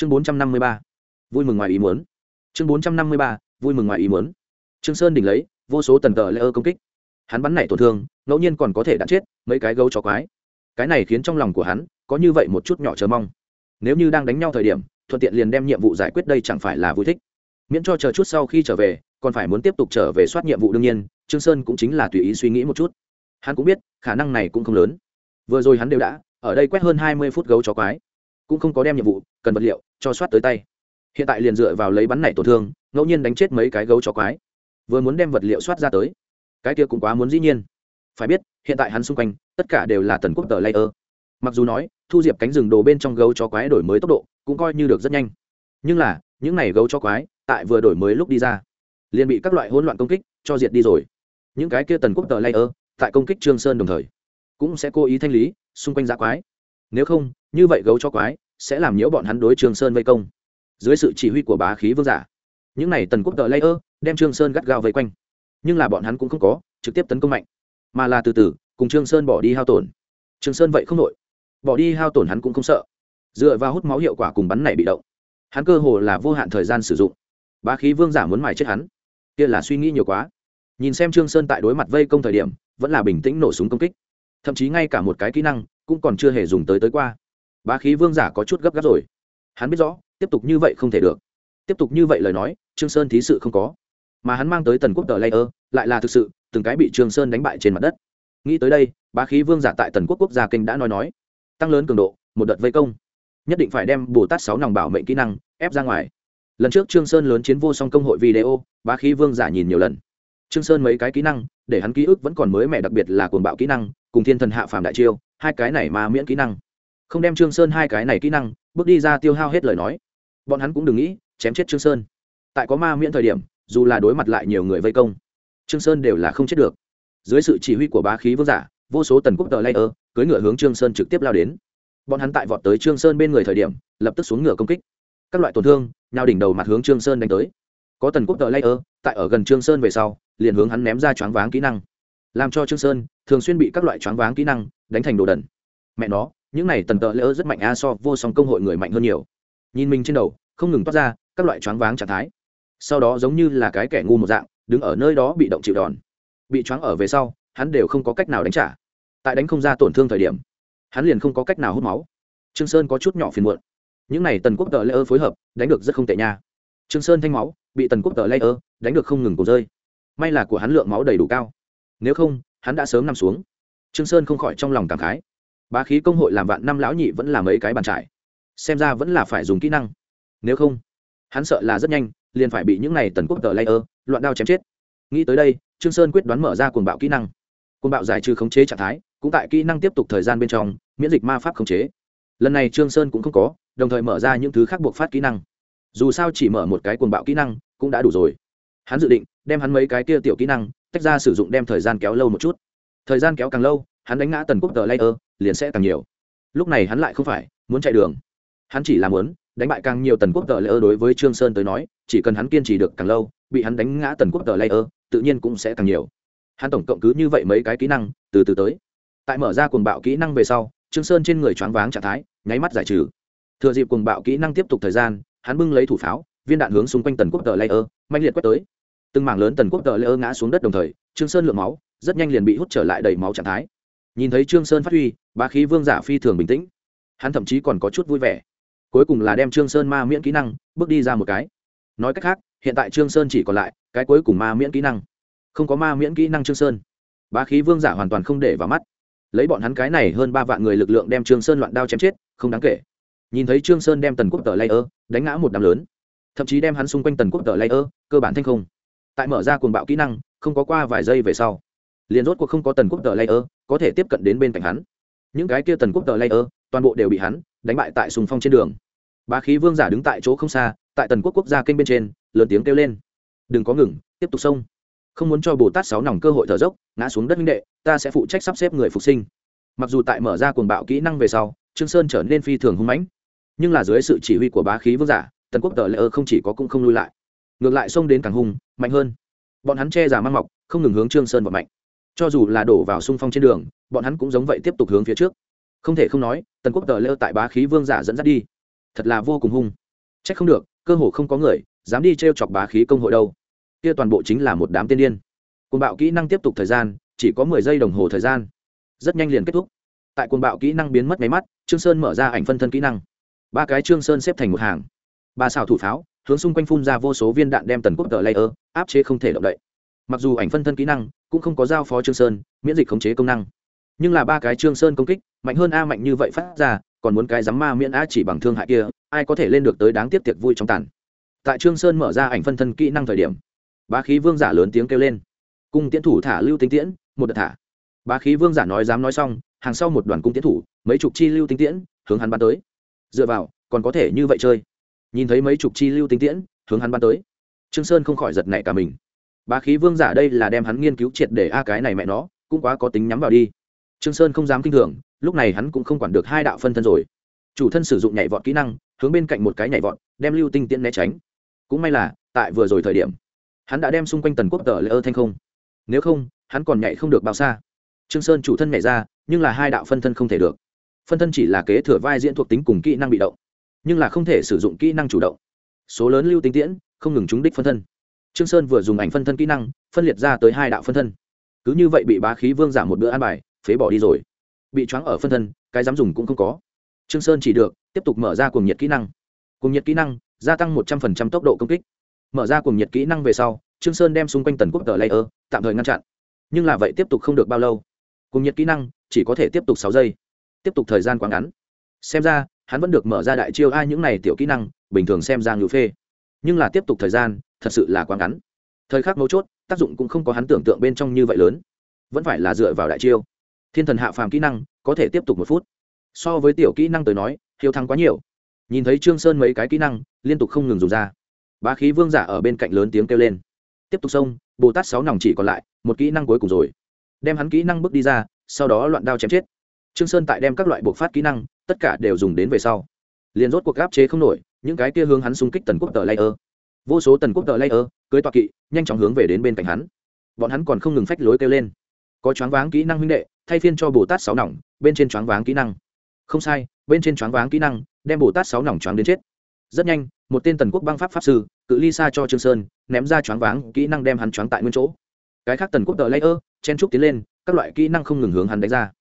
chương bốn trăm năm mươi ba, vui mừng ngoài ý muốn. Chương bốn trăm năm mươi ba, vui mừng ngoài ý muốn. Trương sơn đỉnh lấy, vô số tần tờ lê ơ công kích. Hắn bắn này tổn thương, ngẫu nhiên còn có thể đạn chết mấy cái gấu chó quái. Cái này khiến trong lòng của hắn có như vậy một chút nhỏ chờ mong. Nếu như đang đánh nhau thời điểm, thuận tiện liền đem nhiệm vụ giải quyết đây chẳng phải là vui thích. Miễn cho chờ chút sau khi trở về, còn phải muốn tiếp tục trở về soát nhiệm vụ đương nhiên, trương sơn cũng chính là tùy ý suy nghĩ một chút. Hắn cũng biết, khả năng này cũng không lớn. Vừa rồi hắn đều đã, ở đây quét hơn hai mươi phút gấu chó quái cũng không có đem nhiệm vụ, cần vật liệu, cho soát tới tay. Hiện tại liền dựa vào lấy bắn này tổn thương, ngẫu nhiên đánh chết mấy cái gấu chó quái. Vừa muốn đem vật liệu soát ra tới, cái kia cũng quá muốn dĩ nhiên. Phải biết, hiện tại hắn xung quanh, tất cả đều là tần quốc tờ layer. Mặc dù nói, thu diệp cánh rừng đồ bên trong gấu chó quái đổi mới tốc độ, cũng coi như được rất nhanh. Nhưng là, những này gấu chó quái, tại vừa đổi mới lúc đi ra, liền bị các loại hỗn loạn công kích cho diệt đi rồi. Những cái kia tần quốc tờ layer, tại công kích trương sơn đồng thời, cũng sẽ cố ý thanh lý xung quanh giã quái nếu không, như vậy gấu chó quái sẽ làm nhiễu bọn hắn đối trường sơn vây công. Dưới sự chỉ huy của bá khí vương giả, những này tần quốc tờ layer đem trương sơn gắt gao vây quanh. Nhưng là bọn hắn cũng không có trực tiếp tấn công mạnh, mà là từ từ cùng trương sơn bỏ đi hao tổn. Trương sơn vậy không nội bỏ đi hao tổn hắn cũng không sợ. Dựa vào hút máu hiệu quả cùng bắn này bị động, hắn cơ hồ là vô hạn thời gian sử dụng. Bá khí vương giả muốn mài chết hắn, kia là suy nghĩ nhiều quá. Nhìn xem trương sơn tại đối mặt vây công thời điểm, vẫn là bình tĩnh nổ súng công kích thậm chí ngay cả một cái kỹ năng cũng còn chưa hề dùng tới tới qua. Bá khí vương giả có chút gấp gáp rồi. Hắn biết rõ, tiếp tục như vậy không thể được. Tiếp tục như vậy lời nói, trương sơn thí sự không có. Mà hắn mang tới tần quốc tờ layer, lại là thực sự, từng cái bị trương sơn đánh bại trên mặt đất. Nghĩ tới đây, bá khí vương giả tại tần quốc quốc gia kinh đã nói nói. Tăng lớn cường độ, một đợt vây công. Nhất định phải đem bồ tát sáu nòng bảo mệnh kỹ năng ép ra ngoài. Lần trước trương sơn lớn chiến vô song công hội video, bá khí vương giả nhìn nhiều lần. Trương sơn mấy cái kỹ năng để hắn ký ức vẫn còn mới mẻ, đặc biệt là cuồng bạo kỹ năng, cùng thiên thần hạ phàm đại chiêu, hai cái này mà miễn kỹ năng. Không đem trương sơn hai cái này kỹ năng, bước đi ra tiêu hao hết lời nói. Bọn hắn cũng đừng nghĩ, chém chết trương sơn. Tại có ma miễn thời điểm, dù là đối mặt lại nhiều người vây công, trương sơn đều là không chết được. Dưới sự chỉ huy của bá khí vương giả, vô số tần quốc tờ layer cưỡi ngựa hướng trương sơn trực tiếp lao đến. Bọn hắn tại vọt tới trương sơn bên người thời điểm, lập tức xuống ngựa công kích. Các loại tổn thương, nhào đỉnh đầu mặt hướng trương sơn đánh tới. Có tần quốc tờ layer tại ở gần trương sơn về sau liền hướng hắn ném ra choáng váng kỹ năng. Làm cho trương sơn thường xuyên bị các loại choáng váng kỹ năng đánh thành đồ đần. Mẹ nó, những này tần tợ layer rất mạnh a, so vô song công hội người mạnh hơn nhiều. Nhìn mình trên đầu, không ngừng toát ra các loại choáng váng trạng thái. Sau đó giống như là cái kẻ ngu một dạng, đứng ở nơi đó bị động chịu đòn. Bị choáng ở về sau, hắn đều không có cách nào đánh trả. Tại đánh không ra tổn thương thời điểm, hắn liền không có cách nào hút máu. Trương sơn có chút nhỏ phiền muộn. Những này tần quốc tờ lê ơ phối hợp, đánh được rất không tệ nha. Trương sơn thanh máu, bị tần quốc tờ lê ơ đánh được không ngừng cổ rơi may là của hắn lượng máu đầy đủ cao. Nếu không, hắn đã sớm nằm xuống. Trương sơn không khỏi trong lòng cảm khái. Bá khí công hội làm vạn năm lão nhị vẫn là mấy cái bàn trải. Xem ra vẫn là phải dùng kỹ năng. Nếu không, hắn sợ là rất nhanh, liền phải bị những này tần quốc tờ lay ơ, loạn đao chém chết. Nghĩ tới đây, trương sơn quyết đoán mở ra cuồng bạo kỹ năng. Cuồng bạo giải trừ khống chế trạng thái, cũng tại kỹ năng tiếp tục thời gian bên trong, miễn dịch ma pháp khống chế. Lần này trương sơn cũng không có, đồng thời mở ra những thứ khác buộc phát kỹ năng. Dù sao chỉ mở một cái cuồng bạo kỹ năng, cũng đã đủ rồi. Hắn dự định đem hắn mấy cái kia tiểu kỹ năng, tách ra sử dụng đem thời gian kéo lâu một chút. Thời gian kéo càng lâu, hắn đánh ngã tần quốc tờ layer, liền sẽ càng nhiều. Lúc này hắn lại không phải, muốn chạy đường. Hắn chỉ làm muốn đánh bại càng nhiều tần quốc tờ layer đối với trương sơn tới nói, chỉ cần hắn kiên trì được càng lâu, bị hắn đánh ngã tần quốc tờ layer, tự nhiên cũng sẽ càng nhiều. Hắn tổng cộng cứ như vậy mấy cái kỹ năng, từ từ tới. Tại mở ra cuồng bạo kỹ năng về sau, trương sơn trên người choáng váng trạng thái, nháy mắt giải trừ. Thừa dịp cuồng bạo kỹ năng tiếp tục thời gian, hắn bưng lấy thủ pháo, viên đạn hướng xung quanh tần quốc tờ layer mạnh liệt quét tới từng mảng lớn tần quốc tờ layer ngã xuống đất đồng thời, trương sơn lượng máu, rất nhanh liền bị hút trở lại đầy máu trạng thái. Nhìn thấy trương sơn phát huy, bá khí vương giả phi thường bình tĩnh. Hắn thậm chí còn có chút vui vẻ. Cuối cùng là đem trương sơn ma miễn kỹ năng, bước đi ra một cái. Nói cách khác, hiện tại trương sơn chỉ còn lại cái cuối cùng ma miễn kỹ năng. Không có ma miễn kỹ năng trương sơn. Bá khí vương giả hoàn toàn không để vào mắt. Lấy bọn hắn cái này hơn ba vạn người lực lượng đem trương sơn loạn đao chém chết, không đáng kể. Nhìn thấy trương sơn đem tần quốc tờ layer đánh ngã một đám lớn. Thậm chí đem hắn xung quanh tần quốc tờ layer cơ bản thanh không tại mở ra cuồng bạo kỹ năng, không có qua vài giây về sau, liền rốt cuộc không có tần quốc tờ layer có thể tiếp cận đến bên cạnh hắn. Những cái kia tần quốc tờ layer, toàn bộ đều bị hắn đánh bại tại sùng phong trên đường. Bá khí vương giả đứng tại chỗ không xa, tại tần quốc quốc gia kênh bên trên, lớn tiếng kêu lên. Đừng có ngừng, tiếp tục xông. Không muốn cho bồ tát sáu nòng cơ hội thở dốc, ngã xuống đất minh đệ, ta sẽ phụ trách sắp xếp người phục sinh. Mặc dù tại mở ra cuồng bạo kỹ năng về sau, trương sơn trở nên phi thường hung mãnh, nhưng là dưới sự chỉ huy của bá khí vương giả, tần quốc tờ lễ ơ không chỉ có cũng không lui lại ngược lại xông đến càng hung mạnh hơn bọn hắn che giả mang mọc không ngừng hướng trương sơn vào mạnh cho dù là đổ vào xung phong trên đường bọn hắn cũng giống vậy tiếp tục hướng phía trước không thể không nói tần quốc tờ lơ tại bá khí vương giả dẫn dắt đi thật là vô cùng hung Chắc không được, cơ hồ không có người dám đi trêu chọc bá khí công hội đâu. Kia toàn bộ chính là một đám tiên điên. Cuồng bạo kỹ năng tiếp tục thời gian, chỉ có mười giây đồng hồ thời gian. Rất nhanh liền kết thúc. Tại cuồng bạo kỹ năng biến mất mấy mắt, Trương Sơn mở ra ảnh phân thân kỹ năng. Ba cái Trương Sơn xếp thành một hàng. Ba xào thủ pháo, hướng xung quanh phun ra vô số viên đạn đem tần quốc tờ layer áp chế không thể động đậy. Mặc dù ảnh phân thân kỹ năng cũng không có giao phó Trương Sơn miễn dịch khống chế công năng, nhưng là ba cái Trương Sơn công kích mạnh hơn a mạnh như vậy phát ra, còn muốn cái giám ma miễn a chỉ bằng thương hại kia, ai có thể lên được tới đáng tiếc tiệc vui trong tàn. Tại trương sơn mở ra ảnh phân thân kỹ năng thời điểm bá khí vương giả lớn tiếng kêu lên. Cung tiễn thủ thả lưu tinh tiễn một đợt thả. Bá khí vương giả nói dám nói xong hàng sau một đoàn cung tiễn thủ mấy chục chi lưu tinh tiễn hướng hắn bắn tới. Dựa vào còn có thể như vậy chơi nhìn thấy mấy chục chi lưu tinh tiễn, hướng hắn bắn tới. Trương sơn không khỏi giật nảy cả mình. Bá khí vương giả đây là đem hắn nghiên cứu triệt để a, cái này mẹ nó, cũng quá có tính nhắm vào đi. Trương sơn không dám kinh thường, lúc này hắn cũng không quản được hai đạo phân thân rồi. Chủ thân sử dụng nhảy vọt kỹ năng, hướng bên cạnh một cái nhảy vọt, đem lưu tinh tiễn né tránh. Cũng may là, tại vừa rồi thời điểm, hắn đã đem xung quanh tần quốc tờ lễ ơ thanh không. Nếu không, hắn còn nhảy không được bao xa. Trương sơn chủ thân nhảy ra, nhưng là hai đạo phân thân không thể được. Phân thân chỉ là kế thừa vai diễn thuộc tính cùng kỹ năng bị động nhưng là không thể sử dụng kỹ năng chủ động. Số lớn lưu tinh tiễn, không ngừng trúng đích phân thân. Trương sơn vừa dùng ảnh phân thân kỹ năng, phân liệt ra tới hai đạo phân thân. Cứ như vậy bị bá khí vương giảm một bữa ăn bài, phế bỏ đi rồi. Bị choáng ở phân thân, cái dám dùng cũng không có. Trương sơn chỉ được, tiếp tục mở ra cuồng nhiệt kỹ năng. Cuồng nhiệt kỹ năng, gia tăng một trăm phần trăm tốc độ công kích. Mở ra cuồng nhiệt kỹ năng về sau, trương sơn đem xung quanh tần quốc tờ layer, tạm thời ngăn chặn. Nhưng là vậy tiếp tục không được bao lâu. Cuồng nhiệt kỹ năng, chỉ có thể tiếp tục sáu giây. Tiếp tục thời gian quá ngắn. Xem ra hắn vẫn được mở ra đại chiêu ai những này tiểu kỹ năng, bình thường xem ra ngự phê. Nhưng là tiếp tục thời gian, thật sự là quá ngắn. Thời khắc mấu chốt, tác dụng cũng không có hắn tưởng tượng bên trong như vậy lớn. Vẫn phải là dựa vào đại chiêu. Thiên thần hạ phàm kỹ năng, có thể tiếp tục một phút. So với tiểu kỹ năng tới nói, hiếu thắng quá nhiều. Nhìn thấy trương sơn mấy cái kỹ năng, liên tục không ngừng dùng ra. Bá khí vương giả ở bên cạnh lớn tiếng kêu lên. Tiếp tục xông, bồ tát sáu nòng chỉ còn lại, một kỹ năng cuối cùng rồi. Đem hắn kỹ năng bước đi ra, sau đó loạn đao chém chết. Trương sơn tại đem các loại buộc phát kỹ năng tất cả đều dùng đến về sau. Liền rốt cuộc áp chế không nổi, những cái kia hướng hắn xung kích tần quốc tờ layer. Vô số tần quốc tờ layer, cưới toa kỵ, nhanh chóng hướng về đến bên cạnh hắn. Bọn hắn còn không ngừng phách lối kêu lên. Có choáng váng kỹ năng huynh đệ, thay phiên cho bồ tát sáu nòng, bên trên choáng váng kỹ năng. Không sai, bên trên choáng váng kỹ năng, đem bồ tát sáu nòng choáng đến chết. Rất nhanh, một tên tần quốc băng pháp pháp sư, cự ly xa cho trương sơn, ném ra choáng váng kỹ năng đem hắn choáng tại nguyên chỗ. Cái khác tần quốc tờ layer, chen trúc tiến lên, các loại kỹ năng không ngừng hướng hắn đánh ra.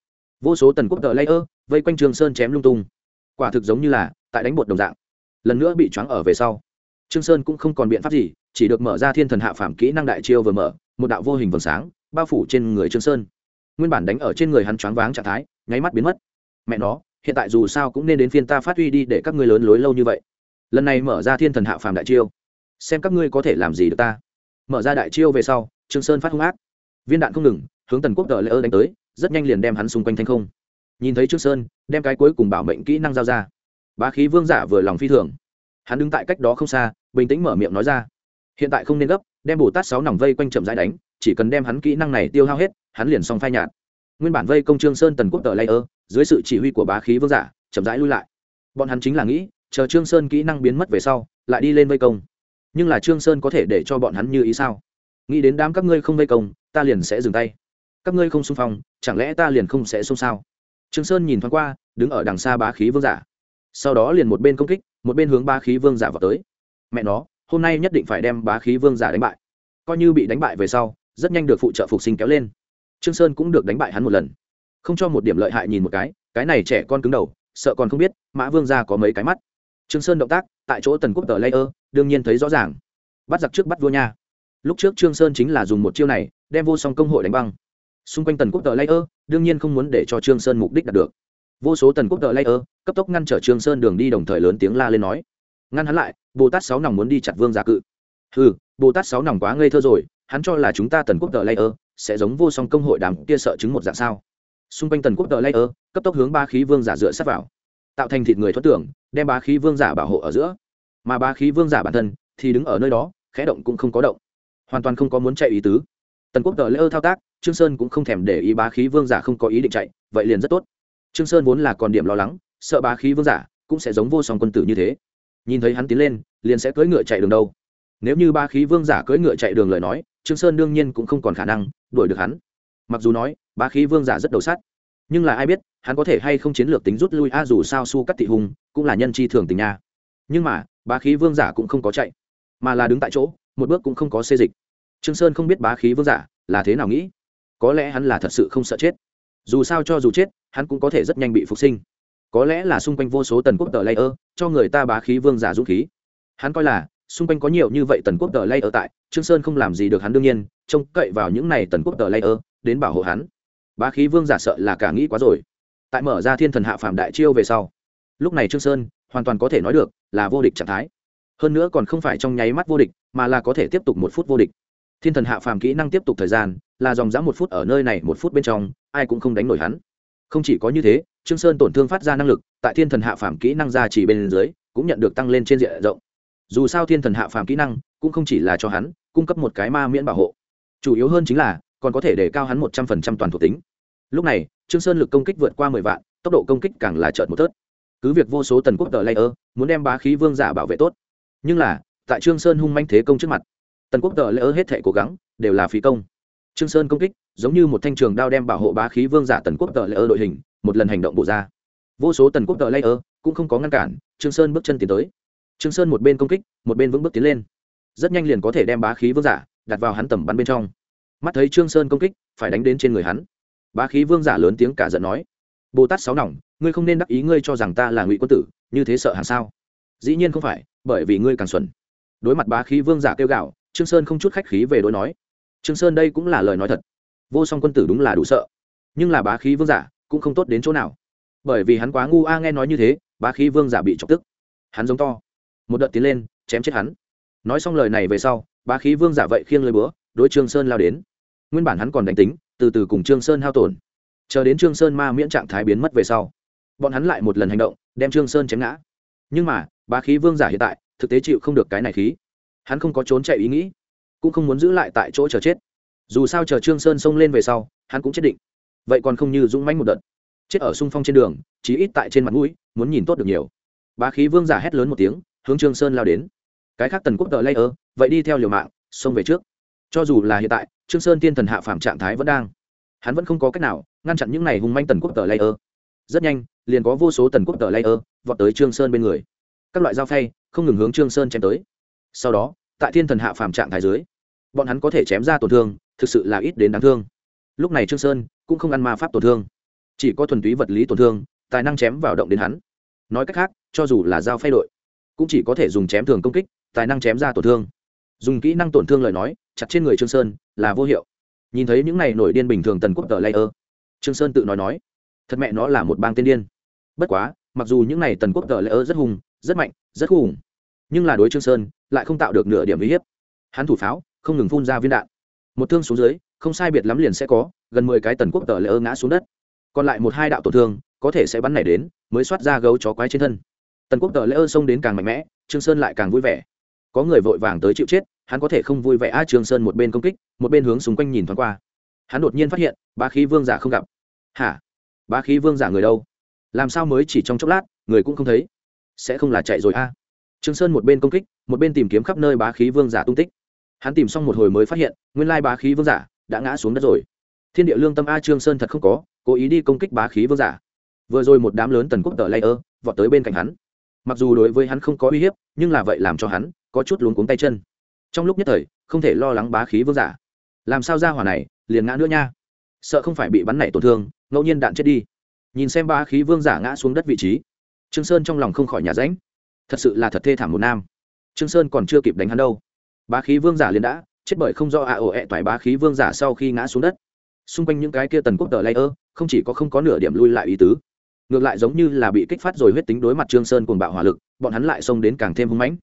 Vô số tần quốc tờ layer vây quanh trương sơn chém lung tung. Quả thực giống như là tại đánh bột đồng dạng. Lần nữa bị choáng ở về sau. Trương sơn cũng không còn biện pháp gì, chỉ được mở ra thiên thần hạ phàm kỹ năng đại chiêu vừa mở, một đạo vô hình vầng sáng bao phủ trên người trương sơn. Nguyên bản đánh ở trên người hắn choáng váng trạng thái, nháy mắt biến mất. Mẹ nó, hiện tại dù sao cũng nên đến phiên ta phát huy đi để các ngươi lớn lối lâu như vậy. Lần này mở ra thiên thần hạ phàm đại chiêu, xem các ngươi có thể làm gì được ta. Mở ra đại chiêu về sau, trương sơn phát hung ác. Viên đạn không ngừng, hướng tần quốc tờ lê ơ đánh tới, rất nhanh liền đem hắn xung quanh thanh không nhìn thấy trương sơn, đem cái cuối cùng bảo mệnh kỹ năng giao ra. Bá khí vương giả vừa lòng phi thường. Hắn đứng tại cách đó không xa, bình tĩnh mở miệng nói ra. Hiện tại không nên gấp, đem bồ tát sáu nòng vây quanh chậm rãi đánh, chỉ cần đem hắn kỹ năng này tiêu hao hết, hắn liền xong phai nhạt. Nguyên bản vây công trương sơn tần quốc tờ layer dưới sự chỉ huy của bá khí vương giả, chậm rãi lui lại. Bọn hắn chính là nghĩ, chờ trương sơn kỹ năng biến mất về sau, lại đi lên vây công. Nhưng là trương sơn có thể để cho bọn hắn như ý sao? Nghĩ đến đám các ngươi không vây công, ta liền sẽ dừng tay. Các ngươi không xung phong, chẳng lẽ ta liền không sẽ xung sao? Trương sơn nhìn thoáng qua, đứng ở đằng xa bá khí vương giả. Sau đó liền một bên công kích, một bên hướng bá khí vương giả vào tới. Mẹ nó, hôm nay nhất định phải đem bá khí vương giả đánh bại. Coi như bị đánh bại về sau, rất nhanh được phụ trợ phục sinh kéo lên. Trương sơn cũng được đánh bại hắn một lần. Không cho một điểm lợi hại nhìn một cái cái này trẻ con cứng đầu, sợ còn không biết, mã vương gia có mấy cái mắt. Trương sơn động tác, tại chỗ tần quốc tờ layer, đương nhiên thấy rõ ràng. Bắt giặc trước bắt vua nha. Lúc trước trương sơn chính là dùng một chiêu này, đem vô song công hội đánh băng. Xung quanh tần quốc tờ layer đương nhiên không muốn để cho trương sơn mục đích đạt được. Vô số tần quốc đợi layer cấp tốc ngăn trở trương sơn đường đi đồng thời lớn tiếng la lên nói. Ngăn hắn lại, bồ tát sáu nòng muốn đi chặt vương gia cự. Hừ, bồ tát sáu nòng quá ngây thơ rồi, hắn cho là chúng ta tần quốc đợi layer sẽ giống vô song công hội đàm kia sợ chứng một dạng sao? Xung quanh tần quốc đợi layer cấp tốc hướng ba khí vương giả dựa sát vào. Tạo thành thịt người thoát tưởng, đem ba khí vương giả bảo hộ ở giữa. Mà ba khí vương giả bản thân thì đứng ở nơi đó, khẽ động cũng không có động. Hoàn toàn không có muốn chạy ý tứ. Tần quốc đợi layer thao tác trương sơn cũng không thèm để ý bá khí vương giả không có ý định chạy, vậy liền rất tốt. Trương sơn vốn là còn điểm lo lắng, sợ bá khí vương giả cũng sẽ giống vô song quân tử như thế. Nhìn thấy hắn tiến lên, liền sẽ cưỡi ngựa chạy đường đâu. Nếu như ba khí vương giả cưỡi ngựa chạy đường lời nói, trương sơn đương nhiên cũng không còn khả năng đuổi được hắn. Mặc dù nói ba khí vương giả rất đầu sát nhưng là ai biết, hắn có thể hay không chiến lược tính rút lui, a, dù sao su cắt thị hùng cũng là nhân chi thường tình nha. Nhưng mà, bá khí vương giả cũng không có chạy, mà là đứng tại chỗ, một bước cũng không có xê dịch. Trương sơn không biết bá khí vương giả là thế nào nghĩ có lẽ hắn là thật sự không sợ chết. Dù sao cho dù chết, hắn cũng có thể rất nhanh bị phục sinh. Có lẽ là xung quanh vô số tần quốc tờ layer cho người ta bá khí vương giả dũng khí. Hắn coi là, xung quanh có nhiều như vậy tần quốc tờ layer tại, trương sơn không làm gì được hắn đương nhiên, trông cậy vào những này tần quốc tờ layer đến bảo hộ hắn. Bá khí vương giả sợ là cả nghĩ quá rồi. Tại mở ra thiên thần hạ phàm đại chiêu về sau, lúc này trương sơn hoàn toàn có thể nói được là vô địch trạng thái. Hơn nữa còn không phải trong nháy mắt vô địch, mà là có thể tiếp tục một phút vô địch. Thiên thần hạ phàm kỹ năng tiếp tục thời gian là dòng dã một phút ở nơi này một phút bên trong, ai cũng không đánh nổi hắn. Không chỉ có như thế, trương sơn tổn thương phát ra năng lực, tại thiên thần hạ phàm kỹ năng ra chỉ bên dưới, cũng nhận được tăng lên trên diện rộng. Dù sao thiên thần hạ phàm kỹ năng cũng không chỉ là cho hắn cung cấp một cái ma miễn bảo hộ. Chủ yếu hơn chính là, còn có thể để cao hắn một trăm phần trăm toàn thuộc tính. Lúc này, trương sơn lực công kích vượt qua mười vạn, tốc độ công kích càng là trợn một tớt cứ việc vô số tần quốc tờ layer, muốn đem bá khí vương giả bảo vệ tốt. Nhưng là, tại trương sơn hung manh thế công trước mặt, tần quốc tờ layer hết thể cố gắng, đều là phí công trương sơn công kích, giống như một thanh trường đao đem bảo hộ bá khí vương giả tần quốc tờ layer đội hình, một lần hành động bộ ra. Vô số tần quốc tờ layer cũng không có ngăn cản, trương sơn bước chân tiến tới. Trương sơn một bên công kích, một bên vững bước tiến lên. Rất nhanh liền có thể đem bá khí vương giả đặt vào hắn tầm bắn bên trong. Mắt thấy trương sơn công kích, phải đánh đến trên người hắn. Bá khí vương giả lớn tiếng cả giận nói, bồ tát sáu nòng, ngươi không nên đắc ý ngươi cho rằng ta là ngụy quân tử, như thế sợ hàng sao? Dĩ nhiên không phải, bởi vì ngươi càng xuẩn. Đối mặt bá khí vương giả kêu gạo trương sơn không chút khách khí về đối nói trương sơn đây cũng là lời nói thật. Vô song quân tử đúng là đủ sợ, nhưng là bá khí vương giả cũng không tốt đến chỗ nào. Bởi vì hắn quá ngu a, nghe nói như thế, bá khí vương giả bị chọc tức. Hắn giống to. Một đợt tiến lên, chém chết hắn. Nói xong lời này về sau, bá khí vương giả vậy khiêng lời búa, đối trương sơn lao đến. Nguyên bản hắn còn đánh tính, từ từ cùng trương sơn hao tổn. Chờ đến trương sơn ma miễn trạng thái biến mất về sau, bọn hắn lại một lần hành động, đem trương sơn chém ngã. Nhưng mà, bá khí vương giả hiện tại, thực tế chịu không được cái này khí. Hắn không có trốn chạy ý nghĩ cũng không muốn giữ lại tại chỗ chờ chết. Dù sao chờ trương sơn xông lên về sau, hắn cũng chết định. Vậy còn không như dũng mãnh một đợt. Chết ở sung phong trên đường, chí ít tại trên mặt mũi, muốn nhìn tốt được nhiều. Bá khí vương giả hét lớn một tiếng, hướng trương sơn lao đến. Cái khác tần quốc tờ layer, vậy đi theo liều mạng, xông về trước. Cho dù là hiện tại, trương sơn tiên thần hạ phàm trạng thái vẫn đang. Hắn vẫn không có cách nào ngăn chặn những này hùng manh tần quốc tờ layer. Rất nhanh, liền có vô số tần quốc tờ layer vọt tới trương sơn bên người. Các loại dao phay không ngừng hướng trương sơn chém tới. Sau đó, tại thiên thần hạ phàm trạng thái dưới bọn hắn có thể chém ra tổn thương, thực sự là ít đến đáng thương. Lúc này trương sơn cũng không ăn ma pháp tổn thương, chỉ có thuần túy vật lý tổn thương, tài năng chém vào động đến hắn. Nói cách khác, cho dù là dao phay đội, cũng chỉ có thể dùng chém thường công kích, tài năng chém ra tổn thương. Dùng kỹ năng tổn thương lời nói, chặt trên người trương sơn là vô hiệu. Nhìn thấy những này nổi điên bình thường tần quốc tờ layer, trương sơn tự nói nói, thật mẹ nó là một bang tiên điên. Bất quá, mặc dù những này tần quốc tờ layer rất hùng, rất mạnh, rất hùng, nhưng là đối trương sơn lại không tạo được nửa điểm uy hiếp. Hắn thủ pháo không ngừng phun ra viên đạn. Một thương xuống dưới, không sai biệt lắm liền sẽ có, gần mười cái tần quốc tờ layer ngã xuống đất. Còn lại một hai đạo tổn thương, có thể sẽ bắn nảy đến, mới soát ra gấu chó quái trên thân. Tần quốc tờ layer xông đến càng mạnh mẽ, trương sơn lại càng vui vẻ. Có người vội vàng tới chịu chết, hắn có thể không vui vẻ a trương sơn một bên công kích, một bên hướng xung quanh nhìn thoáng qua. Hắn đột nhiên phát hiện, bá khí vương giả không gặp. Hả? Bá khí vương giả người đâu? Làm sao mới chỉ trong chốc lát, người cũng không thấy? Sẽ không là chạy rồi a trương sơn một bên công kích, một bên tìm kiếm khắp nơi bá khí vương giả tung tích hắn tìm xong một hồi mới phát hiện, nguyên lai bá khí vương giả đã ngã xuống đất rồi. Thiên địa lương tâm a trương sơn thật không có, cố ý đi công kích bá khí vương giả. Vừa rồi một đám lớn tần quốc tờ ơ, vọt tới bên cạnh hắn. Mặc dù đối với hắn không có uy hiếp, nhưng là vậy làm cho hắn có chút luống cuống tay chân. Trong lúc nhất thời, không thể lo lắng bá khí vương giả. Làm sao ra hỏa này, liền ngã nữa nha. Sợ không phải bị bắn nảy tổn thương, ngẫu nhiên đạn chết đi. Nhìn xem bá khí vương giả ngã xuống đất vị trí, trương sơn trong lòng không khỏi nhà ránh thật sự là thật thê thảm một nam. Trương sơn còn chưa kịp đánh hắn đâu bá khí vương giả liền đã, chết bởi không do a ổ ẹ toại bá khí vương giả sau khi ngã xuống đất. Xung quanh những cái kia tần quốc tờ layer, không chỉ có không có nửa điểm lui lại ý tứ, ngược lại giống như là bị kích phát rồi huyết tính đối mặt trương sơn cùng bạo hỏa lực, bọn hắn lại xông đến càng thêm hung mãnh.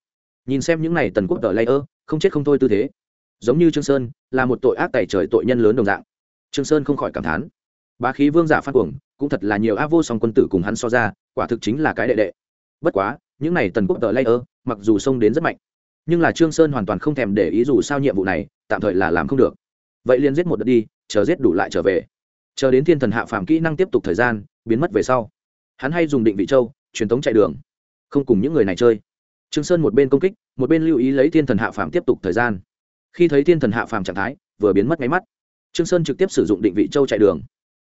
Nhìn xem những này tần quốc tờ layer, không chết không thôi tư thế. Giống như trương sơn, là một tội ác tẩy trời tội nhân lớn đồng dạng. Trương sơn không khỏi cảm thán. Bá khí vương giả phát cuồng, cũng thật là nhiều ác vô song quân tử cùng hắn so ra, quả thực chính là cái đệ đệ. Bất quá, những này tần quốc tờ layer, mặc dù xông đến rất mạnh nhưng là trương sơn hoàn toàn không thèm để ý dù sao nhiệm vụ này, tạm thời là làm không được. Vậy liền giết một đợt đi, chờ giết đủ lại trở về. Chờ đến thiên thần hạ phàm kỹ năng tiếp tục thời gian, biến mất về sau. Hắn hay dùng định vị châu, truyền thống chạy đường. Không cùng những người này chơi. Trương sơn một bên công kích, một bên lưu ý lấy thiên thần hạ phàm tiếp tục thời gian. Khi thấy thiên thần hạ phàm trạng thái, vừa biến mất ngay mắt. Trương sơn trực tiếp sử dụng định vị châu chạy đường.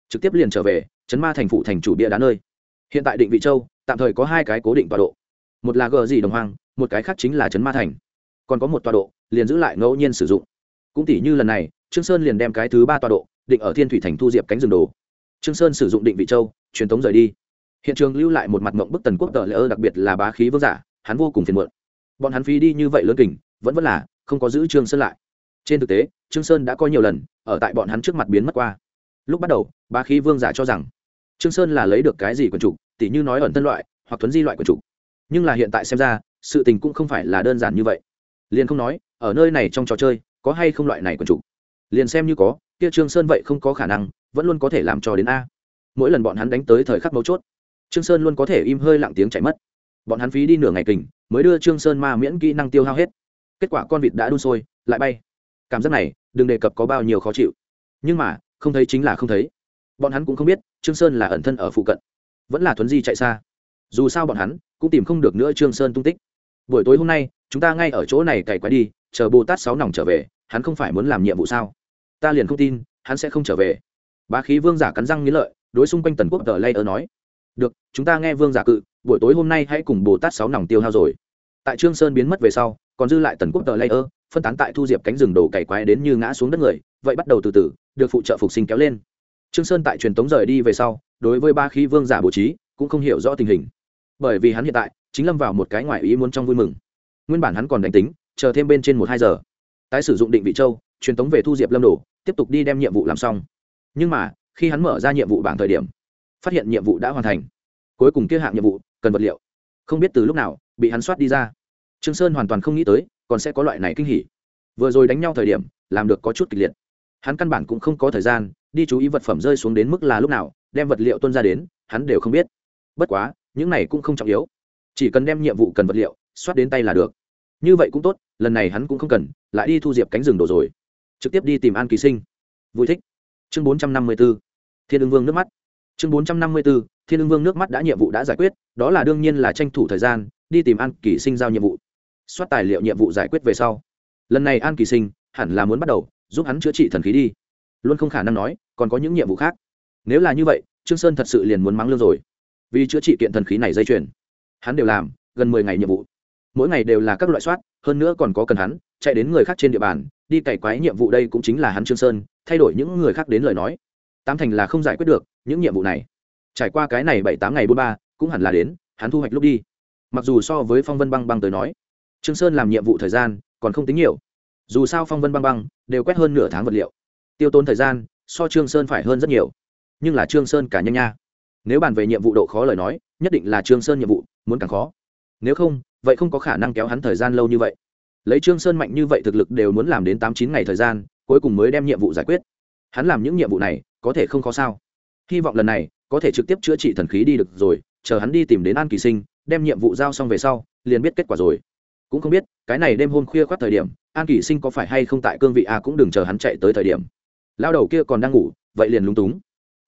Trực tiếp liền trở về, chấn ma thành phụ thành chủ bia đá nơi. Hiện tại định vị châu, tạm thời có hai cái cố định tọa độ. Một là gờ gì đồng hoang, một cái khác chính là chấn ma thành còn có một tọa độ, liền giữ lại ngẫu nhiên sử dụng. Cũng tỷ như lần này, trương sơn liền đem cái thứ ba tọa độ, định ở thiên thủy thành thu diệp cánh rừng đồ. Trương sơn sử dụng định vị châu, truyền tống rời đi. Hiện trường lưu lại một mặt mộng bức tần quốc tờ lỡ đặc biệt là bá khí vương giả, hắn vô cùng phiền muộn. Bọn hắn phí đi như vậy lớn kình, vẫn vẫn là không có giữ trương sơn lại. Trên thực tế, trương sơn đã có nhiều lần, ở tại bọn hắn trước mặt biến mất qua. Lúc bắt đầu, bá khí vương giả cho rằng, trương sơn là lấy được cái gì quần chủ tỷ như nói ẩn thân loại, hoặc thuấn di loại quần chủ. Nhưng là hiện tại xem ra, sự tình cũng không phải là đơn giản như vậy liền không nói, ở nơi này trong trò chơi, có hay không loại này quần chủ? Liền xem như có, kia trương sơn vậy không có khả năng, vẫn luôn có thể làm cho đến a. Mỗi lần bọn hắn đánh tới thời khắc mấu chốt, trương sơn luôn có thể im hơi lặng tiếng chạy mất. Bọn hắn phí đi nửa ngày kình, mới đưa trương sơn ma miễn kỹ năng tiêu hao hết. Kết quả con vịt đã đun sôi, lại bay. Cảm giác này, đừng đề cập có bao nhiêu khó chịu. Nhưng mà, không thấy chính là không thấy. Bọn hắn cũng không biết, trương sơn là ẩn thân ở phụ cận. Vẫn là thuấn di chạy xa. Dù sao bọn hắn, cũng tìm không được nữa trương sơn tung tích buổi tối hôm nay, chúng ta ngay ở chỗ này cày quái đi, chờ bồ tát sáu nòng trở về, hắn không phải muốn làm nhiệm vụ sao? Ta liền không tin, hắn sẽ không trở về. Bá khí vương giả cắn răng nghĩ lợi, đối xung quanh tần quốc tờ lay ơ nói. Được, chúng ta nghe vương giả cự, buổi tối hôm nay hãy cùng bồ tát sáu nòng tiêu hao rồi. Tại trương sơn biến mất về sau, còn dư lại tần quốc tờ lay ơ, phân tán tại thu diệp cánh rừng đổ cày quái đến như ngã xuống đất người, vậy bắt đầu từ từ, được phụ trợ phục sinh kéo lên. Trương sơn tại truyền tống rời đi về sau, đối với ba khí vương giả bố trí, cũng không hiểu rõ tình hình. Bởi vì hắn hiện tại chính lâm vào một cái ngoại ý muốn trong vui mừng. Nguyên bản hắn còn đánh tính, chờ thêm bên trên một hai giờ. Tái sử dụng định vị châu, truyền tống về thu diệp lâm đồ, tiếp tục đi đem nhiệm vụ làm xong. Nhưng mà, khi hắn mở ra nhiệm vụ bảng thời điểm, phát hiện nhiệm vụ đã hoàn thành. Cuối cùng kia hạng nhiệm vụ, cần vật liệu. Không biết từ lúc nào, bị hắn soát đi ra. Trương sơn hoàn toàn không nghĩ tới, còn sẽ có loại này kinh hỉ. Vừa rồi đánh nhau thời điểm, làm được có chút kịch liệt. Hắn căn bản cũng không có thời gian, đi chú ý vật phẩm rơi xuống đến mức là lúc nào, đem vật liệu tuân ra đến, hắn đều không biết. Bất quá, những này cũng không trọng yếu chỉ cần đem nhiệm vụ cần vật liệu, soát đến tay là được. Như vậy cũng tốt, lần này hắn cũng không cần, lại đi thu diệp cánh rừng đổ rồi. Trực tiếp đi tìm an kỳ sinh. Vui thích. Chương bốn trăm năm mươi b ố thiên ưng vương nước mắt. Chương bốn trăm năm mươi b ố thiên ưng vương nước mắt đã nhiệm vụ đã giải quyết, đó là đương nhiên là tranh thủ thời gian, đi tìm an kỳ sinh giao nhiệm vụ. Soát tài liệu nhiệm vụ giải quyết về sau. Lần này an kỳ sinh hẳn là muốn bắt đầu, giúp hắn chữa trị thần khí đi. Luôn không khả năng nói, còn có những nhiệm vụ khác. Nếu là như vậy, trương sơn thật sự liền muốn mắng lương rồi. Vì chữa trị kiện thần khí này dây chuyền hắn đều làm, gần mười ngày nhiệm vụ. Mỗi ngày đều là các loại soát, hơn nữa còn có cần hắn, chạy đến người khác trên địa bàn, đi cày quái nhiệm vụ đây cũng chính là hắn trương sơn, thay đổi những người khác đến lời nói. Tám thành là không giải quyết được những nhiệm vụ này. Trải qua cái này bảy tám ngày bốn ba, cũng hẳn là đến, hắn thu hoạch lúc đi. Mặc dù so với phong vân băng băng tới nói, trương sơn làm nhiệm vụ thời gian còn không tính nhiều. Dù sao phong vân băng băng đều quét hơn nửa tháng vật liệu. Tiêu tốn thời gian so trương sơn phải hơn rất nhiều. Nhưng là trương sơn cả nhanh nha. Nếu bàn về nhiệm vụ độ khó lời nói, nhất định là trương sơn nhiệm vụ muốn càng khó. Nếu không, vậy không có khả năng kéo hắn thời gian lâu như vậy. Lấy trương sơn mạnh như vậy thực lực đều muốn làm đến tám chín ngày thời gian, cuối cùng mới đem nhiệm vụ giải quyết. Hắn làm những nhiệm vụ này, có thể không khó sao? Hy vọng lần này, có thể trực tiếp chữa trị thần khí đi được rồi, chờ hắn đi tìm đến an kỳ sinh, đem nhiệm vụ giao xong về sau, liền biết kết quả rồi. Cũng không biết, cái này đêm hôm khuya khoát thời điểm, an kỳ sinh có phải hay không tại cương vị a cũng đừng chờ hắn chạy tới thời điểm. Lao đầu kia còn đang ngủ, vậy liền lúng túng.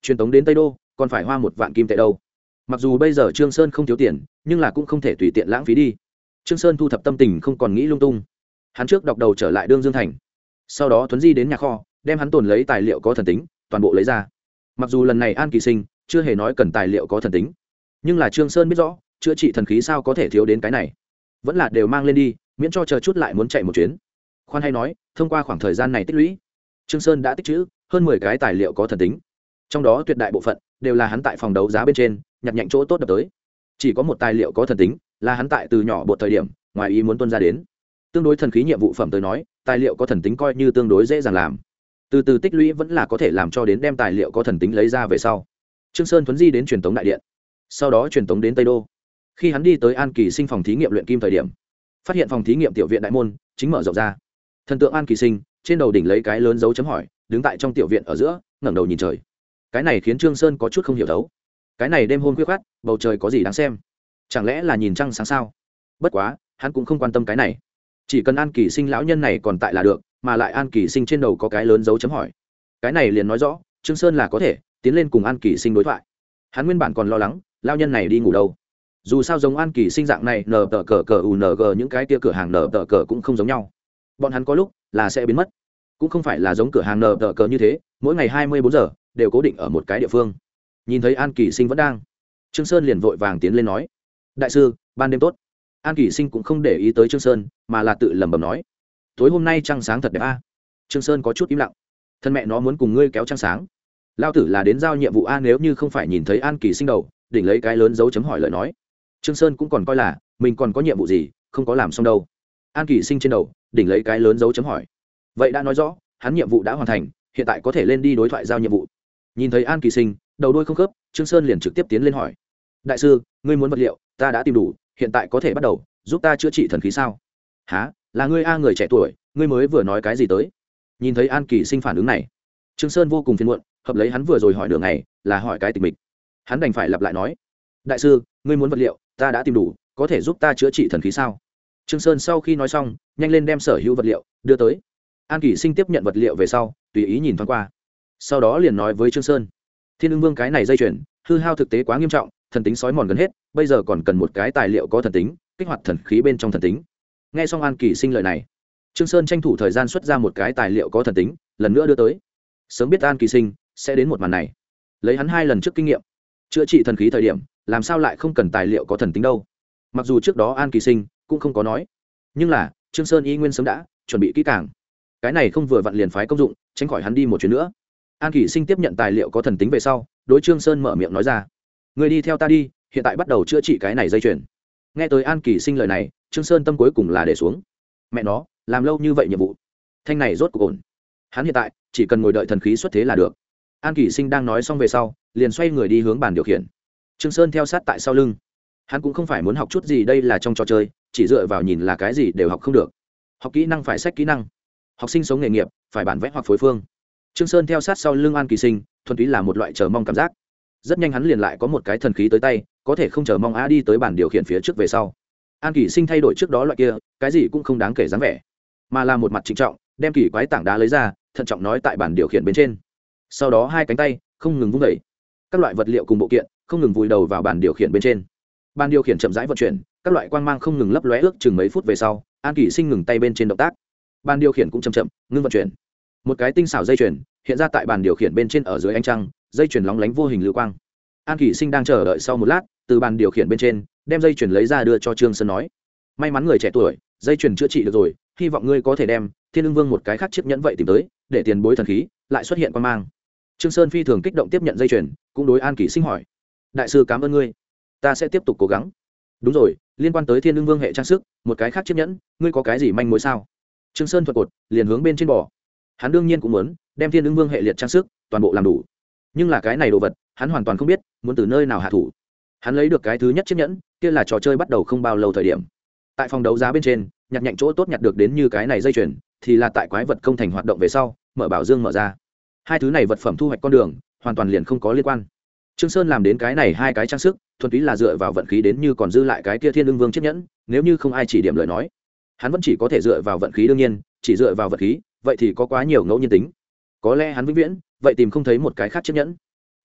Truyền tống đến tây đô, còn phải hoa một vạn kim tệ đâu mặc dù bây giờ trương sơn không thiếu tiền, nhưng là cũng không thể tùy tiện lãng phí đi. Trương sơn thu thập tâm tình không còn nghĩ lung tung. Hắn trước đọc đầu trở lại đương dương thành. Sau đó tuấn di đến nhà kho, đem hắn tồn lấy tài liệu có thần tính, toàn bộ lấy ra. Mặc dù lần này an kỳ sinh chưa hề nói cần tài liệu có thần tính, nhưng là trương sơn biết rõ, chữa trị thần khí sao có thể thiếu đến cái này. Vẫn là đều mang lên đi, miễn cho chờ chút lại muốn chạy một chuyến. Khoan hay nói, thông qua khoảng thời gian này tích lũy, trương sơn đã tích trữ hơn mười cái tài liệu có thần tính. Trong đó tuyệt đại bộ phận đều là hắn tại phòng đấu giá bên trên nhặt nhạnh chỗ tốt đập tới. Chỉ có một tài liệu có thần tính, là hắn tại từ nhỏ bột thời điểm, ngoài ý muốn tuân ra đến. Tương đối thần khí nhiệm vụ phẩm tới nói, tài liệu có thần tính coi như tương đối dễ dàng làm. Từ từ tích lũy vẫn là có thể làm cho đến đem tài liệu có thần tính lấy ra về sau. Trương sơn thuấn di đến truyền tống đại điện. Sau đó truyền tống đến tây đô. Khi hắn đi tới an kỳ sinh phòng thí nghiệm luyện kim thời điểm, phát hiện phòng thí nghiệm tiểu viện đại môn chính mở rộng ra. Thần tượng an kỳ sinh, trên đầu đỉnh lấy cái lớn dấu chấm hỏi, đứng tại trong tiểu viện ở giữa, ngẩng đầu nhìn trời. Cái này khiến trương sơn có chút không hiểu thấu cái này đêm hôm khuya khoát, bầu trời có gì đáng xem? Chẳng lẽ là nhìn trăng sáng sao? Bất quá, hắn cũng không quan tâm cái này. Chỉ cần an kỳ sinh lão nhân này còn tại là được, mà lại an kỳ sinh trên đầu có cái lớn dấu chấm hỏi. Cái này liền nói rõ, trương sơn là có thể tiến lên cùng an kỳ sinh đối thoại. Hắn nguyên bản còn lo lắng lao nhân này đi ngủ đâu? Dù sao giống an kỳ sinh dạng này nờ tờ cờ cờ u ng những cái tia cửa hàng nờ tờ cờ cũng không giống nhau. Bọn hắn có lúc là sẽ biến mất. Cũng không phải là giống cửa hàng nờ tờ cờ như thế, mỗi ngày hai mươi bốn giờ đều cố định ở một cái địa phương nhìn thấy an kỳ sinh vẫn đang. Trương sơn liền vội vàng tiến lên nói, đại sư, ban đêm tốt. An kỳ sinh cũng không để ý tới trương sơn, mà là tự lẩm bẩm nói, tối hôm nay trăng sáng thật đẹp a. Trương sơn có chút im lặng, thân mẹ nó muốn cùng ngươi kéo trăng sáng. Lao tử là đến giao nhiệm vụ a, nếu như không phải nhìn thấy an kỳ sinh đầu, đỉnh lấy cái lớn dấu chấm hỏi lời nói. Trương sơn cũng còn coi là, mình còn có nhiệm vụ gì, không có làm xong đâu. An kỳ sinh trên đầu, đỉnh lấy cái lớn dấu chấm hỏi. Vậy đã nói rõ, hắn nhiệm vụ đã hoàn thành, hiện tại có thể lên đi đối thoại giao nhiệm vụ nhìn thấy an kỳ sinh, đầu đôi không khớp, trương sơn liền trực tiếp tiến lên hỏi. Đại sư, ngươi muốn vật liệu, ta đã tìm đủ, hiện tại có thể bắt đầu, giúp ta chữa trị thần khí sao? Há là ngươi a người trẻ tuổi, ngươi mới vừa nói cái gì tới? Nhìn thấy an kỳ sinh phản ứng này, trương sơn vô cùng phiền muộn, hợp lấy hắn vừa rồi hỏi đường này là hỏi cái tình mình hắn đành phải lặp lại nói, đại sư, ngươi muốn vật liệu, ta đã tìm đủ, có thể giúp ta chữa trị thần khí sao? Trương sơn sau khi nói xong, nhanh lên đem sở hữu vật liệu đưa tới. An kỳ sinh tiếp nhận vật liệu về sau, tùy ý nhìn thoáng qua sau đó liền nói với trương sơn thiên ưng vương cái này dây chuyền hư hao thực tế quá nghiêm trọng thần tính sói mòn gần hết bây giờ còn cần một cái tài liệu có thần tính kích hoạt thần khí bên trong thần tính nghe xong an kỳ sinh lời này trương sơn tranh thủ thời gian xuất ra một cái tài liệu có thần tính lần nữa đưa tới sớm biết an kỳ sinh sẽ đến một màn này lấy hắn hai lần trước kinh nghiệm chữa trị thần khí thời điểm làm sao lại không cần tài liệu có thần tính đâu mặc dù trước đó an kỳ sinh cũng không có nói nhưng là trương sơn y nguyên sớm đã chuẩn bị kỹ càng cái này không vừa vặn liền phái công dụng tránh khỏi hắn đi một chuyến nữa an kỳ sinh tiếp nhận tài liệu có thần tính về sau, đối trương sơn mở miệng nói ra. Người đi theo ta đi, hiện tại bắt đầu chữa trị cái này dây chuyền. Nghe tới an kỳ sinh lời này, trương sơn tâm cuối cùng là để xuống. Mẹ nó, làm lâu như vậy nhiệm vụ. Thanh này rốt cuộc ổn. Hắn hiện tại, chỉ cần ngồi đợi thần khí xuất thế là được. An kỳ sinh đang nói xong về sau, liền xoay người đi hướng bàn điều khiển. Trương sơn theo sát tại sau lưng. Hắn cũng không phải muốn học chút gì đây là trong trò chơi, chỉ dựa vào nhìn là cái gì đều học không được. Học kỹ năng phải sách kỹ năng. Học sinh sống nghề nghiệp, phải bản vẽ hoặc phối phương trương sơn theo sát sau lưng an kỳ sinh thuần túy là một loại chờ mong cảm giác. Rất nhanh hắn liền lại có một cái thần khí tới tay có thể không chờ mong a đi tới bản điều khiển phía trước về sau. An kỳ sinh thay đổi trước đó loại kia cái gì cũng không đáng kể dáng vẻ mà là một mặt trịnh trọng đem kỳ quái tảng đá lấy ra thận trọng nói tại bản điều khiển bên trên. Sau đó hai cánh tay không ngừng vung đẩy, các loại vật liệu cùng bộ kiện không ngừng vùi đầu vào bàn điều khiển bên trên. Bàn điều khiển chậm rãi vận chuyển các loại quang mang không ngừng lấp lóe ước chừng mấy phút về sau an kỳ sinh ngừng tay bên trên động tác. Bàn điều khiển cũng chậm chậm ngưng vận chuyển một cái tinh xảo dây chuyền hiện ra tại bàn điều khiển bên trên ở dưới ánh trăng, dây chuyền lóng lánh vô hình lưu quang. An kỷ sinh đang chờ đợi sau một lát, từ bàn điều khiển bên trên, đem dây chuyền lấy ra đưa cho trương sơn nói, may mắn người trẻ tuổi, dây chuyền chữa trị được rồi, hy vọng ngươi có thể đem thiên ưng vương một cái khác chiếc nhẫn vậy tìm tới, để tiền bối thần khí lại xuất hiện quan mang. Trương sơn phi thường kích động tiếp nhận dây chuyền, cũng đối an kỷ sinh hỏi, đại sư cảm ơn ngươi, ta sẽ tiếp tục cố gắng. Đúng rồi, liên quan tới thiên ưng vương hệ trang sức, một cái khác chiếc nhẫn, ngươi có cái gì manh mối sao? Trương sơn thuật cột, liền hướng bên trên bò hắn đương nhiên cũng muốn đem thiên ứng vương hệ liệt trang sức toàn bộ làm đủ. Nhưng là cái này đồ vật, hắn hoàn toàn không biết muốn từ nơi nào hạ thủ. Hắn lấy được cái thứ nhất chiếc nhẫn, kia là trò chơi bắt đầu không bao lâu thời điểm. Tại phòng đấu giá bên trên, nhặt nhạnh chỗ tốt nhặt được đến như cái này dây chuyền, thì là tại quái vật công thành hoạt động về sau, mở bảo dương mở ra. Hai thứ này vật phẩm thu hoạch con đường, hoàn toàn liền không có liên quan. Trương sơn làm đến cái này hai cái trang sức, thuần túy là dựa vào vận khí đến như còn dư lại cái kia thiên lương vương chiếc nhẫn, nếu như không ai chỉ điểm lời nói, hắn vẫn chỉ có thể dựa vào vận khí đương nhiên chỉ dựa vào vật khí, vậy thì có quá nhiều ngẫu nhiên tính. Có lẽ hắn vĩnh viễn, vậy tìm không thấy một cái khác chiếc nhẫn.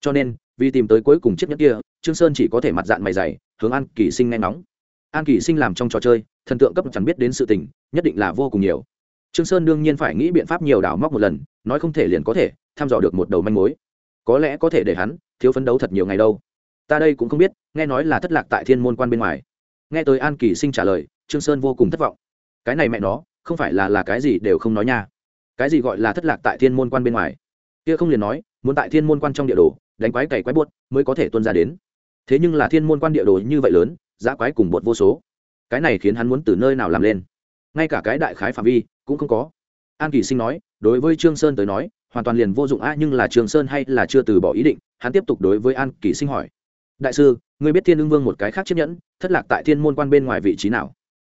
Cho nên, vì tìm tới cuối cùng chiếc nhẫn kia, trương sơn chỉ có thể mặt dạng mày dày, hướng an kỳ sinh nghe nóng an kỳ sinh làm trong trò chơi, thần tượng cấp chẳng biết đến sự tình, nhất định là vô cùng nhiều. Trương sơn đương nhiên phải nghĩ biện pháp nhiều đảo móc một lần, nói không thể liền có thể thăm dò được một đầu manh mối. Có lẽ có thể để hắn thiếu phấn đấu thật nhiều ngày đâu. Ta đây cũng không biết, nghe nói là thất lạc tại thiên môn quan bên ngoài. Nghe tới an kỳ sinh trả lời, trương sơn vô cùng thất vọng. Cái này mẹ nó không phải là là cái gì đều không nói nha. Cái gì gọi là thất lạc tại thiên môn quan bên ngoài? Kia không liền nói, muốn tại thiên môn quan trong địa đồ, đánh quái cày quái buốt mới có thể tuân ra đến. Thế nhưng là thiên môn quan địa đồ như vậy lớn dã quái cùng bột vô số. Cái này khiến hắn muốn từ nơi nào làm lên? Ngay cả cái đại khái phạm vi cũng không có. An kỳ sinh nói, đối với trương sơn tới nói, hoàn toàn liền vô dụng a nhưng là trương sơn hay là chưa từ bỏ ý định, hắn tiếp tục đối với an kỳ sinh hỏi. Đại sư, ngươi biết thiên ưng vương một cái khác chiếc nhẫn, thất lạc tại thiên môn quan bên ngoài vị trí nào?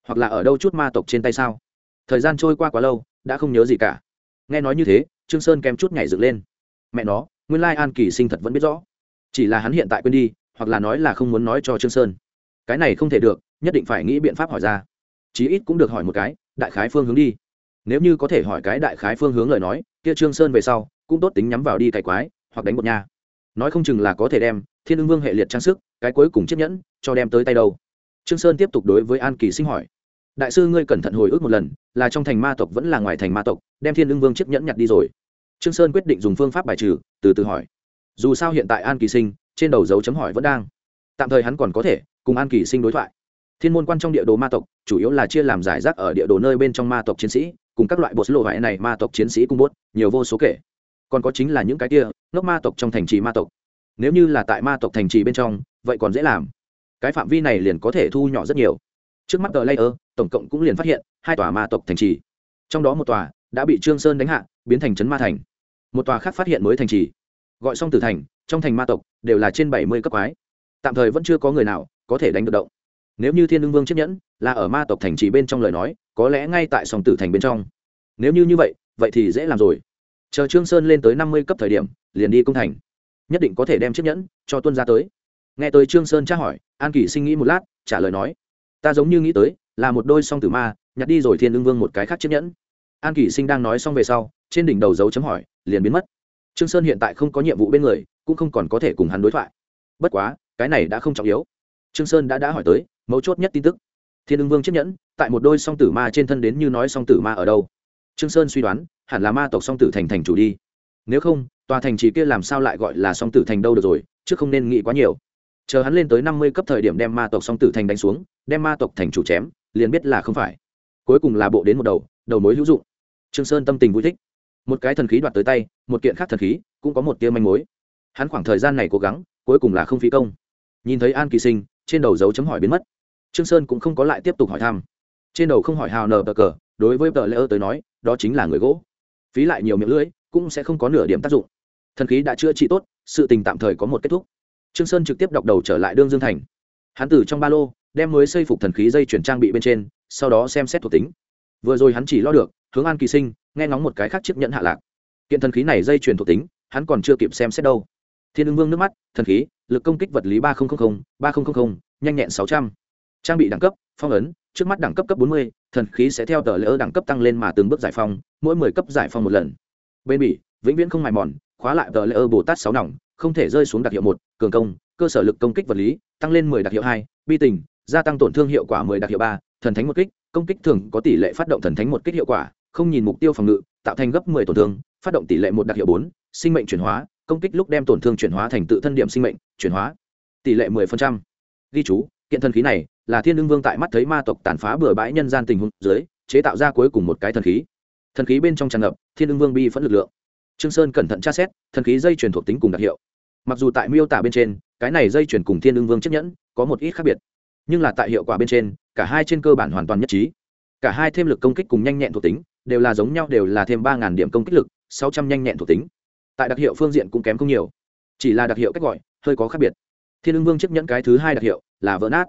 Hoặc là ở đâu chút ma tộc trên tay sao? Thời gian trôi qua quá lâu, đã không nhớ gì cả. Nghe nói như thế, trương sơn kém chút nhảy dựng lên. Mẹ nó, nguyên lai an kỳ sinh thật vẫn biết rõ. Chỉ là hắn hiện tại quên đi, hoặc là nói là không muốn nói cho trương sơn. Cái này không thể được, nhất định phải nghĩ biện pháp hỏi ra. Chí ít cũng được hỏi một cái, đại khái phương hướng đi. Nếu như có thể hỏi cái đại khái phương hướng lời nói, kia trương sơn về sau, cũng tốt tính nhắm vào đi cày quái, hoặc đánh một nha nói không chừng là có thể đem thiên ưng vương hệ liệt trang sức, cái cuối cùng chiếc nhẫn, cho đem tới tay đâu. Trương sơn tiếp tục đối với an kỳ sinh hỏi đại sư ngươi cẩn thận hồi ức một lần, là trong thành ma tộc vẫn là ngoài thành ma tộc, đem thiên lương vương chiếc nhẫn nhặt đi rồi. Trương sơn quyết định dùng phương pháp bài trừ, từ từ hỏi. Dù sao hiện tại an kỳ sinh, trên đầu dấu chấm hỏi vẫn đang. Tạm thời hắn còn có thể, cùng an kỳ sinh đối thoại. Thiên môn quan trong địa đồ ma tộc, chủ yếu là chia làm giải rác ở địa đồ nơi bên trong ma tộc chiến sĩ, cùng các loại bột lộ vải này ma tộc chiến sĩ cung bốt nhiều vô số kể. Còn có chính là những cái kia, ngốc ma tộc trong thành trì ma tộc. Nếu như là tại ma tộc thành trì bên trong, vậy còn dễ làm. Cái phạm vi này liền có thể thu nhỏ rất nhiều trước mắt tờ layer, tổng cộng cũng liền phát hiện hai tòa ma tộc thành trì. Trong đó một tòa đã bị trương sơn đánh hạ, biến thành trấn ma thành. Một tòa khác phát hiện mới thành trì. Gọi xong tử thành, trong thành ma tộc đều là trên bảy mươi cấp quái. Tạm thời vẫn chưa có người nào có thể đánh được động. Nếu như thiên lương vương chiếc nhẫn là ở ma tộc thành trì bên trong lời nói, có lẽ ngay tại sòng tử thành bên trong. Nếu như như vậy vậy thì dễ làm rồi. Chờ trương sơn lên tới năm mươi cấp thời điểm, liền đi công thành. Nhất định có thể đem chiếc nhẫn cho tuân ra tới. Nghe tới trương sơn tra hỏi, an kỳ sinh nghĩ một lát, trả lời nói ta giống như nghĩ tới, là một đôi song tử ma, nhặt đi rồi thiên lương vương một cái khác chiếc nhẫn. An kỳ sinh đang nói xong về sau, trên đỉnh đầu dấu chấm hỏi, liền biến mất. Trương sơn hiện tại không có nhiệm vụ bên người, cũng không còn có thể cùng hắn đối thoại. Bất quá, cái này đã không trọng yếu. Trương sơn đã đã hỏi tới, mấu chốt nhất tin tức. Thiên ưng vương chiếc nhẫn, tại một đôi song tử ma trên thân đến như nói song tử ma ở đâu? Trương sơn suy đoán, hẳn là ma tộc song tử thành thành chủ đi. Nếu không, tòa thành trì kia làm sao lại gọi là song tử thành đâu được rồi, chứ không nên nghĩ quá nhiều chờ hắn lên tới năm mươi cấp thời điểm đem ma tộc song tử thành đánh xuống, đem ma tộc thành chủ chém, liền biết là không phải. Cuối cùng là bộ đến một đầu đầu mối hữu dụng. Trương sơn tâm tình vui thích. Một cái thần khí đoạt tới tay, một kiện khác thần khí, cũng có một tia manh mối. Hắn khoảng thời gian này cố gắng, cuối cùng là không phí công. Nhìn thấy an kỳ sinh, trên đầu dấu chấm hỏi biến mất. Trương sơn cũng không có lại tiếp tục hỏi thăm. Trên đầu không hỏi hào nờ bờ cờ, đối với tờ lễ ơ tới nói, đó chính là người gỗ. Phí lại nhiều miệng lưỡi, cũng sẽ không có nửa điểm tác dụng. Thần khí đã chữa trị tốt, sự tình tạm thời có một kết thúc trương sơn trực tiếp đọc đầu trở lại đương dương thành. Hắn từ trong ba lô, đem mới xây phục thần khí dây chuyển trang bị bên trên, sau đó xem xét thuộc tính. Vừa rồi hắn chỉ lo được, hướng an kỳ sinh, nghe ngóng một cái khác chiếc nhẫn hạ lạc. Kiện thần khí này dây chuyển thuộc tính, hắn còn chưa kịp xem xét đâu. Thiên ưng vương nước mắt, thần khí, lực công kích vật lý ba nghìn ba nghìn nhanh nhẹn sáu trăm. Trang bị đẳng cấp, phong ấn, trước mắt đẳng cấp cấp bốn mươi, thần khí sẽ theo tờ lỡ đẳng cấp tăng lên mà từng bước giải phong mỗi mười cấp giải phong một lần. Bên bỉ, vĩnh viễn không mài mòn, khóa lại tờ lỡ bồ tát sáu nòng không thể rơi xuống đặc hiệu một, cường công, cơ sở lực công kích vật lý, tăng lên mười đặc hiệu hai, bi tình, gia tăng tổn thương hiệu quả mười đặc hiệu ba, thần thánh một kích, công kích thường có tỷ lệ phát động thần thánh một kích hiệu quả, không nhìn mục tiêu phòng ngự, tạo thành gấp mười tổn thương, phát động tỷ lệ một đặc hiệu bốn, sinh mệnh chuyển hóa, công kích lúc đem tổn thương chuyển hóa thành tự thân điểm sinh mệnh, chuyển hóa, tỷ lệ mười phần trăm. Ghi chú, kiện thần khí này là thiên lương vương tại mắt thấy ma tộc tàn phá bừa bãi nhân gian tình huống dưới, chế tạo ra cuối cùng một cái thần khí. Thần khí bên trong tràn ngập, thiên lương vương bi phẫn lực lượng trương sơn cẩn thận tra xét, thần khí dây chuyển thuộc tính cùng đặc hiệu. Mặc dù tại miêu tả bên trên, cái này dây chuyển cùng thiên ương vương chấp nhẫn có một ít khác biệt, nhưng là tại hiệu quả bên trên, cả hai trên cơ bản hoàn toàn nhất trí. Cả hai thêm lực công kích cùng nhanh nhẹn thuộc tính, đều là giống nhau, đều là thêm ba điểm công kích lực, sáu trăm nhanh nhẹn thuộc tính. Tại đặc hiệu phương diện cũng kém không nhiều, chỉ là đặc hiệu cách gọi, hơi có khác biệt. Thiên ương vương chấp nhận cái thứ hai đặc hiệu là vỡ nát,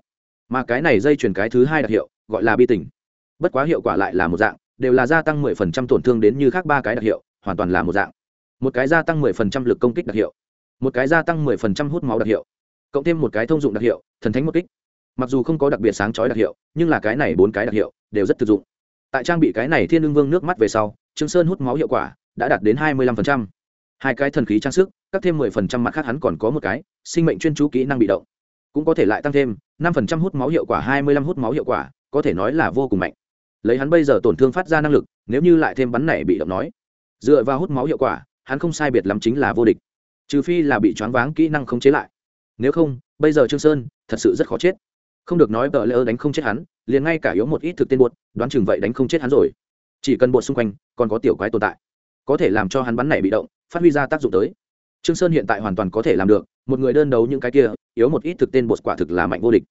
mà cái này dây chuyển cái thứ hai đặc hiệu gọi là bi tình. Bất quá hiệu quả lại là một dạng, đều là gia tăng mười phần trăm tổn thương đến như khác ba cái đặc hiệu, hoàn toàn là một dạng một cái gia tăng mười phần trăm lực công kích đặc hiệu, một cái gia tăng mười phần trăm hút máu đặc hiệu, cộng thêm một cái thông dụng đặc hiệu, thần thánh một kích. Mặc dù không có đặc biệt sáng chói đặc hiệu, nhưng là cái này bốn cái đặc hiệu đều rất thực dụng. Tại trang bị cái này thiên lương vương nước mắt về sau, trương sơn hút máu hiệu quả đã đạt đến hai mươi lăm phần trăm. Hai cái thần khí trang sức, các thêm mười phần trăm mặt khác hắn còn có một cái, sinh mệnh chuyên chú kỹ năng bị động. Cũng có thể lại tăng thêm, năm phần trăm hút máu hiệu quả, hai mươi lăm hút máu hiệu quả, có thể nói là vô cùng mạnh. Lấy hắn bây giờ tổn thương phát ra năng lực, nếu như lại thêm bắn này bị động nói, dựa vào hút máu hiệu quả hắn không sai biệt lắm chính là vô địch. Trừ phi là bị choáng váng kỹ năng không chế lại. Nếu không, bây giờ trương sơn thật sự rất khó chết. Không được nói tờ lỡ đánh không chết hắn, liền ngay cả yếu một ít thực tên buột đoán chừng vậy đánh không chết hắn rồi. Chỉ cần bột xung quanh, còn có tiểu quái tồn tại. Có thể làm cho hắn bắn này bị động, phát huy ra tác dụng tới. Trương sơn hiện tại hoàn toàn có thể làm được, một người đơn đấu những cái kia, yếu một ít thực tên bột quả thực là mạnh vô địch.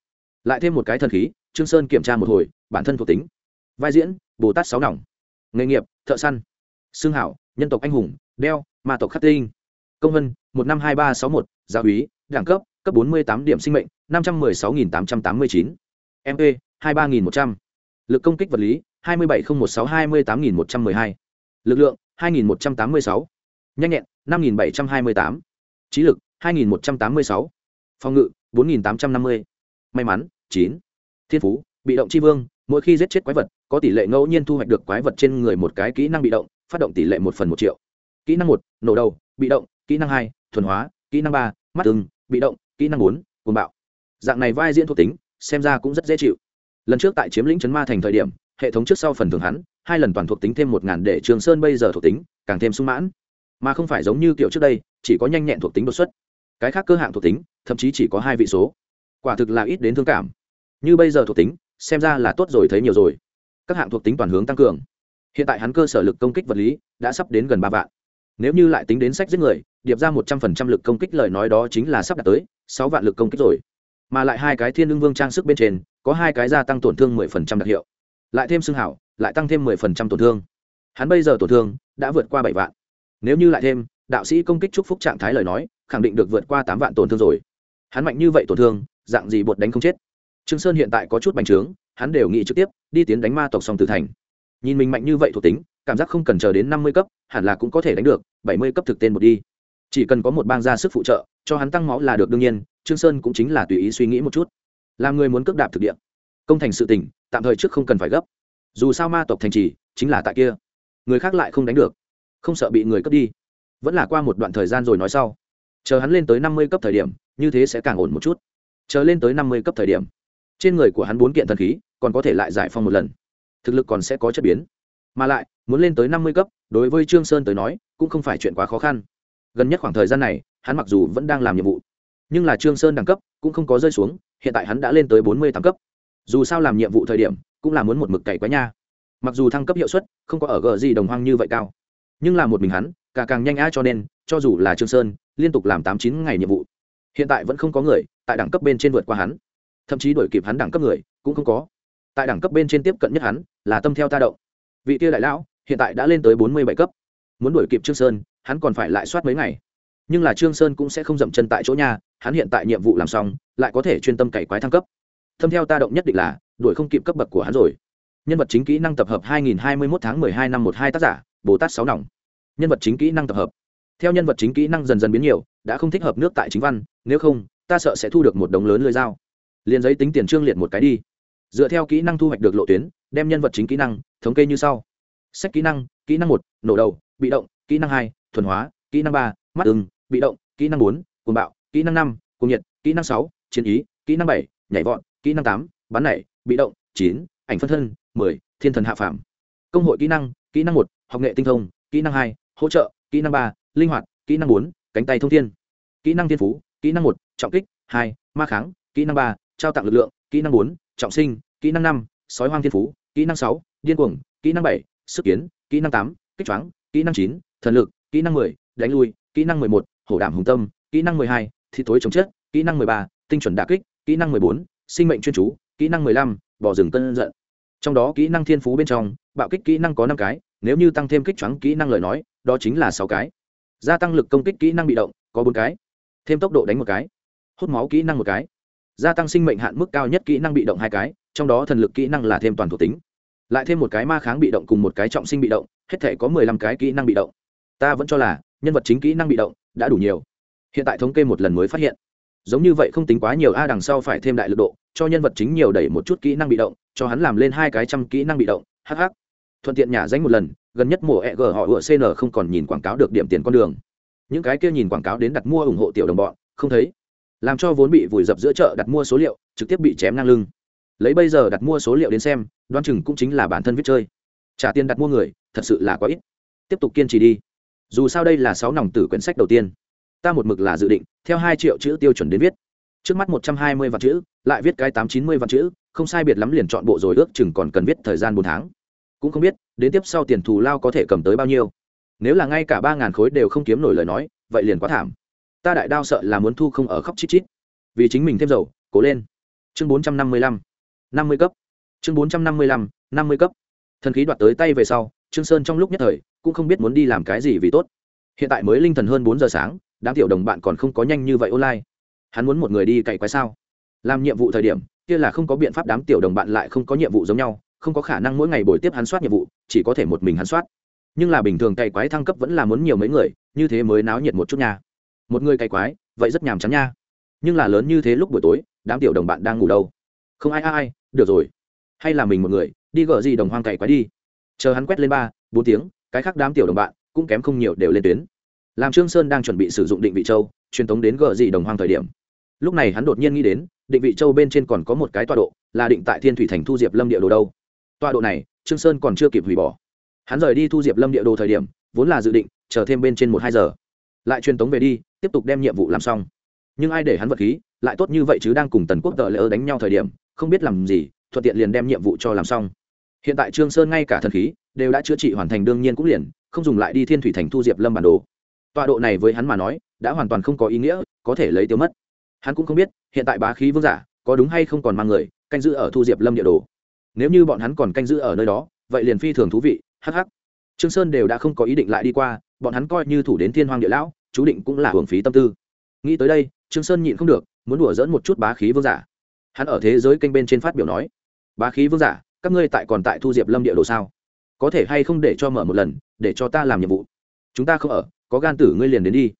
Lại thêm một cái thần khí, trương sơn kiểm tra một hồi, bản thân thuộc tính. Vai diễn, bồ tát sáu nòng. Nghề nghiệp, thợ săn. Xương hảo, nhân tộc anh hùng đeo, ma tộc khắc tinh. Công vân, một năm hai ba sáu một, gia úy, đẳng cấp cấp bốn mươi tám điểm sinh mệnh, năm trăm mười sáu nghìn tám trăm tám mươi chín. Mp hai ba nghìn một trăm. L ự c công kích vật lý, hai mươi bảy không một sáu, hai mươi tám nghìn một trăm mười hai. Lực lượng, hai nghìn một trăm tám mươi sáu. Nhanh nhẹn, năm nghìn bảy trăm hai mươi tám. Trí lực, hai nghìn một trăm tám mươi sáu. Phòng ngự, bốn nghìn tám trăm năm mươi. May mắn, chín. Thiên phú, bị động tri vương, mỗi khi giết chết quái vật, có tỷ lệ ngẫu nhiên thu hoạch được quái vật trên người một cái kỹ năng bị động, phát động tỷ lệ một phần một triệu kỹ năng một, nổ đầu, bị động, kỹ năng hai, thuần hóa, kỹ năng ba, mắt từng bị động, kỹ năng bốn, cuồng bạo. Dạng này vai diễn thuộc tính, xem ra cũng rất dễ chịu. Lần trước tại chiếm lĩnh chấn ma thành thời điểm, hệ thống trước sau phần thưởng hắn, hai lần toàn thuộc tính thêm một ngàn để trường sơn bây giờ thuộc tính, càng thêm sung mãn. Mà không phải giống như kiểu trước đây, chỉ có nhanh nhẹn thuộc tính đột xuất. Cái khác cơ hạng thuộc tính, thậm chí chỉ có hai vị số. Quả thực là ít đến thương cảm. Như bây giờ thuộc tính, xem ra là tốt rồi thấy nhiều rồi. Các hạng thuộc tính toàn hướng tăng cường. Hiện tại hắn cơ sở lực công kích vật lý, đã sắp đến gần ba vạn nếu như lại tính đến sách giết người, điệp ra một trăm phần trăm lực công kích lời nói đó chính là sắp đạt tới sáu vạn lực công kích rồi. Mà lại hai cái thiên lương vương trang sức bên trên, có hai cái gia tăng tổn thương mười phần trăm đặc hiệu. Lại thêm xương hảo, lại tăng thêm mười phần trăm tổn thương. Hắn bây giờ tổn thương đã vượt qua bảy vạn. Nếu như lại thêm, đạo sĩ công kích chúc phúc trạng thái lời nói, khẳng định được vượt qua tám vạn tổn thương rồi. Hắn mạnh như vậy tổn thương, dạng gì bột đánh không chết. Trương sơn hiện tại có chút bành trướng, hắn đều nghĩ trực tiếp, đi tiến đánh ma tộc song tử thành. Nhìn mình mạnh như vậy thuộc tính cảm giác không cần chờ đến năm mươi cấp, hẳn là cũng có thể đánh được, bảy mươi cấp thực tên một đi. Chỉ cần có một bang ra sức phụ trợ, cho hắn tăng máu là được đương nhiên, trương sơn cũng chính là tùy ý suy nghĩ một chút. Làm người muốn cướp đạp thực địa. Công thành sự tình, tạm thời trước không cần phải gấp. Dù sao ma tộc thành trì, chính là tại kia. Người khác lại không đánh được. Không sợ bị người cướp đi. Vẫn là qua một đoạn thời gian rồi nói sau. Chờ hắn lên tới năm mươi cấp thời điểm, như thế sẽ càng ổn một chút. Chờ lên tới năm mươi cấp thời điểm, trên người của hắn bốn kiện thần khí, còn có thể lại giải phong một lần. Thực lực còn sẽ có chất biến mà lại, muốn lên tới năm mươi cấp, đối với trương sơn tới nói, cũng không phải chuyện quá khó khăn. Gần nhất khoảng thời gian này, hắn mặc dù vẫn đang làm nhiệm vụ, nhưng là trương sơn đẳng cấp cũng không có rơi xuống, hiện tại hắn đã lên tới bốn mươi tám cấp. Dù sao làm nhiệm vụ thời điểm, cũng là muốn một mực cày quá nha. Mặc dù thăng cấp hiệu suất không có ở gờ gì đồng hoang như vậy cao, nhưng là một mình hắn, cả càng nhanh a cho nên, cho dù là trương sơn, liên tục làm tám chín ngày nhiệm vụ, hiện tại vẫn không có người tại đẳng cấp bên trên vượt qua hắn. Thậm chí đuổi kịp hắn đẳng cấp người cũng không có. Tại đẳng cấp bên trên tiếp cận nhất hắn là tâm theo ta động vị tia đại lão, hiện tại đã lên tới bốn mươi bảy cấp. Muốn đuổi kịp trương sơn, hắn còn phải lại soát mấy ngày. Nhưng là trương sơn cũng sẽ không dậm chân tại chỗ nhà hắn hiện tại nhiệm vụ làm xong, lại có thể chuyên tâm cày quái thăng cấp. Thâm theo ta động nhất định là, đuổi không kịp cấp bậc của hắn rồi. Nhân vật chính kỹ năng tập hợp 2021 tháng 12 năm 12 tác giả, bồ tát sáu nòng. Nhân vật chính kỹ năng tập hợp. Theo nhân vật chính kỹ năng dần dần biến nhiều, đã không thích hợp nước tại chính văn, nếu không, ta sợ sẽ thu được một đống lớn lưới dao. Liền giấy tính tiền trương liệt một cái đi. Dựa theo kỹ năng thu hoạch được lộ tuyến đem nhân vật chính kỹ năng thống kê như sau sách kỹ năng kỹ năng một nổ đầu bị động kỹ năng hai thuần hóa kỹ năng ba mắt ưng bị động kỹ năng bốn cuồng bạo kỹ năng năm cuồng nhiệt kỹ năng sáu chiến ý kỹ năng bảy nhảy vọt kỹ năng tám bắn nảy bị động chín ảnh phân thân mười thiên thần hạ phàm công hội kỹ năng kỹ năng một học nghệ tinh thông kỹ năng hai hỗ trợ kỹ năng ba linh hoạt kỹ năng bốn cánh tay thông thiên kỹ năng thiên phú kỹ năng một trọng kích hai ma kháng kỹ năng ba trao tặng lực lượng kỹ năng bốn trọng sinh kỹ năng năm sói hoang thiên phú kỹ năng sáu điên cuồng kỹ năng bảy sức kiến kỹ năng tám kích choáng kỹ năng chín thần lực kỹ năng mười đánh lui kỹ năng mười một hổ đảm hùng tâm kỹ năng mười hai thị tối chống chết kỹ năng mười ba tinh chuẩn đà kích kỹ năng mười bốn sinh mệnh chuyên chú kỹ năng mười lăm bỏ rừng tân giận trong đó kỹ năng thiên phú bên trong bạo kích kỹ năng có năm cái nếu như tăng thêm kích choáng kỹ năng lời nói đó chính là sáu cái gia tăng lực công kích kỹ năng bị động có bốn cái thêm tốc độ đánh một cái hút máu kỹ năng một cái gia tăng sinh mệnh hạn mức cao nhất kỹ năng bị động hai cái, trong đó thần lực kỹ năng là thêm toàn thuộc tính. Lại thêm một cái ma kháng bị động cùng một cái trọng sinh bị động, hết thể có mười lăm cái kỹ năng bị động. Ta vẫn cho là, nhân vật chính kỹ năng bị động đã đủ nhiều. Hiện tại thống kê một lần mới phát hiện. Giống như vậy không tính quá nhiều, a đằng sau phải thêm đại lực độ, cho nhân vật chính nhiều đẩy một chút kỹ năng bị động, cho hắn làm lên hai cái trăm kỹ năng bị động hh thuận tiện nhả danh một lần, gần nhất mùa e g họ ựa cn không còn nhìn quảng cáo được điểm tiền con đường. Những cái kia nhìn quảng cáo đến đặt mua ủng hộ tiểu đồng bọn, không thấy làm cho vốn bị vùi dập giữa chợ đặt mua số liệu, trực tiếp bị chém ngang lưng. Lấy bây giờ đặt mua số liệu đến xem đoan chừng cũng chính là bản thân viết chơi. Trả tiền đặt mua người, thật sự là quá ít. Tiếp tục kiên trì đi. Dù sao đây là sáu nòng tử quyển sách đầu tiên. Ta một mực là dự định, theo hai triệu chữ tiêu chuẩn đến viết. Trước mắt một trăm hai mươi vạn chữ, lại viết cái tám chín mươi vạn chữ, không sai biệt lắm liền chọn bộ rồi ước chừng còn cần viết thời gian bốn tháng. Cũng không biết, đến tiếp sau tiền thù lao có thể cầm tới bao nhiêu. Nếu là ngay cả ba ngàn khối đều không kiếm nổi lời nói, vậy liền quá thảm ta đại đao sợ là muốn thu không ở khóc chít chít. Vì chính mình thêm dầu, cố lên. Chương bốn trăm năm mươi lăm, năm mươi cấp. Chương bốn trăm năm mươi lăm, năm mươi cấp. Thần khí đoạt tới tay về sau, trương sơn trong lúc nhất thời cũng không biết muốn đi làm cái gì vì tốt. Hiện tại mới linh thần hơn bốn giờ sáng, đám tiểu đồng bạn còn không có nhanh như vậy online. Hắn muốn một người đi cày quái sao? Làm nhiệm vụ thời điểm, kia là không có biện pháp đám tiểu đồng bạn lại không có nhiệm vụ giống nhau, không có khả năng mỗi ngày buổi tiếp hắn soát nhiệm vụ, chỉ có thể một mình hắn soát. Nhưng là bình thường cày quái thăng cấp vẫn là muốn nhiều mấy người, như thế mới náo nhiệt một chút nha một người cày quái, vậy rất nhàm chán nha. Nhưng là lớn như thế lúc buổi tối, đám tiểu đồng bạn đang ngủ đâu? Không ai ai được rồi. Hay là mình một người, đi gỡ gì đồng hoang cày quái đi. Chờ hắn quét lên ba, bốn tiếng, cái khác đám tiểu đồng bạn cũng kém không nhiều đều lên tuyến. Làm trương sơn đang chuẩn bị sử dụng định vị châu, truyền tống đến gỡ gì đồng hoang thời điểm. Lúc này hắn đột nhiên nghĩ đến, định vị châu bên trên còn có một cái tọa độ, là định tại thiên thủy thành thu diệp lâm địa đồ đâu. Tọa độ này, trương sơn còn chưa kịp hủy bỏ. Hắn rời đi thu diệp lâm địa đồ thời điểm, vốn là dự định, chờ thêm bên trên một hai giờ. Lại truyền tống về đi tiếp tục đem nhiệm vụ làm xong. Nhưng ai để hắn vật khí, lại tốt như vậy chứ đang cùng tần quốc tờ lỡ đánh nhau thời điểm, không biết làm gì, thuận tiện liền đem nhiệm vụ cho làm xong. Hiện tại trương sơn ngay cả thần khí đều đã chữa trị hoàn thành đương nhiên cũng liền, không dùng lại đi thiên thủy thành thu diệp lâm bản đồ. Tọa độ này với hắn mà nói, đã hoàn toàn không có ý nghĩa, có thể lấy tiêu mất. Hắn cũng không biết, hiện tại bá khí vương giả, có đúng hay không còn mang người, canh giữ ở thu diệp lâm địa đồ. Nếu như bọn hắn còn canh giữ ở nơi đó, vậy liền phi thường thú vị, hắc hắc. Trương sơn đều đã không có ý định lại đi qua, bọn hắn coi như thủ đến thiên hoàng địa lão chú định cũng là hưởng phí tâm tư. Nghĩ tới đây, trương sơn nhịn không được, muốn đùa dỡn một chút bá khí vương giả. Hắn ở thế giới kênh bên trên phát biểu nói, bá khí vương giả, các ngươi tại còn tại thu diệp lâm địa đồ sao? Có thể hay không để cho mở một lần, để cho ta làm nhiệm vụ? Chúng ta không ở, có gan tử ngươi liền đến đi.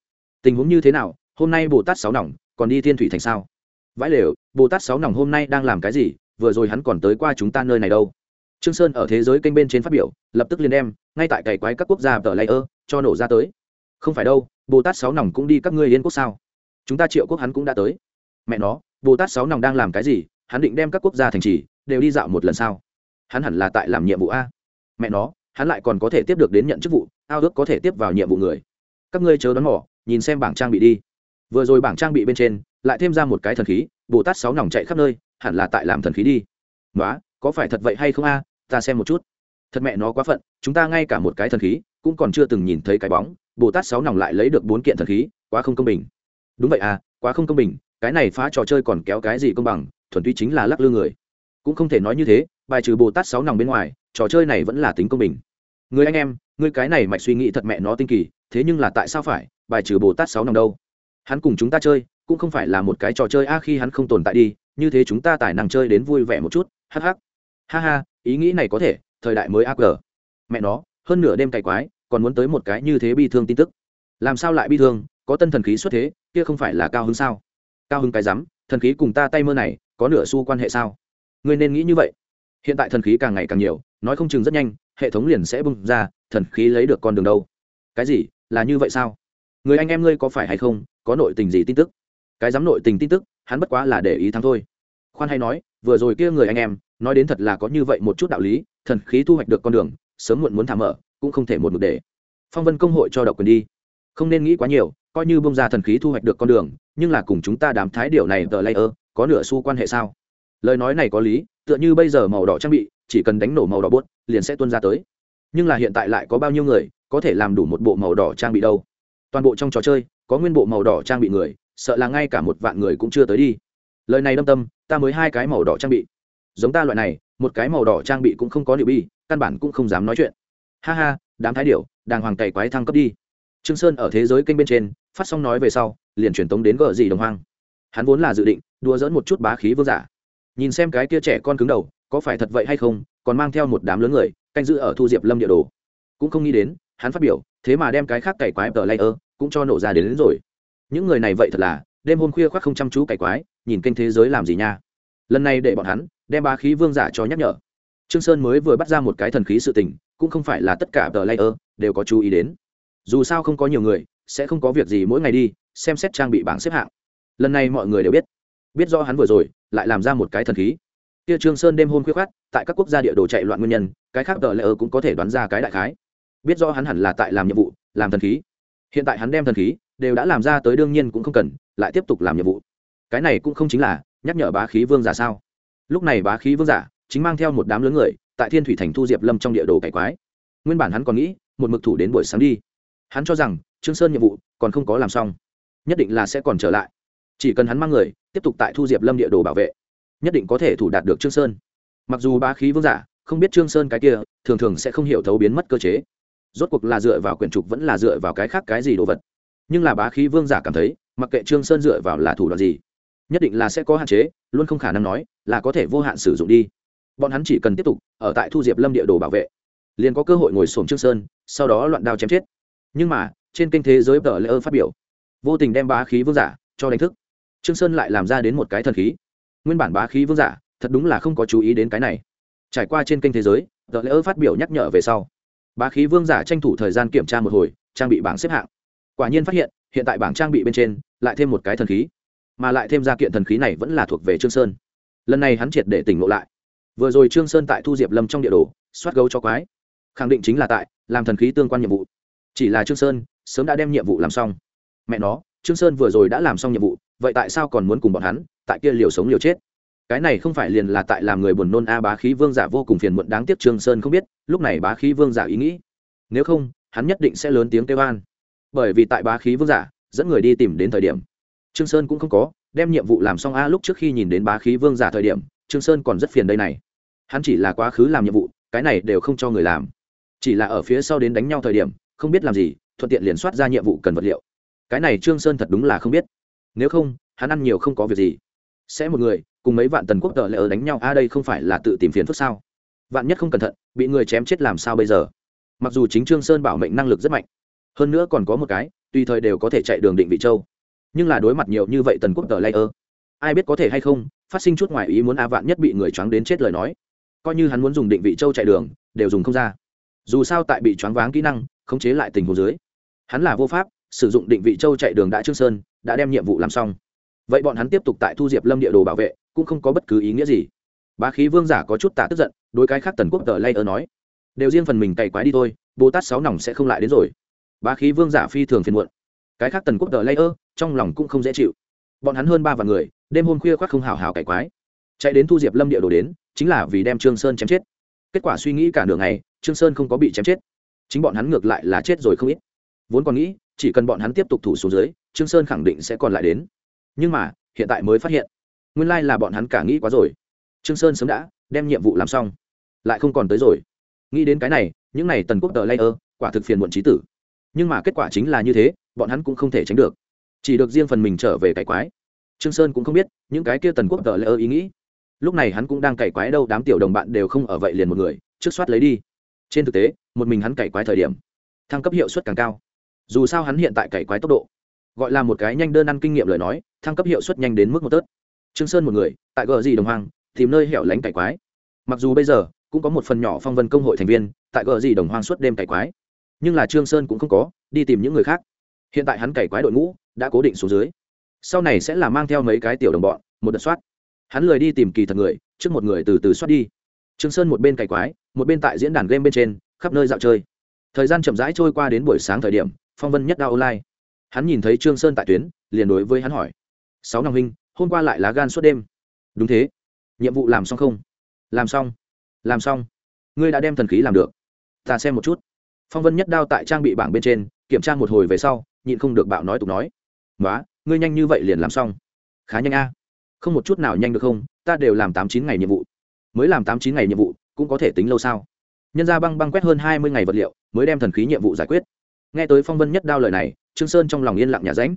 Tình huống như thế nào? Hôm nay bồ tát sáu nòng, còn đi thiên thủy thành sao? Vãi lều, bồ tát sáu nòng hôm nay đang làm cái gì? Vừa rồi hắn còn tới qua chúng ta nơi này đâu. Trương sơn ở thế giới kênh bên trên phát biểu, lập tức liền đem, ngay tại cày quái các quốc gia tờ layer, cho nổ ra tới. Không phải đâu bồ tát sáu nòng cũng đi các ngươi liên quốc sao? Chúng ta triệu quốc hắn cũng đã tới. Mẹ nó, bồ tát sáu nòng đang làm cái gì? Hắn định đem các quốc gia thành trì, đều đi dạo một lần sao? Hắn hẳn là tại làm nhiệm vụ a. Mẹ nó, hắn lại còn có thể tiếp được đến nhận chức vụ, ao ước có thể tiếp vào nhiệm vụ người. Các ngươi chớ đón mỏ nhìn xem bảng trang bị đi. Vừa rồi bảng trang bị bên trên, lại thêm ra một cái thần khí, bồ tát sáu nòng chạy khắp nơi, hẳn là tại làm thần khí đi. Nói có phải thật vậy hay không a? Ta xem một chút. Thật mẹ nó quá phận, chúng ta ngay cả một cái thần khí, cũng còn chưa từng nhìn thấy cái bóng bồ tát sáu nòng lại lấy được bốn kiện thần khí, quá không công bình. Đúng vậy à quá không công bình, cái này phá trò chơi còn kéo cái gì công bằng, thuần túy chính là lắc lư người. Cũng không thể nói như thế, bài trừ bồ tát sáu nòng bên ngoài, trò chơi này vẫn là tính công bình. Người anh em, người cái này mạch suy nghĩ thật mẹ nó tinh kỳ, thế nhưng là tại sao phải bài trừ bồ tát sáu nòng đâu? Hắn cùng chúng ta chơi, cũng không phải là một cái trò chơi a, khi hắn không tồn tại đi, như thế chúng ta tài năng chơi đến vui vẻ một chút hh ha ha, ý nghĩ này có thể, thời đại mới ag mẹ nó, hơn nửa đêm cày quái còn muốn tới một cái như thế bi thương tin tức. Làm sao lại bi thương? Có tân thần khí xuất thế, kia không phải là cao hứng sao? Cao hứng cái rắm, thần khí cùng ta tay mơ này, có nửa xu quan hệ sao? Ngươi nên nghĩ như vậy. Hiện tại thần khí càng ngày càng nhiều, nói không chừng rất nhanh, hệ thống liền sẽ bung ra, thần khí lấy được con đường đâu. Cái gì? Là như vậy sao? Người anh em ngươi có phải hay không, có nội tình gì tin tức? Cái dám nội tình tin tức, hắn bất quá là để ý thắng thôi. Khoan hay nói, vừa rồi kia người anh em, nói đến thật là có như vậy một chút đạo lý, thần khí thu hoạch được con đường sớm muộn muốn thả mở, cũng không thể một mực để. Phong vân công hội cho độc quyền đi. Không nên nghĩ quá nhiều, coi như bông ra thần khí thu hoạch được con đường, nhưng là cùng chúng ta đám thái điều này tờ layer, có nửa xu quan hệ sao? Lời nói này có lý, tựa như bây giờ màu đỏ trang bị, chỉ cần đánh nổ màu đỏ bốt, liền sẽ tuân ra tới. Nhưng là hiện tại lại có bao nhiêu người, có thể làm đủ một bộ màu đỏ trang bị đâu? Toàn bộ trong trò chơi, có nguyên bộ màu đỏ trang bị người, sợ là ngay cả một vạn người cũng chưa tới đi. Lời này đâm tâm, ta mới hai cái màu đỏ trang bị. Giống ta loại này, một cái màu đỏ trang bị cũng không có liệu bi căn bản cũng không dám nói chuyện. Ha ha đám thái điệu đàng hoàng cày quái thăng cấp đi. Trương sơn ở thế giới kênh bên trên phát xong nói về sau liền truyền tống đến gờ gì đồng hoang. Hắn vốn là dự định đùa giỡn một chút bá khí vương giả. Nhìn xem cái kia trẻ con cứng đầu có phải thật vậy hay không còn mang theo một đám lớn người canh giữ ở thu diệp lâm địa đồ. Cũng không nghĩ đến hắn phát biểu thế mà đem cái khác cày quái tờ layer cũng cho nổ ra đến, đến rồi. Những người này vậy thật là đêm hôm khuya khoác không chăm chú cày quái nhìn kênh thế giới làm gì nha. Lần này để bọn hắn đem ba khí vương giả cho nhắc nhở trương sơn mới vừa bắt ra một cái thần khí sự tình, cũng không phải là tất cả tờ layer đều có chú ý đến. Dù sao không có nhiều người, sẽ không có việc gì mỗi ngày đi, xem xét trang bị bảng xếp hạng. Lần này mọi người đều biết. Biết do hắn vừa rồi, lại làm ra một cái thần khí. Kia trương sơn đêm hôm khuya khoát tại các quốc gia địa đồ chạy loạn nguyên nhân, cái khác tờ layer cũng có thể đoán ra cái đại khái. Biết do hắn hẳn là tại làm nhiệm vụ, làm thần khí. Hiện tại hắn đem thần khí, đều đã làm ra tới đương nhiên cũng không cần, lại tiếp tục làm nhiệm vụ. Cái này cũng không chính là nhắc nhở bá khí vương giả sao. Lúc này bá khí vương giả chính mang theo một đám lớn người, tại thiên thủy thành thu diệp lâm trong địa đồ cải quái. Nguyên bản hắn còn nghĩ, một mực thủ đến buổi sáng đi. Hắn cho rằng, trương sơn nhiệm vụ còn không có làm xong, nhất định là sẽ còn trở lại. Chỉ cần hắn mang người, tiếp tục tại thu diệp lâm địa đồ bảo vệ, nhất định có thể thủ đạt được trương sơn. Mặc dù bá khí vương giả, không biết trương sơn cái kia, thường thường sẽ không hiểu thấu biến mất cơ chế. Rốt cuộc là dựa vào quyển trục vẫn là dựa vào cái khác cái gì đồ vật. Nhưng là bá khí vương giả cảm thấy, mặc kệ trương sơn dựa vào là thủ đoạn gì, nhất định là sẽ có hạn chế, luôn không khả năng nói là có thể vô hạn sử dụng đi bọn hắn chỉ cần tiếp tục ở tại thu diệp lâm địa đồ bảo vệ, liền có cơ hội ngồi sổm trương sơn, sau đó loạn đao chém chết. Nhưng mà, trên kênh thế giới tờ lễ ơ phát biểu, vô tình đem bá khí vương giả cho đánh thức. Trương sơn lại làm ra đến một cái thần khí. Nguyên bản bá khí vương giả, thật đúng là không có chú ý đến cái này. Trải qua trên kênh thế giới, tờ lễ ơ phát biểu nhắc nhở về sau, bá khí vương giả tranh thủ thời gian kiểm tra một hồi, trang bị bảng xếp hạng. Quả nhiên phát hiện hiện tại bảng trang bị bên trên lại thêm một cái thần khí, mà lại thêm ra kiện thần khí này vẫn là thuộc về trương sơn. Lần này hắn triệt để tỉnh ngộ lại vừa rồi trương sơn tại thu diệp lâm trong địa đồ, soát gấu cho quái. Khẳng định chính là tại, làm thần khí tương quan nhiệm vụ. Chỉ là trương sơn, sớm đã đem nhiệm vụ làm xong. Mẹ nó, trương sơn vừa rồi đã làm xong nhiệm vụ, vậy tại sao còn muốn cùng bọn hắn, tại kia liều sống liều chết? Cái này không phải liền là tại làm người buồn nôn a, bá khí vương giả vô cùng phiền muộn, đáng tiếc trương sơn không biết, lúc này bá khí vương giả ý nghĩ. Nếu không, hắn nhất định sẽ lớn tiếng kêu an. Bởi vì tại bá khí vương giả, dẫn người đi tìm đến thời điểm. Trương sơn cũng không có, đem nhiệm vụ làm xong a, lúc trước khi nhìn đến bá khí vương giả thời điểm, trương sơn còn rất phiền đây này hắn chỉ là quá khứ làm nhiệm vụ, cái này đều không cho người làm. Chỉ là ở phía sau đến đánh nhau thời điểm, không biết làm gì, thuận tiện liền soát ra nhiệm vụ cần vật liệu. Cái này trương sơn thật đúng là không biết. Nếu không, hắn ăn nhiều không có việc gì. Sẽ một người, cùng mấy vạn tần quốc tờ lệ ở đánh nhau a đây không phải là tự tìm phiền phức sao? Vạn nhất không cẩn thận, bị người chém chết làm sao bây giờ? Mặc dù chính trương sơn bảo mệnh năng lực rất mạnh, hơn nữa còn có một cái, tùy thời đều có thể chạy đường định vị châu. Nhưng là đối mặt nhiều như vậy tần quốc tờ lây ơ, ai biết có thể hay không, phát sinh chút ngoài ý muốn a vạn nhất bị người choáng đến chết lời nói coi như hắn muốn dùng định vị châu chạy đường, đều dùng không ra. Dù sao tại bị choáng váng kỹ năng, khống chế lại tình hồ dưới. Hắn là vô pháp, sử dụng định vị châu chạy đường đã trương sơn, đã đem nhiệm vụ làm xong. Vậy bọn hắn tiếp tục tại thu diệp lâm địa đồ bảo vệ, cũng không có bất cứ ý nghĩa gì. Bá khí vương giả có chút tả tức giận, đối cái khác tần quốc tờ lay ơ nói, đều riêng phần mình cày quái đi thôi bồ tát sáu nòng sẽ không lại đến rồi. Bá khí vương giả phi thường phiền muộn. Cái khác tần quốc tờ lay ơ, trong lòng cũng không dễ chịu. Bọn hắn hơn ba vạn người, đêm hôm khuya khoác không hào hào cày quái. Chạy đến thu diệp lâm địa đồ đến chính là vì đem trương sơn chém chết. Kết quả suy nghĩ cả nửa ngày, trương sơn không có bị chém chết. Chính bọn hắn ngược lại là chết rồi không ít. Vốn còn nghĩ, chỉ cần bọn hắn tiếp tục thủ xuống dưới, trương sơn khẳng định sẽ còn lại đến. Nhưng mà, hiện tại mới phát hiện, nguyên lai là bọn hắn cả nghĩ quá rồi. Trương sơn sớm đã đem nhiệm vụ làm xong, lại không còn tới rồi. Nghĩ đến cái này, những này tần quốc tờ layer, quả thực phiền muộn trí tử. Nhưng mà kết quả chính là như thế, bọn hắn cũng không thể tránh được. Chỉ được riêng phần mình trở về cải quái. Trương sơn cũng không biết những cái kia tần quốc tờ layer ý nghĩ lúc này hắn cũng đang cày quái đâu, đám tiểu đồng bạn đều không ở vậy liền một người, trước soát lấy đi. Trên thực tế, một mình hắn cày quái thời điểm, thăng cấp hiệu suất càng cao. Dù sao hắn hiện tại cày quái tốc độ, gọi là một cái nhanh đơn ăn kinh nghiệm lời nói, thăng cấp hiệu suất nhanh đến mức một tớt trương sơn một người, tại gờ gì đồng hoang, tìm nơi hẻo lánh cày quái. Mặc dù bây giờ, cũng có một phần nhỏ phong vân công hội thành viên, tại gờ gì đồng hoang suốt đêm cày quái. Nhưng là trương sơn cũng không có, đi tìm những người khác. Hiện tại hắn cày quái đội ngũ, đã cố định xuống dưới. Sau này sẽ là mang theo mấy cái tiểu đồng bọn, một đợt soát hắn lười đi tìm kỳ thật người, trước một người từ từ xoát đi. Trương sơn một bên cày quái, một bên tại diễn đàn game bên trên, khắp nơi dạo chơi. Thời gian chậm rãi trôi qua đến buổi sáng thời điểm, phong vân nhất đao online. Hắn nhìn thấy trương sơn tại tuyến, liền đối với hắn hỏi, sáu năm huynh, hôm qua lại lá gan suốt đêm. Đúng thế. Nhiệm vụ làm xong không? Làm xong. Làm xong. Ngươi đã đem thần khí làm được. Ta xem một chút. Phong vân nhất đao tại trang bị bảng bên trên, kiểm tra một hồi về sau, nhịn không được bạo nói tục nói nói ngươi nhanh như vậy liền làm xong. Khá nhanh a không một chút nào nhanh được không, ta đều làm tám chín ngày nhiệm vụ. Mới làm tám chín ngày nhiệm vụ, cũng có thể tính lâu sao? Nhân ra băng băng quét hơn hai mươi ngày vật liệu, mới đem thần khí nhiệm vụ giải quyết. Nghe tới phong vân nhất đao lời này, trương sơn trong lòng yên lặng nhà ránh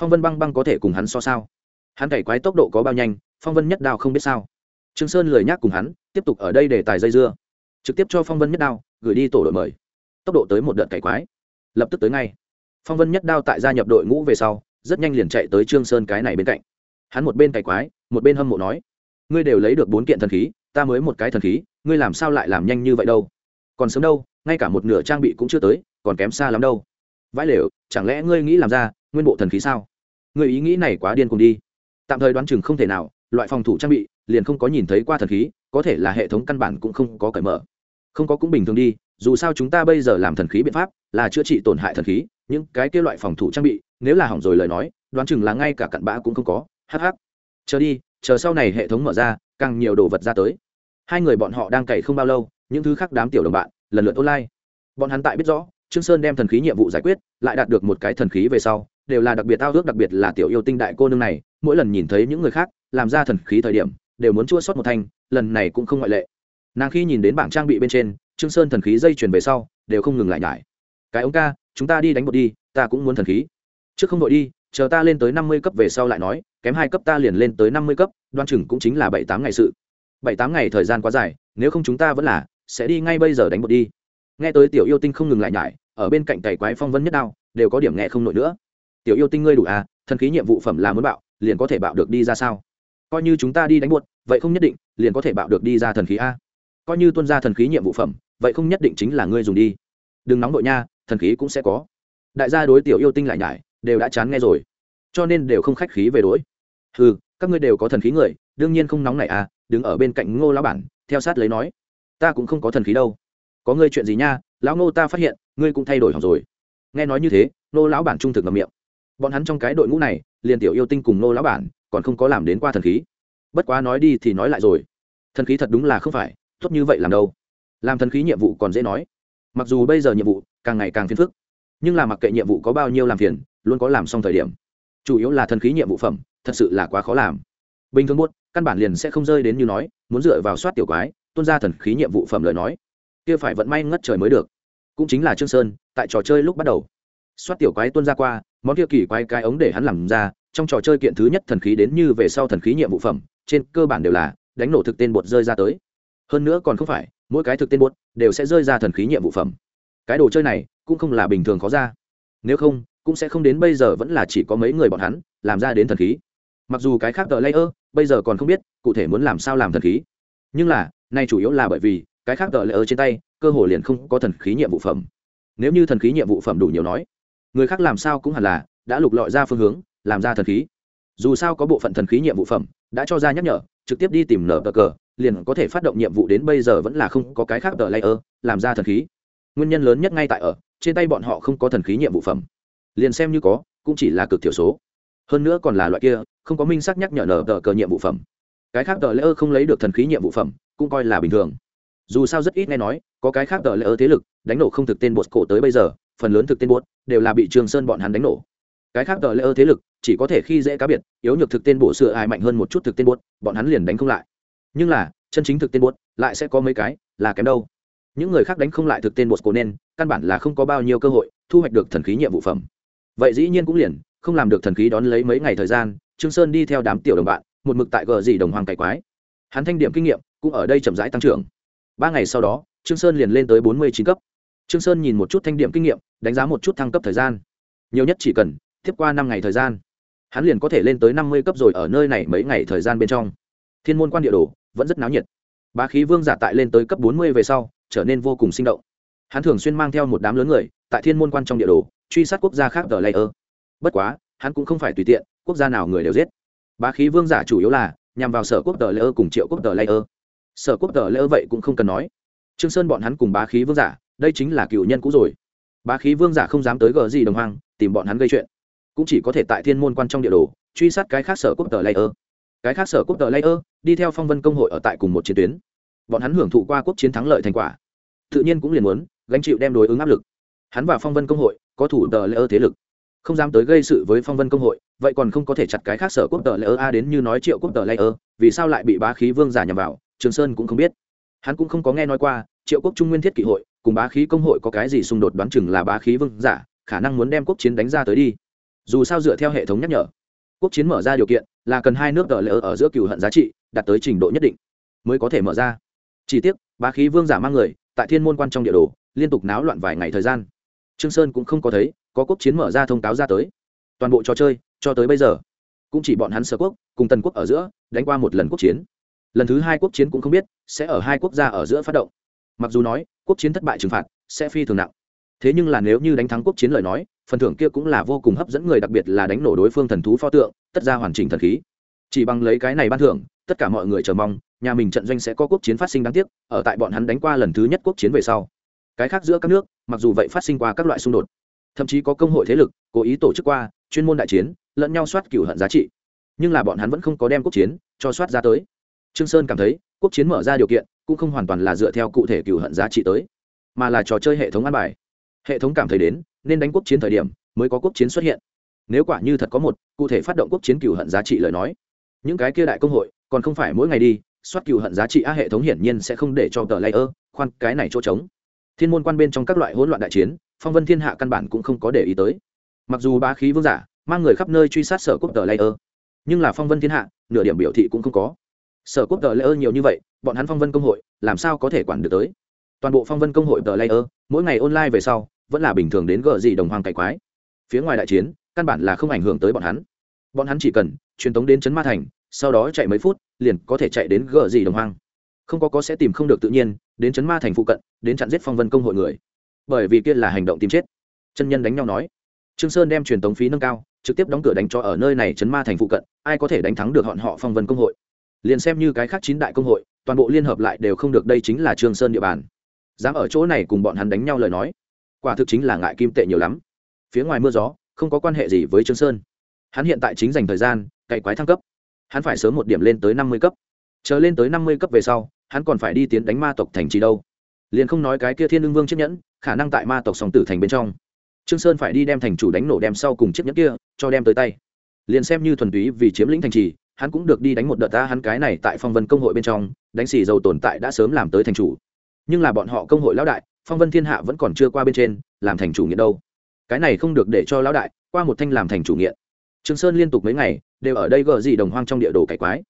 phong vân băng băng có thể cùng hắn so sao? Hắn cày quái tốc độ có bao nhanh, phong vân nhất đao không biết sao? Trương sơn lười nhắc cùng hắn, tiếp tục ở đây để tài dây dưa. Trực tiếp cho phong vân nhất đao, gửi đi tổ đội mời. Tốc độ tới một đợt cày quái. Lập tức tới ngay. Phong vân nhất đao tại gia nhập đội ngũ về sau, rất nhanh liền chạy tới trương sơn cái này bên cạnh hắn một bên cày quái, một bên hâm mộ nói, ngươi đều lấy được bốn kiện thần khí, ta mới một cái thần khí, ngươi làm sao lại làm nhanh như vậy đâu? Còn sớm đâu, ngay cả một nửa trang bị cũng chưa tới, còn kém xa lắm đâu. Vãi lều, chẳng lẽ ngươi nghĩ làm ra nguyên bộ thần khí sao? Ngươi ý nghĩ này quá điên cùng đi. Tạm thời đoán chừng không thể nào, loại phòng thủ trang bị liền không có nhìn thấy qua thần khí, có thể là hệ thống căn bản cũng không có cởi mở. Không có cũng bình thường đi, dù sao chúng ta bây giờ làm thần khí biện pháp là chữa trị tổn hại thần khí, những cái kia loại phòng thủ trang bị, nếu là hỏng rồi lời nói, đoán chừng là ngay cả cặn bã cũng không có hh chờ đi, chờ sau này hệ thống mở ra, càng nhiều đồ vật ra tới. Hai người bọn họ đang cày không bao lâu, những thứ khác đám tiểu đồng bạn lần lượt online. Bọn hắn tại biết rõ, trương sơn đem thần khí nhiệm vụ giải quyết, lại đạt được một cái thần khí về sau, đều là đặc biệt ao ước đặc biệt là tiểu yêu tinh đại cô nương này, mỗi lần nhìn thấy những người khác làm ra thần khí thời điểm, đều muốn chua sót một thanh, lần này cũng không ngoại lệ. Nàng khi nhìn đến bảng trang bị bên trên, trương sơn thần khí dây chuyền về sau, đều không ngừng lại nhải. Cái ống ca, chúng ta đi đánh bột đi, ta cũng muốn thần khí. Trước không đội đi chờ ta lên tới năm mươi cấp về sau lại nói, kém hai cấp ta liền lên tới năm mươi cấp, đoan chừng cũng chính là bảy tám ngày sự. Bảy tám ngày thời gian quá dài, nếu không chúng ta vẫn là sẽ đi ngay bây giờ đánh một đi. Nghe tới tiểu yêu tinh không ngừng lại nhải, ở bên cạnh cày quái phong vân nhất đao, đều có điểm nghe không nổi nữa. Tiểu yêu tinh ngươi đủ à thần khí nhiệm vụ phẩm là muốn bạo, liền có thể bạo được đi ra sao? Coi như chúng ta đi đánh buột, vậy không nhất định, liền có thể bạo được đi ra thần khí a. Coi như tuân ra thần khí nhiệm vụ phẩm, vậy không nhất định chính là ngươi dùng đi. Đừng nóng đội nha, thần khí cũng sẽ có. Đại gia đối tiểu yêu tinh lại nhải đều đã chán nghe rồi. Cho nên đều không khách khí về đối. Ừ các ngươi đều có thần khí người, đương nhiên không nóng này à đứng ở bên cạnh ngô lão bản, theo sát lấy nói. Ta cũng không có thần khí đâu. Có ngươi chuyện gì nha, lão ngô ta phát hiện, ngươi cũng thay đổi hỏng rồi. Nghe nói như thế, Ngô lão bản trung thực ngầm miệng. Bọn hắn trong cái đội ngũ này, liền tiểu yêu tinh cùng Ngô lão bản, còn không có làm đến qua thần khí. Bất quá nói đi thì nói lại rồi. Thần khí thật đúng là không phải, tốt như vậy làm đâu. Làm thần khí nhiệm vụ còn dễ nói. Mặc dù bây giờ nhiệm vụ càng ngày càng phiền phức nhưng là mặc kệ nhiệm vụ có bao nhiêu làm phiền, luôn có làm xong thời điểm. Chủ yếu là thần khí nhiệm vụ phẩm, thật sự là quá khó làm. Bình thường buốt, căn bản liền sẽ không rơi đến như nói, muốn dựa vào soát tiểu quái tuân ra thần khí nhiệm vụ phẩm lời nói. Kia phải vận may ngất trời mới được. Cũng chính là trương sơn, tại trò chơi lúc bắt đầu. Soát tiểu quái tuân ra qua, món kia kỳ quái cái ống để hắn làm ra, trong trò chơi kiện thứ nhất thần khí đến như về sau thần khí nhiệm vụ phẩm, trên cơ bản đều là đánh nổ thực tên bột rơi ra tới. Hơn nữa còn không phải, mỗi cái thực tên bột đều sẽ rơi ra thần khí nhiệm vụ phẩm cái đồ chơi này cũng không là bình thường khó ra. Nếu không, cũng sẽ không đến bây giờ vẫn là chỉ có mấy người bọn hắn làm ra đến thần khí. Mặc dù cái khác tờ layer, bây giờ còn không biết cụ thể muốn làm sao làm thần khí. Nhưng là, nay chủ yếu là bởi vì cái khác tờ layer trên tay, cơ hồ liền không có thần khí nhiệm vụ phẩm. Nếu như thần khí nhiệm vụ phẩm đủ nhiều nói, người khác làm sao cũng hẳn là đã lục lọi ra phương hướng, làm ra thần khí. Dù sao có bộ phận thần khí nhiệm vụ phẩm đã cho ra nhắc nhở, trực tiếp đi tìm nở tờ cờ, liền có thể phát động nhiệm vụ đến bây giờ vẫn là không có cái khác tờ layer làm ra thần khí nguyên nhân lớn nhất ngay tại ở, trên tay bọn họ không có thần khí nhiệm vụ phẩm. Liền xem như có, cũng chỉ là cực thiểu số. Hơn nữa còn là loại kia, không có minh xác nhắc nhở nở tờ cờ nhiệm vụ phẩm. Cái khác tờ layer không lấy được thần khí nhiệm vụ phẩm, cũng coi là bình thường. Dù sao rất ít nghe nói, có cái khác tờ layer thế lực, đánh nổ không thực tên bột cổ tới bây giờ, phần lớn thực tên bột, đều là bị trường sơn bọn hắn đánh nổ. Cái khác tờ layer thế lực, chỉ có thể khi dễ cá biệt, yếu nhược thực tên bổ sửa ai mạnh hơn một chút thực tên bột, bọn hắn liền đánh không lại. Nhưng là, chân chính thực tên bột, lại sẽ có mấy cái, là kém đâu những người khác đánh không lại thực tên bột cổ nên, căn bản là không có bao nhiêu cơ hội thu hoạch được thần khí nhiệm vụ phẩm. Vậy dĩ nhiên cũng liền, không làm được thần khí đón lấy mấy ngày thời gian, trương sơn đi theo đám tiểu đồng bạn, một mực tại gờ gì đồng hoàng cày quái. Hắn thanh điểm kinh nghiệm cũng ở đây chậm rãi tăng trưởng. Ba ngày sau đó, trương sơn liền lên tới bốn mươi chín cấp. Trương sơn nhìn một chút thanh điểm kinh nghiệm, đánh giá một chút thăng cấp thời gian. Nhiều nhất chỉ cần tiếp qua năm ngày thời gian, hắn liền có thể lên tới năm mươi cấp rồi ở nơi này mấy ngày thời gian bên trong. Thiên môn quan địa đồ vẫn rất náo nhiệt. Bá khí vương giả tại lên tới cấp bốn mươi về sau trở nên vô cùng sinh động. Hắn thường xuyên mang theo một đám lớn người tại thiên môn quan trong địa đồ, truy sát quốc gia khác tờ layer. Bất quá, hắn cũng không phải tùy tiện, quốc gia nào người đều giết. Bá khí vương giả chủ yếu là nhằm vào sở quốc tờ layer cùng triệu quốc tờ layer. Sở quốc tờ layer vậy cũng không cần nói. Trương sơn bọn hắn cùng bá khí vương giả, đây chính là cựu nhân cũ rồi. Bá khí vương giả không dám tới gờ gì đồng hoang, tìm bọn hắn gây chuyện. Cũng chỉ có thể tại thiên môn quan trong địa đồ, truy sát cái khác sở quốc tờ layer. Cái khác sở quốc tờ layer, đi theo phong vân công hội ở tại cùng một chiến tuyến bọn hắn hưởng thụ qua quốc chiến thắng lợi thành quả. Tự nhiên cũng liền muốn gánh chịu đem đối ứng áp lực. Hắn và phong vân công hội có thủ tờ layer thế lực. Không dám tới gây sự với phong vân công hội, vậy còn không có thể chặt cái khác sở quốc tờ layer a đến như nói triệu quốc tờ layer vì sao lại bị bá khí vương giả nhằm vào, trường sơn cũng không biết. Hắn cũng không có nghe nói qua, triệu quốc trung nguyên thiết kỷ hội cùng bá khí công hội có cái gì xung đột đoán chừng là bá khí vương giả, khả năng muốn đem quốc chiến đánh ra tới đi. Dù sao dựa theo hệ thống nhắc nhở, quốc chiến mở ra điều kiện là cần hai nước tờ lỡ ở giữa cựu hận giá trị đạt tới trình độ nhất định mới có thể mở ra chỉ tiếc, bá khí vương giả mang người, tại thiên môn quan trong địa đồ, liên tục náo loạn vài ngày thời gian. Trương sơn cũng không có thấy, có quốc chiến mở ra thông cáo ra tới. Toàn bộ trò chơi, cho tới bây giờ, cũng chỉ bọn hắn sở quốc, cùng tần quốc ở giữa, đánh qua một lần quốc chiến. Lần thứ hai quốc chiến cũng không biết, sẽ ở hai quốc gia ở giữa phát động. Mặc dù nói, quốc chiến thất bại trừng phạt, sẽ phi thường nặng. Thế nhưng là nếu như đánh thắng quốc chiến lời nói, phần thưởng kia cũng là vô cùng hấp dẫn người đặc biệt là đánh nổ đối phương thần thú pho tượng, tất ra hoàn chỉnh thần khí. Chỉ bằng lấy cái này ban thưởng, tất cả mọi người chờ mong nhà mình trận doanh sẽ có quốc chiến phát sinh đáng tiếc, ở tại bọn hắn đánh qua lần thứ nhất quốc chiến về sau. Cái khác giữa các nước, mặc dù vậy phát sinh qua các loại xung đột, thậm chí có công hội thế lực cố ý tổ chức qua, chuyên môn đại chiến, lẫn nhau soát cửu hận giá trị. Nhưng là bọn hắn vẫn không có đem quốc chiến cho soát ra tới. Trương sơn cảm thấy, quốc chiến mở ra điều kiện, cũng không hoàn toàn là dựa theo cụ thể cửu hận giá trị tới, mà là trò chơi hệ thống an bài. Hệ thống cảm thấy đến, nên đánh quốc chiến thời điểm, mới có quốc chiến xuất hiện. Nếu quả như thật có một, cụ thể phát động quốc chiến cửu hận giá trị lời nói, những cái kia đại công hội, còn không phải mỗi ngày đi soát cửu hận giá trị a hệ thống hiển nhiên sẽ không để cho tờ layer khoan cái này chỗ trống. Thiên môn quan bên trong các loại hỗn loạn đại chiến, phong vân thiên hạ căn bản cũng không có để ý tới. Mặc dù bá khí vương giả, mang người khắp nơi truy sát sở quốc tờ layer, nhưng là phong vân thiên hạ, nửa điểm biểu thị cũng không có. Sở quốc tờ layer nhiều như vậy, bọn hắn phong vân công hội, làm sao có thể quản được tới? Toàn bộ phong vân công hội tờ layer, mỗi ngày online về sau, vẫn là bình thường đến gờ gì đồng hoàng cải quái. Phía ngoài đại chiến, căn bản là không ảnh hưởng tới bọn hắn. Bọn hắn chỉ cần truyền tống đến trấn ma thành, sau đó chạy mấy phút liền có thể chạy đến gờ gì đồng hoang. Không có có sẽ tìm không được tự nhiên, đến chấn ma thành phụ cận, đến chặn giết phong vân công hội người. Bởi vì kia là hành động tìm chết. Chân nhân đánh nhau nói. Trương sơn đem truyền tống phí nâng cao, trực tiếp đóng cửa đánh cho ở nơi này chấn ma thành phụ cận, ai có thể đánh thắng được họn họ phong vân công hội. Liền xem như cái khác chín đại công hội, toàn bộ liên hợp lại đều không được, đây chính là trương sơn địa bàn. Dám ở chỗ này cùng bọn hắn đánh nhau lời nói. Quả thực chính là ngại kim tệ nhiều lắm. Phía ngoài mưa gió, không có quan hệ gì với trương sơn. Hắn hiện tại chính dành thời gian, cày quái thăng cấp hắn phải sớm một điểm lên tới năm mươi cấp. Chờ lên tới năm mươi cấp về sau, hắn còn phải đi tiến đánh ma tộc thành trì đâu. Liền không nói cái kia thiên lương vương chiếc nhẫn, khả năng tại ma tộc sòng tử thành bên trong. Trương sơn phải đi đem thành chủ đánh nổ đem sau cùng chiếc nhẫn kia, cho đem tới tay. Liền xem như thuần túy vì chiếm lĩnh thành trì, hắn cũng được đi đánh một đợt ta, hắn cái này tại phong vân công hội bên trong, đánh xì dầu tồn tại đã sớm làm tới thành chủ. Nhưng là bọn họ công hội lão đại, phong vân thiên hạ vẫn còn chưa qua bên trên, làm thành chủ nghiện đâu. Cái này không được để cho lão đại qua một thanh làm thành chủ nghiện. Trương sơn liên tục mấy ngày đều ở đây gờ gì đồng hoang trong địa đồ cải quái.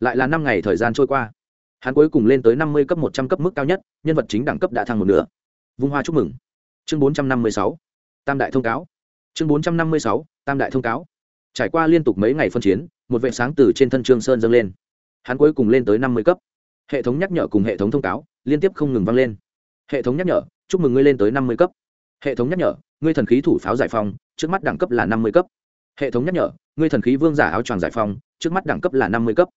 Lại là năm ngày thời gian trôi qua. Hắn cuối cùng lên tới năm mươi cấp một trăm cấp mức cao nhất, nhân vật chính đẳng cấp đã thăng một nửa. Vung hoa chúc mừng. Chương bốn trăm năm mươi sáu. Tam đại thông cáo. Chương bốn trăm năm mươi sáu, tam đại thông cáo. Trải qua liên tục mấy ngày phân chiến, một vệ sáng từ trên thân trương sơn dâng lên. Hắn cuối cùng lên tới năm mươi cấp. Hệ thống nhắc nhở cùng hệ thống thông cáo liên tiếp không ngừng vang lên. Hệ thống nhắc nhở, chúc mừng ngươi lên tới năm mươi cấp. Hệ thống nhắc nhở, ngươi thần khí thủ pháo giải phong trước mắt đẳng cấp là năm mươi cấp hệ thống nhắc nhở, ngươi thần khí vương giả áo choàng giải phong trước mắt đẳng cấp là năm mươi cấp.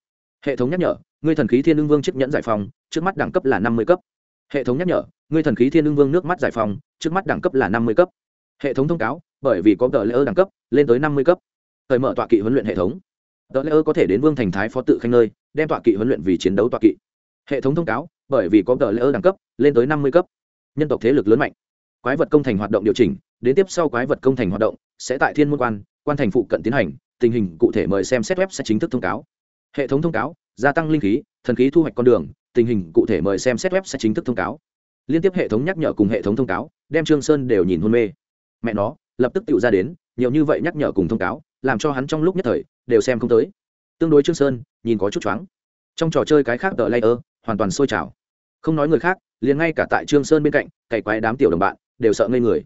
Hệ thống nhắc nhở, ngươi thần khí thiên lương vương chiếc nhẫn giải phong trước mắt đẳng cấp là năm mươi cấp. Hệ thống nhắc nhở, ngươi thần khí thiên lương vương nước mắt giải phong trước mắt đẳng cấp là năm mươi cấp. Hệ thống thông cáo, bởi vì có tờ lễ ơ đẳng cấp, lên tới năm mươi cấp. Thời mở tọa kỵ huấn luyện hệ thống. Tờ lễ ơ có thể đến vương thành thái phó tự khanh nơi, đem tọa kỵ huấn luyện vì chiến đấu tọa kỵ. Hệ thống thông cáo, bởi vì có tờ lễ ơ đẳng cấp, lên tới năm mươi cấp. Nhân tộc thế lực lớn mạnh. Quái vật công thành hoạt động điều chỉnh, đến tiếp sau quái vật công thành hoạt động, sẽ tại thiên môn quan quan thành phụ cận tiến hành, tình hình cụ thể mời xem xét web sẽ chính thức thông cáo. Hệ thống thông cáo, gia tăng linh khí, thần khí thu hoạch con đường, tình hình cụ thể mời xem xét web sẽ chính thức thông cáo. Liên tiếp hệ thống nhắc nhở cùng hệ thống thông cáo, đem trương sơn đều nhìn hôn mê. Mẹ nó, lập tức tự ra đến, nhiều như vậy nhắc nhở cùng thông cáo, làm cho hắn trong lúc nhất thời, đều xem không tới. Tương đối trương sơn, nhìn có chút choáng. Trong trò chơi cái khác tờ layer, hoàn toàn sôi trào. Không nói người khác, liền ngay cả tại trương sơn bên cạnh, cày quái đám tiểu đồng bạn, đều sợ ngây người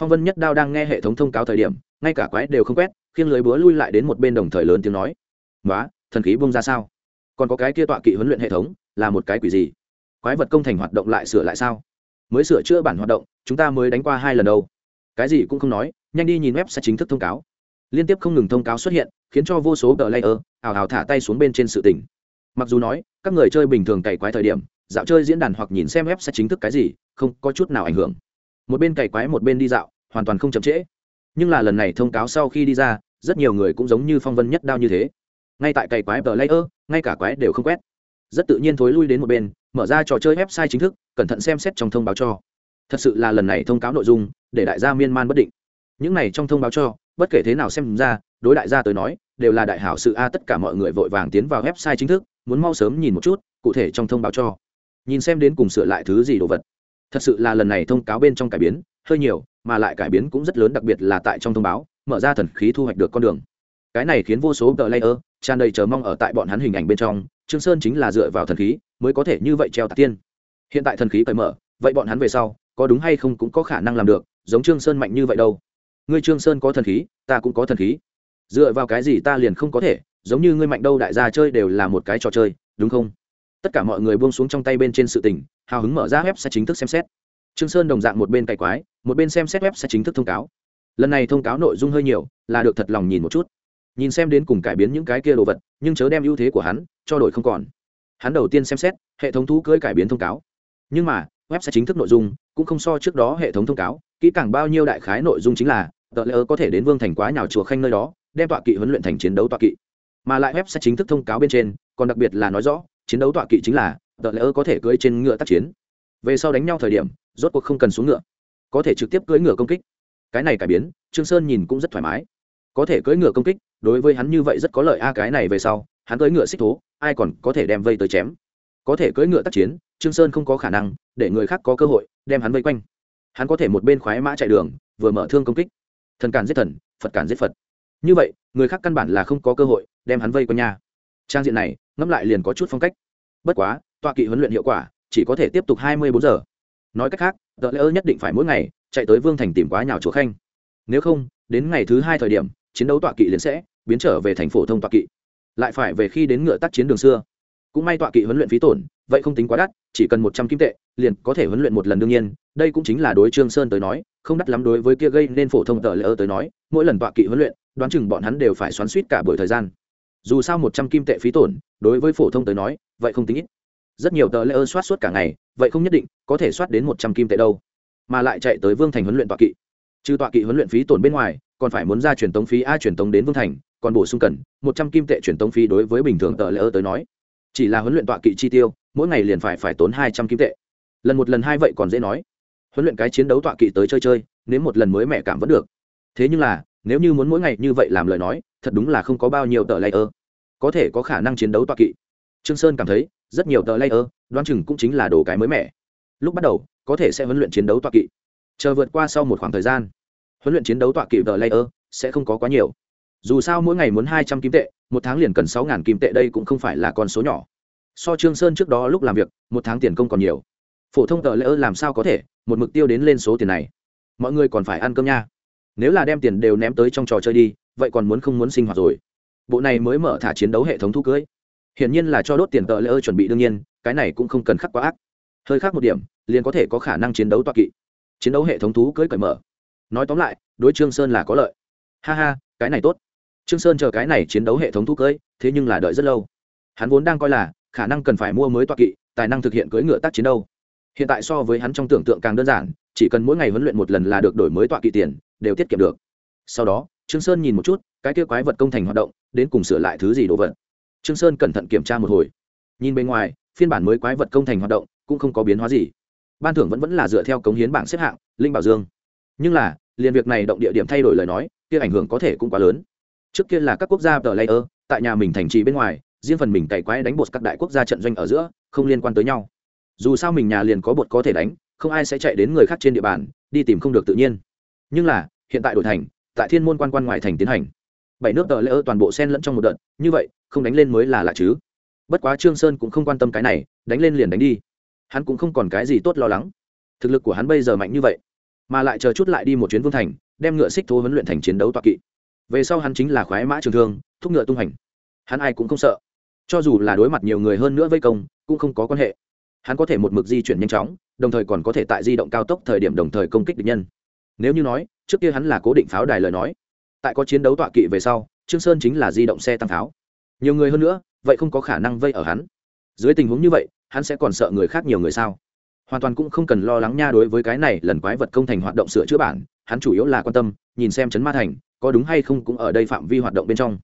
phong vân nhất đao đang nghe hệ thống thông cáo thời điểm, ngay cả quái đều không quét, khiêng lưới búa lui lại đến một bên đồng thời lớn tiếng nói nói thần khí bung ra sao? Còn có cái kia tọa kỵ huấn luyện hệ thống, là một cái quỷ gì? Quái vật công thành hoạt động lại sửa lại sao? Mới sửa chữa bản hoạt động, chúng ta mới đánh qua hai lần đâu. Cái gì cũng không nói, nhanh đi nhìn web sẽ chính thức thông cáo. Liên tiếp không ngừng thông cáo xuất hiện, khiến cho vô số tờ layer ảo ảo thả tay xuống bên trên sự tỉnh mặc dù nói, các người chơi bình thường cày quái thời điểm, dạo chơi diễn đàn hoặc nhìn xem web sẽ chính thức cái gì, không có chút nào ảnh hưởng một bên cày quái một bên đi dạo, hoàn toàn không chậm trễ. Nhưng là lần này thông cáo sau khi đi ra, rất nhiều người cũng giống như phong vân nhất đao như thế. Ngay tại cày quái tờ layer ngay cả quái đều không quét. Rất tự nhiên thối lui đến một bên, mở ra trò chơi website chính thức, cẩn thận xem xét trong thông báo cho. Thật sự là lần này thông cáo nội dung, để đại gia miên man bất định. Những này trong thông báo cho, bất kể thế nào xem ra, đối đại gia tới nói, đều là đại hảo sự a, tất cả mọi người vội vàng tiến vào website chính thức, muốn mau sớm nhìn một chút, cụ thể trong thông báo cho. Nhìn xem đến cùng sửa lại thứ gì đồ vật thật sự là lần này thông cáo bên trong cải biến, hơi nhiều, mà lại cải biến cũng rất lớn, đặc biệt là tại trong thông báo, mở ra thần khí thu hoạch được con đường. Cái này khiến vô số tờ layer tràn đầy chờ mong ở tại bọn hắn hình ảnh bên trong, trương sơn chính là dựa vào thần khí mới có thể như vậy treo tạc tiên. Hiện tại thần khí cởi mở, vậy bọn hắn về sau có đúng hay không cũng có khả năng làm được, giống trương sơn mạnh như vậy đâu. Ngươi trương sơn có thần khí, ta cũng có thần khí. Dựa vào cái gì ta liền không có thể, giống như ngươi mạnh đâu, đại gia chơi đều là một cái trò chơi, đúng không? Tất cả mọi người buông xuống trong tay bên trên sự tình, hào hứng mở ra web sẽ chính thức xem xét. Trương sơn đồng dạng một bên cày quái, một bên xem xét web sẽ chính thức thông cáo. Lần này thông cáo nội dung hơi nhiều, là được thật lòng nhìn một chút. Nhìn xem đến cùng cải biến những cái kia đồ vật, nhưng chớ đem ưu thế của hắn, cho đổi không còn. Hắn đầu tiên xem xét, hệ thống thú cưới cải biến thông cáo. Nhưng mà, web sẽ chính thức nội dung, cũng không so trước đó hệ thống thông cáo, kỹ càng bao nhiêu đại khái nội dung chính là, tờ lỡ có thể đến vương thành quá nhào chùa khanh nơi đó, đem tọa kỵ huấn luyện thành chiến đấu tọa kỵ. Mà lại web sẽ chính thức thông cáo bên trên, còn đặc biệt là nói rõ chiến đấu tọa kỵ chính là tờ lỡ có thể cưỡi trên ngựa tác chiến. Về sau đánh nhau thời điểm, rốt cuộc không cần xuống ngựa. Có thể trực tiếp cưỡi ngựa công kích. Cái này cải biến, trương sơn nhìn cũng rất thoải mái. Có thể cưỡi ngựa công kích, đối với hắn như vậy rất có lợi a, cái này về sau, hắn cưỡi ngựa xích thố, ai còn có thể đem vây tới chém. Có thể cưỡi ngựa tác chiến, trương sơn không có khả năng, để người khác có cơ hội, đem hắn vây quanh. Hắn có thể một bên khoái mã chạy đường, vừa mở thương công kích. Thần cản giết thần, phật cản giết phật. Như vậy, người khác căn bản là không có cơ hội, đem hắn vây quanh nhà trang diện này ngẫm lại liền có chút phong cách. Bất quá, tọa kỵ huấn luyện hiệu quả chỉ có thể tiếp tục hai mươi bốn giờ. Nói cách khác, tờ lễ ơ nhất định phải mỗi ngày chạy tới vương thành tìm quá nhào chúa khanh. Nếu không, đến ngày thứ hai thời điểm, chiến đấu tọa kỵ liền sẽ biến trở về thành phổ thông tọa kỵ. Lại phải về khi đến ngựa tác chiến đường xưa. Cũng may tọa kỵ huấn luyện phí tổn, vậy không tính quá đắt, chỉ cần một trăm kim tệ, liền có thể huấn luyện một lần đương nhiên. Đây cũng chính là đối trương sơn tới nói, không đắt lắm đối với kia gây nên phổ thông tờ lỡ tới nói, mỗi lần tọa kỵ huấn luyện, đoán chừng bọn hắn đều phải xoắn suýt cả buổi thời gian dù sao một trăm kim tệ phí tổn, đối với phổ thông tới nói, vậy không tính ít. Rất nhiều tờ lỡ soát suốt cả ngày, vậy không nhất định có thể soát đến một trăm kim tệ đâu. Mà lại chạy tới vương thành huấn luyện tọa kỵ. Trừ tọa kỵ huấn luyện phí tổn bên ngoài, còn phải muốn ra truyền tống phí a truyền tống đến vương thành, còn bổ sung cần một trăm kim tệ truyền tống phí đối với bình thường tờ lễ ơn tới nói. Chỉ là huấn luyện tọa kỵ chi tiêu, mỗi ngày liền phải phải tốn hai trăm kim tệ. Lần một lần hai vậy còn dễ nói. Huấn luyện cái chiến đấu tọa kỵ tới chơi chơi nếu một lần mới mẹ cảm vẫn được. Thế nhưng là nếu như muốn mỗi ngày như vậy làm lời nói, thật đúng là không có bao nhiêu tờ layer. Có thể có khả năng chiến đấu toa kỵ. Trương sơn cảm thấy, rất nhiều tờ layer, đoán chừng cũng chính là đồ cái mới mẻ. Lúc bắt đầu, có thể sẽ huấn luyện chiến đấu toa kỵ. Chờ vượt qua sau một khoảng thời gian, huấn luyện chiến đấu toa kỵ tờ layer sẽ không có quá nhiều. Dù sao mỗi ngày muốn hai trăm kim tệ, một tháng liền cần sáu ngàn kim tệ đây cũng không phải là con số nhỏ. So trương sơn trước đó lúc làm việc, một tháng tiền công còn nhiều. Phổ thông tờ layer làm sao có thể, một mục tiêu đến lên số tiền này. Mọi người còn phải ăn cơm nha nếu là đem tiền đều ném tới trong trò chơi đi, vậy còn muốn không muốn sinh hoạt rồi? Bộ này mới mở thả chiến đấu hệ thống thu cưới. Hiển nhiên là cho đốt tiền tợ lễ chuẩn bị đương nhiên, cái này cũng không cần khắc quá ác. Hơi khác một điểm, liền có thể có khả năng chiến đấu toa kỵ. Chiến đấu hệ thống thú cưới cởi mở. Nói tóm lại, đối trương sơn là có lợi. Ha ha, cái này tốt. Trương sơn chờ cái này chiến đấu hệ thống thú cưới, thế nhưng là đợi rất lâu. Hắn vốn đang coi là, khả năng cần phải mua mới toa kỵ, tài năng thực hiện cưỡi ngựa tác chiến đâu. Hiện tại so với hắn trong tưởng tượng càng đơn giản, chỉ cần mỗi ngày huấn luyện một lần là được đổi mới toa kỵ tiền đều tiết kiệm được. Sau đó, trương sơn nhìn một chút, cái kia quái vật công thành hoạt động, đến cùng sửa lại thứ gì đồ vật. Trương sơn cẩn thận kiểm tra một hồi. Nhìn bên ngoài, phiên bản mới quái vật công thành hoạt động, cũng không có biến hóa gì. Ban thưởng vẫn vẫn là dựa theo cống hiến bảng xếp hạng, linh bảo dương. Nhưng là, liền việc này động địa điểm thay đổi lời nói, kia ảnh hưởng có thể cũng quá lớn. Trước kia là các quốc gia tờ layer tại nhà mình thành trì bên ngoài, riêng phần mình cày quái đánh bột các đại quốc gia trận doanh ở giữa, không liên quan tới nhau. Dù sao mình nhà liền có bột có thể đánh, không ai sẽ chạy đến người khác trên địa bàn, đi tìm không được tự nhiên nhưng là, hiện tại đổi thành, tại thiên môn quan quan ngoại thành tiến hành. Bảy nước tờ lễ ơ toàn bộ sen lẫn trong một đợt, như vậy, không đánh lên mới là lạ chứ. Bất quá trương sơn cũng không quan tâm cái này, đánh lên liền đánh đi. Hắn cũng không còn cái gì tốt lo lắng. Thực lực của hắn bây giờ mạnh như vậy, mà lại chờ chút lại đi một chuyến vương thành, đem ngựa xích thố huấn luyện thành chiến đấu toạ kỵ. Về sau hắn chính là khoái mã trường thương, thúc ngựa tung hành. Hắn ai cũng không sợ. Cho dù là đối mặt nhiều người hơn nữa vây công, cũng không có quan hệ. Hắn có thể một mực di chuyển nhanh chóng, đồng thời còn có thể tại di động cao tốc thời điểm đồng thời công kích địch nhân nếu như nói, trước kia hắn là cố định pháo đài lời nói. Tại có chiến đấu tọa kỵ về sau, trương sơn chính là di động xe tăng pháo. Nhiều người hơn nữa, vậy không có khả năng vây ở hắn. Dưới tình huống như vậy, hắn sẽ còn sợ người khác nhiều người sao? Hoàn toàn cũng không cần lo lắng nha đối với cái này lần quái vật công thành hoạt động sửa chữa bản, hắn chủ yếu là quan tâm, nhìn xem chấn ma thành, có đúng hay không cũng ở đây phạm vi hoạt động bên trong.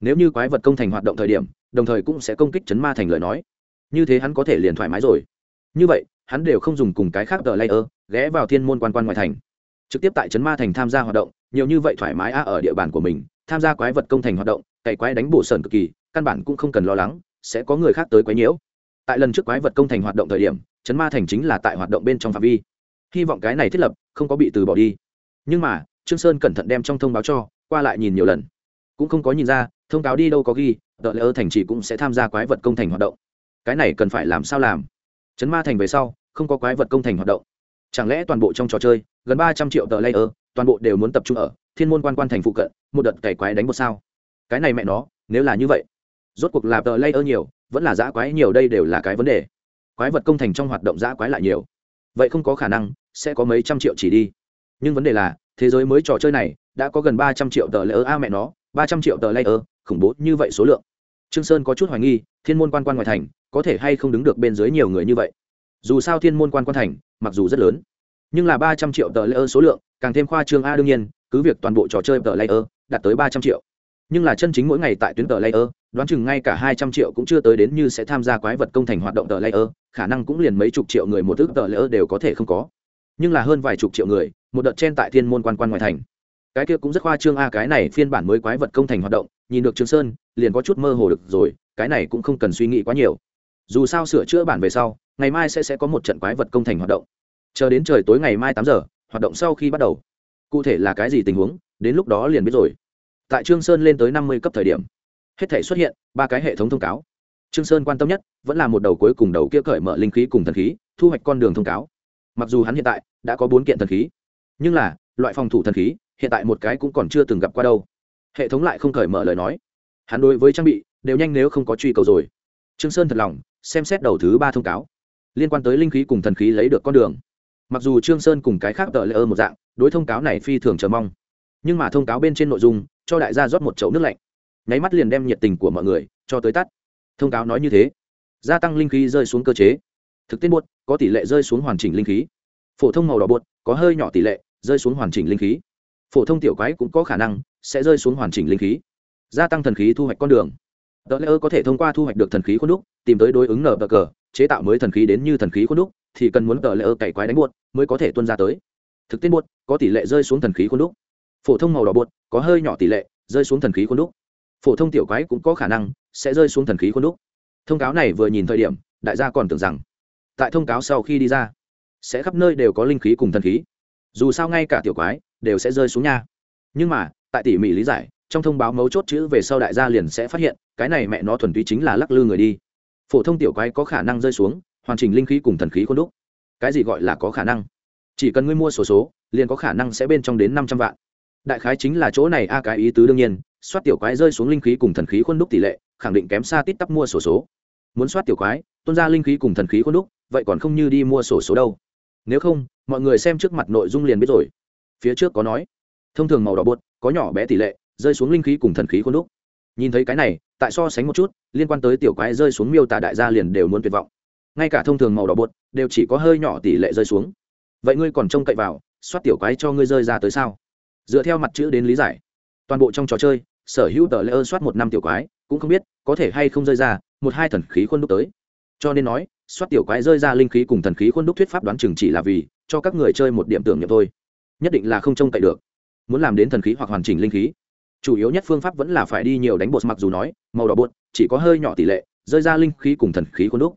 Nếu như quái vật công thành hoạt động thời điểm, đồng thời cũng sẽ công kích chấn ma thành lời nói. Như thế hắn có thể liền thoải mái rồi. Như vậy, hắn đều không dùng cùng cái khác tờ layer, ghé vào thiên môn quan quan ngoài thành trực tiếp tại trấn ma thành tham gia hoạt động, nhiều như vậy thoải mái a ở địa bàn của mình, tham gia quái vật công thành hoạt động, cày quái đánh bổ sờn cực kỳ, căn bản cũng không cần lo lắng, sẽ có người khác tới quấy nhiễu. Tại lần trước quái vật công thành hoạt động thời điểm, trấn ma thành chính là tại hoạt động bên trong phạm vi. Hy vọng cái này thiết lập, không có bị từ bỏ đi. Nhưng mà, trương sơn cẩn thận đem trong thông báo cho, qua lại nhìn nhiều lần. Cũng không có nhìn ra, thông cáo đi đâu có ghi đợi lỡ thành chỉ cũng sẽ tham gia quái vật công thành hoạt động. Cái này cần phải làm sao làm? Chấn ma thành về sau, không có quái vật công thành hoạt động. Chẳng lẽ toàn bộ trong trò chơi gần ba trăm triệu tờ layer, toàn bộ đều muốn tập trung ở thiên môn quan quan thành phụ cận, một đợt cày quái đánh một sao. Cái này mẹ nó, nếu là như vậy, rốt cuộc là tờ layer nhiều, vẫn là giã quái nhiều đây đều là cái vấn đề. Quái vật công thành trong hoạt động giã quái lại nhiều. Vậy không có khả năng, sẽ có mấy trăm triệu chỉ đi. Nhưng vấn đề là, thế giới mới trò chơi này, đã có gần ba trăm triệu tờ layer, a mẹ nó, ba trăm triệu tờ layer, khủng bố như vậy số lượng. Trương sơn có chút hoài nghi, thiên môn quan quan ngoài thành, có thể hay không đứng được bên dưới nhiều người như vậy? Dù sao thiên môn quan quan thành, mặc dù rất lớn nhưng là ba trăm triệu tờ layer số lượng, càng thêm khoa trương. A, đương nhiên, cứ việc toàn bộ trò chơi tờ layer đạt tới ba trăm triệu. Nhưng là chân chính mỗi ngày tại tuyến tờ layer, đoán chừng ngay cả hai trăm triệu cũng chưa tới đến như sẽ tham gia quái vật công thành hoạt động tờ layer, khả năng cũng liền mấy chục triệu người một ước tờ layer đều có thể không có. Nhưng là hơn vài chục triệu người, một đợt trên tại thiên môn quan quan ngoài thành. Cái kia cũng rất khoa trương. A, cái này phiên bản mới quái vật công thành hoạt động, nhìn được trường sơn, liền có chút mơ hồ được rồi, cái này cũng không cần suy nghĩ quá nhiều. Dù sao sửa chữa bản về sau, ngày mai sẽ sẽ có một trận quái vật công thành hoạt động chờ đến trời tối ngày mai tám giờ, hoạt động sau khi bắt đầu. Cụ thể là cái gì tình huống, đến lúc đó liền biết rồi. Tại trương sơn lên tới năm mươi cấp thời điểm, hết thể xuất hiện ba cái hệ thống thông cáo. Trương sơn quan tâm nhất vẫn là một đầu cuối cùng đầu kia cởi mở linh khí cùng thần khí, thu hoạch con đường thông cáo. Mặc dù hắn hiện tại đã có bốn kiện thần khí, nhưng là loại phòng thủ thần khí hiện tại một cái cũng còn chưa từng gặp qua đâu. Hệ thống lại không cởi mở lời nói. Hắn đối với trang bị đều nhanh nếu không có truy cầu rồi. Trương sơn thật lòng xem xét đầu thứ ba thông cáo, liên quan tới linh khí cùng thần khí lấy được con đường mặc dù trương sơn cùng cái khác tờ lễ ơ một dạng, đối thông cáo này phi thường chờ mong, nhưng mà thông cáo bên trên nội dung, cho đại gia rót một chậu nước lạnh. Nháy mắt liền đem nhiệt tình của mọi người cho tới tắt. Thông cáo nói như thế, gia tăng linh khí rơi xuống cơ chế. Thực tế buốt có tỷ lệ rơi xuống hoàn chỉnh linh khí. Phổ thông màu đỏ buốt có hơi nhỏ tỷ lệ rơi xuống hoàn chỉnh linh khí. Phổ thông tiểu quái cũng có khả năng sẽ rơi xuống hoàn chỉnh linh khí. Gia tăng thần khí thu hoạch con đường. Tờ lễ ơ có thể thông qua thu hoạch được thần khí khuôn đúc, tìm tới đối ứng nở bờ cờ chế tạo mới thần khí đến như thần khí khuôn đúc, thì cần muốn tờ lệ ơ cày quái đánh buốt mới có thể tuân ra tới. Thực tiễn buốt, có tỷ lệ rơi xuống thần khí khuôn đúc. Phổ thông màu đỏ buốt, có hơi nhỏ tỷ lệ rơi xuống thần khí khuôn đúc. Phổ thông tiểu quái cũng có khả năng sẽ rơi xuống thần khí khuôn đúc. Thông cáo này vừa nhìn thời điểm, đại gia còn tưởng rằng, tại thông cáo sau khi đi ra, sẽ khắp nơi đều có linh khí cùng thần khí. Dù sao ngay cả tiểu quái đều sẽ rơi xuống nha nhưng mà, tại tỉ mỉ lý giải, trong thông báo mấu chốt chữ về sau đại gia liền sẽ phát hiện, cái này mẹ nó thuần túy chính là lắc lư người đi phổ thông tiểu quái có khả năng rơi xuống hoàn chỉnh linh khí cùng thần khí khuôn đúc. Cái gì gọi là có khả năng? Chỉ cần ngươi mua sổ số, số liền có khả năng sẽ bên trong đến năm trăm vạn. Đại khái chính là chỗ này a cái ý tứ đương nhiên soát tiểu quái rơi xuống linh khí cùng thần khí khuôn đúc tỷ lệ khẳng định kém xa tít tắp mua sổ số, số muốn soát tiểu quái tuân ra linh khí cùng thần khí khuôn đúc vậy còn không như đi mua sổ số đâu. Nếu không mọi người xem trước mặt nội dung liền biết rồi. Phía trước có nói thông thường màu đỏ bột có nhỏ bé tỷ lệ rơi xuống linh khí cùng thần khí khuôn đúc nhìn thấy cái này, tại so sánh một chút, liên quan tới tiểu quái rơi xuống miêu tả đại gia liền đều muốn tuyệt vọng. Ngay cả thông thường màu đỏ bột, đều chỉ có hơi nhỏ tỷ lệ rơi xuống. Vậy ngươi còn trông cậy vào soát tiểu quái cho ngươi rơi ra tới sao? Dựa theo mặt chữ đến lý giải, toàn bộ trong trò chơi, sở hữu tờ lễ ơn soát một năm tiểu quái, cũng không biết có thể hay không rơi ra, một hai thần khí khuôn đúc tới. Cho nên nói soát tiểu quái rơi ra linh khí cùng thần khí khuôn đúc thuyết pháp đoán chừng chỉ là vì cho các người chơi một điểm tưởng nhập thôi. Nhất định là không trông cậy được. Muốn làm đến thần khí hoặc hoàn chỉnh linh khí chủ yếu nhất phương pháp vẫn là phải đi nhiều đánh bột, mặc dù nói, màu đỏ bột chỉ có hơi nhỏ tỷ lệ, rơi ra linh khí cùng thần khí khuôn đúc.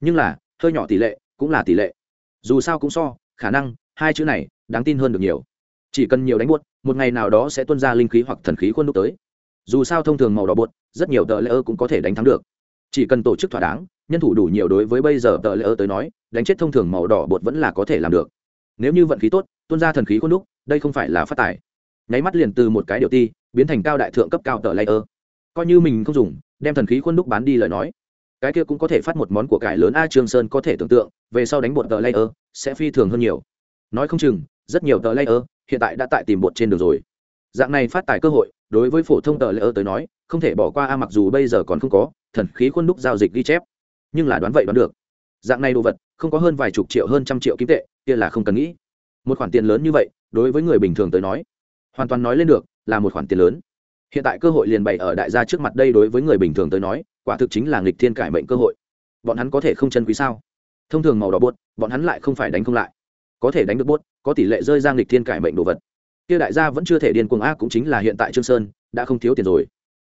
Nhưng là, hơi nhỏ tỷ lệ cũng là tỷ lệ. Dù sao cũng so, khả năng, hai chữ này đáng tin hơn được nhiều. Chỉ cần nhiều đánh bột, một ngày nào đó sẽ tuân ra linh khí hoặc thần khí khuôn đúc tới. Dù sao thông thường màu đỏ bột, rất nhiều tờ lễ ơ cũng có thể đánh thắng được. Chỉ cần tổ chức thỏa đáng, nhân thủ đủ nhiều đối với bây giờ tờ lễ ơ tới nói, đánh chết thông thường màu đỏ bột vẫn là có thể làm được. Nếu như vận khí tốt tuân ra thần khí khuôn đúc, đây không phải là phát tài. Nháy mắt liền từ một cái điều ti biến thành cao đại thượng cấp cao tờ layer. Coi như mình không dùng, đem thần khí khuôn đúc bán đi lời nói. Cái kia cũng có thể phát một món của cải lớn a trương sơn có thể tưởng tượng, về sau đánh bột tờ layer sẽ phi thường hơn nhiều. Nói không chừng, rất nhiều tờ layer hiện tại đã tại tìm bột trên đường rồi. Dạng này phát tài cơ hội, đối với phổ thông tờ layer tới nói, không thể bỏ qua a mặc dù bây giờ còn không có thần khí khuôn đúc giao dịch ghi chép, nhưng là đoán vậy đoán được. Dạng này đồ vật, không có hơn vài chục triệu, hơn trăm triệu kim tệ, kia là không cần nghĩ. Một khoản tiền lớn như vậy, đối với người bình thường tới nói hoàn toàn nói lên được, là một khoản tiền lớn. Hiện tại cơ hội liền bày ở đại gia trước mặt đây đối với người bình thường tới nói, quả thực chính là nghịch thiên cải mệnh cơ hội. Bọn hắn có thể không chân quý sao? Thông thường màu đỏ bốt bọn hắn lại không phải đánh không lại. Có thể đánh được bốt có tỷ lệ rơi ra nghịch thiên cải mệnh đồ vật. Kia đại gia vẫn chưa thể điên cuồng a, cũng chính là hiện tại trương sơn, đã không thiếu tiền rồi.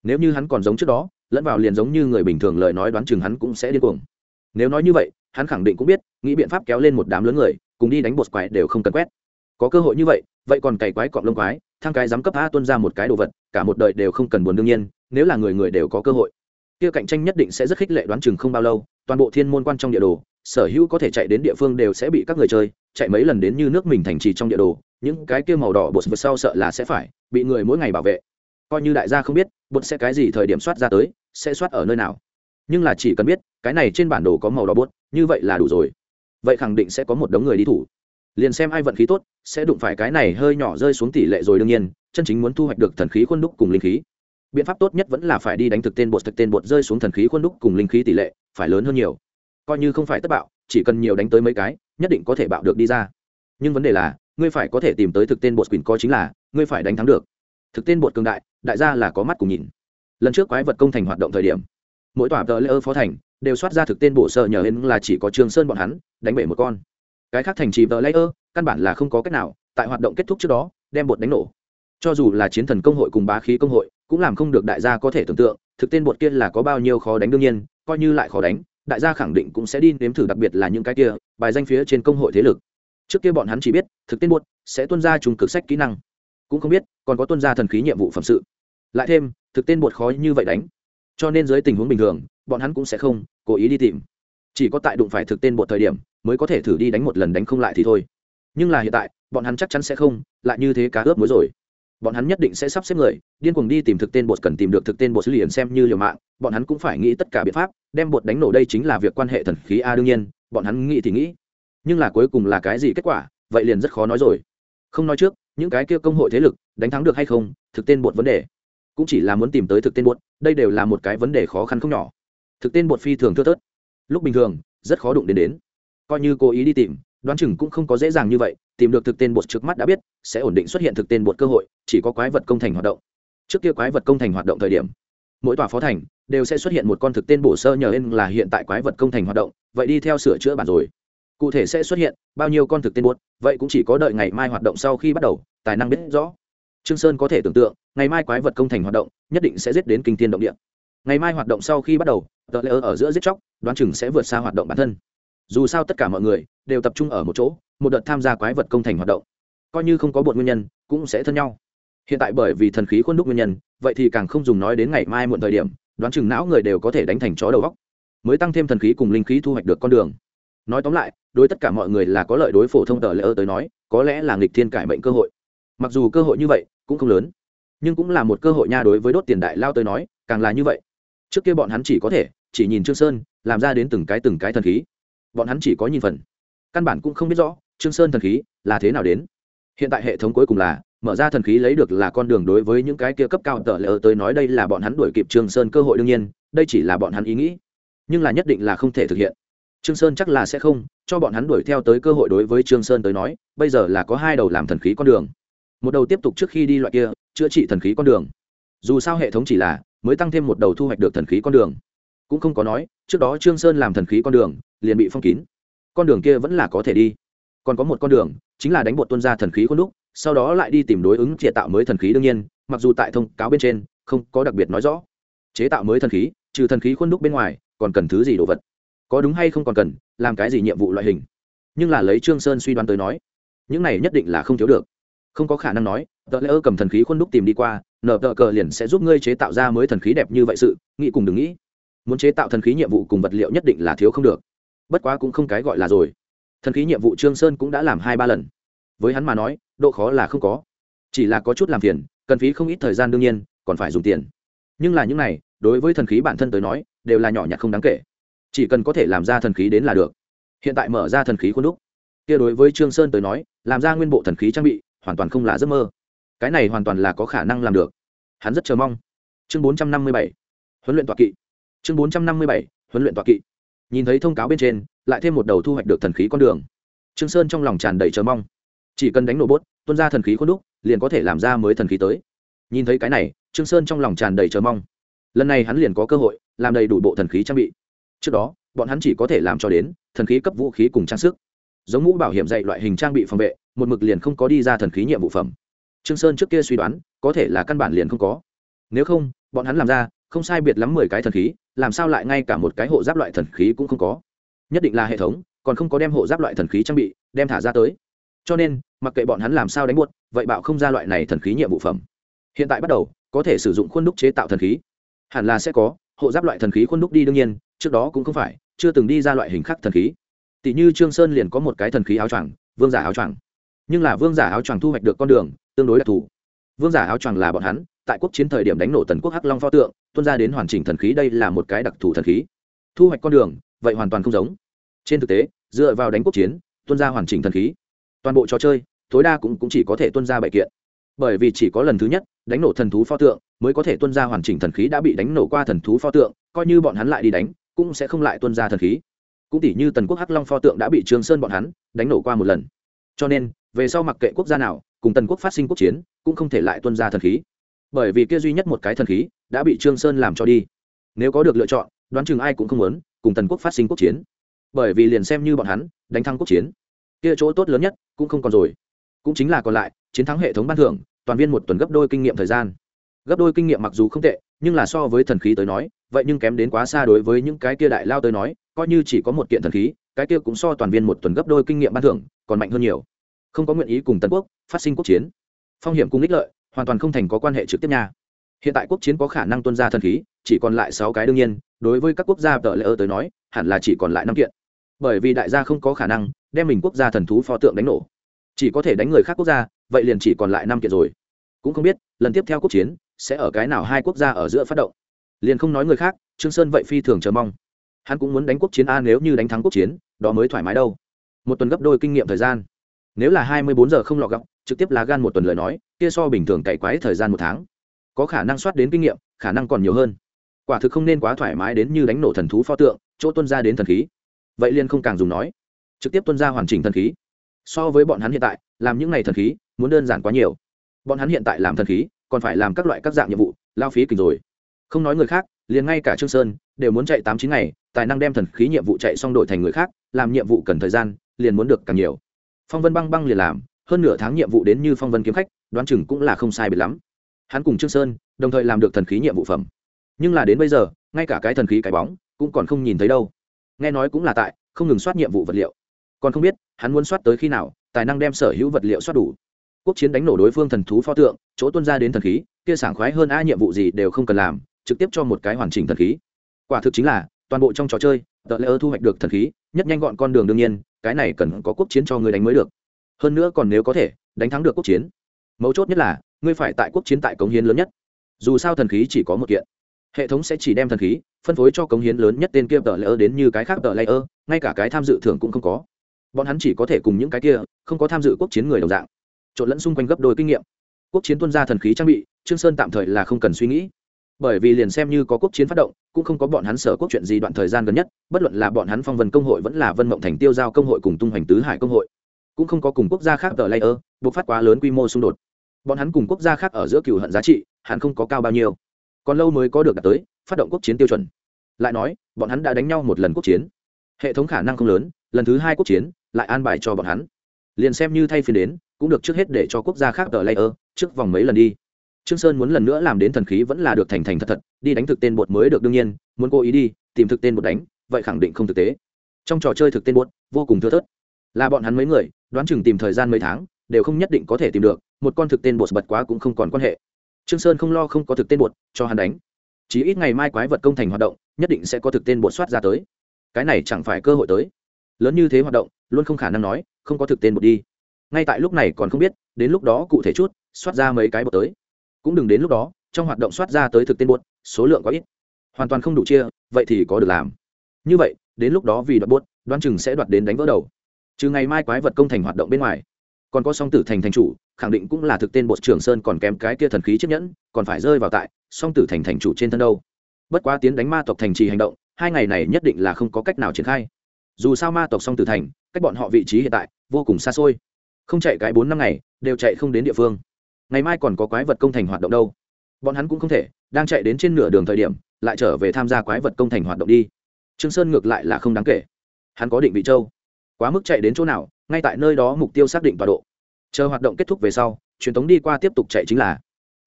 Nếu như hắn còn giống trước đó, lẫn vào liền giống như người bình thường lời nói đoán chừng hắn cũng sẽ điên cuồng. Nếu nói như vậy, hắn khẳng định cũng biết, nghĩ biện pháp kéo lên một đám lớn người, cùng đi đánh bột quái đều không cần quét. Có cơ hội như vậy vậy còn cày quái cọp lông quái thang cái giám cấp a tuân ra một cái đồ vật, cả một đời đều không cần buồn đương nhiên, nếu là người người đều có cơ hội. Kia cạnh tranh nhất định sẽ rất khích lệ đoán chừng không bao lâu, toàn bộ thiên môn quan trong địa đồ, sở hữu có thể chạy đến địa phương đều sẽ bị các người chơi chạy mấy lần đến như nước mình thành trì trong địa đồ, những cái kia màu đỏ bột vượt sau sợ là sẽ phải bị người mỗi ngày bảo vệ. Coi như đại gia không biết, bột sẽ cái gì thời điểm soát ra tới, sẽ soát ở nơi nào. Nhưng là chỉ cần biết, cái này trên bản đồ có màu đỏ bột, như vậy là đủ rồi. Vậy khẳng định sẽ có một đống người đi thủ liền xem ai vận khí tốt, sẽ đụng phải cái này hơi nhỏ rơi xuống tỷ lệ rồi đương nhiên, chân chính muốn thu hoạch được thần khí khuôn đúc cùng linh khí. Biện pháp tốt nhất vẫn là phải đi đánh thực tên bột, thực tên bột rơi xuống thần khí khuôn đúc cùng linh khí tỷ lệ, phải lớn hơn nhiều. Coi như không phải tất bạo, chỉ cần nhiều đánh tới mấy cái, nhất định có thể bạo được đi ra. Nhưng vấn đề là, ngươi phải có thể tìm tới thực tên bột quyền có chính là, ngươi phải đánh thắng được. Thực tên bột cường đại đại gia là có mắt cùng nhìn. Lần trước quái vật công thành hoạt động thời điểm, mỗi tòa tờ lễ ơ phó thành, đều soát ra thực tên bộ sợ nhờ hên là chỉ có trường sơn bọn hắn, đánh bể một con cái khác thành trì tờ layer, căn bản là không có cách nào, tại hoạt động kết thúc trước đó, đem bột đánh nổ. Cho dù là chiến thần công hội cùng bá khí công hội, cũng làm không được đại gia có thể tưởng tượng, thực tên bột kia là có bao nhiêu khó đánh đương nhiên, coi như lại khó đánh, đại gia khẳng định cũng sẽ đi nếm thử đặc biệt là những cái kia, bài danh phía trên công hội thế lực. Trước kia bọn hắn chỉ biết, thực tên bột sẽ tuân ra trùng cực sách kỹ năng. Cũng không biết, còn có tuân ra thần khí nhiệm vụ phẩm sự. Lại thêm, thực tên bột khó như vậy đánh. Cho nên dưới tình huống bình thường, bọn hắn cũng sẽ không cố ý đi tìm. Chỉ có tại đụng phải thực tên bột thời điểm mới có thể thử đi đánh một lần đánh không lại thì thôi. Nhưng là hiện tại, bọn hắn chắc chắn sẽ không, lại như thế cá ướp mới rồi. Bọn hắn nhất định sẽ sắp xếp người, điên cuồng đi tìm thực tên bột cần tìm được thực tên bột liền xem như liều mạng, bọn hắn cũng phải nghĩ tất cả biện pháp, đem bột đánh nổ đây chính là việc quan hệ thần khí a đương nhiên, bọn hắn nghĩ thì nghĩ. Nhưng là cuối cùng là cái gì kết quả, vậy liền rất khó nói rồi. Không nói trước, những cái kia công hội thế lực, đánh thắng được hay không, thực tên bột vấn đề. Cũng chỉ là muốn tìm tới thực tên bột, đây đều là một cái vấn đề khó khăn không nhỏ. Thực tên bột phi thường thưa thớt. Lúc bình thường, rất khó đụng đến đến coi như cố ý đi tìm đoán chừng cũng không có dễ dàng như vậy tìm được thực tên bột trước mắt đã biết sẽ ổn định xuất hiện thực tên bột cơ hội chỉ có quái vật công thành hoạt động. Trước kia quái vật công thành hoạt động thời điểm mỗi tòa phó thành đều sẽ xuất hiện một con thực tên bổ sơ nhờ lên là hiện tại quái vật công thành hoạt động vậy đi theo sửa chữa bản rồi. Cụ thể sẽ xuất hiện bao nhiêu con thực tên bột, vậy cũng chỉ có đợi ngày mai hoạt động sau khi bắt đầu tài năng biết rõ. Trương sơn có thể tưởng tượng ngày mai quái vật công thành hoạt động nhất định sẽ giết đến kinh thiên động địa. Ngày mai hoạt động sau khi bắt đầu tờ lễ ở giữa giết chóc đoán chừng sẽ vượt xa hoạt động bản thân dù sao tất cả mọi người đều tập trung ở một chỗ, một đợt tham gia quái vật công thành hoạt động. Coi như không có bột nguyên nhân, cũng sẽ thân nhau. Hiện tại bởi vì thần khí khuôn đúc nguyên nhân, vậy thì càng không dùng nói đến ngày mai muộn thời điểm, đoán chừng não người đều có thể đánh thành chó đầu góc mới tăng thêm thần khí cùng linh khí thu hoạch được con đường. Nói tóm lại, đối tất cả mọi người là có lợi đối phổ thông tờ lễ ơ tới nói, có lẽ là nghịch thiên cải mệnh cơ hội. Mặc dù cơ hội như vậy, cũng không lớn. Nhưng cũng là một cơ hội nha đối với đốt tiền đại lao tới nói, càng là như vậy. Trước kia bọn hắn chỉ có thể, chỉ nhìn trương sơn, làm ra đến từng cái từng cái thần khí bọn hắn chỉ có nhìn phần. Căn bản cũng không biết rõ, trương sơn thần khí là thế nào đến. Hiện tại hệ thống cuối cùng là, mở ra thần khí lấy được là con đường đối với những cái kia cấp cao tờ lỡ tới nói đây là bọn hắn đuổi kịp trương sơn cơ hội đương nhiên, đây chỉ là bọn hắn ý nghĩ. Nhưng là nhất định là không thể thực hiện. Trương sơn chắc là sẽ không, cho bọn hắn đuổi theo tới cơ hội đối với trương sơn tới nói, bây giờ là có hai đầu làm thần khí con đường. Một đầu tiếp tục trước khi đi loại kia, chữa trị thần khí con đường. Dù sao hệ thống chỉ là, mới tăng thêm một đầu thu hoạch được thần khí con đường cũng không có nói, trước đó trương sơn làm thần khí con đường, liền bị phong kín. Con đường kia vẫn là có thể đi. Còn có một con đường, chính là đánh bột tuân ra thần khí khuôn đúc, sau đó lại đi tìm đối ứng chế tạo mới thần khí đương nhiên, mặc dù tại thông cáo bên trên, không có đặc biệt nói rõ. Chế tạo mới thần khí, trừ thần khí khuôn đúc bên ngoài, còn cần thứ gì đồ vật? Có đúng hay không còn cần, làm cái gì nhiệm vụ loại hình? Nhưng là lấy trương sơn suy đoán tới nói, những này nhất định là không thiếu được. Không có khả năng nói, tờ lễ ơ cầm thần khí khuôn đúc tìm đi qua nở tờ cờ liền sẽ giúp ngươi chế tạo ra mới thần khí đẹp như vậy sự, nghĩ cùng đừng nghĩ muốn chế tạo thần khí nhiệm vụ cùng vật liệu nhất định là thiếu không được. Bất quá cũng không cái gọi là rồi. Thần khí nhiệm vụ trương sơn cũng đã làm hai ba lần. Với hắn mà nói, độ khó là không có. Chỉ là có chút làm phiền, cần phí không ít thời gian đương nhiên, còn phải dùng tiền. Nhưng là những này, đối với thần khí bản thân tới nói, đều là nhỏ nhặt không đáng kể. Chỉ cần có thể làm ra thần khí đến là được. Hiện tại mở ra thần khí khuôn đúc. Kia đối với trương sơn tới nói, làm ra nguyên bộ thần khí trang bị, hoàn toàn không là giấc mơ. Cái này hoàn toàn là có khả năng làm được. Hắn rất chờ mong. Chương bốn trăm năm mươi bảy. Huấn luyện toạc kỵ chương bốn trăm năm mươi bảy, huấn luyện tọa kỵ. Nhìn thấy thông cáo bên trên, lại thêm một đầu thu hoạch được thần khí con đường. Trương sơn trong lòng tràn đầy chờ mong. Chỉ cần đánh nổ bốt, tuôn ra thần khí khuôn đúc, liền có thể làm ra mới thần khí tới. Nhìn thấy cái này, trương sơn trong lòng tràn đầy chờ mong. Lần này hắn liền có cơ hội, làm đầy đủ bộ thần khí trang bị. Trước đó, bọn hắn chỉ có thể làm cho đến thần khí cấp vũ khí cùng trang sức. Giống mũ bảo hiểm dạy loại hình trang bị phòng vệ, một mực liền không có đi ra thần khí nhiệm vụ phẩm. Trương sơn trước kia suy đoán, có thể là căn bản liền không có. Nếu không, bọn hắn làm ra không sai biệt lắm mười cái thần khí, làm sao lại ngay cả một cái hộ giáp loại thần khí cũng không có? Nhất định là hệ thống, còn không có đem hộ giáp loại thần khí trang bị, đem thả ra tới. Cho nên, mặc kệ bọn hắn làm sao đánh buốt, vậy bạo không ra loại này thần khí nhiệm vụ phẩm. Hiện tại bắt đầu, có thể sử dụng khuôn đúc chế tạo thần khí. Hẳn là sẽ có, hộ giáp loại thần khí khuôn đúc đi đương nhiên, trước đó cũng không phải, chưa từng đi ra loại hình khác thần khí. Tỷ như trương sơn liền có một cái thần khí áo choàng, vương giả áo choàng. Nhưng là vương giả áo choàng thu hoạch được con đường tương đối đặc thù. Vương giả áo choàng là bọn hắn tại quốc chiến thời điểm đánh nổ tần quốc hắc long pho tượng tuân ra đến hoàn chỉnh thần khí đây là một cái đặc thù thần khí. Thu hoạch con đường vậy hoàn toàn không giống. Trên thực tế dựa vào đánh quốc chiến tuân ra hoàn chỉnh thần khí. Toàn bộ trò chơi tối đa cũng, cũng chỉ có thể tuân ra bảy kiện. Bởi vì chỉ có lần thứ nhất đánh nổ thần thú pho tượng mới có thể tuân ra hoàn chỉnh thần khí đã bị đánh nổ qua thần thú pho tượng coi như bọn hắn lại đi đánh cũng sẽ không lại tuân ra thần khí. Cũng tỷ như tần quốc hắc long pho tượng đã bị trường sơn bọn hắn đánh nổ qua một lần. Cho nên về sau mặc kệ quốc gia nào cùng tần quốc phát sinh quốc chiến cũng không thể lại tuân ra thần khí bởi vì kia duy nhất một cái thần khí đã bị trương sơn làm cho đi nếu có được lựa chọn đoán chừng ai cũng không muốn cùng tần quốc phát sinh quốc chiến bởi vì liền xem như bọn hắn đánh thắng quốc chiến kia chỗ tốt lớn nhất cũng không còn rồi cũng chính là còn lại chiến thắng hệ thống ban thưởng toàn viên một tuần gấp đôi kinh nghiệm thời gian gấp đôi kinh nghiệm mặc dù không tệ nhưng là so với thần khí tới nói vậy nhưng kém đến quá xa đối với những cái kia đại lao tới nói coi như chỉ có một kiện thần khí cái kia cũng so toàn viên một tuần gấp đôi kinh nghiệm ban thưởng còn mạnh hơn nhiều không có nguyện ý cùng tần quốc phát sinh quốc chiến phong hiểm cùng ích lợi hoàn toàn không thành có quan hệ trực tiếp nha. Hiện tại quốc chiến có khả năng tuân ra thần khí, chỉ còn lại sáu cái đương nhiên, đối với các quốc gia tờ lễ ơ tới nói, hẳn là chỉ còn lại năm kiện. Bởi vì đại gia không có khả năng đem mình quốc gia thần thú pho tượng đánh nổ. Chỉ có thể đánh người khác quốc gia, vậy liền chỉ còn lại năm kiện rồi. Cũng không biết, lần tiếp theo quốc chiến sẽ ở cái nào hai quốc gia ở giữa phát động. Liền không nói người khác, trương sơn vậy phi thường chờ mong. Hắn cũng muốn đánh quốc chiến a nếu như đánh thắng quốc chiến, đó mới thoải mái đâu. Một tuần gấp đôi kinh nghiệm thời gian. Nếu là hai mươi bốn giờ không lọ gọng trực tiếp lá gan một tuần lời nói, kia so bình thường cày quái thời gian một tháng. Có khả năng soát đến kinh nghiệm, khả năng còn nhiều hơn. Quả thực không nên quá thoải mái đến như đánh nổ thần thú pho tượng, chỗ tuân ra đến thần khí. Vậy liền không càng dùng nói. Trực tiếp tuân ra hoàn chỉnh thần khí. So với bọn hắn hiện tại, làm những này thần khí, muốn đơn giản quá nhiều. Bọn hắn hiện tại làm thần khí, còn phải làm các loại các dạng nhiệm vụ, lao phí kịch rồi. Không nói người khác, liền ngay cả trương sơn, đều muốn chạy tám chín ngày, tài năng đem thần khí nhiệm vụ chạy xong đổi thành người khác, làm nhiệm vụ cần thời gian, liền muốn được càng nhiều. Phong vân băng băng liền làm hơn nửa tháng nhiệm vụ đến như phong vân kiếm khách, đoán chừng cũng là không sai biệt lắm. Hắn cùng trương sơn, đồng thời làm được thần khí nhiệm vụ phẩm. Nhưng là đến bây giờ, ngay cả cái thần khí cái bóng cũng còn không nhìn thấy đâu. Nghe nói cũng là tại, không ngừng soát nhiệm vụ vật liệu. Còn không biết, hắn muốn soát tới khi nào, tài năng đem sở hữu vật liệu soát đủ. Quốc chiến đánh nổ đối phương thần thú pho tượng, chỗ tuân ra đến thần khí, kia sảng khoái hơn a nhiệm vụ gì đều không cần làm, trực tiếp cho một cái hoàn chỉnh thần khí. Quả thực chính là, toàn bộ trong trò chơi tờ lễ ơ thu hoạch được thần khí, nhất nhanh gọn con đường đương nhiên, cái này cần có quốc chiến cho người đánh mới được hơn nữa còn nếu có thể, đánh thắng được quốc chiến. Mấu chốt nhất là, ngươi phải tại quốc chiến tại cống hiến lớn nhất. Dù sao thần khí chỉ có một kiện. Hệ thống sẽ chỉ đem thần khí phân phối cho cống hiến lớn nhất tên kia tờ lễ đến như cái khác tờ lễ ngay cả cái tham dự thưởng cũng không có. Bọn hắn chỉ có thể cùng những cái kia, không có tham dự quốc chiến người đồng dạng. Trộn lẫn xung quanh gấp đôi kinh nghiệm. Quốc chiến tuân ra thần khí trang bị, trương sơn tạm thời là không cần suy nghĩ. Bởi vì liền xem như có quốc chiến phát động, cũng không có bọn hắn sở quốc chuyện gì đoạn thời gian gần nhất, bất luận là bọn hắn phong vân công hội vẫn là vân mộng thành tiêu giao công hội cùng tung hoành tứ hải công hội cũng không có cùng quốc gia khác tờ layer buộc phát quá lớn quy mô xung đột. Bọn hắn cùng quốc gia khác ở giữa cựu hận giá trị hẳn không có cao bao nhiêu. Còn lâu mới có được đạt tới, phát động quốc chiến tiêu chuẩn. Lại nói, bọn hắn đã đánh nhau một lần quốc chiến. Hệ thống khả năng không lớn, lần thứ hai quốc chiến lại an bài cho bọn hắn. Liền xem như thay phiên đến, cũng được trước hết để cho quốc gia khác tờ layer, trước vòng mấy lần đi. Trương sơn muốn lần nữa làm đến thần khí vẫn là được thành thành thật thật, đi đánh thực tên bột mới được đương nhiên, muốn cố ý đi, tìm thực tên bột đánh, vậy khẳng định không thực tế. Trong trò chơi thực tên bột vô cùng thưa thớt. Là bọn hắn mấy người đoán chừng tìm thời gian mấy tháng, đều không nhất định có thể tìm được, một con thực tên bột bật quá cũng không còn quan hệ. Trương sơn không lo không có thực tên bột, cho hắn đánh. Chỉ ít ngày mai quái vật công thành hoạt động, nhất định sẽ có thực tên bột soát ra tới. Cái này chẳng phải cơ hội tới. Lớn như thế hoạt động, luôn không khả năng nói, không có thực tên bột đi. Ngay tại lúc này còn không biết, đến lúc đó cụ thể chút, soát ra mấy cái bột tới. Cũng đừng đến lúc đó, trong hoạt động soát ra tới thực tên bột, số lượng quá ít. Hoàn toàn không đủ chia, vậy thì có được làm. Như vậy, đến lúc đó vì đoạt bột, đoán chừng sẽ đoạt đến đánh vỡ đầu trừ ngày mai quái vật công thành hoạt động bên ngoài, còn có song tử thành thành chủ, khẳng định cũng là thực tên bột trưởng sơn còn kém cái kia thần khí chiếc nhẫn, còn phải rơi vào tại song tử thành thành chủ trên thân đâu. Bất quá tiến đánh ma tộc thành trì hành động, hai ngày này nhất định là không có cách nào triển khai. Dù sao ma tộc song tử thành, cách bọn họ vị trí hiện tại vô cùng xa xôi. Không chạy cái bốn năm ngày, đều chạy không đến địa phương. Ngày mai còn có quái vật công thành hoạt động đâu. Bọn hắn cũng không thể, đang chạy đến trên nửa đường thời điểm, lại trở về tham gia quái vật công thành hoạt động đi. Trương sơn ngược lại là không đáng kể. Hắn có định vị châu quá mức chạy đến chỗ nào, ngay tại nơi đó mục tiêu xác định tọa độ. Chờ hoạt động kết thúc về sau, truyền thống đi qua tiếp tục chạy chính là,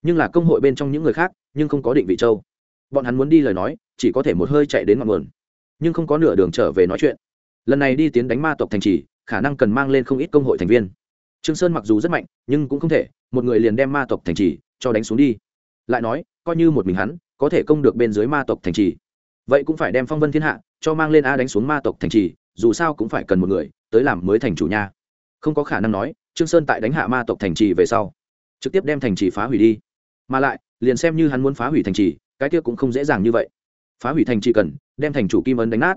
nhưng là công hội bên trong những người khác, nhưng không có định vị châu. Bọn hắn muốn đi lời nói, chỉ có thể một hơi chạy đến ngọn nguồn, nhưng không có nửa đường trở về nói chuyện. Lần này đi tiến đánh ma tộc thành trì, khả năng cần mang lên không ít công hội thành viên. Trương sơn mặc dù rất mạnh, nhưng cũng không thể, một người liền đem ma tộc thành trì cho đánh xuống đi. Lại nói, coi như một mình hắn, có thể công được bên dưới ma tộc thành trì. Vậy cũng phải đem phong vân thiên hạ cho mang lên a đánh xuống ma tộc thành trì dù sao cũng phải cần một người tới làm mới thành chủ nha. Không có khả năng nói, trương sơn tại đánh hạ ma tộc thành trì về sau, trực tiếp đem thành trì phá hủy đi. Mà lại, liền xem như hắn muốn phá hủy thành trì, cái kia cũng không dễ dàng như vậy. Phá hủy thành trì cần, đem thành chủ kim ấn đánh nát.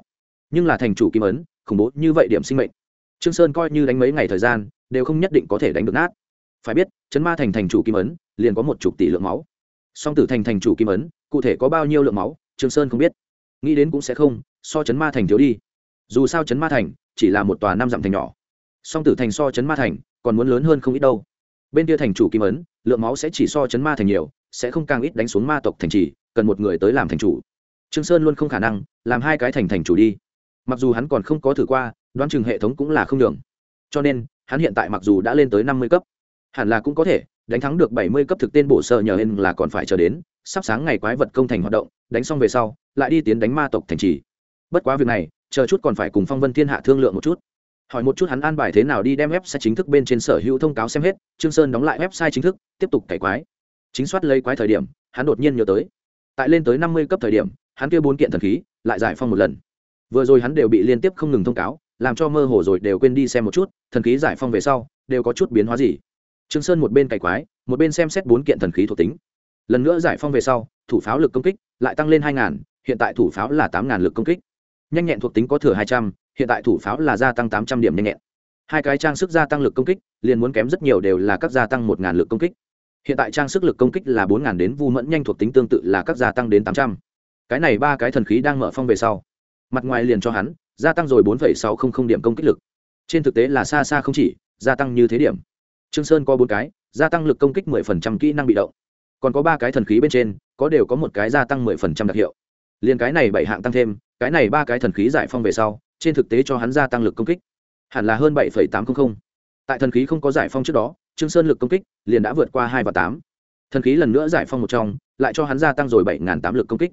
Nhưng là thành chủ kim ấn, khủng bố như vậy điểm sinh mệnh. Trương sơn coi như đánh mấy ngày thời gian, đều không nhất định có thể đánh được nát. Phải biết chấn ma thành thành chủ kim ấn, liền có một chục tỷ lượng máu. Song tử thành thành chủ kim ấn, cụ thể có bao nhiêu lượng máu, trương sơn không biết. Nghĩ đến cũng sẽ không, so chấn ma thành thiếu đi dù sao chấn ma thành chỉ là một tòa năm dặm thành nhỏ. Song tử thành so chấn ma thành còn muốn lớn hơn không ít đâu. Bên kia thành chủ kim ấn, lượng máu sẽ chỉ so chấn ma thành nhiều, sẽ không càng ít đánh xuống ma tộc thành trì, cần một người tới làm thành chủ. Trương sơn luôn không khả năng làm hai cái thành thành chủ đi. Mặc dù hắn còn không có thử qua, đoán chừng hệ thống cũng là không đường cho nên, hắn hiện tại mặc dù đã lên tới năm mươi cấp, hẳn là cũng có thể đánh thắng được bảy mươi cấp thực tên bổ sợ nhờ hên là còn phải chờ đến sắp sáng ngày quái vật công thành hoạt động, đánh xong về sau, lại đi tiến đánh ma tộc thành trì. Bất quá việc này chờ chút còn phải cùng phong vân thiên hạ thương lượng một chút. Hỏi một chút hắn an bài thế nào đi đem website chính thức bên trên sở hữu thông cáo xem hết, trương sơn đóng lại website chính thức, tiếp tục cải quái. Chính soát lấy quái thời điểm, hắn đột nhiên nhớ tới. Tại lên tới năm mươi cấp thời điểm, hắn kia bốn kiện thần khí, lại giải phong một lần. Vừa rồi hắn đều bị liên tiếp không ngừng thông cáo, làm cho mơ hồ rồi đều quên đi xem một chút, thần khí giải phong về sau, đều có chút biến hóa gì. Trương sơn một bên cày quái, một bên xem xét bốn kiện thần khí thuộc tính. Lần nữa giải phong về sau, thủ pháo lực công kích lại tăng lên hai ngàn, hiện tại thủ pháo là tám ngàn lực công kích nhanh nhẹn thuộc tính có thừa hai trăm, hiện tại thủ pháo là gia tăng tám trăm điểm nhanh nhẹn. Hai cái trang sức gia tăng lực công kích, liền muốn kém rất nhiều đều là các gia tăng một ngàn lực công kích. Hiện tại trang sức lực công kích là bốn ngàn đến vu mẫn nhanh thuộc tính tương tự là các gia tăng đến tám trăm. Cái này ba cái thần khí đang mở phong về sau. Mặt ngoài liền cho hắn, gia tăng rồi bốn sáu trăm linh điểm công kích lực. Trên thực tế là xa xa không chỉ, gia tăng như thế điểm. Trương sơn có bốn cái, gia tăng lực công kích mười phần trăm kỹ năng bị động. Còn có ba cái thần khí bên trên, có đều có một cái gia tăng mười phần trăm đặc hiệu. Liền cái này bảy hạng tăng thêm cái này ba cái thần khí giải phong về sau, trên thực tế cho hắn gia tăng lực công kích. Hẳn là hơn bảy tám trăm linh tại thần khí không có giải phong trước đó, trương sơn lực công kích liền đã vượt qua hai và tám. Thần khí lần nữa giải phong một trong, lại cho hắn gia tăng rồi bảy tám lực công kích.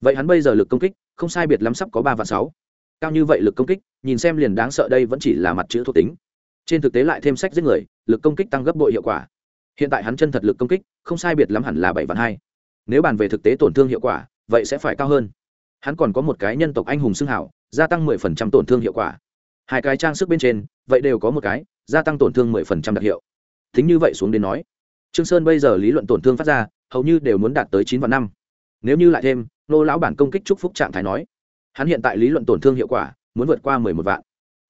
Vậy hắn bây giờ lực công kích không sai biệt lắm sắp có ba và sáu. Cao như vậy lực công kích, nhìn xem liền đáng sợ đây vẫn chỉ là mặt chữ thuộc tính. Trên thực tế lại thêm sách giết người, lực công kích tăng gấp bội hiệu quả. Hiện tại hắn chân thật lực công kích không sai biệt lắm hẳn là bảy vạn hai. Nếu bàn về thực tế tổn thương hiệu quả, vậy sẽ phải cao hơn hắn còn có một cái nhân tộc anh hùng xưng hảo, gia tăng mười phần trăm tổn thương hiệu quả. Hai cái trang sức bên trên, vậy đều có một cái, gia tăng tổn thương mười phần trăm đặc hiệu. Thính như vậy xuống đến nói, trương sơn bây giờ lý luận tổn thương phát ra, hầu như đều muốn đạt tới chín vạn năm. Nếu như lại thêm, nô lão bản công kích chúc phúc trạng thái nói, hắn hiện tại lý luận tổn thương hiệu quả, muốn vượt qua mười một vạn.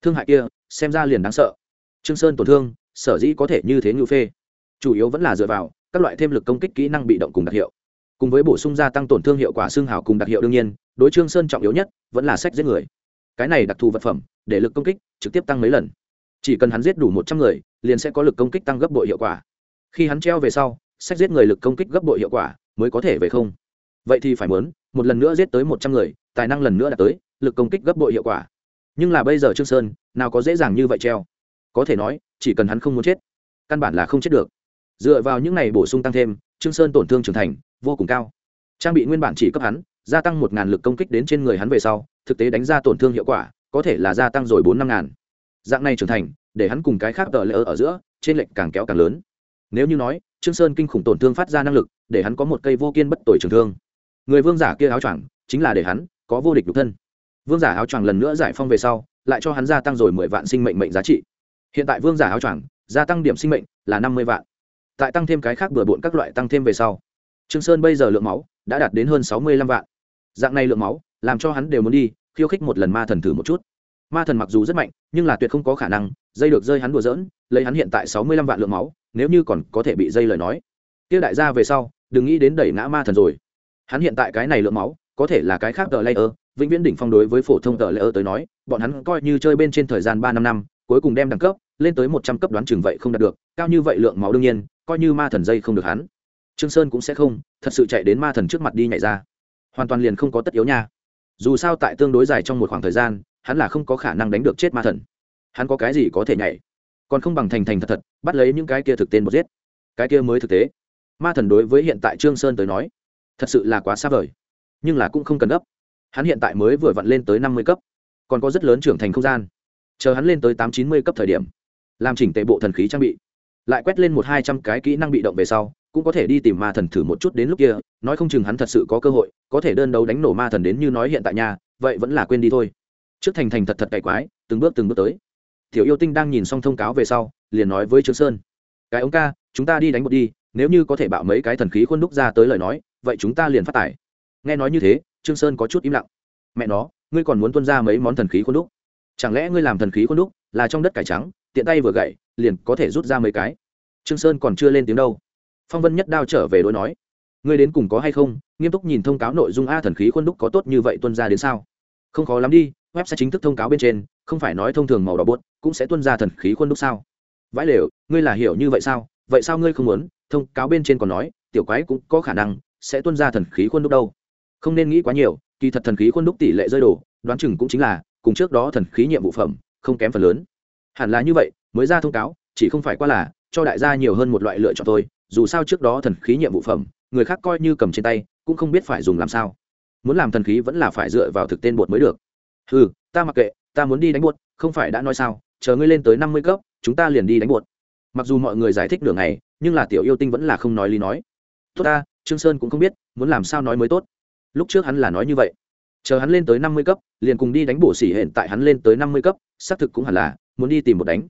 Thương hại kia, xem ra liền đáng sợ. Trương sơn tổn thương, sở dĩ có thể như thế ngưu phê. Chủ yếu vẫn là dựa vào, các loại thêm lực công kích kỹ năng bị động cùng đặc hiệu. Cùng với bổ sung gia tăng tổn thương hiệu quả xương hào cùng đặc hiệu đương nhiên đối trương sơn trọng yếu nhất vẫn là sách giết người. Cái này đặc thù vật phẩm, để lực công kích trực tiếp tăng mấy lần. Chỉ cần hắn giết đủ một trăm người, liền sẽ có lực công kích tăng gấp bội hiệu quả. Khi hắn treo về sau, sách giết người lực công kích gấp bội hiệu quả mới có thể về không. Vậy thì phải muốn, một lần nữa giết tới một trăm người, tài năng lần nữa đạt tới, lực công kích gấp bội hiệu quả. Nhưng là bây giờ trương sơn, nào có dễ dàng như vậy treo. Có thể nói, chỉ cần hắn không muốn chết, căn bản là không chết được. Dựa vào những này bổ sung tăng thêm, trương sơn tổn thương trưởng thành, vô cùng cao. Trang bị nguyên bản chỉ cấp hắn gia tăng một ngàn lực công kích đến trên người hắn về sau, thực tế đánh ra tổn thương hiệu quả, có thể là gia tăng rồi bốn năm ngàn. Dạng này trưởng thành, để hắn cùng cái khác tờ lỡ ở giữa, trên lệnh càng kéo càng lớn. Nếu như nói, trương sơn kinh khủng tổn thương phát ra năng lực, để hắn có một cây vô kiên bất tội trường thương. Người vương giả kia áo choàng, chính là để hắn có vô địch độc thân. Vương giả áo choàng lần nữa giải phong về sau, lại cho hắn gia tăng rồi mười vạn sinh mệnh mệnh giá trị. Hiện tại vương giả áo choàng, gia tăng điểm sinh mệnh là năm mươi vạn. Tại tăng thêm cái khác bừa bộn các loại tăng thêm về sau trương sơn bây giờ lượng máu đã đạt đến hơn sáu mươi lăm vạn. Dạng này lượng máu làm cho hắn đều muốn đi, khiêu khích một lần ma thần thử một chút. Ma thần mặc dù rất mạnh, nhưng là tuyệt không có khả năng, dây được rơi hắn đùa dỡn lấy hắn hiện tại sáu mươi lăm vạn lượng máu, nếu như còn có thể bị dây lời nói. Kia đại gia về sau, đừng nghĩ đến đẩy ngã ma thần rồi. Hắn hiện tại cái này lượng máu, có thể là cái khác tờ layer, vĩnh viễn đỉnh phong đối với phổ thông tờ layer tới nói, bọn hắn coi như chơi bên trên thời gian ba năm năm, cuối cùng đem đẳng cấp lên tới một trăm cấp đoán chừng vậy không đạt được, cao như vậy lượng máu đương nhiên, coi như ma thần dây không được hắn trương sơn cũng sẽ không, thật sự chạy đến ma thần trước mặt đi nhảy ra. Hoàn toàn liền không có tất yếu nha. Dù sao tại tương đối dài trong một khoảng thời gian, hắn là không có khả năng đánh được chết ma thần. Hắn có cái gì có thể nhảy? Còn không bằng thành thành thật thật, bắt lấy những cái kia thực tên một giết. Cái kia mới thực tế. Ma thần đối với hiện tại trương sơn tới nói, thật sự là quá xa vời. Nhưng là cũng không cần gấp. Hắn hiện tại mới vừa vặn lên tới năm mươi cấp. Còn có rất lớn trưởng thành không gian. Chờ hắn lên tới tám chín mươi cấp thời điểm, làm chỉnh tệ bộ thần khí trang bị, lại quét lên một hai trăm cái kỹ năng bị động về sau cũng có thể đi tìm ma thần thử một chút đến lúc kia, nói không chừng hắn thật sự có cơ hội, có thể đơn đấu đánh nổ ma thần đến như nói hiện tại nhà vậy vẫn là quên đi thôi. Trước thành thành thật thật cày quái, từng bước từng bước tới. Tiểu yêu tinh đang nhìn xong thông cáo về sau, liền nói với trương sơn. Cái ống ca, chúng ta đi đánh một đi, nếu như có thể bạo mấy cái thần khí khuôn đúc ra tới lời nói, vậy chúng ta liền phát tải. Nghe nói như thế, trương sơn có chút im lặng. Mẹ nó, ngươi còn muốn tuân ra mấy món thần khí khuôn đúc? Chẳng lẽ ngươi làm thần khí khuôn đúc là trong đất cải trắng, tiện tay vừa gậy, liền có thể rút ra mấy cái? Trương sơn còn chưa lên tiếng đâu phong vân nhất đao trở về đối nói, ngươi đến cùng có hay không? Nghiêm túc nhìn thông cáo nội dung a thần khí khuôn đúc có tốt như vậy tuân ra đến sao? Không khó lắm đi website chính thức thông cáo bên trên, không phải nói thông thường màu đỏ bút cũng sẽ tuân ra thần khí khuôn đúc sao? Vãi lều, ngươi là hiểu như vậy sao? Vậy sao ngươi không muốn? Thông cáo bên trên còn nói, tiểu quái cũng có khả năng sẽ tuân ra thần khí khuôn đúc đâu. Không nên nghĩ quá nhiều, kỳ thật thần khí khuôn đúc tỷ lệ rơi đổ, đoán chừng cũng chính là cùng trước đó thần khí nhiệm vụ phẩm không kém phần lớn. Hẳn là như vậy, mới ra thông cáo, chỉ không phải qua là cho đại gia nhiều hơn một loại lựa chọn thôi dù sao trước đó thần khí nhiệm vụ phẩm, người khác coi như cầm trên tay, cũng không biết phải dùng làm sao. Muốn làm thần khí vẫn là phải dựa vào thực tên bột mới được. Ừ ta mặc kệ, ta muốn đi đánh bột, không phải đã nói sao, chờ ngươi lên tới năm mươi cấp, chúng ta liền đi đánh bột. Mặc dù mọi người giải thích đường ngày, nhưng là tiểu yêu tinh vẫn là không nói lý nói. Tốt ta, trương sơn cũng không biết, muốn làm sao nói mới tốt. Lúc trước hắn là nói như vậy. Chờ hắn lên tới năm mươi cấp, liền cùng đi đánh bổ xỉ hiện tại hắn lên tới năm mươi cấp, xác thực cũng hẳn là, muốn đi tìm một đánh.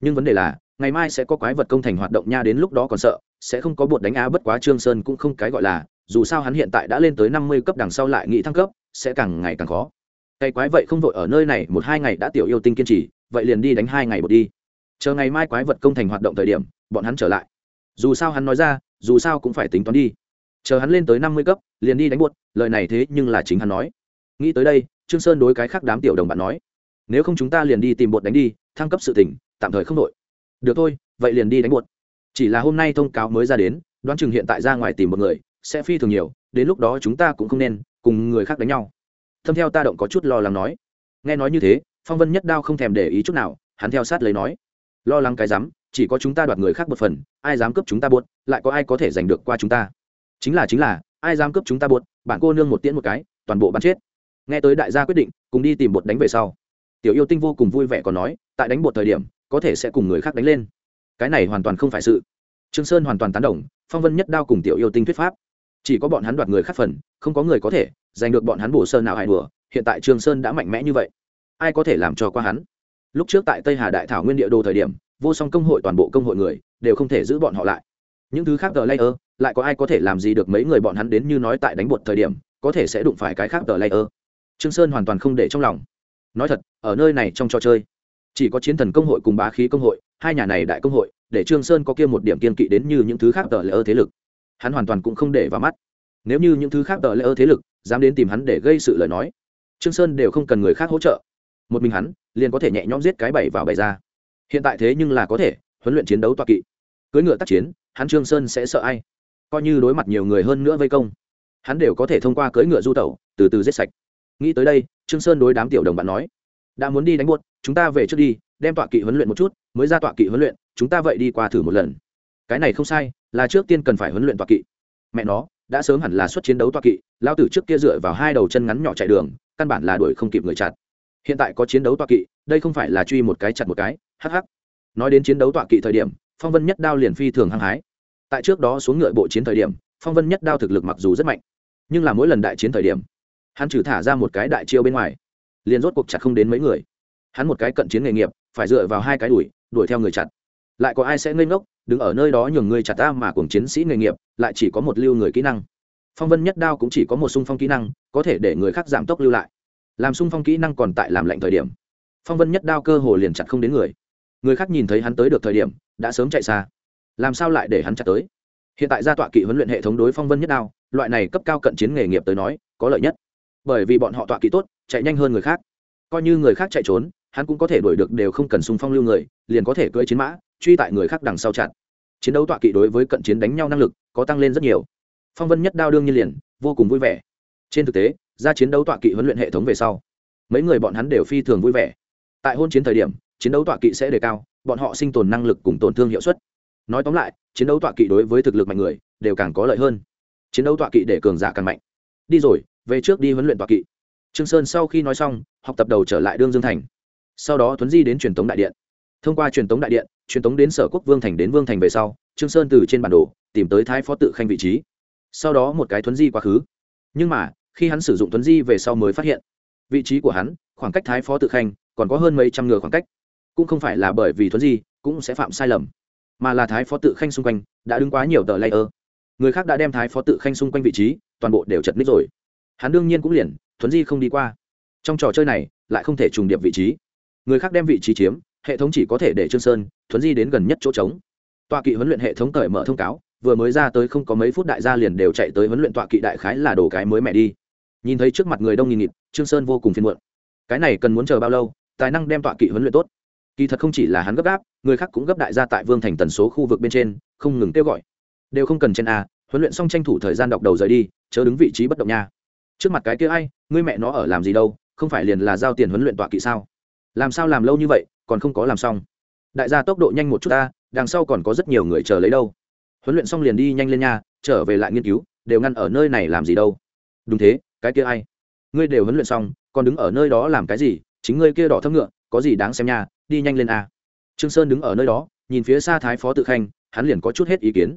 Nhưng vấn đề là, ngày mai sẽ có quái vật công thành hoạt động nha đến lúc đó còn sợ sẽ không có bột đánh á bất quá trương sơn cũng không cái gọi là, dù sao hắn hiện tại đã lên tới năm mươi cấp đằng sau lại nghĩ thăng cấp, sẽ càng ngày càng khó. Cái quái vậy không vội ở nơi này, một hai ngày đã tiểu yêu tinh kiên trì, vậy liền đi đánh hai ngày một đi. Chờ ngày mai quái vật công thành hoạt động thời điểm, bọn hắn trở lại. Dù sao hắn nói ra, dù sao cũng phải tính toán đi. Chờ hắn lên tới năm mươi cấp, liền đi đánh bột, lời này thế nhưng là chính hắn nói. Nghĩ tới đây, trương sơn đối cái khác đám tiểu đồng bạn nói, nếu không chúng ta liền đi tìm bột đánh đi, thăng cấp sự tỉnh, tạm thời không đội. Được thôi, vậy liền đi đánh bột chỉ là hôm nay thông cáo mới ra đến, đoán chừng hiện tại ra ngoài tìm một người, sẽ phi thường nhiều, đến lúc đó chúng ta cũng không nên cùng người khác đánh nhau. Thâm theo ta động có chút lo lắng nói. Nghe nói như thế, phong vân nhất đao không thèm để ý chút nào, hắn theo sát lấy nói. Lo lắng cái dám chỉ có chúng ta đoạt người khác một phần, ai dám cướp chúng ta buốt, lại có ai có thể giành được qua chúng ta? Chính là chính là, ai dám cướp chúng ta buốt, bạn cô nương một tiễn một cái, toàn bộ bắn chết. Nghe tới đại gia quyết định, cùng đi tìm bột đánh về sau. Tiểu yêu tinh vô cùng vui vẻ còn nói, tại đánh bột thời điểm, có thể sẽ cùng người khác đánh lên cái này hoàn toàn không phải sự. Trương sơn hoàn toàn tán đồng, phong vân nhất đao cùng tiểu yêu tinh thuyết pháp. Chỉ có bọn hắn đoạt người khác phần, không có người có thể giành được bọn hắn bổ sơn nào hại đùa, hiện tại trương sơn đã mạnh mẽ như vậy. Ai có thể làm cho qua hắn? Lúc trước tại tây hà đại thảo nguyên địa đồ thời điểm, vô song công hội toàn bộ công hội người đều không thể giữ bọn họ lại. Những thứ khác tờ layer, lại có ai có thể làm gì được mấy người bọn hắn đến như nói tại đánh bột thời điểm, có thể sẽ đụng phải cái khác tờ layer. Trương sơn hoàn toàn không để trong lòng. Nói thật, ở nơi này trong trò chơi, chỉ có chiến thần công hội cùng bá khí công hội hai nhà này đại công hội, để trương sơn có kia một điểm kiên kỵ đến như những thứ khác tờ layer thế lực. Hắn hoàn toàn cũng không để vào mắt. Nếu như những thứ khác tờ layer thế lực dám đến tìm hắn để gây sự lời nói, trương sơn đều không cần người khác hỗ trợ. Một mình hắn, liền có thể nhẹ nhõm giết cái bảy vào bảy ra. Hiện tại thế nhưng là có thể, huấn luyện chiến đấu toa kỵ. Cưỡi ngựa tác chiến, hắn trương sơn sẽ sợ ai? Coi như đối mặt nhiều người hơn nữa vây công, hắn đều có thể thông qua cưỡi ngựa du tẩu, từ từ giết sạch. Nghĩ tới đây, trương sơn đối đám tiểu đồng bạn nói, đã muốn đi đánh buốt, chúng ta về trước đi đem tọa kỵ huấn luyện một chút, mới ra tọa kỵ huấn luyện, chúng ta vậy đi qua thử một lần. Cái này không sai, là trước tiên cần phải huấn luyện tọa kỵ. Mẹ nó, đã sớm hẳn là xuất chiến đấu tọa kỵ, lao tử trước kia dựa vào hai đầu chân ngắn nhỏ chạy đường, căn bản là đuổi không kịp người chặt. Hiện tại có chiến đấu tọa kỵ, đây không phải là truy một cái chặt một cái, hắc hắc. Nói đến chiến đấu tọa kỵ thời điểm, phong vân nhất đao liền phi thường hăng hái. Tại trước đó xuống ngựa bộ chiến thời điểm, phong vân nhất đao thực lực mặc dù rất mạnh, nhưng là mỗi lần đại chiến thời điểm, hắn trừ thả ra một cái đại chiêu bên ngoài, liền rốt cuộc chặt không đến mấy người. Hắn một cái cận chiến nghề nghiệp phải dựa vào hai cái đuổi đuổi theo người chặt. Lại có ai sẽ ngây ngốc, đứng ở nơi đó nhường người chặt ta mà cùng chiến sĩ nghề nghiệp, lại chỉ có một lưu người kỹ năng. Phong vân nhất đao cũng chỉ có một xung phong kỹ năng, có thể để người khác giảm tốc lưu lại. Làm xung phong kỹ năng còn tại làm lạnh thời điểm. Phong vân nhất đao cơ hồ liền chặt không đến người. Người khác nhìn thấy hắn tới được thời điểm, đã sớm chạy xa. Làm sao lại để hắn chặt tới? Hiện tại gia tọa kỵ huấn luyện hệ thống đối phong vân nhất đao, loại này cấp cao cận chiến nghề nghiệp tới nói, có lợi nhất. Bởi vì bọn họ tọa kỵ tốt, chạy nhanh hơn người khác. Coi như người khác chạy trốn hắn cũng có thể đuổi được đều không cần sung phong lưu người, liền có thể cưỡi chiến mã, truy tại người khác đằng sau chặn. Chiến đấu tọa kỵ đối với cận chiến đánh nhau năng lực, có tăng lên rất nhiều. Phong vân nhất đao đương nhiên liền, vô cùng vui vẻ. Trên thực tế, ra chiến đấu tọa kỵ huấn luyện hệ thống về sau, mấy người bọn hắn đều phi thường vui vẻ. Tại hôn chiến thời điểm, chiến đấu tọa kỵ sẽ đề cao, bọn họ sinh tồn năng lực cùng tổn thương hiệu suất. Nói tóm lại, chiến đấu tọa kỵ đối với thực lực mạnh người, đều càng có lợi hơn. Chiến đấu tọa kỵ để cường giả càng mạnh. Đi rồi, về trước đi huấn luyện tọa kỵ. Trương sơn sau khi nói xong, học tập đầu trở lại đương dương thành sau đó tuấn di đến truyền tống đại điện. Thông qua truyền tống đại điện, truyền tống đến sở quốc vương thành đến vương thành về sau, trương sơn từ trên bản đồ tìm tới thái phó tự khanh vị trí. Sau đó một cái tuấn di quá khứ. Nhưng mà, khi hắn sử dụng tuấn di về sau mới phát hiện, vị trí của hắn, khoảng cách thái phó tự khanh còn có hơn mấy trăm ngựa khoảng cách. Cũng không phải là bởi vì tuấn di cũng sẽ phạm sai lầm, mà là thái phó tự khanh xung quanh đã đứng quá nhiều tờ layer. Người khác đã đem thái phó tự khanh xung quanh vị trí, toàn bộ đều chật ních rồi. Hắn đương nhiên cũng liền, thuấn di không đi qua. Trong trò chơi này, lại không thể trùng điệp vị trí người khác đem vị trí chiếm, hệ thống chỉ có thể để trương sơn, thuấn di đến gần nhất chỗ trống. Tọa kỵ huấn luyện hệ thống cởi mở thông cáo, vừa mới ra tới không có mấy phút đại gia liền đều chạy tới huấn luyện tọa kỵ đại khái là đồ cái mới mẹ đi. Nhìn thấy trước mặt người đông nghìn nghịt, trương sơn vô cùng phiền muộn. Cái này cần muốn chờ bao lâu, tài năng đem tọa kỵ huấn luyện tốt. Kỳ thật không chỉ là hắn gấp gáp, người khác cũng gấp đại gia tại vương thành tần số khu vực bên trên, không ngừng kêu gọi. Đều không cần trên a, huấn luyện xong tranh thủ thời gian đọc đầu rời đi, chớ đứng vị trí bất động nha. Trước mặt cái kia ai, ngươi mẹ nó ở làm gì đâu, không phải liền là giao tiền huấn luyện tọa kỵ sao? Làm sao làm lâu như vậy, còn không có làm xong? Đại gia tốc độ nhanh một chút ta, đằng sau còn có rất nhiều người chờ lấy đâu. Huấn luyện xong liền đi nhanh lên nha, trở về lại nghiên cứu, đều ngăn ở nơi này làm gì đâu. Đúng thế, cái kia ai? Ngươi đều huấn luyện xong, còn đứng ở nơi đó làm cái gì? Chính ngươi kia đỏ thâm ngựa, có gì đáng xem nha, đi nhanh lên a. Trương sơn đứng ở nơi đó, nhìn phía xa thái phó tự khanh, hắn liền có chút hết ý kiến.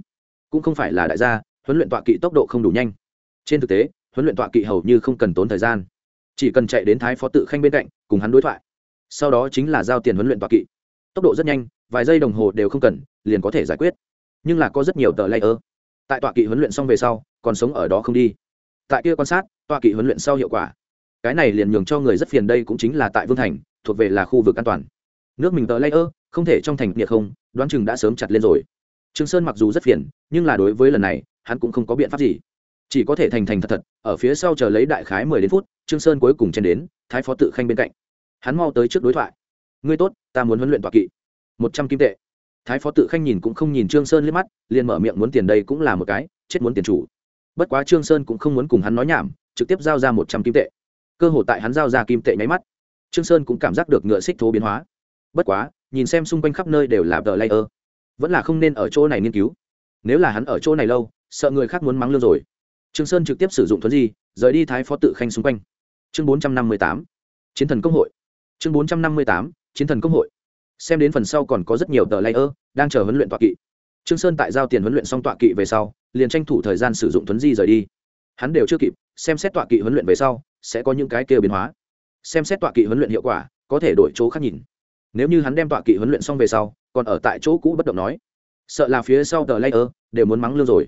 Cũng không phải là đại gia, huấn luyện tọa kỵ tốc độ không đủ nhanh. Trên thực tế, huấn luyện tọa kỵ hầu như không cần tốn thời gian. Chỉ cần chạy đến thái phó tự khanh bên cạnh, cùng hắn đối thoại sau đó chính là giao tiền huấn luyện tọa kỵ. Tốc độ rất nhanh, vài giây đồng hồ đều không cần, liền có thể giải quyết. Nhưng là có rất nhiều tờ layer tại tọa kỵ huấn luyện xong về sau, còn sống ở đó không đi. Tại kia quan sát tọa kỵ huấn luyện sau hiệu quả. Cái này liền nhường cho người rất phiền đây cũng chính là tại vương thành, thuộc về là khu vực an toàn. Nước mình tờ layer không thể trong thành nhiệt không, đoán chừng đã sớm chặt lên rồi. Trương sơn mặc dù rất phiền, nhưng là đối với lần này, hắn cũng không có biện pháp gì. Chỉ có thể thành thành thật thật, ở phía sau chờ lấy đại khái mười đến phút, trương sơn cuối cùng chen đến, thái phó tự khanh bên cạnh hắn mau tới trước đối thoại. Ngươi tốt, ta muốn huấn luyện tọa kỵ. Một trăm kim tệ. Thái phó tự khanh nhìn cũng không nhìn trương sơn liếc mắt, liền mở miệng muốn tiền đây cũng là một cái, chết muốn tiền chủ. Bất quá trương sơn cũng không muốn cùng hắn nói nhảm, trực tiếp giao ra một trăm kim tệ. Cơ hội tại hắn giao ra kim tệ nháy mắt. Trương sơn cũng cảm giác được ngựa xích thố biến hóa. Bất quá, nhìn xem xung quanh khắp nơi đều là tờ layer vẫn là không nên ở chỗ này nghiên cứu. Nếu là hắn ở chỗ này lâu, sợ người khác muốn mắng lương rồi. Trương sơn trực tiếp sử dụng thuấn di rời đi thái phó tự khanh xung quanh. Chương bốn trăm năm mươi tám. Chiến thần công hội chương bốn trăm năm mươi tám, chiến thần công hội. Xem đến phần sau còn có rất nhiều tờ layer đang chờ huấn luyện tọa kỵ. Trương sơn tại giao tiền huấn luyện xong tọa kỵ về sau, liền tranh thủ thời gian sử dụng thuấn di rời đi. Hắn đều chưa kịp, xem xét tọa kỵ huấn luyện về sau, sẽ có những cái kia biến hóa. Xem xét tọa kỵ huấn luyện hiệu quả, có thể đổi chỗ khác nhìn. Nếu như hắn đem tọa kỵ huấn luyện xong về sau, còn ở tại chỗ cũ bất động nói, sợ là phía sau tờ layer đều muốn mắng lương rồi.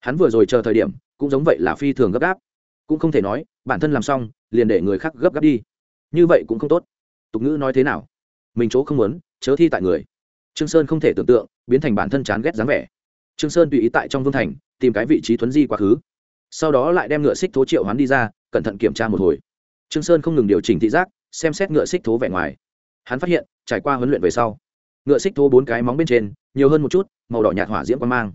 Hắn vừa rồi chờ thời điểm, cũng giống vậy là phi thường gấp gáp. Cũng không thể nói, bản thân làm xong, liền để người khác gấp gáp đi. Như vậy cũng không tốt tục ngữ nói thế nào? Mình chỗ không muốn, chớ thi tại người. Trương sơn không thể tưởng tượng, biến thành bản thân chán ghét dáng vẻ. Trương sơn tùy ý tại trong vương thành, tìm cái vị trí thuấn di quá khứ. Sau đó lại đem ngựa xích thố triệu hoán đi ra, cẩn thận kiểm tra một hồi. Trương sơn không ngừng điều chỉnh thị giác, xem xét ngựa xích thố vẻ ngoài. Hắn phát hiện, trải qua huấn luyện về sau, ngựa xích thố bốn cái móng bên trên, nhiều hơn một chút, màu đỏ nhạt hỏa diễm quang mang.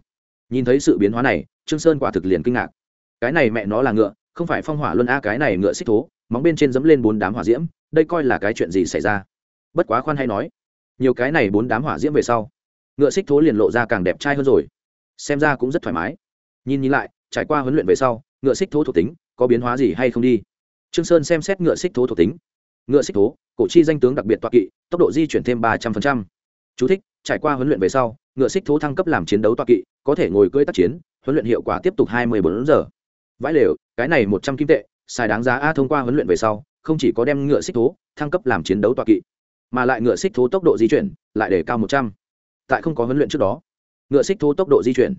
Nhìn thấy sự biến hóa này, trương sơn quả thực liền kinh ngạc. Cái này mẹ nó là ngựa, không phải phong hỏa luân a cái này ngựa xích thố, móng bên trên dẫm lên bốn đám hỏa diễm đây coi là cái chuyện gì xảy ra? Bất quá khoan hay nói nhiều cái này bốn đám hỏa diễm về sau ngựa xích thố liền lộ ra càng đẹp trai hơn rồi. Xem ra cũng rất thoải mái. Nhìn nhìn lại trải qua huấn luyện về sau ngựa xích thố thuộc tính có biến hóa gì hay không đi? Trương sơn xem xét ngựa xích thố thuộc tính. Ngựa xích thố cổ chi danh tướng đặc biệt toạ kỵ tốc độ di chuyển thêm ba trăm linh Chú thích, trải qua huấn luyện về sau ngựa xích thố thăng cấp làm chiến đấu toạ kỵ có thể ngồi cưỡi tác chiến huấn luyện hiệu quả tiếp tục hai mươi bốn giờ. Vãi lều cái này một trăm kim tệ xài đáng giá a thông qua huấn luyện về sau không chỉ có đem ngựa xích thố, thăng cấp làm chiến đấu tọa kỵ, mà lại ngựa xích thố tốc độ di chuyển lại để cao một trăm. Tại không có huấn luyện trước đó, ngựa xích thố tốc độ di chuyển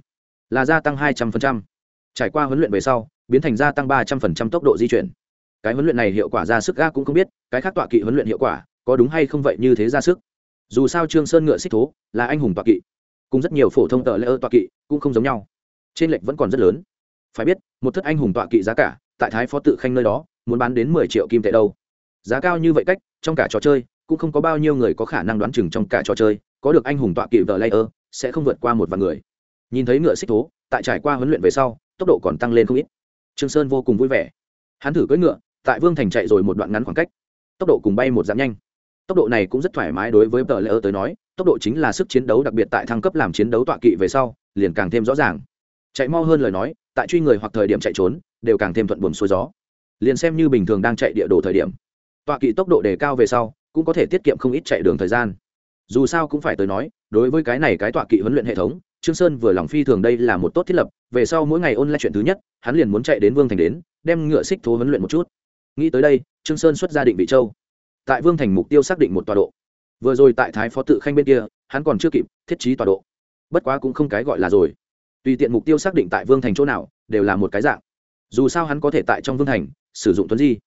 là gia tăng hai trăm linh trải qua huấn luyện về sau, biến thành gia tăng ba trăm linh tốc độ di chuyển. Cái huấn luyện này hiệu quả ra sức ga cũng không biết, cái khác tọa kỵ huấn luyện hiệu quả có đúng hay không vậy như thế ra sức. Dù sao trương sơn ngựa xích thố là anh hùng tọa kỵ, cùng rất nhiều phổ thông tờ lễ ơ tọa kỵ cũng không giống nhau. Trên lệnh vẫn còn rất lớn. Phải biết, một thất anh hùng tọa kỵ giá cả tại thái phó tự khanh nơi đó muốn bán đến mười triệu kim tệ đâu. Giá cao như vậy cách, trong cả trò chơi, cũng không có bao nhiêu người có khả năng đoán chừng trong cả trò chơi, có được anh hùng tọa kỵ vờ layer, sẽ không vượt qua một vài người. Nhìn thấy ngựa xích thố, tại trải qua huấn luyện về sau, tốc độ còn tăng lên không ít. Trương sơn vô cùng vui vẻ. Hắn thử cưỡi ngựa, tại vương thành chạy rồi một đoạn ngắn khoảng cách. Tốc độ cùng bay một giảm nhanh. Tốc độ này cũng rất thoải mái đối với tờ lễ ơ tới nói, tốc độ chính là sức chiến đấu đặc biệt tại thăng cấp làm chiến đấu tọa kỵ về sau, liền càng thêm rõ ràng. Chạy mau hơn lời nói, tại truy người hoặc thời điểm chạy trốn, đều càng thêm thuận buồm xuôi gió liền xem như bình thường đang chạy địa đồ thời điểm. Tọa kỵ tốc độ đề cao về sau, cũng có thể tiết kiệm không ít chạy đường thời gian. Dù sao cũng phải tới nói, đối với cái này cái tọa kỵ huấn luyện hệ thống, trương sơn vừa lòng phi thường đây là một tốt thiết lập, về sau mỗi ngày ôn lại chuyện thứ nhất, hắn liền muốn chạy đến vương thành đến, đem ngựa xích thố huấn luyện một chút. Nghĩ tới đây, trương sơn xuất ra định vị châu. Tại vương thành mục tiêu xác định một tọa độ. Vừa rồi tại thái phó tự khanh bên kia, hắn còn chưa kịp thiết trí tọa độ. Bất quá cũng không cái gọi là rồi. Tùy tiện mục tiêu xác định tại vương thành chỗ nào, đều là một cái dạng. Dù sao hắn có thể tại trong vương thành sử dụng tuấn di.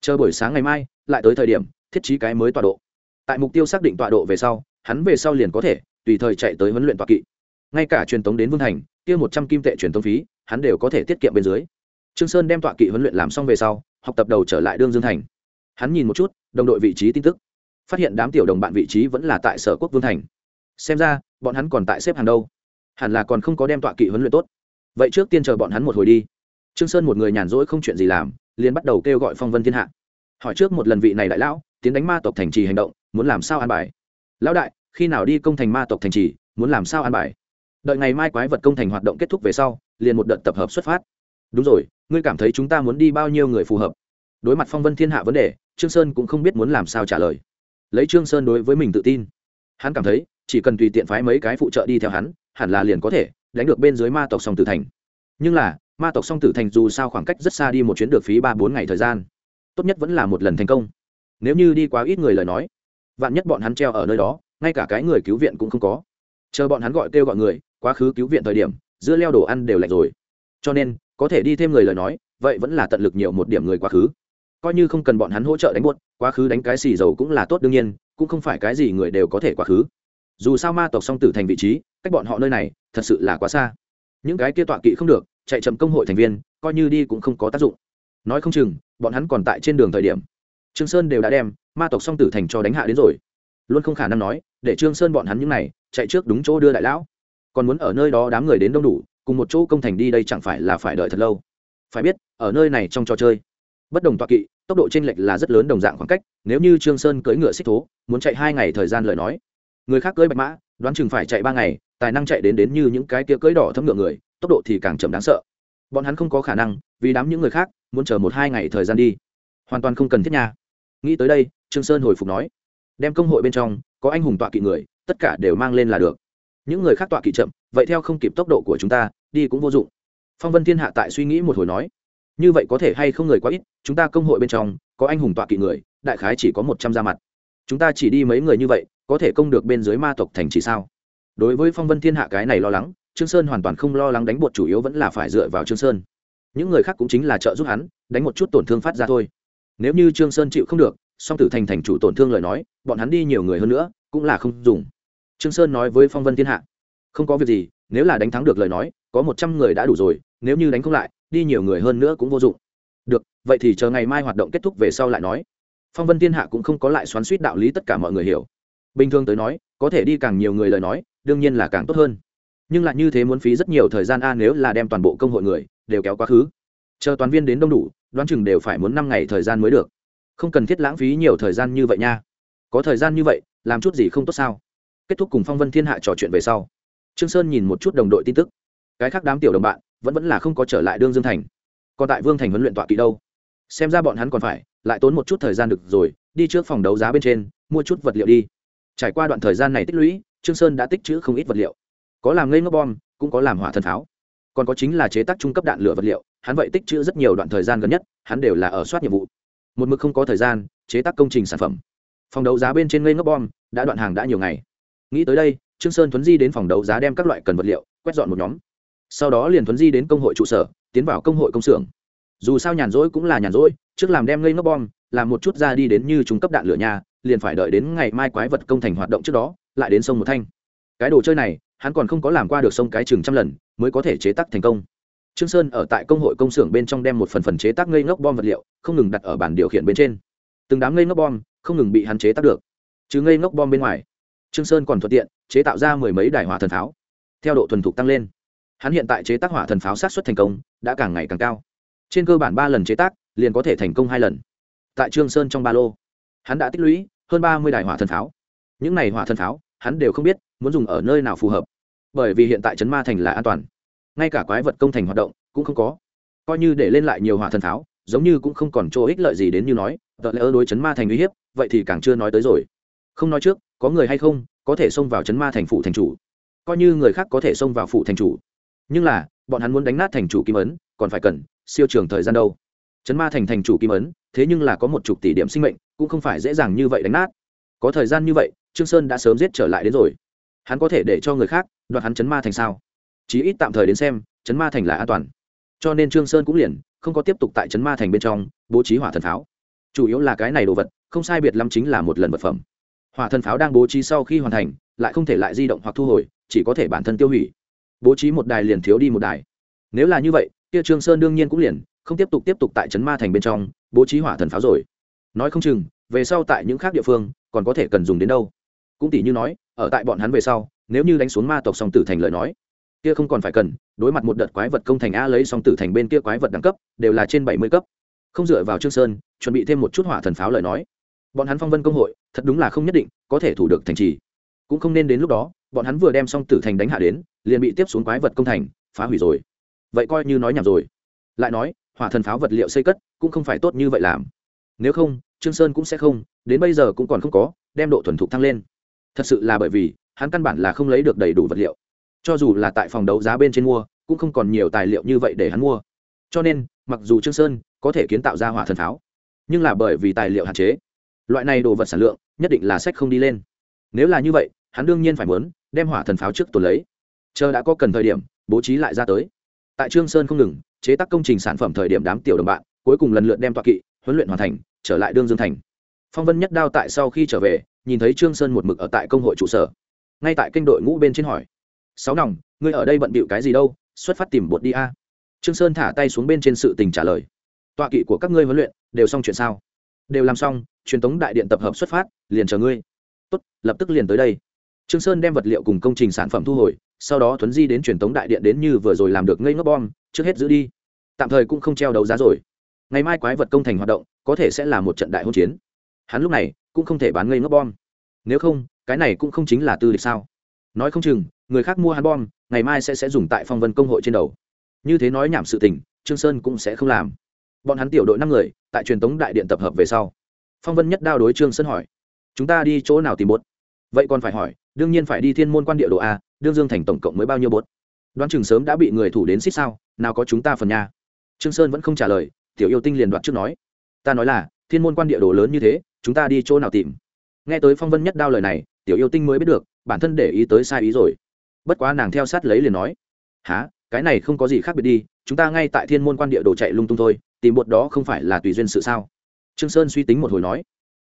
Chờ buổi sáng ngày mai, lại tới thời điểm, thiết trí cái mới tọa độ. Tại mục tiêu xác định tọa độ về sau, hắn về sau liền có thể, tùy thời chạy tới huấn luyện tọa kỵ. Ngay cả truyền tống đến vương thành, kia một trăm kim tệ truyền tống phí, hắn đều có thể tiết kiệm bên dưới. Trương sơn đem tọa kỵ huấn luyện làm xong về sau, học tập đầu trở lại đương dương thành. Hắn nhìn một chút, đồng đội vị trí tin tức. Phát hiện đám tiểu đồng bạn vị trí vẫn là tại sở quốc vương thành. Xem ra, bọn hắn còn tại xếp hàng đâu. Hẳn là còn không có đem tọa kỵ huấn luyện tốt. Vậy trước tiên chờ bọn hắn một hồi đi. Trương sơn một người nhàn rỗi không chuyện gì làm liền bắt đầu kêu gọi phong vân thiên hạ. Hỏi trước một lần vị này đại lão, tiến đánh ma tộc thành trì hành động, muốn làm sao an bài? Lão đại, khi nào đi công thành ma tộc thành trì, muốn làm sao an bài? Đợi ngày mai quái vật công thành hoạt động kết thúc về sau, liền một đợt tập hợp xuất phát. Đúng rồi, ngươi cảm thấy chúng ta muốn đi bao nhiêu người phù hợp? Đối mặt phong vân thiên hạ vấn đề, trương sơn cũng không biết muốn làm sao trả lời. Lấy trương sơn đối với mình tự tin. Hắn cảm thấy, chỉ cần tùy tiện phái mấy cái phụ trợ đi theo hắn, hẳn là liền có thể, đánh được bên dưới ma tộc song tử thành. Nhưng là ma tộc song tử thành dù sao khoảng cách rất xa đi một chuyến được phí ba bốn ngày thời gian. Tốt nhất vẫn là một lần thành công. Nếu như đi quá ít người lời nói, vạn nhất bọn hắn treo ở nơi đó, ngay cả cái người cứu viện cũng không có. Chờ bọn hắn gọi kêu gọi người, quá khứ cứu viện thời điểm, dưa leo đồ ăn đều lạnh rồi. Cho nên, có thể đi thêm người lời nói, vậy vẫn là tận lực nhiều một điểm người quá khứ. Coi như không cần bọn hắn hỗ trợ đánh buốt, quá khứ đánh cái xì dầu cũng là tốt đương nhiên, cũng không phải cái gì người đều có thể quá khứ. Dù sao ma tộc song tử thành vị trí, cách bọn họ nơi này, thật sự là quá xa. Những cái kia tọa kỵ không được chạy chậm công hội thành viên, coi như đi cũng không có tác dụng. Nói không chừng, bọn hắn còn tại trên đường thời điểm. Trương sơn đều đã đem ma tộc song tử thành cho đánh hạ đến rồi. Luôn không khả năng nói, để trương sơn bọn hắn những này, chạy trước đúng chỗ đưa đại lão. Còn muốn ở nơi đó đám người đến đông đủ, cùng một chỗ công thành đi đây chẳng phải là phải đợi thật lâu. Phải biết, ở nơi này trong trò chơi, bất đồng tọa kỵ, tốc độ trên lệch là rất lớn đồng dạng khoảng cách, nếu như trương sơn cưỡi ngựa xích thố, muốn chạy hai ngày thời gian lời nói. Người khác cưỡi bạch mã đoán chừng phải chạy ba ngày, tài năng chạy đến đến như những cái kia cưỡi đỏ thấm ngựa người, tốc độ thì càng chậm đáng sợ. Bọn hắn không có khả năng, vì đám những người khác, muốn chờ một hai ngày thời gian đi. Hoàn toàn không cần thiết nha. Nghĩ tới đây, trương sơn hồi phục nói. Đem công hội bên trong, có anh hùng tọa kỵ người, tất cả đều mang lên là được. Những người khác tọa kỵ chậm, vậy theo không kịp tốc độ của chúng ta, đi cũng vô dụng. Phong vân thiên hạ tại suy nghĩ một hồi nói. Như vậy có thể hay không người quá ít, chúng ta công hội bên trong, có anh hùng tọa kỵ người, đại khái chỉ có một trăm ra mặt chúng ta chỉ đi mấy người như vậy, có thể công được bên dưới ma tộc thành trì sao? Đối với phong vân thiên hạ cái này lo lắng, trương sơn hoàn toàn không lo lắng đánh bột chủ yếu vẫn là phải dựa vào trương sơn. Những người khác cũng chính là trợ giúp hắn, đánh một chút tổn thương phát ra thôi. Nếu như trương sơn chịu không được, song tử thành thành chủ tổn thương lời nói, bọn hắn đi nhiều người hơn nữa, cũng là không dùng. Trương sơn nói với phong vân thiên hạ, không có việc gì, nếu là đánh thắng được lời nói, có một trăm người đã đủ rồi, nếu như đánh không lại, đi nhiều người hơn nữa cũng vô dụng. Được, vậy thì chờ ngày mai hoạt động kết thúc về sau lại nói phong vân thiên hạ cũng không có lại xoắn suýt đạo lý tất cả mọi người hiểu. Bình thường tới nói, có thể đi càng nhiều người lời nói, đương nhiên là càng tốt hơn. Nhưng lại như thế muốn phí rất nhiều thời gian a, nếu là đem toàn bộ công hội người đều kéo quá khứ. Chờ toàn viên đến đông đủ, đoán chừng đều phải muốn năm ngày thời gian mới được. Không cần thiết lãng phí nhiều thời gian như vậy nha. Có thời gian như vậy, làm chút gì không tốt sao? Kết thúc cùng phong vân thiên hạ trò chuyện về sau, trương sơn nhìn một chút đồng đội tin tức. Cái khác đám tiểu đồng bạn, vẫn vẫn là không có trở lại đương dương thành. Còn tại vương thành huấn luyện tọa kỵ đâu? Xem ra bọn hắn còn phải lại tốn một chút thời gian được rồi, đi trước phòng đấu giá bên trên, mua chút vật liệu đi. Trải qua đoạn thời gian này tích lũy, trương sơn đã tích trữ không ít vật liệu. Có làm ngây ngốc bom, cũng có làm hỏa thần pháo. Còn có chính là chế tác trung cấp đạn lửa vật liệu, hắn vậy tích trữ rất nhiều đoạn thời gian gần nhất, hắn đều là ở soát nhiệm vụ. Một mực không có thời gian, chế tác công trình sản phẩm. Phòng đấu giá bên trên ngây ngốc bom, đã đoạn hàng đã nhiều ngày. Nghĩ tới đây, trương sơn thuấn di đến phòng đấu giá đem các loại cần vật liệu, quét dọn một nhóm. Sau đó liền thuấn di đến công hội trụ sở, tiến vào công hội công xưởng dù sao nhàn rỗi cũng là nhàn rỗi, trước làm đem ngây ngốc bom, làm một chút ra đi đến như trung cấp đạn lửa nhà, liền phải đợi đến ngày mai quái vật công thành hoạt động trước đó, lại đến sông một thanh. Cái đồ chơi này, hắn còn không có làm qua được sông cái chừng trăm lần, mới có thể chế tác thành công. Trương sơn ở tại công hội công xưởng bên trong đem một phần phần chế tác ngây ngốc bom vật liệu, không ngừng đặt ở bàn điều khiển bên trên. Từng đám ngây ngốc bom, không ngừng bị hắn chế tác được. Chứ ngây ngốc bom bên ngoài, trương sơn còn thuận tiện chế tạo ra mười mấy đài hỏa thần pháo. Theo độ thuần thục tăng lên, hắn hiện tại chế tác hỏa thần pháo sát xuất thành công, đã càng ngày càng cao trên cơ bản ba lần chế tác, liền có thể thành công hai lần. Tại trương sơn trong ba lô, hắn đã tích lũy hơn ba mươi đài hỏa thần pháo. Những này hỏa thần pháo, hắn đều không biết muốn dùng ở nơi nào phù hợp, bởi vì hiện tại trấn ma thành là an toàn. Ngay cả quái vật công thành hoạt động cũng không có. Coi như để lên lại nhiều hỏa thần pháo, giống như cũng không còn chỗ ích lợi gì đến như nói tờ lỡ đối chấn ma thành uy hiếp, vậy thì càng chưa nói tới rồi. Không nói trước, có người hay không, có thể xông vào chấn ma thành phủ thành chủ. Coi như người khác có thể xông vào phủ thành chủ. Nhưng là, bọn hắn muốn đánh nát thành chủ kim ấn còn phải cần, siêu trường thời gian đâu. Chấn ma thành thành chủ kim ấn, thế nhưng là có một chục tỷ điểm sinh mệnh, cũng không phải dễ dàng như vậy đánh nát. Có thời gian như vậy, trương sơn đã sớm giết trở lại đến rồi. Hắn có thể để cho người khác đoạt hắn chấn ma thành sao? Chí ít tạm thời đến xem chấn ma thành là an toàn. Cho nên trương sơn cũng liền, không có tiếp tục tại chấn ma thành bên trong, bố trí hỏa thần pháo. Chủ yếu là cái này đồ vật, không sai biệt lắm chính là một lần vật phẩm. Hỏa thần pháo đang bố trí sau khi hoàn thành, lại không thể lại di động hoặc thu hồi, chỉ có thể bản thân tiêu hủy. Bố trí một đài liền thiếu đi một đài. Nếu là như vậy kia trương sơn đương nhiên cũng liền, không tiếp tục tiếp tục tại trấn ma thành bên trong, bố trí hỏa thần pháo rồi. Nói không chừng, về sau tại những khác địa phương, còn có thể cần dùng đến đâu. Cũng tỷ như nói, ở tại bọn hắn về sau, nếu như đánh xuống ma tộc song tử thành lời nói, kia không còn phải cần, đối mặt một đợt quái vật công thành a lấy song tử thành bên kia quái vật đẳng cấp, đều là trên bảy mươi cấp. Không dựa vào trương sơn, chuẩn bị thêm một chút hỏa thần pháo lời nói. Bọn hắn phong vân công hội, thật đúng là không nhất định có thể thủ được thành trì. Cũng không nên đến lúc đó, bọn hắn vừa đem song tử thành đánh hạ đến, liền bị tiếp xuống quái vật công thành, phá hủy rồi vậy coi như nói nhảm rồi. Lại nói, hỏa thần pháo vật liệu xây cất cũng không phải tốt như vậy làm. Nếu không, trương sơn cũng sẽ không, đến bây giờ cũng còn không có, đem độ thuần thục thăng lên. Thật sự là bởi vì, hắn căn bản là không lấy được đầy đủ vật liệu. Cho dù là tại phòng đấu giá bên trên mua, cũng không còn nhiều tài liệu như vậy để hắn mua. Cho nên, mặc dù trương sơn có thể kiến tạo ra hỏa thần pháo, nhưng là bởi vì tài liệu hạn chế, loại này đồ vật sản lượng nhất định là sách không đi lên. Nếu là như vậy, hắn đương nhiên phải muốn đem hỏa thần pháo trước tồn lấy. Chờ đã có cần thời điểm, bố trí lại ra tới tại trương sơn không ngừng, chế tác công trình sản phẩm thời điểm đám tiểu đồng bạn, cuối cùng lần lượt đem toại kỵ, huấn luyện hoàn thành, trở lại đương dương thành. Phong vân nhất đao tại sau khi trở về, nhìn thấy trương sơn một mực ở tại công hội trụ sở. Ngay tại kênh đội ngũ bên trên hỏi, sáu nòng, ngươi ở đây bận bịu cái gì đâu? Xuất phát tìm bột đi a. Trương sơn thả tay xuống bên trên sự tình trả lời, tọa kỵ của các ngươi huấn luyện, đều xong chuyện sao? Đều làm xong, truyền tống đại điện tập hợp xuất phát, liền chờ ngươi. Tốt, lập tức liền tới đây trương sơn đem vật liệu cùng công trình sản phẩm thu hồi, sau đó thuấn di đến truyền tống đại điện đến như vừa rồi làm được ngây ngốc bom, trước hết giữ đi. Tạm thời cũng không treo đấu giá rồi. Ngày mai quái vật công thành hoạt động, có thể sẽ là một trận đại hôn chiến. Hắn lúc này cũng không thể bán ngây ngốc bom. Nếu không, cái này cũng không chính là tư lịch sao? Nói không chừng, người khác mua hắn bom, ngày mai sẽ sẽ dùng tại phong vân công hội trên đầu. Như thế nói nhảm sự tình, trương sơn cũng sẽ không làm. Bọn hắn tiểu đội năm người, tại truyền tống đại điện tập hợp về sau. Phong vân nhất đao đối trương sơn hỏi, chúng ta đi chỗ nào tìm bốt vậy còn phải hỏi đương nhiên phải đi thiên môn quan địa đồ a, đương dương thành tổng cộng mới bao nhiêu bốt đoán chừng sớm đã bị người thủ đến xích sao, nào có chúng ta phần nha. Trương sơn vẫn không trả lời, tiểu yêu tinh liền đoạt trước nói. Ta nói là, thiên môn quan địa đồ lớn như thế, chúng ta đi chỗ nào tìm? Nghe tới phong vân nhất đao lời này, tiểu yêu tinh mới biết được, bản thân để ý tới sai ý rồi. Bất quá nàng theo sát lấy liền nói. Há cái này không có gì khác biệt đi, chúng ta ngay tại thiên môn quan địa đồ chạy lung tung thôi, tìm bột đó không phải là tùy duyên sự sao? Trương sơn suy tính một hồi nói.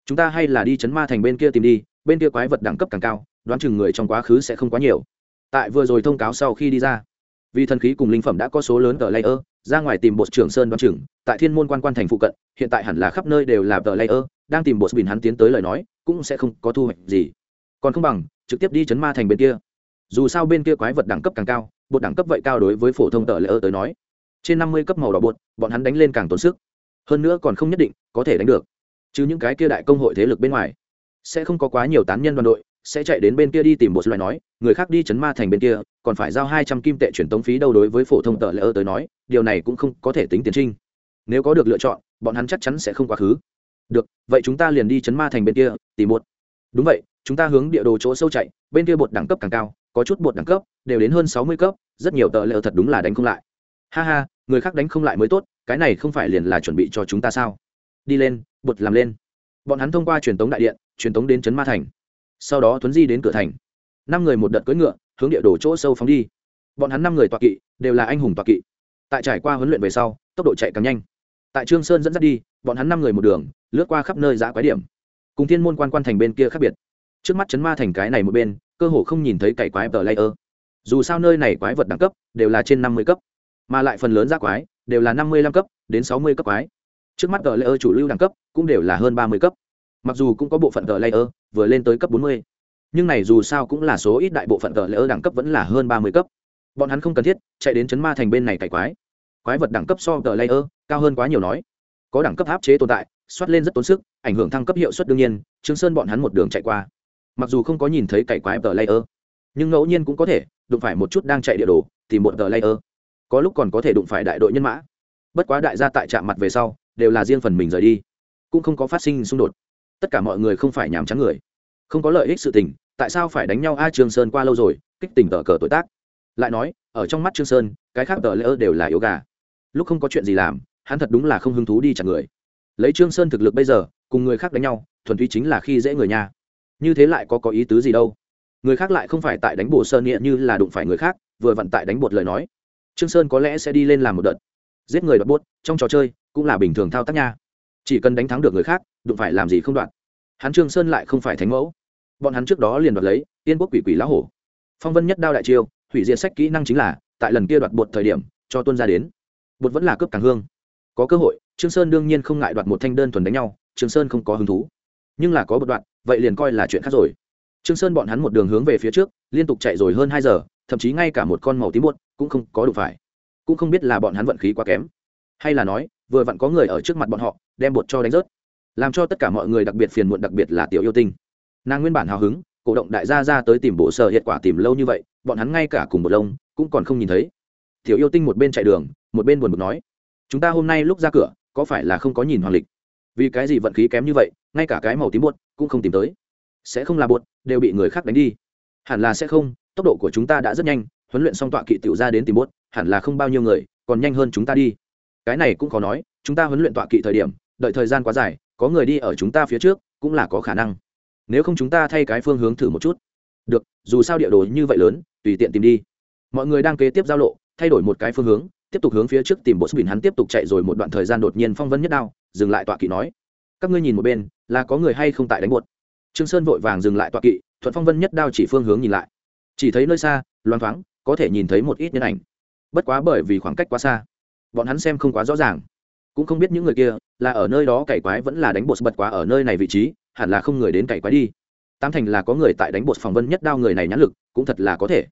Chúng ta hay là đi chấn ma thành bên kia tìm đi, bên kia quái vật đẳng cấp càng cao đoán chừng người trong quá khứ sẽ không quá nhiều. Tại vừa rồi thông cáo sau khi đi ra, vì thần khí cùng linh phẩm đã có số lớn tờ layer, ra ngoài tìm bột trưởng sơn đoán chừng, tại thiên môn quan quan thành phụ cận, hiện tại hẳn là khắp nơi đều là tờ layer, đang tìm bột bình hắn tiến tới lời nói, cũng sẽ không có thu hoạch gì. Còn không bằng, trực tiếp đi chấn ma thành bên kia. Dù sao bên kia quái vật đẳng cấp càng cao, bột đẳng cấp vậy cao đối với phổ thông tờ layer tới nói. Trên năm mươi cấp màu đỏ bột, bọn hắn đánh lên càng tốn sức. Hơn nữa còn không nhất định có thể đánh được. Chứ những cái kia đại công hội thế lực bên ngoài, sẽ không có quá nhiều tán nhân đoàn đội sẽ chạy đến bên kia đi tìm một loại nói, người khác đi chấn ma thành bên kia, còn phải giao hai trăm kim tệ chuyển tống phí đâu đối với phổ thông tờ lỡ tới nói, điều này cũng không có thể tính tiến trinh. Nếu có được lựa chọn, bọn hắn chắc chắn sẽ không quá khứ. Được, vậy chúng ta liền đi chấn ma thành bên kia, tìm một. Đúng vậy, chúng ta hướng địa đồ chỗ sâu chạy, bên kia bột đẳng cấp càng cao, có chút bột đẳng cấp, đều đến hơn sáu mươi cấp, rất nhiều tờ lỡ thật đúng là đánh không lại. Ha ha, người khác đánh không lại mới tốt, cái này không phải liền là chuẩn bị cho chúng ta sao? Đi lên, bột làm lên. Bọn hắn thông qua truyền tống đại điện, truyền tống đến trấn ma thành sau đó tuấn di đến cửa thành. Năm người một đợt cưỡi ngựa, hướng địa đồ chỗ sâu phóng đi. Bọn hắn năm người toạc kỵ, đều là anh hùng toạc kỵ. Tại trải qua huấn luyện về sau, tốc độ chạy càng nhanh. Tại trương sơn dẫn dắt đi, bọn hắn năm người một đường, lướt qua khắp nơi giã quái điểm. Cùng thiên môn quan quan thành bên kia khác biệt. Trước mắt chấn ma thành cái này một bên, cơ hồ không nhìn thấy cày quái tờ layer. Dù sao nơi này quái vật đẳng cấp, đều là trên năm mươi cấp. Mà lại phần lớn giã quái, đều là năm mươi lăm cấp đến sáu mươi cấp quái. Trước mắt tờ layer chủ lưu đẳng cấp, cũng đều là hơn ba mươi cấp mặc dù cũng có bộ phận tờ layer, vừa lên tới cấp bốn mươi. Nhưng này dù sao cũng là số ít đại bộ phận tờ layer đẳng cấp vẫn là hơn ba mươi cấp. Bọn hắn không cần thiết, chạy đến chấn ma thành bên này cải quái. Quái vật đẳng cấp so tờ layer cao hơn quá nhiều nói. Có đẳng cấp áp chế tồn tại xoát lên rất tốn sức, ảnh hưởng thăng cấp hiệu suất đương nhiên, trương sơn bọn hắn một đường chạy qua. Mặc dù không có nhìn thấy cải quái tờ layer, nhưng ngẫu nhiên cũng có thể, đụng phải một chút đang chạy địa đồ, tìm một tờ layer. Có lúc còn có thể đụng phải đại đội nhân mã. Bất quá đại gia tại trạm mặt về sau, đều là riêng phần mình rời đi. Cũng không có phát sinh xung đột tất cả mọi người không phải nhàm chán người. Không có lợi ích sự tình, tại sao phải đánh nhau a trương sơn qua lâu rồi, kích tình tờ cờ tuổi tác? Lại nói, ở trong mắt trương sơn, cái khác tờ lỡ đều là yếu gà. Lúc không có chuyện gì làm, hắn thật đúng là không hứng thú đi chặt người. Lấy trương sơn thực lực bây giờ, cùng người khác đánh nhau, thuần túy chính là khi dễ người nhà. Như thế lại có có ý tứ gì đâu? Người khác lại không phải tại đánh bộ sơn nghĩa như là đụng phải người khác, vừa vặn tại đánh bột lời nói. Trương sơn có lẽ sẽ đi lên làm một đợt. Giết người đoạt bốt trong trò chơi, cũng là bình thường thao tác nha chỉ cần đánh thắng được người khác, đụng phải làm gì không đoạn. Hắn trương sơn lại không phải thánh mẫu. Bọn hắn trước đó liền đoạt lấy, yên quốc quỷ quỷ lá hổ. Phong vân nhất đao đại chiêu, hủy diệt sách kỹ năng chính là, tại lần kia đoạt bột thời điểm, cho tuân ra đến. Bột vẫn là cướp càng hương. Có cơ hội, trương sơn đương nhiên không ngại đoạt một thanh đơn thuần đánh nhau, trương sơn không có hứng thú. Nhưng là có một đoạn, vậy liền coi là chuyện khác rồi. Trương sơn bọn hắn một đường hướng về phía trước, liên tục chạy rồi hơn hai giờ, thậm chí ngay cả một con màu tím bột cũng không có đủ phải. Cũng không biết là bọn hắn vận khí quá kém. Hay là nói vừa vặn có người ở trước mặt bọn họ, đem bột cho đánh rớt. Làm cho tất cả mọi người đặc biệt phiền muộn đặc biệt là tiểu yêu tinh. Nàng nguyên bản hào hứng, cổ động đại gia ra tới tìm bộ sở hiện quả tìm lâu như vậy, bọn hắn ngay cả cùng một lông cũng còn không nhìn thấy. Tiểu yêu tinh một bên chạy đường, một bên buồn bực nói, chúng ta hôm nay lúc ra cửa, có phải là không có nhìn hoàng lịch? Vì cái gì vận khí kém như vậy, ngay cả cái màu tím bột cũng không tìm tới. Sẽ không là bột, đều bị người khác đánh đi. Hẳn là sẽ không, tốc độ của chúng ta đã rất nhanh, huấn luyện xong tọa kỵ tiểu ra đến tìm bốt hẳn là không bao nhiêu người, còn nhanh hơn chúng ta đi cái này cũng khó nói, chúng ta huấn luyện tọa kỵ thời điểm, đợi thời gian quá dài, có người đi ở chúng ta phía trước, cũng là có khả năng. Nếu không chúng ta thay cái phương hướng thử một chút. Được, dù sao địa đồ như vậy lớn, tùy tiện tìm đi. Mọi người đang kế tiếp giao lộ, thay đổi một cái phương hướng, tiếp tục hướng phía trước tìm bộ bình hắn tiếp tục chạy rồi một đoạn thời gian đột nhiên phong vân nhất đao, dừng lại tọa kỵ nói. Các ngươi nhìn một bên, là có người hay không tại đánh bột trương sơn vội vàng dừng lại tọa kỵ, thuận phong vân nhất đao chỉ phương hướng nhìn lại. Chỉ thấy nơi xa loan thoáng, có thể nhìn thấy một ít nhân ảnh. Bất quá bởi vì khoảng cách quá xa bọn hắn xem không quá rõ ràng. Cũng không biết những người kia là ở nơi đó cày quái vẫn là đánh bột bật quá ở nơi này vị trí, hẳn là không người đến cày quái đi. Tám thành là có người tại đánh bột phòng vân nhất đao người này nhãn lực, cũng thật là có thể.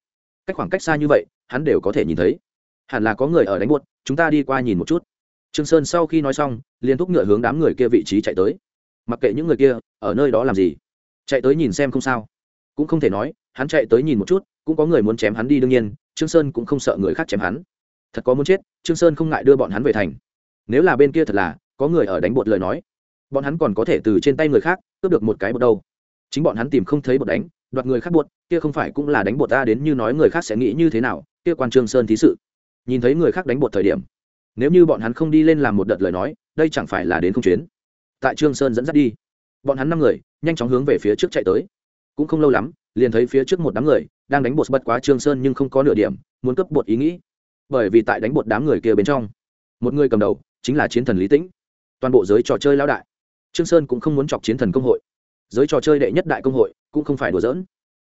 Cách khoảng cách xa như vậy, hắn đều có thể nhìn thấy. Hẳn là có người ở đánh bột, chúng ta đi qua nhìn một chút. Trương sơn sau khi nói xong, liền thúc ngựa hướng đám người kia vị trí chạy tới. Mặc kệ những người kia ở nơi đó làm gì, chạy tới nhìn xem không sao. Cũng không thể nói, hắn chạy tới nhìn một chút, cũng có người muốn chém hắn đi đương nhiên, trương sơn cũng không sợ người khác chém hắn thật có muốn chết, trương sơn không ngại đưa bọn hắn về thành. Nếu là bên kia thật là, có người ở đánh bột lời nói, bọn hắn còn có thể từ trên tay người khác, cướp được một cái bột đâu. Chính bọn hắn tìm không thấy bột đánh, đoạt người khác bột, kia không phải cũng là đánh bột ta đến như nói người khác sẽ nghĩ như thế nào, kia quan trương sơn thí sự. Nhìn thấy người khác đánh bột thời điểm, nếu như bọn hắn không đi lên làm một đợt lời nói, đây chẳng phải là đến không chuyến. Tại trương sơn dẫn dắt đi, bọn hắn năm người nhanh chóng hướng về phía trước chạy tới. Cũng không lâu lắm, liền thấy phía trước một đám người đang đánh bột bất quá trương sơn nhưng không có nửa điểm, muốn cướp bột ý nghĩ bởi vì tại đánh bột đám người kia bên trong, một người cầm đầu chính là chiến thần lý tĩnh. Toàn bộ giới trò chơi lão đại. Trương sơn cũng không muốn chọc chiến thần công hội. Giới trò chơi đệ nhất đại công hội cũng không phải đùa giỡn.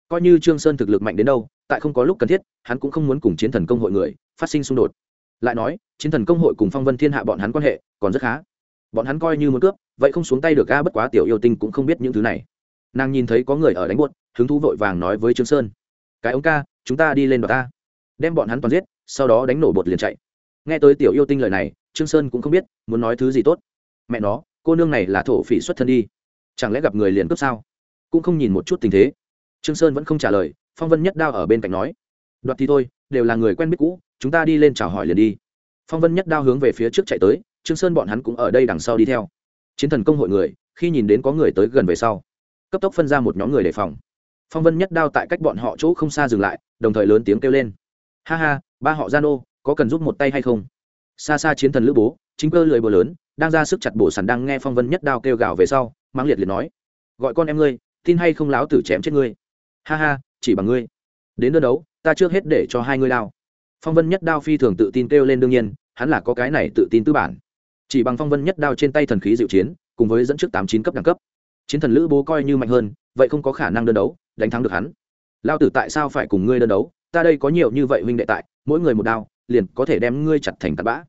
Coi như trương sơn thực lực mạnh đến đâu, tại không có lúc cần thiết, hắn cũng không muốn cùng chiến thần công hội người phát sinh xung đột. Lại nói, chiến thần công hội cùng phong vân thiên hạ bọn hắn quan hệ còn rất khá. Bọn hắn coi như muốn cướp, vậy không xuống tay được ga bất quá tiểu yêu tinh cũng không biết những thứ này. Nàng nhìn thấy có người ở đánh buốt, hứng thú vội vàng nói với trương sơn. Cái ông ca, chúng ta đi lên đoạt ta đem bọn hắn toàn giết, sau đó đánh nổ bột liền chạy. Nghe tới tiểu yêu tinh lời này, trương sơn cũng không biết, muốn nói thứ gì tốt. Mẹ nó, cô nương này là thổ phỉ xuất thân đi. Chẳng lẽ gặp người liền cướp sao? Cũng không nhìn một chút tình thế. Trương sơn vẫn không trả lời, phong vân nhất đao ở bên cạnh nói, đoạt thì thôi, đều là người quen biết cũ, chúng ta đi lên chào hỏi liền đi. Phong vân nhất đao hướng về phía trước chạy tới, trương sơn bọn hắn cũng ở đây đằng sau đi theo. Chiến thần công hội người, khi nhìn đến có người tới gần về sau, cấp tốc phân ra một nhóm người đề phòng. Phong vân nhất đao tại cách bọn họ chỗ không xa dừng lại, đồng thời lớn tiếng kêu lên ha ha, ba họ gia nô có cần giúp một tay hay không? Xa xa chiến thần lữ bố, chính cơ lười bờ lớn, đang ra sức chặt bổ sàn đang nghe phong vân nhất đao kêu gào về sau mang liệt liệt nói, gọi con em ngươi, tin hay không láo tử chém chết ngươi? Ha ha, chỉ bằng ngươi. Đến đơn đấu, ta trước hết để cho hai ngươi lao. phong vân nhất đao phi thường tự tin kêu lên đương nhiên, hắn là có cái này tự tin tư bản. Chỉ bằng phong vân nhất đao trên tay thần khí diệu chiến, cùng với dẫn trước tám chín cấp đẳng cấp. Chiến thần lữ bố coi như mạnh hơn, vậy không có khả năng đơn đấu, đánh thắng được hắn. Lao tử tại sao phải cùng ngươi đơn đấu? Ta đây có nhiều như vậy huynh đệ tại, mỗi người một đao, liền có thể đem ngươi chặt thành tạt bã.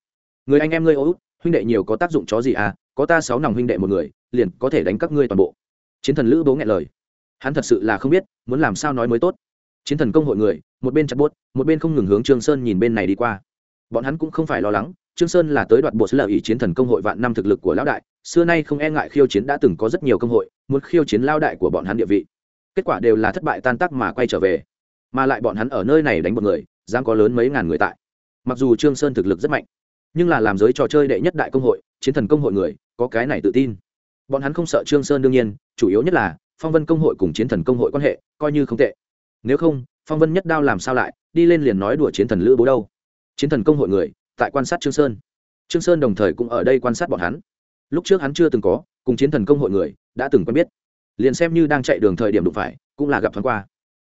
Người anh em ngươi ô út, huynh đệ nhiều có tác dụng chó gì à có ta sáu nòng huynh đệ một người, liền có thể đánh các ngươi toàn bộ. Chiến thần lữ bố nghe lời. Hắn thật sự là không biết, muốn làm sao nói mới tốt. Chiến thần công hội người, một bên chặt bốt một bên không ngừng hướng trương sơn nhìn bên này đi qua. Bọn hắn cũng không phải lo lắng, trương sơn là tới đoạt bộ lợi ý chiến thần công hội vạn năm thực lực của lão đại, xưa nay không e ngại khiêu chiến đã từng có rất nhiều công hội, muốn khiêu chiến lao đại của bọn hắn địa vị. Kết quả đều là thất bại tan tác mà quay trở về mà lại bọn hắn ở nơi này đánh một người, dám có lớn mấy ngàn người tại. Mặc dù trương sơn thực lực rất mạnh, nhưng là làm giới trò chơi đệ nhất đại công hội, chiến thần công hội người, có cái này tự tin. Bọn hắn không sợ trương sơn đương nhiên, chủ yếu nhất là, phong vân công hội cùng chiến thần công hội quan hệ, coi như không tệ. Nếu không, phong vân nhất đao làm sao lại, đi lên liền nói đùa chiến thần lữ bố đâu. Chiến thần công hội người, tại quan sát trương sơn. Trương sơn đồng thời cũng ở đây quan sát bọn hắn. Lúc trước hắn chưa từng có, cùng chiến thần công hội người, đã từng quen biết. Liền xem như đang chạy đường thời điểm đụng phải, cũng là gặp thoáng qua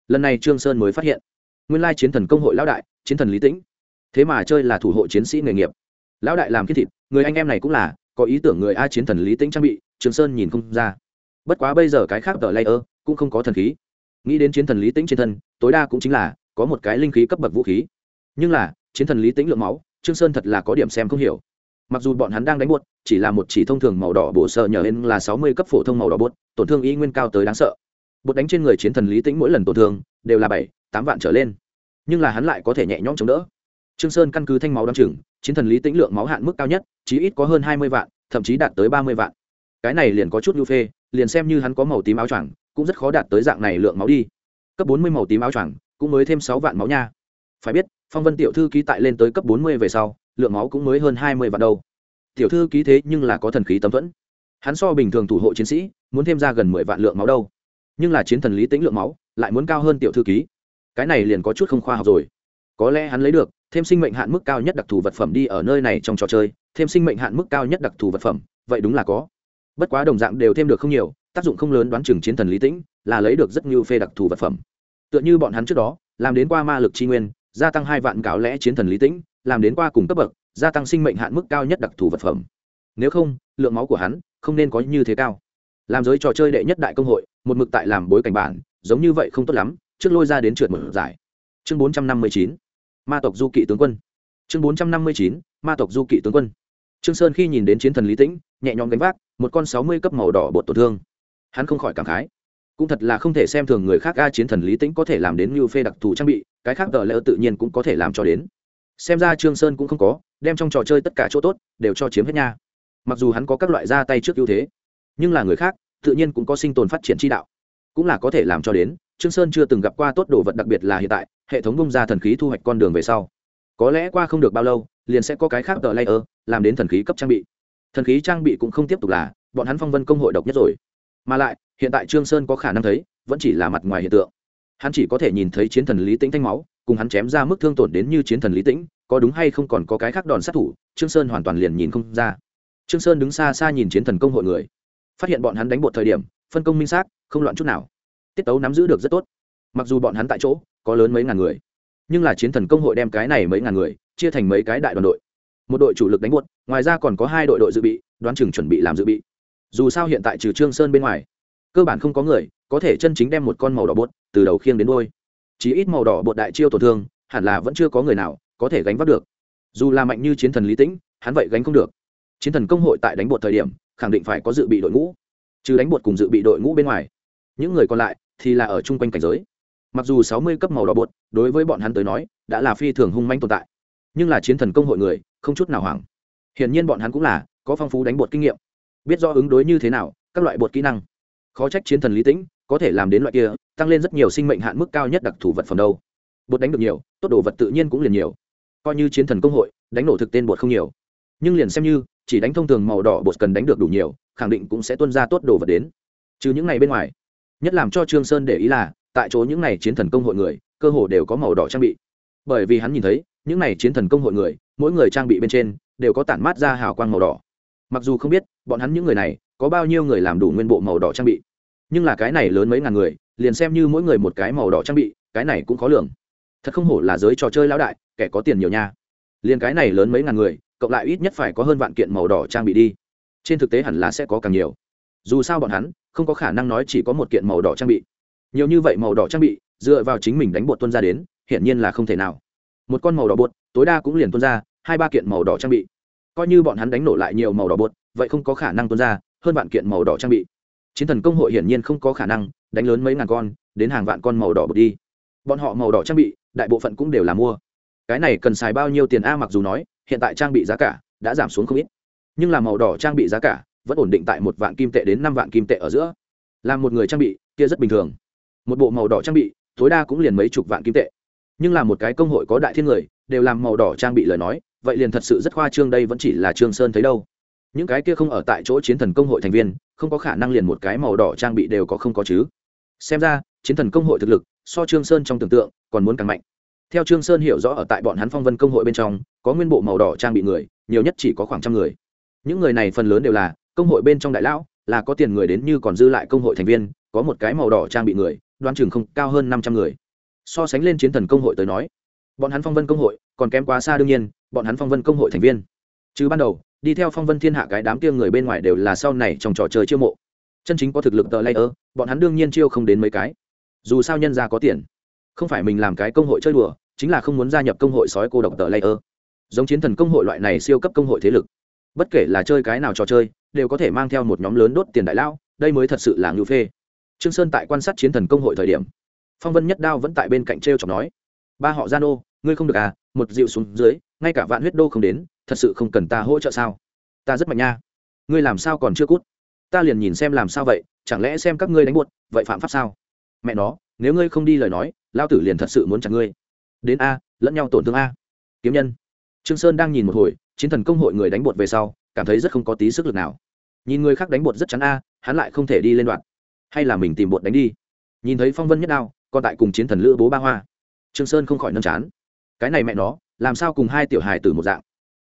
lần này trương sơn mới phát hiện, nguyên lai chiến thần công hội lão đại, chiến thần lý tĩnh. Thế mà chơi là thủ hộ chiến sĩ nghề nghiệp. Lão đại làm kiết thịt, người anh em này cũng là, có ý tưởng người a chiến thần lý tĩnh trang bị, trương sơn nhìn không ra. Bất quá bây giờ cái khác tờ layer cũng không có thần khí. Nghĩ đến chiến thần lý tĩnh trên thân, tối đa cũng chính là có một cái linh khí cấp bậc vũ khí. Nhưng là, chiến thần lý tĩnh lượng máu, trương sơn thật là có điểm xem không hiểu. Mặc dù bọn hắn đang đánh buốt, chỉ là một chỉ thông thường màu đỏ bổ sợ nhờ lên là sáu mươi cấp phổ thông màu đỏ buốt, tổn thương y nguyên cao tới đáng sợ bột đánh trên người chiến thần lý tĩnh mỗi lần tổn thương đều là bảy, tám vạn trở lên. Nhưng là hắn lại có thể nhẹ nhõm chống đỡ. Trương sơn căn cứ thanh máu đ o chừng chiến thần lý tĩnh lượng máu hạn mức cao nhất, chí ít có hơn hai mươi vạn, thậm chí đạt tới ba mươi vạn. Cái này liền có chút ưu phê, liền xem như hắn có màu tím áo choàng, cũng rất khó đạt tới dạng này lượng máu đi. Cấp bốn mươi màu tím áo choàng, cũng mới thêm sáu vạn máu nha. Phải biết, phong vân tiểu thư ký tại lên tới cấp bốn mươi về sau, lượng máu cũng mới hơn hai mươi vạn đâu. Tiểu thư ký thế nhưng là có thần khí tấm thuẫn. Hắn so bình thường thủ hộ chiến sĩ, muốn thêm ra gần mười vạn lượng máu đâu nhưng là chiến thần lý tĩnh lượng máu lại muốn cao hơn tiểu thư ký. Cái này liền có chút không khoa học rồi. Có lẽ hắn lấy được, thêm sinh mệnh hạn mức cao nhất đặc thù vật phẩm đi ở nơi này trong trò chơi, thêm sinh mệnh hạn mức cao nhất đặc thù vật phẩm, vậy đúng là có. Bất quá đồng dạng đều thêm được không nhiều, tác dụng không lớn đoán chừng chiến thần lý tĩnh là lấy được rất nhiều phê đặc thù vật phẩm. Tựa như bọn hắn trước đó, làm đến qua ma lực tri nguyên, gia tăng hai vạn cáo lẽ chiến thần lý tĩnh, làm đến qua cùng cấp bậc, gia tăng sinh mệnh hạn mức cao nhất đặc thù vật phẩm. Nếu không, lượng máu của hắn không nên có như thế cao làm giới trò chơi đệ nhất đại công hội, một mực tại làm bối cảnh bản, giống như vậy không tốt lắm, trước lôi ra đến trượt một giải. Chương bốn trăm năm mươi chín, ma tộc du kỵ tướng quân. Chương bốn trăm năm mươi chín, ma tộc du kỵ tướng quân. Trương sơn khi nhìn đến chiến thần lý tĩnh, nhẹ nhõm gánh vác, một con sáu mươi cấp màu đỏ bột tổn thương. Hắn không khỏi cảm khái. Cũng thật là không thể xem thường người khác a chiến thần lý tĩnh có thể làm đến như phê đặc thù trang bị, cái khác tờ lỡ tự nhiên cũng có thể làm cho đến. Xem ra trương sơn cũng không có, đem trong trò chơi tất cả chỗ tốt, đều cho chiếm hết nha. Mặc dù hắn có các loại ra tay trước ưu thế nhưng là người khác, tự nhiên cũng có sinh tồn phát triển chi đạo. Cũng là có thể làm cho đến, trương sơn chưa từng gặp qua tốt đồ vật đặc biệt là hiện tại, hệ thống bung ra thần khí thu hoạch con đường về sau. Có lẽ qua không được bao lâu, liền sẽ có cái khác tờ layer, làm đến thần khí cấp trang bị. Thần khí trang bị cũng không tiếp tục là, bọn hắn phong vân công hội độc nhất rồi. Mà lại, hiện tại trương sơn có khả năng thấy, vẫn chỉ là mặt ngoài hiện tượng. Hắn chỉ có thể nhìn thấy chiến thần lý tĩnh thanh máu, cùng hắn chém ra mức thương tổn đến như chiến thần lý tĩnh, có đúng hay không còn có cái khác đòn sát thủ, trương sơn hoàn toàn liền nhìn không ra. Trương sơn đứng xa xa nhìn chiến thần công hội người phát hiện bọn hắn đánh bột thời điểm, phân công minh xác, không loạn chút nào. Tiết tấu nắm giữ được rất tốt. Mặc dù bọn hắn tại chỗ, có lớn mấy ngàn người, nhưng là chiến thần công hội đem cái này mấy ngàn người, chia thành mấy cái đại đoàn đội. Một đội chủ lực đánh bột, ngoài ra còn có hai đội đội dự bị, đoán chừng chuẩn bị làm dự bị. Dù sao hiện tại trừ trương sơn bên ngoài, cơ bản không có người có thể chân chính đem một con màu đỏ bột từ đầu khiêng đến đôi chỉ ít màu đỏ bột đại chiêu tổn thương, hẳn là vẫn chưa có người nào có thể gánh vác được. Dù là mạnh như chiến thần lý tĩnh, hắn vậy gánh không được. Chiến thần công hội tại đánh bột thời điểm khẳng định phải có dự bị đội ngũ trừ đánh bột cùng dự bị đội ngũ bên ngoài. Những người còn lại thì là ở chung quanh cảnh giới. Mặc dù sáu mươi cấp màu đỏ bột, đối với bọn hắn tới nói, đã là phi thường hung manh tồn tại, nhưng là chiến thần công hội người, không chút nào hoảng. Hiển nhiên bọn hắn cũng là có phong phú đánh bột kinh nghiệm, biết do ứng đối như thế nào, các loại bột kỹ năng. Khó trách chiến thần lý tĩnh, có thể làm đến loại kia, tăng lên rất nhiều sinh mệnh hạn mức cao nhất đặc thù vật phẩm đâu. Bột đánh được nhiều, tốt đồ vật tự nhiên cũng liền nhiều. Coi như chiến thần công hội, đánh nổ thực tên bột không nhiều. Nhưng liền xem như chỉ đánh thông thường màu đỏ bột cần đánh được đủ nhiều, khẳng định cũng sẽ tuân ra tốt đồ vật đến. Trừ những ngày bên ngoài, nhất làm cho trương sơn để ý là, tại chỗ những ngày chiến thần công hội người, cơ hồ đều có màu đỏ trang bị. Bởi vì hắn nhìn thấy, những ngày chiến thần công hội người, mỗi người trang bị bên trên, đều có tản mát ra hào quang màu đỏ. Mặc dù không biết, bọn hắn những người này, có bao nhiêu người làm đủ nguyên bộ màu đỏ trang bị. Nhưng là cái này lớn mấy ngàn người, liền xem như mỗi người một cái màu đỏ trang bị, cái này cũng khó lường. Thật không hổ là giới trò chơi lão đại, kẻ có tiền nhiều nha. Liền cái này lớn mấy ngàn người cộng lại ít nhất phải có hơn vạn kiện màu đỏ trang bị đi. Trên thực tế hẳn là sẽ có càng nhiều. Dù sao bọn hắn, không có khả năng nói chỉ có một kiện màu đỏ trang bị. Nhiều như vậy màu đỏ trang bị, dựa vào chính mình đánh bột tuân ra đến, hiển nhiên là không thể nào. Một con màu đỏ bột, tối đa cũng liền tuân ra hai ba kiện màu đỏ trang bị. Coi như bọn hắn đánh nổ lại nhiều màu đỏ bột, vậy không có khả năng tuân ra hơn vạn kiện màu đỏ trang bị. Chiến thần công hội hiển nhiên không có khả năng đánh lớn mấy ngàn con, đến hàng vạn con màu đỏ bột đi. Bọn họ màu đỏ trang bị, đại bộ phận cũng đều là mua. Cái này cần xài bao nhiêu tiền a mặc dù nói hiện tại trang bị giá cả đã giảm xuống không ít. Nhưng là màu đỏ trang bị giá cả vẫn ổn định tại một vạn kim tệ đến năm vạn kim tệ ở giữa. Làm một người trang bị kia rất bình thường. Một bộ màu đỏ trang bị, tối đa cũng liền mấy chục vạn kim tệ. Nhưng là một cái công hội có đại thiên người, đều làm màu đỏ trang bị lời nói, vậy liền thật sự rất khoa trương đây vẫn chỉ là trương sơn thấy đâu. Những cái kia không ở tại chỗ chiến thần công hội thành viên, không có khả năng liền một cái màu đỏ trang bị đều có không có chứ. Xem ra, chiến thần công hội thực lực, so trương sơn trong tưởng tượng còn muốn càng mạnh theo trương sơn hiểu rõ ở tại bọn hắn phong vân công hội bên trong, có nguyên bộ màu đỏ trang bị người, nhiều nhất chỉ có khoảng trăm người. Những người này phần lớn đều là, công hội bên trong đại lão, là có tiền người đến như còn dư lại công hội thành viên, có một cái màu đỏ trang bị người đoan chừng không, cao hơn năm trăm người. So sánh lên chiến thần công hội tới nói, bọn hắn phong vân công hội còn kém quá xa đương nhiên, bọn hắn phong vân công hội thành viên. Chứ ban đầu, đi theo phong vân thiên hạ cái đám kia người bên ngoài đều là sau này trong trò chơi chiêu mộ. Chân chính có thực lực tờ layer, bọn hắn đương nhiên chiêu không đến mấy cái. Dù sao nhân ra có tiền không phải mình làm cái công hội chơi đùa, chính là không muốn gia nhập công hội sói cô độc tờ layer. Giống chiến thần công hội loại này siêu cấp công hội thế lực. Bất kể là chơi cái nào trò chơi, đều có thể mang theo một nhóm lớn đốt tiền đại lao đây mới thật sự là ngưu phê. Trương sơn tại quan sát chiến thần công hội thời điểm, phong vân nhất đao vẫn tại bên cạnh t r e o chọc nói, ba họ gian ô ngươi không được à một dịu xuống dưới, ngay cả vạn huyết đô không đến, thật sự không cần ta hỗ trợ sao? Ta rất mạnh nha. Ngươi làm sao còn chưa cút? Ta liền nhìn xem làm sao vậy, chẳng lẽ xem các ngươi đánh buột, vậy phạm pháp sao? Mẹ nó nếu ngươi không đi lời nói, lao tử liền thật sự muốn chặt ngươi. Đến a, lẫn nhau tổn thương a. Kiếm nhân. Trương sơn đang nhìn một hồi, chiến thần công hội người đánh bột về sau, cảm thấy rất không có tí sức lực nào. Nhìn người khác đánh bột rất chắn a, hắn lại không thể đi lên đoạn. Hay là mình tìm bột đánh đi. Nhìn thấy phong vân nhất đao, còn tại cùng chiến thần lữ bố ba hoa. Trương sơn không khỏi nâng chán. Cái này mẹ nó, làm sao cùng hai tiểu hài tử một dạng?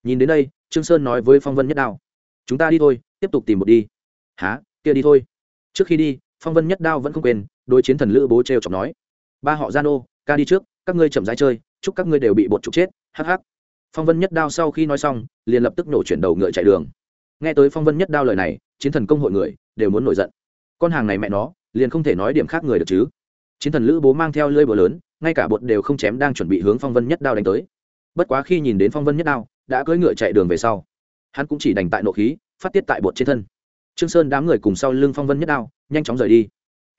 Nhìn đến đây, trương sơn nói với phong vân nhất đao. Chúng ta đi thôi, tiếp tục tìm một đi. Há kia đi thôi. Trước khi đi phong vân nhất đao vẫn không quên, đối chiến thần lữ bố treo chọc nói, ba họ gian ô ca đi trước, các ngươi chậm rãi chơi, chúc các ngươi đều bị bột trục chết, hắc hắc. Phong vân nhất đao sau khi nói xong, liền lập tức nổ chuyển đầu ngựa chạy đường. Nghe tới phong vân nhất đao lời này, chiến thần công hội người đều muốn nổi giận. Con hàng này mẹ nó, liền không thể nói điểm khác người được chứ. Chiến thần lữ bố mang theo lưỡi bờ lớn, ngay cả bột đều không chém đang chuẩn bị hướng phong vân nhất đao đánh tới. Bất quá khi nhìn đến phong vân nhất đao, đã cưỡi ngựa chạy đường về sau, hắn cũng chỉ đành tại nộ khí, phát tiết tại bột trên thân trương sơn đám người cùng sau lưng phong vân nhất đao, nhanh chóng rời đi.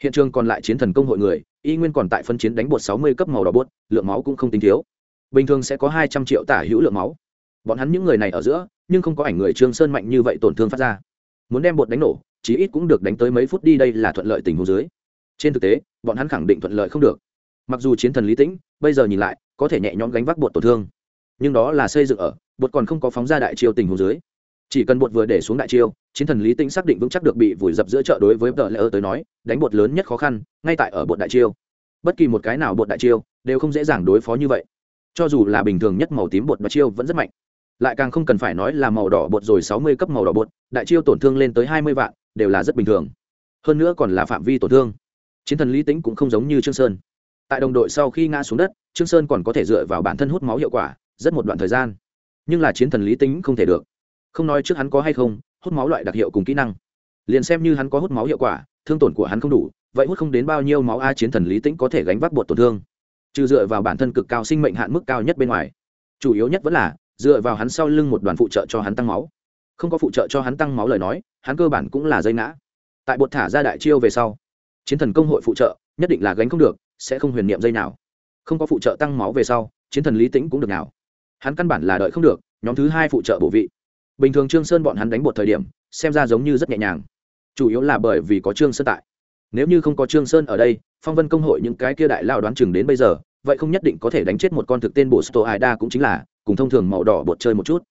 Hiện trường còn lại chiến thần công hội người, y nguyên còn tại phân chiến đánh bột sáu mươi cấp màu đỏ bốt lượng máu cũng không tính thiếu. Bình thường sẽ có hai trăm triệu tả hữu lượng máu. Bọn hắn những người này ở giữa, nhưng không có ảnh người trương sơn mạnh như vậy tổn thương phát ra. Muốn đem bột đánh nổ, chí ít cũng được đánh tới mấy phút đi đây là thuận lợi tình huống dưới. Trên thực tế, bọn hắn khẳng định thuận lợi không được. Mặc dù chiến thần lý tĩnh, bây giờ nhìn lại, có thể nhẹ nhõm gánh vác bột tổn thương. Nhưng đó là xây dựng ở, bột còn không có phóng ra đại chiêu tình huống dưới chỉ cần bột vừa để xuống đại chiêu, chiến thần lý tĩnh xác định vững chắc được bị vùi dập giữa chợ đối với tờ lỡ tới nói, đánh bột lớn nhất khó khăn, ngay tại ở bột đại chiêu. Bất kỳ một cái nào bột đại chiêu, đều không dễ dàng đối phó như vậy. Cho dù là bình thường nhất màu tím bột đại chiêu vẫn rất mạnh. Lại càng không cần phải nói là màu đỏ bột rồi sáu mươi cấp màu đỏ bột, đại chiêu tổn thương lên tới hai mươi vạn, đều là rất bình thường. Hơn nữa còn là phạm vi tổn thương. Chiến thần lý tĩnh cũng không giống như trương sơn. Tại đồng đội sau khi ngã xuống đất, trương sơn còn có thể dựa vào bản thân hút máu hiệu quả, rất một đoạn thời gian. Nhưng là chiến thần lý tính không thể được không nói trước hắn có hay không, hút máu loại đặc hiệu cùng kỹ năng. Liền xem như hắn có hút máu hiệu quả, thương tổn của hắn không đủ, vậy hút không đến bao nhiêu máu a chiến thần lý tĩnh có thể gánh vác bột tổn thương. Trừ dựa vào bản thân cực cao sinh mệnh hạn mức cao nhất bên ngoài. Chủ yếu nhất vẫn là, dựa vào hắn sau lưng một đoàn phụ trợ cho hắn tăng máu. Không có phụ trợ cho hắn tăng máu lời nói, hắn cơ bản cũng là dây ngã. Tại bột thả ra đại chiêu về sau, chiến thần công hội phụ trợ, nhất định là gánh không được, sẽ không huyền niệm dây nào. Không có phụ trợ tăng máu về sau, chiến thần lý tĩnh cũng được nào. Hắn căn bản là đợi không được, nhóm thứ hai phụ trợ bổ vị bình thường trương sơn bọn hắn đánh bột thời điểm, xem ra giống như rất nhẹ nhàng. Chủ yếu là bởi vì có trương sơn tại. Nếu như không có trương sơn ở đây, phong vân công hội những cái kia đại lao đoán chừng đến bây giờ, vậy không nhất định có thể đánh chết một con thực tên bổ sto aida cũng chính là, cùng thông thường màu đỏ bột chơi một chút.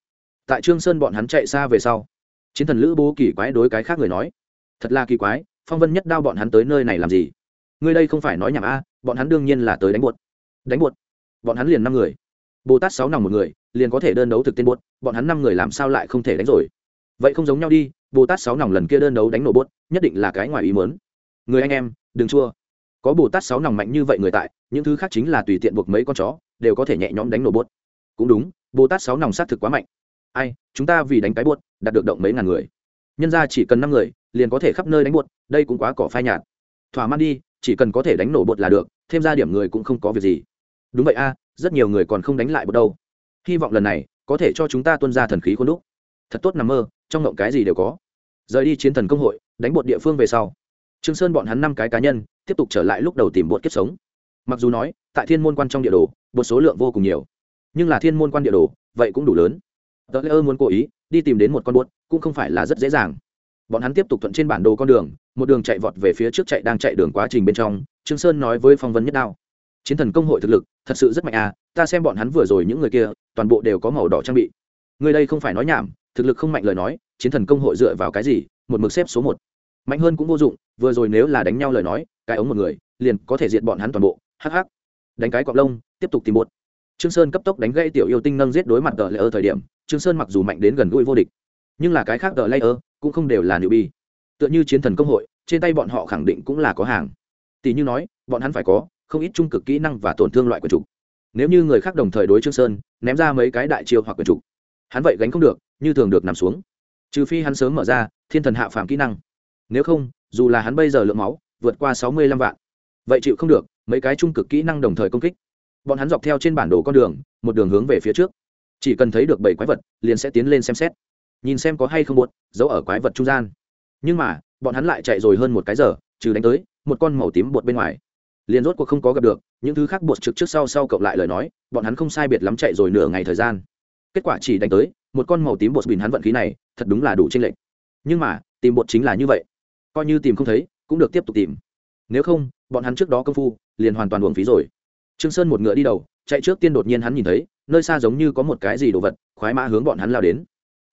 Tại trương sơn bọn hắn chạy xa về sau, chiến thần lữ bố kỳ quái đối cái khác người nói, thật là kỳ quái, phong vân nhất đao bọn hắn tới nơi này làm gì? Ngươi đây không phải nói nhảm a, bọn hắn đương nhiên là tới đánh buột đánh buột bọn hắn liền năm người bồ tát sáu nòng một người, liền có thể đơn đấu thực tên buốt, bọn hắn năm người làm sao lại không thể đánh rồi? Vậy không giống nhau đi, bồ tát sáu nòng lần kia đơn đấu đánh nổ buốt, nhất định là cái ngoài ý mớn người anh em, đừng chua. Có bồ tát sáu nòng mạnh như vậy người tại, những thứ khác chính là tùy tiện buộc mấy con chó, đều có thể nhẹ nhõm đánh nổ buốt. Cũng đúng, bồ tát sáu nòng sát thực quá mạnh. Ai, chúng ta vì đánh cái buốt, đạt được động mấy ngàn người. Nhân ra chỉ cần năm người, liền có thể khắp nơi đánh buốt, đây cũng quá cỏ phai nhạt. Thỏa man đi, chỉ cần có thể đánh nổ bột là được, thêm ra điểm người cũng không có việc gì. Đúng vậy a rất nhiều người còn không đánh lại một đâu. Hy vọng lần này có thể cho chúng ta tuân ra thần khí khuôn đúc. Thật tốt nằm mơ, trong ngộng cái gì đều có. Rời đi chiến thần công hội, đánh bột địa phương về sau, trương sơn bọn hắn năm cái cá nhân tiếp tục trở lại lúc đầu tìm bột kiếp sống. Mặc dù nói, tại thiên môn quan trong địa đồ, bột số lượng vô cùng nhiều, nhưng là thiên môn quan địa đồ, vậy cũng đủ lớn. Tờ lễ ơ muốn cố ý đi tìm đến một con bột, cũng không phải là rất dễ dàng. Bọn hắn tiếp tục thuận trên bản đồ con đường, một đường chạy vọt về phía trước chạy đang chạy đường quá trình bên trong, trương sơn nói với phong vân nhất đao chiến thần công hội thực lực, thật sự rất mạnh à ta xem bọn hắn vừa rồi những người kia, toàn bộ đều có màu đỏ trang bị. Người đây không phải nói nhảm, thực lực không mạnh lời nói, chiến thần công hội dựa vào cái gì, một mực xếp số một. Mạnh hơn cũng vô dụng, vừa rồi nếu là đánh nhau lời nói, cái ống một người, liền có thể diệt bọn hắn toàn bộ hh đánh cái cọp lông, tiếp tục tìm một. Trương sơn cấp tốc đánh gãy tiểu yêu tinh nâng giết đối mặt tờ lê ơ thời điểm, trương sơn mặc dù mạnh đến gần gũi vô địch, nhưng là cái khác tờ lê ơ cũng không đều là nữ bi tựa như chiến thần công hội, trên tay bọn họ khẳng định cũng là có hàng tỷ như nói, bọn hắn phải có không ít trung cực kỹ năng và tổn thương loại quyền trục. Nếu như người khác đồng thời đối trương sơn, ném ra mấy cái đại chiêu hoặc quyền trục, hắn vậy gánh không được, như thường được nằm xuống. Trừ phi hắn sớm mở ra thiên thần hạ phàm kỹ năng. Nếu không, dù là hắn bây giờ lượng máu vượt qua sáu mươi lăm vạn, vậy chịu không được mấy cái trung cực kỹ năng đồng thời công kích. Bọn hắn dọc theo trên bản đồ con đường, một đường hướng về phía trước. Chỉ cần thấy được bảy quái vật, liền sẽ tiến lên xem xét. Nhìn xem có hay không buốt, giấu ở quái vật trung gian. Nhưng mà, bọn hắn lại chạy rồi hơn một cái giờ, trừ đánh tới một con màu tím bột bên ngoài. Liền rốt cuộc không có gặp được, những thứ khác bột trực trước sau sau cộng lại lời nói, bọn hắn không sai biệt lắm chạy rồi nửa ngày thời gian. Kết quả chỉ đánh tới, một con màu tím bột bình hắn vận khí này, thật đúng là đủ tranh lệch. Nhưng mà, tìm bột chính là như vậy. Coi như tìm không thấy, cũng được tiếp tục tìm. Nếu không, bọn hắn trước đó công phu, liền hoàn toàn uổng phí rồi. Trương sơn một ngựa đi đầu, chạy trước tiên đột nhiên hắn nhìn thấy, nơi xa giống như có một cái gì đồ vật, khoái mã hướng bọn hắn lao đến.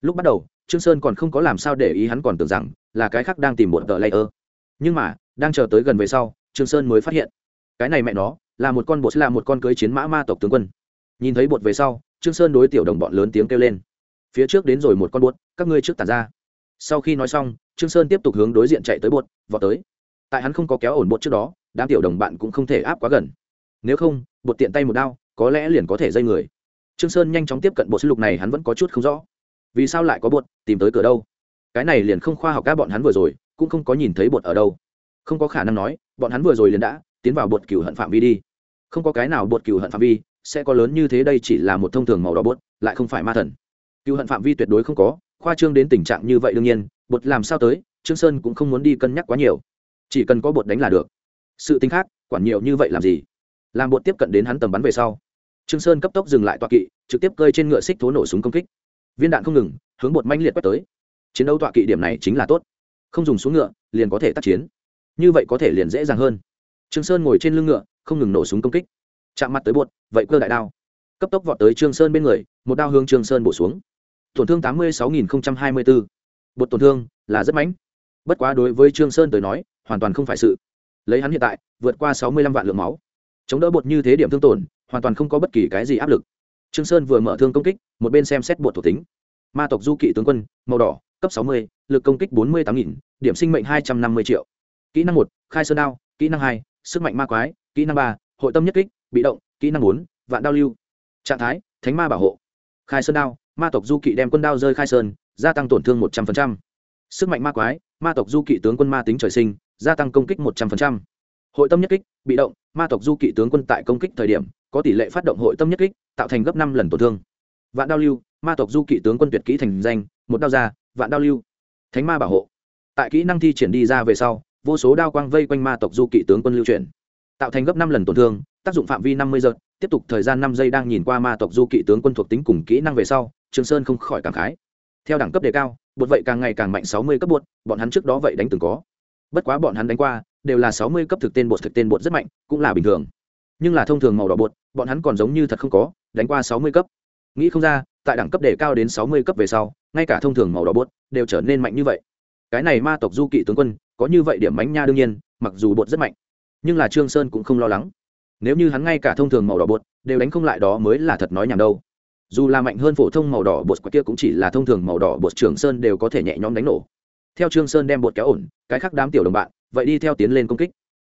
Lúc bắt đầu, trương sơn còn không có làm sao để ý hắn còn tưởng rằng là cái khác đang tìm một tờ layer nhưng mà, đang chờ tới gần về sau, trương sơn mới phát hiện. Cái này mẹ nó, là một con bột, là một con cưới chiến mã ma tộc tướng quân. Nhìn thấy bột về sau, trương sơn đối tiểu đồng bọn lớn tiếng kêu lên. Phía trước đến rồi một con bột, các ngươi trước tản ra. Sau khi nói xong, trương sơn tiếp tục hướng đối diện chạy tới bột, vọt tới. Tại hắn không có kéo ổn bột trước đó, đám tiểu đồng bạn cũng không thể áp quá gần. Nếu không, bột tiện tay một đao, có lẽ liền có thể dây người. Trương sơn nhanh chóng tiếp cận bột sư lục này hắn vẫn có chút không rõ. Vì sao lại có bột, tìm tới cửa đâu? Cái này liền không khoa học các bọn hắn vừa rồi cũng không có nhìn thấy bột ở đâu. Không có khả năng nói, bọn hắn vừa rồi liền đã tiến vào bột cửu hận phạm vi đi. Không có cái nào bột cửu hận phạm vi sẽ có lớn như thế đây chỉ là một thông thường màu đỏ bột, lại không phải ma thần. Cửu hận phạm vi tuyệt đối không có, khoa trương đến tình trạng như vậy đương nhiên, bột làm sao tới, trương sơn cũng không muốn đi cân nhắc quá nhiều. Chỉ cần có bột đánh là được. Sự tính khác, quản nhiều như vậy làm gì? Làm bột tiếp cận đến hắn tầm bắn về sau, trương sơn cấp tốc dừng lại tọa kỵ, trực tiếp cơi trên ngựa xích thố nổ súng công kích. Viên đạn không ngừng, hướng bột manh liệt quét tới. Chiến đấu tọa kỵ điểm này chính là tốt không dùng xuống ngựa, liền có thể tác chiến. Như vậy có thể liền dễ dàng hơn. Trương sơn ngồi trên lưng ngựa, không ngừng nổ súng công kích. Chạm mặt tới bột, vậy cơ đại đao. Cấp tốc vọt tới trương sơn bên người, một đao hướng trương sơn bổ xuống. Tổn thương tám mươi sáu nghìn hai mươi bốn bột tổn thương là rất mãnh bất quá đối với trương sơn tới nói, hoàn toàn không phải sự. Lấy hắn hiện tại, vượt qua sáu mươi lăm vạn lượng máu. Chống đỡ bột như thế điểm thương tổn, hoàn toàn không có bất kỳ cái gì áp lực. Trương sơn vừa mở thương công kích, một bên xem xét bột thuộc tính. Ma tộc du kỵ tướng quân, màu đỏ, cấp sáu mươi lực công kích bốn mươi tám nghìn, điểm sinh mệnh hai trăm năm mươi triệu. Kỹ năng một, khai sơn đao. Kỹ năng hai, sức mạnh ma quái. Kỹ năng ba, hội tâm nhất kích, bị động. Kỹ năng bốn, vạn đao lưu. Trạng thái, thánh ma bảo hộ. Khai sơn đao, ma tộc du kỵ đem quân đao rơi khai sơn, gia tăng tổn thương một trăm linh sức mạnh ma quái, ma tộc du kỵ tướng quân ma tính trời sinh, gia tăng công kích một trăm linh hội tâm nhất kích, bị động. Ma tộc du kỵ tướng quân tại công kích thời điểm, có tỷ lệ phát động hội tâm nhất kích, tạo thành gấp năm lần tổn thương. Vạn đao lưu, ma tộc du kỵ tướng quân tuyệt kỹ thành danh. Một đao ra, vạn đao lưu thánh ma bảo hộ. Tại kỹ năng thi triển đi ra về sau, vô số đao quang vây quanh ma tộc du kỵ tướng quân lưu chuyển tạo thành gấp năm lần tổn thương, tác dụng phạm vi năm mươi giật, tiếp tục thời gian năm giây đang nhìn qua ma tộc du kỵ tướng quân thuộc tính cùng kỹ năng về sau, trường sơn không khỏi cảm khái. Theo đẳng cấp đề cao, bột vậy càng ngày càng mạnh sáu mươi cấp bột, bọn hắn trước đó vậy đánh từng có. Bất quá bọn hắn đánh qua, đều là sáu mươi cấp thực tên bột, thực tên bột rất mạnh, cũng là bình thường. Nhưng là thông thường màu đỏ bột, bọn hắn còn giống như thật không có, đánh qua sáu mươi cấp. Nghĩ không ra, tại đẳng cấp đề cao đến sáu mươi cấp về sau ngay cả thông thường màu đỏ bột đều trở nên mạnh như vậy. Cái này ma tộc du kỵ tướng quân, có như vậy điểm mánh nha đương nhiên, mặc dù bột rất mạnh, nhưng là trương sơn cũng không lo lắng. Nếu như hắn ngay cả thông thường màu đỏ bột đều đánh không lại đó mới là thật nói nhảm đâu. Dù là mạnh hơn phổ thông màu đỏ bột kia cũng chỉ là thông thường màu đỏ bột trường sơn đều có thể nhẹ nhõm đánh nổ. Theo trương sơn đem bột kéo ổn, cái khác đám tiểu đồng bạn, vậy đi theo tiến lên công kích.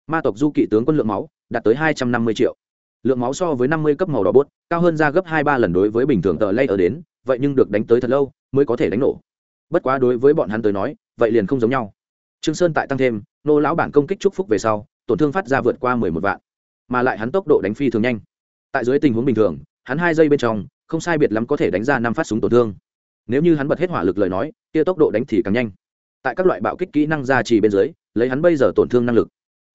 Ma tộc du kỵ tướng quân lượng máu đạt tới hai trăm năm mươi triệu. Lượng máu so với năm mươi cấp màu đỏ bốt cao hơn ra gấp hai ba lần đối với bình thường tờ lay ở đến, vậy nhưng được đánh tới thật lâu mới có thể đánh nổ. Bất quá đối với bọn hắn tới nói, vậy liền không giống nhau. Trương sơn tại tăng thêm, nô lão bản công kích chúc phúc về sau, tổn thương phát ra vượt qua mười một vạn. Mà lại hắn tốc độ đánh phi thường nhanh. Tại dưới tình huống bình thường, hắn hai giây bên trong, không sai biệt lắm có thể đánh ra năm phát súng tổn thương. Nếu như hắn bật hết hỏa lực lời nói, kia tốc độ đánh thì càng nhanh. Tại các loại bạo kích kỹ năng gia trì bên dưới, lấy hắn bây giờ tổn thương năng lực,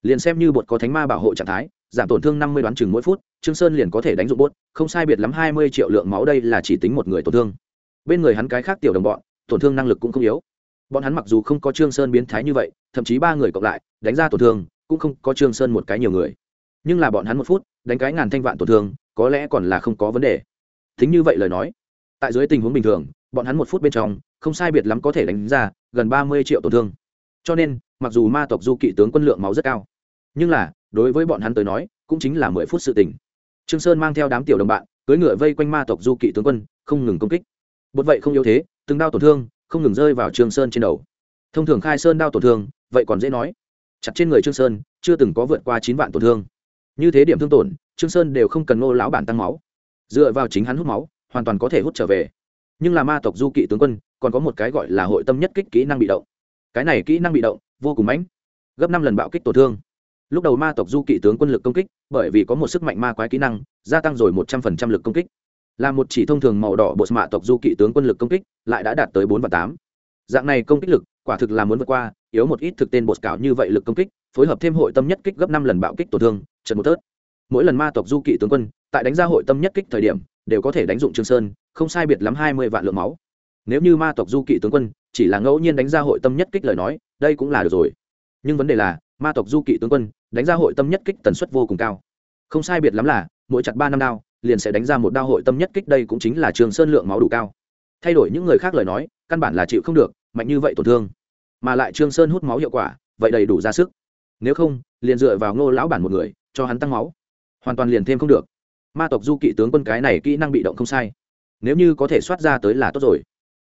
liền xem như bột có thánh ma bảo hộ trạng thái, giảm tổn thương năm mươi đoán chừng mỗi phút, trương sơn liền có thể đánh dụng bốt không sai biệt lắm hai mươi triệu lượng máu đây là chỉ tính một người tổn thương bên người hắn cái khác tiểu đồng bọn, tổn thương năng lực cũng không yếu. Bọn hắn mặc dù không có trương sơn biến thái như vậy, thậm chí ba người cộng lại, đánh ra tổn thương, cũng không có trương sơn một cái nhiều người. Nhưng là bọn hắn một phút, đánh cái ngàn thanh vạn tổn thương, có lẽ còn là không có vấn đề. Thính như vậy lời nói, tại dưới tình huống bình thường, bọn hắn một phút bên trong, không sai biệt lắm có thể đánh ra gần ba mươi triệu tổn thương. Cho nên, mặc dù ma tộc du kỵ tướng quân lượng máu rất cao, nhưng là, đối với bọn hắn tới nói, cũng chính là mười phút sự tình. Trương sơn mang theo đám tiểu đồng bạn, cưỡi ngựa vây quanh ma tộc du kỵ tướng quân, không ngừng công kích bột vậy không yếu thế, từng đao tổn thương, không ngừng rơi vào trương sơn trên đầu. Thông thường khai sơn đao tổn thương, vậy còn dễ nói. Chặt trên người trương sơn, chưa từng có vượt qua chín vạn tổn thương. Như thế điểm thương tổn, trương sơn đều không cần ngô lão bản tăng máu. Dựa vào chính hắn hút máu, hoàn toàn có thể hút trở về. Nhưng là ma tộc du kỵ tướng quân, còn có một cái gọi là hội tâm nhất kích kỹ năng bị động. Cái này kỹ năng bị động, vô cùng mãnh, gấp năm lần bạo kích tổn thương. Lúc đầu ma tộc du kỵ tướng quân lực công kích, bởi vì có một sức mạnh ma quái kỹ năng, gia tăng rồi một trăm phần trăm lực công kích là một chỉ thông thường màu đỏ bộ mạ tộc du kỵ tướng quân lực công kích, lại đã đạt tới bốn và tám. Dạng này công kích lực, quả thực là muốn vượt qua, yếu một ít thực tên bột cảo như vậy lực công kích, phối hợp thêm hội tâm nhất kích gấp năm lần bạo kích tổn thương, trận một tớt. Mỗi lần ma tộc du kỵ tướng quân, tại đánh ra hội tâm nhất kích thời điểm, đều có thể đánh dụng trường sơn, không sai biệt lắm hai mươi vạn lượng máu. Nếu như ma tộc du kỵ tướng quân, chỉ là ngẫu nhiên đánh ra hội tâm nhất kích lời nói, đây cũng là được rồi. Nhưng vấn đề là, ma tộc du kỵ tướng quân, đánh ra hội tâm nhất kích tần suất vô cùng cao. Không sai biệt lắm là, mỗi chặt ba năm đao liền sẽ đánh ra một đao hội tâm nhất kích đây cũng chính là trường sơn lượng máu đủ cao. Thay đổi những người khác lời nói, căn bản là chịu không được, mạnh như vậy tổn thương. Mà lại trương sơn hút máu hiệu quả, vậy đầy đủ ra sức. Nếu không, liền dựa vào ngô lão bản một người, cho hắn tăng máu. Hoàn toàn liền thêm không được. Ma tộc du kỵ tướng quân cái này kỹ năng bị động không sai. Nếu như có thể soát ra tới là tốt rồi.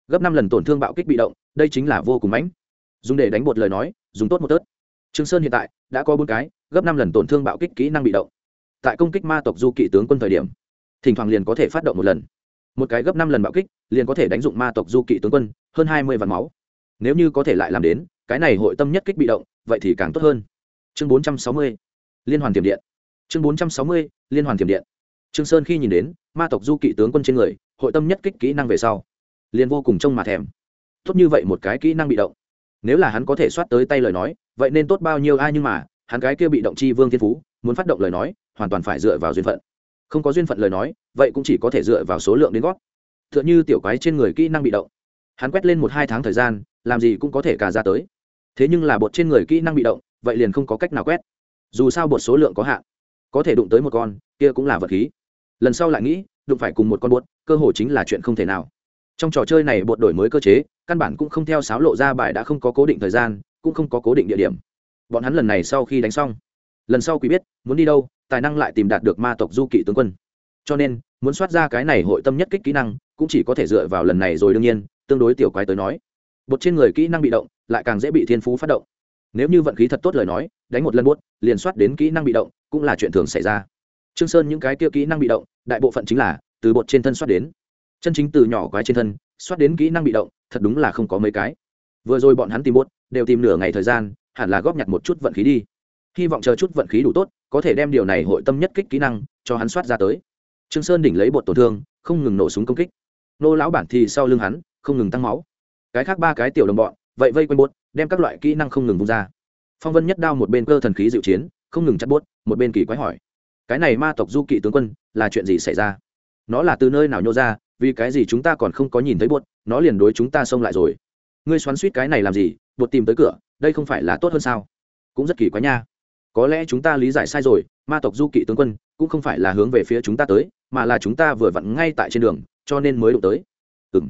Gấp năm lần tổn thương bạo kích bị động, đây chính là vô cùng mãnh. Dùng để đánh bột lời nói, dùng tốt một tớt. Trương sơn hiện tại đã có bốn cái, gấp năm lần tổn thương bạo kích kỹ năng bị động. Tại công kích ma tộc du kỵ tướng quân thời điểm thỉnh thoảng liền có thể phát động một lần. Một cái gấp năm lần bạo kích, liền có thể đánh dụng ma tộc du kỵ tướng quân, hơn hai mươi vạn máu. Nếu như có thể lại làm đến, cái này hội tâm nhất kích bị động, vậy thì càng tốt hơn. Chương bốn trăm sáu mươi, liên hoàn tiềm điện. Chương bốn trăm sáu mươi, liên hoàn tiềm điện. Trương sơn khi nhìn đến ma tộc du kỵ tướng quân trên người, hội tâm nhất kích kỹ năng về sau, liền vô cùng trông mà thèm. Tốt như vậy một cái kỹ năng bị động. Nếu là hắn có thể soát tới tay lời nói, vậy nên tốt bao nhiêu ai nhưng mà, hắn cái kia bị động chi vương thiên phú, muốn phát động lời nói, hoàn toàn phải dựa vào duyên phận không có duyên phận lời nói, vậy cũng chỉ có thể dựa vào số lượng đến gót t h ư ợ n h ư tiểu quái trên người kỹ năng bị động. Hắn quét lên một hai tháng thời gian, làm gì cũng có thể cả ra tới. Thế nhưng là bột trên người kỹ năng bị động, vậy liền không có cách nào quét. Dù sao bột số lượng có hạn. Có thể đụng tới một con, kia cũng là vật khí. Lần sau lại nghĩ, đụng phải cùng một con bột, cơ hồ chính là chuyện không thể nào. Trong trò chơi này bột đổi mới cơ chế, căn bản cũng không theo sáo lộ ra bài đã không có cố định thời gian, cũng không có cố định địa điểm. Bọn hắn lần này sau khi đánh xong, lần sau quý biết, muốn đi đâu tài năng lại tìm đạt được ma tộc du kỵ tướng quân. Cho nên, muốn soát ra cái này hội tâm nhất kích kỹ năng, cũng chỉ có thể dựa vào lần này rồi đương nhiên, tương đối tiểu quái tới nói. Bột trên người kỹ năng bị động, lại càng dễ bị thiên phú phát động. Nếu như vận khí thật tốt lời nói, đánh một lần buốt liền soát đến kỹ năng bị động, cũng là chuyện thường xảy ra. Trương sơn những cái kia kỹ năng bị động, đại bộ phận chính là từ bột trên thân soát đến. Chân chính từ nhỏ quái trên thân, soát đến kỹ năng bị động, thật đúng là không có mấy cái. Vừa rồi bọn hắn tìm bốt đều tìm nửa ngày thời gian, hẳn là góp nhặt một chút vận khí đi. Hy vọng chờ chút vận khí đủ tốt có thể đem điều này hội tâm nhất kích kỹ năng cho hắn soát ra tới. Trương sơn đỉnh lấy bột tổn thương, không ngừng nổ súng công kích. Nô lão bản thì sau lưng hắn, không ngừng tăng máu. Cái khác ba cái tiểu đồng bọn, vậy vây quanh bột, đem các loại kỹ năng không ngừng vung ra. Phong vân nhất đao một bên cơ thần khí dịu chiến, không ngừng chặt bốt một bên kỳ quái hỏi, cái này ma tộc du kỵ tướng quân, là chuyện gì xảy ra? Nó là từ nơi nào nhô ra, vì cái gì chúng ta còn không có nhìn thấy bột, nó liền đối chúng ta xông lại rồi? Ngươi xoắn suýt cái này làm gì, bột tìm tới cửa, đây không phải là tốt hơn sao? Cũng rất kỳ quái nha có lẽ chúng ta lý giải sai rồi, ma tộc du kỵ tướng quân cũng không phải là hướng về phía chúng ta tới, mà là chúng ta vừa vặn ngay tại trên đường, cho nên mới đụng tới. Ừ m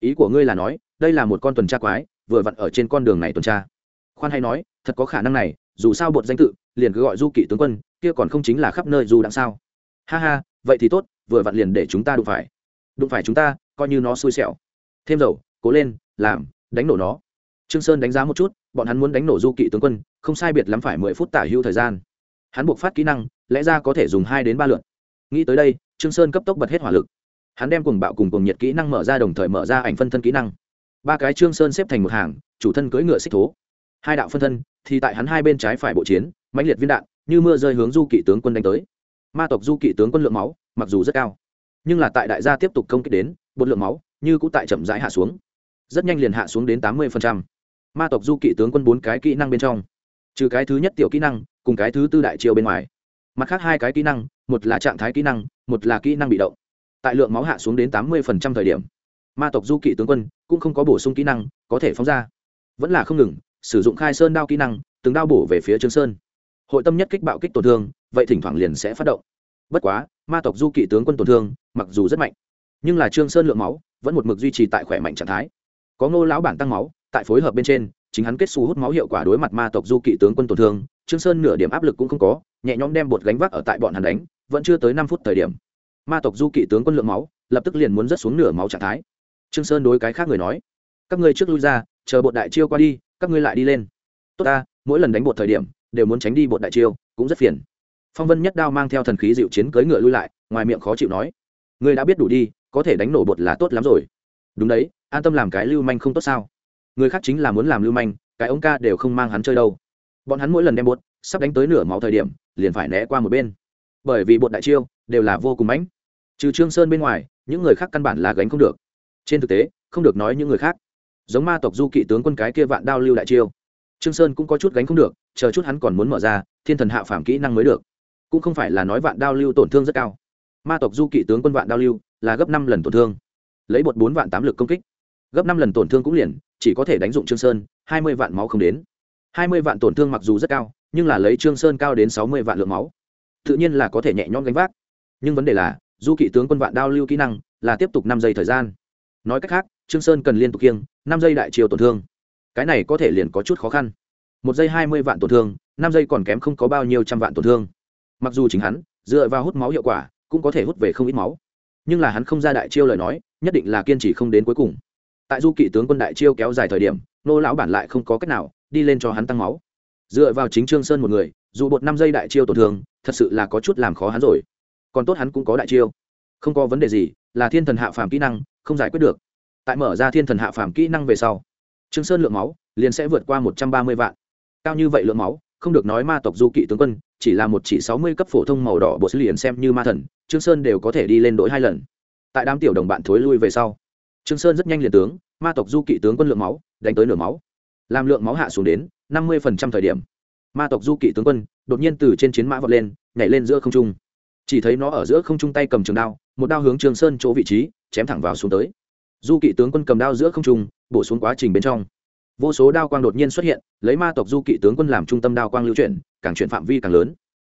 ý của ngươi là nói, đây là một con tuần tra quái, vừa vặn ở trên con đường này tuần tra. Khoan hay nói, thật có khả năng này, dù sao bột danh tự, liền cứ gọi du kỵ tướng quân, kia còn không chính là khắp nơi du đặng sao? Ha ha, vậy thì tốt, vừa vặn liền để chúng ta đụng phải. Đụng phải chúng ta, coi như nó xui xẻo. Thêm dầu, cố lên, làm, đánh nổ nó. Trương sơn đánh giá một chút, bọn hắn muốn đánh nổ du kỵ tướng quân không sai biệt lắm phải mười phút tả hưu thời gian. Hắn buộc phát kỹ năng, lẽ ra có thể dùng hai đến ba lượt. Nghĩ tới đây, trương sơn cấp tốc bật hết hỏa lực. Hắn đem cùng bạo cùng cùng nhiệt kỹ năng mở ra đồng thời mở ra ảnh phân thân kỹ năng. Ba cái trương sơn xếp thành một hàng, chủ thân cưỡi ngựa xích thố. Hai đạo phân thân thì tại hắn hai bên trái phải bộ chiến, mãnh liệt viên đạn, như mưa rơi hướng du kỵ tướng quân đánh tới. Ma tộc du kỵ tướng quân lượng máu, mặc dù rất cao, nhưng là tại đại gia tiếp tục công kích đến, bột lượng máu như cũng tại chậm rãi hạ xuống. Rất nhanh liền hạ xuống đến tám mươi ma tộc du kỵ tướng quân bốn cái kỹ năng bên trong trừ cái thứ nhất tiểu kỹ năng, cùng cái thứ tư đại chiêu bên ngoài. Mặt khác hai cái kỹ năng, một là trạng thái kỹ năng, một là kỹ năng bị động. Tại lượng máu hạ xuống đến tám mươi thời điểm, ma tộc du kỵ tướng quân cũng không có bổ sung kỹ năng có thể phóng ra. Vẫn là không ngừng, sử dụng khai sơn đao kỹ năng, từng đao bổ về phía trương sơn. Hội tâm nhất kích bạo kích tổn thương, vậy thỉnh thoảng liền sẽ phát động. Bất quá, ma tộc du kỵ tướng quân tổn thương, mặc dù rất mạnh, nhưng là trương sơn lượng máu vẫn một mực duy trì tại khỏe mạnh trạng thái. Có ngô lão bản tăng máu, tại phối hợp bên trên chính hắn kết xu hút máu hiệu quả đối mặt ma tộc du kỵ tướng quân tổn thương, trương sơn nửa điểm áp lực cũng không có, nhẹ nhõm đem bột gánh vác ở tại bọn hắn đánh, vẫn chưa tới năm phút thời điểm. Ma tộc du kỵ tướng quân lượng máu, lập tức liền muốn rớt xuống nửa máu trạng thái. Trương sơn đối cái khác người nói, các ngươi trước lui ra, chờ bột đại chiêu qua đi, các ngươi lại đi lên. Tốt ta, mỗi lần đánh bột thời điểm, đều muốn tránh đi bột đại chiêu, cũng rất phiền. Phong vân nhất đao mang theo thần khí dịu chiến cưỡi ngựa lui lại, ngoài miệng khó chịu nói, ngươi đã biết đủ đi, có thể đánh nổ bột là tốt lắm rồi. Đúng đấy, an tâm làm cái lưu manh không tốt sao? Người khác chính là muốn làm lưu manh, cái ống ca đều không mang hắn chơi đâu. Bọn hắn mỗi lần đem bột, sắp đánh tới nửa máu thời điểm, liền phải né qua một bên. Bởi vì bột đại chiêu, đều là vô cùng mãnh. Trừ trương sơn bên ngoài, những người khác căn bản là gánh không được. Trên thực tế, không được nói những người khác. Giống ma tộc du kỵ tướng quân cái kia vạn đao lưu đại chiêu. Trương sơn cũng có chút gánh không được, chờ chút hắn còn muốn mở ra, thiên thần hạ phàm kỹ năng mới được. Cũng không phải là nói vạn đao lưu tổn thương rất cao. Ma tộc du kỵ tướng quân vạn đao lưu là gấp năm lần tổn thương. Lấy bột bốn vạn tám lực công kích gấp năm lần tổn thương cũng liền, chỉ có thể đánh dụng trương sơn, hai mươi vạn máu không đến. hai mươi vạn tổn thương mặc dù rất cao, nhưng là lấy trương sơn cao đến sáu mươi vạn lượng máu, tự nhiên là có thể nhẹ nhõm gánh vác. Nhưng vấn đề là, du kỵ tướng quân vạn đao lưu kỹ năng là tiếp tục năm giây thời gian. Nói cách khác, trương sơn cần liên tục kiêng, năm giây đại chiều tổn thương. Cái này có thể liền có chút khó khăn. Một giây hai mươi vạn tổn thương, năm giây còn kém không có bao nhiêu trăm vạn tổn thương. Mặc dù chính hắn, dựa vào hút máu hiệu quả, cũng có thể hút về không ít máu. Nhưng là hắn không ra đại chiêu lời nói, nhất định là kiên trì không đến cuối cùng tại du kỵ tướng quân đại chiêu kéo dài thời điểm, nô lão bản lại không có cách nào đi lên cho hắn tăng máu. Dựa vào chính trương sơn một người, dù bột năm giây đại chiêu tổn thương, thật sự là có chút làm khó hắn rồi. Còn tốt hắn cũng có đại chiêu. Không có vấn đề gì, là thiên thần hạ phàm kỹ năng, không giải quyết được. Tại mở ra thiên thần hạ phàm kỹ năng về sau, trương sơn lượng máu liền sẽ vượt qua một trăm ba mươi vạn. Cao như vậy lượng máu, không được nói ma tộc du kỵ tướng quân, chỉ là một chỉ sáu mươi cấp phổ thông màu đỏ bộ sứ liền xem như ma thần, trương sơn đều có thể đi lên đổi hai lần. Tại đám tiểu đồng bạn thối lui về sau trương sơn rất nhanh liền tướng, ma tộc du kỵ tướng quân lượng máu, đánh tới nửa máu. Làm lượng máu hạ xuống đến năm mươi thời điểm. Ma tộc du kỵ tướng quân đột nhiên từ trên chiến mã vọt lên, nhảy lên giữa không trung. Chỉ thấy nó ở giữa không trung tay cầm trường đao, một đao hướng trường sơn chỗ vị trí, chém thẳng vào xuống tới. Du kỵ tướng quân cầm đao giữa không trung, bổ xuống quá trình bên trong. Vô số đao quang đột nhiên xuất hiện, lấy ma tộc du kỵ tướng quân làm trung tâm đao quang lưu chuyển, càng chuyển phạm vi càng lớn.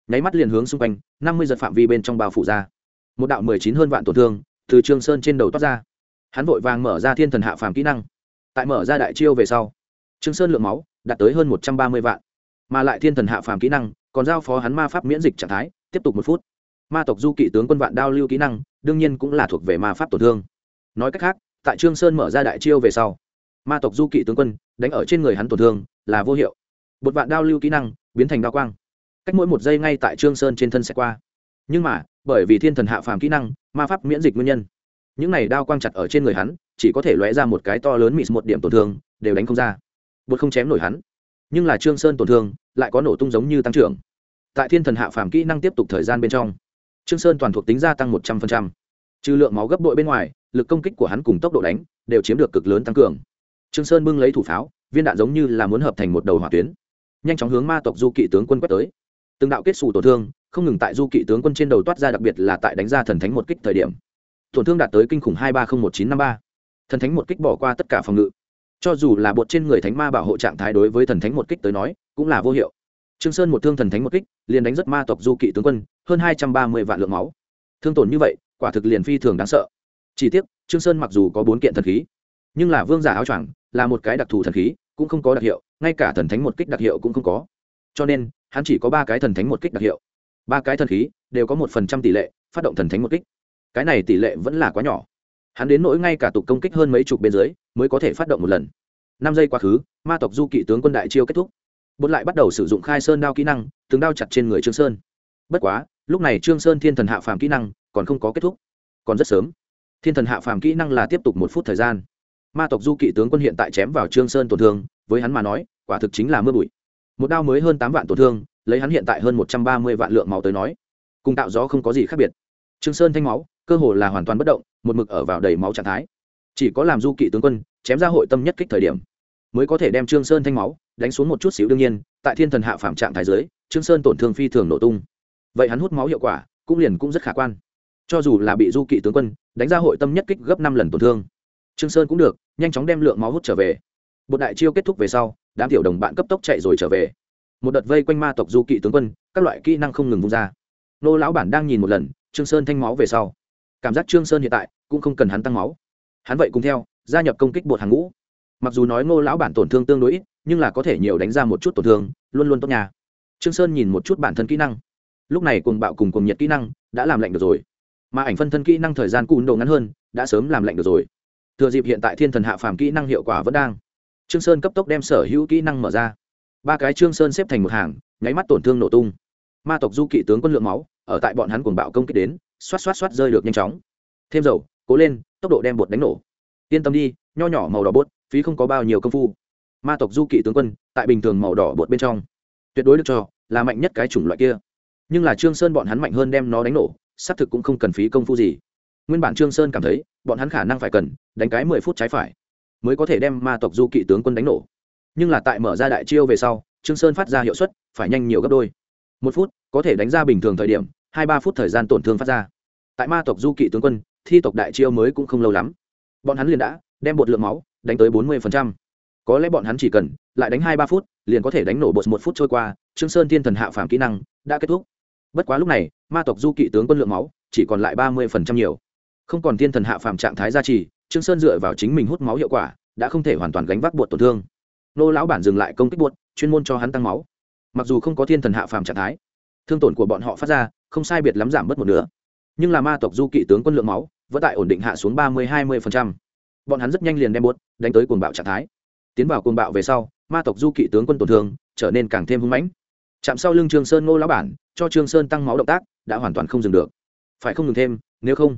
Nháy mắt liền hướng xung quanh, năm mươi giật phạm vi bên trong bao phủ ra. Một đạo mười chín hơn vạn tổn thương từ trương sơn trên đầu toát ra hắn vội vàng mở ra thiên thần hạ phàm kỹ năng. Tại mở ra đại chiêu về sau, trương sơn lượng máu đạt tới hơn một trăm ba mươi vạn, mà lại thiên thần hạ phàm kỹ năng còn giao phó hắn ma pháp miễn dịch trạng thái, tiếp tục một phút. Ma tộc du kỵ tướng quân vạn đao lưu kỹ năng, đương nhiên cũng là thuộc về ma pháp tổn thương. Nói cách khác, tại trương sơn mở ra đại chiêu về sau, ma tộc du kỵ tướng quân đánh ở trên người hắn tổn thương là vô hiệu. Một vạn đao lưu kỹ năng biến thành đao quang. Cách mỗi một giây ngay tại trương sơn trên thân sẽ qua. Nhưng mà, bởi vì thiên thần hạ phàm kỹ năng, ma pháp miễn dịch nguyên nhân những này đao quang chặt ở trên người hắn, chỉ có thể lóe ra một cái to lớn mịt một điểm tổn thương, đều đánh không ra. Bột không chém nổi hắn. Nhưng là trương sơn tổn thương, lại có nổ tung giống như tăng trưởng. Tại thiên thần hạ phàm kỹ năng tiếp tục thời gian bên trong, trương sơn toàn thuộc tính gia tăng một trăm linh trừ lượng máu gấp bội bên ngoài, lực công kích của hắn cùng tốc độ đánh, đều chiếm được cực lớn tăng cường. Trương sơn bưng lấy thủ pháo, viên đạn giống như là muốn hợp thành một đầu hỏa tuyến. Nhanh chóng hướng ma tộc du kỵ tướng quân quét tới. Từng đạo kết xù tổn thương, không ngừng tại du kỵ tướng quân trên đầu toát ra, đặc biệt là tại đánh ra thần thánh một kích thời điểm tổn thương đạt tới kinh khủng hai ba không một chín năm ba. Thần thánh một kích bỏ qua tất cả phòng ngự. Cho dù là bột trên người thánh ma bảo hộ trạng thái đối với thần thánh một kích tới nói, cũng là vô hiệu. Trương sơn một thương thần thánh một kích, liền đánh rất ma tộc du kỵ tướng quân, hơn hai trăm ba mươi vạn lượng máu. Thương tổn như vậy, quả thực liền phi thường đáng sợ. Chỉ tiếc, trương sơn mặc dù có bốn kiện thần khí, nhưng là vương giả áo choàng là một cái đặc thù thần khí, cũng không có đặc hiệu, ngay cả thần thánh một kích đặc hiệu cũng không có. Cho nên, hắn chỉ có ba cái thần thánh một kích đặc hiệu. Ba cái thần khí đều có một phần trăm tỷ lệ phát động thần thánh một kích cái này tỷ lệ vẫn là quá nhỏ. Hắn đến nỗi ngay cả tục công kích hơn mấy chục bên dưới, mới có thể phát động một lần. Năm giây quá khứ, ma tộc du kỵ tướng quân đại chiêu kết thúc. Bột lại bắt đầu sử dụng khai sơn đao kỹ năng, từng đao chặt trên người trương sơn. Bất quá, lúc này trương sơn thiên thần hạ phàm kỹ năng còn không có kết thúc. Còn rất sớm. Thiên thần hạ phàm kỹ năng là tiếp tục một phút thời gian. Ma tộc du kỵ tướng quân hiện tại chém vào trương sơn tổn thương, với hắn mà nói, quả thực chính là mưa bụi. Một đao mới hơn tám vạn tổn thương, lấy hắn hiện tại hơn một trăm ba mươi vạn lượng máu tới nói, cùng tạo gió không có gì khác biệt. Trương sơn thanh máu cơ hồ là hoàn toàn bất động, một mực ở vào đầy máu trạng thái. Chỉ có làm du kỵ tướng quân, chém ra hội tâm nhất kích thời điểm, mới có thể đem trương sơn thanh máu đánh xuống một chút xíu đương nhiên, tại thiên thần hạ phạm trạng thái dưới, trương sơn tổn thương phi thường nổ tung. Vậy hắn hút máu hiệu quả cũng liền cũng rất khả quan. Cho dù là bị du kỵ tướng quân đánh ra hội tâm nhất kích gấp năm lần tổn thương, trương sơn cũng được, nhanh chóng đem lượng máu hút trở về. Một đại chiêu kết thúc về sau, đám tiểu đồng bạn cấp tốc chạy rồi trở về. Một đợt vây quanh ma tộc du kỵ tướng quân, các loại kỹ năng không ngừng vung ra. Nô lão bản đang nhìn một lần, trương sơn thanh máu về sau cảm giác trương sơn hiện tại cũng không cần hắn tăng máu hắn vậy cùng theo gia nhập công kích bột hàng ngũ mặc dù nói ngô lão bản tổn thương tương đối ít nhưng là có thể nhiều đánh ra một chút tổn thương luôn luôn tốt nhà trương sơn nhìn một chút bản thân kỹ năng lúc này cùng bạo cùng cùng nhiệt kỹ năng đã làm lạnh được rồi mà ảnh phân thân kỹ năng thời gian cùn độ ngắn hơn đã sớm làm lạnh được rồi thừa dịp hiện tại thiên thần hạ phàm kỹ năng hiệu quả vẫn đang trương sơn cấp tốc đem sở hữu kỹ năng mở ra ba cái trương sơn xếp thành một hàng nháy mắt tổn thương nổ tung ma tộc du kỵ tướng quân lượng máu ở tại bọn hắn cuồng bạo công kích đến xoát xoát xoát rơi được nhanh chóng. Thêm dầu, cố lên, tốc độ đem bột đánh nổ. Yên tâm đi, nho nhỏ màu đỏ bột, phí không có bao nhiêu công phu. Ma tộc du kỵ tướng quân, tại bình thường màu đỏ bột bên trong, tuyệt đối được cho, là mạnh nhất cái chủng loại kia. Nhưng là trương sơn bọn hắn mạnh hơn đem nó đánh nổ, xác thực cũng không cần phí công phu gì. Nguyên bản trương sơn cảm thấy, bọn hắn khả năng phải cần, đánh cái mười phút trái phải, mới có thể đem ma tộc du kỵ tướng quân đánh nổ. Nhưng là tại mở ra đại chiêu về sau, trương sơn phát ra hiệu suất, phải nhanh nhiều gấp đôi. Một phút, có thể đánh ra bình thường thời điểm hai ba phút thời gian tổn thương phát ra. Tại ma tộc du kỵ tướng quân, thi tộc đại chiêu mới cũng không lâu lắm. Bọn hắn liền đã đem bột lượng máu đánh tới bốn mươi có lẽ bọn hắn chỉ cần lại đánh hai ba phút, liền có thể đánh nổ bột một phút trôi qua, trương sơn thiên thần hạ phàm kỹ năng đã kết thúc. Bất quá lúc này, ma tộc du kỵ tướng quân lượng máu chỉ còn lại ba mươi nhiều. Không còn thiên thần hạ phàm trạng thái gia trì, trương sơn dựa vào chính mình hút máu hiệu quả đã không thể hoàn toàn gánh vác bột tổn thương. Nô lão bản dừng lại công kích bột, chuyên môn cho hắn tăng máu. Mặc dù không có thiên thần hạ phàm trạng thái, thương tổn của bọn họ phát ra không sai biệt lắm giảm bớt một nửa. Nhưng là ma tộc du kỵ tướng quân lượng máu, vẫn tại ổn định hạ xuống ba mươi, hai mươi bọn hắn rất nhanh liền đem bột đánh tới cuồng bạo trạng thái. Tiến vào cuồng bạo về sau, ma tộc du kỵ tướng quân tổn thương, trở nên càng thêm hưng mãnh. Chạm sau lưng trương sơn ngô lão bản, cho trương sơn tăng máu động tác, đã hoàn toàn không dừng được. Phải không ngừng thêm, nếu không,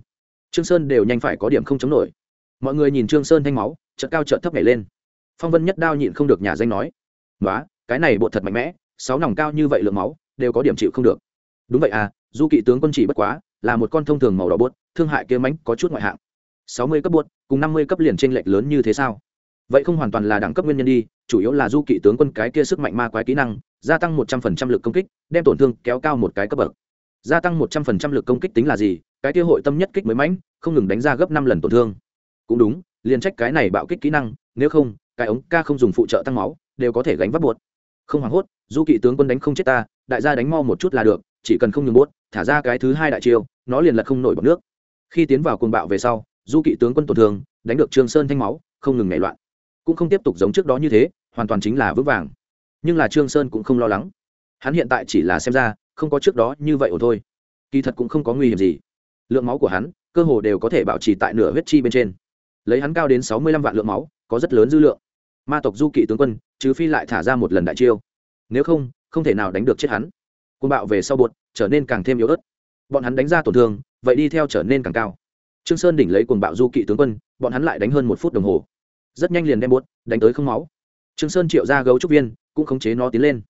trương sơn đều nhanh phải có điểm không chống nổi. Mọi người nhìn trương sơn thanh máu, chợt cao chợt thấp nhảy lên. Phong vân nhất đao nhịn không được nhà danh nói nói cái này bộ thật mạnh mẽ, sáu nòng cao như vậy lượng máu, đều có điểm chịu không được. Đúng vậy à du kỵ tướng quân chỉ bất quá, là một con thông thường màu đỏ bút thương hại kia mánh có chút ngoại hạng. Sáu mươi cấp bút cùng năm mươi cấp liền trên lệch lớn như thế sao? Vậy không hoàn toàn là đẳng cấp nguyên nhân đi, chủ yếu là du kỵ tướng quân cái kia sức mạnh ma quái kỹ năng, gia tăng một trăm phần trăm lực công kích, đem tổn thương kéo cao một cái cấp bậc. Gia tăng một trăm phần trăm lực công kích tính là gì? Cái kia hội tâm nhất kích mới mãnh, không ngừng đánh ra gấp năm lần tổn thương. Cũng đúng, liền trách cái này bạo kích kỹ năng, nếu không, cái ống ca không dùng phụ trợ tăng máu, đều có thể gánh vác buột không hoảng hốt, du kỵ tướng quân đánh không chết ta, đại gia đánh mo một chút là được chỉ cần không nhường bốt thả ra cái thứ hai đại chiêu, nó liền lật không nổi bọc nước. Khi tiến vào cuồng bạo về sau, du kỵ tướng quân tổn thương, đánh được trương sơn thanh máu, không ngừng nảy loạn. Cũng không tiếp tục giống trước đó như thế, hoàn toàn chính là vững vàng. Nhưng là trương sơn cũng không lo lắng. Hắn hiện tại chỉ là xem ra, không có trước đó như vậy ổn thôi. Kỳ thật cũng không có nguy hiểm gì. Lượng máu của hắn, cơ hồ đều có thể bảo trì tại nửa huyết chi bên trên. Lấy hắn cao đến sáu mươi lăm vạn lượng máu, có rất lớn dư lượng. Ma tộc du kỵ tướng quân chứ phi lại thả ra một lần đại chiêu. Nếu không không thể nào đánh được chết hắn côn bạo về sau bột trở nên càng thêm yếu ớt. Bọn hắn đánh ra tổn thương, vậy đi theo trở nên càng cao. Trương sơn đỉnh lấy cuồng bạo du kỵ tướng quân, bọn hắn lại đánh hơn một phút đồng hồ. Rất nhanh liền đem bột đánh tới không máu. Trương sơn triệu ra gấu trúc viên, cũng khống chế nó tiến lên.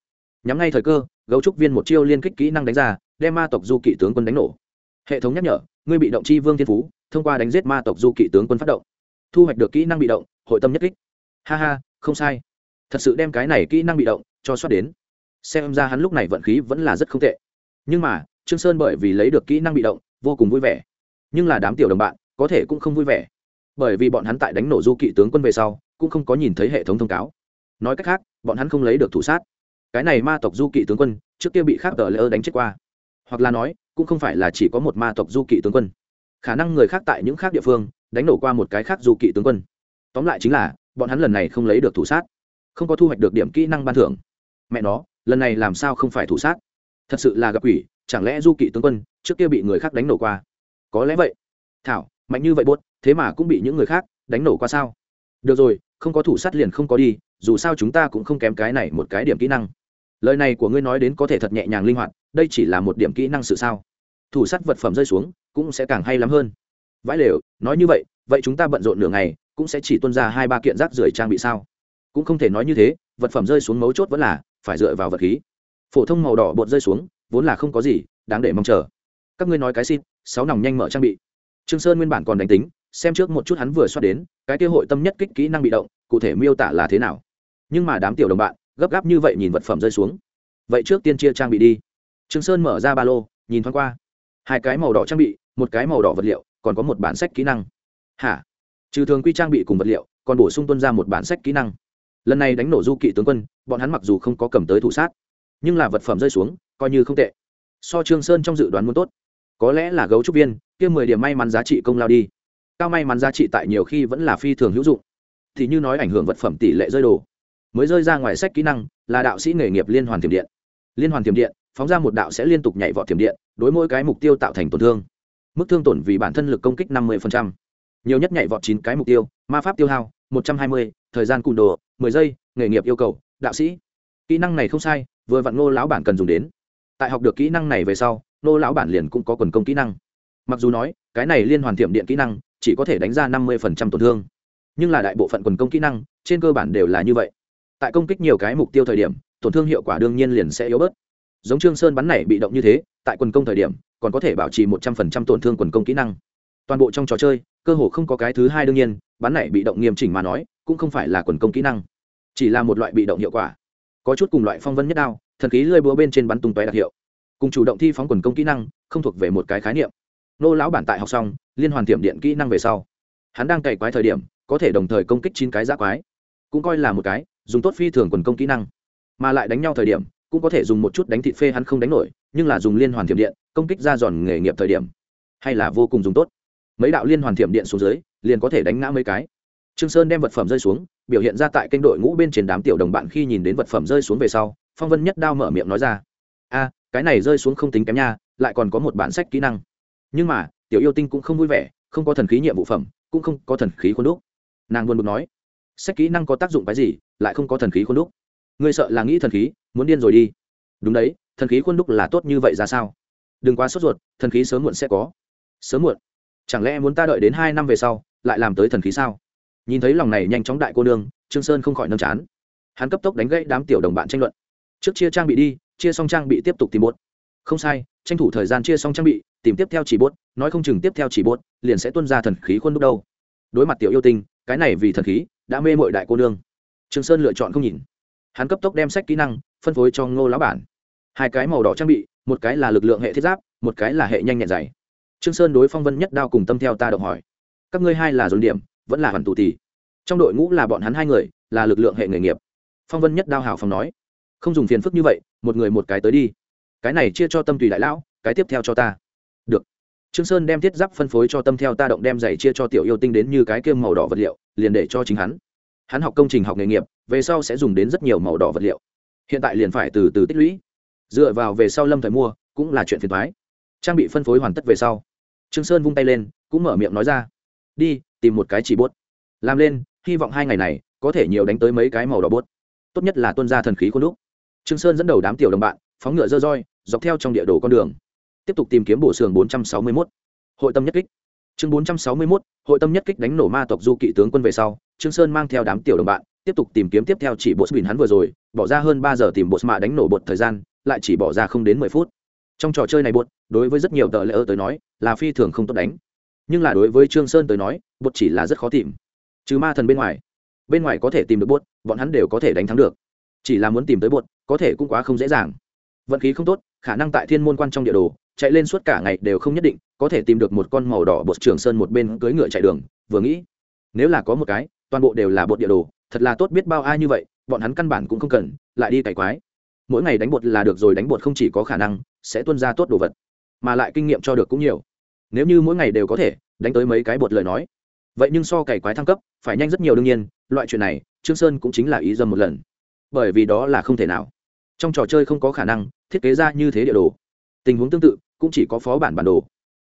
Nhắm ngay thời cơ, gấu trúc viên một chiêu liên kích kỹ năng đánh ra, đem ma tộc du kỵ tướng quân đánh nổ. Hệ thống nhắc nhở, ngươi bị động chi vương thiên phú, thông qua đánh giết ma tộc du kỵ tướng quân phát động. Thu hoạch được kỹ năng bị động, hội tâm nhất kích. Ha ha, không sai. Thật sự đem cái này kỹ năng bị động, cho soát đến xem ra hắn lúc này vận khí vẫn là rất không tệ. Nhưng mà, trương sơn bởi vì lấy được kỹ năng bị động, vô cùng vui vẻ. Nhưng là đám tiểu đồng bạn, có thể cũng không vui vẻ. Bởi vì bọn hắn tại đánh nổ du kỵ tướng quân về sau, cũng không có nhìn thấy hệ thống thông cáo. Nói cách khác, bọn hắn không lấy được thủ sát. Cái này ma tộc du kỵ tướng quân, trước kia bị khác tờ lỡ đánh chết qua. Hoặc là nói, cũng không phải là chỉ có một ma tộc du kỵ tướng quân. Khả năng người khác tại những khác địa phương, đánh nổ qua một cái khác du kỵ tướng quân. Tóm lại chính là, bọn hắn lần này không lấy được thủ sát. Không có thu hoạch được điểm kỹ năng ban thưởng. Mẹ nó lần này làm sao không phải thủ sát? Thật sự là gặp quỷ, chẳng lẽ du kỵ tướng quân trước kia bị người khác đánh nổ qua? Có lẽ vậy. Thảo, mạnh như vậy bốt thế mà cũng bị những người khác đánh nổ qua sao? Được rồi, không có thủ sát liền không có đi, dù sao chúng ta cũng không kém cái này một cái điểm kỹ năng. Lời này của ngươi nói đến có thể thật nhẹ nhàng linh hoạt, đây chỉ là một điểm kỹ năng sự sao? Thủ sát vật phẩm rơi xuống, cũng sẽ càng hay lắm hơn. Vãi lều, nói như vậy vậy chúng ta bận rộn nửa ngày, cũng sẽ chỉ tuân ra hai ba kiện rác rưởi trang bị sao? Cũng không thể nói như thế, vật phẩm rơi xuống mấu chốt vẫn là phải dựa vào vật khí. Phổ thông màu đỏ bột rơi xuống, vốn là không có gì đáng để mong chờ. Các ngươi nói cái xin sáu nòng nhanh mở trang bị. Trương sơn nguyên bản còn đánh tính, xem trước một chút hắn vừa xoát đến, cái kia hội tâm nhất kích kỹ năng bị động, cụ thể miêu tả là thế nào. Nhưng mà đám tiểu đồng bạn, gấp gáp như vậy nhìn vật phẩm rơi xuống. Vậy trước tiên chia trang bị đi. Trương sơn mở ra ba lô, nhìn thoáng qua. Hai cái màu đỏ trang bị, một cái màu đỏ vật liệu, còn có một bản sách kỹ năng. Hả? Trừ thường quy trang bị cùng vật liệu, còn bổ sung tuân ra một bản sách kỹ năng lần này đánh nổ du kỵ tướng quân, bọn hắn mặc dù không có cầm tới thủ sát, nhưng là vật phẩm rơi xuống, coi như không tệ. So trương sơn trong dự đoán muốn tốt. Có lẽ là gấu trúc viên, kia mười điểm may mắn giá trị công lao đi. Cao may mắn giá trị tại nhiều khi vẫn là phi thường hữu dụng. Thì như nói ảnh hưởng vật phẩm tỷ lệ rơi đồ. Mới rơi ra ngoài sách kỹ năng, là đạo sĩ nghề nghiệp liên hoàn tiềm điện. Liên hoàn tiềm điện, phóng ra một đạo sẽ liên tục nhảy vọt tiềm điện, đối mỗi cái mục tiêu tạo thành tổn thương. Mức thương tổn vì bản thân lực công kích năm mươi nhiều nhất nhảy vọt chín cái mục tiêu, ma pháp tiêu hao một trăm hai mươi, thời gian cùn đồ, mười giây, nghề nghiệp yêu cầu, đạo sĩ. Kỹ năng này không sai, vừa vặn ngô lão bản cần dùng đến. Tại học được kỹ năng này về sau, ngô lão bản liền cũng có quần công kỹ năng. Mặc dù nói, cái này liên hoàn tiệm điện kỹ năng, chỉ có thể đánh ra năm mươi tổn thương. Nhưng là đại bộ phận quần công kỹ năng, trên cơ bản đều là như vậy. Tại công kích nhiều cái mục tiêu thời điểm, tổn thương hiệu quả đương nhiên liền sẽ yếu bớt. Giống trương sơn bắn này bị động như thế, tại quần công thời điểm, còn có thể bảo trì một trăm phần trăm tổn thương quần công kỹ năng. Toàn bộ trong trò chơi cơ hồ không có cái thứ hai đương nhiên bắn này bị động nghiêm chỉnh mà nói, cũng không phải là quần công kỹ năng, chỉ là một loại bị động hiệu quả. Có chút cùng loại phong vân nhất đao, thần khí lơi búa bên trên bắn tung tóe đặc hiệu. Cùng chủ động thi phóng quần công kỹ năng, không thuộc về một cái khái niệm. Nô lão bản tại học xong, liên hoàn tiệm điện kỹ năng về sau, hắn đang cày quái thời điểm, có thể đồng thời công kích chín cái giã quái. Cũng coi là một cái, dùng tốt phi thường quần công kỹ năng. Mà lại đánh nhau thời điểm, cũng có thể dùng một chút đánh thịt phê hắn không đánh nổi, nhưng là dùng liên hoàn thiểm điện, công kích ra giòn nghề nghiệp thời điểm. Hay là vô cùng dùng tốt mấy đạo liên hoàn thiểm điện xuống dưới, liền có thể đánh ngã mấy cái. Trương sơn đem vật phẩm rơi xuống, biểu hiện ra tại kênh đội ngũ bên trên đám tiểu đồng bạn khi nhìn đến vật phẩm rơi xuống về sau, phong vân nhất đao mở miệng nói ra. A, cái này rơi xuống không tính kém nha, lại còn có một bản sách kỹ năng. Nhưng mà, tiểu yêu tinh cũng không vui vẻ, không có thần khí nhiệm vụ phẩm, cũng không có thần khí khuôn đúc. Nàng buồn bực nói, sách kỹ năng có tác dụng cái gì, lại không có thần khí khuôn đúc? Ngươi sợ là nghĩ thần khí, muốn điên rồi đi. Đúng đấy, thần khí khuôn đúc là tốt như vậy ra sao? Đừng quá sốt ruột, thần khí sớm muộn sẽ có. Sớm muộn? Chẳng lẽ muốn ta đợi đến hai năm về sau, lại làm tới thần khí sao? Nhìn thấy lòng này nhanh chóng đại cô nương, trương sơn không khỏi nâm chán. Hắn cấp tốc đánh gãy đám tiểu đồng bạn tranh luận. Trước chia trang bị đi, chia xong trang bị tiếp tục tìm bốt. Không sai, tranh thủ thời gian chia xong trang bị, tìm tiếp theo chỉ bốt, nói không chừng tiếp theo chỉ bốt, liền sẽ tuân ra thần khí khuôn đúc đâu. Đối mặt tiểu yêu tinh, cái này vì thần khí, đã mê mội đại cô nương. Trương sơn lựa chọn không nhìn. Hắn cấp tốc đem sách kỹ năng, phân phối cho ngô lão bản. Hai cái màu đỏ trang bị, một cái là lực lượng hệ thiết giáp, một cái là hệ nhanh nhẹn dày trương sơn đối phong vân nhất đao cùng tâm theo ta động hỏi, các ngươi hai là dồn điểm, vẫn là hoàn tù tỷ trong đội ngũ là bọn hắn hai người, là lực lượng hệ nghề nghiệp. Phong vân nhất đao hào phong nói, không dùng phiền phức như vậy, một người một cái tới đi. Cái này chia cho tâm tùy đại lão, cái tiếp theo cho ta. Được. Trương sơn đem thiết giáp phân phối cho tâm theo ta động đem giày chia cho tiểu yêu tinh đến như cái kiêm màu đỏ vật liệu, liền để cho chính hắn. Hắn học công trình, học nghề nghiệp, về sau sẽ dùng đến rất nhiều màu đỏ vật liệu. Hiện tại liền phải từ từ tích lũy. Dựa vào về sau lâm thời mua, cũng là chuyện phiền thoái trang bị phân phối hoàn tất về sau trương sơn vung tay lên cũng mở miệng nói ra. Đi tìm một cái chỉ bốt. Làm lên hy vọng hai ngày này có thể nhiều đánh tới mấy cái màu đỏ bốt. Tốt nhất là tuân ra thần khí khuôn đúc. Trương sơn dẫn đầu đám tiểu đồng bạn phóng ngựa dơ roi dọc theo trong địa đồ con đường. Tiếp tục tìm kiếm bổ sường 461. hội tâm nhất kích. Chương 461, hội tâm nhất kích đánh nổ ma tộc du kỵ tướng quân về sau trương sơn mang theo đám tiểu đồng bạn tiếp tục tìm kiếm tiếp theo chỉ bột bình hắn vừa rồi bỏ ra hơn ba giờ tìm bột mạ đánh nổ bột thời gian lại chỉ bỏ ra không đến mười phút trong trò chơi này bột, đối với rất nhiều tờ lễ ơ tới nói, là phi thường không tốt đánh. Nhưng là đối với trương sơn tới nói, bột chỉ là rất khó tìm. Trừ ma thần bên ngoài bên ngoài có thể tìm được bột, bọn hắn đều có thể đánh thắng được. Chỉ là muốn tìm tới bột, có thể cũng quá không dễ dàng. Vận khí không tốt, khả năng tại thiên môn quan trong địa đồ, chạy lên suốt cả ngày đều không nhất định, có thể tìm được một con màu đỏ bột trường sơn một bên cưỡi ngựa chạy đường, vừa nghĩ, nếu là có một cái, toàn bộ đều là bột địa đồ, thật là tốt biết bao ai như vậy, bọn hắn căn bản cũng không cần, lại đi cày quái. Mỗi ngày đánh bột là được rồi, đánh bột không chỉ có khả năng sẽ tuân ra tốt đồ vật, mà lại kinh nghiệm cho được cũng nhiều. Nếu như mỗi ngày đều có thể đánh tới mấy cái bột lời nói, vậy nhưng so cày quái thăng cấp phải nhanh rất nhiều đương nhiên, loại chuyện này, trương sơn cũng chính là ý dâm một lần. Bởi vì đó là không thể nào. Trong trò chơi không có khả năng thiết kế ra như thế địa đồ. Tình huống tương tự cũng chỉ có phó bản bản đồ.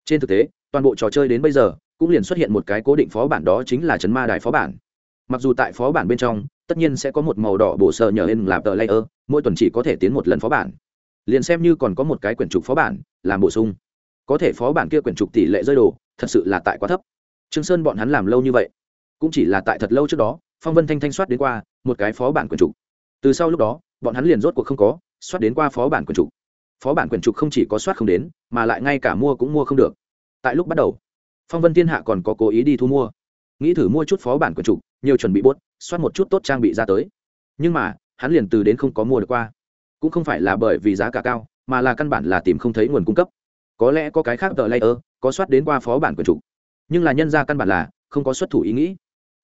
Trên thực tế, toàn bộ trò chơi đến bây giờ cũng liền xuất hiện một cái cố định phó bản đó chính là chấn ma đài phó bản. Mặc dù tại phó bản bên trong, tất nhiên sẽ có một màu đỏ bổ sơ nhờ lên làm tờ layer, mỗi tuần chỉ có thể tiến một lần phó bản liền xem như còn có một cái quyển trục phó bản làm bổ sung. Có thể phó bản kia quyển trục tỷ lệ rơi đồ, thật sự là tại quá thấp. Trương sơn bọn hắn làm lâu như vậy, cũng chỉ là tại thật lâu trước đó, phong vân thanh thanh soát đến qua một cái phó bản quyển trục. Từ sau lúc đó, bọn hắn liền rốt cuộc không có soát đến qua phó bản quyển trục. Phó bản quyển trục không chỉ có soát không đến, mà lại ngay cả mua cũng mua không được. Tại lúc bắt đầu, phong vân thiên hạ còn có cố ý đi thu mua. Nghĩ thử mua chút phó bản quyển trục, nhiều chuẩn bị bốt soát một chút tốt trang bị ra tới. Nhưng mà, hắn liền từ đến không có mua được qua cũng không phải là bởi vì giá cả cao, mà là căn bản là tìm không thấy nguồn cung cấp. Có lẽ có cái khác tờ layer, có soát đến qua phó bản quyển trục. Nhưng là nhân ra căn bản là không có xuất thủ ý nghĩ.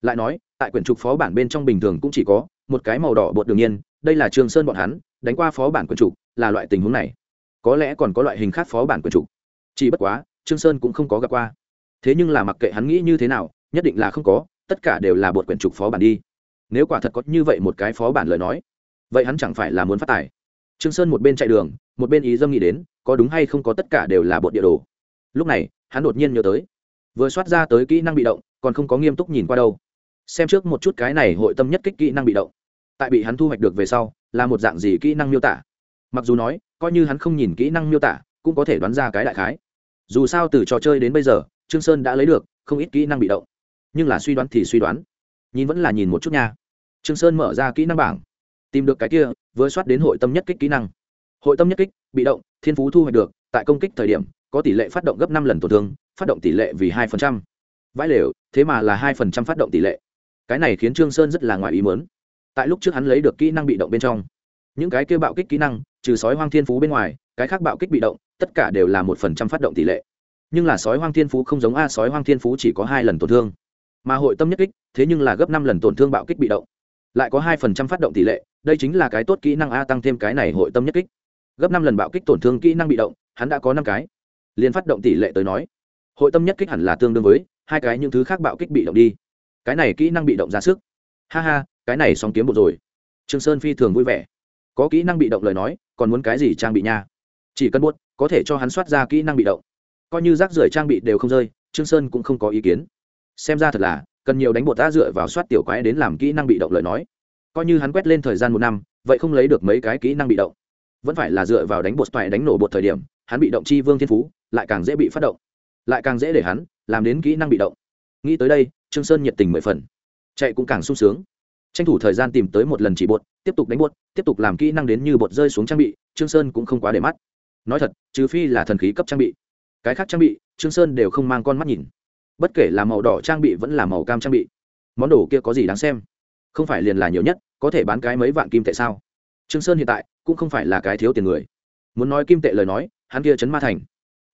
Lại nói, tại quyển trục phó bản bên trong bình thường cũng chỉ có một cái màu đỏ bột đương nhiên, đây là trường sơn bọn hắn đánh qua phó bản quyển trục, là loại tình huống này. Có lẽ còn có loại hình khác phó bản quyển trục. Chỉ bất quá trương sơn cũng không có gặp qua. Thế nhưng là mặc kệ hắn nghĩ như thế nào, nhất định là không có, tất cả đều là bột quyển trục phó bản đi. Nếu quả thật có như vậy một cái phó bản lời nói, vậy hắn chẳng phải là muốn phát tài trương sơn một bên chạy đường, một bên ý dâm nghĩ đến, có đúng hay không có tất cả đều là bột địa đồ. Lúc này, hắn đột nhiên nhớ tới, vừa soát ra tới kỹ năng bị động, còn không có nghiêm túc nhìn qua đâu. Xem trước một chút cái này hội tâm nhất kích kỹ năng bị động. Tại bị hắn thu hoạch được về sau, là một dạng gì kỹ năng miêu tả? Mặc dù nói, coi như hắn không nhìn kỹ năng miêu tả, cũng có thể đoán ra cái đại khái. Dù sao từ trò chơi đến bây giờ, trương sơn đã lấy được không ít kỹ năng bị động. Nhưng là suy đoán thì suy đoán. Nhìn vẫn là nhìn một chút nha. Trương sơn mở ra kỹ năng bảng. Tìm được cái kia vừa soát đến hội tâm nhất kích kỹ năng. Hội tâm nhất kích, bị động, thiên phú thu hoạch được, tại công kích thời điểm, có tỷ lệ phát động gấp năm lần tổn thương, phát động tỷ lệ vì hai phần trăm. Vãi lều, thế mà là hai phần trăm phát động tỷ lệ. Cái này khiến trương sơn rất là ngoài ý muốn. Tại lúc trước hắn lấy được kỹ năng bị động bên trong, những cái kia bạo kích kỹ năng, trừ sói hoang thiên phú bên ngoài, cái khác bạo kích bị động, tất cả đều là một phần trăm phát động tỷ lệ. Nhưng là sói hoang thiên phú không giống a, sói hoang thiên phú chỉ có hai lần tổn thương. Mà hội tâm nhất kích, thế nhưng là gấp năm lần tổn thương bạo kích bị động lại có hai phần trăm phát động tỷ lệ, đây chính là cái tốt kỹ năng a tăng thêm cái này hội tâm nhất kích. Gấp năm lần bạo kích tổn thương kỹ năng bị động, hắn đã có năm cái. Liền phát động tỷ lệ tới nói, hội tâm nhất kích hẳn là tương đương với hai cái những thứ khác bạo kích bị động đi. Cái này kỹ năng bị động ra sức. Ha ha, cái này xong kiếm một rồi. Trương sơn phi thường vui vẻ. Có kỹ năng bị động lời nói, còn muốn cái gì trang bị nha? Chỉ cần buốt, có thể cho hắn soát ra kỹ năng bị động. Coi như rác rưởi trang bị đều không rơi, trương sơn cũng không có ý kiến. Xem ra thật là cần nhiều đánh bột ta dựa vào soát tiểu quái đến làm kỹ năng bị động lời nói. Coi như hắn quét lên thời gian một năm, vậy không lấy được mấy cái kỹ năng bị động. Vẫn phải là dựa vào đánh bột toại đánh nổ bột thời điểm, hắn bị động chi vương thiên phú, lại càng dễ bị phát động. Lại càng dễ để hắn làm đến kỹ năng bị động. Nghĩ tới đây, trương sơn nhiệt tình mười phần. Chạy cũng càng sung sướng. Tranh thủ thời gian tìm tới một lần chỉ bột, tiếp tục đánh bột, tiếp tục làm kỹ năng đến như bột rơi xuống trang bị, trương sơn cũng không quá để mắt. Nói thật, trừ phi là thần khí cấp trang bị. Cái khác trang bị, trương sơn đều không mang con mắt nhìn bất kể là màu đỏ trang bị vẫn là màu cam trang bị. Món đồ kia có gì đáng xem? Không phải liền là nhiều nhất, có thể bán cái mấy vạn kim tệ sao? Trương sơn hiện tại cũng không phải là cái thiếu tiền người. Muốn nói kim tệ lời nói, hắn kia chấn ma thành.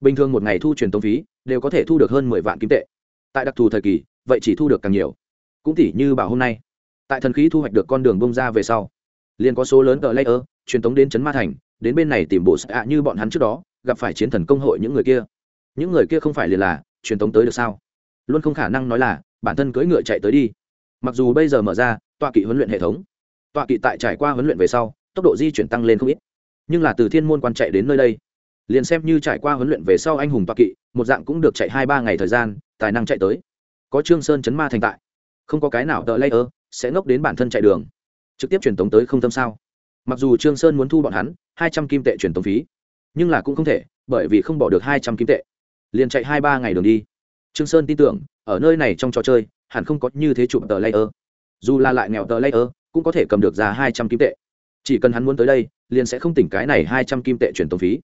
Bình thường một ngày thu truyền tống phí, đều có thể thu được hơn mười vạn kim tệ. Tại đặc thù thời kỳ, vậy chỉ thu được càng nhiều. Cũng tỉ như bảo hôm nay. Tại thần khí thu hoạch được con đường bông ra về sau, liền có số lớn cờ layer, truyền tống đến chấn ma thành, đến bên này tìm bộ xạ như bọn hắn trước đó, gặp phải chiến thần công hội những người kia. Những người kia không phải liền là truyền tống tới được sao? Luôn không khả năng nói là, bản thân cưỡi ngựa chạy tới đi. Mặc dù bây giờ mở ra, tọa kỵ huấn luyện hệ thống, tọa kỵ tại trải qua huấn luyện về sau, tốc độ di chuyển tăng lên không ít. Nhưng là từ thiên môn quan chạy đến nơi đây, liền xem như trải qua huấn luyện về sau anh hùng tọa kỵ, một dạng cũng được chạy hai ba ngày thời gian, tài năng chạy tới. Có trương sơn chấn ma thành tại, không có cái nào đợi layer, sẽ ngốc đến bản thân chạy đường. Trực tiếp truyền tống tới không tâm sao. Mặc dù trương sơn muốn thu bọn hắn hai trăm kim tệ truyền tống phí, nhưng là cũng không thể, bởi vì không bỏ được hai trăm kim tệ. Liền chạy hai ba ngày đường đi trương sơn tin tưởng, ở nơi này trong trò chơi, hẳn không có như thế chụp tờ layer. Dù là lại nghèo tờ layer, cũng có thể cầm được ra hai trăm kim tệ. Chỉ cần hắn muốn tới đây, liền sẽ không tỉnh cái này hai trăm kim tệ chuyển tổng phí.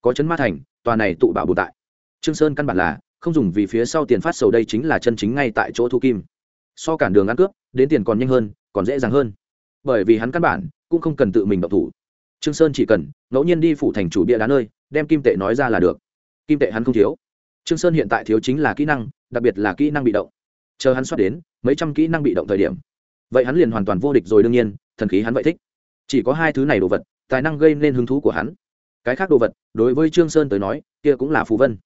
Có chấn ma thành, tòa này tụ bảo bù tại. Trương sơn căn bản là không dùng vì phía sau tiền phát sầu đây chính là chân chính ngay tại chỗ thu kim. So cản đường ăn cướp, đến tiền còn nhanh hơn, còn dễ dàng hơn. Bởi vì hắn căn bản cũng không cần tự mình động thủ. Trương sơn chỉ cần ngẫu nhiên đi phủ thành chủ bia đá nơi, đem kim tệ nói ra là được. Kim tệ hắn không thiếu trương sơn hiện tại thiếu chính là kỹ năng, đặc biệt là kỹ năng bị động. Chờ hắn xuất đến, mấy trăm kỹ năng bị động thời điểm. Vậy hắn liền hoàn toàn vô địch rồi đương nhiên, thần khí hắn vậy thích. Chỉ có hai thứ này đồ vật, tài năng gây nên hứng thú của hắn. Cái khác đồ vật, đối với trương sơn tới nói, kia cũng là phù vân.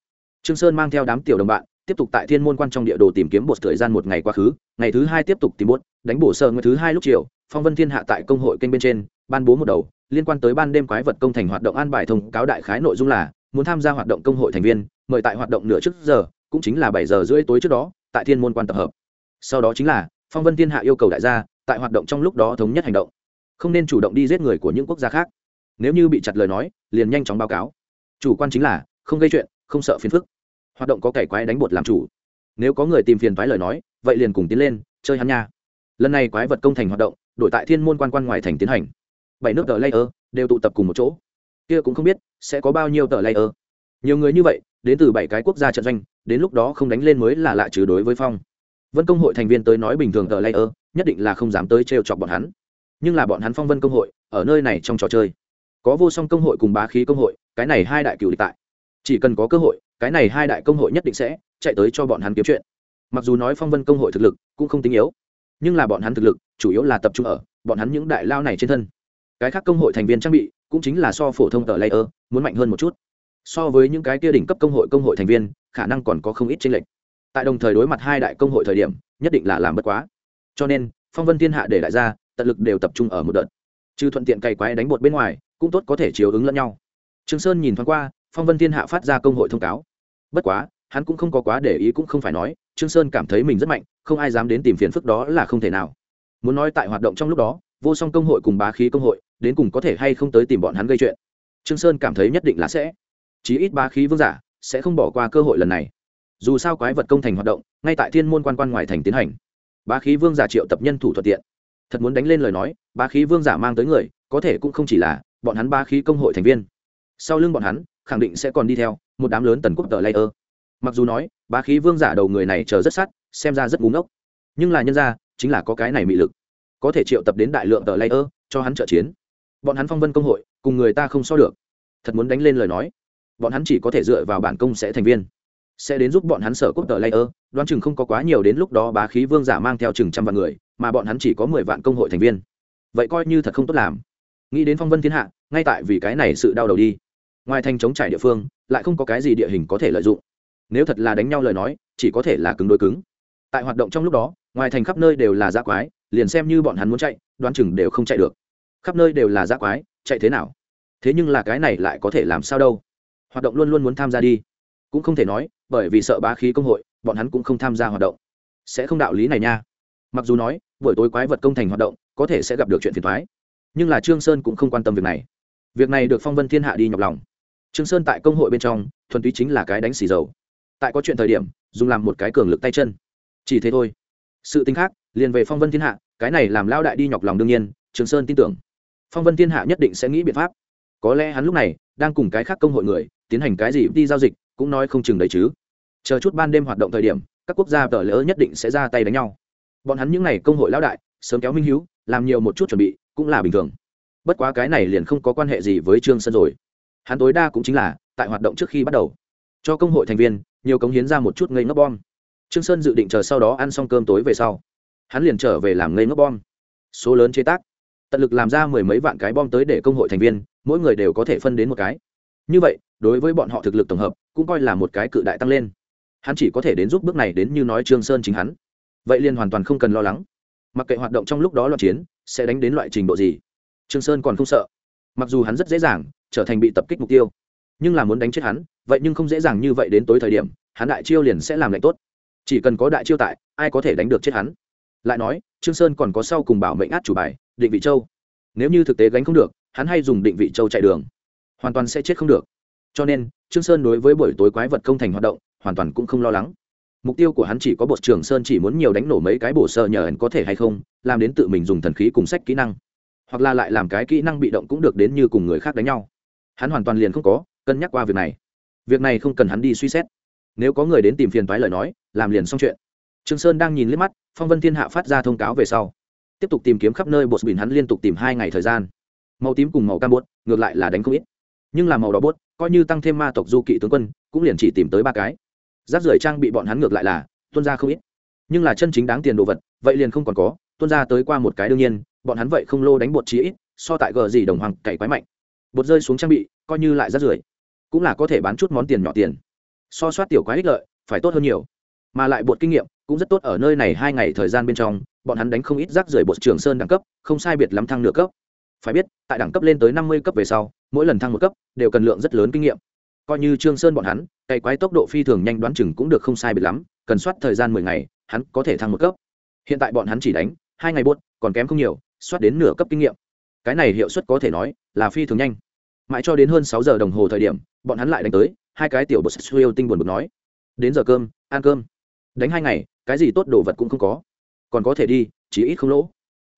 Trương sơn mang theo đám tiểu đồng bạn, tiếp tục tại thiên môn quan trong địa đồ tìm kiếm một thời gian một ngày quá khứ, ngày thứ hai tiếp tục tìm bột, đánh bổ sơ ngày thứ hai lúc chiều, phong vân thiên hạ tại công hội kênh bên trên, ban bố một đầu, liên quan tới ban đêm quái vật công thành hoạt động an bài thông cáo đại khái nội dung là muốn tham gia hoạt động công hội thành viên, mời tại hoạt động nửa trước giờ, cũng chính là bảy giờ rưỡi tối trước đó, tại thiên môn quan tập hợp. Sau đó chính là, phong vân thiên hạ yêu cầu đại gia, tại hoạt động trong lúc đó thống nhất hành động. Không nên chủ động đi giết người của những quốc gia khác. Nếu như bị chặt lời nói, liền nhanh chóng báo cáo. Chủ quan chính là, không gây chuyện, không sợ phiền phức. Hoạt động có kẻ quái đánh bột làm chủ. Nếu có người tìm phiền thoái lời nói, vậy liền cùng tiến lên, chơi hắn nha. Lần này quái vật công thành hoạt động, đổi tại thiên môn quan quan ngoài thành tiến hành. Bảy nước tờ layer đều tụ tập cùng một chỗ kia cũng không biết sẽ có bao nhiêu tờ layer. Nhiều người như vậy, đến từ bảy cái quốc gia trận doanh, đến lúc đó không đánh lên mới là lạ trừ đối với phong. Vân công hội thành viên tới nói bình thường tờ layer, nhất định là không dám tới trêu chọc bọn hắn. Nhưng là bọn hắn phong vân công hội, ở nơi này trong trò chơi. Có vô song công hội cùng bá khí công hội, cái này hai đại cựu địch tại. Chỉ cần có cơ hội, cái này hai đại công hội nhất định sẽ chạy tới cho bọn hắn kiếm chuyện. Mặc dù nói phong vân công hội thực lực cũng không tính yếu, nhưng là bọn hắn thực lực chủ yếu là tập trung ở bọn hắn những đại lao này trên thân. Cái khác công hội thành viên trang bị cũng chính là so phổ thông tờ layer, muốn mạnh hơn một chút. So với những cái kia đỉnh cấp công hội công hội thành viên, khả năng còn có không ít tranh lệch. Tại đồng thời đối mặt hai đại công hội thời điểm, nhất định là làm bất quá. Cho nên, phong vân thiên hạ để đại gia, tận lực đều tập trung ở một đợt. Chứ thuận tiện cày quái đánh bột bên ngoài, cũng tốt có thể chiếu ứng lẫn nhau. Trương sơn nhìn thoáng qua, phong vân thiên hạ phát ra công hội thông cáo. Bất quá, hắn cũng không có quá để ý cũng không phải nói, trương sơn cảm thấy mình rất mạnh, không ai dám đến tìm phiền phức đó là không thể nào. Muốn nói tại hoạt động trong lúc đó, vô song công hội cùng bá khí công hội đến cùng có thể hay không tới tìm bọn hắn gây chuyện. Trương sơn cảm thấy nhất định là sẽ. Chí ít ba khí vương giả sẽ không bỏ qua cơ hội lần này. Dù sao quái vật công thành hoạt động, ngay tại thiên môn quan quan ngoài thành tiến hành. Ba khí vương giả triệu tập nhân thủ thuận tiện. Thật muốn đánh lên lời nói, ba khí vương giả mang tới người, có thể cũng không chỉ là bọn hắn ba khí công hội thành viên. Sau lưng bọn hắn, khẳng định sẽ còn đi theo một đám lớn tần quốc tờ layer. Mặc dù nói, ba khí vương giả đầu người này chờ rất sát, xem ra rất búng ốc nhưng là nhân ra chính là có cái này mị lực. Có thể triệu tập đến đại lượng tờ layer cho hắn trợ chiến bọn hắn phong vân công hội, cùng người ta không so được. Thật muốn đánh lên lời nói, bọn hắn chỉ có thể dựa vào bản công sẽ thành viên. Sẽ đến giúp bọn hắn sở quốc tờ layer, đoán chừng không có quá nhiều đến lúc đó bá khí vương giả mang theo chừng trăm vạn người, mà bọn hắn chỉ có mười vạn công hội thành viên. Vậy coi như thật không tốt làm. Nghĩ đến phong vân thiên hạ, ngay tại vì cái này sự đau đầu đi. Ngoài thành chống trải địa phương, lại không có cái gì địa hình có thể lợi dụng. Nếu thật là đánh nhau lời nói, chỉ có thể là cứng đối cứng. Tại hoạt động trong lúc đó, ngoài thành khắp nơi đều là giã quái, liền xem như bọn hắn muốn chạy, đoán chừng đều không chạy được khắp nơi đều là giã quái, chạy thế nào? Thế nhưng là cái này lại có thể làm sao đâu? Hoạt động luôn luôn muốn tham gia đi. Cũng không thể nói, bởi vì sợ bá khí công hội, bọn hắn cũng không tham gia hoạt động. Sẽ không đạo lý này nha. Mặc dù nói, buổi tối quái vật công thành hoạt động, có thể sẽ gặp được chuyện phiền thoái nhưng là trương sơn cũng không quan tâm việc này. Việc này được phong vân thiên hạ đi nhọc lòng. Trương sơn tại công hội bên trong, thuần túy chính là cái đánh xì dầu. Tại có chuyện thời điểm, dùng làm một cái cường lực tay chân. Chỉ thế thôi. Sự tính khác, liền về phong vân thiên hạ, cái này làm lao đại đi nhọc lòng đương nhiên, trương sơn tin tưởng phong vân thiên hạ nhất định sẽ nghĩ biện pháp. Có lẽ hắn lúc này đang cùng cái khác công hội người tiến hành cái gì đi giao dịch, cũng nói không chừng đấy chứ. Chờ chút ban đêm hoạt động thời điểm, các quốc gia tờ lỡ nhất định sẽ ra tay đánh nhau. Bọn hắn những n à y công hội lão đại, sớm kéo minh hữu làm nhiều một chút chuẩn bị, cũng là bình thường. Bất quá cái này liền không có quan hệ gì với trương sơn rồi. Hắn tối đa cũng chính là tại hoạt động trước khi bắt đầu. Cho công hội thành viên, nhiều cống hiến ra một chút ngây ngốc bom. Trương sơn dự định chờ sau đó ăn xong cơm tối về sau. Hắn liền trở về làm ngây ngốc bom. Số lớn chế tác tận lực làm ra mười mấy vạn cái bom tới để công hội thành viên, mỗi người đều có thể phân đến một cái. Như vậy, đối với bọn họ thực lực tổng hợp, cũng coi là một cái cự đại tăng lên. Hắn chỉ có thể đến giúp bước này đến như nói trương sơn chính hắn. Vậy liền hoàn toàn không cần lo lắng. Mặc kệ hoạt động trong lúc đó loạn chiến, sẽ đánh đến loại trình độ gì, trương sơn còn không sợ. Mặc dù hắn rất dễ dàng trở thành bị tập kích mục tiêu, nhưng là muốn đánh chết hắn, vậy nhưng không dễ dàng như vậy đến tối thời điểm, hắn đại chiêu liền sẽ làm lạnh tốt. Chỉ cần có đại chiêu tại, ai có thể đánh được chết hắn? Lại nói, trương sơn còn có sau cùng bảo mệnh át chủ bài định vị châu. Nếu như thực tế gánh không được, hắn hay dùng định vị châu chạy đường. Hoàn toàn sẽ chết không được. Cho nên, trương sơn đối với buổi tối quái vật công thành hoạt động, hoàn toàn cũng không lo lắng. Mục tiêu của hắn chỉ có bột trường sơn chỉ muốn nhiều đánh nổ mấy cái bổ sơ nhờ hắn có thể hay không, làm đến tự mình dùng thần khí cùng sách kỹ năng. Hoặc là lại làm cái kỹ năng bị động cũng được đến như cùng người khác đánh nhau. Hắn hoàn toàn liền không có, cân nhắc qua việc này. Việc này không cần hắn đi suy xét. Nếu có người đến tìm phiền toái lời nói, làm liền xong chuyện. Trương sơn đang nhìn liếc mắt, phong vân thiên hạ phát ra thông cáo về sau tiếp tục tìm kiếm khắp nơi bột bỉn hắn liên tục tìm hai ngày thời gian. Màu tím cùng màu cam bốt ngược lại là đánh không ít. Nhưng là màu đỏ bốt coi như tăng thêm ma tộc du kỵ tướng quân, cũng liền chỉ tìm tới ba cái. Giáp rưởi trang bị bọn hắn ngược lại là tuân ra không ít. Nhưng là chân chính đáng tiền đồ vật, vậy liền không còn có tuân ra tới qua một cái đương nhiên, bọn hắn vậy không lô đánh bột chí ít, so tại gờ gì đồng hoàng cày quái mạnh. Bột rơi xuống trang bị, coi như lại rác rưởi, cũng là có thể bán chút món tiền nhỏ tiền. So soát tiểu quái ích lợi, phải tốt hơn nhiều. Mà lại bột kinh nghiệm, cũng rất tốt ở nơi này hai ngày thời gian bên trong bọn hắn đánh không ít rác rưởi bột trường sơn đẳng cấp, không sai biệt lắm thăng nửa cấp. Phải biết, tại đẳng cấp lên tới năm mươi cấp về sau, mỗi lần thăng một cấp, đều cần lượng rất lớn kinh nghiệm. Coi như trương sơn bọn hắn, cày quái tốc độ phi thường nhanh đoán chừng cũng được không sai biệt lắm, cần soát thời gian mười ngày, hắn có thể thăng một cấp. Hiện tại bọn hắn chỉ đánh hai ngày buốt còn kém không nhiều, soát đến nửa cấp kinh nghiệm. Cái này hiệu suất có thể nói là phi thường nhanh. Mãi cho đến hơn sáu giờ đồng hồ thời điểm, bọn hắn lại đánh tới, hai cái tiểu bột siêu tinh buồn bực nói, đến giờ cơm, ăn cơm. Đánh hai ngày, cái gì tốt đồ vật cũng không có còn có thể đi chỉ ít không lỗ.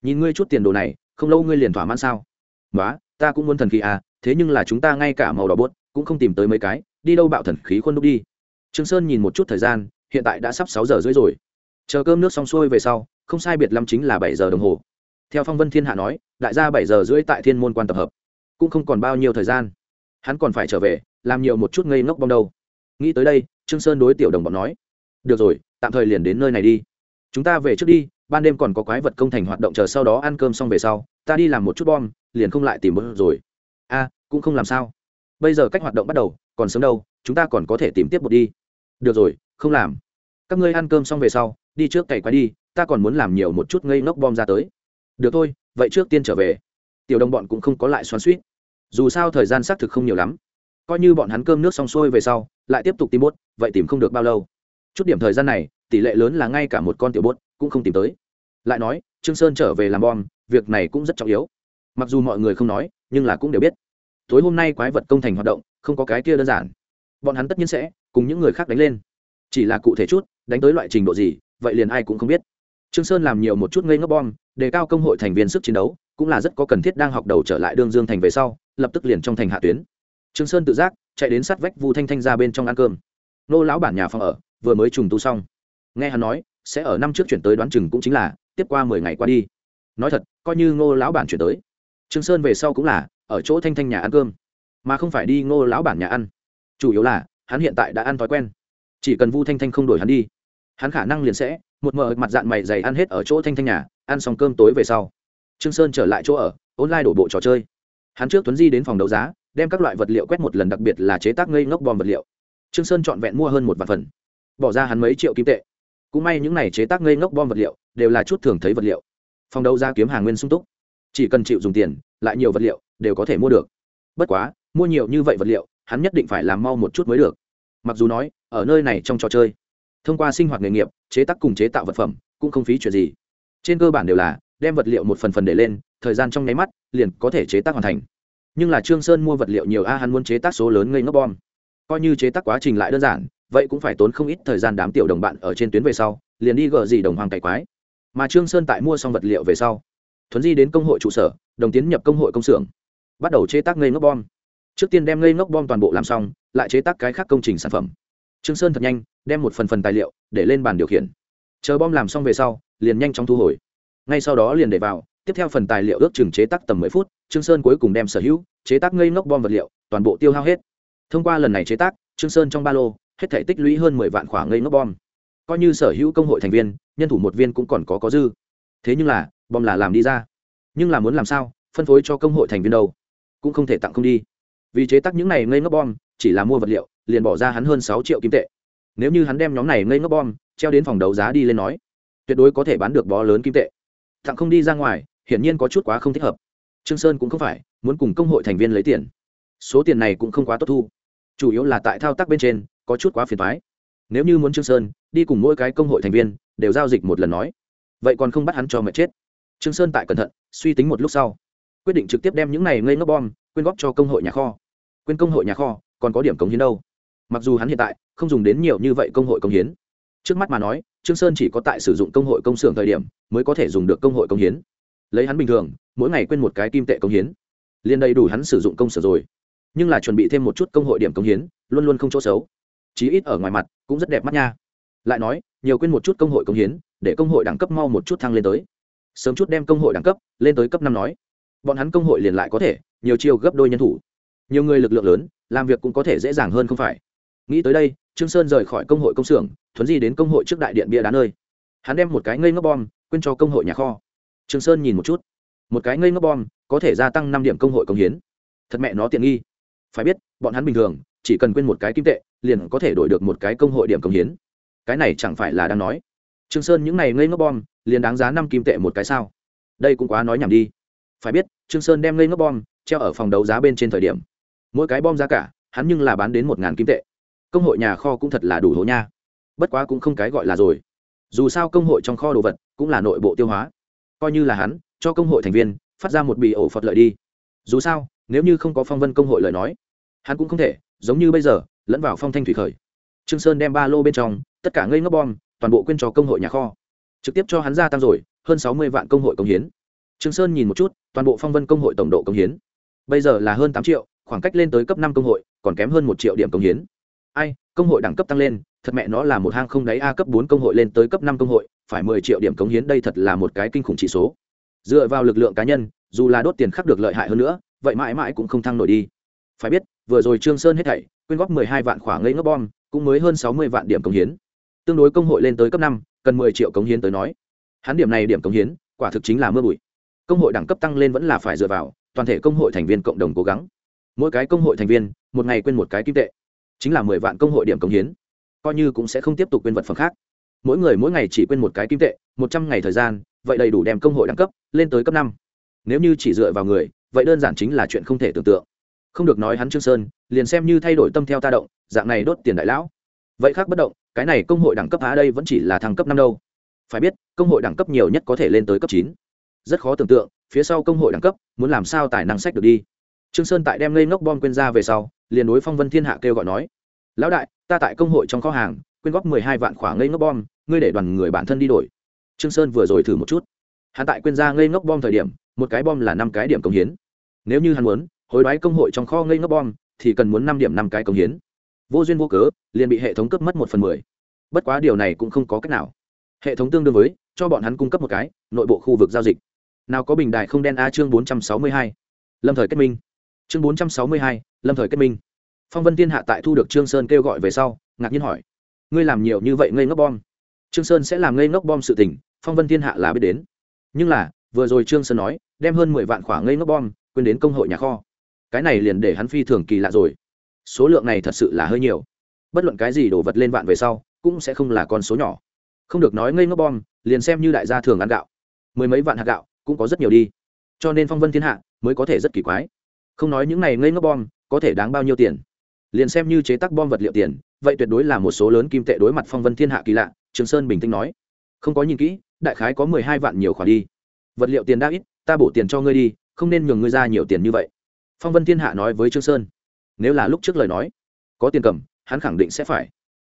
Nhìn ngươi chút tiền đồ này, không lâu ngươi liền thỏa mãn sao? Nói ta cũng muốn thần khí à thế nhưng là chúng ta ngay cả màu đỏ buốt cũng không tìm tới mấy cái, đi đâu bạo thần khí khuôn đúc đi. Trương sơn nhìn một chút thời gian, hiện tại đã sắp sáu giờ rưỡi rồi. Chờ cơm nước xong xuôi về sau, không sai biệt lắm chính là bảy giờ đồng hồ. Theo phong vân thiên hạ nói, đại gia bảy giờ rưỡi tại thiên môn quan tập hợp. Cũng không còn bao nhiêu thời gian. Hắn còn phải trở về, làm nhiều một chút ngây ngốc bong đâu. Nghĩ tới đây, trương sơn đối tiểu đồng bọn nói, được rồi, tạm thời liền đến nơi này đi chúng ta về trước đi, ban đêm còn có quái vật công thành hoạt động chờ sau đó ăn cơm xong về sau, ta đi làm một chút bom, liền không lại tìm bớt rồi. A, cũng không làm sao. Bây giờ cách hoạt động bắt đầu, còn sớm đâu, chúng ta còn có thể tìm tiếp một đi. Được rồi, không làm. Các ngươi ăn cơm xong về sau, đi trước cày quái đi, ta còn muốn làm nhiều một chút ngây ngốc bom ra tới. Được thôi, vậy trước tiên trở về. Tiểu đồng bọn cũng không có lại xoắn suýt dù sao thời gian xác thực không nhiều lắm. Coi như bọn hắn cơm nước xong xuôi về sau, lại tiếp tục tìm bốt, vậy tìm không được bao lâu. Chút điểm thời gian này tỷ lệ lớn là ngay cả một con tiểu bốt cũng không tìm tới. Lại nói, trương sơn trở về làm bom, việc này cũng rất trọng yếu. Mặc dù mọi người không nói, nhưng là cũng đều biết. Tối hôm nay quái vật công thành hoạt động, không có cái kia đơn giản. Bọn hắn tất nhiên sẽ cùng những người khác đánh lên. Chỉ là cụ thể chút, đánh tới loại trình độ gì, vậy liền ai cũng không biết. Trương sơn làm nhiều một chút ngây ngốc bom, đề cao công hội thành viên sức chiến đấu, cũng là rất có cần thiết đang học đầu trở lại đương dương thành về sau, lập tức liền trong thành hạ tuyến. Trương sơn tự giác chạy đến sát vách vu thanh thanh ra bên trong ăn cơm. Nô lão bản nhà phòng ở, vừa mới trùng tu xong nghe hắn nói, sẽ ở năm trước chuyển tới đoán chừng cũng chính là, tiếp qua mười ngày qua đi. Nói thật, coi như ngô lão bản chuyển tới. Trương sơn về sau cũng là, ở chỗ thanh thanh nhà ăn cơm. Mà không phải đi ngô lão bản nhà ăn. Chủ yếu là, hắn hiện tại đã ăn thói quen. Chỉ cần vu thanh thanh không đổi hắn đi, hắn khả năng liền sẽ, một mờ mặt dạng mày dày ăn hết ở chỗ thanh thanh nhà, ăn xong cơm tối về sau. Trương sơn trở lại chỗ ở, online đổ bộ trò chơi. Hắn trước tuấn di đến phòng đấu giá, đem các loại vật liệu quét một lần, đặc biệt là chế tác ngây ngốc bom vật liệu. Trương sơn chọn vẹn mua hơn một vạn phần. Bỏ ra hắn mấy triệu kim tệ cũng may những này chế tác ngây ngốc bom vật liệu đều là chút thường thấy vật liệu. Phòng đấu giá kiếm hàng nguyên sung túc. Chỉ cần chịu dùng tiền, lại nhiều vật liệu đều có thể mua được. Bất quá, mua nhiều như vậy vật liệu, hắn nhất định phải làm mau một chút mới được. Mặc dù nói, ở nơi này trong trò chơi, thông qua sinh hoạt nghề nghiệp, chế tác cùng chế tạo vật phẩm cũng không phí chuyện gì. Trên cơ bản đều là đem vật liệu một phần phần để lên, thời gian trong nháy mắt liền có thể chế tác hoàn thành. Nhưng là trương sơn mua vật liệu nhiều a, hắn muốn chế tác số lớn ngây ngốc bom. Coi như chế tác quá trình lại đơn giản vậy cũng phải tốn không ít thời gian đám tiểu đồng bạn ở trên tuyến về sau, liền đi gờ gì đồng hoàng cải quái. Mà trương sơn tại mua xong vật liệu về sau, thuấn di đến công hội trụ sở, đồng tiến nhập công hội công xưởng, bắt đầu chế tác ngây ngốc bom. Trước tiên đem ngây ngốc bom toàn bộ làm xong, lại chế tác cái khác công trình sản phẩm. Trương sơn thật nhanh, đem một phần phần tài liệu để lên bàn điều khiển. Chờ bom làm xong về sau, liền nhanh chóng thu hồi. Ngay sau đó liền để vào, tiếp theo phần tài liệu ước chừng chế tác tầm mười phút, trương sơn cuối cùng đem sở hữu chế tác ngây ngốc bom vật liệu toàn bộ tiêu hao hết. Thông qua lần này chế tác, trương sơn trong ba lô hết thể tích lũy hơn mười vạn khoảng ngây ngốc bom. Coi như sở hữu công hội thành viên, nhân thủ một viên cũng còn có có dư. Thế nhưng là, bom là làm đi ra. Nhưng là muốn làm sao, phân phối cho công hội thành viên đâu? Cũng không thể tặng không đi. Vì chế tác những này ngây ngốc bom, chỉ là mua vật liệu, liền bỏ ra hắn hơn sáu triệu kim tệ. Nếu như hắn đem nhóm này ngây ngốc bom, treo đến phòng đấu giá đi lên nói, tuyệt đối có thể bán được bó lớn kim tệ. Tặng không đi ra ngoài, hiển nhiên có chút quá không thích hợp. Trương sơn cũng không phải, muốn cùng công hội thành viên lấy tiền. Số tiền này cũng không quá tốt thu. Chủ yếu là tại thao tác bên trên có chút quá phiền thoái. Nếu như muốn trương sơn đi cùng mỗi cái công hội thành viên đều giao dịch một lần nói, vậy còn không bắt hắn cho mệt chết. Trương sơn tại cẩn thận, suy tính một lúc sau, quyết định trực tiếp đem những này ngây ngốc bom quyên góp cho công hội nhà kho. Quyên công hội nhà kho còn có điểm cống hiến đâu. Mặc dù hắn hiện tại không dùng đến nhiều như vậy công hội công hiến, trước mắt mà nói, trương sơn chỉ có tại sử dụng công hội công xưởng thời điểm mới có thể dùng được công hội công hiến. Lấy hắn bình thường, mỗi ngày quên một cái kim tệ công hiến, liền đầy đủ hắn sử dụng công sở rồi. Nhưng là chuẩn bị thêm một chút công hội điểm công hiến, luôn luôn không chỗ xấu chí ít ở ngoài mặt, cũng rất đẹp mắt nha. Lại nói, nhiều quên một chút công hội công hiến, để công hội đẳng cấp mau một chút thăng lên tới. Sớm chút đem công hội đẳng cấp lên tới cấp năm nói. Bọn hắn công hội liền lại có thể, nhiều chiêu gấp đôi nhân thủ. Nhiều người lực lượng lớn, làm việc cũng có thể dễ dàng hơn không phải. Nghĩ tới đây, trương sơn rời khỏi công hội công xưởng, thuấn di đến công hội trước đại điện bia đá nơi. Hắn đem một cái ngây ngốc bom, quên cho công hội nhà kho. Trương sơn nhìn một chút. Một cái ngây ngốc bom, có thể gia tăng năm điểm công hội công hiến. Thật mẹ nó tiện nghi. Phải biết, bọn hắn bình thường, chỉ cần quên một cái kim tệ liền có thể đổi được một cái công hội điểm công hiến. Cái này chẳng phải là đang nói. Trương sơn những này ngây ngốc bom, liền đáng giá năm kim tệ một cái sao? Đây cũng quá nói nhảm đi. Phải biết, trương sơn đem ngây ngốc bom treo ở phòng đấu giá bên trên thời điểm. Mỗi cái bom giá cả, hắn nhưng là bán đến một ngàn kim tệ. Công hội nhà kho cũng thật là đủ hố nha. Bất quá cũng không cái gọi là rồi. Dù sao công hội trong kho đồ vật cũng là nội bộ tiêu hóa. Coi như là hắn, cho công hội thành viên, phát ra một bì ổ phật lợi đi. Dù sao, nếu như không có phong vân công hội lời nói, hắn cũng không thể, giống như bây giờ lẫn vào phong thanh thủy khởi. Trương sơn đem ba lô bên trong, tất cả ngây ngốc bom, toàn bộ quyên cho công hội nhà kho. Trực tiếp cho hắn gia tăng rồi, hơn sáu mươi vạn công hội công hiến. Trương sơn nhìn một chút, toàn bộ phong vân công hội tổng độ công hiến. Bây giờ là hơn tám triệu, khoảng cách lên tới cấp năm công hội, còn kém hơn một triệu điểm công hiến. Ai, công hội đẳng cấp tăng lên, thật mẹ nó là một hang không đáy a cấp bốn công hội lên tới cấp năm công hội, phải mười triệu điểm cống hiến đây thật là một cái kinh khủng chỉ số. Dựa vào lực lượng cá nhân, dù là đốt tiền khắc được lợi hại hơn nữa, vậy mãi mãi cũng không thăng nổi đi. Phải biết, vừa rồi trương sơn hết thảy quyên góp mười hai vạn khoảng ngây ngốc bom, cũng mới hơn sáu mươi vạn điểm cống hiến. Tương đối công hội lên tới cấp năm, cần mười triệu cống hiến tới nói. Hắn điểm này điểm cống hiến, quả thực chính là mưa bụi. Công hội đẳng cấp tăng lên vẫn là phải dựa vào, toàn thể công hội thành viên cộng đồng cố gắng. Mỗi cái công hội thành viên, một ngày quên một cái kim tệ. Chính là mười vạn công hội điểm cống hiến. Coi như cũng sẽ không tiếp tục quên vật phẩm khác. Mỗi người mỗi ngày chỉ quên một cái kim tệ, một trăm ngày thời gian, vậy đầy đủ đem công hội đẳng cấp lên tới cấp năm. Nếu như chỉ dựa vào người, vậy đơn giản chính là chuyện không thể tưởng tượng không được nói hắn trương sơn, liền xem như thay đổi tâm theo ta động, dạng này đốt tiền đại lão. Vậy khác bất động, cái này công hội đẳng cấp á đây vẫn chỉ là thăng cấp năm đâu. Phải biết, công hội đẳng cấp nhiều nhất có thể lên tới cấp chín. Rất khó tưởng tượng, phía sau công hội đẳng cấp, muốn làm sao tài năng sách được đi. Trương sơn tại đem ngây ngốc bom quên ra về sau, liền đối phong vân thiên hạ kêu gọi nói, lão đại, ta tại công hội trong kho hàng, quyên góp mười hai vạn khỏa ngây ngốc bom, ngươi để đoàn người bản thân đi đổi. Trương sơn vừa rồi thử một chút. Hắn tại quyên ra ngây ngốc bom thời điểm, một cái bom là năm cái điểm công hiến. Nếu như hắn muốn hối đoái công hội trong kho ngây ngốc bom, thì cần muốn năm điểm năm cái công hiến. Vô duyên vô cớ, liền bị hệ thống cấp mất một phần mười. Bất quá điều này cũng không có cách nào. Hệ thống tương đương với, cho bọn hắn cung cấp một cái, nội bộ khu vực giao dịch. Nào có bình đại không đen a chương bốn trăm sáu mươi hai. Lâm thời kết minh. Chương bốn trăm sáu mươi hai, lâm thời kết minh. Phong vân thiên hạ tại thu được trương sơn kêu gọi về sau, ngạc nhiên hỏi, ngươi làm nhiều như vậy ngây ngốc bom? Trương sơn sẽ làm ngây ngốc bom sự tình, phong vân thiên hạ là biết đến. Nhưng là, vừa rồi trương sơn nói, đem hơn mười vạn khoả ngây ngốc bom, quên đến công hội nhà kho cái này liền để hắn phi thường kỳ lạ rồi. Số lượng này thật sự là hơi nhiều. Bất luận cái gì đổ vật lên vạn về sau, cũng sẽ không là con số nhỏ. Không được nói ngây ngốc bom, liền xem như đại gia thường ăn gạo. Mười mấy vạn hạt gạo, cũng có rất nhiều đi. Cho nên phong vân thiên hạ mới có thể rất kỳ quái. Không nói những này ngây ngốc bom, có thể đáng bao nhiêu tiền? Liền xem như chế tác bom vật liệu tiền, vậy tuyệt đối là một số lớn kim tệ đối mặt phong vân thiên hạ kỳ lạ, trường sơn bình tĩnh nói. Không có nhìn kỹ, đại khái có mười hai vạn nhiều khoản đi. Vật liệu tiền đã ít, ta bổ tiền cho ngươi đi, không nên nhường ngươi ra nhiều tiền như vậy phong vân thiên hạ nói với trương sơn, nếu là lúc trước lời nói, có tiền cầm, hắn khẳng định sẽ phải.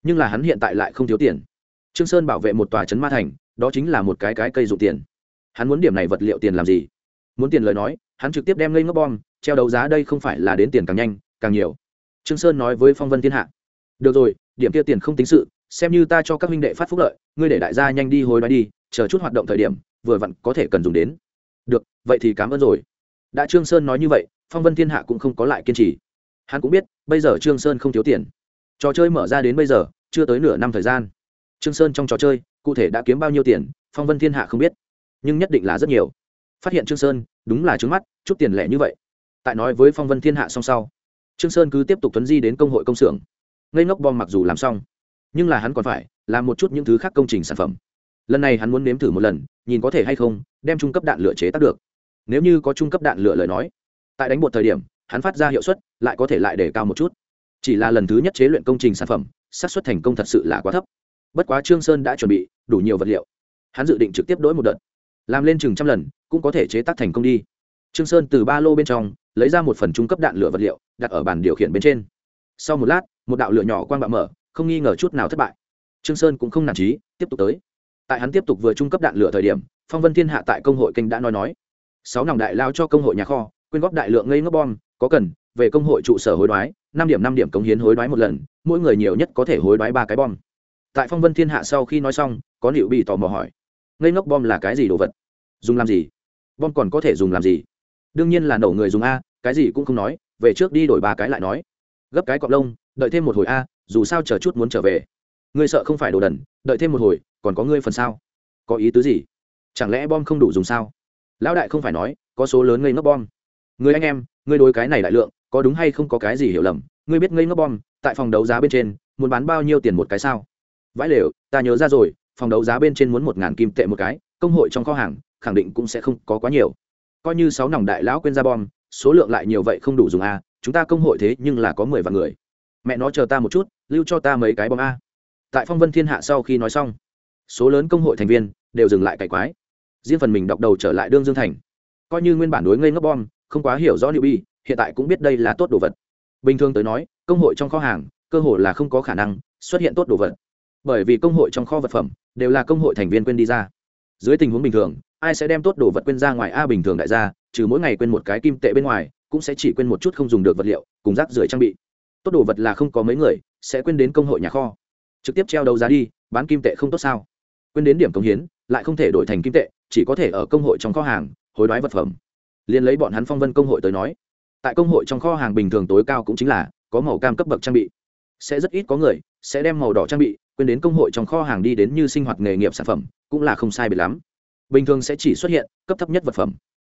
Nhưng là hắn hiện tại lại không thiếu tiền. Trương sơn bảo vệ một tòa trấn ma thành, đó chính là một cái cái cây dụng tiền. Hắn muốn điểm này vật liệu tiền làm gì? Muốn tiền lời nói, hắn trực tiếp đem lên ngốc bom, treo đấu giá đây không phải là đến tiền càng nhanh, càng nhiều. Trương sơn nói với phong vân thiên hạ, được rồi, điểm kia tiền không tính sự, xem như ta cho các huynh đệ phát phúc lợi, ngươi để đại gia nhanh đi hồi đoái đi, chờ chút hoạt động thời điểm, vừa vặn có thể cần dùng đến. Được, vậy thì cảm ơn rồi đã trương sơn nói như vậy, phong vân thiên hạ cũng không có lại kiên trì. Hắn cũng biết, bây giờ trương sơn không thiếu tiền. Trò chơi mở ra đến bây giờ, chưa tới nửa năm thời gian. Trương sơn trong trò chơi, cụ thể đã kiếm bao nhiêu tiền, phong vân thiên hạ không biết. Nhưng nhất định là rất nhiều. Phát hiện trương sơn, đúng là trướng mắt, chút tiền lẻ như vậy. Tại nói với phong vân thiên hạ song sau, trương sơn cứ tiếp tục tuấn di đến công hội công xưởng. Ngây ngốc bom mặc dù làm xong, nhưng là hắn còn phải làm một chút những thứ khác công trình sản phẩm. Lần này hắn muốn nếm thử một lần, nhìn có thể hay không, đem trung cấp đạn lửa chế tác được nếu như có trung cấp đạn lửa lời nói, tại đánh một thời điểm, hắn phát ra hiệu suất lại có thể lại để cao một chút. Chỉ là lần thứ nhất chế luyện công trình sản phẩm, xác suất thành công thật sự là quá thấp. Bất quá trương sơn đã chuẩn bị đủ nhiều vật liệu. Hắn dự định trực tiếp đổi một đợt. Làm lên chừng trăm lần, cũng có thể chế tác thành công đi. Trương sơn từ ba lô bên trong, lấy ra một phần trung cấp đạn lửa vật liệu, đặt ở bàn điều khiển bên trên. Sau một lát, một đạo lửa nhỏ quang bạo mở, không nghi ngờ chút nào thất bại. Trương sơn cũng không nản trí tiếp tục tới. Tại hắn tiếp tục vừa trung cấp đạn lửa thời điểm, phong vân thiên hạ tại công hội kênh đã nói nói sáu nòng đại lao cho công hội nhà kho, quyên góp đại lượng ngây ngốc bom, có cần, về công hội trụ sở hối đoái, năm điểm năm điểm cống hiến hối đoái một lần, mỗi người nhiều nhất có thể hối đoái ba cái bom. Tại phong vân thiên hạ sau khi nói xong, có liệu bị tò mò hỏi, ngây ngốc bom là cái gì đồ vật? Dùng làm gì? Bom còn có thể dùng làm gì? Đương nhiên là nổ người dùng a, cái gì cũng không nói, về trước đi đổi ba cái lại nói. Gấp cái cọp lông, đợi thêm một hồi a, dù sao chờ chút muốn trở về. Ngươi sợ không phải đồ đần, đợi thêm một hồi, còn có ngươi phần sao? Có ý tứ gì? Chẳng lẽ bom không đủ dùng sao? Lão đại không phải nói, có số lớn ngây ngốc bom. Người anh em ngươi đối cái này đại lượng, có đúng hay không có cái gì hiểu lầm? Ngươi biết ngây ngốc bom, tại phòng đấu giá bên trên, muốn bán bao nhiêu tiền một cái sao? Vãi lều, ta nhớ ra rồi, phòng đấu giá bên trên muốn một ngàn kim tệ một cái, công hội trong kho hàng, khẳng định cũng sẽ không có quá nhiều. Coi như sáu nòng đại lão quên ra bom, số lượng lại nhiều vậy không đủ dùng a, chúng ta công hội thế nhưng là có mười vạn người. Mẹ nó chờ ta một chút, lưu cho ta mấy cái bom a. Tại phong vân thiên hạ sau khi nói xong, số lớn công hội thành viên đều dừng lại cải quái riêng phần mình đọc đầu trở lại đương dương thành. Coi như nguyên bản đối ngây ngốc bom, không quá hiểu rõ liệu bi, hiện tại cũng biết đây là tốt đồ vật. Bình thường tới nói, công hội trong kho hàng, cơ hội là không có khả năng xuất hiện tốt đồ vật. Bởi vì công hội trong kho vật phẩm đều là công hội thành viên quên đi ra. Dưới tình huống bình thường, ai sẽ đem tốt đồ vật quên ra ngoài a bình thường đại gia, trừ mỗi ngày quên một cái kim tệ bên ngoài, cũng sẽ chỉ quên một chút không dùng được vật liệu, cùng rác rưởi trang bị. Tốt đồ vật là không có mấy người sẽ quên đến công hội nhà kho. Trực tiếp treo đấu giá đi, bán kim tệ không tốt sao? Quên đến điểm công hiến lại không thể đổi thành kim tệ, chỉ có thể ở công hội trong kho hàng, hối đoái vật phẩm. Liền lấy bọn hắn phong vân công hội tới nói, tại công hội trong kho hàng bình thường tối cao cũng chính là có màu cam cấp bậc trang bị. Sẽ rất ít có người sẽ đem màu đỏ trang bị quên đến công hội trong kho hàng đi đến như sinh hoạt nghề nghiệp sản phẩm, cũng là không sai biệt lắm. Bình thường sẽ chỉ xuất hiện cấp thấp nhất vật phẩm.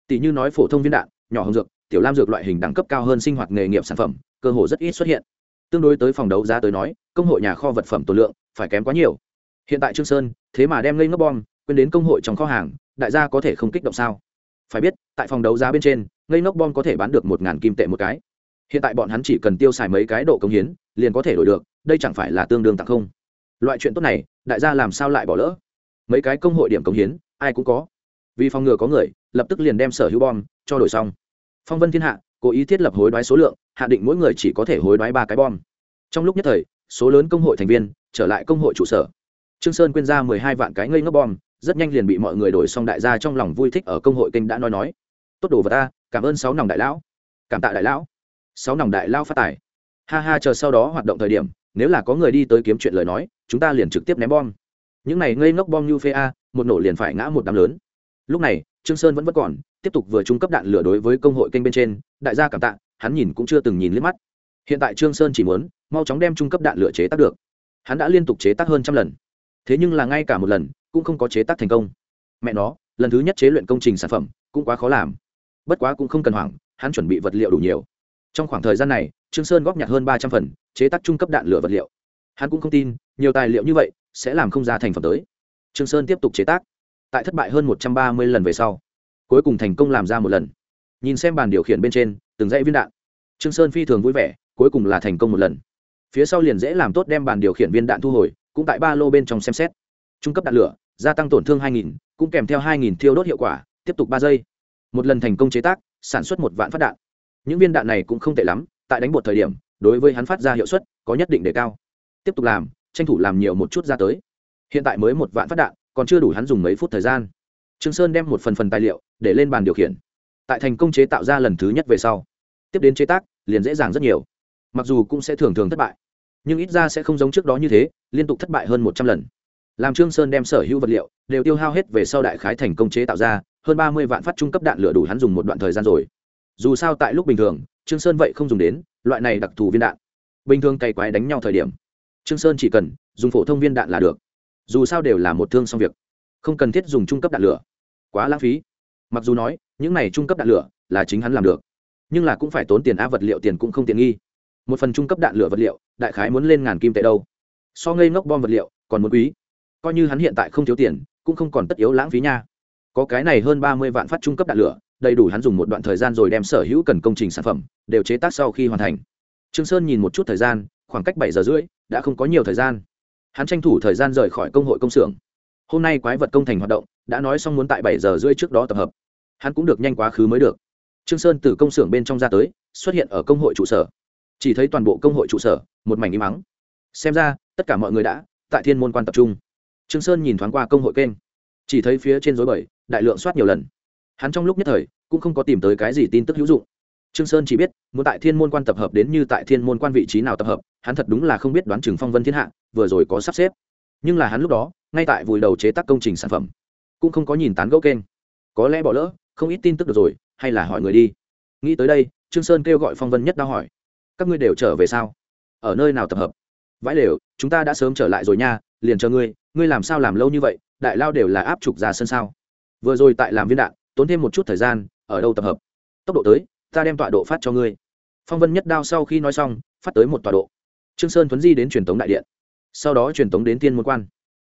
Tỷ như nói phổ thông viên đạn, nhỏ hồng dược, tiểu lam dược loại hình đẳng cấp cao hơn sinh hoạt nghề nghiệp sản phẩm, cơ hồ rất ít xuất hiện. Tương đối tới phòng đấu giá tới nói, công hội nhà kho vật phẩm tổ lượng phải kém quá nhiều. Hiện tại trương sơn thế mà đem lên ngốc bom quên đến công hội trong kho hàng, đại gia có thể không kích động sao? Phải biết, tại phòng đấu giá bên trên, ngây ngốc bom có thể bán được một ngàn kim tệ một cái. Hiện tại bọn hắn chỉ cần tiêu xài mấy cái độ công hiến, liền có thể đổi được, đây chẳng phải là tương đương tặng không? Loại chuyện tốt này, đại gia làm sao lại bỏ lỡ? Mấy cái công hội điểm công hiến, ai cũng có. Vì phòng ngừa có người, lập tức liền đem sở hữu bom cho đổi xong. Phong vân thiên hạ, cố ý thiết lập hối đoái số lượng, hạ định mỗi người chỉ có thể hối đoái ba cái bom. Trong lúc nhất thời, số lớn công hội thành viên trở lại công hội trụ sở. Trương sơn quyên ra mười hai vạn cái ngây ngốc bom rất nhanh liền bị mọi người đổi xong đại gia trong lòng vui thích ở công hội kênh đã nói nói. Tốt đồ vật ta, cảm ơn sáu nòng đại lão. Cảm tạ đại lão. Sáu nòng đại lão phát tài. Ha ha, chờ sau đó hoạt động thời điểm, nếu là có người đi tới kiếm chuyện lời nói, chúng ta liền trực tiếp ném bom. Những này ngây ngốc bom như phê a, một nổ liền phải ngã một đám lớn. Lúc này, trương sơn vẫn vẫn còn, tiếp tục vừa trung cấp đạn lửa đối với công hội kênh bên trên, đại gia cảm tạ, hắn nhìn cũng chưa từng nhìn liếc mắt. Hiện tại trương sơn chỉ muốn, mau chóng đem trung cấp đạn lửa chế tác được. Hắn đã liên tục chế tác hơn trăm lần. Thế nhưng là ngay cả một lần cũng không có chế tác thành công. Mẹ nó, lần thứ nhất chế luyện công trình sản phẩm cũng quá khó làm. Bất quá cũng không cần hoảng, hắn chuẩn bị vật liệu đủ nhiều. Trong khoảng thời gian này, trương sơn góp nhặt hơn ba trăm phần, chế tác trung cấp đạn lửa vật liệu. Hắn cũng không tin, nhiều tài liệu như vậy sẽ làm không ra thành phẩm tới. Trương sơn tiếp tục chế tác. Tại thất bại hơn một trăm ba mươi lần về sau, cuối cùng thành công làm ra một lần. Nhìn xem bàn điều khiển bên trên, từng dãy viên đạn. Trương sơn phi thường vui vẻ, cuối cùng là thành công một lần. Phía sau liền dễ làm tốt đem bàn điều khiển viên đạn thu hồi, cũng tại ba lô bên trong xem xét. Trung cấp đạn lửa gia tăng tổn thương 2000, cũng kèm theo 2000 thiêu đốt hiệu quả tiếp tục ba giây. Một lần thành công chế tác sản xuất một vạn phát đạn. Những viên đạn này cũng không tệ lắm tại đánh bột thời điểm đối với hắn phát ra hiệu suất có nhất định đề cao. Tiếp tục làm tranh thủ làm nhiều một chút ra tới. Hiện tại mới một vạn phát đạn còn chưa đủ hắn dùng mấy phút thời gian. Trương sơn đem một phần phần tài liệu để lên bàn điều khiển. Tại thành công chế tạo ra lần thứ nhất về sau tiếp đến chế tác liền dễ dàng rất nhiều. Mặc dù cũng sẽ thường thường thất bại nhưng ít ra sẽ không giống trước đó như thế liên tục thất bại hơn một trăm lần làm trương sơn đem sở hữu vật liệu đều tiêu hao hết về sau đại khái thành công chế tạo ra, hơn ba mươi vạn phát trung cấp đạn lửa đủ hắn dùng một đoạn thời gian rồi. Dù sao tại lúc bình thường, trương sơn vậy không dùng đến loại này đặc thù viên đạn. Bình thường cày quái đánh nhau thời điểm, trương sơn chỉ cần dùng phổ thông viên đạn là được. Dù sao đều là một thương xong việc, không cần thiết dùng trung cấp đạn lửa. Quá lãng phí. Mặc dù nói, những này trung cấp đạn lửa là chính hắn làm được, nhưng là cũng phải tốn tiền a vật liệu tiền cũng không tiện nghi. Một phần trung cấp đạn lửa vật liệu, đại khái muốn lên ngàn kim tệ đâu. So ngây ngốc bom vật liệu còn muốn quý coi như hắn hiện tại không thiếu tiền, cũng không còn tất yếu lãng phí nha. Có cái này hơn ba mươi vạn phát trung cấp đạn lửa, đầy đủ hắn dùng một đoạn thời gian rồi đem sở hữu cần công trình sản phẩm đều chế tác sau khi hoàn thành. Trương sơn nhìn một chút thời gian, khoảng cách bảy giờ rưỡi, đã không có nhiều thời gian. Hắn tranh thủ thời gian rời khỏi công hội công xưởng. Hôm nay quái vật công thành hoạt động, đã nói xong muốn tại bảy giờ rưỡi trước đó tập hợp. Hắn cũng được nhanh quá khứ mới được. Trương sơn từ công xưởng bên trong ra tới, xuất hiện ở công hội trụ sở. Chỉ thấy toàn bộ công hội trụ sở, một mảnh im ắng. Xem ra, tất cả mọi người đã tại thiên môn quan tập trung trương sơn nhìn thoáng qua công hội kênh, chỉ thấy phía trên rối bời, đại lượng soát nhiều lần. Hắn trong lúc nhất thời, cũng không có tìm tới cái gì tin tức hữu dụng. Trương sơn chỉ biết, muốn tại thiên môn quan tập hợp đến như tại thiên môn quan vị trí nào tập hợp, hắn thật đúng là không biết đoán chừng phong vân thiên hạ, vừa rồi có sắp xếp. Nhưng là hắn lúc đó, ngay tại vùi đầu chế tác công trình sản phẩm, cũng không có nhìn tán gẫu kênh. Có lẽ bỏ lỡ, không ít tin tức được rồi, hay là hỏi người đi. Nghĩ tới đây, trương sơn kêu gọi phong vân nhất đao hỏi, các ngươi đều trở về sao? Ở nơi nào tập hợp? Vãi lều chúng ta đã sớm trở lại rồi nha, liền chờ ngươi ngươi làm sao làm lâu như vậy, đại lao đều là áp trục ra sân sao? Vừa rồi tại làm viên đạn, tốn thêm một chút thời gian, ở đâu tập hợp? Tốc độ tới, ta đem tọa độ phát cho ngươi. Phong vân nhất đao sau khi nói xong, phát tới một tọa độ. Trương sơn thuấn di đến truyền tống đại điện. Sau đó truyền tống đến thiên môn quan.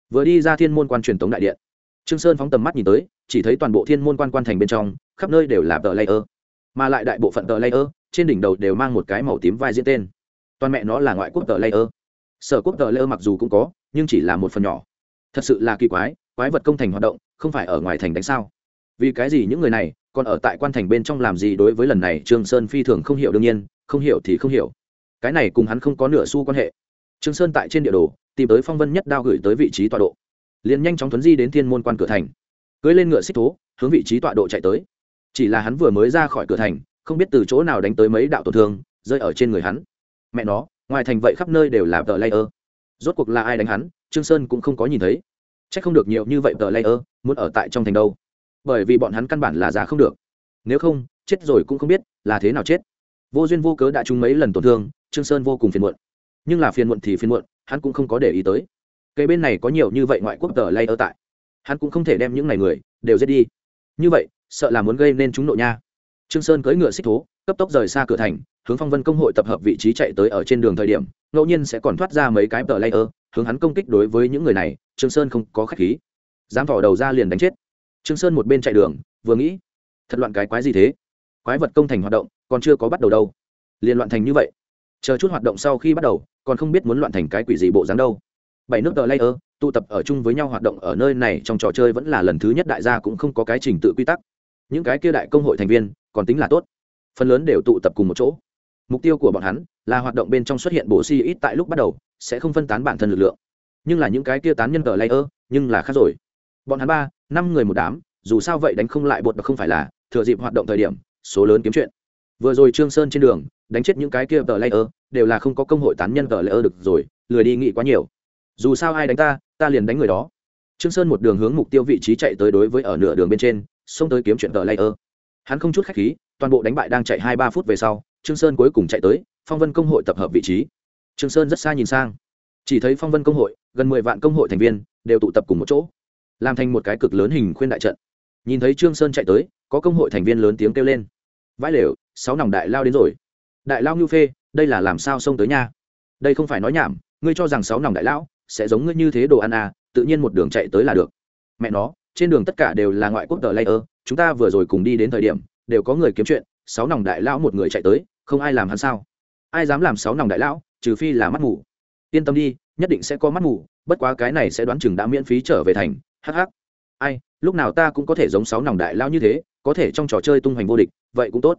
Vừa đi ra thiên môn quan truyền tống đại điện, trương sơn phóng tầm mắt nhìn tới, chỉ thấy toàn bộ thiên môn quan quan thành bên trong, khắp nơi đều là tờ layer. Mà lại đại bộ phận tờ layer, trên đỉnh đầu đều mang một cái màu tím vai diễn tên. Toàn mẹ nó là ngoại quốc tờ layer. Sở quốc tờ layer mặc dù cũng có, nhưng chỉ là một phần nhỏ thật sự là kỳ quái quái vật công thành hoạt động, không phải ở ngoài thành đánh sao? Vì cái gì những người này, còn ở tại quan thành bên trong làm gì đối với lần này trương sơn phi thường không hiểu đương nhiên, không hiểu thì không hiểu. Cái này cùng hắn không có nửa xu quan hệ. Trương sơn tại trên địa đồ, tìm tới phong vân nhất đao gửi tới vị trí tọa độ. Liền nhanh chóng thuấn di đến thiên môn quan cửa thành. Cưỡi lên ngựa xích thố, hướng vị trí tọa độ chạy tới. Chỉ là hắn vừa mới ra khỏi cửa thành, không biết từ chỗ nào đánh tới mấy đạo tổn thương, rơi ở trên người hắn. Mẹ nó, ngoài thành vậy khắp nơi đều là tờ layer. Rốt cuộc là ai đánh hắn? Trương sơn cũng không có nhìn thấy. Chắc không được nhiều như vậy tờ layer, muốn ở tại trong thành đâu. Bởi vì bọn hắn căn bản là giả không được. Nếu không, chết rồi cũng không biết là thế nào chết. Vô duyên vô cớ đã trúng mấy lần tổn thương, trương sơn vô cùng phiền muộn. Nhưng là phiền muộn thì phiền muộn, hắn cũng không có để ý tới. Cây bên này có nhiều như vậy ngoại quốc tờ lay ở tại. Hắn cũng không thể đem những này người đều giết đi. Như vậy, sợ là muốn gây nên chúng nội nha. Trương sơn cưỡi ngựa xích thố, cấp tốc rời xa cửa thành, hướng phong vân công hội tập hợp vị trí chạy tới ở trên đường thời điểm, ngẫu nhiên sẽ còn thoát ra mấy cái tờ layer hướng hắn công kích đối với những người này, trương sơn không có khách khí. Dám vỏ đầu ra liền đánh chết. Trương sơn một bên chạy đường, vừa nghĩ, thật loạn cái quái gì thế? Quái vật công thành hoạt động, còn chưa có bắt đầu đâu. Liền loạn thành như vậy. Chờ chút hoạt động sau khi bắt đầu, còn không biết muốn loạn thành cái quỷ gì bộ dáng đâu. Bảy nước tờ layer tụ tập ở chung với nhau hoạt động ở nơi này trong trò chơi vẫn là lần thứ nhất đại gia cũng không có cái trình tự quy tắc. Những cái kia đại công hội thành viên, còn tính là tốt. Phần lớn đều tụ tập cùng một chỗ. Mục tiêu của bọn hắn là hoạt động bên trong xuất hiện bộ si ít tại lúc bắt đầu sẽ không phân tán bản thân lực lượng. Nhưng là những cái kia tán nhân tờ layer, nhưng là khác rồi. Bọn hắn ba, năm người một đám, dù sao vậy đánh không lại bột, không phải là, thừa dịp hoạt động thời điểm, số lớn kiếm chuyện. Vừa rồi trương sơn trên đường, đánh chết những cái kia tờ layer, đều là không có công hội tán nhân tờ layer được rồi, lười đi nghĩ quá nhiều. Dù sao ai đánh ta ta liền đánh người đó. Trương sơn một đường hướng mục tiêu vị trí chạy tới đối với ở nửa đường bên trên, xông tới kiếm chuyện tờ layer. Hắn không chút khách khí, toàn bộ đánh bại đang chạy hai ba phút về sau, trương sơn cuối cùng chạy tới, phong vân công hội tập hợp vị trí trương sơn rất xa nhìn sang. Chỉ thấy phong vân công hội, gần mười vạn công hội thành viên, đều tụ tập cùng một chỗ, làm thành một cái cực lớn hình khuyên đại trận. Nhìn thấy trương sơn chạy tới, có công hội thành viên lớn tiếng kêu lên. Vãi lều, sáu nòng đại lao đến rồi. Đại lao ngưu phê, đây là làm sao xông tới nha? Đây không phải nói nhảm, ngươi cho rằng sáu nòng đại lão sẽ giống ngươi như thế đồ ăn à tự nhiên một đường chạy tới là được. Mẹ nó, trên đường tất cả đều là ngoại quốc tờ layer chúng ta vừa rồi cùng đi đến thời điểm, đều có người kiếm chuyện, sáu nòng đại lão một người chạy tới, không ai làm hắn sao? Ai dám làm sáu nòng đại lão trừ phi là mắt mù. Yên tâm đi, nhất định sẽ có mắt mù, bất quá cái này sẽ đoán chừng đã miễn phí trở về thành. Hh ai, lúc nào ta cũng có thể giống sáu nòng đại lão như thế, có thể trong trò chơi tung hoành vô địch, vậy cũng tốt.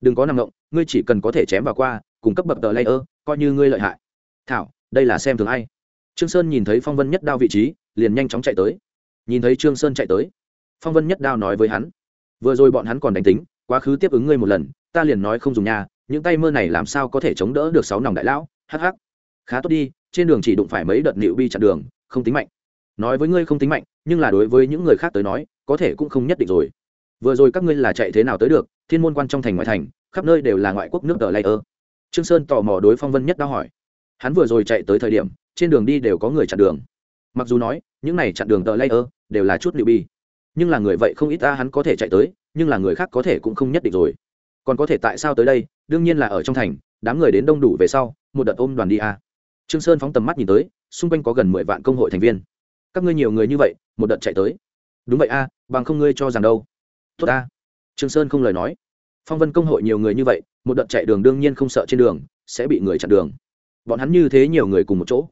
Đừng có nằm ngộng ngươi chỉ cần có thể chém vào qua, cùng cấp bậc tờ layer, coi như ngươi lợi hại. Thảo, đây là xem thường ai. Trương sơn nhìn thấy phong vân nhất đao vị trí, liền nhanh chóng chạy tới. Nhìn thấy trương sơn chạy tới, phong vân nhất đao nói với hắn, vừa rồi bọn hắn còn đánh tính, quá khứ tiếp ứng ngươi một lần, ta liền nói không dùng nhà những tay mơ này làm sao có thể chống đỡ được sáu nòng đại lão? Hh khá tốt đi, trên đường chỉ đụng phải mấy đợt nịu bi chặn đường, không tính mạnh. Nói với ngươi không tính mạnh, nhưng là đối với những người khác tới nói, có thể cũng không nhất định rồi. Vừa rồi các ngươi là chạy thế nào tới được, thiên môn quan trong thành ngoại thành, khắp nơi đều là ngoại quốc nước tờ lây ơ. Trương sơn tò mò đối phong vân nhất đã hỏi. Hắn vừa rồi chạy tới thời điểm, trên đường đi đều có người chặn đường. Mặc dù nói, những này chặn đường tờ lây ơ, đều là chút liệu bi. Nhưng là người vậy không ít ta hắn có thể chạy tới, nhưng là người khác có thể cũng không nhất định rồi. Còn có thể tại sao tới đây, đương nhiên là ở trong thành, đám người đến đông đủ về sau một đợt ôm đoàn đi a. Trương sơn phóng tầm mắt nhìn tới, xung quanh có gần mười vạn công hội thành viên. Các ngươi nhiều người như vậy, một đợt chạy tới. Đúng vậy a, bằng không ngươi cho rằng đâu. Tốt a. Trương sơn không lời nói. Phong vân công hội nhiều người như vậy, một đợt chạy đường đương nhiên không sợ trên đường, sẽ bị người chặn đường. Bọn hắn như thế nhiều người cùng một chỗ.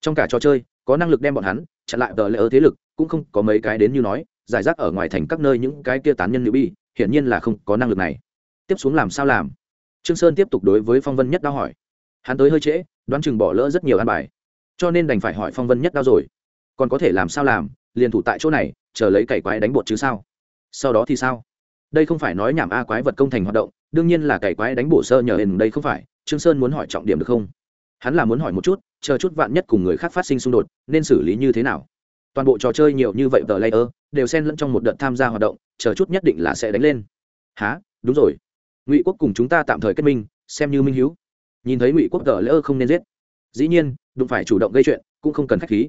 Trong cả trò chơi, có năng lực đem bọn hắn chặn lại tờ lễ ơ thế lực, cũng không có mấy cái đến như nói, giải rác ở ngoài thành các nơi những cái kia tán nhân nữ bi hiển nhiên là không có năng lực này. Tiếp xuống làm sao làm? Trương sơn tiếp tục đối với phong vân nhất đao hỏi hắn tới hơi trễ, đoán chừng bỏ lỡ rất nhiều an bài. Cho nên đành phải hỏi phong vân nhất đau rồi. Còn có thể làm sao làm, liền thủ tại chỗ này, chờ lấy cày quái đánh bột chứ sao? Sau đó thì sao? Đây không phải nói nhảm a quái vật công thành hoạt động, đương nhiên là cày quái đánh bổ sơ nhờ hình đây không phải, trương sơn muốn hỏi trọng điểm được không? Hắn là muốn hỏi một chút, chờ chút vạn nhất cùng người khác phát sinh xung đột, nên xử lý như thế nào? Toàn bộ trò chơi nhiều như vậy tờ layer, đều xen lẫn trong một đợt tham gia hoạt động, chờ chút nhất định là sẽ đánh lên. Há đúng rồi. Ngụy quốc cùng chúng ta tạm thời kết minh, xem như minh hiếu nhìn thấy ngụy quốc tờ lỡ không nên giết. Dĩ nhiên, đụng phải chủ động gây chuyện, cũng không cần khách khí.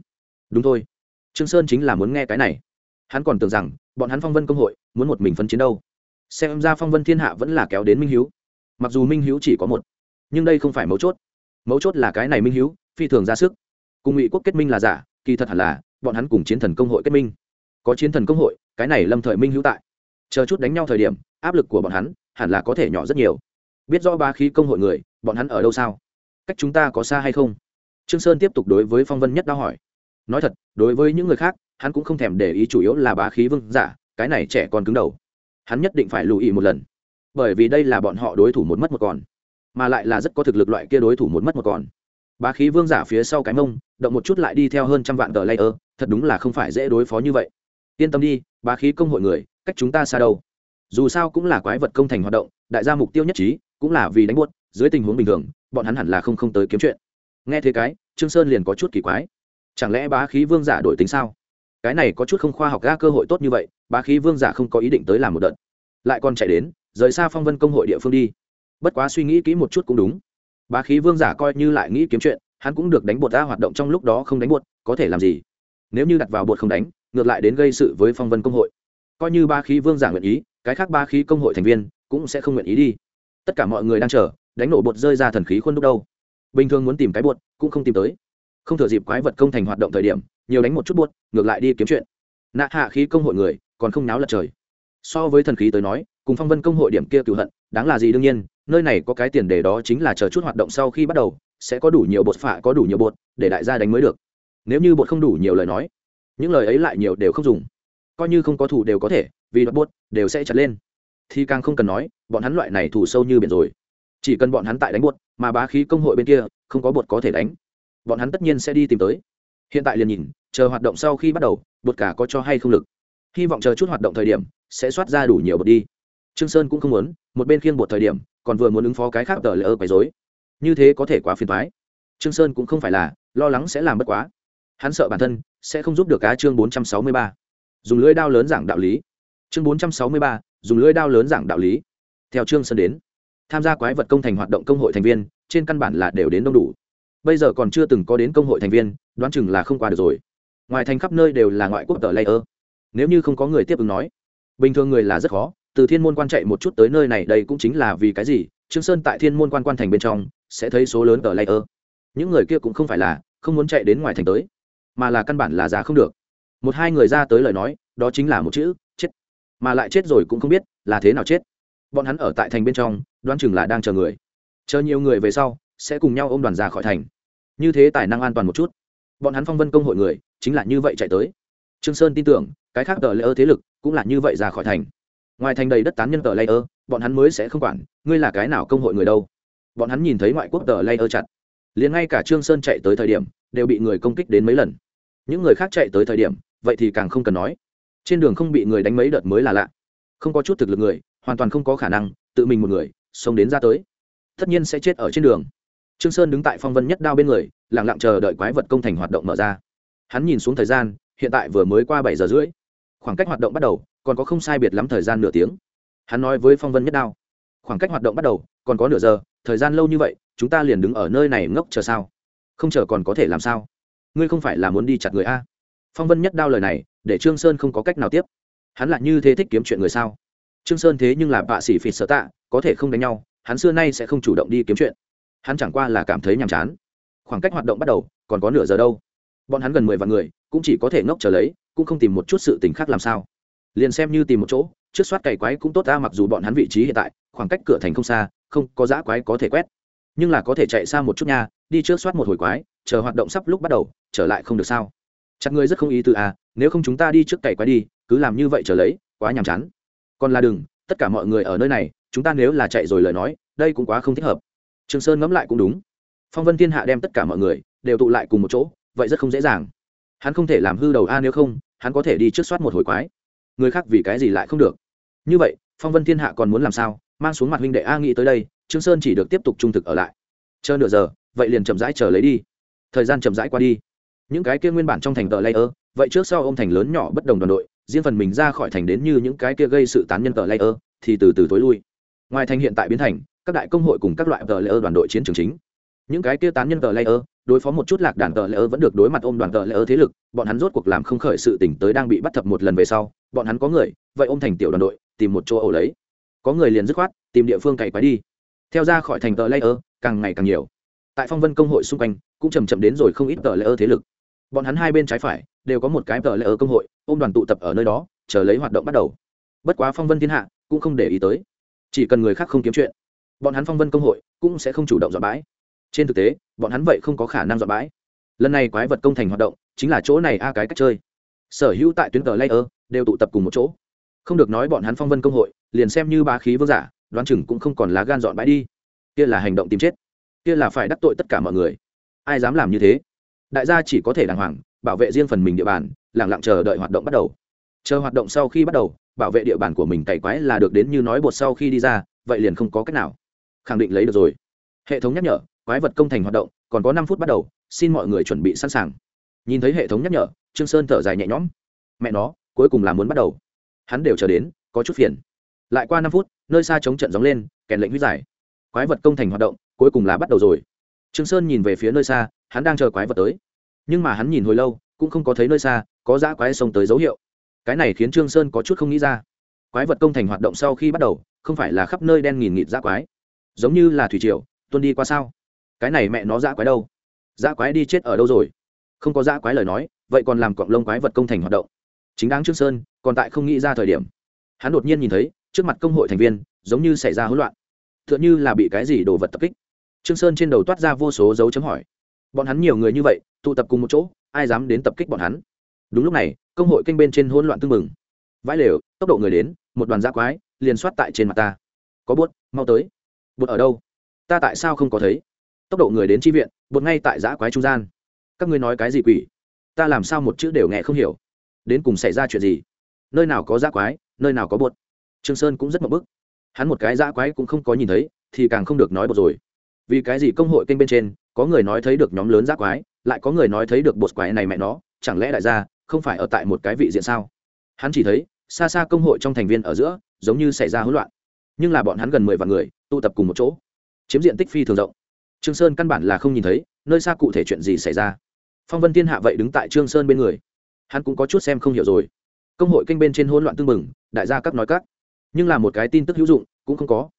Đúng thôi. Trương sơn chính là muốn nghe cái này. Hắn còn tưởng rằng, bọn hắn phong vân công hội, muốn một mình phân chiến đâu. Xem ra phong vân thiên hạ vẫn là kéo đến minh hiếu. Mặc dù minh hiếu chỉ có một, nhưng đây không phải mấu chốt. Mấu chốt là cái này minh hiếu, phi thường ra sức. Cùng ngụy quốc kết minh là giả, kỳ thật hẳn là, bọn hắn cùng chiến thần công hội kết minh. Có chiến thần công hội, cái này lâm thời minh hữu tại. Chờ chút đánh nhau thời điểm, áp lực của bọn hắn, hẳn là có thể nhỏ rất nhiều. Biết rõ ba khí công hội người bọn hắn ở đâu sao? Cách chúng ta có xa hay không? Trương sơn tiếp tục đối với phong vân nhất đao hỏi. Nói thật, đối với những người khác, hắn cũng không thèm để ý chủ yếu là bá khí vương giả, cái này trẻ còn cứng đầu. Hắn nhất định phải lưu ý một lần. Bởi vì đây là bọn họ đối thủ một mất một còn, mà lại là rất có thực lực loại kia đối thủ một mất một còn. Bá khí vương giả phía sau cái mông, động một chút lại đi theo hơn trăm vạn tờ layer, thật đúng là không phải dễ đối phó như vậy. Yên tâm đi, bá khí công hội người, cách chúng ta xa đâu. Dù sao cũng là quái vật công thành hoạt động, đại gia mục tiêu nhất trí, cũng là vì đánh buốt dưới tình huống bình thường, bọn hắn hẳn là không không tới kiếm chuyện. Nghe thế cái, trương sơn liền có chút kỳ quái. Chẳng lẽ bá khí vương giả đổi tính sao? Cái này có chút không khoa học ra cơ hội tốt như vậy, bá khí vương giả không có ý định tới làm một đợt. Lại còn chạy đến, rời xa phong vân công hội địa phương đi. Bất quá suy nghĩ kỹ một chút cũng đúng. Bá khí vương giả coi như lại nghĩ kiếm chuyện, hắn cũng được đánh bột ra hoạt động trong lúc đó không đánh bột, có thể làm gì? Nếu như đặt vào bột không đánh, ngược lại đến gây sự với phong vân công hội. Coi như ba khí vương giả nguyện ý, cái khác ba khí công hội thành viên cũng sẽ không nguyện ý đi. Tất cả mọi người đang chờ đánh nổ bột rơi ra thần khí khuôn đúc đâu. Bình thường muốn tìm cái bột, cũng không tìm tới. Không thừa dịp quái vật công thành hoạt động thời điểm, nhiều đánh một chút bột, ngược lại đi kiếm chuyện. Nạ hạ khí công hội người, còn không náo lật trời. So với thần khí tới nói, cùng phong vân công hội điểm kia cựu hận, đáng là gì đương nhiên, nơi này có cái tiền đề đó chính là chờ chút hoạt động sau khi bắt đầu, sẽ có đủ nhiều bột phạ có đủ nhiều bột, để đại gia đánh mới được. Nếu như bột không đủ nhiều lời nói, những lời ấy lại nhiều đều không dùng. Coi như không có thủ đều có thể, vì đoạt bột, đều sẽ chặt lên. Thì càng không cần nói, bọn hắn loại này thủ sâu như biển rồi chỉ cần bọn hắn tại đánh bột mà bá khí công hội bên kia không có bột có thể đánh. Bọn hắn tất nhiên sẽ đi tìm tới. Hiện tại liền nhìn chờ hoạt động sau khi bắt đầu bột cả có cho hay không lực. Hy vọng chờ chút hoạt động thời điểm sẽ soát ra đủ nhiều bột đi. Trương sơn cũng không muốn một bên khiêng bột thời điểm còn vừa muốn ứng phó cái khác tờ lỡ quấy rối. Như thế có thể quá phiền toái. Trương sơn cũng không phải là lo lắng sẽ làm bất quá. Hắn sợ bản thân sẽ không giúp được cá chương 463. dùng lưỡi đao lớn giảng đạo lý. Chương 463, dùng lưỡi đao lớn giảng đạo lý. Theo trương sơn đến tham gia quái vật công thành hoạt động công hội thành viên, trên căn bản là đều đến đông đủ. Bây giờ còn chưa từng có đến công hội thành viên, đoán chừng là không qua được rồi. Ngoài thành khắp nơi đều là ngoại quốc tờ layer. Nếu như không có người tiếp ứng nói, bình thường người là rất khó. Từ thiên môn quan chạy một chút tới nơi này, đây cũng chính là vì cái gì? Trương sơn tại thiên môn quan quan thành bên trong, sẽ thấy số lớn tờ layer. Những người kia cũng không phải là, không muốn chạy đến ngoài thành tới, mà là căn bản là ra không được. Một hai người ra tới lời nói, đó chính là một chữ, chết. Mà lại chết rồi cũng không biết là thế nào chết. Bọn hắn ở tại thành bên trong đoán chừng là đang chờ người. Chờ nhiều người về sau, sẽ cùng nhau ôm đoàn ra khỏi thành. Như thế tài năng an toàn một chút. Bọn hắn phong vân công hội người, chính là như vậy chạy tới. Trương sơn tin tưởng, cái khác tờ lễ ơ thế lực cũng là như vậy ra khỏi thành. Ngoài thành đầy đất tán nhân tờ lễ ơ bọn hắn mới sẽ không quản, ngươi là cái nào công hội người đâu. Bọn hắn nhìn thấy ngoại quốc tờ lễ ơ chặt. Liền ngay cả trương sơn chạy tới thời điểm, đều bị người công kích đến mấy lần. Những người khác chạy tới thời điểm, vậy thì càng không cần nói. Trên đường không bị người đánh mấy đợt mới là lạ. Không có chút thực lực người, hoàn toàn không có khả năng, tự mình một người xông đến ra tới. Tất nhiên sẽ chết ở trên đường. Trương sơn đứng tại phong vân nhất đao bên người, lặng lặng chờ đợi quái vật công thành hoạt động mở ra. Hắn nhìn xuống thời gian, hiện tại vừa mới qua bảy giờ rưỡi. Khoảng cách hoạt động bắt đầu, còn có không sai biệt lắm thời gian nửa tiếng. Hắn nói với phong vân nhất đao, khoảng cách hoạt động bắt đầu, còn có nửa giờ, thời gian lâu như vậy, chúng ta liền đứng ở nơi này ngốc chờ sao? Không chờ còn có thể làm sao? Ngươi không phải là muốn đi chặt người a? Phong vân nhất đao lời này, để trương sơn không có cách nào tiếp. Hắn lại như thế thích kiếm chuyện người sao? Trương sơn thế nhưng là bạ sĩ phịt sợ tạ, có thể không đánh nhau, hắn xưa nay sẽ không chủ động đi kiếm chuyện. Hắn chẳng qua là cảm thấy nhàm chán. Khoảng cách hoạt động bắt đầu, còn có nửa giờ đâu. Bọn hắn gần mười vạn người, cũng chỉ có thể ngốc chờ lấy, cũng không tìm một chút sự tình khác làm sao. Liền xem như tìm một chỗ, trước soát cày quái cũng tốt ta, mặc dù bọn hắn vị trí hiện tại, khoảng cách cửa thành không xa, không có giã quái có thể quét. Nhưng là có thể chạy xa một chút nha, đi trước soát một hồi quái, chờ hoạt động sắp lúc bắt đầu, trở lại không được sao? Chặt người rất không ý từ à nếu không chúng ta đi trước cày quái đi, cứ làm như vậy trở lấy, quá nhàm chán còn là đừng, tất cả mọi người ở nơi này, chúng ta nếu là chạy rồi lời nói, đây cũng quá không thích hợp. Trường sơn ngẫm lại cũng đúng. Phong vân thiên hạ đem tất cả mọi người đều tụ lại cùng một chỗ, vậy rất không dễ dàng. Hắn không thể làm hư đầu a nếu không, hắn có thể đi trước soát một hồi quái. Người khác vì cái gì lại không được? Như vậy, phong vân thiên hạ còn muốn làm sao? Mang xuống mặt huynh đệ a nghĩ tới đây, trương sơn chỉ được tiếp tục trung thực ở lại. Chờ nửa giờ, vậy liền chậm rãi chờ lấy đi. Thời gian chậm rãi qua đi. Những cái kia nguyên bản trong thành tờ layer, vậy trước sau ô m thành lớn nhỏ bất đồng đoàn đội riêng phần mình ra khỏi thành đến như những cái kia gây sự tán nhân tờ layer, thì từ từ tối lui. Ngoài thành hiện tại biến thành, các đại công hội cùng các loại tờ layer đoàn đội chiến trường chính. Những cái kia tán nhân tờ layer, đối phó một chút lạc đàn tờ layer vẫn được đối mặt ôm đoàn tờ layer thế lực, bọn hắn rốt cuộc làm không khởi sự tỉnh tới đang bị bắt thập một lần về sau, bọn hắn có người, vậy ôm thành tiểu đoàn đội, tìm một chỗ ẩu lấy. Có người liền dứt khoát, tìm địa phương cày quái đi. Theo ra khỏi thành tờ layer, càng ngày càng nhiều. Tại phong vân công hội xung quanh, cũng chầm chậm đến rồi không ít tờ layer thế lực. Bọn hắn hai bên trái phải, đều có một cái tờ layer công hội ôm đoàn tụ tập ở nơi đó, chờ lấy hoạt động bắt đầu. Bất quá phong vân thiên hạ cũng không để ý tới. Chỉ cần người khác không kiếm chuyện, bọn hắn phong vân công hội cũng sẽ không chủ động dọn bãi. Trên thực tế, bọn hắn vậy không có khả năng dọn bãi. Lần này quái vật công thành hoạt động chính là chỗ này a cái cách chơi. Sở hữu tại tuyến tờ layer đều tụ tập cùng một chỗ. Không được nói bọn hắn phong vân công hội liền xem như ba khí vương giả, đoán chừng cũng không còn lá gan dọn bãi đi. Kia là hành động tìm chết. Kia là phải đắc tội tất cả mọi người. Ai dám làm như thế? Đại gia chỉ có thể đàng hoàng, bảo vệ riêng phần mình địa bàn lẳng lặng chờ đợi hoạt động bắt đầu. Chờ hoạt động sau khi bắt đầu, bảo vệ địa bàn của mình cày quái là được đến như nói bột sau khi đi ra, vậy liền không có cách nào. Khẳng định lấy được rồi. Hệ thống nhắc nhở, quái vật công thành hoạt động, còn có năm phút bắt đầu, xin mọi người chuẩn bị sẵn sàng. Nhìn thấy hệ thống nhắc nhở, trương sơn thở dài nhẹ nhõm. Mẹ nó, cuối cùng là muốn bắt đầu. Hắn đều chờ đến, có chút phiền. Lại qua năm phút, nơi xa chống trận gióng lên, kèn lệnh huyết giải. Quái vật công thành hoạt động, cuối cùng là bắt đầu rồi. Trương sơn nhìn về phía nơi xa, hắn đang chờ quái vật tới. Nhưng mà hắn nhìn hồi lâu, cũng không có thấy nơi xa có dã quái sông tới dấu hiệu. Cái này khiến trương sơn có chút không nghĩ ra. Quái vật công thành hoạt động sau khi bắt đầu, không phải là khắp nơi đen nghìn nghịt dã quái. Giống như là thủy triều, tuôn đi qua sao? Cái này mẹ nó dã quái đâu? Dã quái đi chết ở đâu rồi? Không có dã quái lời nói, vậy còn làm cọng lông quái vật công thành hoạt động. Chính đáng trương sơn, còn tại không nghĩ ra thời điểm. Hắn đột nhiên nhìn thấy, trước mặt công hội thành viên, giống như xảy ra hỗn loạn. Tựa như là bị cái gì đồ vật tập kích. Trương sơn trên đầu toát ra vô số dấu chấm hỏi. Bọn hắn nhiều người như vậy, tụ tập cùng một chỗ, ai dám đến tập kích bọn hắn? Đúng lúc này, công hội kênh bên trên hỗn loạn tưng mừng vãi lều, tốc độ người đến, một đoàn giã quái, liền soát tại trên mặt ta. Có bút mau tới. Bút ở đâu? Ta tại sao không có thấy? Tốc độ người đến tri viện bút ngay tại giã quái trung gian. Các ngươi nói cái gì quỷ? Ta làm sao một chữ đều nghe không hiểu? Đến cùng xảy ra chuyện gì? Nơi nào có giã quái, nơi nào có bột trương sơn cũng rất mập bức. Hắn một cái giã quái cũng không có nhìn thấy, thì càng không được nói bột rồi. Vì cái gì công hội kênh bên trên, có người nói thấy được nhóm lớn giã quái, lại có người nói thấy được bột quái này mẹ nó? Chẳng lẽ đại gia không phải ở tại một cái vị diện sao? Hắn chỉ thấy, xa xa công hội trong thành viên ở giữa, giống như xảy ra hỗn loạn. Nhưng là bọn hắn gần mười vạn người, tụ tập cùng một chỗ. Chiếm diện tích phi thường rộng. Trương sơn căn bản là không nhìn thấy, nơi xa cụ thể chuyện gì xảy ra. Phong vân thiên hạ vậy đứng tại trương sơn bên người. Hắn cũng có chút xem không hiểu rồi. Công hội kênh bên trên hỗn loạn tương mừng đại gia các nói các. Nhưng là một cái tin tức hữu dụng, cũng không có.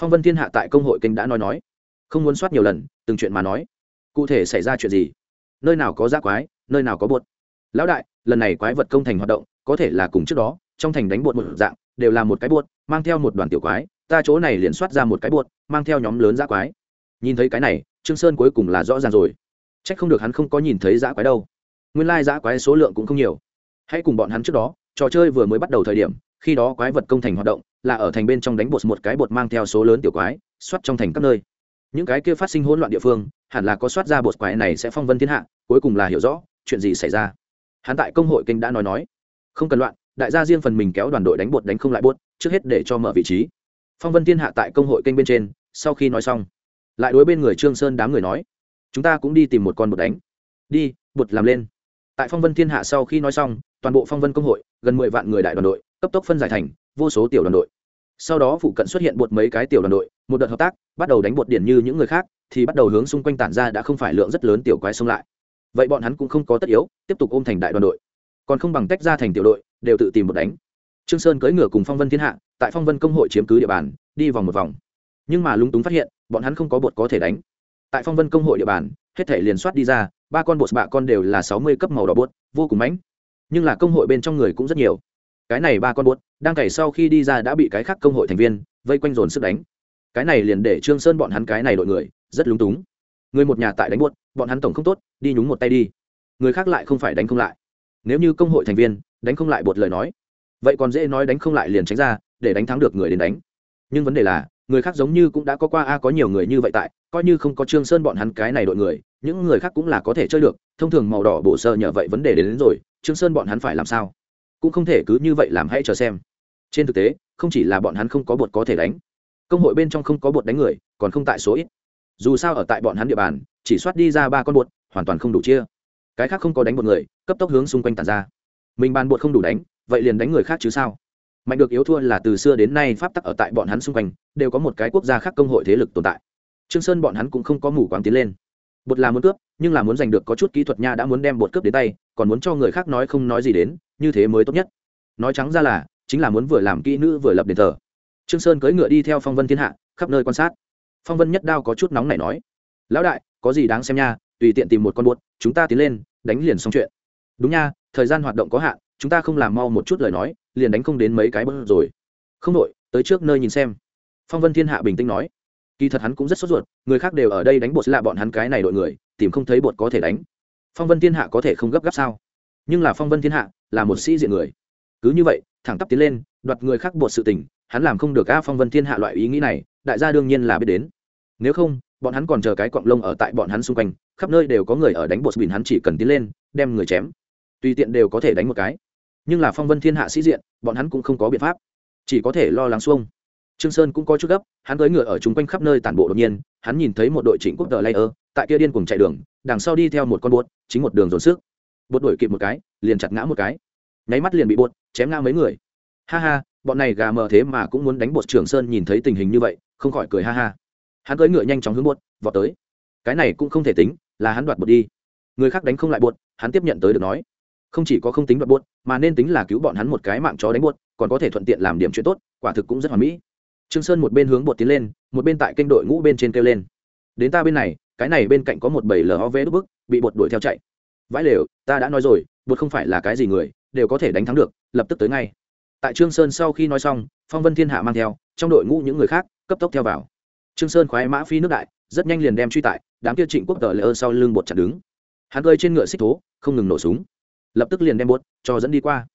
Phong vân thiên hạ tại công hội kênh đã nói nói. Không muốn soát nhiều lần, từng chuyện mà nói. Cụ thể xảy ra chuyện gì? Nơi nào có giác quái, nơi nào có bột? Lão đại lần này quái vật công thành hoạt động, có thể là cùng trước đó, trong thành đánh bột một dạng, đều là một cái bột mang theo một đoàn tiểu quái, ta chỗ này liền soát ra một cái bột mang theo nhóm lớn giã quái. Nhìn thấy cái này, trương sơn cuối cùng là rõ ràng rồi. Trách không được hắn không có nhìn thấy giã quái đâu. Nguyên lai giã quái số lượng cũng không nhiều. Hãy cùng bọn hắn trước đó, trò chơi vừa mới bắt đầu thời điểm, khi đó quái vật công thành hoạt động, là ở thành bên trong đánh bột một cái bột mang theo số lớn tiểu quái, soát trong thành các nơi. Những cái kia phát sinh hỗn loạn địa phương, hẳn là có soát ra bột quái này sẽ phong vân thiên hạ, cuối cùng là hiểu rõ, chuyện gì xảy ra hắn tại công hội kinh đã nói nói, không cần loạn, đại gia riêng phần mình kéo đoàn đội đánh bột đánh không lại bốt trước hết để cho mở vị trí. Phong vân thiên hạ tại công hội kênh bên trên, sau khi nói xong, lại đối bên người trương sơn đám người nói, chúng ta cũng đi tìm một con bột đánh. Đi, bột làm lên. Tại phong vân thiên hạ sau khi nói xong, toàn bộ phong vân công hội, gần mười vạn người đại đoàn đội, cấp tốc phân giải thành vô số tiểu đoàn đội. Sau đó phụ cận xuất hiện bột mấy cái tiểu đoàn đội, một đợt hợp tác, bắt đầu đánh bột điển như những người khác, thì bắt đầu hướng xung quanh tản ra đã không phải lượng rất lớn tiểu quái xông lại vậy bọn hắn cũng không có tất yếu, tiếp tục ôm thành đại đoàn đội. Còn không bằng tách ra thành tiểu đội, đều tự tìm một đánh. Trương sơn cưỡi ngựa cùng phong vân thiên hạ, tại phong vân công hội chiếm cứ địa bàn, đi vòng một vòng. Nhưng mà lúng túng phát hiện, bọn hắn không có bột có thể đánh. Tại phong vân công hội địa bàn, hết thể liền soát đi ra, ba con bột bạ con đều là sáu mươi cấp màu đỏ bột, vô cùng mãnh. Nhưng là công hội bên trong người cũng rất nhiều. Cái này ba con bột, đang cày sau khi đi ra đã bị cái khác công hội thành viên vây quanh dồn sức đánh. Cái này liền để trương sơn bọn hắn cái này đội người, rất lúng túng người một nhà tại đánh buốt bọn hắn tổng không tốt đi nhúng một tay đi. Người khác lại không phải đánh không lại. Nếu như công hội thành viên đánh không lại bột lời nói vậy còn dễ nói đánh không lại liền tránh ra để đánh thắng được người đến đánh. Nhưng vấn đề là người khác giống như cũng đã có qua a có nhiều người như vậy tại coi như không có trương sơn bọn hắn cái này đội người những người khác cũng là có thể chơi được thông thường màu đỏ bổ sơ nhờ vậy vấn đề đến, đến rồi trương sơn bọn hắn phải làm sao? Cũng không thể cứ như vậy làm hãy chờ xem. Trên thực tế không chỉ là bọn hắn không có bột có thể đánh công hội bên trong không có bột đánh người còn không tại số ít dù sao ở tại bọn hắn địa bàn, chỉ soát đi ra ba con bột hoàn toàn không đủ chia. Cái khác không có đánh một người, cấp tốc hướng xung quanh tàn ra. Mình bàn bột không đủ đánh, vậy liền đánh người khác chứ sao? Mạnh được yếu thua là từ xưa đến nay pháp tắc ở tại bọn hắn xung quanh, đều có một cái quốc gia khác công hội thế lực tồn tại. Trương sơn bọn hắn cũng không có mù quáng tiến lên. Bột là muốn cướp, nhưng là muốn giành được có chút kỹ thuật nha đã muốn đem bột cướp đến tay, còn muốn cho người khác nói không nói gì đến, như thế mới tốt nhất. Nói trắng ra là, chính là muốn vừa làm kỹ nữ vừa lập đền thờ. Trương sơn cưỡi ngựa đi theo phong vân thiên hạ, khắp nơi quan sát phong vân nhất đao có chút nóng này nói, lão đại, có gì đáng xem nha, tùy tiện tìm một con buốt, chúng ta tiến lên, đánh liền xong chuyện. Đúng nha, thời gian hoạt động có hạn, chúng ta không làm mau một chút lời nói, liền đánh không đến mấy cái bớt rồi. Không đội, tới trước nơi nhìn xem. Phong vân thiên hạ bình tĩnh nói. Kỳ thật hắn cũng rất sốt ruột, người khác đều ở đây đánh bột là bọn hắn cái này đội người, tìm không thấy bột có thể đánh. Phong vân thiên hạ có thể không gấp gáp sao? Nhưng là phong vân thiên hạ là một sĩ diện người. Cứ như vậy, thẳng tắp tiến lên, đoạt người khác bột sự tình, hắn làm không được a phong vân thiên hạ loại ý nghĩ này đại gia đương nhiên là biết đến. Nếu không, bọn hắn còn chờ cái cọng lông ở tại bọn hắn xung quanh, khắp nơi đều có người ở đánh bột bìn hắn chỉ cần tiến lên, đem người chém. Tùy tiện đều có thể đánh một cái. Nhưng là phong vân thiên hạ sĩ diện, bọn hắn cũng không có biện pháp. Chỉ có thể lo lắng xuông. Trương sơn cũng có chút gấp, hắn tới ngựa ở chung quanh khắp nơi tản bộ đột nhiên, hắn nhìn thấy một đội trịnh quốc tờ layer tại kia điên cuồng chạy đường, đằng sau đi theo một con bột, chính một đường dồn sức. Bột đuổi kịp một cái, liền chặt ngã một cái. Nháy mắt liền bị bột chém ngã mấy người. Ha ha, bọn này gà mờ thế mà cũng muốn đánh bột trường sơn nhìn thấy tình hình như vậy không khỏi cười ha ha. Hắn cưỡi ngựa nhanh chóng hướng bột vọt tới. Cái này cũng không thể tính, là hắn đoạt bột đi. Người khác đánh không lại bột hắn tiếp nhận tới được nói. Không chỉ có không tính đoạt bột mà nên tính là cứu bọn hắn một cái mạng chó đánh bột còn có thể thuận tiện làm điểm chuyện tốt, quả thực cũng rất hoàn mỹ. Trương sơn một bên hướng bột tiến lên, một bên tại kênh đội ngũ bên trên kêu lên. Đến ta bên này, cái này bên cạnh có một bầy lov đúc bức, bị bột đuổi theo chạy. Vãi lều, ta đã nói rồi bột không phải là cái gì người, đều có thể đánh thắng được, lập tức tới ngay. Tại trương sơn sau khi nói xong, phong vân thiên hạ mang theo, trong đội ngũ những người khác cấp tốc theo vào. Trương sơn khoái mã phi nước đại, rất nhanh liền đem truy tại, đám kia trịnh quốc tờ lỡ sau lưng bột chặt đứng. Hắn cơi trên ngựa xích thố, không ngừng nổ súng. Lập tức liền đem bột cho dẫn đi qua.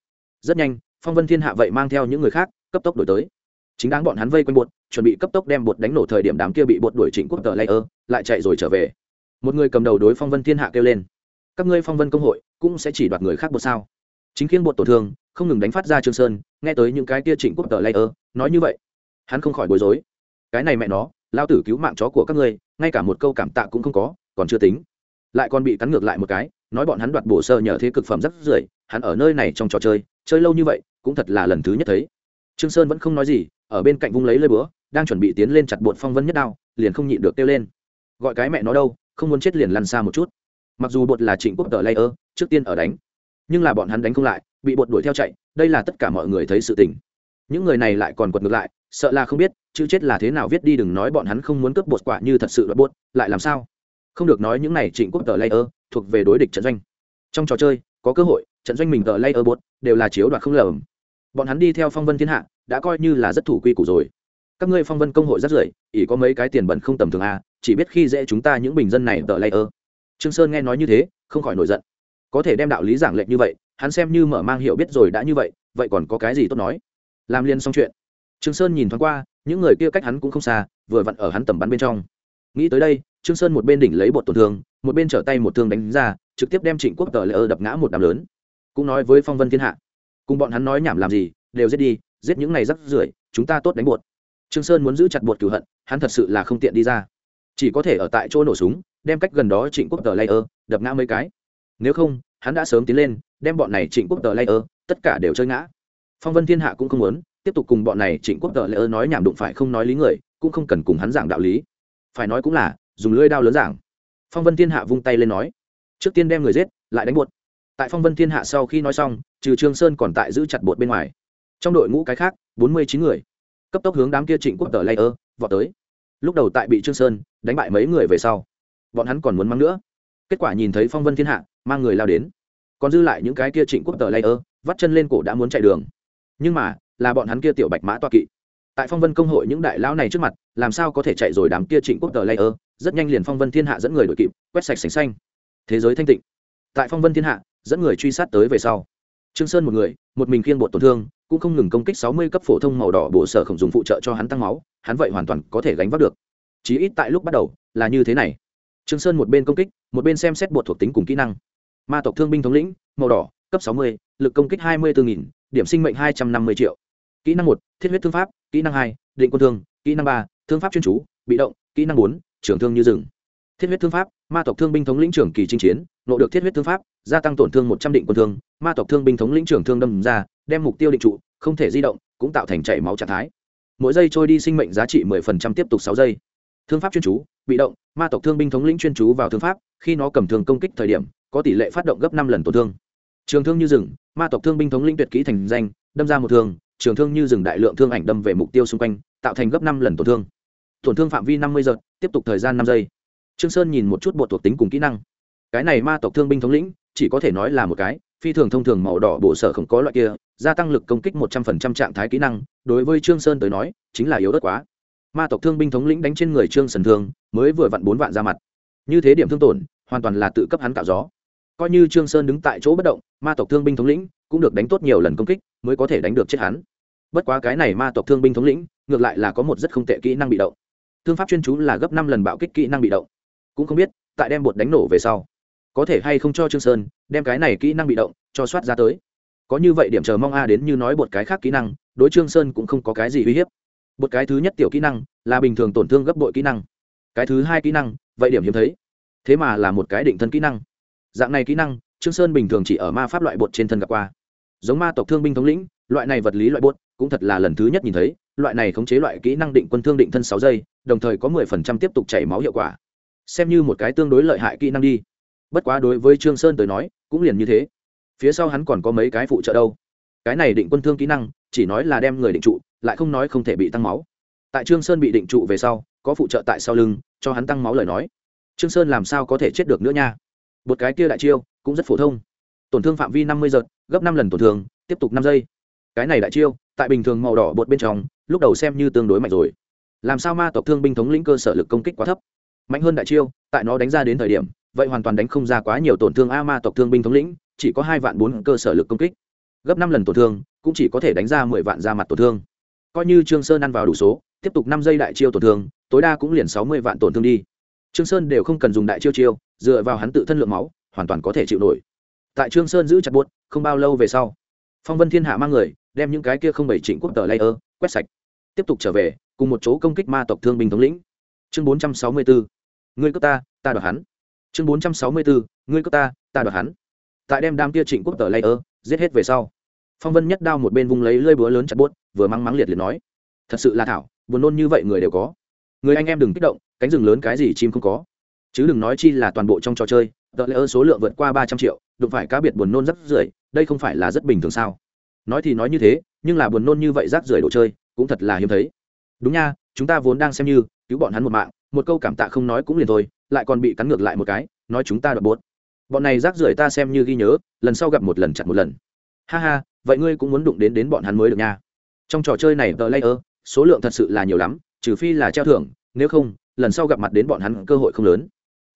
Rất nhanh, phong vân thiên hạ vậy mang theo những người khác, cấp tốc đổi tới. Chính đáng bọn hắn vây quanh bột, chuẩn bị cấp tốc đem bột đánh nổ thời điểm đám kia bị bột đuổi trịnh quốc tờ layer lại chạy rồi trở về. Một người cầm đầu đối phong vân thiên hạ kêu lên, các ngươi phong vân công hội, cũng sẽ chỉ đoạt người khác bột sao? Chính khiến bột tổn thương, không ngừng đánh phát ra trương sơn, nghe tới những cái kia trịnh quốc tờ layer nói như vậy. Hắn không khỏi bối rối cái này mẹ nó, lao tử cứu mạng chó của các ngươi, ngay cả một câu cảm tạ cũng không có, còn chưa tính. Lại còn bị cắn ngược lại một cái, nói bọn hắn đoạt bổ sơ nhờ thế cực phẩm rất rưởi, hắn ở nơi này trong trò chơi chơi lâu như vậy, cũng thật là lần thứ nhất thấy. Trương sơn vẫn không nói gì, ở bên cạnh vung lấy lơi búa, đang chuẩn bị tiến lên chặt bột phong vân nhất đao, liền không nhịn được kêu lên. Gọi cái mẹ nó đâu, không muốn chết liền lăn xa một chút. Mặc dù bột là trịnh quốc tờ layer, trước tiên ở đánh, nhưng là bọn hắn đánh không lại, bị bột đuổi theo chạy, đây là tất cả mọi người thấy sự tình những người này lại còn quật ngược lại, sợ là không biết, chữ chết là thế nào viết đi đừng nói bọn hắn không muốn cướp bột quả như thật sự đoạt bột, lại làm sao? Không được nói những này trịnh quốc tờ layer thuộc về đối địch trận doanh. Trong trò chơi, có cơ hội, trận doanh mình tờ layer bột đều là chiếu đoạt không lầm. Bọn hắn đi theo phong vân thiên hạ, đã coi như là rất thủ quy củ rồi. Các ngươi phong vân công hội rất rưởi ỷ có mấy cái tiền bẩn không tầm thường à chỉ biết khi dễ chúng ta những bình dân này tờ layer. Trương sơn nghe nói như thế, không khỏi nổi giận. Có thể đem đạo lý giảng lệch như vậy, hắn xem như mở mang hiểu biết rồi đã như vậy vậy còn có cái gì tốt nói? Làm liên xong chuyện. Trương sơn nhìn thoáng qua, những người kia cách hắn cũng không xa, vừa vặn ở hắn tầm bắn bên trong. Nghĩ tới đây, trương sơn một bên đỉnh lấy bột tổn thương, một bên trở tay một thương đánh ra, trực tiếp đem trịnh quốc tờ lỡ đập ngã một đám lớn. Cũng nói với phong vân thiên hạ, cùng bọn hắn nói nhảm làm gì, đều giết đi, giết những này rắc rưởi, chúng ta tốt đánh bột. Trương sơn muốn giữ chặt bột cửu hận, hắn thật sự là không tiện đi ra. Chỉ có thể ở tại chỗ nổ súng, đem cách gần đó trịnh quốc tờ layer đập ngã mấy cái. Nếu không, hắn đã sớm tiến lên, đem bọn này trịnh quốc tờ layer tất cả đều chơi ngã phong vân thiên hạ cũng không muốn, tiếp tục cùng bọn này trịnh quốc tờ layer nói nhảm đụng phải không nói lý người, cũng không cần cùng hắn giảng đạo lý. Phải nói cũng là, dùng lưỡi đao lớn giảng. Phong vân thiên hạ vung tay lên nói, trước tiên đem người giết, lại đánh bột tại phong vân thiên hạ sau khi nói xong, trừ trương sơn còn tại giữ chặt bột bên ngoài. Trong đội ngũ cái khác, bốn mươi chín người, cấp tốc hướng đám kia trịnh quốc tờ layer vọt tới. Lúc đầu tại bị trương sơn đánh bại mấy người về sau, bọn hắn còn muốn mắng nữa. Kết quả nhìn thấy phong vân thiên hạ, mang người lao đến. Còn dư lại những cái kia trịnh quốc tờ layer vắt chân lên cổ đã muốn chạy đường nhưng mà, là bọn hắn kia tiểu bạch mã toa kỵ. Tại phong vân công hội những đại lão này trước mặt, làm sao có thể chạy rồi đám kia trịnh quốc tờ layer? Rất nhanh liền phong vân thiên hạ dẫn người đội kịp, quét sạch sành xanh. Thế giới thanh tịnh. Tại phong vân thiên hạ, dẫn người truy sát tới về sau. Trương sơn một người, một mình khiên bột tổn thương, cũng không ngừng công kích sáu mươi cấp phổ thông màu đỏ bổ sở không dùng phụ trợ cho hắn tăng máu, hắn vậy hoàn toàn có thể gánh vác được. Chí ít tại lúc bắt đầu, là như thế này. Trương sơn một bên công kích, một bên xem xét bột thuộc tính cùng kỹ năng. Ma tộc thương binh thống lĩnh, màu đỏ, cấp sáu mươi, lực công kích hai mươi bốn nghìn điểm sinh mệnh hai trăm năm mươi triệu. Kỹ năng một, thiết huyết thương pháp, kỹ năng hai, định quân thương, kỹ năng ba, thương pháp chuyên chú, bị động, kỹ năng bốn trưởng thương như rừng. Thiết huyết thương pháp, ma tộc thương binh thống lĩnh trưởng kỳ chinh chiến, nộ được thiết huyết thương pháp, gia tăng tổn thương một trăm định quân thương, ma tộc thương binh thống lĩnh trưởng thương đâm ra, đem mục tiêu định trụ, không thể di động, cũng tạo thành chảy máu trạng thái. Mỗi giây trôi đi sinh mệnh giá trị mười phần trăm tiếp tục sáu giây. Thương pháp chuyên chú, bị động, ma tộc thương binh thống lĩnh chuyên chú vào thương pháp, khi nó cầm thương công kích thời điểm, có tỷ lệ phát động gấp năm lần tổn thương trường thương như rừng, ma tộc thương binh thống lĩnh tuyệt kỹ thành danh, đâm ra một thương, trường thương như rừng đại lượng thương ảnh đâm về mục tiêu xung quanh, tạo thành gấp năm lần tổn thương. Tổn thương phạm vi năm mươi giật tiếp tục thời gian năm giây. Trương sơn nhìn một chút bộ thuộc tính cùng kỹ năng. Cái này ma tộc thương binh thống lĩnh, chỉ có thể nói là một cái, phi thường thông thường màu đỏ bổ sở không có loại kia, gia tăng lực công kích một trăm phần trăm trạng thái kỹ năng, đối với trương sơn tới nói, chính là yếu đất quá. Ma tộc thương binh thống lĩnh đánh trên người trương sần thương, mới vừa vặn bốn vạn ra mặt. Như thế điểm thương tổn, hoàn toàn là tự cấp hắn cạo gió coi như trương sơn đứng tại chỗ bất động, ma tộc thương binh thống lĩnh cũng được đánh tốt nhiều lần công kích mới có thể đánh được chết hắn. Bất quá cái này ma tộc thương binh thống lĩnh, ngược lại là có một rất không tệ kỹ năng bị động. Thương pháp chuyên chú là gấp năm lần bạo kích kỹ năng bị động. Cũng không biết, tại đem bột đánh nổ về sau, có thể hay không cho trương sơn đem cái này kỹ năng bị động cho soát ra tới. Có như vậy điểm chờ mong a, đến như nói bột cái khác kỹ năng, đối trương sơn cũng không có cái gì uy hiếp. Bột cái thứ nhất tiểu kỹ năng là bình thường tổn thương gấp bội kỹ năng. Cái thứ hai kỹ năng, vậy điểm hiếm thấy. Thế mà là một cái định thân kỹ năng dạng này kỹ năng, trương sơn bình thường chỉ ở ma pháp loại bột trên thân gặp qua. Giống ma tộc thương binh thống lĩnh, loại này vật lý loại bột cũng thật là lần thứ nhất nhìn thấy, loại này khống chế loại kỹ năng định quân thương định thân sáu giây, đồng thời có mười phần trăm tiếp tục chảy máu hiệu quả. Xem như một cái tương đối lợi hại kỹ năng đi. Bất quá đối với trương sơn tới nói, cũng liền như thế. Phía sau hắn còn có mấy cái phụ trợ đâu. Cái này định quân thương kỹ năng, chỉ nói là đem người định trụ, lại không nói không thể bị tăng máu. Tại trương sơn bị định trụ về sau, có phụ trợ tại sau lưng, cho hắn tăng máu lời nói. Trương sơn làm sao có thể chết được nữa nha? Một cái kia đại chiêu, cũng rất phổ thông. Tổn thương phạm vi năm mươi giật, gấp năm lần tổn thương, tiếp tục năm giây. Cái này đại chiêu, tại bình thường màu đỏ bột bên trong, lúc đầu xem như tương đối mạnh rồi. Làm sao ma tộc thương binh thống lĩnh cơ sở lực công kích quá thấp? Mạnh hơn đại chiêu, tại nó đánh ra đến thời điểm, vậy hoàn toàn đánh không ra quá nhiều tổn thương a ma tộc thương binh thống lĩnh, chỉ có hai vạn bốn cơ sở lực công kích. Gấp năm lần tổn thương, cũng chỉ có thể đánh ra mười vạn ra mặt tổn thương. Coi như trương sơn ăn vào đủ số, tiếp tục năm giây đại chiêu tổn thương, tối đa cũng liền sáu mươi vạn tổn thương đi trương sơn đều không cần dùng đại chiêu chiêu, dựa vào hắn tự thân lượng máu, hoàn toàn có thể chịu nổi. Tại trương sơn giữ chặt buốt, không bao lâu về sau, phong vân thiên hạ mang người, đem những cái kia không bảy chỉnh quốc tờ layer, quét sạch. Tiếp tục trở về, cùng một chỗ công kích ma tộc thương binh thống lĩnh. Chương bốn trăm sáu mươi bốn ngươi cướp ta ta đoạt hắn. Chương bốn trăm sáu mươi bốn ngươi cướp ta ta đoạt hắn. Tại đem đám kia trịnh quốc tờ layer, giết hết về sau, phong vân nhất đao một bên vung lấy lơi búa lớn chặt buốt, vừa mắng mắng liệt liệt nói, thật sự là thảo, buồn nôn như vậy người đều có người anh em đừng kích động, cánh rừng lớn cái gì chim không có. Chứ đừng nói chi là toàn bộ trong trò chơi, tờ lễ số lượng vượt qua ba trăm triệu, đụng phải cá biệt buồn nôn rắc rưởi, đây không phải là rất bình thường sao? Nói thì nói như thế, nhưng là buồn nôn như vậy rác rưởi đồ chơi, cũng thật là hiếm thấy. Đúng nha, chúng ta vốn đang xem như, cứu bọn hắn một mạng, một câu cảm tạ không nói cũng liền thôi, lại còn bị cắn ngược lại một cái, nói chúng ta đ bốt. Bọn này rác rưởi ta xem như ghi nhớ, lần sau gặp một lần chặt một lần. Ha ha, vậy ngươi cũng muốn đụng đến đến bọn hắn mới được nha. Trong trò chơi này tờ layer số lượng thật sự là nhiều lắm trừ phi là treo thưởng, nếu không, lần sau gặp mặt đến bọn hắn cơ hội không lớn.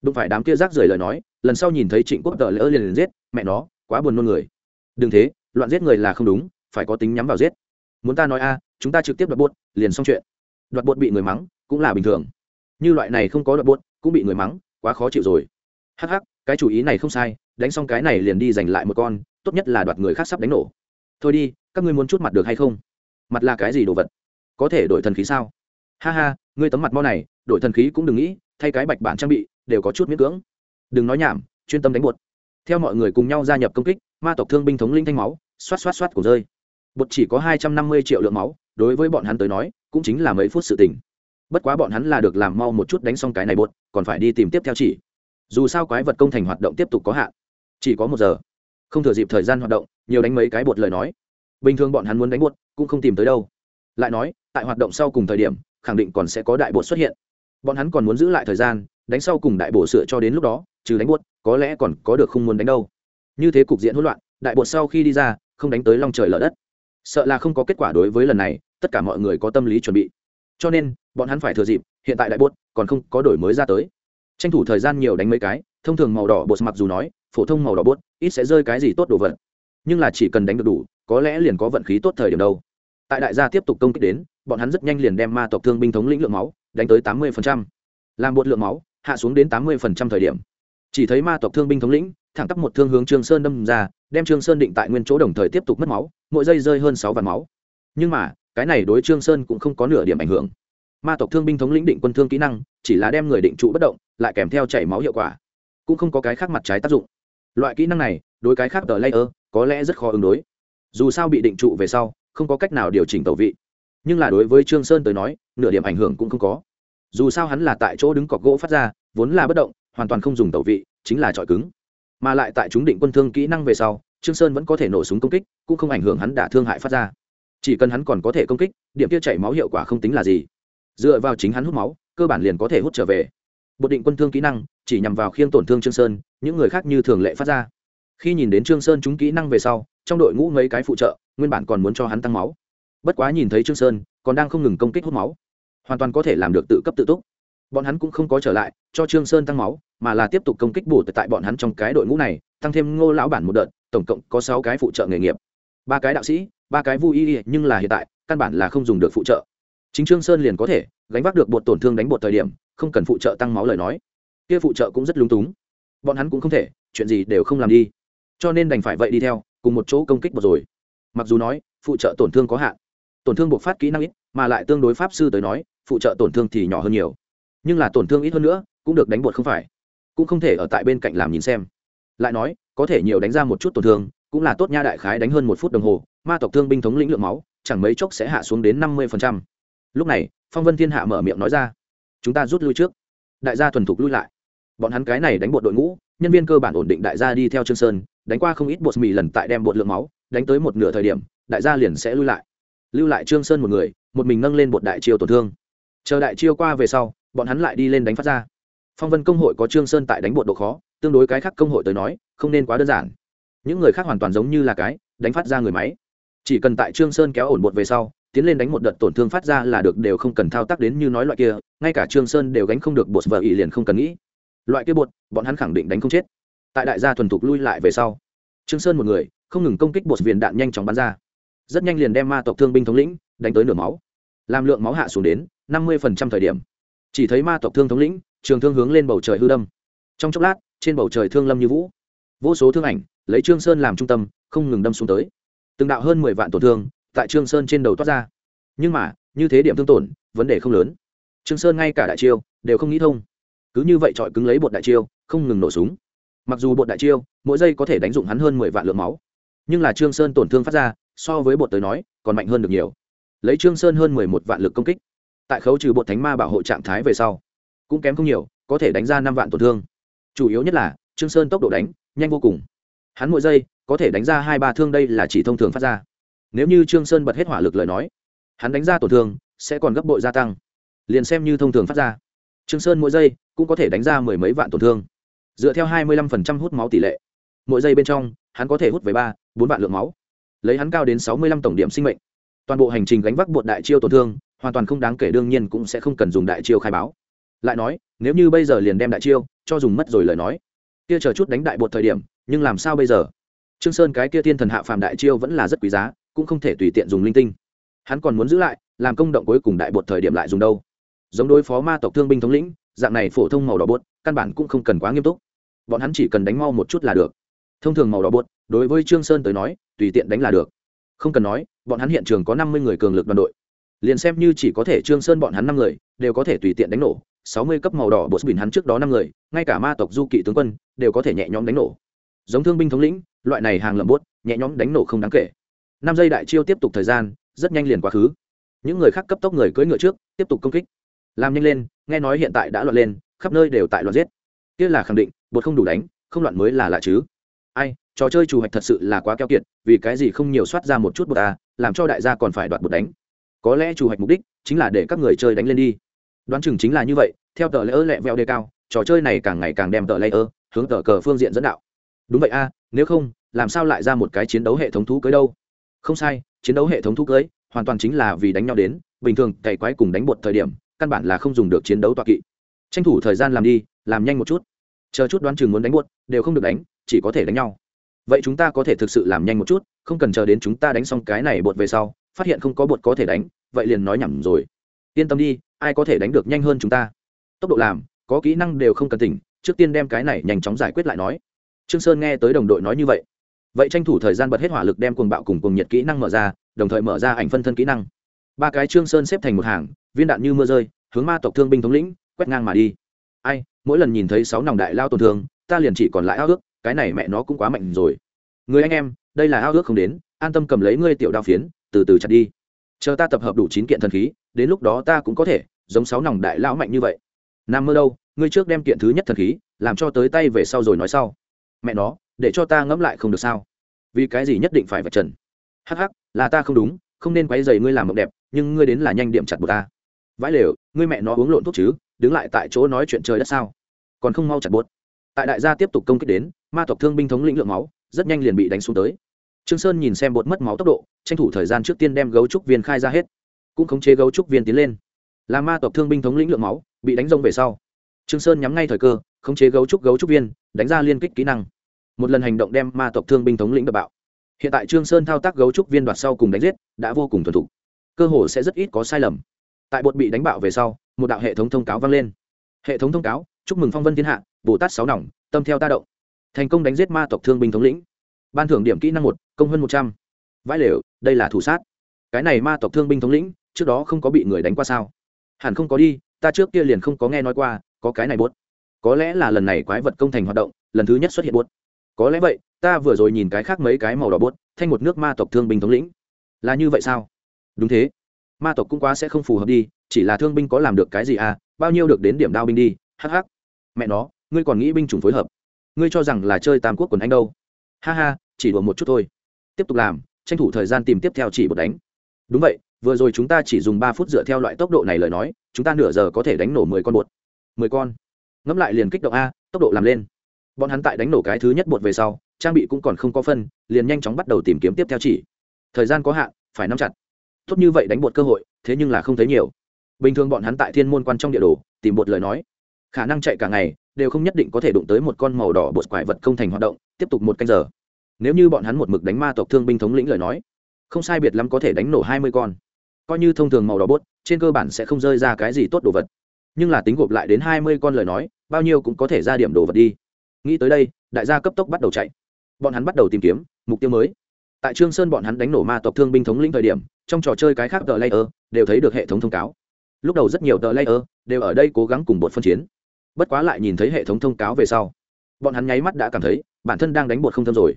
Đụng phải đám kia rác rưởi lời nói, lần sau nhìn thấy trịnh quốc tờ lỡ liền liền giết, mẹ nó, quá buồn nôn người. Đừng thế, loạn giết người là không đúng, phải có tính nhắm vào giết. Muốn ta nói a, chúng ta trực tiếp đoạt bốt liền xong chuyện. Đoạt bốt bị người mắng, cũng là bình thường. Như loại này không có đoạt bốt cũng bị người mắng, quá khó chịu rồi. Hắc hắc, cái chủ ý này không sai, đánh xong cái này liền đi giành lại một con, tốt nhất là đoạt người khác sắp đánh nổ. Thôi đi, các ngươi muốn chút mặt được hay không? Mặt là cái gì đồ vật? Có thể đổi thần khí sao? Ha ha, ngươi tấm mặt mau này, đổi thần khí cũng đừng nghĩ, thay cái bạch bản trang bị, đều có chút miễn cưỡng. Đừng nói nhảm, chuyên tâm đánh bột. Theo mọi người cùng nhau gia nhập công kích, ma tộc thương binh thống linh thanh máu, xoát xoát xoát của rơi. Bột chỉ có hai trăm năm mươi triệu lượng máu, đối với bọn hắn tới nói, cũng chính là mấy phút sự tình. Bất quá bọn hắn là được làm mau một chút đánh xong cái này bột, còn phải đi tìm tiếp theo chỉ. Dù sao quái vật công thành hoạt động tiếp tục có hạn. Chỉ có một giờ. Không thừa dịp thời gian hoạt động, nhiều đánh mấy cái bột lời nói. Bình thường bọn hắn muốn đánh bột, cũng không tìm tới đâu. Lại nói, tại hoạt động sau cùng thời điểm khẳng định còn sẽ có đại bột xuất hiện. Bọn hắn còn muốn giữ lại thời gian đánh sau cùng đại bổ sửa cho đến lúc đó trừ đánh buốt, có lẽ còn có được không muốn đánh đâu. Như thế cục diện hỗn loạn đại bột sau khi đi ra không đánh tới long trời lở đất. Sợ là không có kết quả đối với lần này tất cả mọi người có tâm lý chuẩn bị. Cho nên bọn hắn phải thừa dịp hiện tại đại bột còn không có đổi mới ra tới. Tranh thủ thời gian nhiều đánh mấy cái thông thường màu đỏ bột mặc dù nói phổ thông màu đỏ bột ít sẽ rơi cái gì tốt đồ vật. Nhưng là chỉ cần đánh được đủ có lẽ liền có vận khí tốt thời điểm đâu. Tại đại gia tiếp tục công kích đến bọn hắn rất nhanh liền đem ma tộc thương binh thống lĩnh lượng máu đánh tới tám mươi làm bột lượng máu, hạ xuống đến tám mươi thời điểm. Chỉ thấy ma tộc thương binh thống lĩnh, thẳng tắp một thương hướng trương sơn đâm ra, đem trương sơn định tại nguyên chỗ đồng thời tiếp tục mất máu, mỗi giây rơi hơn sáu vạn máu. Nhưng mà, cái này đối trương sơn cũng không có nửa điểm ảnh hưởng. Ma tộc thương binh thống lĩnh định quân thương kỹ năng, chỉ là đem người định trụ bất động, lại kèm theo chảy máu hiệu quả. Cũng không có cái khác mặt trái tác dụng. Loại kỹ năng này, đối cái khác tờ layer, có lẽ rất khó ứng đối. Dù sao bị định trụ về sau, không có cách nào điều chỉnh tẩu vị nhưng là đối với trương sơn tới nói nửa điểm ảnh hưởng cũng không có dù sao hắn là tại chỗ đứng cọc gỗ phát ra vốn là bất động hoàn toàn không dùng tẩu vị chính là trọi cứng mà lại tại chúng định quân thương kỹ năng về sau trương sơn vẫn có thể nổ súng công kích cũng không ảnh hưởng hắn đả thương hại phát ra chỉ cần hắn còn có thể công kích điểm kia chảy máu hiệu quả không tính là gì dựa vào chính hắn hút máu cơ bản liền có thể hút trở về bột định quân thương kỹ năng chỉ nhằm vào khiêng tổn thương trương sơn những người khác như thường lệ phát ra khi nhìn đến trương sơn chúng kỹ năng về sau trong đội ngũ mấy cái phụ trợ nguyên bản còn muốn cho hắn tăng máu bất quá nhìn thấy trương sơn, còn đang không ngừng công kích hút máu. Hoàn toàn có thể làm được tự cấp tự túc. Bọn hắn cũng không có trở lại, cho trương sơn tăng máu, mà là tiếp tục công kích bổ tại bọn hắn trong cái đội ngũ này, tăng thêm ngô lão bản một đợt, tổng cộng có sáu cái phụ trợ nghề nghiệp. Ba cái đạo sĩ, ba cái vui y, nhưng là hiện tại, căn bản là không dùng được phụ trợ. Chính trương sơn liền có thể gánh vác được bột tổn thương đánh bột thời điểm, không cần phụ trợ tăng máu lời nói. Kia phụ trợ cũng rất lúng túng. Bọn hắn cũng không thể, chuyện gì đều không làm đi. Cho nên đành phải vậy đi theo, cùng một chỗ công kích bột rồi. Mặc dù nói, phụ trợ tổn thương có hạn tổn thương buộc phát kỹ năng ít, mà lại tương đối pháp sư tới nói, phụ trợ tổn thương thì nhỏ hơn nhiều. Nhưng là tổn thương ít hơn nữa, cũng được đánh bột không phải. Cũng không thể ở tại bên cạnh làm nhìn xem. Lại nói, có thể nhiều đánh ra một chút tổn thương, cũng là tốt nha đại khái đánh hơn một phút đồng hồ, ma tộc thương binh thống lĩnh lượng máu, chẳng mấy chốc sẽ hạ xuống đến năm mươi lúc này, phong vân thiên hạ mở miệng nói ra, chúng ta rút lui trước. Đại gia thuần thục lui lại. Bọn hắn cái này đánh bột đội ngũ, nhân viên cơ bản ổn định đại gia đi theo trương sơn, đánh qua không ít bột mì lần tại đem bột lượng máu, đánh tới một nửa thời điểm, đại gia liền sẽ lui lại lưu lại trương sơn một người, một mình nâng lên bột đại chiêu tổn thương. Chờ đại chiêu qua về sau, bọn hắn lại đi lên đánh phát ra. Phong vân công hội có trương sơn tại đánh bột độ khó, tương đối cái khác công hội tới nói, không nên quá đơn giản. Những người khác hoàn toàn giống như là cái, đánh phát ra người máy. Chỉ cần tại trương sơn kéo ổn bột về sau, tiến lên đánh một đợt tổn thương phát ra là được đều không cần thao tác đến như nói loại kia, ngay cả trương sơn đều gánh không được bột vợ ỉ liền không cần nghĩ. Loại kia bột, bọn hắn khẳng định đánh không chết. Tại đại gia thuần thục lui lại về sau, trương sơn một người, không ngừng công kích bột viền đạn nhanh chóng bắn ra rất nhanh liền đem ma tộc thương binh thống lĩnh đánh tới nửa máu. Làm lượng máu hạ xuống đến năm mươi thời điểm. Chỉ thấy ma tộc thương thống lĩnh, trường thương hướng lên bầu trời hư đâm. Trong chốc lát, trên bầu trời thương lâm như vũ. Vô số thương ảnh, lấy trương sơn làm trung tâm, không ngừng đâm xuống tới. Từng đạo hơn mười vạn tổn thương, tại trương sơn trên đầu toát ra. Nhưng mà, như thế điểm thương tổn, vấn đề không lớn. Trương sơn ngay cả đại chiêu, đều không nghĩ thông. Cứ như vậy trọi cứng lấy bột đại chiêu, không ngừng nổ súng. Mặc dù bột đại chiêu, mỗi giây có thể đánh dụng hắn hơn mười vạn lượng máu. Nhưng là trương sơn tổn thương phát ra so với bột tới nói, còn mạnh hơn được nhiều. Lấy trương sơn hơn mười một vạn lực công kích, tại khấu trừ bột thánh ma bảo hộ trạng thái về sau, cũng kém không nhiều, có thể đánh ra năm vạn tổn thương. Chủ yếu nhất là, trương sơn tốc độ đánh, nhanh vô cùng. Hắn mỗi giây, có thể đánh ra hai ba thương đây là chỉ thông thường phát ra. Nếu như trương sơn bật hết hỏa lực lời nói, hắn đánh ra tổn thương sẽ còn gấp bội gia tăng. Liền xem như thông thường phát ra, trương sơn mỗi giây cũng có thể đánh ra mười mấy vạn tổn thương. Dựa theo hai mươi lăm phần trăm hút máu tỷ lệ, mỗi giây bên trong, hắn có thể hút về ba, bốn vạn lượng máu lấy hắn cao đến sáu mươi lăm tổng điểm sinh mệnh. Toàn bộ hành trình gánh vác bột đại chiêu tổn thương, hoàn toàn không đáng kể đương nhiên cũng sẽ không cần dùng đại chiêu khai báo. Lại nói, nếu như bây giờ liền đem đại chiêu cho dùng mất rồi lời nói. Kia chờ chút đánh đại bột thời điểm, nhưng làm sao bây giờ? Trương sơn cái kia thiên thần hạ phàm đại chiêu vẫn là rất quý giá, cũng không thể tùy tiện dùng linh tinh. Hắn còn muốn giữ lại, làm công động cuối cùng đại bột thời điểm lại dùng đâu? Giống đối phó ma tộc thương binh thống lĩnh, dạng này phổ thông màu đỏ bột, căn bản cũng không cần quá nghiêm túc. Bọn hắn chỉ cần đánh mau một chút là được. Thông thường màu đỏ bột, đối với trương sơn tới nói tùy tiện đánh là được. Không cần nói, bọn hắn hiện trường có năm mươi người cường lực đoàn đội. Liền xem như chỉ có thể trương sơn bọn hắn năm người, đều có thể tùy tiện đánh nổ. Sáu mươi cấp màu đỏ bột bình hắn trước đó năm người, ngay cả ma tộc du kỵ tướng quân, đều có thể nhẹ nhõm đánh nổ. Giống thương binh thống lĩnh, loại này hàng lậm bốt, nhẹ nhõm đánh nổ không đáng kể. Năm giây đại chiêu tiếp tục thời gian, rất nhanh liền quá khứ. Những người khác cấp tốc người cưỡi ngựa trước, tiếp tục công kích. Làm nhanh lên, nghe nói hiện tại đã loạn lên, khắp nơi đều tại loạn giết. Kia là khẳng định, bột không đủ đánh, không loạn mới là lạ chứ. Ai trò chơi chủ hạch thật sự là quá keo kiệt, vì cái gì không nhiều soát ra một chút bột à làm cho đại gia còn phải đoạt bột đánh. Có lẽ chủ hạch mục đích chính là để các người chơi đánh lên đi. Đoán chừng chính là như vậy, theo tờ lễ ơ lẹ veo đề cao, trò chơi này càng ngày càng đem tờ lễ ơ hướng tờ cờ phương diện dẫn đạo. Đúng vậy a nếu không, làm sao lại ra một cái chiến đấu hệ thống thú cưới đâu? Không sai, chiến đấu hệ thống thú cưới hoàn toàn chính là vì đánh nhau đến, bình thường cày quái cùng đánh bột thời điểm, căn bản là không dùng được chiến đấu toa kỵ. Tranh thủ thời gian làm đi, làm nhanh một chút. Chờ chút đoán chừng muốn đánh bột, đều không được đánh, chỉ có thể đánh nhau vậy chúng ta có thể thực sự làm nhanh một chút, không cần chờ đến chúng ta đánh xong cái này bột về sau, phát hiện không có bột có thể đánh, vậy liền nói nhầm rồi. Yên tâm đi, ai có thể đánh được nhanh hơn chúng ta? Tốc độ làm, có kỹ năng đều không cần tỉnh, trước tiên đem cái này nhanh chóng giải quyết lại nói. Trương sơn nghe tới đồng đội nói như vậy. Vậy tranh thủ thời gian bật hết hỏa lực đem cuồng bạo cùng cuồng nhiệt kỹ năng mở ra, đồng thời mở ra ảnh phân thân kỹ năng. Ba cái trương sơn xếp thành một hàng, viên đạn như mưa rơi, hướng ma tộc thương binh thống lĩnh, quét ngang mà đi. Ai, mỗi lần nhìn thấy sáu nòng đại lao tổn thương, ta liền chỉ còn lại ao ước cái này mẹ nó cũng quá mạnh rồi. Người anh em, đây là ao ước không đến, an tâm cầm lấy ngươi tiểu đao phiến, từ từ chặt đi. Chờ ta tập hợp đủ chín kiện thần khí, đến lúc đó ta cũng có thể, giống sáu nòng đại lão mạnh như vậy. Nam mơ đâu, ngươi trước đem kiện thứ nhất thần khí, làm cho tới tay về sau rồi nói sau. Mẹ nó, để cho ta ngẫm lại không được sao? Vì cái gì nhất định phải vạch trần? Hắc hắc, là ta không đúng, không nên quấy dày ngươi làm mộng đẹp, nhưng ngươi đến là nhanh điểm chặt bột ta. Vãi lều, ngươi mẹ nó uống lộn thuốc chứ, đứng lại tại chỗ nói chuyện trời đất sao? Còn không mau chặt bột tại đại gia tiếp tục công kích đến ma tộc thương binh thống lĩnh lượng máu, rất nhanh liền bị đánh xuống tới. Trương sơn nhìn xem bột mất máu tốc độ, tranh thủ thời gian trước tiên đem gấu trúc viên khai ra hết. Cũng khống chế gấu trúc viên tiến lên. Là ma tộc thương binh thống lĩnh lượng máu, bị đánh rông về sau. Trương sơn nhắm ngay thời cơ, khống chế gấu trúc gấu trúc viên, đánh ra liên kích kỹ năng. Một lần hành động đem ma tộc thương binh thống lĩnh đập bạo. Hiện tại trương sơn thao tác gấu trúc viên đoạt sau cùng đánh giết, đã vô cùng thuần thục. Cơ hồ sẽ rất ít có sai lầm. Tại bột bị đánh bạo về sau, một đạo hệ thống thông cáo vang lên. Hệ thống thông cáo, chúc mừng phong vân thiên hạ, bồ tát sáu nòng, tâm theo ta động thành công đánh giết ma tộc thương binh thống lĩnh. Ban thưởng điểm kỹ năng một, công hơn một trăm. Vãi lều, đây là thủ sát. Cái này ma tộc thương binh thống lĩnh, trước đó không có bị người đánh qua sao? Hẳn không có đi, ta trước kia liền không có nghe nói qua, có cái này bốt có lẽ là lần này quái vật công thành hoạt động, lần thứ nhất xuất hiện bốt có lẽ vậy, ta vừa rồi nhìn cái khác mấy cái màu đỏ bốt thanh một nước ma tộc thương binh thống lĩnh. Là như vậy sao? Đúng thế. Ma tộc cũng quá sẽ không phù hợp đi, chỉ là thương binh có làm được cái gì à? Bao nhiêu được đến điểm đao binh đi hh mẹ nó, ngươi còn nghĩ binh chủng phối hợp ngươi cho rằng là chơi tam quốc quần anh đâu? Ha ha, chỉ đùa một chút thôi. Tiếp tục làm, tranh thủ thời gian tìm tiếp theo chỉ bột đánh. Đúng vậy, vừa rồi chúng ta chỉ dùng ba phút dựa theo loại tốc độ này lời nói, chúng ta nửa giờ có thể đánh nổ mười con bột. Mười con? Ngẫm lại liền kích động a, tốc độ làm lên. Bọn hắn tại đánh nổ cái thứ nhất bột về sau, trang bị cũng còn không có phân, liền nhanh chóng bắt đầu tìm kiếm tiếp theo chỉ. Thời gian có hạn, phải nắm chặt. Tốt như vậy đánh bột cơ hội, thế nhưng là không thấy nhiều. Bình thường bọn hắn tại thiên môn quan trong địa đồ, tìm bột lời nói. Khả năng chạy cả ngày đều không nhất định có thể đụng tới một con màu đỏ bột quái vật không thành hoạt động, tiếp tục một canh giờ. Nếu như bọn hắn một mực đánh ma tộc thương binh thống lĩnh lời nói, không sai biệt lắm có thể đánh nổ hai mươi con. Coi như thông thường màu đỏ bốt trên cơ bản sẽ không rơi ra cái gì tốt đồ vật. Nhưng là tính gộp lại đến hai mươi con lời nói, bao nhiêu cũng có thể ra điểm đồ vật đi. Nghĩ tới đây, đại gia cấp tốc bắt đầu chạy. Bọn hắn bắt đầu tìm kiếm, mục tiêu mới. Tại trương sơn bọn hắn đánh nổ ma tộc thương binh thống lĩnh thời điểm, trong trò chơi cái khác tờ layer đều thấy được hệ thống thông cáo. Lúc đầu rất nhiều tờ layer đều ở đây cố gắng cùng bột phân chiến bất quá lại nhìn thấy hệ thống thông cáo về sau, bọn hắn nháy mắt đã cảm thấy bản thân đang đánh bột không thâm rồi.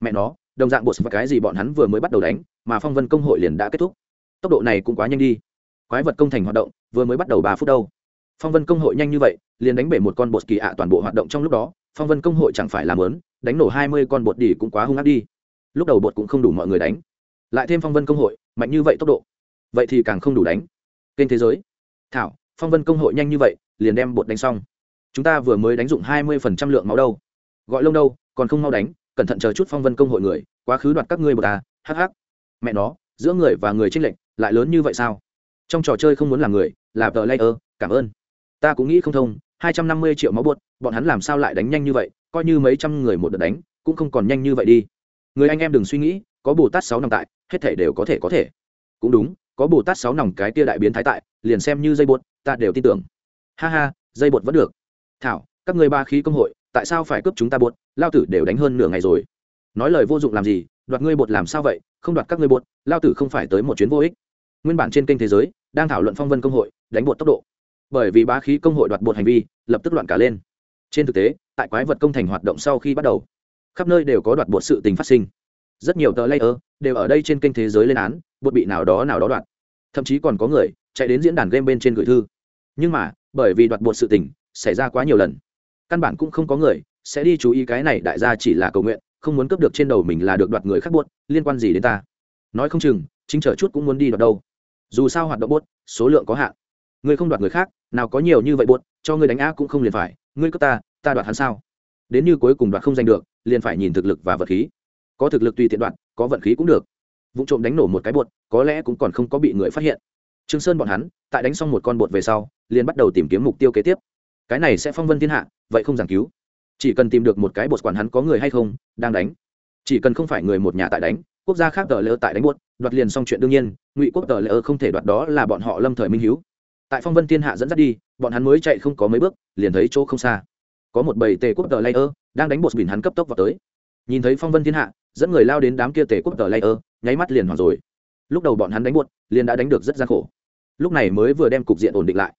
Mẹ nó, đồng dạng bột và cái gì bọn hắn vừa mới bắt đầu đánh, mà phong vân công hội liền đã kết thúc. Tốc độ này cũng quá nhanh đi. Quái vật công thành hoạt động, vừa mới bắt đầu ba phút đâu. Phong vân công hội nhanh như vậy, liền đánh bể một con bột kỳ ạ toàn bộ hoạt động trong lúc đó, phong vân công hội chẳng phải làm lớn, đánh nổ hai mươi con bột đỉ cũng quá hung ác đi. Lúc đầu bột cũng không đủ mọi người đánh. Lại thêm phong vân công hội, mạnh như vậy tốc độ. Vậy thì càng không đủ đánh. Kênh thế giới, thảo, phong vân công hội nhanh như vậy, liền đem bột đánh xong chúng ta vừa mới đánh dụng hai mươi phần trăm lượng máu đâu. Gọi lông đâu, còn không mau đánh, cẩn thận chờ chút phong vân công hội người, quá khứ đoạt các ngươi một à hh mẹ nó, giữa người và người tranh lệch, lại lớn như vậy sao? Trong trò chơi không muốn làm người, là tờ layer, cảm ơn. Ta cũng nghĩ không thông, hai trăm năm mươi triệu máu buốt bọn hắn làm sao lại đánh nhanh như vậy, coi như mấy trăm người một đợt đánh, cũng không còn nhanh như vậy đi. Người anh em đừng suy nghĩ, có bồ tát sáu nòng tại, hết thể đều có thể có thể. Cũng đúng, có bồ tát sáu nòng cái tia đại biến thái tại, liền xem như dây bột, ta đều tin tưởng. Ha ha, dây bột vẫn được thảo, các người ba khí công hội, tại sao phải cướp chúng ta bột lao tử đều đánh hơn nửa ngày rồi. Nói lời vô dụng làm gì? Đoạt ngươi bột làm sao vậy? Không đoạt các ngươi bột lao tử không phải tới một chuyến vô ích. Nguyên bản trên kênh thế giới, đang thảo luận phong vân công hội, đánh bột tốc độ. Bởi vì bá khí công hội đoạt bột hành vi, lập tức loạn cả lên. Trên thực tế, tại quái vật công thành hoạt động sau khi bắt đầu, khắp nơi đều có đoạt bột sự tình phát sinh. Rất nhiều tờ layer đều ở đây trên kênh thế giới lên án bột bị nào đó nào đó đoạt. Thậm chí còn có người chạy đến diễn đàn game bên trên gửi thư. Nhưng mà, bởi vì đoạt bột sự tình xảy ra quá nhiều lần. Căn bản cũng không có người sẽ đi chú ý cái này, đại gia chỉ là cầu nguyện, không muốn cướp được trên đầu mình là được đoạt người khác buốt, liên quan gì đến ta? Nói không chừng, chính chờ chút cũng muốn đi đoạt đâu. Dù sao hoạt động buốt, số lượng có hạn. Ngươi không đoạt người khác, nào có nhiều như vậy buốt, cho ngươi đánh á cũng không liền phải. Ngươi cướp ta ta đoạt hắn sao? Đến như cuối cùng đoạt không giành được, liền phải nhìn thực lực và vật khí. Có thực lực tùy tiện đoạt, có vận khí cũng được. Vụ trộm đánh nổ một cái bột có lẽ cũng còn không có bị người phát hiện. Trương sơn bọn hắn, tại đánh xong một con bột về sau, liền bắt đầu tìm kiếm mục tiêu kế tiếp cái này sẽ phong vân thiên hạ vậy không giảng cứu. Chỉ cần tìm được một cái bột quản hắn có người hay không đang đánh. Chỉ cần không phải người một nhà tại đánh quốc gia khác tờ lỡ tại đánh buốt đoạt liền xong chuyện đương nhiên ngụy quốc tờ lỡ không thể đoạt đó là bọn họ lâm thời minh hiếu. Tại phong vân thiên hạ dẫn dắt đi bọn hắn mới chạy không có mấy bước liền thấy chỗ không xa. Có một bầy tề quốc tờ lỡ đang đánh bột bỉn hắn cấp tốc vào tới. Nhìn thấy phong vân thiên hạ dẫn người lao đến đám kia tề quốc tờ lỡ, nháy mắt liền hoảng rồi. Lúc đầu bọn hắn đánh buốt liền đã đánh được rất gian khổ. Lúc này mới vừa đem cục diện ổn định lại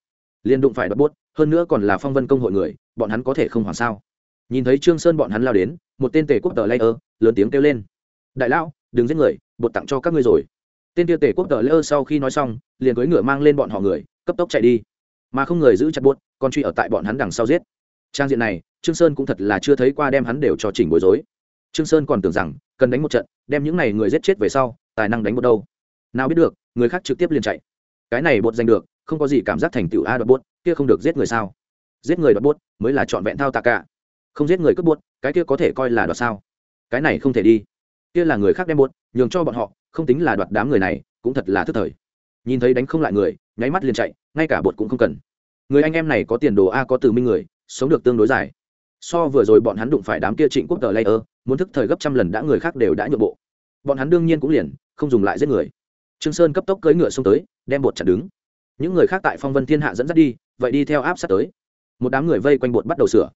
liền đụng phải đoạt buốt hơn nữa còn là phong vân công hội người, bọn hắn có thể không hoảng sao? Nhìn thấy trương sơn bọn hắn lao đến, một tên tề quốc tờ layer, lớn tiếng kêu lên. Đại lão, đừng giết người, bột tặng cho các ngươi rồi. Tên kia tề quốc tờ layer sau khi nói xong, liền cưỡi ngựa mang lên bọn họ người, cấp tốc chạy đi. Mà không người giữ chặt buốt còn truy ở tại bọn hắn đằng sau giết. Trang diện này, trương sơn cũng thật là chưa thấy qua đem hắn đều cho chỉnh bối rối. Trương sơn còn tưởng rằng, cần đánh một trận, đem những này người giết chết về sau, tài năng đánh một đâu. Nào biết được, người khác trực tiếp liền chạy. Cái này bột giành được không có gì cảm giác thành tựu a đoạt bốt, kia không được giết người sao? Giết người đoạt bốt mới là trọn vẹn thao tạ cả không giết người cướp bốt, cái kia có thể coi là đoạt sao? Cái này không thể đi. Kia là người khác đem bốt, nhường cho bọn họ, không tính là đoạt đám người này, cũng thật là thức thời. Nhìn thấy đánh không lại người, nháy mắt liền chạy, ngay cả bột cũng không cần. Người anh em này có tiền đồ a, có từ minh người, sống được tương đối dài. So vừa rồi bọn hắn đụng phải đám kia trịnh quốc tờ layer, muốn thức thời gấp trăm lần đã người khác đều đã nhượng bộ. Bọn hắn đương nhiên cũng liền, không dùng lại giết người. Trương sơn cấp tốc cưỡi ngựa xông tới, đem bột chặt đứng những người khác tại phong vân thiên hạ dẫn dắt đi, vậy đi theo áp sát tới. Một đám người vây quanh bột bắt đầu sửa.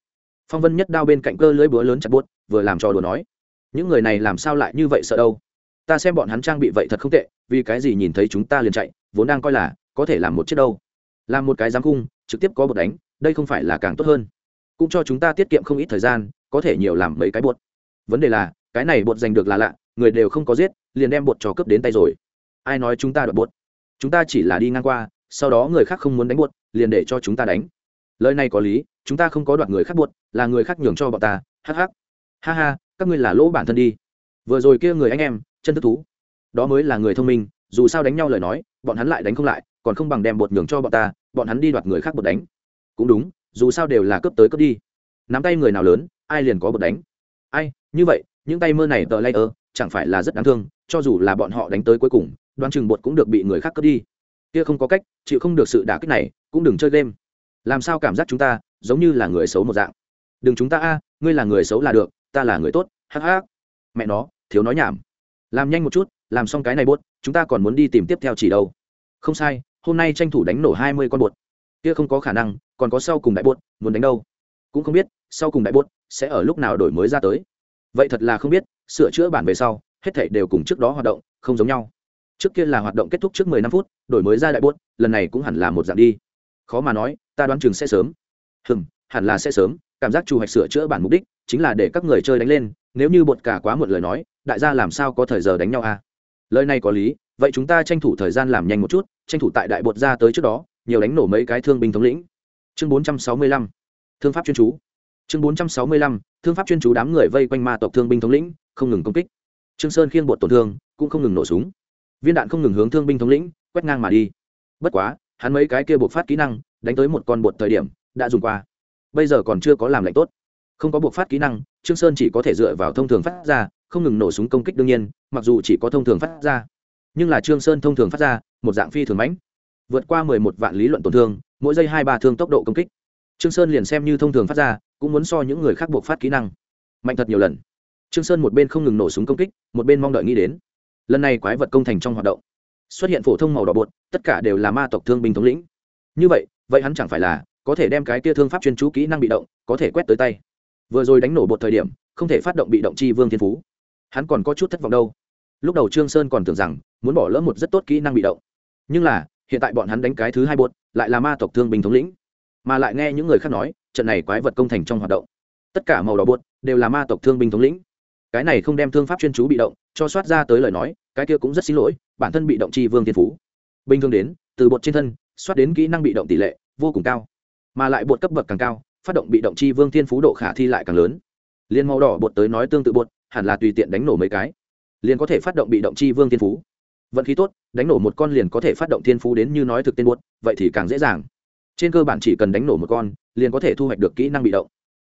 Phong vân nhất đao bên cạnh cơ lưới búa lớn chặt bột, vừa làm trò đùa nói. Những người này làm sao lại như vậy sợ đâu? Ta xem bọn hắn trang bị vậy thật không tệ, vì cái gì nhìn thấy chúng ta liền chạy, vốn đang coi là có thể làm một chiếc đâu. Làm một cái giám cung trực tiếp có bột đánh, đây không phải là càng tốt hơn. Cũng cho chúng ta tiết kiệm không ít thời gian, có thể nhiều làm mấy cái bột. Vấn đề là, cái này bột giành được là lạ, người đều không có giết, liền đem bột trò cướp đến tay rồi. Ai nói chúng ta đoạt bột? Chúng ta chỉ là đi ngang qua sau đó người khác không muốn đánh bột liền để cho chúng ta đánh. Lời này có lý, chúng ta không có đoạt người khác bột là người khác nhường cho bọn ta, hắc hắc. Ha ha, các ngươi là lỗ bản thân đi. Vừa rồi kia người anh em, chân thức thú, đó mới là người thông minh, dù sao đánh nhau lời nói, bọn hắn lại đánh không lại, còn không bằng đem bột nhường cho bọn ta, bọn hắn đi đoạt người khác bột đánh. Cũng đúng, dù sao đều là cướp tới cướp đi. Nắm tay người nào lớn, ai liền có bột đánh. Ai, như vậy, những tay mơ này tờ lay ơ, chẳng phải là rất đáng thương, cho dù là bọn họ đánh tới cuối cùng, đoán chừng bột cũng được bị người khác cướp đi kia không có cách, chịu không được sự đả kích này, cũng đừng chơi game. Làm sao cảm giác chúng ta giống như là người xấu một dạng? Đừng chúng ta a, ngươi là người xấu là được, ta là người tốt, hắc hắc. Mẹ nó, thiếu nói nhảm. Làm nhanh một chút, làm xong cái này bốt chúng ta còn muốn đi tìm tiếp theo chỉ đâu. Không sai, hôm nay tranh thủ đánh nổ hai mươi con bột kia không có khả năng, còn có sau cùng đại bốt muốn đánh đâu? Cũng không biết, sau cùng đại bốt sẽ ở lúc nào đổi mới ra tới. Vậy thật là không biết, sửa chữa bản về sau, hết thảy đều cùng trước đó hoạt động, không giống nhau trước kia là hoạt động kết thúc trước mười năm phút, đổi mới ra đại buốt lần này cũng hẳn là một dạng đi. Khó mà nói, ta đoán chừng sẽ sớm. Hừm, hẳn là sẽ sớm, cảm giác chủ hoạch sửa chữa bản mục đích chính là để các người chơi đánh lên, nếu như bột cả quá một lời nói, đại gia làm sao có thời giờ đánh nhau à? Lời này có lý, vậy chúng ta tranh thủ thời gian làm nhanh một chút, tranh thủ tại đại bột ra tới trước đó, nhiều đánh nổ mấy cái thương binh thống lĩnh. Chương bốn trăm sáu mươi lăm, thương pháp chuyên chú. Chương bốn trăm sáu mươi lăm, thương pháp chuyên chú đám người vây quanh ma tộc thương binh thống lĩnh, không ngừng công kích. Trương sơn khiêng bột tổn thương, cũng không ngừng nổ súng viên đạn không ngừng hướng thương binh thống lĩnh, quét ngang mà đi. Bất quá, hắn mấy cái kia buộc phát kỹ năng, đánh tới một con bột thời điểm, đã dùng qua. Bây giờ còn chưa có làm lạnh tốt. Không có buộc phát kỹ năng, trương sơn chỉ có thể dựa vào thông thường phát ra, không ngừng nổ súng công kích đương nhiên, mặc dù chỉ có thông thường phát ra. Nhưng là trương sơn thông thường phát ra, một dạng phi thường mãnh. Vượt qua mười một vạn lý luận tổn thương, mỗi giây hai ba thương tốc độ công kích. Trương sơn liền xem như thông thường phát ra, cũng muốn so những người khác buộc phát kỹ năng mạnh thật nhiều lần. Trương sơn một bên không ngừng nổ súng công kích, một bên mong đợi nghĩ đến lần này quái vật công thành trong hoạt động. Xuất hiện phổ thông màu đỏ bột, tất cả đều là ma tộc thương binh thống lĩnh. Như vậy vậy hắn chẳng phải là có thể đem cái tia thương pháp chuyên chú kỹ năng bị động, có thể quét tới tay. Vừa rồi đánh nổ bột thời điểm, không thể phát động bị động chi vương thiên phú. Hắn còn có chút thất vọng đâu. Lúc đầu trương sơn còn tưởng rằng muốn bỏ lỡ một rất tốt kỹ năng bị động. Nhưng là, hiện tại bọn hắn đánh cái thứ hai bột, lại là ma tộc thương binh thống lĩnh. Mà lại nghe những người khác nói, trận này quái vật công thành trong hoạt động. Tất cả màu đỏ bột đều là ma tộc thương binh thống lĩnh cái này không đem thương pháp chuyên chú bị động, cho soát ra tới lời nói, cái kia cũng rất xin lỗi, bản thân bị động chi vương thiên phú. Bình thường đến, từ bột trên thân, soát đến kỹ năng bị động tỷ lệ vô cùng cao, mà lại bột cấp bậc càng cao, phát động bị động chi vương thiên phú độ khả thi lại càng lớn. Liên màu đỏ bột tới nói tương tự bột, hẳn là tùy tiện đánh nổ mấy cái, liền có thể phát động bị động chi vương thiên phú. Vận khí tốt, đánh nổ một con liền có thể phát động thiên phú đến như nói thực tên bột, vậy thì càng dễ dàng. Trên cơ bản chỉ cần đánh nổ một con, liền có thể thu hoạch được kỹ năng bị động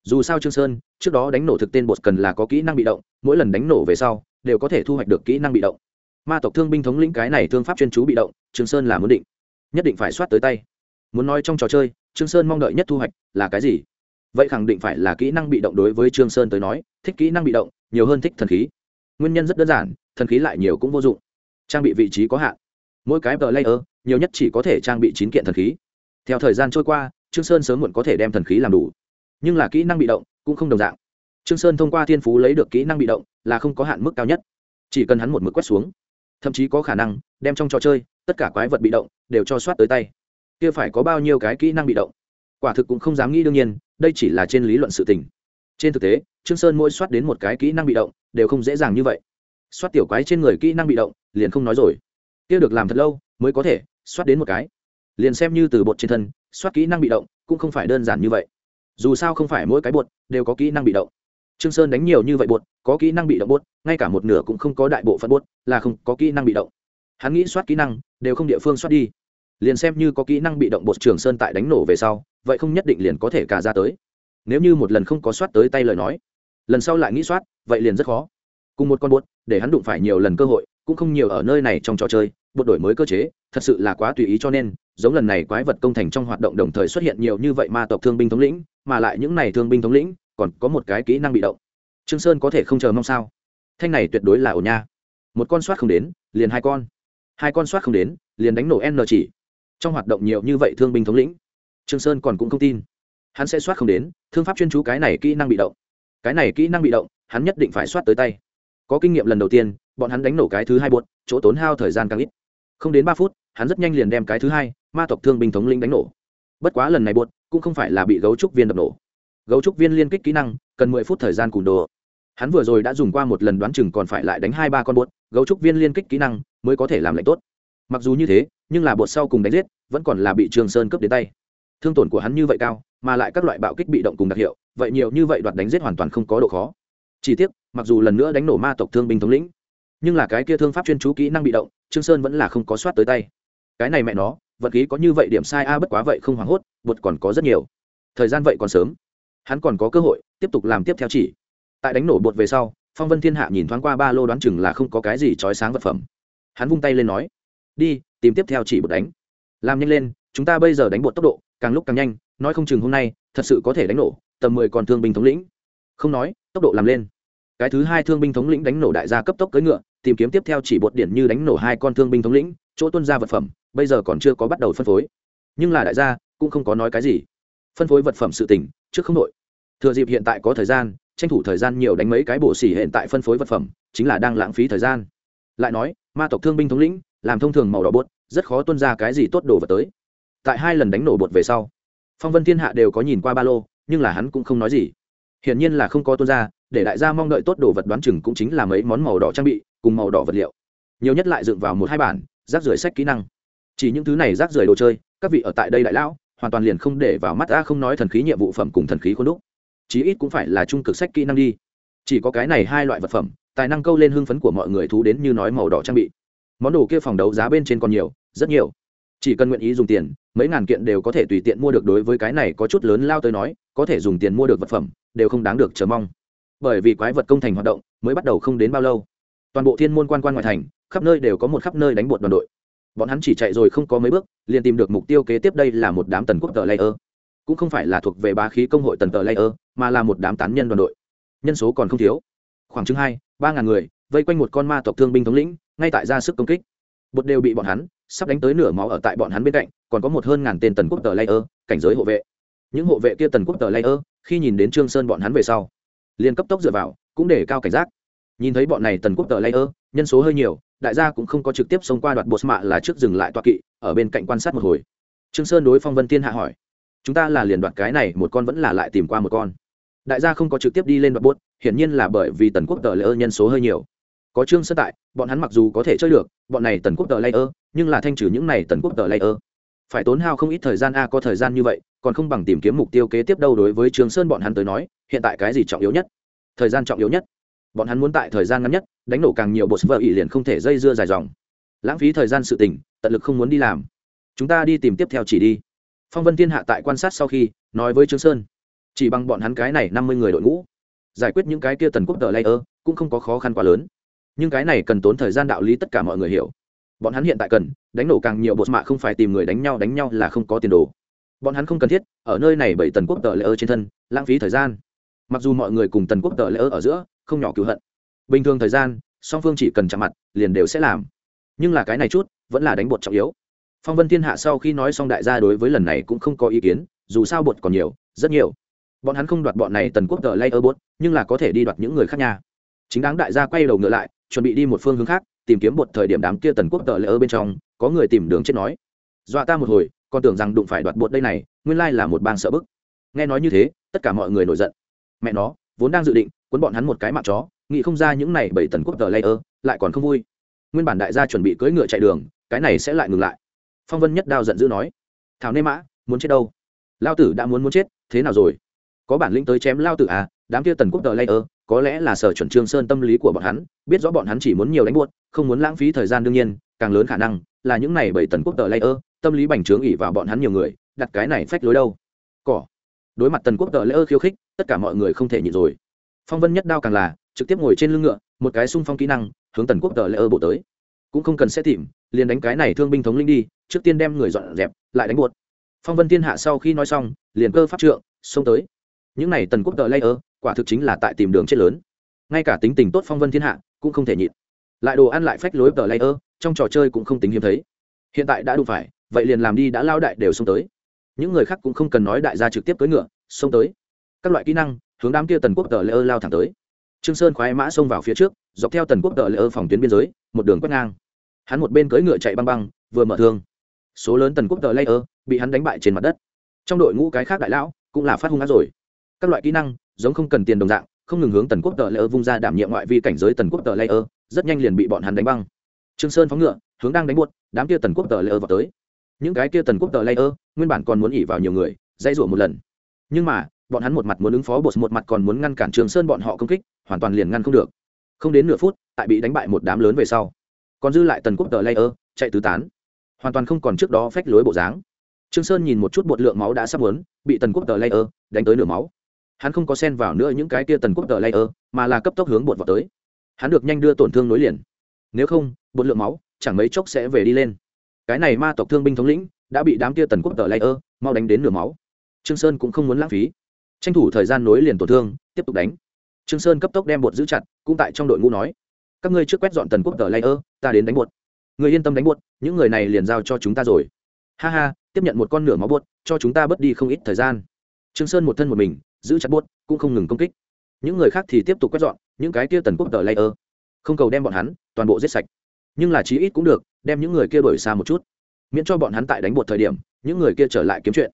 dù sao trương sơn trước đó đánh nổ thực tên bột cần là có kỹ năng bị động mỗi lần đánh nổ về sau đều có thể thu hoạch được kỹ năng bị động ma tộc thương binh thống lĩnh cái này thương pháp chuyên chú bị động trương sơn là muốn định nhất định phải soát tới tay muốn nói trong trò chơi trương sơn mong đợi nhất thu hoạch là cái gì vậy khẳng định phải là kỹ năng bị động đối với trương sơn tới nói thích kỹ năng bị động nhiều hơn thích thần khí nguyên nhân rất đơn giản thần khí lại nhiều cũng vô dụng trang bị vị trí có hạn mỗi cái tờ layer nhiều nhất chỉ có thể trang bị chín kiện thần khí theo thời gian trôi qua trương sơn sớm muộn có thể đem thần khí làm đủ nhưng là kỹ năng bị động cũng không đồng dạng. Trương sơn thông qua thiên phú lấy được kỹ năng bị động là không có hạn mức cao nhất. Chỉ cần hắn một mực quét xuống, thậm chí có khả năng đem trong trò chơi tất cả quái vật bị động đều cho soát tới tay. Kia phải có bao nhiêu cái kỹ năng bị động? Quả thực cũng không dám nghĩ đương nhiên, đây chỉ là trên lý luận sự tình. Trên thực tế, trương sơn mỗi soát đến một cái kỹ năng bị động đều không dễ dàng như vậy. Soát tiểu quái trên người kỹ năng bị động liền không nói rồi. Kia được làm thật lâu mới có thể soát đến một cái. Liền xem như từ bột trên thân, soát kỹ năng bị động cũng không phải đơn giản như vậy dù sao không phải mỗi cái bột đều có kỹ năng bị động. Trương sơn đánh nhiều như vậy bột, có kỹ năng bị động bột, ngay cả một nửa cũng không có đại bộ phận bột, là không có kỹ năng bị động. Hắn nghĩ soát kỹ năng, đều không địa phương soát đi. Liền xem như có kỹ năng bị động bột trường sơn tại đánh nổ về sau, vậy không nhất định liền có thể cả ra tới. Nếu như một lần không có soát tới tay lời nói, lần sau lại nghĩ soát, vậy liền rất khó. Cùng một con bột, để hắn đụng phải nhiều lần cơ hội, cũng không nhiều ở nơi này trong trò chơi, bột đổi mới cơ chế, thật sự là quá tùy ý cho nên, giống lần này quái vật công thành trong hoạt động đồng thời xuất hiện nhiều như vậy ma tộc thương binh thống lĩnh mà lại những này thương binh thống lĩnh còn có một cái kỹ năng bị động. Trương sơn có thể không chờ mong sao? Thanh này tuyệt đối là ổ nha. Một con soát không đến, liền hai con. Hai con soát không đến, liền đánh nổ n chỉ. Trong hoạt động nhiều như vậy thương binh thống lĩnh, trương sơn còn cũng không tin. Hắn sẽ soát không đến, thương pháp chuyên chú cái này kỹ năng bị động. Cái này kỹ năng bị động, hắn nhất định phải soát tới tay. Có kinh nghiệm lần đầu tiên, bọn hắn đánh nổ cái thứ hai buột chỗ tốn hao thời gian càng ít. Không đến ba phút, hắn rất nhanh liền đem cái thứ hai, ma tộc thương binh thống lĩnh đánh nổ. Bất quá lần này buột cũng không phải là bị gấu trúc viên đập nổ. Gấu trúc viên liên kích kỹ năng, cần mười phút thời gian cùn đồ. Hắn vừa rồi đã dùng qua một lần đoán chừng còn phải lại đánh hai ba con buột gấu trúc viên liên kích kỹ năng mới có thể làm lệnh tốt. Mặc dù như thế, nhưng là bột sau cùng đánh giết, vẫn còn là bị trường sơn cướp đến tay. Thương tổn của hắn như vậy cao, mà lại các loại bạo kích bị động cùng đặc hiệu, vậy nhiều như vậy đoạt đánh giết hoàn toàn không có độ khó. Chỉ tiếc, mặc dù lần nữa đánh nổ ma tộc thương binh thống lĩnh, nhưng là cái kia thương pháp chuyên chú kỹ năng bị động, trương sơn vẫn là không có soát tới tay. Cái này mẹ nó vật khí có như vậy điểm sai a, bất quá vậy không hoảng hốt, bột còn có rất nhiều. Thời gian vậy còn sớm. Hắn còn có cơ hội, tiếp tục làm tiếp theo chỉ. Tại đánh nổ bột về sau, phong vân thiên hạ nhìn thoáng qua ba lô đoán chừng là không có cái gì trói sáng vật phẩm. Hắn vung tay lên nói, đi, tìm tiếp theo chỉ bột đánh. Làm nhanh lên, chúng ta bây giờ đánh bột tốc độ càng lúc càng nhanh, nói không chừng hôm nay thật sự có thể đánh nổ, tầm mười còn thương binh thống lĩnh. Không nói, tốc độ làm lên. Cái thứ hai thương binh thống lĩnh đánh nổ đại gia cấp tốc cưỡi ngựa, tìm kiếm tiếp theo chỉ bột điển như đánh nổ hai con thương binh thống lĩnh, chỗ tuân ra vật phẩm bây giờ còn chưa có bắt đầu phân phối. Nhưng là đại gia cũng không có nói cái gì. Phân phối vật phẩm sự tình, trước không đội thừa dịp hiện tại có thời gian, tranh thủ thời gian nhiều đánh mấy cái bộ xỉ hiện tại phân phối vật phẩm, chính là đang lãng phí thời gian. Lại nói, ma tộc thương binh thống lĩnh, làm thông thường màu đỏ bột, rất khó tuân ra cái gì tốt đồ vật tới. Tại hai lần đánh nổ bột về sau, phong vân thiên hạ đều có nhìn qua ba lô, nhưng là hắn cũng không nói gì. Hiển nhiên là không có tuân ra, để đại gia mong đợi tốt đồ vật đoán chừng cũng chính là mấy món màu đỏ trang bị cùng màu đỏ vật liệu. Nhiều nhất lại dựng vào một hai bản, rác rưởi sách kỹ năng chỉ những thứ này rác rưởi đồ chơi, các vị ở tại đây đại lão, hoàn toàn liền không để vào mắt a không nói thần khí nhiệm vụ phẩm cùng thần khí khuôn đúc. Chí ít cũng phải là trung cực sách kỹ năng đi. Chỉ có cái này hai loại vật phẩm, tài năng câu lên hưng phấn của mọi người thú đến như nói màu đỏ trang bị. Món đồ kia phòng đấu giá bên trên còn nhiều, rất nhiều. Chỉ cần nguyện ý dùng tiền, mấy ngàn kiện đều có thể tùy tiện mua được đối với cái này có chút lớn lao tới nói, có thể dùng tiền mua được vật phẩm, đều không đáng được chờ mong. Bởi vì quái vật công thành hoạt động, mới bắt đầu không đến bao lâu. Toàn bộ thiên môn quan quan ngoại thành, khắp nơi đều có một khắp nơi đánh bột đoàn đội bọn hắn chỉ chạy rồi không có mấy bước, liền tìm được mục tiêu kế tiếp đây là một đám tần quốc tờ layer cũng không phải là thuộc về bá khí công hội tần tờ layer mà là một đám tán nhân đoàn đội. Nhân số còn không thiếu. Khoảng chừng hai, ba ngàn người, vây quanh một con ma tộc thương binh thống lĩnh, ngay tại ra sức công kích. Bột đều bị bọn hắn sắp đánh tới nửa máu ở tại bọn hắn bên cạnh, còn có một hơn ngàn tên tần quốc tờ layer cảnh giới hộ vệ. Những hộ vệ kia tần quốc tờ layer khi nhìn đến trương sơn bọn hắn về sau, liền cấp tốc dựa vào, cũng để cao cảnh giác. Nhìn thấy bọn này tần quốc tờ layer nhân số hơi nhiều đại gia cũng không có trực tiếp xông qua đoạt bột mạ là trước dừng lại toa kỵ, ở bên cạnh quan sát một hồi. Trương sơn đối phong vân tiên hạ hỏi, chúng ta là liền đoạt cái này, một con vẫn là lại tìm qua một con? Đại gia không có trực tiếp đi lên đoạt bốt hiển nhiên là bởi vì tần quốc tờ lễ nhân số hơi nhiều. Có trương sơn tại, bọn hắn mặc dù có thể chơi được, bọn này tần quốc tờ layer, nhưng là thanh trừ những này tần quốc tờ layer. Phải tốn hao không ít thời gian a, có thời gian như vậy, còn không bằng tìm kiếm mục tiêu kế tiếp đâu đối với trương sơn bọn hắn tới nói, hiện tại cái gì trọng yếu nhất? Thời gian trọng yếu nhất. Bọn hắn muốn tại thời gian ngắn nhất đánh nổ càng nhiều bộ vợ ỉ liền không thể dây dưa dài dòng. Lãng phí thời gian sự tình, tận lực không muốn đi làm. Chúng ta đi tìm tiếp theo chỉ đi. Phong vân thiên hạ tại quan sát sau khi, nói với trương sơn. Chỉ bằng bọn hắn cái này năm mươi người đội ngũ, giải quyết những cái kia tần quốc tờ layer cũng không có khó khăn quá lớn. Nhưng cái này cần tốn thời gian đạo lý tất cả mọi người hiểu. Bọn hắn hiện tại cần, đánh nổ càng nhiều bột mạ không phải tìm người đánh nhau đánh nhau là không có tiền đồ. Bọn hắn không cần thiết, ở nơi này bởi tần quốc tờ lễ ơ trên thân, lãng phí thời gian. Mặc dù mọi người cùng tần quốc tờ lễ ơ ở giữa, không nhỏ cứu hận bình thường thời gian, song phương chỉ cần chạm mặt, liền đều sẽ làm. Nhưng là cái này chút, vẫn là đánh bột trọng yếu. Phong vân thiên hạ sau khi nói xong đại gia đối với lần này cũng không có ý kiến, dù sao bột còn nhiều, rất nhiều. Bọn hắn không đoạt bọn này tần quốc tờ lây ơ bốt nhưng là có thể đi đoạt những người khác nhà chính đáng đại gia quay đầu ngựa lại, chuẩn bị đi một phương hướng khác, tìm kiếm một thời điểm đám kia tần quốc tờ lỡ bên trong, có người tìm đường chết nói. Dọa ta một hồi, còn tưởng rằng đụng phải đoạt bột đây này, nguyên lai là một bang sợ bức. Nghe nói như thế, tất cả mọi người nổi giận. Mẹ nó, vốn đang dự định cuốn bọn hắn một cái mạng chó nghĩ không ra những này bảy tần quốc tờ layer lại còn không vui. Nguyên bản đại gia chuẩn bị cưỡi ngựa chạy đường, cái này sẽ lại ngừng lại. Phong vân nhất đao giận dữ nói, thảo nê mã, muốn chết đâu? Lao tử đã muốn muốn chết, thế nào rồi? Có bản lĩnh tới chém lao tử à? Đám kia tần quốc tờ layer, có lẽ là sở chuẩn trương sơn tâm lý của bọn hắn, biết rõ bọn hắn chỉ muốn nhiều đánh buốt, không muốn lãng phí thời gian đương nhiên, càng lớn khả năng là những này bảy tần quốc tờ layer, tâm lý bành trướng ỉ vào bọn hắn nhiều người, đặt cái này phách lối đâu? Cỏ. Đối mặt tần quốc tờ layer khiêu khích, tất cả mọi người không thể nhịn rồi. Phong vân nhất đao càng là trực tiếp ngồi trên lưng ngựa, một cái xung phong kỹ năng, hướng tần quốc tờ layer bộ tới. Cũng không cần sẽ tìm, liền đánh cái này thương binh thống linh đi, trước tiên đem người dọn dẹp, lại đánh buột. Phong vân thiên hạ sau khi nói xong, liền cơ pháp trượng, xông tới. Những này tần quốc tờ layer quả thực chính là tại tìm đường chết lớn. Ngay cả tính tình tốt phong vân thiên hạ cũng không thể nhịn. Lại đồ ăn lại phách lối tờ layer trong trò chơi cũng không tính hiếm thấy. Hiện tại đã đủ phải, vậy liền làm đi, đã lao đại đều xông tới. Những người khác cũng không cần nói đại gia trực tiếp cưỡi ngựa, xông tới. Các loại kỹ năng, hướng đám kia tần quốc tờ layer lao thẳng tới trương sơn khoái mã xông vào phía trước, dọc theo tần quốc tờ layer phòng tuyến biên giới, một đường quét ngang. Hắn một bên cưỡi ngựa chạy băng băng, vừa mở thương. Số lớn tần quốc tờ layer bị hắn đánh bại trên mặt đất. Trong đội ngũ cái khác đại lão cũng là phát hung ác rồi. Các loại kỹ năng, giống không cần tiền đồng dạng, không ngừng hướng tần quốc tờ lễ vung ra đảm nhiệm ngoại vi cảnh giới tần quốc tờ lễ rất nhanh liền bị bọn hắn đánh băng. Trương sơn phóng ngựa, hướng đang đánh buốt, đám kia tần quốc tờ lễ vào tới. Những cái kia tần quốc tờ lễ nguyên bản còn muốn ỉ vào nhiều người, dãy rủa một lần. Nhưng mà, bọn hắn một mặt muốn ứng phó, bột một mặt còn muốn ngăn cản trương sơn bọn họ công kích hoàn toàn liền ngăn không được. Không đến nửa phút, tại bị đánh bại một đám lớn về sau, còn dư lại tần quốc tờ Layer, chạy tứ tán. Hoàn toàn không còn trước đó phách lối bộ dáng. Trương sơn nhìn một chút bột lượng máu đã sắp muốn bị tần quốc tờ Layer đánh tới nửa máu. Hắn không có xen vào nữa những cái kia tần quốc tờ layer, mà là cấp tốc hướng bột vào tới. Hắn được nhanh đưa tổn thương nối liền. Nếu không, bột lượng máu chẳng mấy chốc sẽ về đi lên. Cái này ma tộc thương binh thống lĩnh đã bị đám kia tần quốc tờ layer mau đánh đến nửa máu. Trương sơn cũng không muốn lãng phí. Tranh thủ thời gian nối liền tổn thương, tiếp tục đánh trương sơn cấp tốc đem bột giữ chặt cũng tại trong đội ngũ nói các ngươi trước quét dọn tần quốc tờ layer ta đến đánh bột. Người yên tâm đánh bột những người này liền giao cho chúng ta rồi. Ha ha tiếp nhận một con nửa máu bột cho chúng ta bớt đi không ít thời gian. Trương sơn một thân một mình giữ chặt bột, cũng không ngừng công kích. Những người khác thì tiếp tục quét dọn những cái kia tần quốc tờ layer. Không cầu đem bọn hắn toàn bộ giết sạch. Nhưng là chí ít cũng được đem những người kia đuổi xa một chút. Miễn cho bọn hắn tại đánh bột thời điểm những người kia trở lại kiếm chuyện.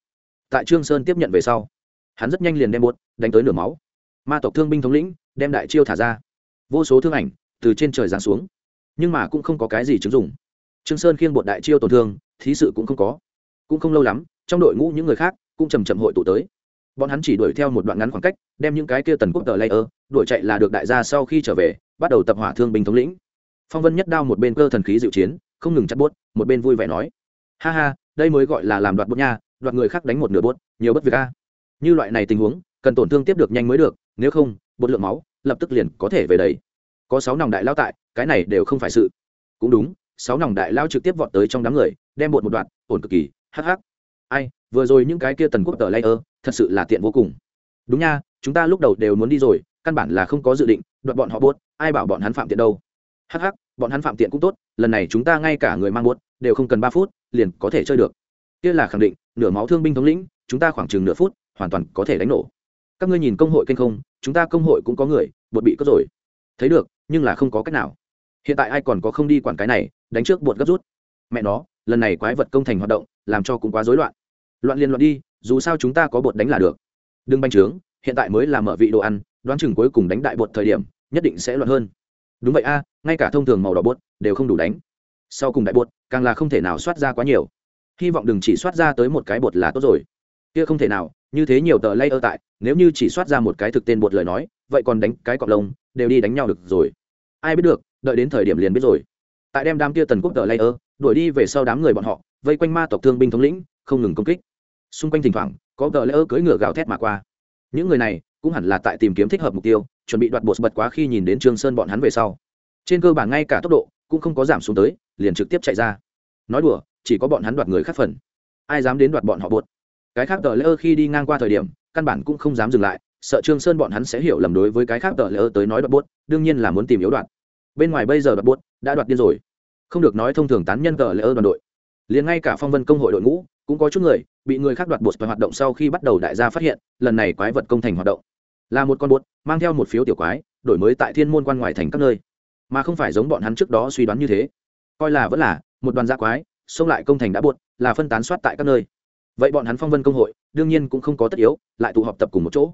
Tại trương sơn tiếp nhận về sau hắn rất nhanh liền đem bột đánh tới nửa máu ma tộc thương binh thống lĩnh đem đại chiêu thả ra. Vô số thương ảnh từ trên trời giáng xuống, nhưng mà cũng không có cái gì chứng dụng. Trương sơn khiêng bột đại chiêu tổn thương, thí sự cũng không có. Cũng không lâu lắm, trong đội ngũ những người khác cũng chầm chậm hội tụ tới. Bọn hắn chỉ đuổi theo một đoạn ngắn khoảng cách, đem những cái kia tần quốc tờ layer, đuổi chạy là được đại gia sau khi trở về, bắt đầu tập hỏa thương binh thống lĩnh. Phong vân nhất đao một bên cơ thần khí dịu chiến, không ngừng chặt bốt, một bên vui vẻ nói, ha ha, đây mới gọi là làm đoạt bốt nha, đoạt người khác đánh một nửa bốt, nhiều bất việc a. Như loại này tình huống, cần tổn thương tiếp được nhanh mới được nếu không, bột lượng máu lập tức liền có thể về đấy có sáu nòng đại lao tại, cái này đều không phải sự. Cũng đúng, sáu nòng đại lao trực tiếp vọt tới trong đám người, đem bột một đoạn, ổn cực kỳ, hắc hắc. Ai, vừa rồi những cái kia tần quốc tờ lay ơ thật sự là tiện vô cùng. Đúng nha, chúng ta lúc đầu đều muốn đi rồi, căn bản là không có dự định, đoạt bọn họ buốt ai bảo bọn hắn phạm tiện đâu. Hắc hắc, bọn hắn phạm tiện cũng tốt, lần này chúng ta ngay cả người mang buốt đều không cần ba phút, liền có thể chơi được. Kia là khẳng định, nửa máu thương binh thống lĩnh, chúng ta khoảng chừng nửa phút, hoàn toàn có thể đánh nổ các ngươi nhìn công hội kênh không, chúng ta công hội cũng có người, bột bị cất rồi. Thấy được, nhưng là không có cách nào. Hiện tại ai còn có không đi quản cái này, đánh trước bột gấp rút. Mẹ nó, lần này quái vật công thành hoạt động, làm cho cũng quá rối loạn. Loạn liên loạn đi, dù sao chúng ta có bột đánh là được. Đừng banh trướng, hiện tại mới là mở vị đồ ăn, đoán chừng cuối cùng đánh đại bột thời điểm, nhất định sẽ loạn hơn. Đúng vậy a, ngay cả thông thường màu đỏ bột đều không đủ đánh. Sau cùng đại bột, càng là không thể nào soát ra quá nhiều. Hy vọng đừng chỉ soát ra tới một cái bột là tốt rồi. Kia không thể nào như thế nhiều tờ layer tại, nếu như chỉ soát ra một cái thực tên bột lời nói, vậy còn đánh cái cọc lông, đều đi đánh nhau được rồi. Ai biết được, đợi đến thời điểm liền biết rồi. Tại đem đám kia tần quốc tờ layer, đuổi đi về sau đám người bọn họ, vây quanh ma tộc thương binh thống lĩnh, không ngừng công kích. Xung quanh thỉnh thoảng, có tờ layer cưỡi ngựa gào thét mà qua. Những người này, cũng hẳn là tại tìm kiếm thích hợp mục tiêu, chuẩn bị đoạt bột bật quá khi nhìn đến trương sơn bọn hắn về sau. Trên cơ bản ngay cả tốc độ cũng không có giảm xuống tới, liền trực tiếp chạy ra. Nói đùa, chỉ có bọn hắn đoạt người khác phần. Ai dám đến đoạt bọn họ bột? Cái khác tờ lỡ khi đi ngang qua thời điểm, căn bản cũng không dám dừng lại, sợ trương sơn bọn hắn sẽ hiểu lầm đối với cái khác tờ lỡ tới nói đoạt bốt đương nhiên là muốn tìm yếu đoạt bên ngoài bây giờ đoạt bốt đã đoạt điên rồi. Không được nói thông thường tán nhân tờ lỡ đoàn đội. Liền ngay cả phong vân công hội đội ngũ cũng có chút người bị người khác đoạt bột và hoạt động sau khi bắt đầu đại gia phát hiện, lần này quái vật công thành hoạt động. Là một con bột mang theo một phiếu tiểu quái, đổi mới tại thiên môn quan ngoài thành các nơi. Mà không phải giống bọn hắn trước đó suy đoán như thế. Coi là vẫn là một đoàn gia quái, xông lại công thành đã buốt là phân tán soát tại các nơi vậy bọn hắn phong vân công hội, đương nhiên cũng không có tất yếu, lại tụ họp tập cùng một chỗ.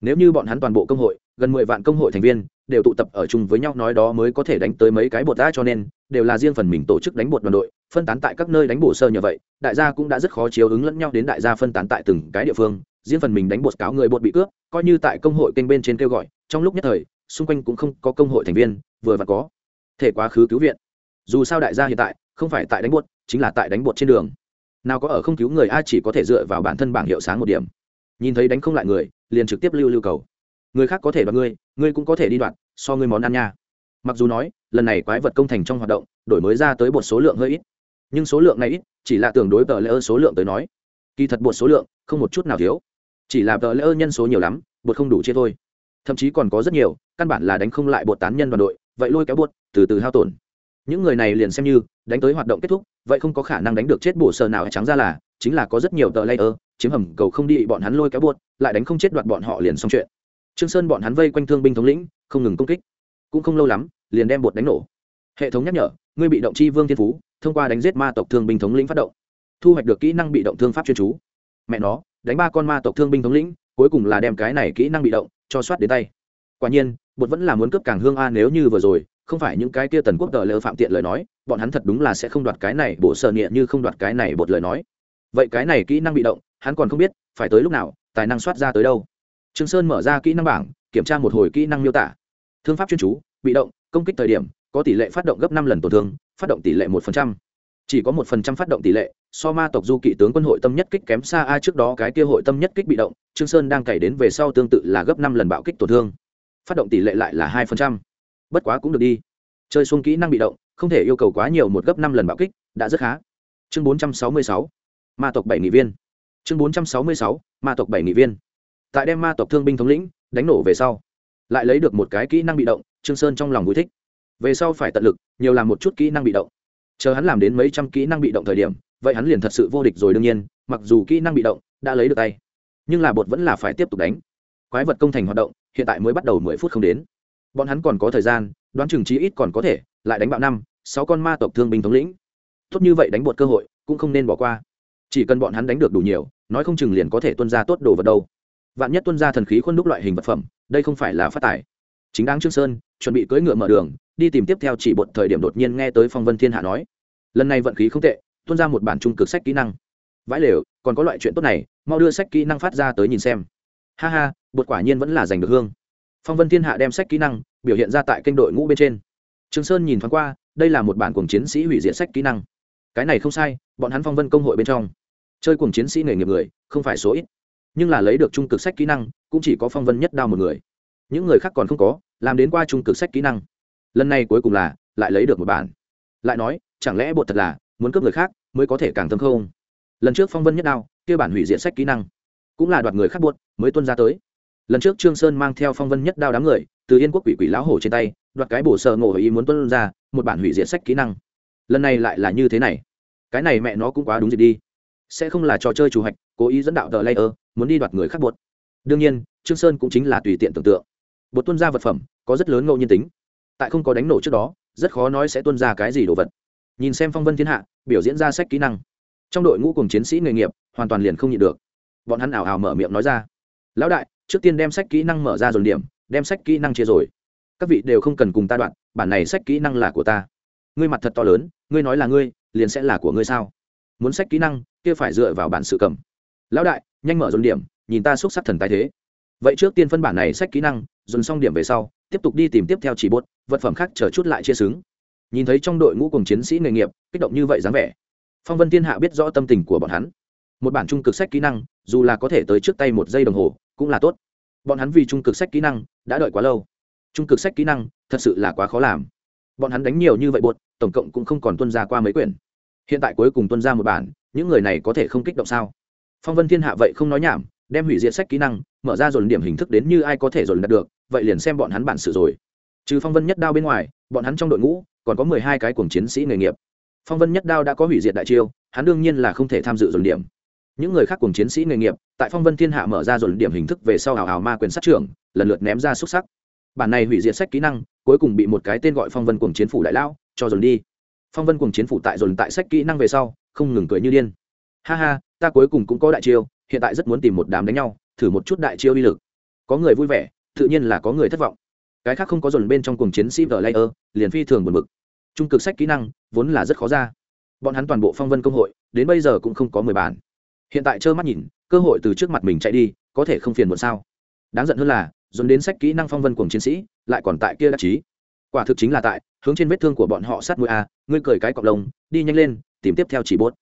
Nếu như bọn hắn toàn bộ công hội, gần mười vạn công hội thành viên, đều tụ tập ở chung với nhau nói đó mới có thể đánh tới mấy cái bột đã cho nên, đều là riêng phần mình tổ chức đánh bột đoàn đội, phân tán tại các nơi đánh bổ sơ như vậy, đại gia cũng đã rất khó chiếu ứng lẫn nhau đến đại gia phân tán tại từng cái địa phương, riêng phần mình đánh bột cáo người bột bị cướp, coi như tại công hội kênh bên trên kêu gọi, trong lúc nhất thời, xung quanh cũng không có công hội thành viên, vừa và có thể quá khứ cứu viện. Dù sao đại gia hiện tại, không phải tại đánh bột, chính là tại đánh bột trên đường nào có ở không cứu người a chỉ có thể dựa vào bản thân bảng hiệu sáng một điểm. Nhìn thấy đánh không lại người, liền trực tiếp lưu lưu cầu. Người khác có thể đoạt ngươi ngươi cũng có thể đi đoạt, so ngươi món ăn nha. Mặc dù nói, lần này quái vật công thành trong hoạt động, đổi mới ra tới bột số lượng hơi ít. Nhưng số lượng này ít, chỉ là tương đối tờ lễ số lượng tới nói. Kỳ thật bột số lượng, không một chút nào thiếu. Chỉ là tờ lễ nhân số nhiều lắm, bột không đủ chia thôi. Thậm chí còn có rất nhiều, căn bản là đánh không lại bột tán nhân đoàn đội, vậy lôi kéo bột, từ từ hao tổn. Những người này liền xem như đánh tới hoạt động kết thúc, vậy không có khả năng đánh được chết bổ sơ nào trắng ra là, chính là có rất nhiều tờ layer, chiếm hầm cầu không đi, bọn hắn lôi kéo buốt, lại đánh không chết đoạt bọn họ liền xong chuyện. Trương sơn bọn hắn vây quanh thương binh thống lĩnh, không ngừng công kích. Cũng không lâu lắm, liền đem bột đánh nổ. Hệ thống nhắc nhở, ngươi bị động chi vương thiên phú, thông qua đánh giết ma tộc thương binh thống lĩnh phát động. Thu hoạch được kỹ năng bị động thương pháp chuyên chú. Mẹ nó, đánh ba con ma tộc thương binh thống lĩnh, cuối cùng là đem cái này kỹ năng bị động, cho soát đến tay. Quả nhiên bột vẫn là muốn cướp càng hương a nếu như vừa rồi không phải những cái kia tần quốc tờ lỡ phạm tiện lời nói, bọn hắn thật đúng là sẽ không đoạt cái này bộ sợ nghĩa như không đoạt cái này bột lời nói. Vậy cái này kỹ năng bị động, hắn còn không biết, phải tới lúc nào, tài năng soát ra tới đâu. Trương sơn mở ra kỹ năng bảng, kiểm tra một hồi kỹ năng miêu tả. Thương pháp chuyên chú, bị động, công kích thời điểm, có tỷ lệ phát động gấp năm lần tổn thương, phát động tỷ lệ một phần trăm. Chỉ có một phần trăm phát động tỷ lệ, so ma tộc du kỵ tướng quân hội tâm nhất kích kém xa ai trước đó cái kia hội tâm nhất kích bị động, trương sơn đang cày đến về sau tương tự là gấp năm lần bạo kích tổn thương. Phát động tỷ lệ lại là hai phần trăm bất quá cũng được đi. Chơi xuống kỹ năng bị động, không thể yêu cầu quá nhiều một gấp năm lần bạo kích, đã rất khá. Chương bốn trăm sáu mươi sáu. Ma tộc bảy nghị viên. Chương bốn trăm sáu mươi sáu. Ma tộc bảy nghị viên. Tại đem ma tộc thương binh thống lĩnh, đánh nổ về sau, lại lấy được một cái kỹ năng bị động, trương sơn trong lòng vui thích. Về sau phải tận lực, nhiều làm một chút kỹ năng bị động. Chờ hắn làm đến mấy trăm kỹ năng bị động thời điểm, vậy hắn liền thật sự vô địch rồi đương nhiên, mặc dù kỹ năng bị động, đã lấy được tay. Nhưng là bột vẫn là phải tiếp tục đánh. Quái vật công thành hoạt động, hiện tại mới bắt đầu mười phút không đến bọn hắn còn có thời gian, đoán chừng trí ít còn có thể lại đánh bạo năm, sáu con ma tộc thương binh thống lĩnh. Tốt như vậy đánh bột cơ hội, cũng không nên bỏ qua. Chỉ cần bọn hắn đánh được đủ nhiều, nói không chừng liền có thể tuân ra tốt đồ vật đâu. Vạn nhất tuân ra thần khí khuôn đúc loại hình vật phẩm, đây không phải là phát tải chính đáng trương sơn, chuẩn bị cưỡi ngựa mở đường, đi tìm tiếp theo chỉ bột thời điểm đột nhiên nghe tới phong vân thiên hạ nói. Lần này vận khí không tệ, tuân ra một bản trung cực sách kỹ năng. Vãi lều, còn có loại chuyện tốt này, mau đưa sách kỹ năng phát ra tới nhìn xem. Ha ha, bột quả nhiên vẫn là giành được hương phong vân thiên hạ đem sách kỹ năng biểu hiện ra tại kênh đội ngũ bên trên. Trường sơn nhìn thoáng qua, đây là một bản cuồng chiến sĩ hủy diệt sách kỹ năng. Cái này không sai, bọn hắn phong vân công hội bên trong. Chơi cuồng chiến sĩ nghề nghiệp người, không phải số ít. Nhưng là lấy được trung cực sách kỹ năng, cũng chỉ có phong vân nhất đao một người. Những người khác còn không có, làm đến qua trung cực sách kỹ năng. Lần này cuối cùng là, lại lấy được một bản. Lại nói, chẳng lẽ bột thật là, muốn cướp người khác, mới có thể càng thâm không? Lần trước phong vân nhất đao, kia bản hủy diệt sách kỹ năng, cũng là đoạt người khác buốt mới tuân ra tới lần trước trương sơn mang theo phong vân nhất đao đám người, từ yên quốc quỷ quỷ lão hổ trên tay, đoạt cái bổ sợ ngộ ý muốn tuân ra, một bản hủy diệt sách kỹ năng. Lần này lại là như thế này. Cái này mẹ nó cũng quá đúng gì đi. Sẽ không là trò chơi chủ hạch, cố ý dẫn đạo tờ layer, muốn đi đoạt người khác bột đương nhiên, trương sơn cũng chính là tùy tiện tưởng tượng. Bột tuân ra vật phẩm, có rất lớn ngẫu nhiên tính. Tại không có đánh nổ trước đó, rất khó nói sẽ tuân ra cái gì đồ vật. Nhìn xem phong vân thiên hạ, biểu diễn ra sách kỹ năng. Trong đội ngũ cùng chiến sĩ nghề nghiệp, hoàn toàn liền không nhịn được. Bọn hắn ảo ảo mở miệng nói ra. Lão đại trước tiên đem sách kỹ năng mở ra dồn điểm, đem sách kỹ năng chia rồi. Các vị đều không cần cùng ta đoạn, bản này sách kỹ năng là của ta. Ngươi mặt thật to lớn, ngươi nói là ngươi, liền sẽ là của ngươi sao? Muốn sách kỹ năng, kia phải dựa vào bản sự cầm. Lão đại, nhanh mở dồn điểm, nhìn ta xúc sắc thần tài thế. Vậy trước tiên phân bản này sách kỹ năng, dồn xong điểm về sau, tiếp tục đi tìm tiếp theo chỉ bốt vật phẩm khác chờ chút lại chia xứng. Nhìn thấy trong đội ngũ cùng chiến sĩ nghề nghiệp, kích động như vậy dáng vẻ. Phong vân thiên hạ biết rõ tâm tình của bọn hắn. Một bản trung cực sách kỹ năng, dù là có thể tới trước tay một giây đồng hồ cũng là tốt. Bọn hắn vì trung cực sách kỹ năng đã đợi quá lâu. Trung cực sách kỹ năng thật sự là quá khó làm. Bọn hắn đánh nhiều như vậy buột tổng cộng cũng không còn tuân ra qua mấy quyển. Hiện tại cuối cùng tuân ra một bản, những người này có thể không kích động sao? Phong vân thiên hạ vậy không nói nhảm, đem hủy diệt sách kỹ năng, mở ra dồn điểm hình thức đến như ai có thể dồn đạt được, vậy liền xem bọn hắn bản sự rồi. Trừ phong vân nhất đao bên ngoài, bọn hắn trong đội ngũ còn có mười hai cái cuồng chiến sĩ nghề nghiệp. Phong vân nhất đao đã có hủy diệt đại chiêu, hắn đương nhiên là không thể tham dự dồn điểm những người khác cùng chiến sĩ nghề nghiệp, tại phong vân thiên hạ mở ra dồn điểm hình thức về sau hào hào ma quyền sát trưởng, lần lượt ném ra xúc sắc. Bản này hủy diệt sách kỹ năng, cuối cùng bị một cái tên gọi phong vân cùng chiến phủ đại lao cho dồn đi. Phong vân cùng chiến phủ tại dồn tại sách kỹ năng về sau, không ngừng cười như điên. Ha ha, ta cuối cùng cũng có đại chiêu, hiện tại rất muốn tìm một đám đánh nhau, thử một chút đại chiêu uy lực. Có người vui vẻ, tự nhiên là có người thất vọng. Cái khác không có dồn bên trong cùng chiến sĩ vờ layer liền phi thường buồn bực. Trung cực sách kỹ năng, vốn là rất khó ra. Bọn hắn toàn bộ phong vân công hội, đến bây giờ cũng không có mười bản hiện tại trơ mắt nhìn, cơ hội từ trước mặt mình chạy đi, có thể không phiền muộn sao? Đáng giận hơn là, dồn đến sách kỹ năng phong vân cùng chiến sĩ, lại còn tại kia đắc chí. Quả thực chính là tại, hướng trên vết thương của bọn họ sát mũi a, ngươi cười cái cọc lông, đi nhanh lên, tìm tiếp theo chỉ bốt.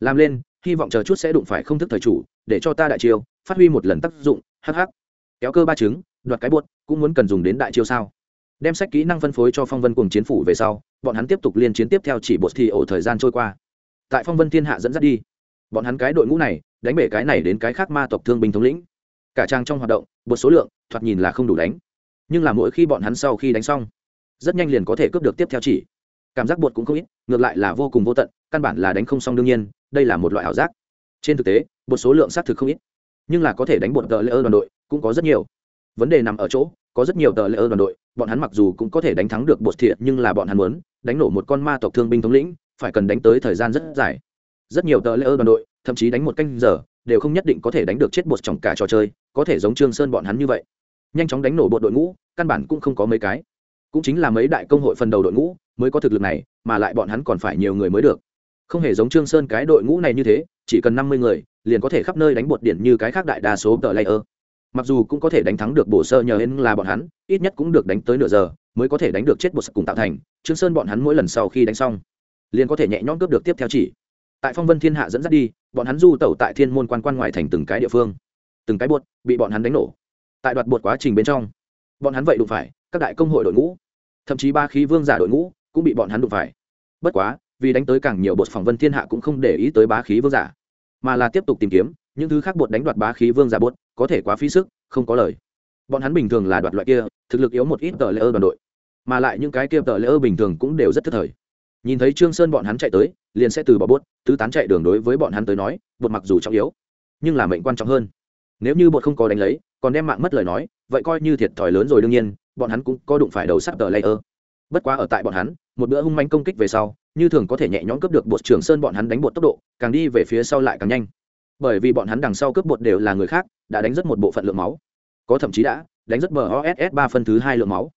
Làm lên, hy vọng chờ chút sẽ đụng phải không thức thời chủ, để cho ta đại chiêu, phát huy một lần tác dụng hh kéo cơ ba trứng, đoạt cái bột, cũng muốn cần dùng đến đại chiêu sao? Đem sách kỹ năng phân phối cho phong vân cùng chiến phủ về sau, bọn hắn tiếp tục liên chiến tiếp theo chỉ bột thì ổ thời gian trôi qua. Tại phong vân thiên hạ dẫn dắt đi bọn hắn cái đội ngũ này, đánh bể cái này đến cái khác ma tộc thương binh thống lĩnh. Cả trang trong hoạt động bột số lượng, thoạt nhìn là không đủ đánh. Nhưng là mỗi khi bọn hắn sau khi đánh xong, rất nhanh liền có thể cướp được tiếp theo chỉ. Cảm giác bột cũng không ít, ngược lại là vô cùng vô tận, căn bản là đánh không xong đương nhiên, đây là một loại ảo giác. Trên thực tế bột số lượng xác thực không ít, nhưng là có thể đánh bột tờ lễ ơ đoàn đội cũng có rất nhiều. Vấn đề nằm ở chỗ, có rất nhiều tờ lễ ơ đoàn đội, bọn hắn mặc dù cũng có thể đánh thắng được bột thiệt nhưng là bọn hắn muốn đánh nổ một con ma tộc thương binh thống lĩnh, phải cần đánh tới thời gian rất dài rất nhiều tờ lễ ơn đoàn đội, thậm chí đánh một canh giờ, đều không nhất định có thể đánh được chết bột trong cả trò chơi, có thể giống trương sơn bọn hắn như vậy. Nhanh chóng đánh nổ bột đội ngũ, căn bản cũng không có mấy cái. Cũng chính là mấy đại công hội phần đầu đội ngũ mới có thực lực này, mà lại bọn hắn còn phải nhiều người mới được. Không hề giống trương sơn cái đội ngũ này như thế, chỉ cần năm mươi người, liền có thể khắp nơi đánh bột điển như cái khác đại đa số tờ layer mặc dù cũng có thể đánh thắng được bổ sơ nhờ hên là bọn hắn, ít nhất cũng được đánh tới nửa giờ, mới có thể đánh được chết bột cùng tạo thành. Trương sơn bọn hắn mỗi lần sau khi đánh xong, liền có thể nhẹ nhõm cướp được tiếp theo chỉ tại phong vân thiên hạ dẫn dắt đi, bọn hắn du tẩu tại thiên môn quan quan ngoại thành từng cái địa phương. Từng cái bột bị bọn hắn đánh nổ. Tại đoạt bột quá trình bên trong, bọn hắn vậy đụng phải các đại công hội đội ngũ. Thậm chí ba khí vương giả đội ngũ cũng bị bọn hắn đụng phải. Bất quá, vì đánh tới càng nhiều bột phỏng vân thiên hạ cũng không để ý tới bá khí vương giả, mà là tiếp tục tìm kiếm những thứ khác bột đánh đoạt bá khí vương giả bột, có thể quá phí sức, không có lời. Bọn hắn bình thường là đoạt loại kia, thực lực yếu một ít tờ lễ ơ đoàn đội, mà lại những cái kia tờ lễ ơ bình thường cũng đều rất thất thời nhìn thấy trương sơn bọn hắn chạy tới, liền sẽ từ bỏ bốt tứ tán chạy đường đối với bọn hắn tới nói bột mặc dù trọng yếu, nhưng là mệnh quan trọng hơn. Nếu như bột không có đánh lấy, còn đem mạng mất lời nói, vậy coi như thiệt thòi lớn rồi đương nhiên, bọn hắn cũng có đụng phải đầu sắp tờ layer bất quá ở tại bọn hắn, một bữa hung manh công kích về sau, như thường có thể nhẹ nhõm cướp được bột trường sơn bọn hắn đánh bột tốc độ, càng đi về phía sau lại càng nhanh. Bởi vì bọn hắn đằng sau cướp bột đều là người khác, đã đánh rất một bộ phận lượng máu. Có thậm chí đã, đánh rất moss ba phân thứ hai lượng máu.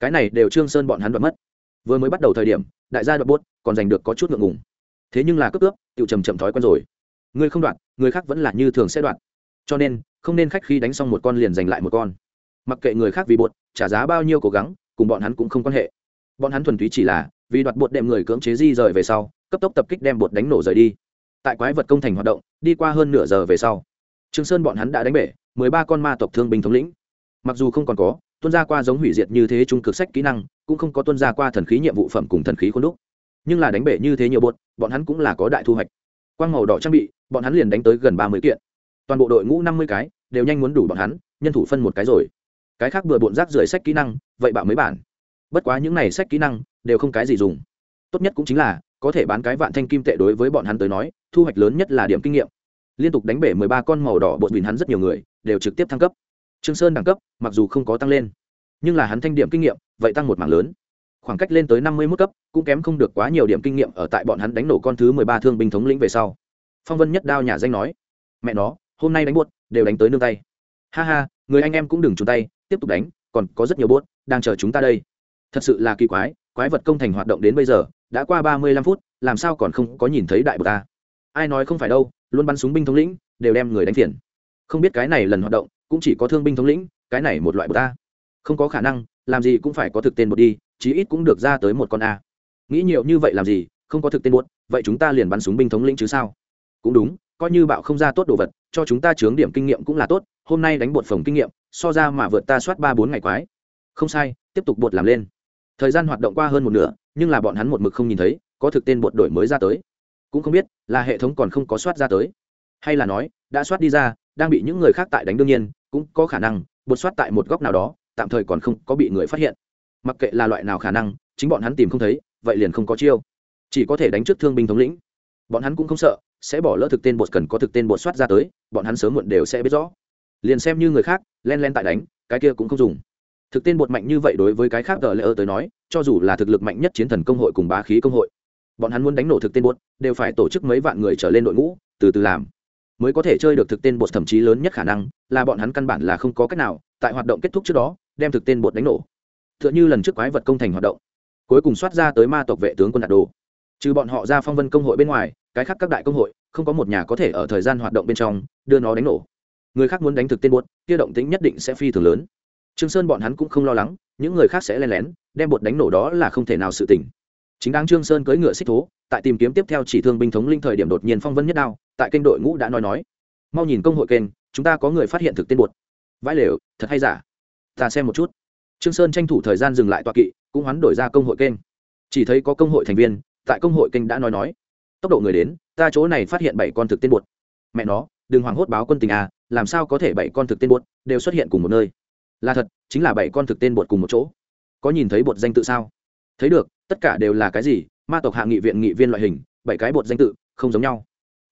Cái này đều trương sơn bọn hắn đoạt mất vừa mới bắt đầu thời điểm, đại gia đoạt bốt còn giành được có chút ngượng ngùng. Thế nhưng là cướp cướp tự trầm chậm thói quen rồi. Người không đoạt, người khác vẫn là như thường sẽ đoạt. Cho nên, không nên khách khi đánh xong một con liền giành lại một con. Mặc kệ người khác vì bột, trả giá bao nhiêu cố gắng, cùng bọn hắn cũng không quan hệ. Bọn hắn thuần túy chỉ là, vì đoạt bột đem người cưỡng chế di rời về sau, cấp tốc tập kích đem bột đánh nổ rời đi. Tại quái vật công thành hoạt động, đi qua hơn nửa giờ về sau, trương sơn bọn hắn đã đánh bể, mười ba con ma tộc thương binh thống lĩnh. Mặc dù không còn có tuân ra qua giống hủy diệt như thế trung cực sách kỹ năng, cũng không có tuân ra qua thần khí nhiệm vụ phẩm cùng thần khí khuôn đúc. Nhưng là đánh bể như thế nhiều bột, bọn hắn cũng là có đại thu hoạch. Quang màu đỏ trang bị, bọn hắn liền đánh tới gần ba mươi kiện. Toàn bộ đội ngũ năm mươi cái, đều nhanh muốn đủ bọn hắn, nhân thủ phân một cái rồi. Cái khác vừa bộn rác rưởi sách kỹ năng, vậy bạo mấy bản. Bất quá những này sách kỹ năng, đều không cái gì dùng. Tốt nhất cũng chính là, có thể bán cái vạn thanh kim tệ đối với bọn hắn tới nói, thu hoạch lớn nhất là điểm kinh nghiệm. Liên tục đánh bể mười ba con màu đỏ bột bìn hắn rất nhiều người, đều trực tiếp thăng cấp trương sơn đẳng cấp, mặc dù không có tăng lên, nhưng là hắn thanh điểm kinh nghiệm, vậy tăng một mảng lớn. Khoảng cách lên tới năm mươi mức cấp, cũng kém không được quá nhiều điểm kinh nghiệm ở tại bọn hắn đánh nổ con thứ mười ba thương binh thống lĩnh về sau. Phong vân nhất đao nhà danh nói, mẹ nó, hôm nay đánh buốt, đều đánh tới nương tay. Ha ha, người anh em cũng đừng chung tay, tiếp tục đánh, còn có rất nhiều buốt đang chờ chúng ta đây. Thật sự là kỳ quái quái vật công thành hoạt động đến bây giờ, đã qua ba mươi lăm phút, làm sao còn không có nhìn thấy đại bột ta? Ai nói không phải đâu, luôn bắn súng binh thống lĩnh, đều đem người đánh phiền. Không biết cái này lần hoạt động cũng chỉ có thương binh thống lĩnh, cái này một loại bột ta không có khả năng, làm gì cũng phải có thực tên bột đi, chí ít cũng được ra tới một con a. Nghĩ nhiều như vậy làm gì, không có thực tên bột, vậy chúng ta liền bắn súng binh thống lĩnh chứ sao? Cũng đúng, coi như bạo không ra tốt đồ vật, cho chúng ta chướng điểm kinh nghiệm cũng là tốt, hôm nay đánh bột phòng kinh nghiệm, so ra mà vượt ta soát ba bốn ngày quái. Không sai, tiếp tục bột làm lên. Thời gian hoạt động qua hơn một nửa, nhưng là bọn hắn một mực không nhìn thấy, có thực tên bột đổi mới ra tới. Cũng không biết là hệ thống còn không có soát ra tới. Hay là nói, đã soát đi ra đang bị những người khác tại đánh đương nhiên, cũng có khả năng, bột soát tại một góc nào đó, tạm thời còn không có bị người phát hiện. Mặc kệ là loại nào khả năng, chính bọn hắn tìm không thấy, vậy liền không có chiêu. Chỉ có thể đánh trước thương binh thống lĩnh. Bọn hắn cũng không sợ, sẽ bỏ lỡ thực tên bột cần có thực tên bột soát ra tới, bọn hắn sớm muộn đều sẽ biết rõ. Liền xem như người khác, len len tại đánh, cái kia cũng không dùng. Thực tên bột mạnh như vậy đối với cái khác tờ lễ ơ tới nói, cho dù là thực lực mạnh nhất chiến thần công hội cùng bá khí công hội, bọn hắn muốn đánh nổ thực tên bột, đều phải tổ chức mấy vạn người trở lên đội ngũ, từ từ làm mới có thể chơi được thực tên bột thậm chí lớn nhất khả năng, là bọn hắn căn bản là không có cách nào, tại hoạt động kết thúc trước đó, đem thực tên bột đánh nổ. T h ư ợ n h ư lần trước quái vật công thành hoạt động, cuối cùng soát ra tới ma tộc vệ tướng quân đạt đồ. Trừ bọn họ ra phong vân công hội bên ngoài, cái khác các đại công hội, không có một nhà có thể ở thời gian hoạt động bên trong đưa nó đánh nổ. Người khác muốn đánh thực tên bột, kia động tính nhất định sẽ phi thường lớn. Trương sơn bọn hắn cũng không lo lắng, những người khác sẽ len lén, đem bột đánh nổ đó là không thể nào sự tỉnh chính đáng trương sơn cưỡi ngựa xích thố, tại tìm kiếm tiếp theo chỉ thương binh thống linh thời điểm đột nhiên phong vân nhất đao tại kênh đội ngũ đã nói nói. Mau nhìn công hội kênh, chúng ta có người phát hiện thực tên bột vãi lều, thật hay giả? Ta xem một chút. Trương sơn tranh thủ thời gian dừng lại tọa kỵ, cũng hoán đổi ra công hội kênh. Chỉ thấy có công hội thành viên, tại công hội kênh đã nói nói. Tốc độ người đến, ta chỗ này phát hiện bảy con thực tên bột mẹ nó, đừng hoảng hốt báo quân tình à làm sao có thể bảy con thực tên bột đều xuất hiện cùng một nơi? Là thật, chính là bảy con thực tên bột cùng một chỗ. Có nhìn thấy bột danh tự sao? Thấy được, tất cả đều là cái gì? Ma tộc hạ nghị viện nghị viên loại hình, bảy cái bột danh tự, không giống nhau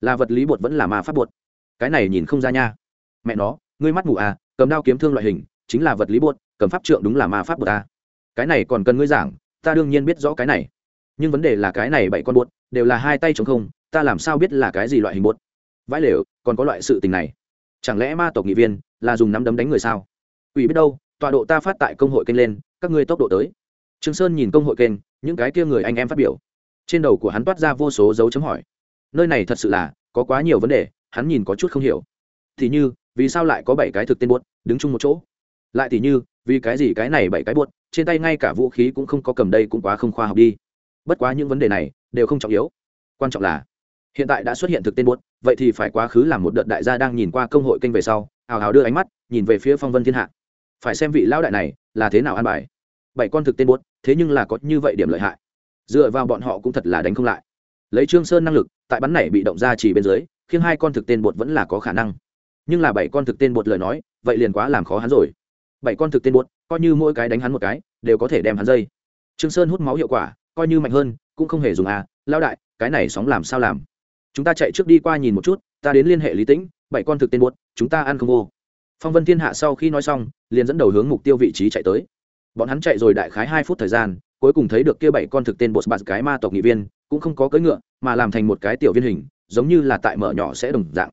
là vật lý bột vẫn là ma pháp bột. Cái này nhìn không ra nha. Mẹ nó, ngươi mắt mù à cầm đao kiếm thương loại hình, chính là vật lý bột, cầm pháp trượng đúng là ma pháp bột à. cái này còn cần ngươi giảng, ta đương nhiên biết rõ cái này. Nhưng vấn đề là cái này bảy con bột, đều là hai tay chống không, ta làm sao biết là cái gì loại hình bột? Vãi lều, còn có loại sự tình này. Chẳng lẽ ma tộc nghị viên là dùng nắm đấm đánh người sao? Ủy biết đâu, tọa độ ta phát tại công hội kênh lên, các ngươi tốc độ tới. Trương sơn nhìn công hội kênh, những cái kia người anh em phát biểu. Trên đầu của hắn toát ra vô số dấu chấm hỏi nơi này thật sự là có quá nhiều vấn đề, hắn nhìn có chút không hiểu. Thì như, vì sao lại có bảy cái thực tên buốt đứng chung một chỗ? Lại thì như, vì cái gì cái này bảy cái buốt, trên tay ngay cả vũ khí cũng không có cầm đây cũng quá không khoa học đi. Bất quá những vấn đề này đều không trọng yếu. Quan trọng là, hiện tại đã xuất hiện thực tên buốt, vậy thì phải quá khứ làm một đợt đại gia đang nhìn qua công hội kênh về sau, hào hào đưa ánh mắt, nhìn về phía phong vân thiên hạ. Phải xem vị lão đại này là thế nào an bài. Bảy con thực tên buốt, thế nhưng là có như vậy điểm lợi hại. Dựa vào bọn họ cũng thật là đánh không lại lấy trương sơn năng lực, tại bắn này bị động ra chỉ bên dưới khiến hai con thực tên bột vẫn là có khả năng. Nhưng là bảy con thực tên bột lời nói, vậy liền quá làm khó hắn rồi. Bảy con thực tên bột, coi như mỗi cái đánh hắn một cái, đều có thể đem hắn dây. Trương sơn hút máu hiệu quả, coi như mạnh hơn, cũng không hề dùng à lao đại, cái này sóng làm sao làm? Chúng ta chạy trước đi qua nhìn một chút, ta đến liên hệ lý tĩnh, bảy con thực tên bột, chúng ta ăn không vô. Phong vân thiên hạ sau khi nói xong, liền dẫn đầu hướng mục tiêu vị trí chạy tới. Bọn hắn chạy rồi đại khái hai phút thời gian, cuối cùng thấy được kia bảy con thực tên bột bạt cái ma tộc nghị viên cũng không có cưỡi ngựa, mà làm thành một cái tiểu viên hình, giống như là tại mở nhỏ sẽ đồng dạng.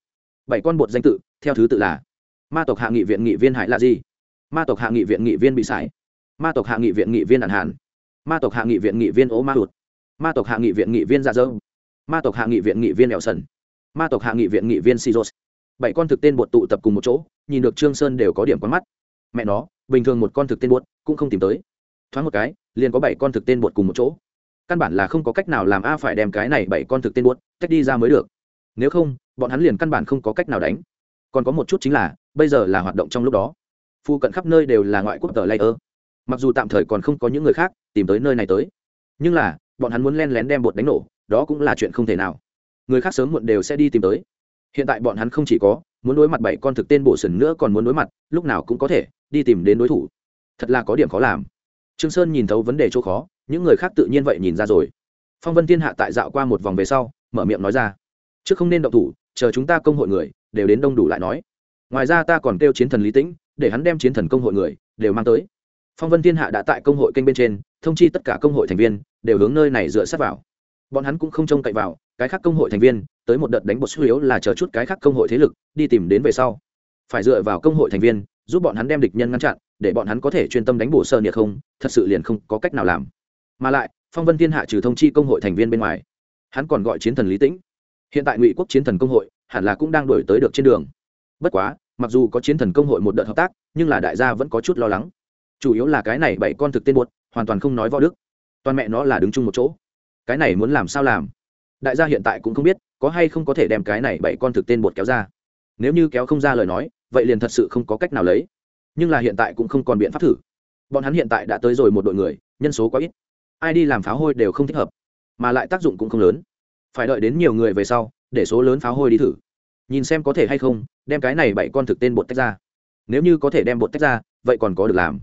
Bảy con bột danh tự, theo thứ tự là ma tộc hạ nghị viện nghị viên hải là gì ma tộc hạ nghị viện nghị viên bị sải, ma tộc hạ nghị viện nghị viên đạn hàn, ma tộc hạ nghị viện nghị viên ố ma hụt, ma tộc hạ nghị viện nghị viên dạ dâu, ma tộc hạ nghị viện nghị viên ẻo sần, ma tộc hạ nghị viện nghị viên siros bảy con thực tên bột tụ tập cùng một chỗ, nhìn được trương sơn đều có điểm quán mắt. Mẹ nó, bình thường một con thực tên bột cũng không tìm tới. Thoáng một cái, liền có bảy con thực tên bột cùng một chỗ căn bản là không có cách nào làm a phải đem cái này bảy con thực tên buốt tách đi ra mới được. Nếu không, bọn hắn liền căn bản không có cách nào đánh. Còn có một chút chính là, bây giờ là hoạt động trong lúc đó. Phu cận khắp nơi đều là ngoại quốc tờ layer. Mặc dù tạm thời còn không có những người khác tìm tới nơi này tới, nhưng là, bọn hắn muốn len lén đem bột đánh nổ, đó cũng là chuyện không thể nào. Người khác sớm muộn đều sẽ đi tìm tới. Hiện tại bọn hắn không chỉ có muốn đối mặt bảy con thực tên bổ sần nữa còn muốn đối mặt, lúc nào cũng có thể đi tìm đến đối thủ. Thật là có điểm khó làm. Trương sơn nhìn thấu vấn đề chỗ khó những người khác tự nhiên vậy nhìn ra rồi. Phong vân thiên hạ tại dạo qua một vòng về sau, mở miệng nói ra. Trước không nên động thủ, chờ chúng ta công hội người, đều đến đông đủ lại nói. Ngoài ra ta còn kêu chiến thần lý tĩnh, để hắn đem chiến thần công hội người, đều mang tới. Phong vân thiên hạ đã tại công hội kênh bên trên, thông chi tất cả công hội thành viên, đều hướng nơi này dựa sát vào. Bọn hắn cũng không trông cậy vào, cái khác công hội thành viên, tới một đợt đánh bột suy yếu là chờ chút cái khác công hội thế lực, đi tìm đến về sau. Phải dựa vào công hội thành viên, giúp bọn hắn đem địch nhân ngăn chặn, để bọn hắn có thể chuyên tâm đánh bổ sơ nhiệt không, thật sự liền không có cách nào làm mà lại, phong vân thiên hạ trừ thông chi công hội thành viên bên ngoài, hắn còn gọi chiến thần lý tĩnh. Hiện tại ngụy quốc chiến thần công hội hẳn là cũng đang đổi tới được trên đường. Bất quá, mặc dù có chiến thần công hội một đợt hợp tác, nhưng là đại gia vẫn có chút lo lắng. Chủ yếu là cái này bảy con thực tên buột hoàn toàn không nói võ đức. Toàn mẹ nó là đứng chung một chỗ. Cái này muốn làm sao làm? Đại gia hiện tại cũng không biết, có hay không có thể đem cái này bảy con thực tên bột kéo ra. Nếu như kéo không ra lời nói, vậy liền thật sự không có cách nào lấy. Nhưng là hiện tại cũng không còn biện pháp thử. Bọn hắn hiện tại đã tới rồi một đội người, nhân số quá ít ai đi làm pháo hôi đều không thích hợp, mà lại tác dụng cũng không lớn. Phải đợi đến nhiều người về sau, để số lớn pháo hôi đi thử. Nhìn xem có thể hay không, đem cái này bảy con thực tên bột tách ra. Nếu như có thể đem bột tách ra, vậy còn có được làm.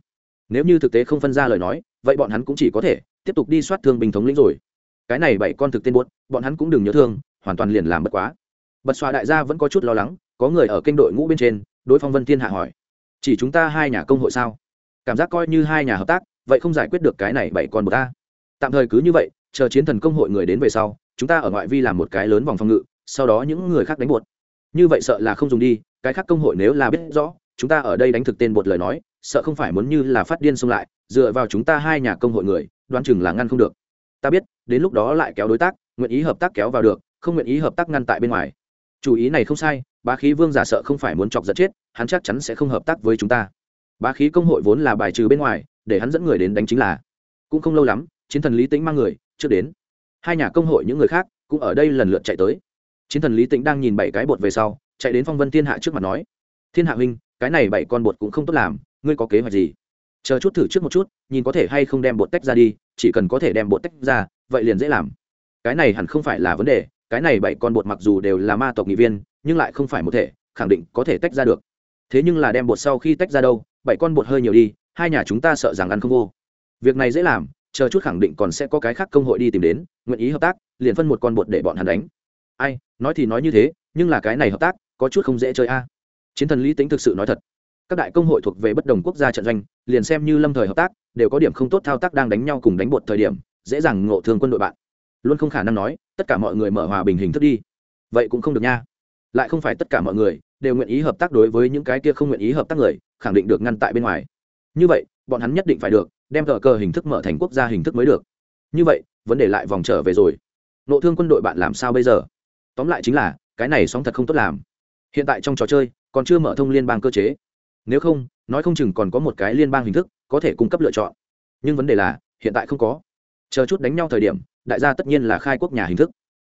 Nếu như thực tế không phân ra lời nói, vậy bọn hắn cũng chỉ có thể tiếp tục đi soát thương bình thống lĩnh rồi. Cái này bảy con thực tên bột, bọn hắn cũng đừng nhớ thương, hoàn toàn liền làm bất quá. Bật xoa đại gia vẫn có chút lo lắng, có người ở kênh đội ngũ bên trên, đối phong vân thiên hạ hỏi, chỉ chúng ta hai nhà công hội sao? Cảm giác coi như hai nhà hợp tác, vậy không giải quyết được cái này bảy con bột ta tạm thời cứ như vậy, chờ chiến thần công hội người đến về sau, chúng ta ở ngoại vi làm một cái lớn vòng phòng ngự, sau đó những người khác đánh bột. Như vậy sợ là không dùng đi, cái khác công hội nếu là biết rõ, chúng ta ở đây đánh thực tên bột lời nói, sợ không phải muốn như là phát điên xông lại, dựa vào chúng ta hai nhà công hội người, đoán chừng là ngăn không được. Ta biết, đến lúc đó lại kéo đối tác, nguyện ý hợp tác kéo vào được, không nguyện ý hợp tác ngăn tại bên ngoài. Chủ ý này không sai, bá khí vương giả sợ không phải muốn chọc giật chết, hắn chắc chắn sẽ không hợp tác với chúng ta. Bá khí công hội vốn là bài trừ bên ngoài, để hắn dẫn người đến đánh chính là. Cũng không lâu lắm chiến thần lý tĩnh mang người trước đến. Hai nhà công hội những người khác cũng ở đây lần lượt chạy tới. Chiến thần lý tĩnh đang nhìn bảy cái bột về sau, chạy đến phong vân thiên hạ trước mặt nói, thiên hạ huynh, cái này bảy con bột cũng không tốt làm, ngươi có kế hoạch gì? Chờ chút thử trước một chút, nhìn có thể hay không đem bột tách ra đi, chỉ cần có thể đem bột tách ra, vậy liền dễ làm. Cái này hẳn không phải là vấn đề, cái này bảy con bột mặc dù đều là ma tộc nghị viên, nhưng lại không phải một thể, khẳng định có thể tách ra được. Thế nhưng là đem bột sau khi tách ra đâu, bảy con bột hơi nhiều đi, hai nhà chúng ta sợ rằng ăn không vô. Việc này dễ làm chờ chút khẳng định còn sẽ có cái khác công hội đi tìm đến, nguyện ý hợp tác, liền phân một con bột để bọn hắn đánh. Ai, nói thì nói như thế, nhưng là cái này hợp tác, có chút không dễ chơi a. À. Chiến thần lý tính thực sự nói thật. Các đại công hội thuộc về bất đồng quốc gia trận doanh, liền xem như lâm thời hợp tác, đều có điểm không tốt thao tác đang đánh nhau cùng đánh bột thời điểm, dễ dàng ngộ thương quân đội bạn. Luôn không khả năng nói, tất cả mọi người mở hòa bình hình thức đi. Vậy cũng không được nha. Lại không phải tất cả mọi người đều nguyện ý hợp tác đối với những cái kia không nguyện ý hợp tác người, khẳng định được ngăn tại bên ngoài. Như vậy, bọn hắn nhất định phải được đem tờ cờ hình thức mở thành quốc gia hình thức mới được. Như vậy, vấn đề lại vòng trở về rồi. Nộ thương quân đội bạn làm sao bây giờ? Tóm lại chính là, cái này sóng thật không tốt làm. Hiện tại trong trò chơi, còn chưa mở thông liên bang cơ chế. Nếu không, nói không chừng còn có một cái liên bang hình thức, có thể cung cấp lựa chọn. Nhưng vấn đề là, hiện tại không có. Chờ chút đánh nhau thời điểm, đại gia tất nhiên là khai quốc nhà hình thức.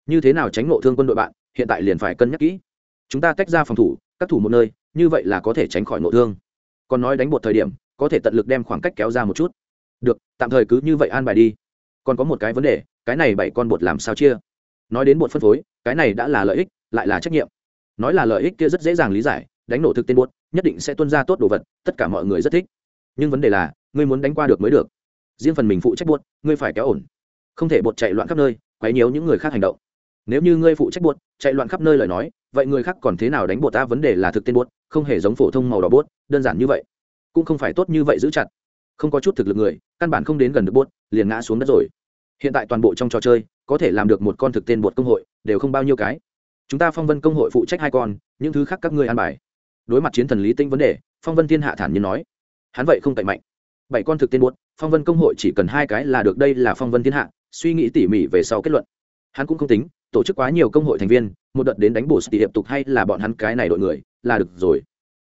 Như thế nào tránh nộ thương quân đội bạn, hiện tại liền phải cân nhắc kỹ. Chúng ta tách ra phòng thủ, các thủ một nơi, như vậy là có thể tránh khỏi nộ thương. Còn nói đánh một thời điểm, có thể tận lực đem khoảng cách kéo ra một chút được tạm thời cứ như vậy an bài đi. Còn có một cái vấn đề cái này bảy con bột làm sao chia? Nói đến bột phân phối cái này đã là lợi ích lại là trách nhiệm. Nói là lợi ích kia rất dễ dàng lý giải đánh nổ thực tên bột nhất định sẽ tuân ra tốt đồ vật tất cả mọi người rất thích. Nhưng vấn đề là ngươi muốn đánh qua được mới được. Riêng phần mình phụ trách bột, ngươi phải kéo ổn. Không thể bột chạy loạn khắp nơi quấy nhiễu những người khác hành động. Nếu như ngươi phụ trách bột, chạy loạn khắp nơi lời nói vậy người khác còn thế nào đánh bột ta? Vấn đề là thực tên bột, không hề giống phổ thông màu đỏ bột, đơn giản như vậy. Cũng không phải tốt như vậy giữ chặt không có chút thực lực người, căn bản không đến gần được bốt liền ngã xuống đất rồi. Hiện tại toàn bộ trong trò chơi, có thể làm được một con thực tên bột công hội, đều không bao nhiêu cái. Chúng ta phong vân công hội phụ trách hai con, những thứ khác các ngươi an bài. Đối mặt chiến thần lý tinh vấn đề, phong vân thiên hạ thản nhiên nói. Hắn vậy không cậy mạnh. Bảy con thực tên bột, phong vân công hội chỉ cần hai cái là được, đây là phong vân thiên hạ, suy nghĩ tỉ mỉ về sau kết luận. Hắn cũng không tính, tổ chức quá nhiều công hội thành viên, một đợt đến đánh bổ sĩ hiệp tục hay là bọn hắn cái này đội người, là được rồi.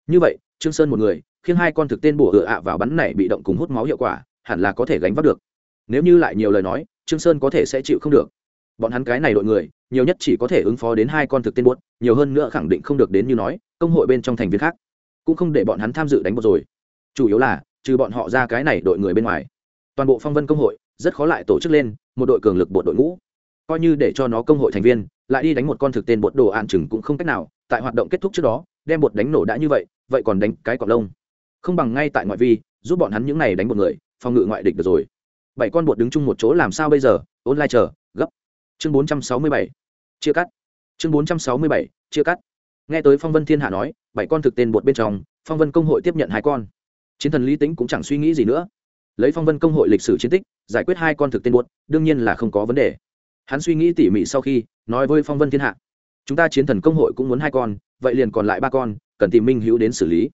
Như vậy, trương sơn một người khiến hai con thực tên bổ ựa ạ vào bắn này bị động cùng hút máu hiệu quả, hẳn là có thể gánh vác được. Nếu như lại nhiều lời nói, trương sơn có thể sẽ chịu không được. Bọn hắn cái này đội người, nhiều nhất chỉ có thể ứng phó đến hai con thực tên buốt nhiều hơn nữa khẳng định không được đến như nói, công hội bên trong thành viên khác. Cũng không để bọn hắn tham dự đánh bột rồi. Chủ yếu là, trừ bọn họ ra cái này đội người bên ngoài. Toàn bộ phong vân công hội, rất khó lại tổ chức lên, một đội cường lực bộ đội ngũ. Coi như để cho nó công hội thành viên, lại đi đánh một con thực tên bột đồ ạn chừng cũng không cách nào, tại hoạt động kết thúc trước đó, đem bột đánh nổ đã như vậy vậy còn đánh cái cọp lông không bằng ngay tại ngoại vi, giúp bọn hắn những này đánh một người, phòng ngự ngoại địch được rồi. Bảy con bột đứng chung một chỗ làm sao bây giờ? Online chờ, gấp. Chương bốn trăm sáu mươi bảy, chia cắt. Chương bốn trăm sáu mươi bảy, chia cắt. Nghe tới phong vân thiên hạ nói, bảy con thực tên bột bên trong, phong vân công hội tiếp nhận hai con. Chiến thần lý tính cũng chẳng suy nghĩ gì nữa. Lấy phong vân công hội lịch sử chiến tích, giải quyết hai con thực tên bột, đương nhiên là không có vấn đề. Hắn suy nghĩ tỉ mỉ sau khi, nói với phong vân thiên hạ, chúng ta chiến thần công hội cũng muốn hai con, vậy liền còn lại ba con, cần tìm minh hữu đến xử lý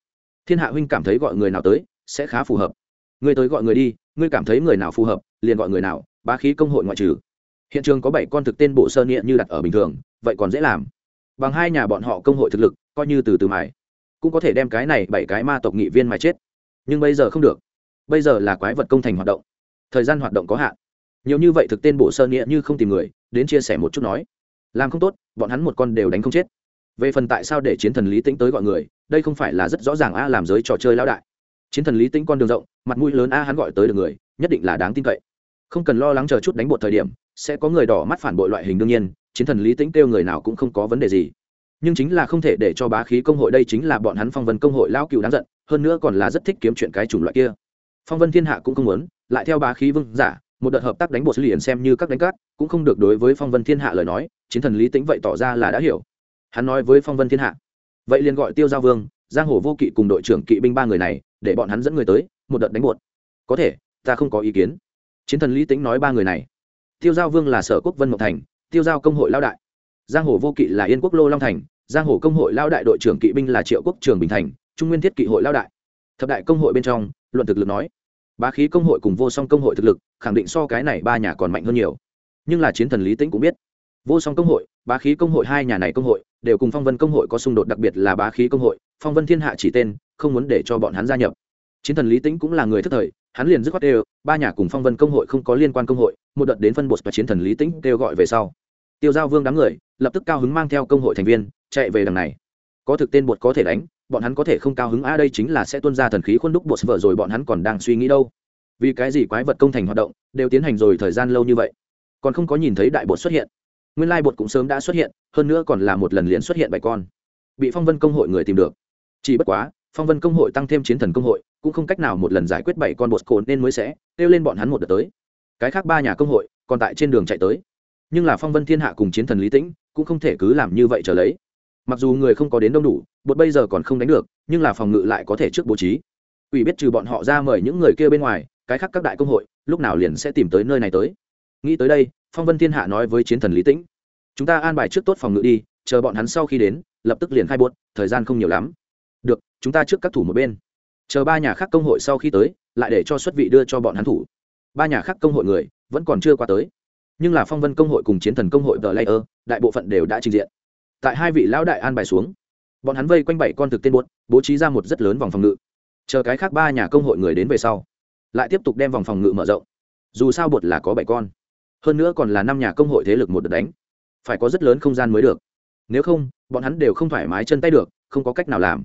thiên hạ huynh cảm thấy gọi người nào tới, sẽ khá phù hợp. Ngươi tới gọi người đi, ngươi cảm thấy người nào phù hợp, liền gọi người nào, bá khí công hội ngoại trừ. Hiện trường có bảy con thực tên bộ sơ nghĩa như đặt ở bình thường, vậy còn dễ làm. Bằng hai nhà bọn họ công hội thực lực, coi như từ từ mài, cũng có thể đem cái này bảy cái ma tộc nghị viên mà chết. Nhưng bây giờ không được. Bây giờ là quái vật công thành hoạt động. Thời gian hoạt động có hạn. Nhiều như vậy thực tên bộ sơ nghĩa như không tìm người, đến chia sẻ một chút nói. Làm không tốt, bọn hắn một con đều đánh không chết. Về phần tại sao để chiến thần lý tĩnh tới gọi người đây không phải là rất rõ ràng a làm giới trò chơi lão đại. Chiến thần lý tính con đường rộng, mặt mũi lớn a hắn gọi tới được người, nhất định là đáng tin cậy. Không cần lo lắng chờ chút đánh bột thời điểm, sẽ có người đỏ mắt phản bội loại hình đương nhiên, chiến thần lý tính kêu người nào cũng không có vấn đề gì. Nhưng chính là không thể để cho bá khí công hội đây chính là bọn hắn phong vân công hội lão cựu đáng giận, hơn nữa còn là rất thích kiếm chuyện cái chủng loại kia. Phong vân thiên hạ cũng không muốn, lại theo bá khí vương giả, một đợt hợp tác đánh bột liền xem như các đánh cát, cũng không được đối với phong vân thiên hạ lời nói, chiến thần lý tính vậy tỏ ra là đã hiểu. Hắn nói với phong vân thiên hạ vậy liền gọi tiêu giao vương, giang hồ vô kỵ cùng đội trưởng kỵ binh ba người này, để bọn hắn dẫn người tới, một đợt đánh bột có thể, ta không có ý kiến. Chiến thần lý tĩnh nói ba người này. Tiêu giao vương là sở quốc vân mộc thành, tiêu giao công hội lao đại. Giang hồ vô kỵ là yên quốc lô long thành, giang hồ công hội lao đại đội trưởng kỵ binh là triệu quốc trường bình thành, trung nguyên thiết kỵ hội lao đại. Thập đại công hội bên trong, luận thực lực nói, bá khí công hội cùng vô song công hội thực lực, khẳng định so cái này ba nhà còn mạnh hơn nhiều. Nhưng là chiến thần lý tĩnh cũng biết vô song công hội, bá khí công hội hai nhà này công hội, đều cùng phong vân công hội có xung đột đặc biệt là bá khí công hội, phong vân thiên hạ chỉ tên, không muốn để cho bọn hắn gia nhập. Chiến thần lý tĩnh cũng là người thức thời, hắn liền dứt khoát đều, ba nhà cùng phong vân công hội không có liên quan công hội, một đợt đến phân bột và chiến thần lý tĩnh kêu gọi về sau. Tiêu giao vương đám người, lập tức cao hứng mang theo công hội thành viên, chạy về đằng này. Có thực tên bột có thể đánh, bọn hắn có thể không cao hứng, a, đây chính là sẽ tuân ra thần khí khuôn đúc bột vợ rồi, bọn hắn còn đang suy nghĩ đâu. Vì cái gì quái vật công thành hoạt động, đều tiến hành rồi thời gian lâu như vậy. Còn không có nhìn thấy đại bột xuất hiện nguyên lai bột cũng sớm đã xuất hiện, hơn nữa còn là một lần liền xuất hiện bảy con. Bị phong vân công hội người tìm được. Chỉ bất quá, phong vân công hội tăng thêm chiến thần công hội, cũng không cách nào một lần giải quyết bảy con bột cồn nên mới sẽ kêu lên bọn hắn một đợt tới. Cái khác ba nhà công hội còn tại trên đường chạy tới. Nhưng là phong vân thiên hạ cùng chiến thần lý tĩnh cũng không thể cứ làm như vậy trở lấy. Mặc dù người không có đến đông đủ, bột bây giờ còn không đánh được, nhưng là phòng ngự lại có thể trước bố trí. Ủy biết trừ bọn họ ra mời những người kia bên ngoài, cái khác các đại công hội lúc nào liền sẽ tìm tới nơi này tới nghĩ tới đây, phong vân thiên hạ nói với chiến thần lý tĩnh, chúng ta an bài trước tốt phòng ngự đi, chờ bọn hắn sau khi đến, lập tức liền khai buốt, thời gian không nhiều lắm. Được, chúng ta trước các thủ một bên. Chờ ba nhà khác công hội sau khi tới, lại để cho xuất vị đưa cho bọn hắn thủ. Ba nhà khác công hội người, vẫn còn chưa qua tới. Nhưng là phong vân công hội cùng chiến thần công hội tờ layer, đại bộ phận đều đã trình diện. Tại hai vị lão đại an bài xuống, bọn hắn vây quanh bảy con thực tên buốt, bố trí ra một rất lớn vòng phòng ngự. Chờ cái khác ba nhà công hội người đến về sau, lại tiếp tục đem vòng phòng ngự mở rộng. Dù sao bột là có bảy con hơn nữa còn là năm nhà công hội thế lực một đợt đánh. Phải có rất lớn không gian mới được. Nếu không, bọn hắn đều không thoải mái chân tay được, không có cách nào làm.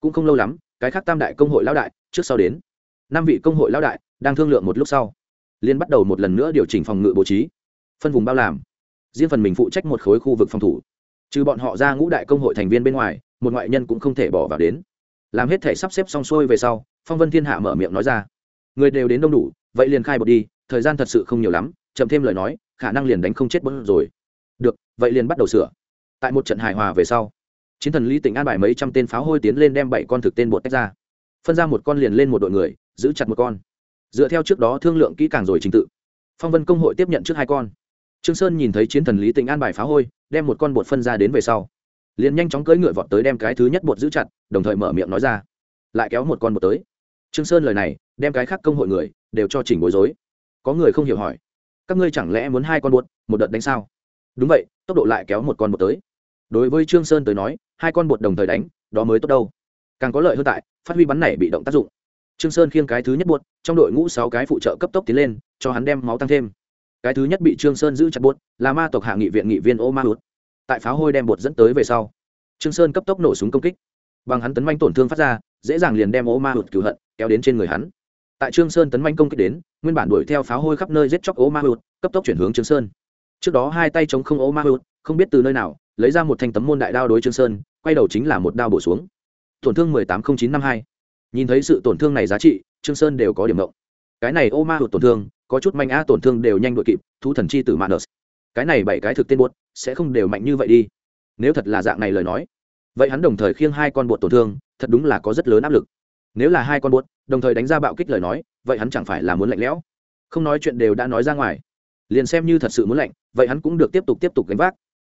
Cũng không lâu lắm, cái khác tam đại công hội lão đại, trước sau đến. Năm vị công hội lão đại, đang thương lượng một lúc sau liên bắt đầu một lần nữa điều chỉnh phòng ngự bố trí. Phân vùng bao làm. Riêng phần mình phụ trách một khối khu vực phòng thủ. Trừ bọn họ ra ngũ đại công hội thành viên bên ngoài, một ngoại nhân cũng không thể bỏ vào đến. Làm hết thể sắp xếp xong xuôi về sau, phong vân thiên hạ mở miệng nói ra. Người đều đến đông đủ, vậy liền khai bột đi, thời gian thật sự không nhiều lắm chậm thêm lời nói, khả năng liền đánh không chết bớt rồi. Được, vậy liền bắt đầu sửa. Tại một trận hài hòa về sau, chiến thần lý tỉnh an bài mấy trăm tên pháo hôi tiến lên đem bảy con thực tên bột tách ra. Phân ra một con liền lên một đội người, giữ chặt một con. Dựa theo trước đó thương lượng kỹ càng rồi trình tự, phong vân công hội tiếp nhận trước hai con. Trương sơn nhìn thấy chiến thần lý tỉnh an bài pháo hôi, đem một con bột phân ra đến về sau, liền nhanh chóng cưỡi ngựa vọt tới đem cái thứ nhất bột giữ chặt, đồng thời mở miệng nói ra, lại kéo một con bột tới. Trương sơn lời này, đem cái khác công hội người đều cho chỉnh bối rối. Có người không hiểu hỏi các ngươi chẳng lẽ muốn hai con buốt, một đợt đánh sao? Đúng vậy, tốc độ lại kéo một con bột tới. Đối với trương sơn tới nói, hai con bột đồng thời đánh, đó mới tốt đâu. Càng có lợi hơn tại, phát huy bắn này bị động tác dụng. Trương sơn khiêng cái thứ nhất bột trong đội ngũ sáu cái phụ trợ cấp tốc tiến lên, cho hắn đem máu tăng thêm. Cái thứ nhất bị trương sơn giữ chặt bột là ma tộc hạ nghị viện nghị viên ô ma hút tại pháo hôi đem bột dẫn tới về sau, trương sơn cấp tốc nổ súng công kích. Bằng hắn tấn manh tổn thương phát ra, dễ dàng liền đem ô ma hụt cửu hận, kéo đến trên người hắn tại trương sơn tấn manh công kích đến, nguyên bản đuổi theo pháo hôi khắp nơi giết chóc ô ma hụt cấp tốc chuyển hướng trương sơn. Trước đó hai tay chống không ô ma hụt không biết từ nơi nào, lấy ra một thanh tấm môn đại đao đối trương sơn, quay đầu chính là một đao bổ xuống. Tổn thương mười tám không chín năm hai. Nhìn thấy sự tổn thương này giá trị, trương sơn đều có điểm mộng cái này ô ma hụt tổn thương, có chút manh a tổn thương đều nhanh đội kịp thu thần chi tử manus cái này bảy cái thực tên buốt sẽ không đều mạnh như vậy đi. Nếu thật là dạng này lời nói, vậy hắn đồng thời khiêng hai con bột tổn thương, thật đúng là có rất lớn áp lực. Nếu là hai con bột đồng thời đánh ra bạo kích lời nói, vậy hắn chẳng phải là muốn lạnh lẽo? Không nói chuyện đều đã nói ra ngoài. Liền xem như thật sự muốn lạnh, vậy hắn cũng được tiếp tục tiếp tục gánh vác.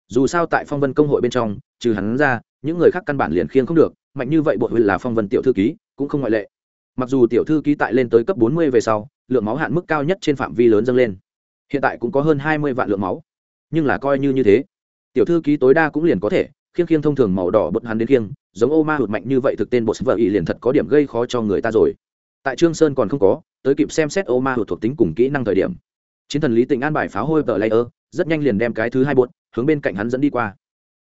Dù sao tại phong vân công hội bên trong, trừ hắn ra, những người khác căn bản liền khiêng không được, mạnh như vậy bộ là phong vân tiểu thư ký, cũng không ngoại lệ. Mặc dù tiểu thư ký tại lên tới cấp bốn mươi về sau, lượng máu hạn mức cao nhất trên phạm vi lớn dâng lên. Hiện tại cũng có hơn hai mươi vạn lượng máu. Nhưng là coi như như thế, tiểu thư ký tối đa cũng liền có thể khiêng khiêng thông thường màu đỏ bất hắn đến khiêng, giống ô ma hụt mạnh như vậy thực tên bột vợ ý liền thật có điểm gây khó cho người ta rồi. Tại trương sơn còn không có, tới kịp xem xét ô ma hụt thuộc tính cùng kỹ năng thời điểm. Chiến thần lý tịnh an bài pháo hôi tờ layer, rất nhanh liền đem cái thứ hai bột hướng bên cạnh hắn dẫn đi qua.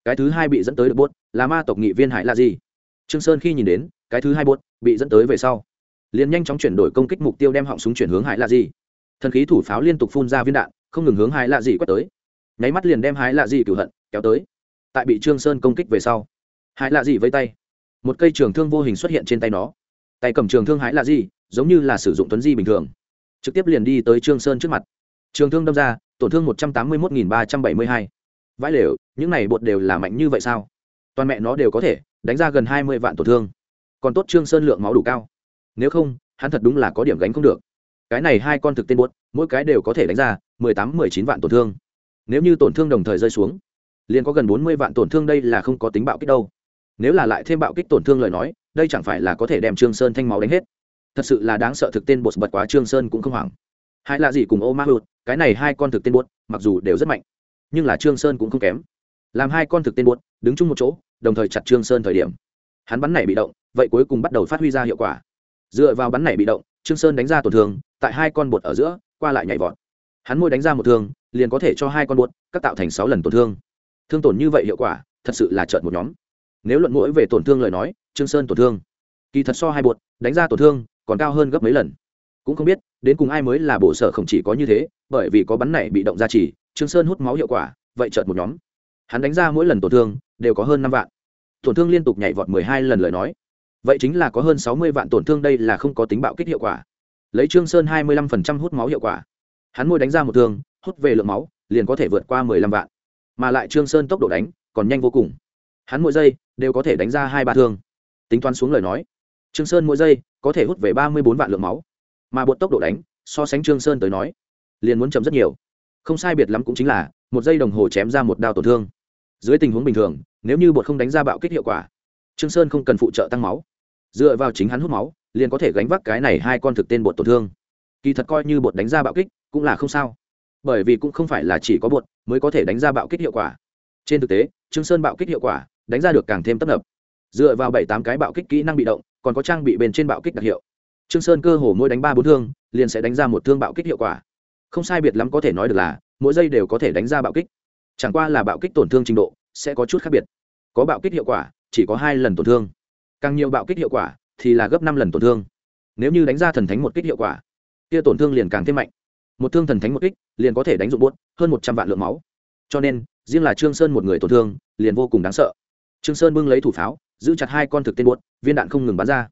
Cái thứ hai bị dẫn tới được bốt là ma tộc nghị viên hải là gì trương sơn khi nhìn đến, cái thứ hai bốt bị dẫn tới về sau, liền nhanh chóng chuyển đổi công kích mục tiêu đem họng súng chuyển hướng hải là gì thần khí thủ pháo liên tục phun ra viên đạn, không ngừng hướng hải là gì quét tới. Nháy mắt liền đem hải là gì cửu hận kéo tới tại bị trương sơn công kích về sau. Hãi là gì với tay. Một cây trường thương vô hình xuất hiện trên tay nó. Tay cầm trường thương hãi là gì giống như là sử dụng tuấn di bình thường. Trực tiếp liền đi tới trương sơn trước mặt. Trường thương đâm ra, tổn thương một trăm tám mươi một nghìn ba trăm bảy mươi hai. Vãi lều, những này bột đều là mạnh như vậy sao? Toàn mẹ nó đều có thể, đánh ra gần hai mươi vạn tổn thương. Còn tốt trương sơn lượng máu đủ cao. Nếu không, hắn thật đúng là có điểm gánh không được. Cái này hai con thực tên bột, mỗi cái đều có thể đánh ra mười tám, mười chín vạn tổn thương. Nếu như tổn thương đồng thời rơi xuống liền có gần bốn mươi vạn tổn thương đây là không có tính bạo kích đâu. Nếu là lại thêm bạo kích tổn thương lời nói, đây chẳng phải là có thể đem trương sơn thanh máu đánh hết. Thật sự là đáng sợ thực tên bột bật quá trương sơn cũng không hoảng. Hai là gì cùng ô ma hụt, cái này hai con thực tên bột, mặc dù đều rất mạnh, nhưng là trương sơn cũng không kém. Làm hai con thực tên bột, đứng chung một chỗ, đồng thời chặt trương sơn thời điểm. Hắn bắn này bị động, vậy cuối cùng bắt đầu phát huy ra hiệu quả. Dựa vào bắn này bị động, trương sơn đánh ra tổn thương, tại hai con bột ở giữa, qua lại nhảy vọt. Hắn môi đánh ra một thương, liền có thể cho hai con bột cắt tạo thành sáu lần tổn thương thương tổn như vậy hiệu quả, thật sự là trợn một nhóm. Nếu luận mũi về tổn thương lời nói, trương sơn tổn thương. Kỳ thật so hai bột, đánh ra tổn thương còn cao hơn gấp mấy lần. Cũng không biết, đến cùng ai mới là bổ sở không chỉ có như thế, bởi vì có bắn này bị động ra chỉ, trương sơn hút máu hiệu quả, vậy trợn một nhóm. Hắn đánh ra mỗi lần tổn thương đều có hơn năm vạn. Tổn thương liên tục nhảy vọt mười hai lần lời nói. Vậy chính là có hơn sáu mươi vạn tổn thương đây là không có tính bạo kích hiệu quả. Lấy trương sơn hai mươi lăm phần trăm hút máu hiệu quả. Hắn môi đánh ra một thương, hút về lượng máu, liền có thể vượt qua mười lăm vạn mà lại trương sơn tốc độ đánh còn nhanh vô cùng. Hắn mỗi giây đều có thể đánh ra hai ba thương. Tính toán xuống lời nói, trương sơn mỗi giây có thể hút về ba mươi bốn vạn lượng máu. Mà bột tốc độ đánh, so sánh trương sơn tới nói, liền muốn chậm rất nhiều. Không sai biệt lắm cũng chính là một giây đồng hồ chém ra một đao tổn thương. Dưới tình huống bình thường, nếu như bột không đánh ra bạo kích hiệu quả, trương sơn không cần phụ trợ tăng máu. Dựa vào chính hắn hút máu, liền có thể gánh vác cái này hai con thực tên bột tổn thương. Kỳ thật coi như bột đánh ra bạo kích cũng là không sao bởi vì cũng không phải là chỉ có bột mới có thể đánh ra bạo kích hiệu quả. Trên thực tế, trương sơn bạo kích hiệu quả, đánh ra được càng thêm tấp nập. Dựa vào bảy tám cái bạo kích kỹ năng bị động, còn có trang bị bên trên bạo kích đặc hiệu. Trương sơn cơ hồ mỗi đánh ba bốn thương, liền sẽ đánh ra một thương bạo kích hiệu quả. Không sai biệt lắm có thể nói được là, mỗi giây đều có thể đánh ra bạo kích. Chẳng qua là bạo kích tổn thương trình độ sẽ có chút khác biệt. Có bạo kích hiệu quả, chỉ có hai lần tổn thương. Càng nhiều bạo kích hiệu quả, thì là gấp năm lần tổn thương. Nếu như đánh ra thần thánh một kích hiệu quả, kia tổn thương liền càng thêm mạnh một thương thần thánh một kích, liền có thể đánh dụng buốt, hơn một trăm vạn lượng máu. Cho nên, riêng là trương sơn một người tổn thương, liền vô cùng đáng sợ. Trương sơn bưng lấy thủ pháo, giữ chặt hai con thực tên buốt, viên đạn không ngừng bắn ra.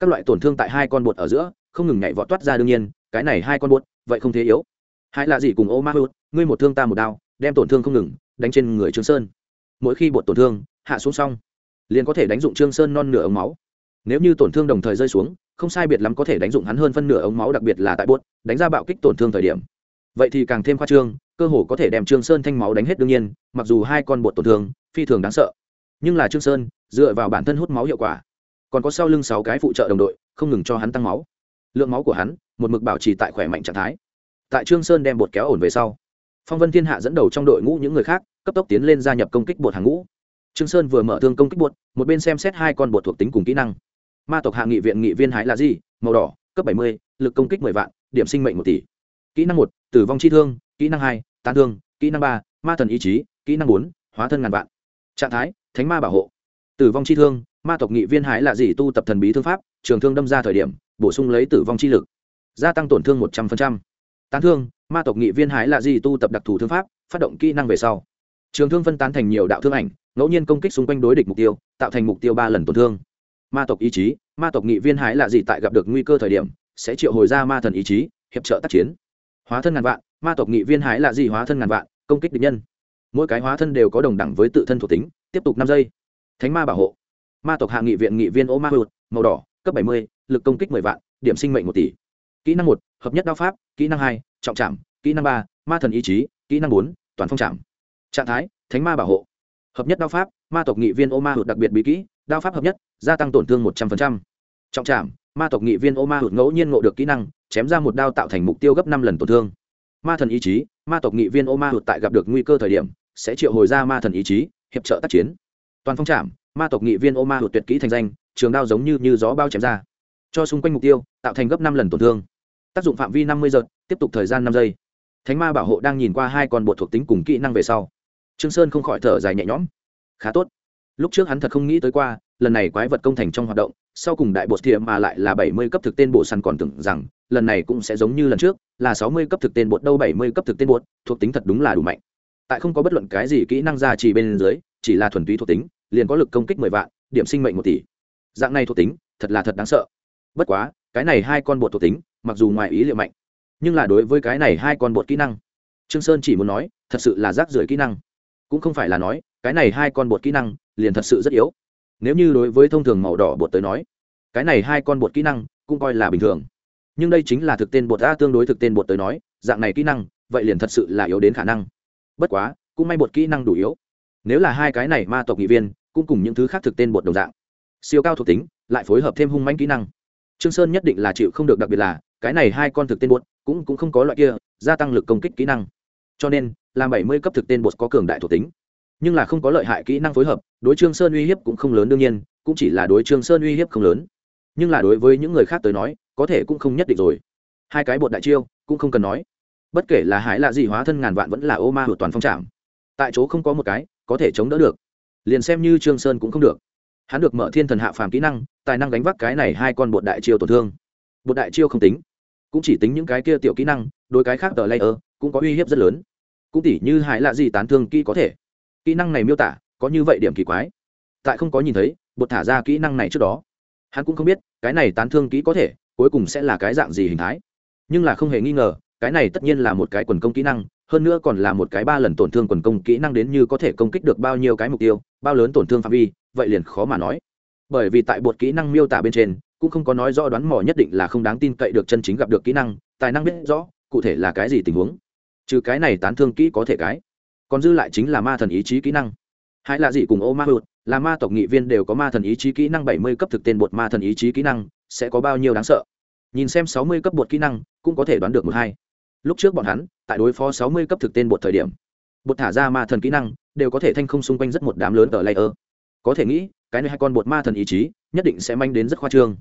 Các loại tổn thương tại hai con buốt ở giữa, không ngừng nhảy vọt toát ra đương nhiên, cái này hai con buốt, vậy không thế yếu. Hãy là gì cùng ô ma hút ngươi một thương ta một đao, đem tổn thương không ngừng, đánh trên người trương sơn. Mỗi khi bột tổn thương, hạ xuống xong, liền có thể đánh dụng trương sơn non nửa ống máu. Nếu như tổn thương đồng thời rơi xuống không sai biệt lắm có thể đánh dụng hắn hơn phân nửa ống máu, đặc biệt là tại bột đánh ra bạo kích tổn thương thời điểm. Vậy thì càng thêm khoa trương, cơ hồ có thể đem trương sơn thanh máu đánh hết đương nhiên, mặc dù hai con bột tổn thương, phi thường đáng sợ. Nhưng là trương sơn, dựa vào bản thân hút máu hiệu quả, còn có sau lưng sáu cái phụ trợ đồng đội, không ngừng cho hắn tăng máu. Lượng máu của hắn, một mực bảo trì tại khỏe mạnh trạng thái. Tại trương sơn đem bột kéo ổn về sau, phong vân thiên hạ dẫn đầu trong đội ngũ những người khác, cấp tốc tiến lên gia nhập công kích bột hàng ngũ. Trương sơn vừa mở thương công kích bột một bên xem xét hai con bột thuộc tính cùng kỹ năng ma tộc hạ nghị viện nghị viên hái là gì? Màu đỏ, cấp bảy mươi, lực công kích mười vạn, điểm sinh mệnh một tỷ. Kỹ năng một, tử vong chi thương, kỹ năng hai, tán thương, kỹ năng ba, ma thần ý chí, kỹ năng bốn, hóa thân ngàn vạn. Trạng thái, thánh ma bảo hộ. Tử vong chi thương, ma tộc nghị viên hái là gì? Tu tập thần bí thương pháp, trường thương đâm ra thời điểm, bổ sung lấy tử vong chi lực. Gia tăng tổn thương một trăm linh tán thương, ma tộc nghị viên hái là gì? Tu tập đặc thù thương pháp, phát động kỹ năng về sau. Trường thương phân tán thành nhiều đạo thương ảnh, ngẫu nhiên công kích xung quanh đối địch mục tiêu, tạo thành mục tiêu ba lần tổn thương ma tộc ý chí, ma tộc nghị viên hái là gì tại gặp được nguy cơ thời điểm, sẽ triệu hồi ra ma thần ý chí, hiệp trợ tác chiến. Hóa thân ngàn vạn, ma tộc nghị viên hái là gì hóa thân ngàn vạn, công kích địch nhân. Mỗi cái hóa thân đều có đồng đẳng với tự thân thuộc tính, tiếp tục năm giây. Thánh ma bảo hộ. Ma tộc hạ nghị viện nghị viên ô ma hụt màu đỏ, cấp bảy mươi, lực công kích mười vạn, điểm sinh mệnh một tỷ. Kỹ năng một, hợp nhất đao pháp, kỹ năng hai, trọng trảm kỹ năng ba, ma thần ý chí, kỹ năng bốn, toàn phong trảm trạng thái, thánh ma bảo hộ hợp nhất đao pháp ma tộc nghị viên ô ma hụt đặc biệt bí kỹ đao pháp hợp nhất gia tăng tổn thương một trăm linh trọng trảm ma tộc nghị viên ô ma hụt ngẫu nhiên ngộ được kỹ năng chém ra một đao tạo thành mục tiêu gấp năm lần tổn thương. Ma thần ý chí ma tộc nghị viên ô ma hụt tại gặp được nguy cơ thời điểm sẽ triệu hồi ra ma thần ý chí hiệp trợ tác chiến. Toàn phong trảm ma tộc nghị viên ô ma hụt tuyệt kỹ thành danh trường đao giống như, như gió bao chém ra. Cho xung quanh mục tiêu tạo thành gấp năm lần tổn thương. Tác dụng phạm vi năm mươi giật tiếp tục thời gian năm giây. Thánh ma bảo hộ đang nhìn qua hai con bột thuộc tính cùng kỹ năng về sau trương sơn không khỏi thở dài nhẹ nhõm. Khá tốt. Lúc trước hắn thật không nghĩ tới qua, lần này quái vật công thành trong hoạt động, sau cùng đại bột thiệm mà lại là bảy mươi cấp thực tên bộ săn còn tưởng rằng, lần này cũng sẽ giống như lần trước, là sáu mươi cấp thực tên bột đâu bảy mươi cấp thực tên bột, thuộc tính thật đúng là đủ mạnh. Tại không có bất luận cái gì kỹ năng ra chỉ bên dưới, chỉ là thuần túy thuộc tính, liền có lực công kích mười vạn, điểm sinh mệnh một tỷ. Dạng này thuộc tính, thật là thật đáng sợ. Bất quá, cái này hai con bột thuộc tính, mặc dù ngoài ý liệu mạnh, nhưng là đối với cái này hai con bột kỹ năng, trương sơn chỉ muốn nói, thật sự là rác rưởi kỹ năng cũng không phải là nói, cái này hai con bột kỹ năng liền thật sự rất yếu. Nếu như đối với thông thường màu đỏ bột tới nói, cái này hai con bột kỹ năng cũng coi là bình thường. Nhưng đây chính là thực tên bột a tương đối thực tên bột tới nói, dạng này kỹ năng, vậy liền thật sự là yếu đến khả năng. Bất quá, cũng may bột kỹ năng đủ yếu. Nếu là hai cái này ma tộc nghị viên cũng cùng những thứ khác thực tên bột đồng dạng, siêu cao thuộc tính, lại phối hợp thêm hung manh kỹ năng. Trương sơn nhất định là chịu không được đặc biệt là, cái này hai con thực tên bột cũng cũng không có loại kia, gia tăng lực công kích kỹ năng cho nên, làm bảy mươi cấp thực tên bột có cường đại thuộc tính. Nhưng là không có lợi hại kỹ năng phối hợp, đối trương sơn uy hiếp cũng không lớn đương nhiên, cũng chỉ là đối trương sơn uy hiếp không lớn. Nhưng là đối với những người khác tới nói, có thể cũng không nhất định rồi. Hai cái bột đại chiêu, cũng không cần nói. Bất kể là hải là gì hóa thân ngàn vạn vẫn là ô ma hụt toàn phong trạm tại chỗ không có một cái, có thể chống đỡ được. Liền xem như trương sơn cũng không được. Hắn được mở thiên thần hạ phàm kỹ năng, tài năng đánh vác cái này hai con bột đại chiêu tổn thương. Bột đại chiêu không tính. Cũng chỉ tính những cái kia tiểu kỹ năng đôi cái khác tờ layer, cũng có uy hiếp rất lớn cũng tỉ như hại lạ gì tán thương kỹ có thể. Kỹ năng này miêu tả, có như vậy điểm kỳ quái. Tại không có nhìn thấy bột thả ra kỹ năng này trước đó. Hắn cũng không biết, cái này tán thương kỹ có thể, cuối cùng sẽ là cái dạng gì hình thái. Nhưng là không hề nghi ngờ, cái này tất nhiên là một cái quần công kỹ năng, hơn nữa còn là một cái ba lần tổn thương quần công kỹ năng đến như có thể công kích được bao nhiêu cái mục tiêu, bao lớn tổn thương phạm vi, vậy liền khó mà nói. Bởi vì tại bột kỹ năng miêu tả bên trên, cũng không có nói rõ đoán mò nhất định là không đáng tin cậy được chân chính gặp được kỹ năng, tài năng biết rõ, cụ thể là cái gì tình huống trừ cái này tán thương kỹ có thể cái. Còn dư lại chính là ma thần ý chí kỹ năng. Hãy là gì cùng ô ma hụt, là ma tộc nghị viên đều có ma thần ý chí kỹ năng bảy mươi cấp thực tên bột ma thần ý chí kỹ năng, sẽ có bao nhiêu đáng sợ? Nhìn xem sáu mươi cấp bột kỹ năng, cũng có thể đoán được một hai. Lúc trước bọn hắn, tại đối phó sáu mươi cấp thực tên bột thời điểm, bột thả ra ma thần kỹ năng, đều có thể thanh không xung quanh rất một đám lớn ở layer. Có thể nghĩ, cái này hai con bột ma thần ý chí, nhất định sẽ manh đến rất khoa trương.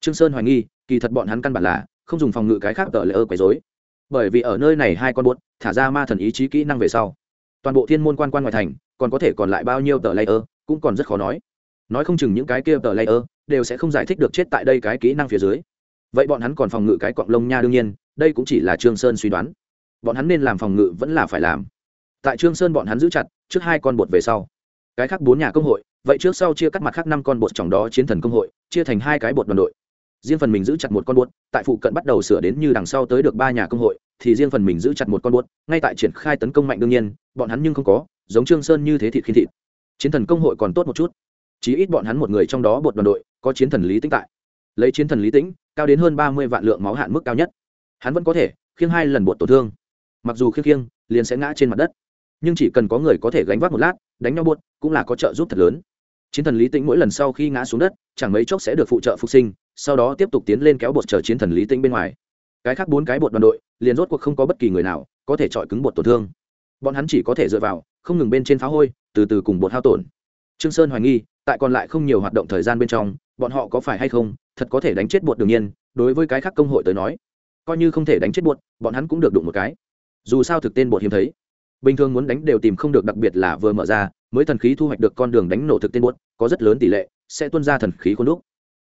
Trương sơn hoài nghi, kỳ thật bọn hắn căn bản là không dùng phòng ngự cái khác ở layer quấy rối bởi vì ở nơi này hai con bột thả ra ma thần ý chí kỹ năng về sau, toàn bộ thiên môn quan quan ngoài thành, còn có thể còn lại bao nhiêu tờ layer, cũng còn rất khó nói. Nói không chừng những cái kia tờ layer đều sẽ không giải thích được chết tại đây cái kỹ năng phía dưới. Vậy bọn hắn còn phòng ngự cái cọng lông nha đương nhiên, đây cũng chỉ là trương sơn suy đoán. Bọn hắn nên làm phòng ngự vẫn là phải làm. Tại trương sơn bọn hắn giữ chặt trước hai con bột về sau. Cái khác bốn nhà công hội, vậy trước sau chia cắt mặt khác năm con bột trong đó chiến thần công hội, chia thành hai cái bột đoàn đội riêng phần mình giữ chặt một con buốt, tại phụ cận bắt đầu sửa đến như đằng sau tới được ba nhà công hội, thì riêng phần mình giữ chặt một con buốt, ngay tại triển khai tấn công mạnh đương nhiên, bọn hắn nhưng không có, giống trương sơn như thế thịt khi thịt. Chiến thần công hội còn tốt một chút. Chí ít bọn hắn một người trong đó bột đoàn đội, có chiến thần lý tĩnh tại. Lấy chiến thần lý tĩnh, cao đến hơn ba mươi vạn lượng máu hạn mức cao nhất. Hắn vẫn có thể khiêng hai lần bột tổn thương. Mặc dù khiêng khiêng, liền sẽ ngã trên mặt đất. Nhưng chỉ cần có người có thể gánh vác một lát, đánh nhau buốt cũng là có trợ giúp thật lớn. Chiến thần lý tĩnh mỗi lần sau khi ngã xuống đất, chẳng mấy chốc sẽ được phụ trợ phục sinh sau đó tiếp tục tiến lên kéo bột chờ chiến thần lý tĩnh bên ngoài. Cái khác bốn cái bột đoàn đội, liền rốt cuộc không có bất kỳ người nào, có thể chọi cứng bột tổn thương. Bọn hắn chỉ có thể dựa vào, không ngừng bên trên phá hôi, từ từ cùng bột hao tổn. Trương sơn hoài nghi, tại còn lại không nhiều hoạt động thời gian bên trong, bọn họ có phải hay không, thật có thể đánh chết bột đương nhiên, đối với cái khác công hội tới nói, coi như không thể đánh chết bột, bọn hắn cũng được đụng một cái. Dù sao thực tên bột hiếm thấy. Bình thường muốn đánh đều tìm không được, đặc biệt là vừa mở ra, mới thần khí thu hoạch được con đường đánh nổ thực tên bột, có rất lớn tỷ lệ sẽ tuân ra thần khí khuôn đúc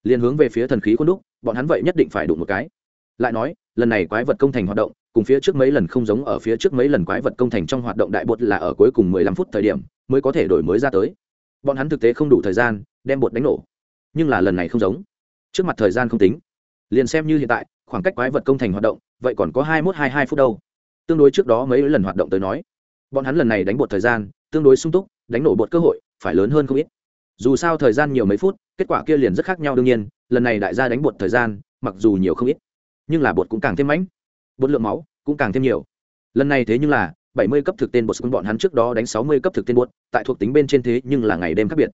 liền hướng về phía thần khí khuôn đúc, bọn hắn vậy nhất định phải đụng một cái. Lại nói, lần này quái vật công thành hoạt động, cùng phía trước mấy lần không giống ở phía trước mấy lần quái vật công thành trong hoạt động đại bột là ở cuối cùng mười lăm phút thời điểm, mới có thể đổi mới ra tới. Bọn hắn thực tế không đủ thời gian đem bột đánh nổ, nhưng là lần này không giống. Trước mặt thời gian không tính. Liền xem như hiện tại, khoảng cách quái vật công thành hoạt động, vậy còn có hai mốt hai hai phút đâu. Tương đối trước đó mấy lần hoạt động tới nói, bọn hắn lần này đánh bột thời gian, tương đối sung túc, đánh nổ bột cơ hội, phải lớn hơn không ít dù sao thời gian nhiều mấy phút, kết quả kia liền rất khác nhau đương nhiên, lần này đại gia đánh bột thời gian, mặc dù nhiều không ít, nhưng là bột cũng càng thêm mãnh, bột lượng máu cũng càng thêm nhiều. Lần này thế nhưng là bảy mươi cấp thực tên bột bọn hắn trước đó đánh sáu mươi cấp thực tên bột, tại thuộc tính bên trên thế nhưng là ngày đêm khác biệt.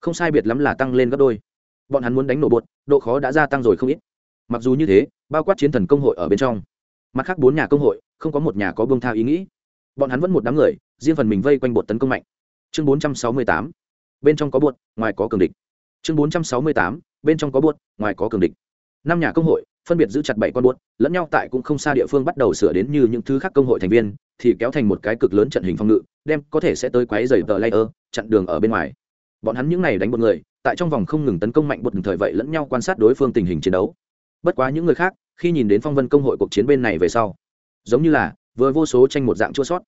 Không sai biệt lắm là tăng lên gấp đôi. Bọn hắn muốn đánh nổ bột, độ khó đã gia tăng rồi không ít. Mặc dù như thế, bao quát chiến thần công hội ở bên trong. Mặt khác bốn nhà công hội, không có một nhà có bông tha ý nghĩ. Bọn hắn vẫn một đám người, riêng phần mình vây quanh bột tấn công mạnh. Chương bốn trăm sáu mươi tám bên trong có buột ngoài có cường địch. Chương bốn trăm sáu mươi tám, bên trong có buột ngoài có cường địch. Năm nhà công hội, phân biệt giữ chặt bảy con bột lẫn nhau tại cũng không xa địa phương bắt đầu sửa đến như những thứ khác công hội thành viên, thì kéo thành một cái cực lớn trận hình phòng ngự, đem có thể sẽ tới quấy dày tờ layer, chặn đường ở bên ngoài. Bọn hắn những này đánh một người, tại trong vòng không ngừng tấn công mạnh bột thời vậy lẫn nhau quan sát đối phương tình hình chiến đấu. Bất quá những người khác, khi nhìn đến phong vân công hội cuộc chiến bên này về sau, giống như là vừa vô số tranh một dạng chua sót.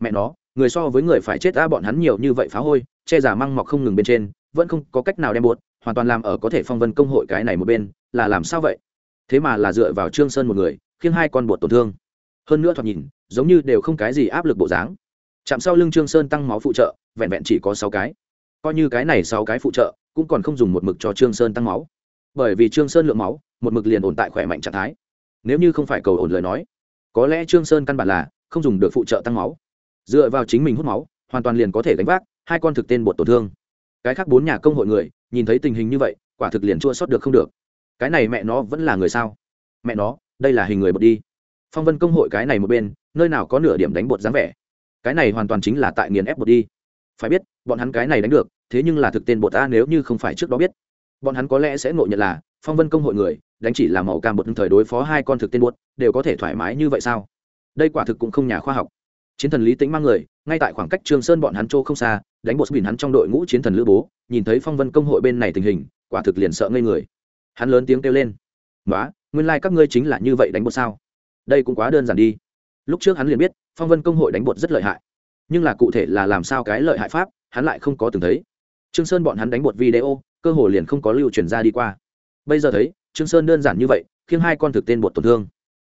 Mẹ nó, người so với người phải chết ra bọn hắn nhiều như vậy phá hôi che giả măng mọc không ngừng bên trên, vẫn không có cách nào đem buột hoàn toàn làm ở có thể phong vân công hội cái này một bên, là làm sao vậy? Thế mà là dựa vào trương sơn một người, khiến hai con bột tổn thương. Hơn nữa thoạt nhìn, giống như đều không cái gì áp lực bộ dáng. Chạm sau lưng trương sơn tăng máu phụ trợ, vẹn vẹn chỉ có sáu cái. Coi như cái này sáu cái phụ trợ, cũng còn không dùng một mực cho trương sơn tăng máu. Bởi vì trương sơn lượng máu, một mực liền ổn tại khỏe mạnh trạng thái. Nếu như không phải cầu ổn lời nói, có lẽ trương sơn căn bản là không dùng được phụ trợ tăng máu. Dựa vào chính mình hút máu, hoàn toàn liền có thể đánh vác hai con thực tên bột tổn thương. Cái khác bốn nhà công hội người, nhìn thấy tình hình như vậy, quả thực liền chua sót được không được. Cái này mẹ nó vẫn là người sao? Mẹ nó, đây là hình người bột đi. Phong vân công hội cái này một bên, nơi nào có nửa điểm đánh bột dáng vẻ. Cái này hoàn toàn chính là tại nghiền ép bột đi. Phải biết, bọn hắn cái này đánh được, thế nhưng là thực tên bột ta nếu như không phải trước đó biết. Bọn hắn có lẽ sẽ ngộ nhận là, phong vân công hội người, đánh chỉ là màu cam bột thời đối phó hai con thực tên bột, đều có thể thoải mái như vậy sao? Đây quả thực cũng không nhà khoa học chiến thần lý tĩnh mang người, ngay tại khoảng cách trường sơn bọn hắn châu không xa, đánh bột bỉn hắn trong đội ngũ chiến thần lữ bố, nhìn thấy phong vân công hội bên này tình hình, quả thực liền sợ ngây người. Hắn lớn tiếng kêu lên nói nguyên lai、like、các ngươi chính là như vậy đánh bột sao? Đây cũng quá đơn giản đi. Lúc trước hắn liền biết, phong vân công hội đánh bột rất lợi hại. Nhưng là cụ thể là làm sao cái lợi hại pháp, hắn lại không có từng thấy. Trương sơn bọn hắn đánh bột video, cơ hồ liền không có lưu truyền ra đi qua. Bây giờ thấy, trương sơn đơn giản như vậy khiến hai con thực tên bột tổn thương.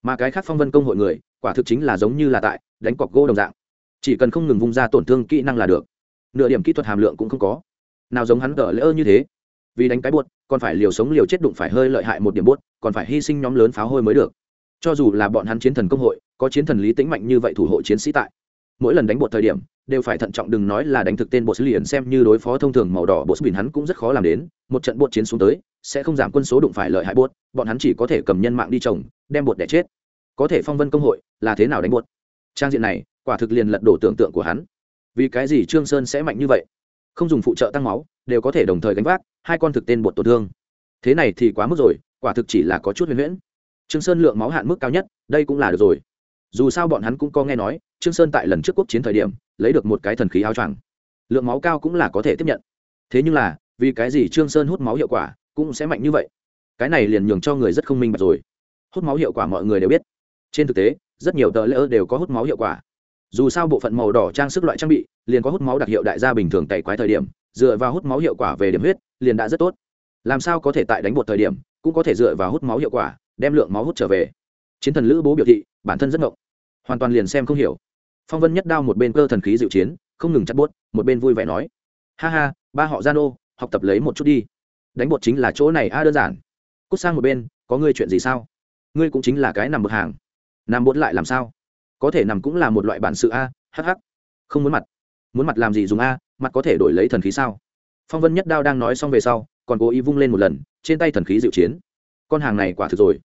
Mà cái khác phong vân công hội người, quả thực chính là giống như là tại đánh cọc gỗ đồng dạng. Chỉ cần không ngừng vung ra tổn thương kỹ năng là được. Nửa điểm kỹ thuật hàm lượng cũng không có. Nào giống hắn cỡ lỡ như thế. Vì đánh cái buốt, còn phải liều sống liều chết đụng phải hơi lợi hại một điểm buốt, còn phải hy sinh nhóm lớn pháo hôi mới được. Cho dù là bọn hắn chiến thần công hội, có chiến thần lý tĩnh mạnh như vậy thủ hộ chiến sĩ tại, mỗi lần đánh bột thời điểm, đều phải thận trọng đừng nói là đánh thực tên bột liền xem như đối phó thông thường màu đỏ bột bình hắn cũng rất khó làm đến. Một trận bột chiến xuống tới, sẽ không giảm quân số đụng phải lợi hại bột bọn hắn chỉ có thể cầm nhân mạng đi trồng, đem bột để chết. Có thể phong vân công hội là thế nào đánh bột trang diện này, quả thực liền lật đổ tưởng tượng của hắn. Vì cái gì trương sơn sẽ mạnh như vậy? Không dùng phụ trợ tăng máu, đều có thể đồng thời gánh vác hai con thực tên bột tổn thương. Thế này thì quá mức rồi, quả thực chỉ là có chút huyền huyễn. Trương sơn lượng máu hạn mức cao nhất, đây cũng là được rồi. Dù sao bọn hắn cũng có nghe nói, trương sơn tại lần trước quốc chiến thời điểm, lấy được một cái thần khí áo choàng. Lượng máu cao cũng là có thể tiếp nhận. Thế nhưng là, vì cái gì trương sơn hút máu hiệu quả cũng sẽ mạnh như vậy? Cái này liền nhường cho người rất không minh bạch rồi. Hút máu hiệu quả mọi người đều biết. Trên thực tế rất nhiều tờ lễ đều có hút máu hiệu quả. Dù sao bộ phận màu đỏ trang sức loại trang bị, liền có hút máu đặc hiệu đại gia bình thường tẩy quái thời điểm, dựa vào hút máu hiệu quả về điểm huyết, liền đã rất tốt. Làm sao có thể tại đánh bột thời điểm, cũng có thể dựa vào hút máu hiệu quả, đem lượng máu hút trở về. Chiến thần lữ bố biểu thị, bản thân rất ngộng. Hoàn toàn liền xem không hiểu. Phong vân nhất đao một bên cơ thần khí dịu chiến, không ngừng chặt bốt, một bên vui vẻ nói. Ha ha, ba họ gian ô học tập lấy một chút đi. Đánh bột chính là chỗ này a, đơn giản. Cút sang một bên, có ngươi chuyện gì sao? Ngươi cũng chính là cái nằm bậc hàng nằm bốt lại làm sao? Có thể nằm cũng là một loại bản sự a hh không muốn mặt. Muốn mặt làm gì dùng a, mặt có thể đổi lấy thần khí sao? Phong vân nhất đao đang nói xong về sau, còn cố ý vung lên một lần, trên tay thần khí dịu chiến. Con hàng này quả thực rồi.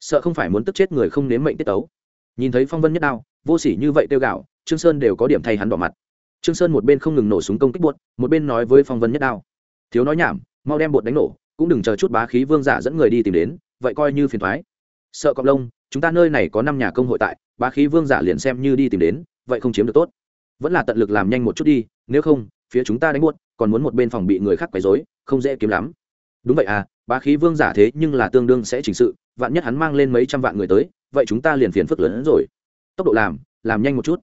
Sợ không phải muốn tức chết người không nếm mệnh tiết tấu. Nhìn thấy phong vân nhất đao, vô sỉ như vậy tiêu gạo trương sơn đều có điểm thay hắn bỏ mặt. Trương sơn một bên không ngừng nổ súng công kích buốt một bên nói với phong vân nhất đao. Thiếu nói nhảm, mau đem bột đánh nổ, cũng đừng chờ chút bá khí vương giả dẫn người đi tìm đến, vậy coi như phiền thoái sợ cộng lông, chúng ta nơi này có năm nhà công hội tại, bá khí vương giả liền xem như đi tìm đến, vậy không chiếm được tốt. Vẫn là tận lực làm nhanh một chút đi, nếu không, phía chúng ta đánh buốt, còn muốn một bên phòng bị người khác quấy rối, không dễ kiếm lắm. Đúng vậy à bá khí vương giả thế nhưng là tương đương sẽ chỉnh sự, vạn nhất hắn mang lên mấy trăm vạn người tới, vậy chúng ta liền phiền phức lớn hơn rồi. Tốc độ làm làm nhanh một chút.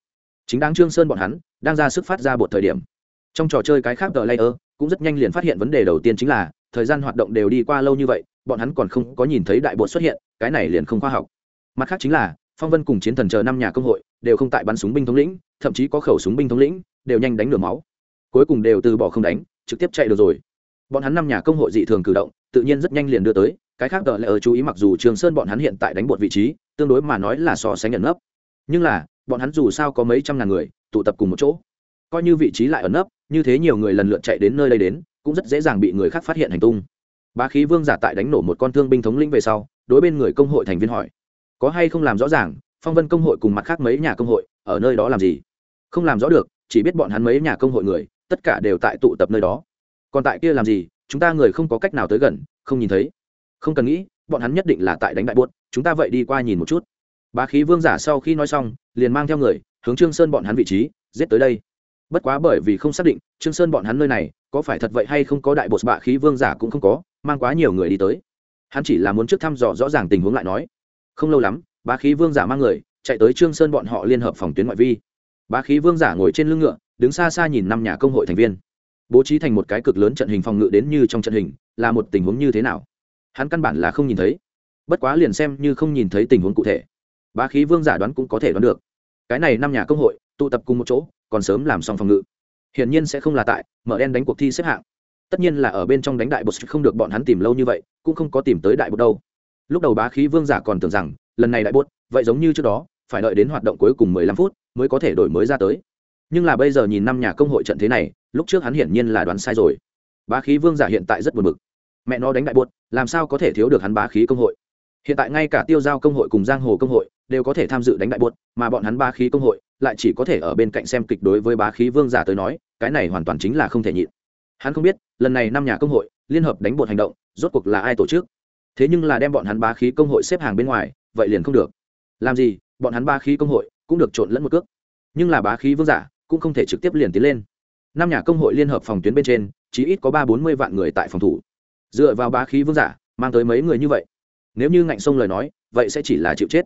Chính đáng trương sơn bọn hắn, đang ra sức phát ra bột thời điểm. Trong trò chơi cái khác tờ layer, cũng rất nhanh liền phát hiện vấn đề đầu tiên chính là, thời gian hoạt động đều đi qua lâu như vậy bọn hắn còn không có nhìn thấy đại bột xuất hiện, cái này liền không khoa học. Mặt khác chính là, phong vân cùng chiến thần chờ năm nhà công hội, đều không tại bắn súng binh thống lĩnh, thậm chí có khẩu súng binh thống lĩnh, đều nhanh đánh nửa máu. Cuối cùng đều từ bỏ không đánh, trực tiếp chạy được rồi. Bọn hắn năm nhà công hội dị thường cử động, tự nhiên rất nhanh liền đưa tới, cái khác đợi lại ở chú ý mặc dù trường sơn bọn hắn hiện tại đánh bột vị trí, tương đối mà nói là so sánh nhận nấp. Nhưng là, bọn hắn dù sao có mấy trăm ngàn người, tụ tập cùng một chỗ. Coi như vị trí lại ẩn nấp, như thế nhiều người lần lượt chạy đến nơi đây đến, cũng rất dễ dàng bị người khác phát hiện hành tung bá khí vương giả tại đánh nổ một con thương binh thống lĩnh về sau, đối bên người công hội thành viên hỏi, có hay không làm rõ ràng, phong vân công hội cùng mặt khác mấy nhà công hội, ở nơi đó làm gì? Không làm rõ được, chỉ biết bọn hắn mấy nhà công hội người, tất cả đều tại tụ tập nơi đó. Còn tại kia làm gì, chúng ta người không có cách nào tới gần, không nhìn thấy. Không cần nghĩ, bọn hắn nhất định là tại đánh đại buốt, chúng ta vậy đi qua nhìn một chút. Bá khí vương giả sau khi nói xong, liền mang theo người, hướng trương sơn bọn hắn vị trí, giết tới đây. Bất quá bởi vì không xác định trương sơn bọn hắn nơi này, có phải thật vậy hay không có đại bột bạ khí vương giả cũng không có mang quá nhiều người đi tới. Hắn chỉ là muốn trước thăm dò rõ ràng tình huống lại nói, không lâu lắm, bá khí vương giả mang người, chạy tới trương sơn bọn họ liên hợp phòng tuyến ngoại vi. Bá khí vương giả ngồi trên lưng ngựa, đứng xa xa nhìn năm nhà công hội thành viên. Bố trí thành một cái cực lớn trận hình phòng ngự đến như trong trận hình, là một tình huống như thế nào? Hắn căn bản là không nhìn thấy. Bất quá liền xem như không nhìn thấy tình huống cụ thể. Bá khí vương giả đoán cũng có thể đoán được. Cái này năm nhà công hội, tụ tập cùng một chỗ, còn sớm làm xong phòng ngự. Hiển nhiên sẽ không là tại, mở đen đánh cuộc thi xếp hạng tất nhiên là ở bên trong đánh đại bột không được bọn hắn tìm lâu như vậy, cũng không có tìm tới đại bột đâu. Lúc đầu bá khí vương giả còn tưởng rằng, lần này đại bột, vậy giống như trước đó, phải đợi đến hoạt động cuối cùng mười lăm phút mới có thể đổi mới ra tới. Nhưng là bây giờ nhìn năm nhà công hội trận thế này, lúc trước hắn hiển nhiên là đoán sai rồi. Bá khí vương giả hiện tại rất buồn bực. Mẹ nó đánh đại bột, làm sao có thể thiếu được hắn bá khí công hội? Hiện tại ngay cả tiêu giao công hội cùng giang hồ công hội đều có thể tham dự đánh đại bột, mà bọn hắn bá khí công hội lại chỉ có thể ở bên cạnh xem kịch đối với bá khí vương giả tới nói, cái này hoàn toàn chính là không thể nhịn hắn không biết, lần này năm nhà công hội, liên hợp đánh bột hành động, rốt cuộc là ai tổ chức? Thế nhưng là đem bọn hắn bá khí công hội xếp hàng bên ngoài, vậy liền không được. Làm gì, bọn hắn bá khí công hội cũng được trộn lẫn một cước. Nhưng là bá khí vương giả cũng không thể trực tiếp liền tiến lên. Năm nhà công hội liên hợp phòng tuyến bên trên chỉ ít có ba bốn mươi vạn người tại phòng thủ. Dựa vào bá khí vương giả, mang tới mấy người như vậy? Nếu như ngạnh sông lời nói, vậy sẽ chỉ là chịu chết.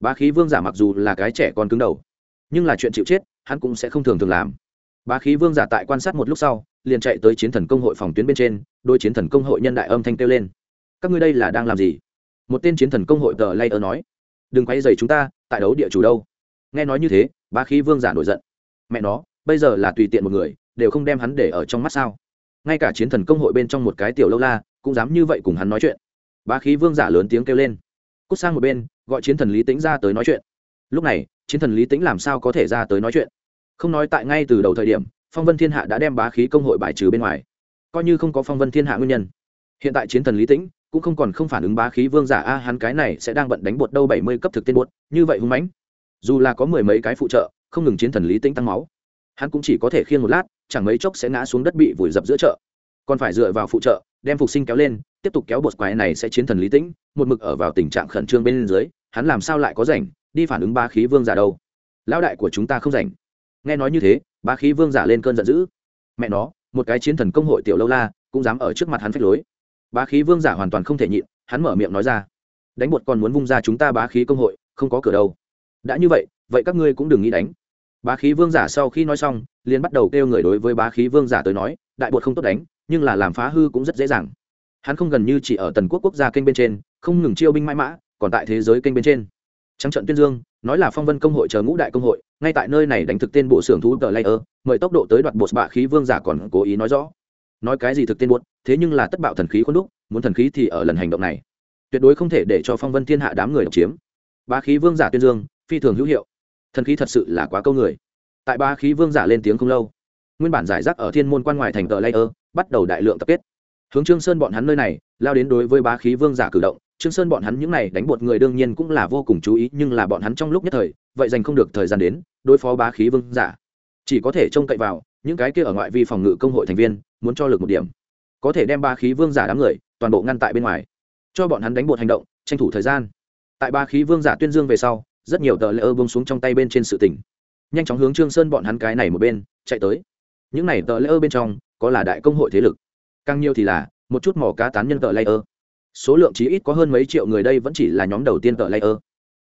Bá khí vương giả mặc dù là cái trẻ con cứng đầu, nhưng là chuyện chịu chết, hắn cũng sẽ không thường thường làm. Bá khí vương giả tại quan sát một lúc sau liền chạy tới chiến thần công hội phòng tuyến bên trên, đôi chiến thần công hội nhân đại âm thanh kêu lên. Các ngươi đây là đang làm gì? Một tên chiến thần công hội tờ lay ơ nói. Đừng quay dày chúng ta, tại đấu địa chủ đâu? Nghe nói như thế, bá khí vương giả nổi giận. Mẹ nó, bây giờ là tùy tiện một người, đều không đem hắn để ở trong mắt sao? Ngay cả chiến thần công hội bên trong một cái tiểu lâu la, cũng dám như vậy cùng hắn nói chuyện. Bá khí vương giả lớn tiếng kêu lên. Cút sang một bên, gọi chiến thần lý tính ra tới nói chuyện. Lúc này, chiến thần lý tính làm sao có thể ra tới nói chuyện? Không nói tại ngay từ đầu thời điểm phong vân thiên hạ đã đem bá khí công hội bài trừ bên ngoài coi như không có phong vân thiên hạ nguyên nhân hiện tại chiến thần lý tĩnh cũng không còn không phản ứng bá khí vương giả a hắn cái này sẽ đang bận đánh bột đâu bảy mươi cấp thực tên bột như vậy hung mãnh dù là có mười mấy cái phụ trợ không ngừng chiến thần lý tĩnh tăng máu hắn cũng chỉ có thể khiêng một lát chẳng mấy chốc sẽ ngã xuống đất bị vùi dập giữa chợ còn phải dựa vào phụ trợ đem phục sinh kéo lên tiếp tục kéo bột quái này sẽ chiến thần lý tĩnh một mực ở vào tình trạng khẩn trương bên dưới hắn làm sao lại có rảnh đi phản ứng ba khí vương giả đâu lão đại của chúng ta không rảnh nghe nói như thế Bá khí vương giả lên cơn giận dữ. Mẹ nó, một cái chiến thần công hội tiểu lâu la, cũng dám ở trước mặt hắn phách lối. Bá khí vương giả hoàn toàn không thể nhịn, hắn mở miệng nói ra. Đánh bột còn muốn vung ra chúng ta bá khí công hội, không có cửa đâu. Đã như vậy vậy các ngươi cũng đừng nghĩ đánh. Bá khí vương giả sau khi nói xong, liền bắt đầu kêu người đối với bá khí vương giả tới nói, đại bột không tốt đánh, nhưng là làm phá hư cũng rất dễ dàng. Hắn không gần như chỉ ở tần quốc quốc gia kênh bên trên, không ngừng chiêu binh mãi mã, còn tại thế giới kênh bên trên. Trắng trận tuyên dương, nói là phong vân công hội chờ ngũ đại công hội ngay tại nơi này đánh thực tên bộ xưởng thú tờ layer, mời tốc độ tới đoạt bột bạ khí vương giả còn cố ý nói rõ. Nói cái gì thực tên buốt, thế nhưng là tất bạo thần khí khuôn đúc, muốn thần khí thì ở lần hành động này. Tuyệt đối không thể để cho phong vân thiên hạ đám người độc chiếm. Bá khí vương giả tuyên dương, phi thường hữu hiệu. Thần khí thật sự là quá câu người. Tại ba khí vương giả lên tiếng không lâu, nguyên bản giải rác ở thiên môn quan ngoài thành tờ layer, bắt đầu đại lượng tập kết. Hướng trương sơn bọn hắn nơi này, lao đến đối với bá khí vương giả cử động trương sơn bọn hắn những này đánh bột người đương nhiên cũng là vô cùng chú ý, nhưng là bọn hắn trong lúc nhất thời, vậy dành không được thời gian đến, đối phó bá khí vương giả. Chỉ có thể trông cậy vào, những cái kia ở ngoại vi phòng ngự công hội thành viên, muốn cho lực một điểm. Có thể đem ba khí vương giả đám người, toàn bộ ngăn tại bên ngoài. Cho bọn hắn đánh bột hành động, tranh thủ thời gian. Tại ba khí vương giả tuyên dương về sau, rất nhiều tờ lễ ơ bông xuống trong tay bên trên sự tỉnh nhanh chóng hướng trương sơn bọn hắn cái này một bên, chạy tới. Những này tờ lễ ơ bên trong, có là đại công hội thế lực. Càng nhiều thì là, một chút mỏ cá tán nhân tờ lễ ơ số lượng chí ít có hơn mấy triệu người đây vẫn chỉ là nhóm đầu tiên tờ layer.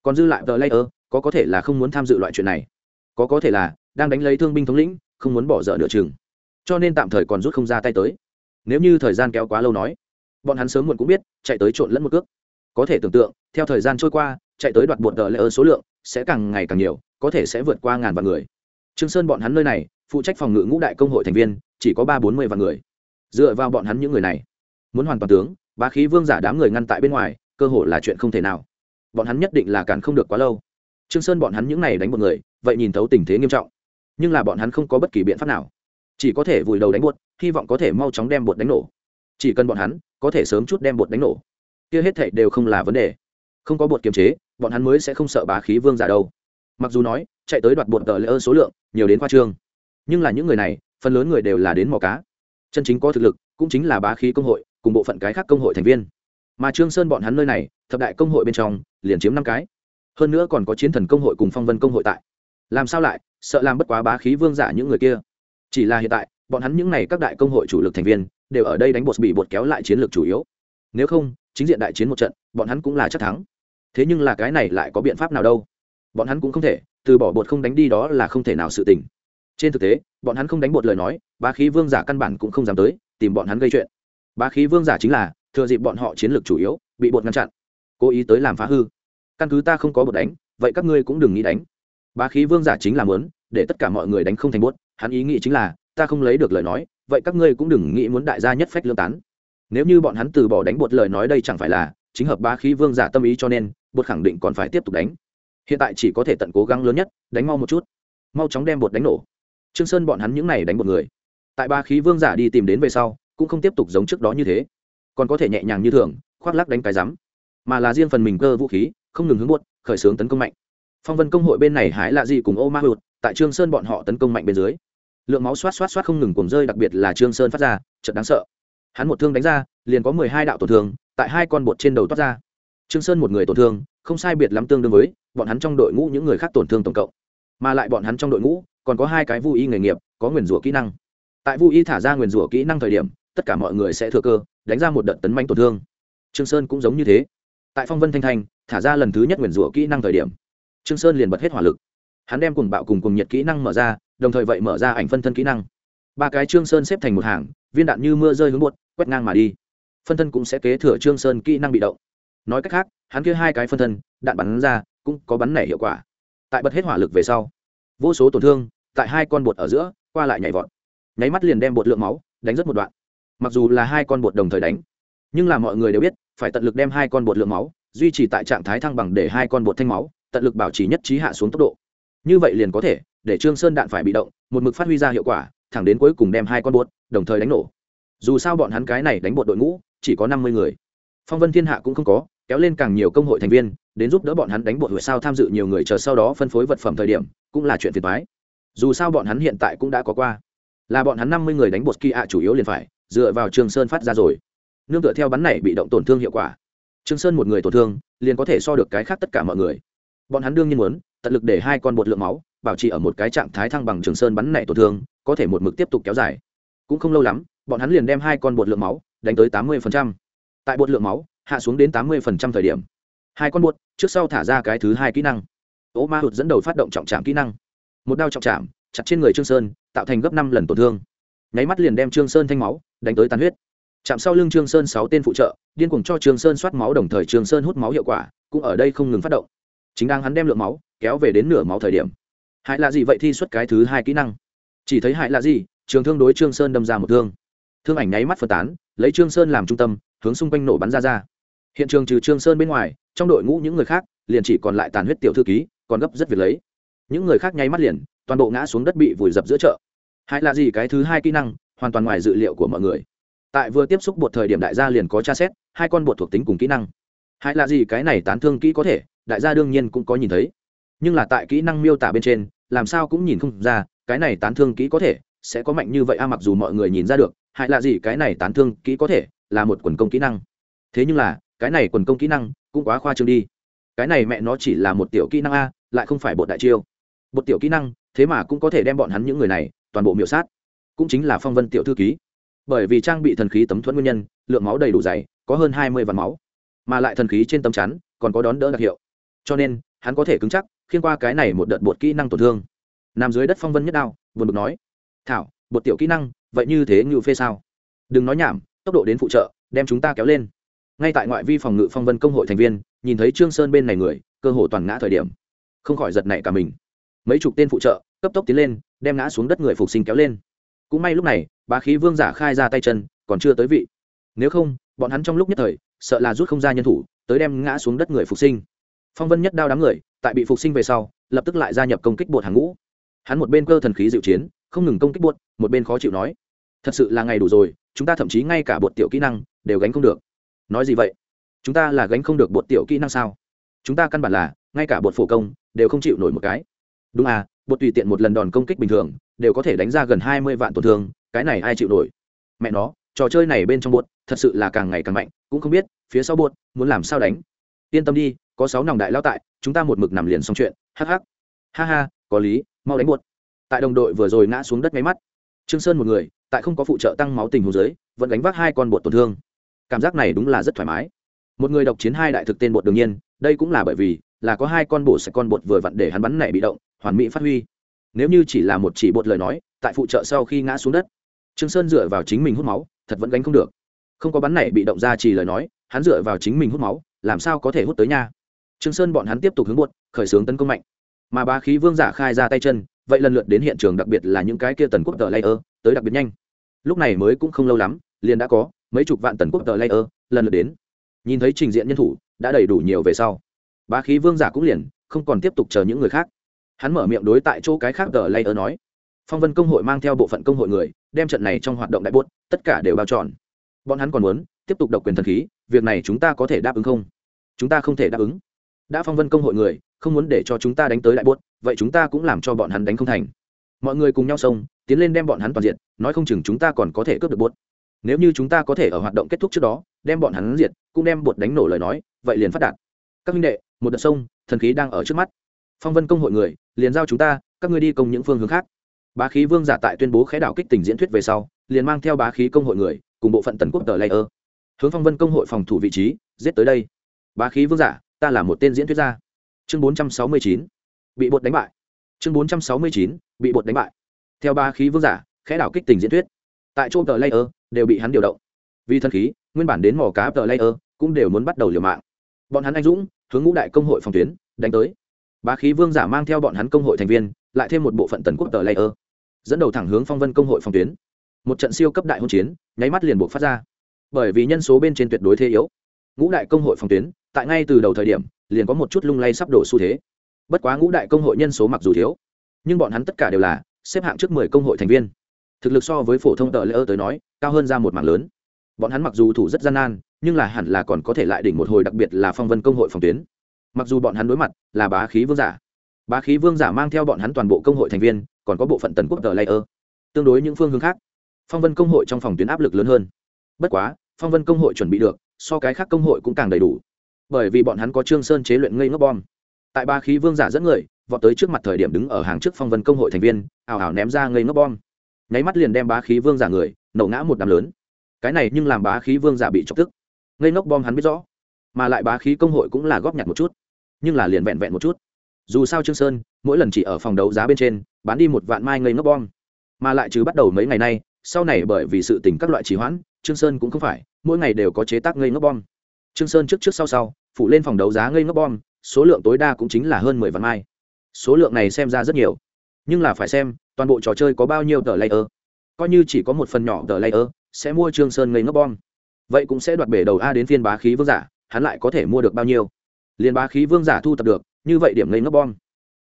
Còn dư lại tờ layer, có có thể là không muốn tham dự loại chuyện này. Có có thể là đang đánh lấy thương binh thống lĩnh, không muốn bỏ dở nửa chừng. Cho nên tạm thời còn rút không ra tay tới. Nếu như thời gian kéo quá lâu nói, bọn hắn sớm muộn cũng biết, chạy tới trộn lẫn một cước. Có thể tưởng tượng, theo thời gian trôi qua, chạy tới đoạt bột tờ lễ số lượng sẽ càng ngày càng nhiều, có thể sẽ vượt qua ngàn vạn người. Trương sơn bọn hắn nơi này, phụ trách phòng ngự ngũ đại công hội thành viên, chỉ có ba bốn mươi vạn người. Dựa vào bọn hắn những người này, muốn hoàn toàn tướng bá khí vương giả đám người ngăn tại bên ngoài, cơ hội là chuyện không thể nào. Bọn hắn nhất định là cản không được quá lâu. Trương sơn bọn hắn những này đánh một người, vậy nhìn thấu tình thế nghiêm trọng. Nhưng là bọn hắn không có bất kỳ biện pháp nào. Chỉ có thể vùi đầu đánh bột hy vọng có thể mau chóng đem bột đánh nổ. Chỉ cần bọn hắn, có thể sớm chút đem bột đánh nổ. Kia hết thảy đều không là vấn đề. Không có bột kiềm chế, bọn hắn mới sẽ không sợ bá khí vương giả đâu. Mặc dù nói, chạy tới đoạt bột tờ lỡ số lượng, nhiều đến khoa trương. Nhưng là những người này, phần lớn người đều là đến mò cá. Chân chính có thực lực cũng chính là bá khí công hội, cùng bộ phận cái khác công hội thành viên. Mà trương sơn bọn hắn nơi này, thập đại công hội bên trong, liền chiếm năm cái. Hơn nữa còn có chiến thần công hội cùng phong vân công hội tại. Làm sao lại, sợ làm bất quá bá khí vương giả những người kia. Chỉ là hiện tại, bọn hắn những này các đại công hội chủ lực thành viên, đều ở đây đánh bột bị bột kéo lại chiến lược chủ yếu. Nếu không, chính diện đại chiến một trận, bọn hắn cũng là chắc thắng. Thế nhưng là cái này lại có biện pháp nào đâu? Bọn hắn cũng không thể, từ bỏ bột không đánh đi đó là không thể nào sự tình. Trên thực tế, bọn hắn không đánh bột lời nói, bá khí vương giả căn bản cũng không dám tới tìm bọn hắn gây chuyện. Bá khí vương giả chính là, thừa dịp bọn họ chiến lược chủ yếu, bị bột ngăn chặn, cố ý tới làm phá hư. Căn cứ ta không có bột đánh, vậy các ngươi cũng đừng nghĩ đánh. Bá khí vương giả chính là muốn, để tất cả mọi người đánh không thành bốt hắn ý nghĩ chính là, ta không lấy được lời nói, vậy các ngươi cũng đừng nghĩ muốn đại gia nhất phách lương tán. Nếu như bọn hắn từ bỏ đánh bột lời nói đây chẳng phải là, chính hợp bá khí vương giả tâm ý cho nên, bột khẳng định còn phải tiếp tục đánh. Hiện tại chỉ có thể tận cố gắng lớn nhất, đánh mau một chút. Mau chóng đem bột đánh nổ. Trương sơn bọn hắn những này đánh một người tại ba khí vương giả đi tìm đến về sau, cũng không tiếp tục giống trước đó như thế. Còn có thể nhẹ nhàng như thường, khoác lắc đánh cái rắm. Mà là riêng phần mình cơ vũ khí, không ngừng hướng buốt, khởi xướng tấn công mạnh. Phong vân công hội bên này hái lạ gì cùng ô ma hụt, tại trương sơn bọn họ tấn công mạnh bên dưới. Lượng máu xoát xoát xoát không ngừng cuồng rơi, đặc biệt là trương sơn phát ra, chợt đáng sợ. Hắn một thương đánh ra, liền có mười hai đạo tổn thương, tại hai con bột trên đầu toát ra. Trương sơn một người tổn thương, không sai biệt lắm tương đương với, bọn hắn trong đội ngũ những người khác tổn thương tổng cộng. Mà lại bọn hắn trong đội ngũ, còn có hai cái vui y nghề nghiệp, có nguyền rủa kỹ năng tại vu y thả ra nguyền rủa kỹ năng thời điểm, tất cả mọi người sẽ thừa cơ, đánh ra một đợt tấn manh tổn thương. Trương sơn cũng giống như thế. Tại phong vân thanh thanh thả ra lần thứ nhất nguyền rủa kỹ năng thời điểm, trương sơn liền bật hết hỏa lực. Hắn đem cùng bạo cùng cùng nhiệt kỹ năng mở ra, đồng thời vậy mở ra ảnh phân thân kỹ năng. Ba cái trương sơn xếp thành một hàng, viên đạn như mưa rơi hướng một quét ngang mà đi. Phân thân cũng sẽ kế thừa trương sơn kỹ năng bị động. Nói cách khác, hắn kia hai cái phân thân, đạn bắn ra, cũng có bắn nảy hiệu quả. Tại bật hết hỏa lực về sau, vô số tổn thương, tại hai con bột ở giữa, qua lại nhảy vọt nháy mắt liền đem bột lượng máu đánh rất một đoạn. Mặc dù là hai con bột đồng thời đánh, nhưng là mọi người đều biết, phải tận lực đem hai con bột lượng máu duy trì tại trạng thái thăng bằng để hai con bột thanh máu tận lực bảo trì nhất trí hạ xuống tốc độ. Như vậy liền có thể để trương sơn đạn phải bị động, một mực phát huy ra hiệu quả, thẳng đến cuối cùng đem hai con bột đồng thời đánh nổ. Dù sao bọn hắn cái này đánh bột đội ngũ chỉ có năm mươi người. Phong vân thiên hạ cũng không có, kéo lên càng nhiều công hội thành viên, đến giúp đỡ bọn hắn đánh bột hội sao tham dự nhiều người chờ sau đó phân phối vật phẩm thời điểm, cũng là chuyện phiền toái. Dù sao bọn hắn hiện tại cũng đã có qua là bọn hắn năm mươi người đánh bột kỳ ạ, chủ yếu liền phải, dựa vào trường sơn phát ra rồi. Nương tựa theo bắn này bị động tổn thương hiệu quả. Trường sơn một người tổn thương, liền có thể so được cái khác tất cả mọi người. Bọn hắn đương nhiên muốn, tận lực để hai con bột lượng máu, bảo trì ở một cái trạng thái thăng bằng trường sơn bắn này tổn thương, có thể một mực tiếp tục kéo dài. Cũng không lâu lắm, bọn hắn liền đem hai con bột lượng máu đánh tới tám mươi tại bột lượng máu, hạ xuống đến tám mươi thời điểm. Hai con bột, trước sau thả ra cái thứ hai kỹ năng. Ô ma hụt dẫn đầu phát động trọng trạm kỹ năng. Một đao trọng chạm chặt trên người trương sơn, tạo thành gấp năm lần tổn thương. Nháy mắt liền đem trương sơn thanh máu đánh tới tàn huyết. Chạm sau lưng trương sơn sáu tên phụ trợ, điên cuồng cho trương sơn soát máu đồng thời trương sơn hút máu hiệu quả cũng ở đây không ngừng phát động. Chính đang hắn đem lượng máu kéo về đến nửa máu thời điểm. Hại là gì vậy thi xuất cái thứ hai kỹ năng? Chỉ thấy hại là gì, trường thương đối trương sơn đâm ra một thương. Thương ảnh nháy mắt phân tán, lấy trương sơn làm trung tâm, hướng xung quanh nổ bắn ra ra. Hiện trường trừ trương sơn bên ngoài, trong đội ngũ những người khác liền chỉ còn lại tàn huyết tiểu thư ký, còn gấp rất việc lấy. Những người khác nháy mắt liền toàn bộ ngã xuống đất bị vùi dập giữa chợ. Hay là gì cái thứ hai kỹ năng, hoàn toàn ngoài dự liệu của mọi người. Tại vừa tiếp xúc bột thời điểm đại gia liền có tra xét, hai con bột thuộc tính cùng kỹ năng. Hay là gì cái này tán thương kỹ có thể, đại gia đương nhiên cũng có nhìn thấy. Nhưng là tại kỹ năng miêu tả bên trên, làm sao cũng nhìn không ra, cái này tán thương kỹ có thể, sẽ có mạnh như vậy a, mặc dù mọi người nhìn ra được hay là gì cái này tán thương kỹ có thể, là một quần công kỹ năng. Thế nhưng là, cái này quần công kỹ năng, cũng quá khoa trương đi. Cái này mẹ nó chỉ là một tiểu kỹ năng a, lại không phải bột đại chiêu. Bột tiểu kỹ năng thế mà cũng có thể đem bọn hắn những người này toàn bộ miểu sát. Cũng chính là phong vân tiểu thư ký. Bởi vì trang bị thần khí tấm thuẫn nguyên nhân, lượng máu đầy đủ dày, có hơn hai mươi vạn máu. Mà lại thần khí trên tấm chắn còn có đón đỡ đặc hiệu. Cho nên, hắn có thể cứng chắc, khiên qua cái này một đợt bột kỹ năng tổn thương. Nằm dưới đất phong vân nhất đao vừa bực nói, thảo, bột tiểu kỹ năng, vậy như thế ngự phê sao? Đừng nói nhảm, tốc độ đến phụ trợ, đem chúng ta kéo lên. Ngay tại ngoại vi phòng ngự phong vân công hội thành viên, nhìn thấy trương sơn bên này người, cơ hồ toàn ngã thời điểm. Không khỏi giật nảy cả mình mấy chục tên phụ trợ, cấp tốc tiến lên, đem ngã xuống đất người phục sinh kéo lên. Cũng may lúc này, bá khí vương giả khai ra tay chân, còn chưa tới vị. Nếu không, bọn hắn trong lúc nhất thời, sợ là rút không ra nhân thủ, tới đem ngã xuống đất người phục sinh. Phong vân nhất đao đám người, tại bị phục sinh về sau, lập tức lại gia nhập công kích bột hàng ngũ. Hắn một bên cơ thần khí dịu chiến, không ngừng công kích bột, một bên khó chịu nói, thật sự là ngày đủ rồi, chúng ta thậm chí ngay cả bột tiểu kỹ năng đều gánh không được. Nói gì vậy? Chúng ta là gánh không được bột tiểu kỹ năng sao? Chúng ta căn bản là, ngay cả bột phổ công đều không chịu nổi một cái đúng à bột tùy tiện một lần đòn công kích bình thường, đều có thể đánh ra gần hai mươi vạn tổn thương, cái này ai chịu nổi? Mẹ nó, trò chơi này bên trong bột, thật sự là càng ngày càng mạnh, cũng không biết, phía sau bột, muốn làm sao đánh? Yên tâm đi, có sáu nòng đại lao tại, chúng ta một mực nằm liền xong chuyện, hắc hắc. Ha ha, có lý, mau đánh bột. Tại đồng đội vừa rồi ngã xuống đất máy mắt. Trương sơn một người, tại không có phụ trợ tăng máu tình hồ dưới, vẫn đánh vác hai con bột tổn thương. Cảm giác này đúng là rất thoải mái. Một người độc chiến hai đại thực tên bột đương nhiên, đây cũng là bởi vì là có hai con bổ sẽ con bột vừa vặn để hắn bắn này bị động, hoàn mỹ phát huy. Nếu như chỉ là một chỉ bột lời nói, tại phụ trợ sau khi ngã xuống đất, trương sơn dựa vào chính mình hút máu, thật vẫn gánh không được. Không có bắn này bị động ra chỉ lời nói, hắn dựa vào chính mình hút máu, làm sao có thể hút tới nha? Trương sơn bọn hắn tiếp tục hướng bột, khởi xướng tấn công mạnh. Mà ba khí vương giả khai ra tay chân, vậy lần lượt đến hiện trường đặc biệt là những cái kia tần quốc tờ layer, tới đặc biệt nhanh. Lúc này mới cũng không lâu lắm, liền đã có mấy chục vạn tần quốc tờ layer lần lượt đến. Nhìn thấy trình diện nhân thủ, đã đầy đủ nhiều về sau. Bá khí vương giả cũng liền, không còn tiếp tục chờ những người khác. Hắn mở miệng đối tại chỗ cái khác tờ ở nói, phong vân công hội mang theo bộ phận công hội người, đem trận này trong hoạt động đại bốt tất cả đều bao tròn bọn hắn còn muốn tiếp tục độc quyền thần khí, việc này chúng ta có thể đáp ứng không? Chúng ta không thể đáp ứng. Đã phong vân công hội người, không muốn để cho chúng ta đánh tới đại bốt vậy chúng ta cũng làm cho bọn hắn đánh không thành. Mọi người cùng nhau xông, tiến lên đem bọn hắn toàn diện nói không chừng chúng ta còn có thể cướp được bốt nếu như chúng ta có thể ở hoạt động kết thúc trước đó, đem bọn hắn diệt, cũng đem bột đánh nổ lời nói, vậy liền phát đạt. Các minh đệ một đợt sông, thần khí đang ở trước mắt. Phong vân công hội người, liền giao chúng ta, các ngươi đi công những phương hướng khác. Bá khí vương giả tại tuyên bố khẽ đảo kích tình diễn thuyết về sau, liền mang theo bá khí công hội người, cùng bộ phận tần quốc tờ layer. Hướng phong vân công hội phòng thủ vị trí, giết tới đây. Bá khí vương giả, ta là một tên diễn thuyết gia. Chương bốn trăm sáu mươi chín, bị bột đánh bại. Chương bốn trăm sáu mươi chín, bị bột đánh bại. Theo bá khí vương giả, khẽ đảo kích tình diễn thuyết. Tại chỗ tờ layer, đều bị hắn điều động. Vì thân khí, nguyên bản đến mỏ cá tờ layer, cũng đều muốn bắt đầu liều mạng. Bọn hắn anh dũng hướng ngũ đại công hội phòng tuyến, đánh tới. Bá khí vương giả mang theo bọn hắn công hội thành viên, lại thêm một bộ phận tần quốc tờ layer, dẫn đầu thẳng hướng phong vân công hội phòng tuyến. Một trận siêu cấp đại hôn chiến, nháy mắt liền buộc phát ra. Bởi vì nhân số bên trên tuyệt đối thế yếu, ngũ đại công hội phòng tuyến, tại ngay từ đầu thời điểm, liền có một chút lung lay sắp đổ xu thế. Bất quá ngũ đại công hội nhân số mặc dù thiếu, nhưng bọn hắn tất cả đều là xếp hạng trước mười công hội thành viên. Thực lực so với phổ thông tờ lễ ơ tới nói, cao hơn ra một mảng lớn. Bọn hắn mặc dù thủ rất gian nan nhưng là hẳn là còn có thể lại đỉnh một hồi đặc biệt là phong vân công hội phòng tuyến. Mặc dù bọn hắn đối mặt là bá khí vương giả, bá khí vương giả mang theo bọn hắn toàn bộ công hội thành viên, còn có bộ phận tần quốc tờ layer, tương đối những phương hướng khác, phong vân công hội trong phòng tuyến áp lực lớn hơn. Bất quá, phong vân công hội chuẩn bị được, so cái khác công hội cũng càng đầy đủ. Bởi vì bọn hắn có trương sơn chế luyện ngây ngốc bom. Tại ba khí vương giả dẫn người, vọt tới trước mặt thời điểm đứng ở hàng trước phong vân công hội thành viên ảo ảo ném ra ngây ngốc bom. Nháy mắt liền đem bá khí vương giả người, nổ ngã một đám lớn. Cái này nhưng làm bá khí vương giả bị chọc tức ngây ngốc bom hắn biết rõ, mà lại bá khí công hội cũng là góp nhặt một chút, nhưng là liền vẹn vẹn một chút. Dù sao trương sơn, mỗi lần chỉ ở phòng đấu giá bên trên, bán đi một vạn mai ngây ngốc bom, mà lại chứ bắt đầu mấy ngày nay, sau này bởi vì sự tình các loại trì hoãn, trương sơn cũng không phải, mỗi ngày đều có chế tác ngây ngốc bom. Trương sơn trước trước sau sau, phụ lên phòng đấu giá ngây ngốc bom, số lượng tối đa cũng chính là hơn mười vạn mai. Số lượng này xem ra rất nhiều, nhưng là phải xem, toàn bộ trò chơi có bao nhiêu tờ layer. Coi như chỉ có một phần nhỏ tờ layer, sẽ mua trương sơn ngây ngốc bom vậy cũng sẽ đoạt bể đầu a đến phiên bá khí vương giả, hắn lại có thể mua được bao nhiêu? Liền bá khí vương giả thu tập được, như vậy điểm ngây ngốc bom.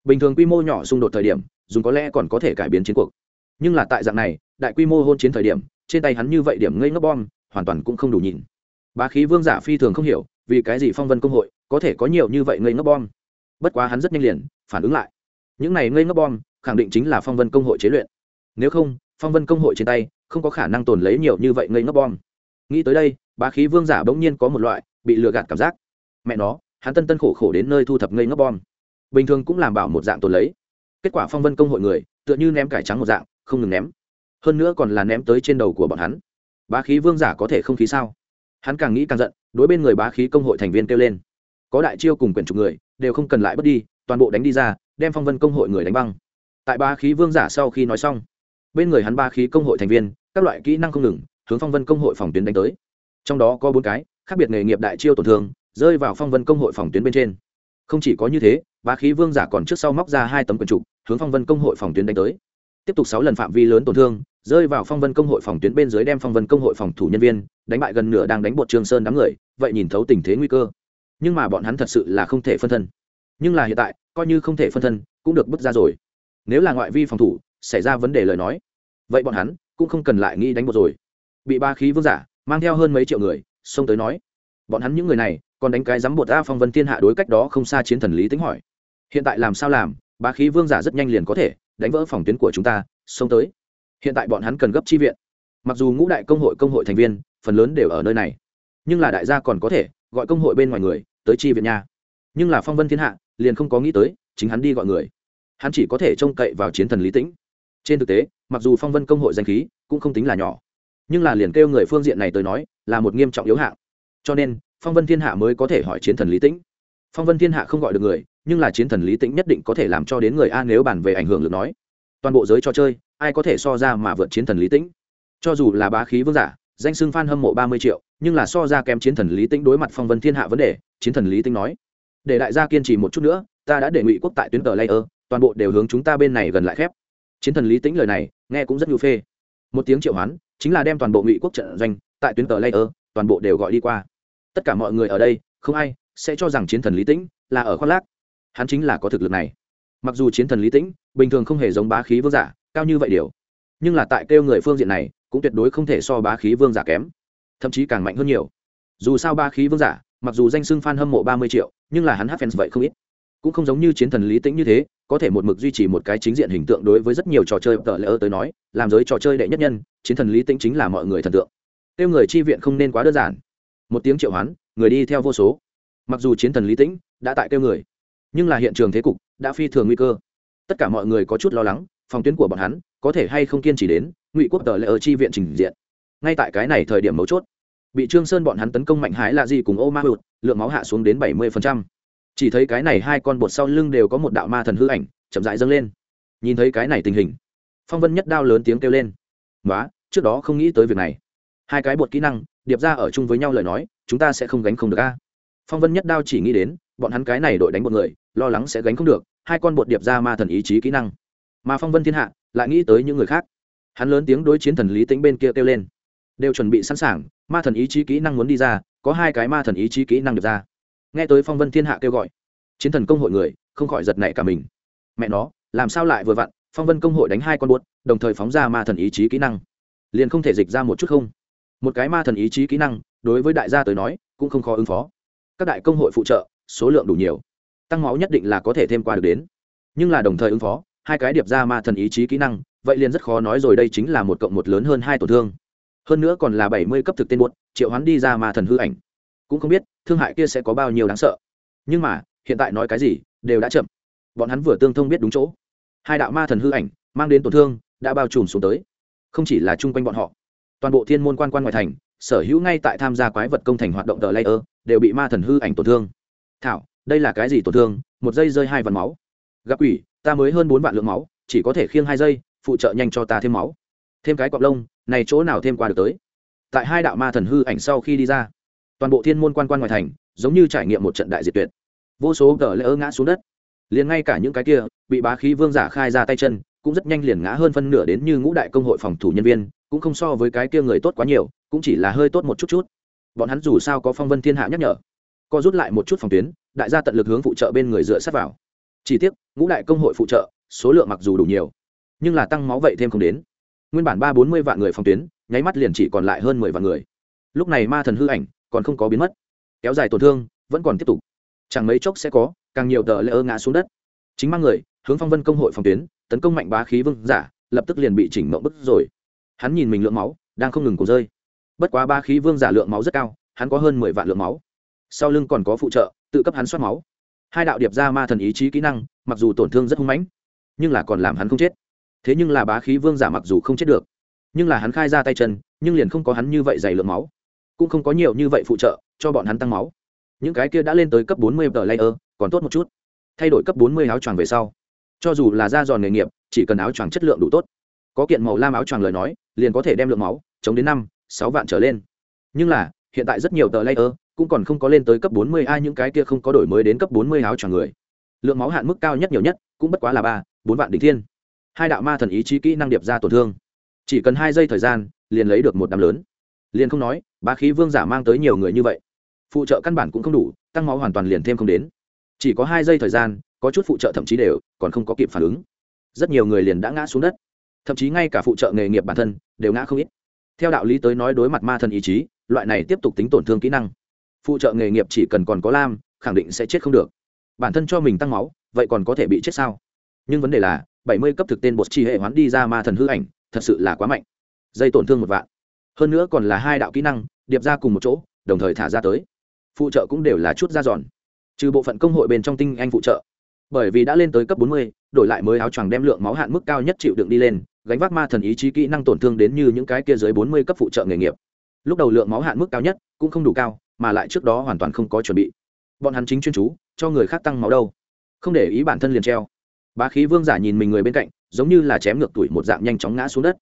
Bình thường quy mô nhỏ xung đột thời điểm, dùng có lẽ còn có thể cải biến chiến cuộc. Nhưng là tại dạng này, đại quy mô hôn chiến thời điểm, trên tay hắn như vậy điểm ngây ngốc bom, hoàn toàn cũng không đủ nhìn. Bá khí vương giả phi thường không hiểu, vì cái gì phong vân công hội có thể có nhiều như vậy ngây ngốc bom? Bất quá hắn rất nhanh liền, phản ứng lại. Những này ngây ngốc bom, khẳng định chính là phong vân công hội chế luyện. Nếu không, phong vân công hội trên tay không có khả năng tồn lấy nhiều như vậy ngây ngốc bom nghĩ tới đây, bá khí vương giả bỗng nhiên có một loại bị lừa gạt cảm giác. Mẹ nó, hắn tân tân khổ khổ đến nơi thu thập ngây ngốc bom. Bình thường cũng làm bảo một dạng tồn lấy. Kết quả phong vân công hội người, tựa như ném cải trắng một dạng, không ngừng ném. Hơn nữa còn là ném tới trên đầu của bọn hắn. Bá khí vương giả có thể không khí sao? Hắn càng nghĩ càng giận, đối bên người bá khí công hội thành viên kêu lên. Có đại chiêu cùng quyển chục người, đều không cần lại bất đi, toàn bộ đánh đi ra, đem phong vân công hội người đánh băng. Tại bá khí vương giả sau khi nói xong, bên người hắn ba khí công hội thành viên, các loại kỹ năng không ngừng hướng phong vân công hội phòng tuyến đánh tới. Trong đó có bốn cái, khác biệt nghề nghiệp đại chiêu tổn thương, rơi vào phong vân công hội phòng tuyến bên trên. Không chỉ có như thế, bá khí vương giả còn trước sau móc ra hai tấm quần trục, hướng phong vân công hội phòng tuyến đánh tới. Tiếp tục sáu lần phạm vi lớn tổn thương, rơi vào phong vân công hội phòng tuyến bên dưới đem phong vân công hội phòng thủ nhân viên, đánh bại gần nửa đang đánh bột trương sơn đám người, vậy nhìn thấu tình thế nguy cơ. Nhưng mà bọn hắn thật sự là không thể phân thân. Nhưng là hiện tại, coi như không thể phân thân, cũng được bước ra rồi. Nếu là ngoại vi phòng thủ, xảy ra vấn đề lời nói, vậy bọn hắn cũng không cần lại nghĩ đánh bột rồi bị ba khí vương giả mang theo hơn mấy triệu người, xông tới nói, bọn hắn những người này còn đánh cái dám bột a phong vân thiên hạ đối cách đó không xa chiến thần lý tính hỏi, hiện tại làm sao làm? Ba khí vương giả rất nhanh liền có thể đánh vỡ phòng tuyến của chúng ta, xông tới. Hiện tại bọn hắn cần gấp chi viện. Mặc dù ngũ đại công hội công hội thành viên, phần lớn đều ở nơi này, nhưng là đại gia còn có thể gọi công hội bên ngoài người tới chi viện nha. Nhưng là phong vân thiên hạ liền không có nghĩ tới, chính hắn đi gọi người. Hắn chỉ có thể trông cậy vào chiến thần lý tĩnh. Trên thực tế, mặc dù phong vân công hội danh khí cũng không tính là nhỏ nhưng là liền kêu người phương diện này tới nói, là một nghiêm trọng yếu hạng. Cho nên, phong vân thiên hạ mới có thể hỏi chiến thần lý tĩnh. Phong vân thiên hạ không gọi được người, nhưng là chiến thần lý tĩnh nhất định có thể làm cho đến người a nếu bàn về ảnh hưởng lực nói. Toàn bộ giới trò chơi, ai có thể so ra mà vượt chiến thần lý tĩnh? Cho dù là bá khí vương giả, danh xưng phan hâm mộ ba mươi triệu, nhưng là so ra kém chiến thần lý tĩnh đối mặt phong vân thiên hạ vấn đề, chiến thần lý tĩnh nói. Để đại gia kiên trì một chút nữa, ta đã đề nghị quốc tại tuyến tờ layer, toàn bộ đều hướng chúng ta bên này gần lại khép. Chiến thần lý tĩnh lời này, nghe cũng rất nhu phê. Một tiếng triệu hoán chính là đem toàn bộ ngụy quốc trận doanh tại tuyến tờ layer, toàn bộ đều gọi đi qua. Tất cả mọi người ở đây, không ai sẽ cho rằng chiến thần lý tĩnh là ở khoác lác. Hắn chính là có thực lực này. Mặc dù chiến thần lý tĩnh bình thường không hề giống bá khí vương giả cao như vậy điều, nhưng là tại kêu người phương diện này cũng tuyệt đối không thể so bá khí vương giả kém, thậm chí càng mạnh hơn nhiều. Dù sao bá khí vương giả, mặc dù danh xưng f a n hâm mộ ba mươi triệu, nhưng là hắn hát fans vậy không ít. Cũng không giống như chiến thần lý tĩnh như thế có thể một mực duy trì một cái chính diện hình tượng đối với rất nhiều trò chơi tờ lỡ tới nói, làm giới trò chơi đệ nhất nhân, chiến thần lý tĩnh chính là mọi người thần tượng. Tiêu người chi viện không nên quá đơn giản. Một tiếng triệu hoán, người đi theo vô số. Mặc dù chiến thần lý tĩnh đã tại tiêu người, nhưng là hiện trường thế cục đã phi thường nguy cơ. Tất cả mọi người có chút lo lắng, phòng tuyến của bọn hắn có thể hay không kiên trì đến ngụy quốc tờ lỡ ở chi viện trình diện. Ngay tại cái này thời điểm mấu chốt, bị trương sơn bọn hắn tấn công mạnh hái là gì cùng ô ma hụt, lượng máu hạ xuống đến bảy mươi phần trăm chỉ thấy cái này hai con bột sau lưng đều có một đạo ma thần hư ảnh, chậm rãi dâng lên. Nhìn thấy cái này tình hình, phong vân nhất đao lớn tiếng kêu lên. Nói trước đó không nghĩ tới việc này. Hai cái bột kỹ năng, điệp ra ở chung với nhau lời nói, chúng ta sẽ không gánh không được a. Phong vân nhất đao chỉ nghĩ đến, bọn hắn cái này đội đánh một người, lo lắng sẽ gánh không được, hai con bột điệp ra ma thần ý chí kỹ năng. Mà phong vân thiên hạ lại nghĩ tới những người khác. Hắn lớn tiếng đối chiến thần lý tính bên kia kêu lên. Đều chuẩn bị sẵn sàng, ma thần ý chí kỹ năng muốn đi ra, có hai cái ma thần ý chí kỹ năng được ra nghe tới phong vân thiên hạ kêu gọi, chiến thần công hội người không khỏi giật nảy cả mình. Mẹ nó, làm sao lại vừa vặn, phong vân công hội đánh hai con buốt, đồng thời phóng ra ma thần ý chí kỹ năng. Liền không thể dịch ra một chút không? Một cái ma thần ý chí kỹ năng, đối với đại gia tới nói, cũng không khó ứng phó. Các đại công hội phụ trợ, số lượng đủ nhiều. Tăng máu nhất định là có thể thêm qua được đến. Nhưng là đồng thời ứng phó, hai cái điệp ra ma thần ý chí kỹ năng, vậy liền rất khó nói rồi đây chính là một cộng một lớn hơn hai tổn thương. Hơn nữa còn là bảy mươi cấp thực tên buốt, triệu hoán đi ra ma thần hư ảnh cũng không biết thương hại kia sẽ có bao nhiêu đáng sợ. Nhưng mà, hiện tại nói cái gì, đều đã chậm. Bọn hắn vừa tương thông biết đúng chỗ. Hai đạo ma thần hư ảnh, mang đến tổn thương, đã bao trùm xuống tới. Không chỉ là chung quanh bọn họ, toàn bộ thiên môn quan quan ngoại thành, sở hữu ngay tại tham gia quái vật công thành hoạt động tờ layer, đều bị ma thần hư ảnh tổn thương. Thảo, đây là cái gì tổn thương? Một giây rơi hai vạn máu. Gặp quỷ, ta mới hơn bốn vạn lượng máu, chỉ có thể khiêng hai giây, phụ trợ nhanh cho ta thêm máu. Thêm cái cọp lông, này chỗ nào thêm qua được tới? Tại hai đạo ma thần hư ảnh sau khi đi ra toàn bộ thiên môn quan quan ngoài thành, giống như trải nghiệm một trận đại diệt tuyệt. Vô số gờ lỡ ngã xuống đất. Liền ngay cả những cái kia bị bá khí vương giả khai ra tay chân, cũng rất nhanh liền ngã hơn phân nửa đến như ngũ đại công hội phòng thủ nhân viên, cũng không so với cái kia người tốt quá nhiều, cũng chỉ là hơi tốt một chút chút. Bọn hắn dù sao có phong vân thiên hạ nhắc nhở. Co rút lại một chút phòng tuyến, đại gia tận lực hướng phụ trợ bên người dựa sát vào. Chỉ tiếc, ngũ đại công hội phụ trợ, số lượng mặc dù đủ nhiều, nhưng là tăng máu vậy thêm không đến. Nguyên bản ba bốn mươi vạn người phòng tuyến, nháy mắt liền chỉ còn lại hơn mười vạn người. Lúc này ma thần hư ảnh còn không có biến mất. Kéo dài tổn thương, vẫn còn tiếp tục. Chẳng mấy chốc sẽ có, càng nhiều tờ lỡ ngã xuống đất. Chính mang người, hướng phong vân công hội phòng tuyến, tấn công mạnh bá khí vương giả, lập tức liền bị chỉnh mộng bức rồi. Hắn nhìn mình lượng máu, đang không ngừng cổ rơi. Bất quá ba khí vương giả lượng máu rất cao, hắn có hơn mười vạn lượng máu. Sau lưng còn có phụ trợ, tự cấp hắn soát máu. Hai đạo điệp ra ma thần ý chí kỹ năng, mặc dù tổn thương rất hung mãnh, nhưng là còn làm hắn không chết. Thế nhưng là bá khí vương giả mặc dù không chết được, nhưng là hắn khai ra tay chân, nhưng liền không có hắn như vậy dày lượng máu cũng không có nhiều như vậy phụ trợ cho bọn hắn tăng máu. Những cái kia đã lên tới cấp bốn mươi tờ layer, còn tốt một chút. Thay đổi cấp bốn mươi áo choàng về sau, cho dù là da giòn nghề nghiệp, chỉ cần áo choàng chất lượng đủ tốt, có kiện màu lam áo choàng lời nói, liền có thể đem lượng máu chống đến năm, sáu vạn trở lên. Nhưng là, hiện tại rất nhiều tờ layer cũng còn không có lên tới cấp bốn mươi, ai những cái kia không có đổi mới đến cấp bốn mươi áo choàng người. Lượng máu hạn mức cao nhất nhiều nhất cũng bất quá là ba, bốn vạn đỉnh thiên. Hai đạo ma thần ý chí kỹ năng điệp ra tổn thương. Chỉ cần hai giây thời gian, liền lấy được một đám lớn liền không nói, bá khí vương giả mang tới nhiều người như vậy. Phụ trợ căn bản cũng không đủ, tăng máu hoàn toàn liền thêm không đến. Chỉ có hai giây thời gian, có chút phụ trợ thậm chí đều, còn không có kịp phản ứng. Rất nhiều người liền đã ngã xuống đất. Thậm chí ngay cả phụ trợ nghề nghiệp bản thân, đều ngã không ít. Theo đạo lý tới nói đối mặt ma thần ý chí, loại này tiếp tục tính tổn thương kỹ năng. Phụ trợ nghề nghiệp chỉ cần còn có lam, khẳng định sẽ chết không được. Bản thân cho mình tăng máu, vậy còn có thể bị chết sao? Nhưng vấn đề là, bảy mươi cấp thực tên bột chi hệ hoán đi ra ma thần hư ảnh, thật sự là quá mạnh. Dây tổn thương một vạn hơn nữa còn là hai đạo kỹ năng, điệp ra cùng một chỗ, đồng thời thả ra tới. Phụ trợ cũng đều là chút ra giòn. Trừ bộ phận công hội bên trong tinh anh phụ trợ. Bởi vì đã lên tới cấp bốn mươi, đổi lại mới áo choàng đem lượng máu hạn mức cao nhất chịu đựng đi lên, gánh vác ma thần ý chí kỹ năng tổn thương đến như những cái kia dưới bốn mươi cấp phụ trợ nghề nghiệp. Lúc đầu lượng máu hạn mức cao nhất cũng không đủ cao, mà lại trước đó hoàn toàn không có chuẩn bị. Bọn hắn chính chuyên chú, cho người khác tăng máu đâu. Không để ý bản thân liền treo. Bá khí vương giả nhìn mình người bên cạnh, giống như là chém ngược tuổi một dạng nhanh chóng ngã xuống đất.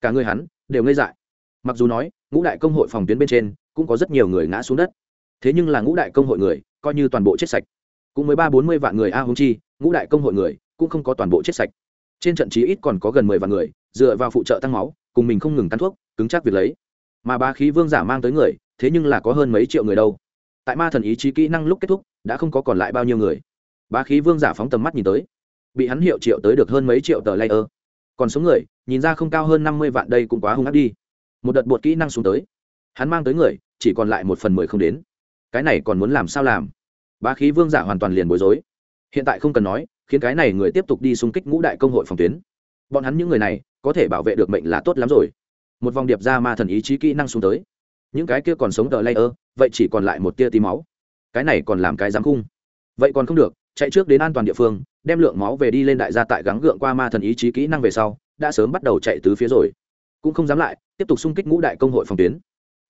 Cả người hắn đều ngây dại mặc dù nói, ngũ đại công hội phòng tuyến bên trên cũng có rất nhiều người ngã xuống đất. Thế nhưng là ngũ đại công hội người coi như toàn bộ chết sạch. Cũng mới ba bốn mươi vạn người a hung chi, ngũ đại công hội người cũng không có toàn bộ chết sạch. Trên trận chí ít còn có gần mười vạn người, dựa vào phụ trợ tăng máu, cùng mình không ngừng tán thuốc, cứng chắc việc lấy. Mà ba khí vương giả mang tới người, thế nhưng là có hơn mấy triệu người đâu. Tại ma thần ý chí kỹ năng lúc kết thúc, đã không có còn lại bao nhiêu người. Ba khí vương giả phóng tầm mắt nhìn tới, bị hắn hiệu triệu tới được hơn mấy triệu tờ layer. Còn số người, nhìn ra không cao hơn năm mươi vạn đây cũng quá hung ác đi một đợt bột kỹ năng xuống tới. Hắn mang tới người chỉ còn lại một phần mười không đến. Cái này còn muốn làm sao làm? Bá khí vương giả hoàn toàn liền bối rối. Hiện tại không cần nói khiến cái này người tiếp tục đi xung kích ngũ đại công hội phòng tuyến. Bọn hắn những người này có thể bảo vệ được mệnh là tốt lắm rồi. Một vòng điệp ra ma thần ý chí kỹ năng xuống tới. Những cái kia còn sống tờ ơ, vậy chỉ còn lại một tia tí máu. Cái này còn làm cái giám cung vậy còn không được chạy trước đến an toàn địa phương đem lượng máu về đi lên đại gia tại gắng gượng qua ma thần ý chí kỹ năng về sau đã sớm bắt đầu chạy tứ phía rồi. Cũng không dám lại tiếp tục xung kích ngũ đại công hội phòng tuyến.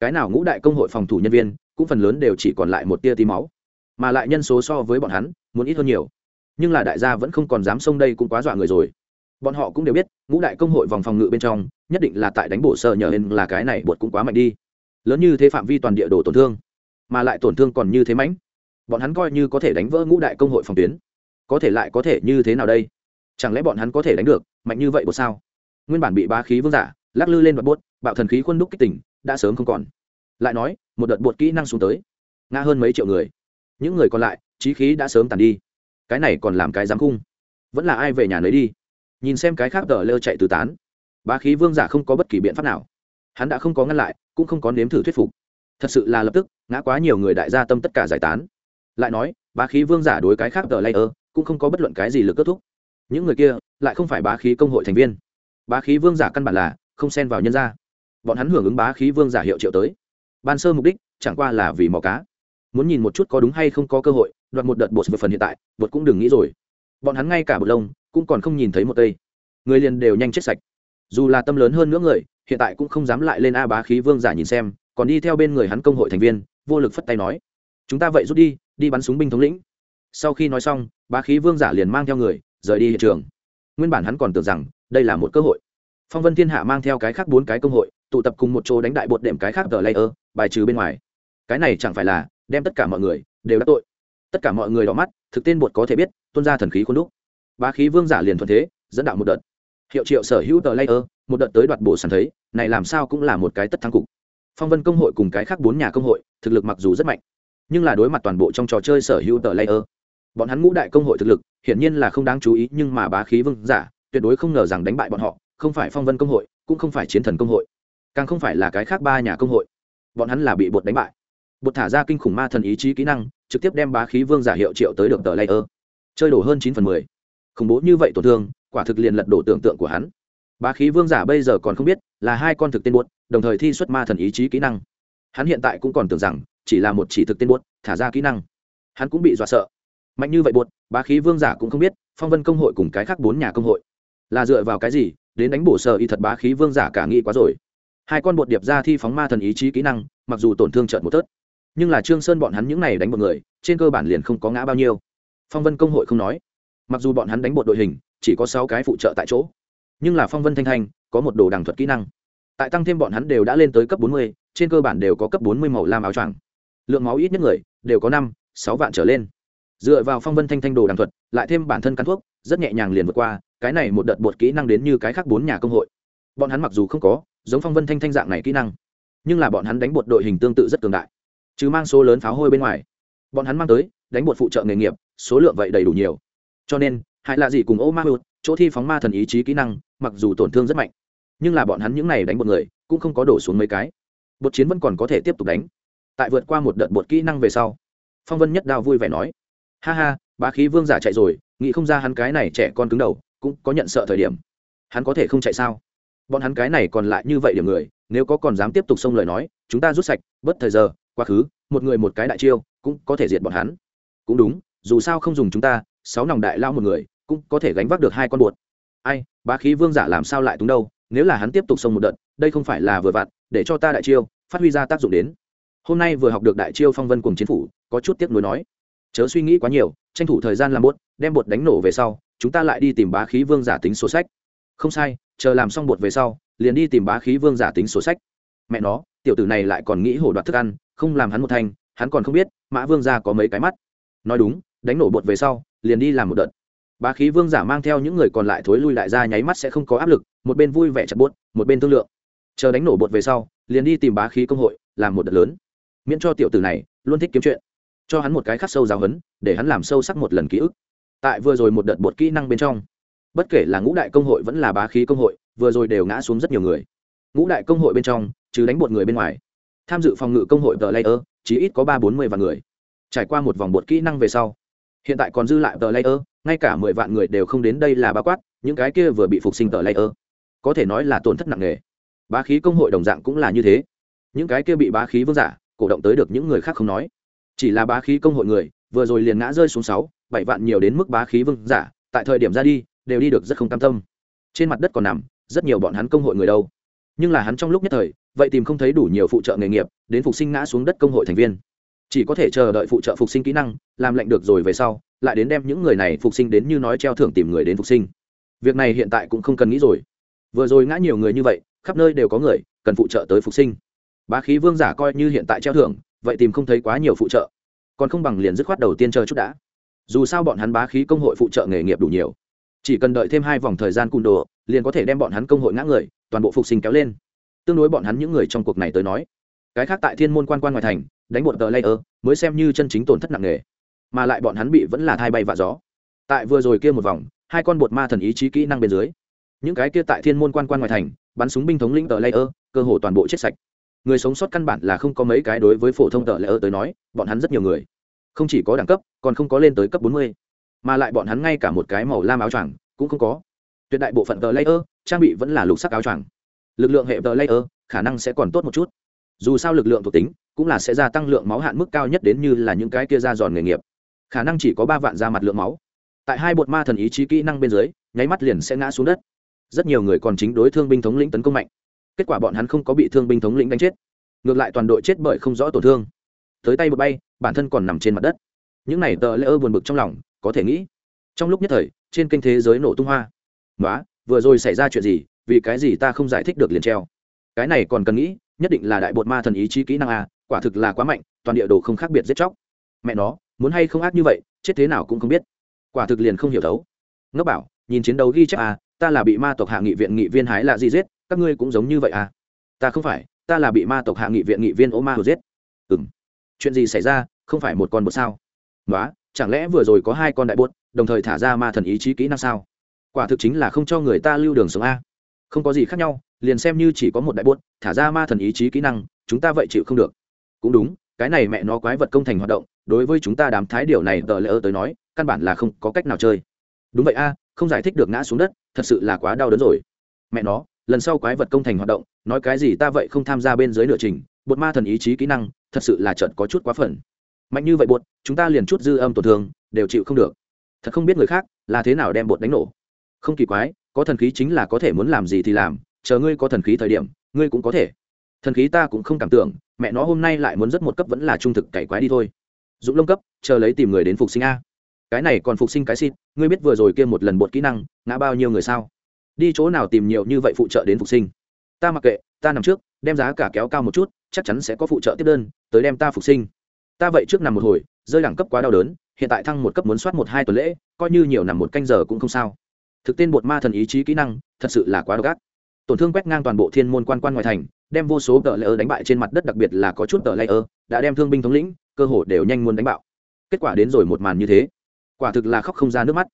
Cái nào ngũ đại công hội phòng thủ nhân viên, cũng phần lớn đều chỉ còn lại một tia tí máu. Mà lại nhân số so với bọn hắn, muốn ít hơn nhiều. Nhưng là đại gia vẫn không còn dám xông đây cũng quá dọa người rồi. Bọn họ cũng đều biết, ngũ đại công hội vòng phòng ngự bên trong, nhất định là tại đánh bổ sợ nhờ hên là cái này bột cũng quá mạnh đi. Lớn như thế phạm vi toàn địa đồ tổn thương, mà lại tổn thương còn như thế mãnh. Bọn hắn coi như có thể đánh vỡ ngũ đại công hội phòng tuyến, có thể lại có thể như thế nào đây? Chẳng lẽ bọn hắn có thể đánh được, mạnh như vậy bột sao? Nguyên bản bị bá khí vương giả lắc lư lên mặt bốt, bạo thần khí khuôn đúc kích tỉnh, đã sớm không còn. Lại nói, một đợt bột kỹ năng xuống tới, ngã hơn mấy triệu người. Những người còn lại trí khí đã sớm tàn đi. Cái này còn làm cái giám cung vẫn là ai về nhà lấy đi. Nhìn xem cái khác tờ lơ chạy từ tán. Bá khí vương giả không có bất kỳ biện pháp nào. Hắn đã không có ngăn lại, cũng không có nếm thử thuyết phục. Thật sự là lập tức, ngã quá nhiều người đại gia tâm tất cả giải tán. Lại nói, bá khí vương giả đối cái khác tờ layer cũng không có bất luận cái gì lực kết thúc. Những người kia, lại không phải bá khí công hội thành viên. Bá khí vương giả căn bản là không xen vào nhân ra bọn hắn hưởng ứng bá khí vương giả hiệu triệu tới. Ban sơ mục đích, chẳng qua là vì mò cá. Muốn nhìn một chút có đúng hay không có cơ hội, đoạt một đợt bột về phần hiện tại, bột cũng đừng nghĩ rồi. Bọn hắn ngay cả bột lông, cũng còn không nhìn thấy một cây người liền đều nhanh chết sạch. Dù là tâm lớn hơn nữa người, hiện tại cũng không dám lại lên a bá khí vương giả nhìn xem, còn đi theo bên người hắn công hội thành viên, vô lực phất tay nói. Chúng ta vậy rút đi đi bắn súng binh thống lĩnh. Sau khi nói xong, bá khí vương giả liền mang theo người, rời đi hiện trường. Nguyên bản hắn còn tưởng rằng, đây là một cơ hội phong vân thiên hạ mang theo cái khác bốn cái công hội, tụ tập cùng một chỗ đánh đại bột đệm cái khác tờ layer, bài trừ bên ngoài. Cái này chẳng phải là đem tất cả mọi người đều đã tội. Tất cả mọi người đỏ mắt, thực tên bột có thể biết, tuân ra thần khí khuôn đúc. Bá khí vương giả liền thuận thế, dẫn đạo một đợt. Hiệu triệu sở hữu tờ layer, một đợt tới đoạt bổ sản thấy, này làm sao cũng là một cái tất thắng cục. Phong vân công hội cùng cái khác bốn nhà công hội, thực lực mặc dù rất mạnh, nhưng là đối mặt toàn bộ trong trò chơi sở hữu tờ layer. Bọn hắn ngũ đại công hội thực lực, hiển nhiên là không đáng chú ý, nhưng mà bá khí vương giả, tuyệt đối không ngờ rằng đánh bại bọn họ không phải phong vân công hội, cũng không phải chiến thần công hội, càng không phải là cái khác ba nhà công hội. Bọn hắn là bị bột đánh bại. Bột thả ra kinh khủng ma thần ý chí kỹ năng, trực tiếp đem bá khí vương giả hiệu triệu tới được tờ layer. Chơi đổ hơn chín phần mười. Khủng bố như vậy tổn thương, quả thực liền lật đổ tưởng tượng của hắn. Bá khí vương giả bây giờ còn không biết, là hai con thực tên buốt đồng thời thi xuất ma thần ý chí kỹ năng. Hắn hiện tại cũng còn tưởng rằng, chỉ là một chỉ thực tên buốt thả ra kỹ năng. Hắn cũng bị dọa sợ. Mạnh như vậy buốt bá khí vương giả cũng không biết, phong vân công hội cùng cái khác bốn nhà công hội, là dựa vào cái gì đến đánh bổ sở y thật bá khí vương giả cả nghĩ quá rồi. Hai con bột điệp ra thi phóng ma thần ý chí kỹ năng, mặc dù tổn thương trợn một tớt, nhưng là trương sơn bọn hắn những này đánh một người, trên cơ bản liền không có ngã bao nhiêu. Phong vân công hội không nói, mặc dù bọn hắn đánh bột đội hình, chỉ có sáu cái phụ trợ tại chỗ, nhưng là phong vân thanh thanh có một đồ đằng thuật kỹ năng. Tại tăng thêm bọn hắn đều đã lên tới cấp bốn mươi, trên cơ bản đều có cấp bốn mươi màu lam áo choàng. Lượng máu ít nhất người, đều có năm, sáu vạn trở lên. Dựa vào phong vân thanh thanh đồ đằng thuật, lại thêm bản thân cắn thuốc, rất nhẹ nhàng liền vượt qua cái này một đợt bột kỹ năng đến như cái khác bốn nhà công hội. Bọn hắn mặc dù không có giống phong vân thanh thanh dạng này kỹ năng, nhưng là bọn hắn đánh bột đội hình tương tự rất cường đại. Chứ mang số lớn pháo hôi bên ngoài, bọn hắn mang tới, đánh bột phụ trợ nghề nghiệp, số lượng vậy đầy đủ nhiều. Cho nên hại là gì cùng ô ma hụt, chỗ thi phóng ma thần ý chí kỹ năng, mặc dù tổn thương rất mạnh, nhưng là bọn hắn những này đánh một người, cũng không có đổ xuống mấy cái. Bột chiến vẫn còn có thể tiếp tục đánh. Tại vượt qua một đợt bột kỹ năng về sau, phong vân nhất đao vui vẻ nói, ha ha, bá khí vương giả chạy rồi, nghĩ không ra hắn cái này trẻ con cứng đầu cũng có nhận sợ thời điểm. Hắn có thể không chạy sao? Bọn hắn cái này còn lại như vậy điểm người, nếu có còn dám tiếp tục xông lời nói, chúng ta rút sạch bớt thời giờ, quá khứ, một người một cái đại chiêu, cũng có thể diệt bọn hắn. Cũng đúng, dù sao không dùng chúng ta, sáu nòng đại lao một người, cũng có thể gánh vác được hai con bột ai, bá khí vương giả làm sao lại túng đâu? Nếu là hắn tiếp tục xông một đợt, đây không phải là vừa vặn, để cho ta đại chiêu, phát huy ra tác dụng đến. Hôm nay vừa học được đại chiêu phong vân cùng chiến phủ, có chút tiếc nuối nói. Chớ suy nghĩ quá nhiều, tranh thủ thời gian làm bột đem bột đánh nổ về sau chúng ta lại đi tìm bá khí vương giả tính sổ sách. Không sai, chờ làm xong bột về sau, liền đi tìm bá khí vương giả tính sổ sách. Mẹ nó, tiểu tử này lại còn nghĩ hổ đoạt thức ăn, không làm hắn một thanh, hắn còn không biết, mã vương gia có mấy cái mắt. Nói đúng, đánh nổ bột về sau, liền đi làm một đợt. Bá khí vương giả mang theo những người còn lại thối lui lại ra nháy mắt sẽ không có áp lực, một bên vui vẻ chặt bốt một bên thương lượng. Chờ đánh nổ bột về sau, liền đi tìm bá khí công hội, làm một đợt lớn. Miễn cho tiểu tử này luôn thích kiếm chuyện. Cho hắn một cái khắc sâu giáo hấn để hắn làm sâu sắc một lần ký ức tại vừa rồi một đợt bột kỹ năng bên trong. Bất kể là ngũ đại công hội vẫn là bá khí công hội, vừa rồi đều ngã xuống rất nhiều người. Ngũ đại công hội bên trong chứ đánh bột người bên ngoài. Tham dự phòng ngự công hội tờ layer, chỉ ít có ba bốn mươi vạn người. Trải qua một vòng bột kỹ năng về sau, hiện tại còn dư lại tờ layer, ngay cả mười vạn người đều không đến đây là ba quát, những cái kia vừa bị phục sinh tờ layer, có thể nói là tổn thất nặng nề. Bá khí công hội đồng dạng cũng là như thế. Những cái kia bị bá khí vương giả, cổ động tới được những người khác không nói. Chỉ là bá khí công hội người, vừa rồi liền ngã rơi xuống sáu bảy vạn nhiều đến mức bá khí vương giả, tại thời điểm ra đi, đều đi được rất không cam tâm. Trên mặt đất còn nằm, rất nhiều bọn hắn công hội người đâu. Nhưng là hắn trong lúc nhất thời, vậy tìm không thấy đủ nhiều phụ trợ nghề nghiệp, đến phục sinh ngã xuống đất công hội thành viên. Chỉ có thể chờ đợi phụ trợ phục sinh kỹ năng, làm lệnh được rồi về sau, lại đến đem những người này phục sinh đến như nói treo thưởng tìm người đến phục sinh. Việc này hiện tại cũng không cần nghĩ rồi. Vừa rồi ngã nhiều người như vậy, khắp nơi đều có người, cần phụ trợ tới phục sinh. Bá khí vương giả coi như hiện tại treo thưởng, vậy tìm không thấy quá nhiều phụ trợ. Còn không bằng liền dứt khoát đầu tiên chờ chút đã dù sao bọn hắn bá khí công hội phụ trợ nghề nghiệp đủ nhiều, chỉ cần đợi thêm hai vòng thời gian cung đồ, liền có thể đem bọn hắn công hội ngã người, toàn bộ phục sinh kéo lên. Tương đối bọn hắn những người trong cuộc này tới nói, cái khác tại thiên môn quan quan ngoài thành, đánh một tờ layer, mới xem như chân chính tổn thất nặng nề. Mà lại bọn hắn bị vẫn là thai bay vạ gió. Tại vừa rồi kia một vòng, hai con bột ma thần ý chí kỹ năng bên dưới, những cái kia tại thiên môn quan quan ngoài thành, bắn súng binh thống lĩnh tờ layer, cơ hồ toàn bộ chết sạch. Người sống sót căn bản là không có mấy cái đối với phổ thông tờ layer tới nói, bọn hắn rất nhiều người không chỉ có đẳng cấp, còn không có lên tới cấp bốn mươi, mà lại bọn hắn ngay cả một cái màu lam áo choàng cũng không có. Tuyệt đại bộ phận tờ layer, trang bị vẫn là lục sắc áo choàng. Lực lượng hệ tờ layer khả năng sẽ còn tốt một chút. Dù sao lực lượng thuộc tính cũng là sẽ gia tăng lượng máu hạn mức cao nhất đến như là những cái kia ra giòn nghề nghiệp. Khả năng chỉ có ba vạn ra mặt lượng máu. Tại hai bột ma thần ý chí kỹ năng bên dưới, nháy mắt liền sẽ ngã xuống đất. Rất nhiều người còn chính đối thương binh thống lĩnh tấn công mạnh. Kết quả bọn hắn không có bị thương binh thống lĩnh đánh chết. Ngược lại toàn đội chết bởi không rõ tổn thương. Tới tay một bay bản thân còn nằm trên mặt đất. Những này tờ lễ ơ buồn bực trong lòng, có thể nghĩ, trong lúc nhất thời, trên kênh thế giới nổ tung hoa. Nói vừa rồi xảy ra chuyện gì? Vì cái gì ta không giải thích được liền treo? Cái này còn cần nghĩ, nhất định là đại bột ma thần ý chí kỹ năng a quả thực là quá mạnh, toàn địa đồ không khác biệt giết chóc. Mẹ nó, muốn hay không ác như vậy, chết thế nào cũng không biết. Quả thực liền không hiểu thấu. Ngốc bảo, nhìn chiến đấu ghi chép à ta là bị ma tộc hạ nghị viện nghị viên hái là gì giết, các ngươi cũng giống như vậy à. Ta không phải, ta là bị ma tộc hạ nghị viện nghị viên ô ma hồ giết. Ừ m chuyện gì xảy ra, không phải một con bột sao? Nói chẳng lẽ vừa rồi có hai con đại bột, đồng thời thả ra ma thần ý chí kỹ năng sao? Quả thực chính là không cho người ta lưu đường sống a. Không có gì khác nhau, liền xem như chỉ có một đại bột, thả ra ma thần ý chí kỹ năng, chúng ta vậy chịu không được. Cũng đúng, cái này mẹ nó quái vật công thành hoạt động, đối với chúng ta đám thái điều này tờ lỡ tới nói, căn bản là không có cách nào chơi. Đúng vậy a, không giải thích được ngã xuống đất, thật sự là quá đau đớn rồi. Mẹ nó, lần sau quái vật công thành hoạt động, nói cái gì ta vậy không tham gia bên dưới nửa trình, bột ma thần ý chí kỹ năng thật sự là trận có chút quá phần mạnh như vậy bột chúng ta liền chút dư âm tổn thương, đều chịu không được. Thật không biết người khác là thế nào đem bột đánh nổ. Không kỳ quái, có thần khí chính là có thể muốn làm gì thì làm, chờ ngươi có thần khí thời điểm, ngươi cũng có thể. Thần khí ta cũng không cảm tưởng, mẹ nó hôm nay lại muốn rất một cấp vẫn là trung thực cày quái đi thôi. Dũng lông cấp, chờ lấy tìm người đến phục sinh a. Cái này còn phục sinh cái xịt, ngươi biết vừa rồi kia một lần bột kỹ năng, ngã bao nhiêu người sao? Đi chỗ nào tìm nhiều như vậy phụ trợ đến phục sinh? Ta mặc kệ, ta nằm trước, đem giá cả kéo cao một chút chắc chắn sẽ có phụ trợ tiếp đơn, tới đem ta phục sinh. Ta vậy trước nằm một hồi, rơi đẳng cấp quá đau đớn, hiện tại thăng một cấp muốn soát một hai tuần lễ, coi như nhiều nằm một canh giờ cũng không sao. Thực tên bột ma thần ý chí kỹ năng, thật sự là quá độc ác. Tổn thương quét ngang toàn bộ thiên môn quan quan ngoài thành, đem vô số tờ layer đánh bại trên mặt đất, đặc biệt là có chút tờ layer đã đem thương binh thống lĩnh, cơ hồ đều nhanh muốn đánh bạo. Kết quả đến rồi một màn như thế, quả thực là khóc không ra nước mắt.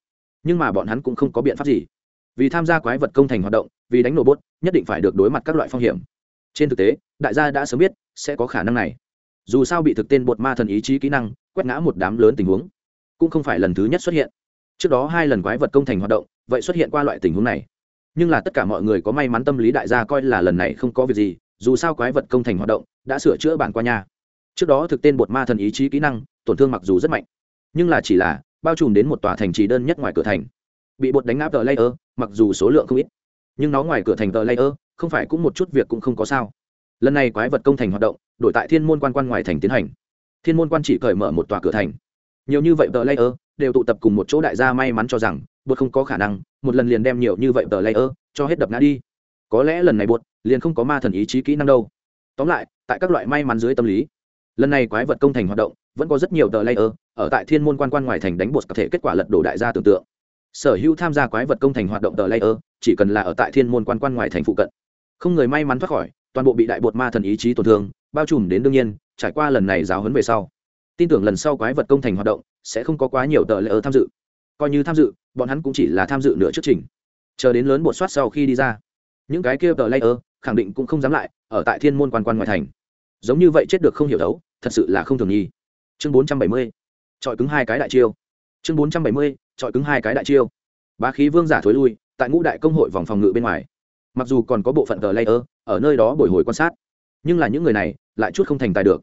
Nhưng mà bọn hắn cũng không có biện pháp gì. Vì tham gia quái vật công thành hoạt động, vì đánh nổ bốt, nhất định phải được đối mặt các loại phong hiểm. Trên thực tế đại gia đã sớm biết sẽ có khả năng này. Dù sao bị thực tên bột ma thần ý chí kỹ năng, quét ngã một đám lớn tình huống, cũng không phải lần thứ nhất xuất hiện. Trước đó hai lần quái vật công thành hoạt động, vậy xuất hiện qua loại tình huống này. Nhưng là tất cả mọi người có may mắn tâm lý đại gia coi là lần này không có việc gì, dù sao quái vật công thành hoạt động, đã sửa chữa bản qua nhà. Trước đó thực tên bột ma thần ý chí kỹ năng, tổn thương mặc dù rất mạnh, nhưng là chỉ là bao trùm đến một tòa thành trì đơn nhất ngoài cửa thành. Bị bột đánh áp tờ layer, mặc dù số lượng không ít, nhưng nó ngoài cửa thành tờ layer, không phải cũng một chút việc cũng không có sao lần này quái vật công thành hoạt động, đổi tại thiên môn quan quan ngoài thành tiến hành. Thiên môn quan chỉ cởi mở một tòa cửa thành. Nhiều như vậy tờ layer đều tụ tập cùng một chỗ đại gia may mắn cho rằng bột không có khả năng, một lần liền đem nhiều như vậy tờ layer cho hết đập ngã đi. Có lẽ lần này bột liền không có ma thần ý chí kỹ năng đâu. Tóm lại, tại các loại may mắn dưới tâm lý, lần này quái vật công thành hoạt động, vẫn có rất nhiều tờ layer ở tại thiên môn quan quan ngoài thành đánh bột có thể kết quả lật đổ đại gia tưởng tượng. Sở hữu tham gia quái vật công thành hoạt động tờ layer chỉ cần là ở tại thiên môn quan quan ngoài thành phụ cận. Không người may mắn thoát khỏi toàn bộ bị đại bột ma thần ý chí tổn thương, bao trùm đến đương nhiên, trải qua lần này giáo huấn về sau. Tin tưởng lần sau quái vật công thành hoạt động, sẽ không có quá nhiều tờ layer tham dự. Coi như tham dự, bọn hắn cũng chỉ là tham dự nửa trước trình. Chờ đến lớn bột soát sau khi đi ra, những cái kia tờ layer khẳng định cũng không dám lại, ở tại thiên môn quan quan ngoài thành. Giống như vậy chết được không hiểu đấu, thật sự là không thường nhi chương bốn trăm bảy mươi trọi cứng hai cái đại chiêu. Chương bốn trăm bảy mươi trọi cứng hai cái đại chiêu. Bá khí vương giả thối lui, tại ngũ đại công hội vòng phòng ngự bên ngoài mặc dù còn có bộ phận tờ layer ở nơi đó bồi hồi quan sát, nhưng là những người này lại chút không thành tài được.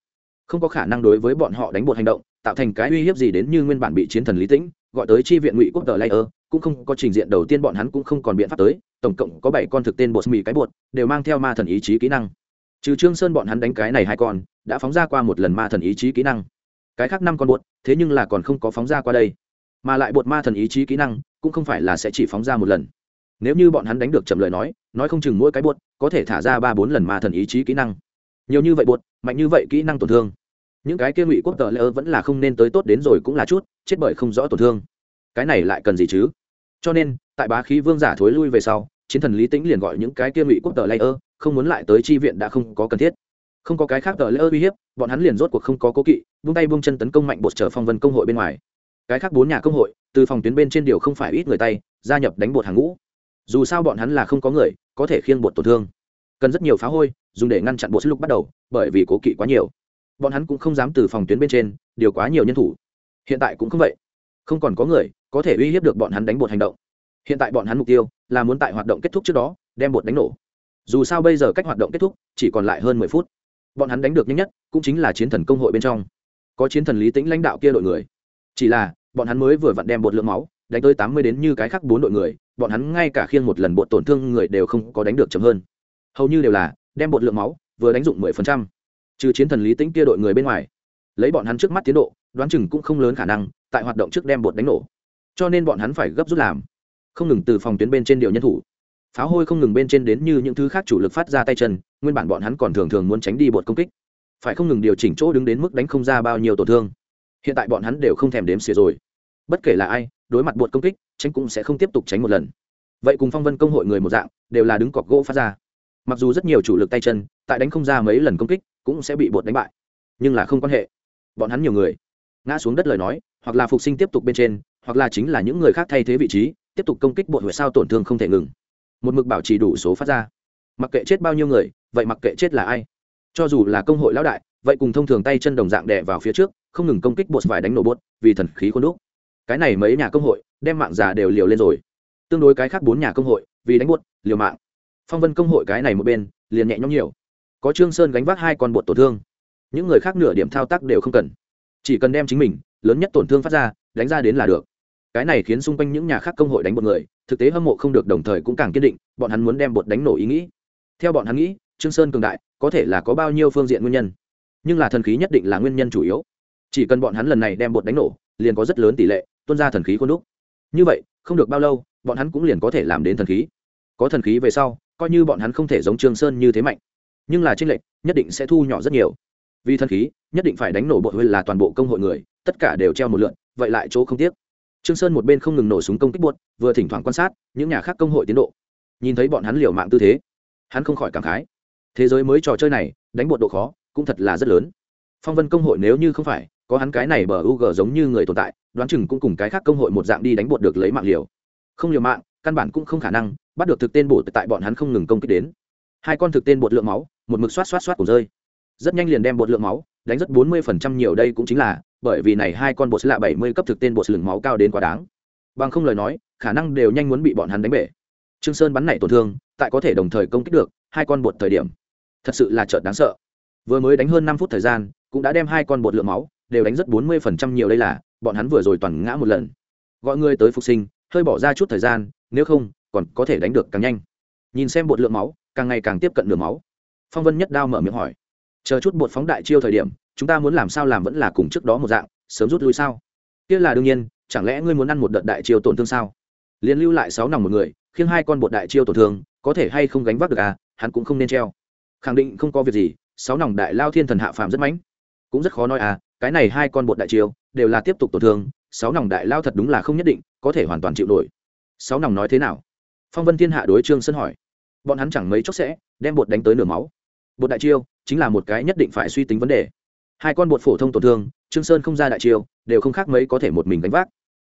Không có khả năng đối với bọn họ đánh bột hành động, tạo thành cái uy hiếp gì đến như nguyên bản bị chiến thần lý tĩnh, gọi tới chi viện ngụy quốc tờ layer, cũng không có trình diện đầu tiên bọn hắn cũng không còn biện pháp tới, tổng cộng có bảy con thực tên bột mì cái bột, đều mang theo ma thần ý chí kỹ năng. Trừ trương sơn bọn hắn đánh cái này hai con, đã phóng ra qua một lần ma thần ý chí kỹ năng. Cái khác năm con bột, thế nhưng là còn không có phóng ra qua đây. Mà lại bột ma thần ý chí kỹ năng, cũng không phải là sẽ chỉ phóng ra một lần nếu như bọn hắn đánh được chậm lời nói nói không chừng mỗi cái buốt có thể thả ra ba bốn lần ma thần ý chí kỹ năng. Nhiều như vậy buốt, mạnh như vậy kỹ năng tổn thương. Những cái kia ngụy quốc tờ lỡ vẫn là không nên tới tốt đến rồi cũng là chút, chết bởi không rõ tổn thương. Cái này lại cần gì chứ? Cho nên, tại bá khí vương giả thối lui về sau, chiến thần lý tĩnh liền gọi những cái kia ngụy quốc tờ layer không muốn lại tới chi viện đã không có cần thiết. Không có cái khác tờ layer uy hiếp, bọn hắn liền rốt cuộc không có cố kỵ, vung tay vung chân tấn công mạnh bột trở phong vân công hội bên ngoài. Cái khác bốn nhà công hội, từ phòng tuyến bên trên điều không phải ít người tay, gia nhập đánh bột hàng ngũ dù sao bọn hắn là không có người, có thể khiêng bột tổn thương. Cần rất nhiều phá hôi, dùng để ngăn chặn bột lúc bắt đầu, bởi vì cố kỵ quá nhiều. Bọn hắn cũng không dám từ phòng tuyến bên trên, điều quá nhiều nhân thủ. Hiện tại cũng không vậy. Không còn có người có thể uy hiếp được bọn hắn đánh bột hành động. Hiện tại bọn hắn mục tiêu là muốn tại hoạt động kết thúc trước đó, đem bột đánh nổ. Dù sao bây giờ cách hoạt động kết thúc chỉ còn lại hơn mười phút. Bọn hắn đánh được nhanh nhất cũng chính là chiến thần công hội bên trong. Có chiến thần lý tĩnh lãnh đạo kia đội người. Chỉ là, bọn hắn mới vừa vặn đem bột lượng máu đánh tới tám mươi đến như cái khác bốn đội người bọn hắn ngay cả khiêng một lần bột tổn thương người đều không có đánh được chậm hơn. Hầu như đều là đem bột lượng máu vừa đánh dụng mười phần trăm. Trừ chiến thần lý tính kia đội người bên ngoài, lấy bọn hắn trước mắt tiến độ, đoán chừng cũng không lớn khả năng tại hoạt động trước đem bột đánh nổ. Cho nên bọn hắn phải gấp rút làm. Không ngừng từ phòng tuyến bên trên điều nhân thủ. Pháo hôi không ngừng bên trên đến như những thứ khác chủ lực phát ra tay chân, nguyên bản bọn hắn còn thường thường muốn tránh đi bột công kích. Phải không ngừng điều chỉnh chỗ đứng đến mức đánh không ra bao nhiêu tổn thương. Hiện tại bọn hắn đều không thèm đếm xỉa rồi bất kể là ai, đối mặt bột công kích, tránh cũng sẽ không tiếp tục tránh một lần. Vậy cùng phong vân công hội người một dạng, đều là đứng cọc gỗ phát ra. Mặc dù rất nhiều chủ lực tay chân, tại đánh không ra mấy lần công kích, cũng sẽ bị bột đánh bại. Nhưng là không quan hệ. Bọn hắn nhiều người. Ngã xuống đất lời nói, hoặc là phục sinh tiếp tục bên trên, hoặc là chính là những người khác thay thế vị trí, tiếp tục công kích bột huệ sao tổn thương không thể ngừng. Một mực bảo trì đủ số phát ra. Mặc kệ chết bao nhiêu người, vậy mặc kệ chết là ai. Cho dù là công hội lão đại, vậy cùng thông thường tay chân đồng dạng đè vào phía trước, không ngừng công kích bột vài đánh nổ bột vì thần khí khuôn đúc cái này mấy nhà công hội, đem mạng già đều liều lên rồi. Tương đối cái khác bốn nhà công hội, vì đánh bột liều mạng. Phong vân công hội cái này một bên, liền nhẹ nhõm nhiều. Có trương sơn gánh vác hai con bột tổn thương. Những người khác nửa điểm thao tác đều không cần. Chỉ cần đem chính mình, lớn nhất tổn thương phát ra, đánh ra đến là được. Cái này khiến xung quanh những nhà khác công hội đánh một người, thực tế hâm mộ không được đồng thời cũng càng kiên định, bọn hắn muốn đem bột đánh nổ ý nghĩ. Theo bọn hắn nghĩ, trương sơn cường đại, có thể là có bao nhiêu phương diện nguyên nhân. Nhưng là thần khí nhất định là nguyên nhân chủ yếu. Chỉ cần bọn hắn lần này đem bột đánh nổ, liền có rất lớn tỷ lệ tuôn ra thần khí khuôn đúc. Như vậy, không được bao lâu, bọn hắn cũng liền có thể làm đến thần khí. Có thần khí về sau, coi như bọn hắn không thể giống trương sơn như thế mạnh, nhưng là tranh lệch nhất định sẽ thu nhỏ rất nhiều. Vì thần khí, nhất định phải đánh nổ bộ hơi là toàn bộ công hội người, tất cả đều treo một lượn, vậy lại chỗ không tiếc. Trương sơn một bên không ngừng nổ súng công kích buốt, vừa thỉnh thoảng quan sát những nhà khác công hội tiến độ. Nhìn thấy bọn hắn liều mạng tư thế, hắn không khỏi cảm khái. Thế giới mới trò chơi này, đánh bột độ khó cũng thật là rất lớn. Phong vân công hội nếu như không phải có hắn cái này bờ u g giống như người tồn tại, đoán chừng cũng cùng cái khác công hội một dạng đi đánh bột được lấy mạng liều. Không liều mạng, căn bản cũng không khả năng, bắt được thực tên bột tại bọn hắn không ngừng công kích đến. Hai con thực tên bột lượng máu, một mực xoát xoát xoát của rơi. Rất nhanh liền đem bột lượng máu, đánh rất bốn mươi phần trăm nhiều đây cũng chính là, bởi vì này hai con bột là bảy mươi cấp thực tên bột lượng máu cao đến quá đáng. Bằng không lời nói, khả năng đều nhanh muốn bị bọn hắn đánh bể. Trương sơn bắn này tổn thương, tại có thể đồng thời công kích được hai con bột thời điểm. Thật sự là chợt đáng sợ. Vừa mới đánh hơn năm phút thời gian, cũng đã đem hai con bột lượng máu đều đánh rất bốn mươi phần trăm nhiều đây là, bọn hắn vừa rồi toàn ngã một lần. Gọi người tới phục sinh, hơi bỏ ra chút thời gian, nếu không, còn có thể đánh được càng nhanh. Nhìn xem bột lượng máu, càng ngày càng tiếp cận nửa máu. Phong vân nhất đao mở miệng hỏi, chờ chút bột phóng đại chiêu thời điểm, chúng ta muốn làm sao làm vẫn là cùng trước đó một dạng, sớm rút lui sao? Kia là đương nhiên, chẳng lẽ ngươi muốn ăn một đợt đại chiêu tổn thương sao? Liền lưu lại sáu nòng một người, khiêng hai con bột đại chiêu tổn thương, có thể hay không gánh vác được à hắn cũng không nên treo. Khẳng định không có việc gì, sáu nòng đại lao thiên thần hạ phàm rất mãnh. Cũng rất khó nói à cái này hai con bột đại chiêu đều là tiếp tục tổn thương, sáu nòng đại lao thật đúng là không nhất định có thể hoàn toàn chịu nổi. Sáu nòng nói thế nào? Phong vân thiên hạ đối trương sân hỏi. Bọn hắn chẳng mấy chốc sẽ đem bột đánh tới nửa máu. Bột đại chiêu chính là một cái nhất định phải suy tính vấn đề. Hai con bột phổ thông tổn thương, trương sơn không ra đại chiêu, đều không khác mấy có thể một mình gánh vác.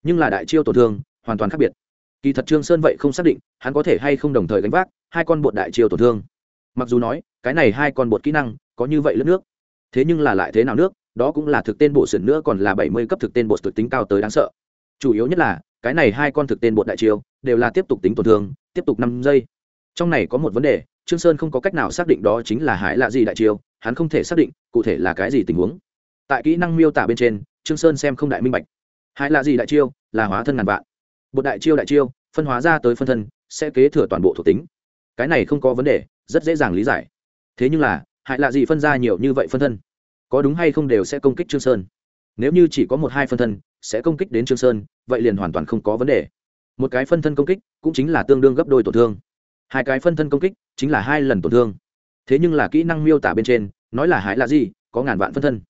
Nhưng là đại chiêu tổn thương, hoàn toàn khác biệt. Kỳ thật trương sơn vậy không xác định hắn có thể hay không đồng thời gánh vác hai con bột đại chiêu tổn thương. Mặc dù nói, cái này hai con bột kỹ năng có như vậy lướt nước, thế nhưng là lại thế nào nước? Đó cũng là thực tên bộ sườn nữa còn là bảy mươi cấp thực tên bộ thực tính cao tới đáng sợ. Chủ yếu nhất là, cái này hai con thực tên bộ đại chiêu đều là tiếp tục tính tổn thương, tiếp tục năm giây. Trong này có một vấn đề, trương sơn không có cách nào xác định đó chính là hải lạ gì đại chiêu, hắn không thể xác định cụ thể là cái gì tình huống. Tại kỹ năng miêu tả bên trên, trương sơn xem không đại minh bạch. Hải lạ gì đại chiêu là hóa thân ngàn vạn. Bột đại chiêu đại chiêu, phân hóa ra tới phân thân, sẽ kế thừa toàn bộ thuộc tính. Cái này không có vấn đề, rất dễ dàng lý giải. Thế nhưng là hại lạ gì phân ra nhiều như vậy phân thân? Có đúng hay không đều sẽ công kích trương sơn. Nếu như chỉ có một hai phân thân, sẽ công kích đến trương sơn, vậy liền hoàn toàn không có vấn đề. Một cái phân thân công kích cũng chính là tương đương gấp đôi tổn thương. Hai cái phân thân công kích chính là hai lần tổn thương. Thế nhưng là kỹ năng miêu tả bên trên, nói là hại là gì, có ngàn vạn phân thân.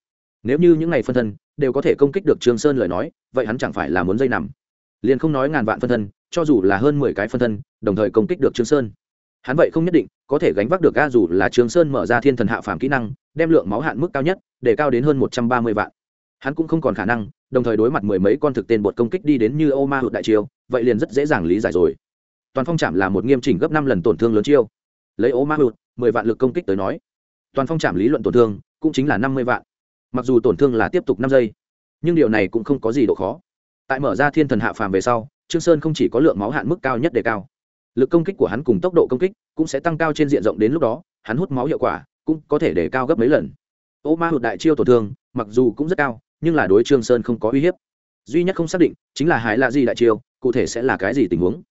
Nếu như những ngày phân thân đều có thể công kích được trương sơn lời nói, vậy hắn chẳng phải là muốn dây nằm. Liền không nói ngàn vạn phân thân, cho dù là hơn mười cái phân thân, đồng thời công kích được trương sơn hắn vậy không nhất định có thể gánh vác được ga dù là trương sơn mở ra thiên thần hạ phàm kỹ năng, đem lượng máu hạn mức cao nhất, để cao đến hơn một trăm ba mươi vạn. Hắn cũng không còn khả năng, đồng thời đối mặt mười mấy con thực tên bột công kích đi đến như ô ma hụt đại chiêu vậy liền rất dễ dàng lý giải rồi. Toàn phong chạm là một nghiêm chỉnh gấp năm lần tổn thương lớn chiêu. Lấy ô ma hụt, mười vạn lực công kích tới nói, toàn phong chạm lý luận tổn thương cũng chính là năm mươi vạn. Mặc dù tổn thương là tiếp tục năm giây, nhưng điều này cũng không có gì độ khó. Tại mở ra thiên thần hạ phàm về sau, trương sơn không chỉ có lượng máu hạn mức cao nhất đề cao lực công kích của hắn cùng tốc độ công kích cũng sẽ tăng cao trên diện rộng đến lúc đó, hắn hút máu hiệu quả cũng có thể để cao gấp mấy lần. Ô ma hụt đại chiêu tổn thương, mặc dù cũng rất cao, nhưng là đối trương sơn không có uy hiếp. Duy nhất không xác định chính là hải là gì đại chiêu, cụ thể sẽ là cái gì tình huống.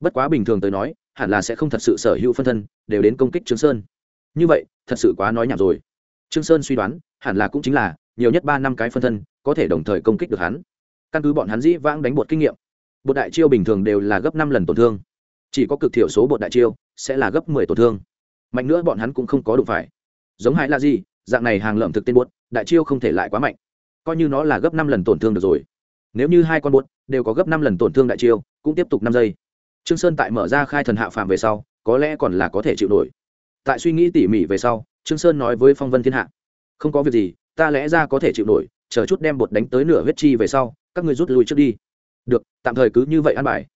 Bất quá bình thường tới nói, hẳn là sẽ không thật sự sở hữu phân thân đều đến công kích trương sơn. Như vậy, thật sự quá nói nhảm rồi. Trương sơn suy đoán, hẳn là cũng chính là nhiều nhất ba năm cái phân thân có thể đồng thời công kích được hắn. Căn cứ bọn hắn dĩ vãng đánh bột kinh nghiệm, bột đại chiêu bình thường đều là gấp năm lần tổn thương chỉ có cực thiểu số bột đại chiêu sẽ là gấp mười tổn thương. Mạnh nữa bọn hắn cũng không có đủ phải. Giống hải là gì? Dạng này hàng lợm thực tên bột, đại chiêu không thể lại quá mạnh. Coi như nó là gấp năm lần tổn thương được rồi. Nếu như hai con bột đều có gấp năm lần tổn thương đại chiêu, cũng tiếp tục năm giây. Trương sơn tại mở ra khai thần hạ phàm về sau, có lẽ còn là có thể chịu nổi. Tại suy nghĩ tỉ mỉ về sau, trương sơn nói với phong vân thiên hạ, không có việc gì, ta lẽ ra có thể chịu nổi, chờ chút đem bột đánh tới nửa huyết chi về sau, các ngươi rút lui trước đi. Được, tạm thời cứ như vậy ăn bài.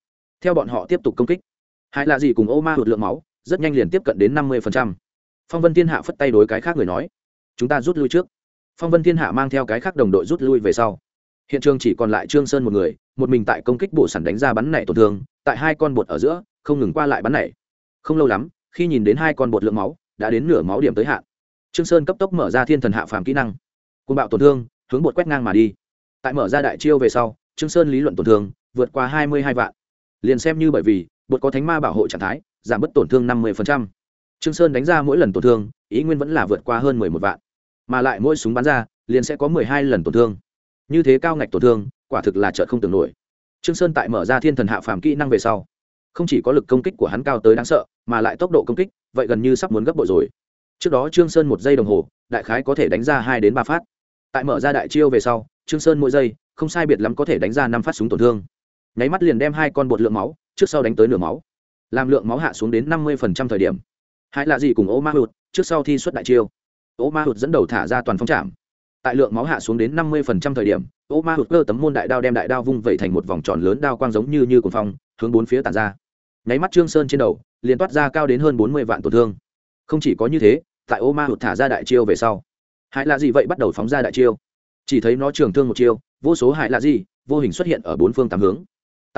Theo bọn họ tiếp tục công kích. Hại là gì cùng ô ma hụt lượng máu, rất nhanh liền tiếp cận đến năm mươi phong vân thiên hạ phất tay đối cái khác người nói, chúng ta rút lui trước. Phong vân thiên hạ mang theo cái khác đồng đội rút lui về sau. Hiện trường chỉ còn lại trương sơn một người, một mình tại công kích bộ sản đánh ra bắn nảy tổn thương, tại hai con bột ở giữa, không ngừng qua lại bắn nảy. không lâu lắm, khi nhìn đến hai con bột lượng máu, đã đến nửa máu điểm tới hạn. Trương sơn cấp tốc mở ra thiên thần hạ phàm kỹ năng. Côn bạo tổn thương, hướng bột quét ngang mà đi. Tại mở ra đại chiêu về sau, trương sơn lý luận tổn thương vượt qua hai mươi hai vạn. Liền xem như bởi vì bột có thánh ma bảo hộ trạng thái, giảm bớt tổn thương năm mươi trương sơn đánh ra mỗi lần tổn thương, ý nguyên vẫn là vượt qua hơn mười một vạn. Mà lại mỗi súng bắn ra, liền sẽ có mười hai lần tổn thương. Như thế cao ngạch tổn thương, quả thực là chợt không tưởng nổi. Trương sơn tại mở ra thiên thần hạ phàm kỹ năng về sau, không chỉ có lực công kích của hắn cao tới đáng sợ, mà lại tốc độ công kích, vậy gần như sắp muốn gấp bội rồi. Trước đó trương sơn một giây đồng hồ, đại khái có thể đánh ra hai đến ba phát. Tại mở ra đại chiêu về sau, trương sơn mỗi giây, không sai biệt lắm có thể đánh ra năm phát súng tổn thương nháy mắt liền đem hai con bột lượng máu trước sau đánh tới nửa máu, làm lượng máu hạ xuống đến năm mươi thời điểm. Hãy là gì cùng ô ma hụt trước sau thi xuất đại chiêu. Ô ma hụt dẫn đầu thả ra toàn phong trạm. Tại lượng máu hạ xuống đến năm mươi phần trăm thời điểm ô ma hụt cơ tấm môn đại đao đem đại đao vung vẩy thành một vòng tròn lớn đao quang giống như như cồn phong, hướng bốn phía tàn ra. Nháy mắt trương sơn trên đầu, liền toát ra cao đến hơn bốn mươi vạn tổn thương. Không chỉ có như thế, tại ô ma hụt thả ra đại chiêu về sau hại là gì vậy bắt đầu phóng ra đại chiêu. Chỉ thấy nó trường thương một chiêu, vô số hại là gì vô hình xuất hiện ở bốn phương tám hướng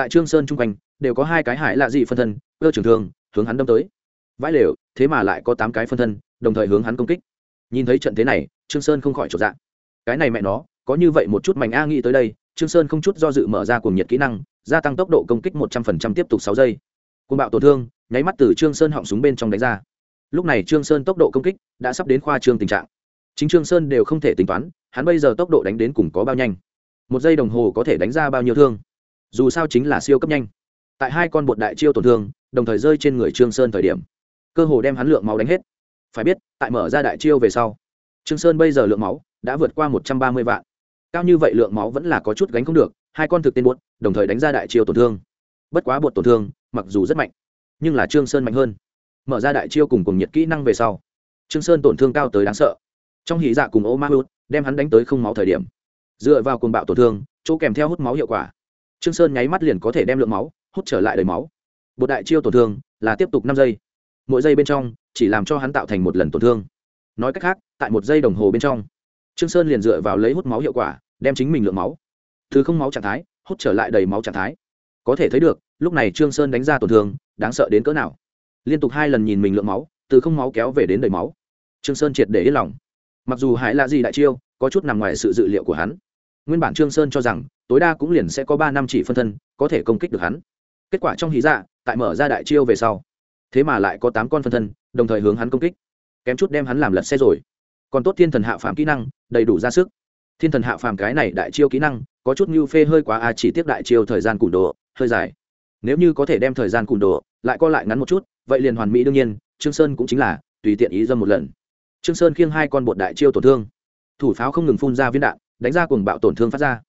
tại trương sơn chung quanh, đều có hai cái hại là gì phân thân, cơ trưởng thương hướng hắn đâm tới. Vãi lều, thế mà lại có tám cái phân thân, đồng thời hướng hắn công kích. Nhìn thấy trận thế này, trương sơn không khỏi trột dạ. Cái này mẹ nó, có như vậy một chút mảnh a nghĩ tới đây, trương sơn không chút do dự mở ra cuồng nhiệt kỹ năng, gia tăng tốc độ công kích một trăm phần trăm tiếp tục sáu giây. Cuồng bạo tổn thương, nháy mắt từ trương sơn họng súng bên trong đánh ra. Lúc này trương sơn tốc độ công kích đã sắp đến khoa trương tình trạng. Chính trương sơn đều không thể tính toán, hắn bây giờ tốc độ đánh đến cùng có bao nhanh. Một giây đồng hồ có thể đánh ra bao nhiêu thương? Dù sao chính là siêu cấp nhanh. Tại hai con bột đại chiêu tổn thương, đồng thời rơi trên người trương sơn thời điểm, cơ hồ đem hắn lượng máu đánh hết. Phải biết, tại mở ra đại chiêu về sau, trương sơn bây giờ lượng máu đã vượt qua một trăm ba mươi vạn. Cao như vậy lượng máu vẫn là có chút gánh không được, hai con thực tên bột, đồng thời đánh ra đại chiêu tổn thương. Bất quá bột tổn thương, mặc dù rất mạnh, nhưng là trương sơn mạnh hơn. Mở ra đại chiêu cùng cùng nhiệt kỹ năng về sau, trương sơn tổn thương cao tới đáng sợ. Trong hỉ dạ cùng ô ma hút đem hắn đánh tới không máu thời điểm. Dựa vào cuồng bạo tổn thương, chỗ kèm theo hút máu hiệu quả trương sơn nháy mắt liền có thể đem lượng máu hút trở lại đầy máu. Bột đại chiêu tổn thương là tiếp tục năm giây. Mỗi giây bên trong chỉ làm cho hắn tạo thành một lần tổn thương. Nói cách khác, tại một giây đồng hồ bên trong, trương sơn liền dựa vào lấy hút máu hiệu quả, đem chính mình lượng máu từ không máu trạng thái, hút trở lại đầy máu trạng thái. Có thể thấy được, lúc này trương sơn đánh ra tổn thương, đáng sợ đến cỡ nào. Liên tục hai lần nhìn mình lượng máu, từ không máu kéo về đến đầy máu. Trương sơn triệt để yên lòng. Mặc dù hải là gì đại chiêu có chút nằm ngoài sự dự liệu của hắn nguyên bản trương sơn cho rằng, tối đa cũng liền sẽ có ba năm chỉ phân thân, có thể công kích được hắn. Kết quả trong hí dạ tại mở ra đại chiêu về sau, thế mà lại có tám con phân thân, đồng thời hướng hắn công kích. Kém chút đem hắn làm lật xe rồi. Còn tốt thiên thần hạ phàm kỹ năng, đầy đủ ra sức. Thiên thần hạ phàm cái này đại chiêu kỹ năng, có chút như phê hơi quá a, chỉ tiếp đại chiêu thời gian cùn đồ, hơi dài. Nếu như có thể đem thời gian cùn đồ, lại co lại ngắn một chút, vậy liền hoàn mỹ đương nhiên, trương sơn cũng chính là, tùy tiện ý dâm một lần. Trương sơn khiêng hai con bột đại chiêu tổn thương. Thủ pháo không ngừng phun ra viên đạn đánh ra cuồng bạo tổn thương phát ra.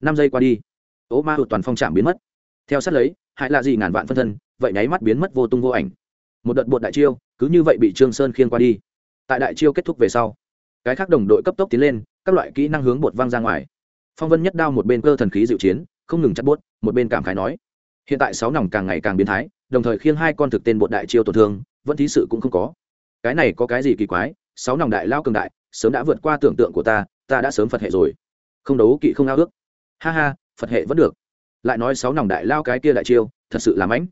Năm giây qua đi ố ma hụt toàn phong trạm biến mất. Theo sát lấy, hại là gì ngàn vạn phân thân, vậy nháy mắt biến mất vô tung vô ảnh. Một đợt bột đại chiêu, cứ như vậy bị trương sơn khiên qua đi. Tại đại chiêu kết thúc về sau, cái khác đồng đội cấp tốc tiến lên, các loại kỹ năng hướng bột văng ra ngoài. Phong vân nhất đao một bên cơ thần khí dịu chiến, không ngừng chặt bốt một bên cảm khái nói, hiện tại sáu nòng càng ngày càng biến thái, đồng thời khiêng hai con thực tên bột đại chiêu tổn thương, vẫn thí sự cũng không có. Cái này có cái gì kỳ quái, sáu nòng đại lao cường đại, sớm đã vượt qua tưởng tượng của ta ta đã sớm phật hệ rồi. Không đấu kỵ không ao ước. Ha ha, phật hệ vẫn được. Lại nói sáu nòng đại lao cái kia đại chiêu, thật sự làm ánh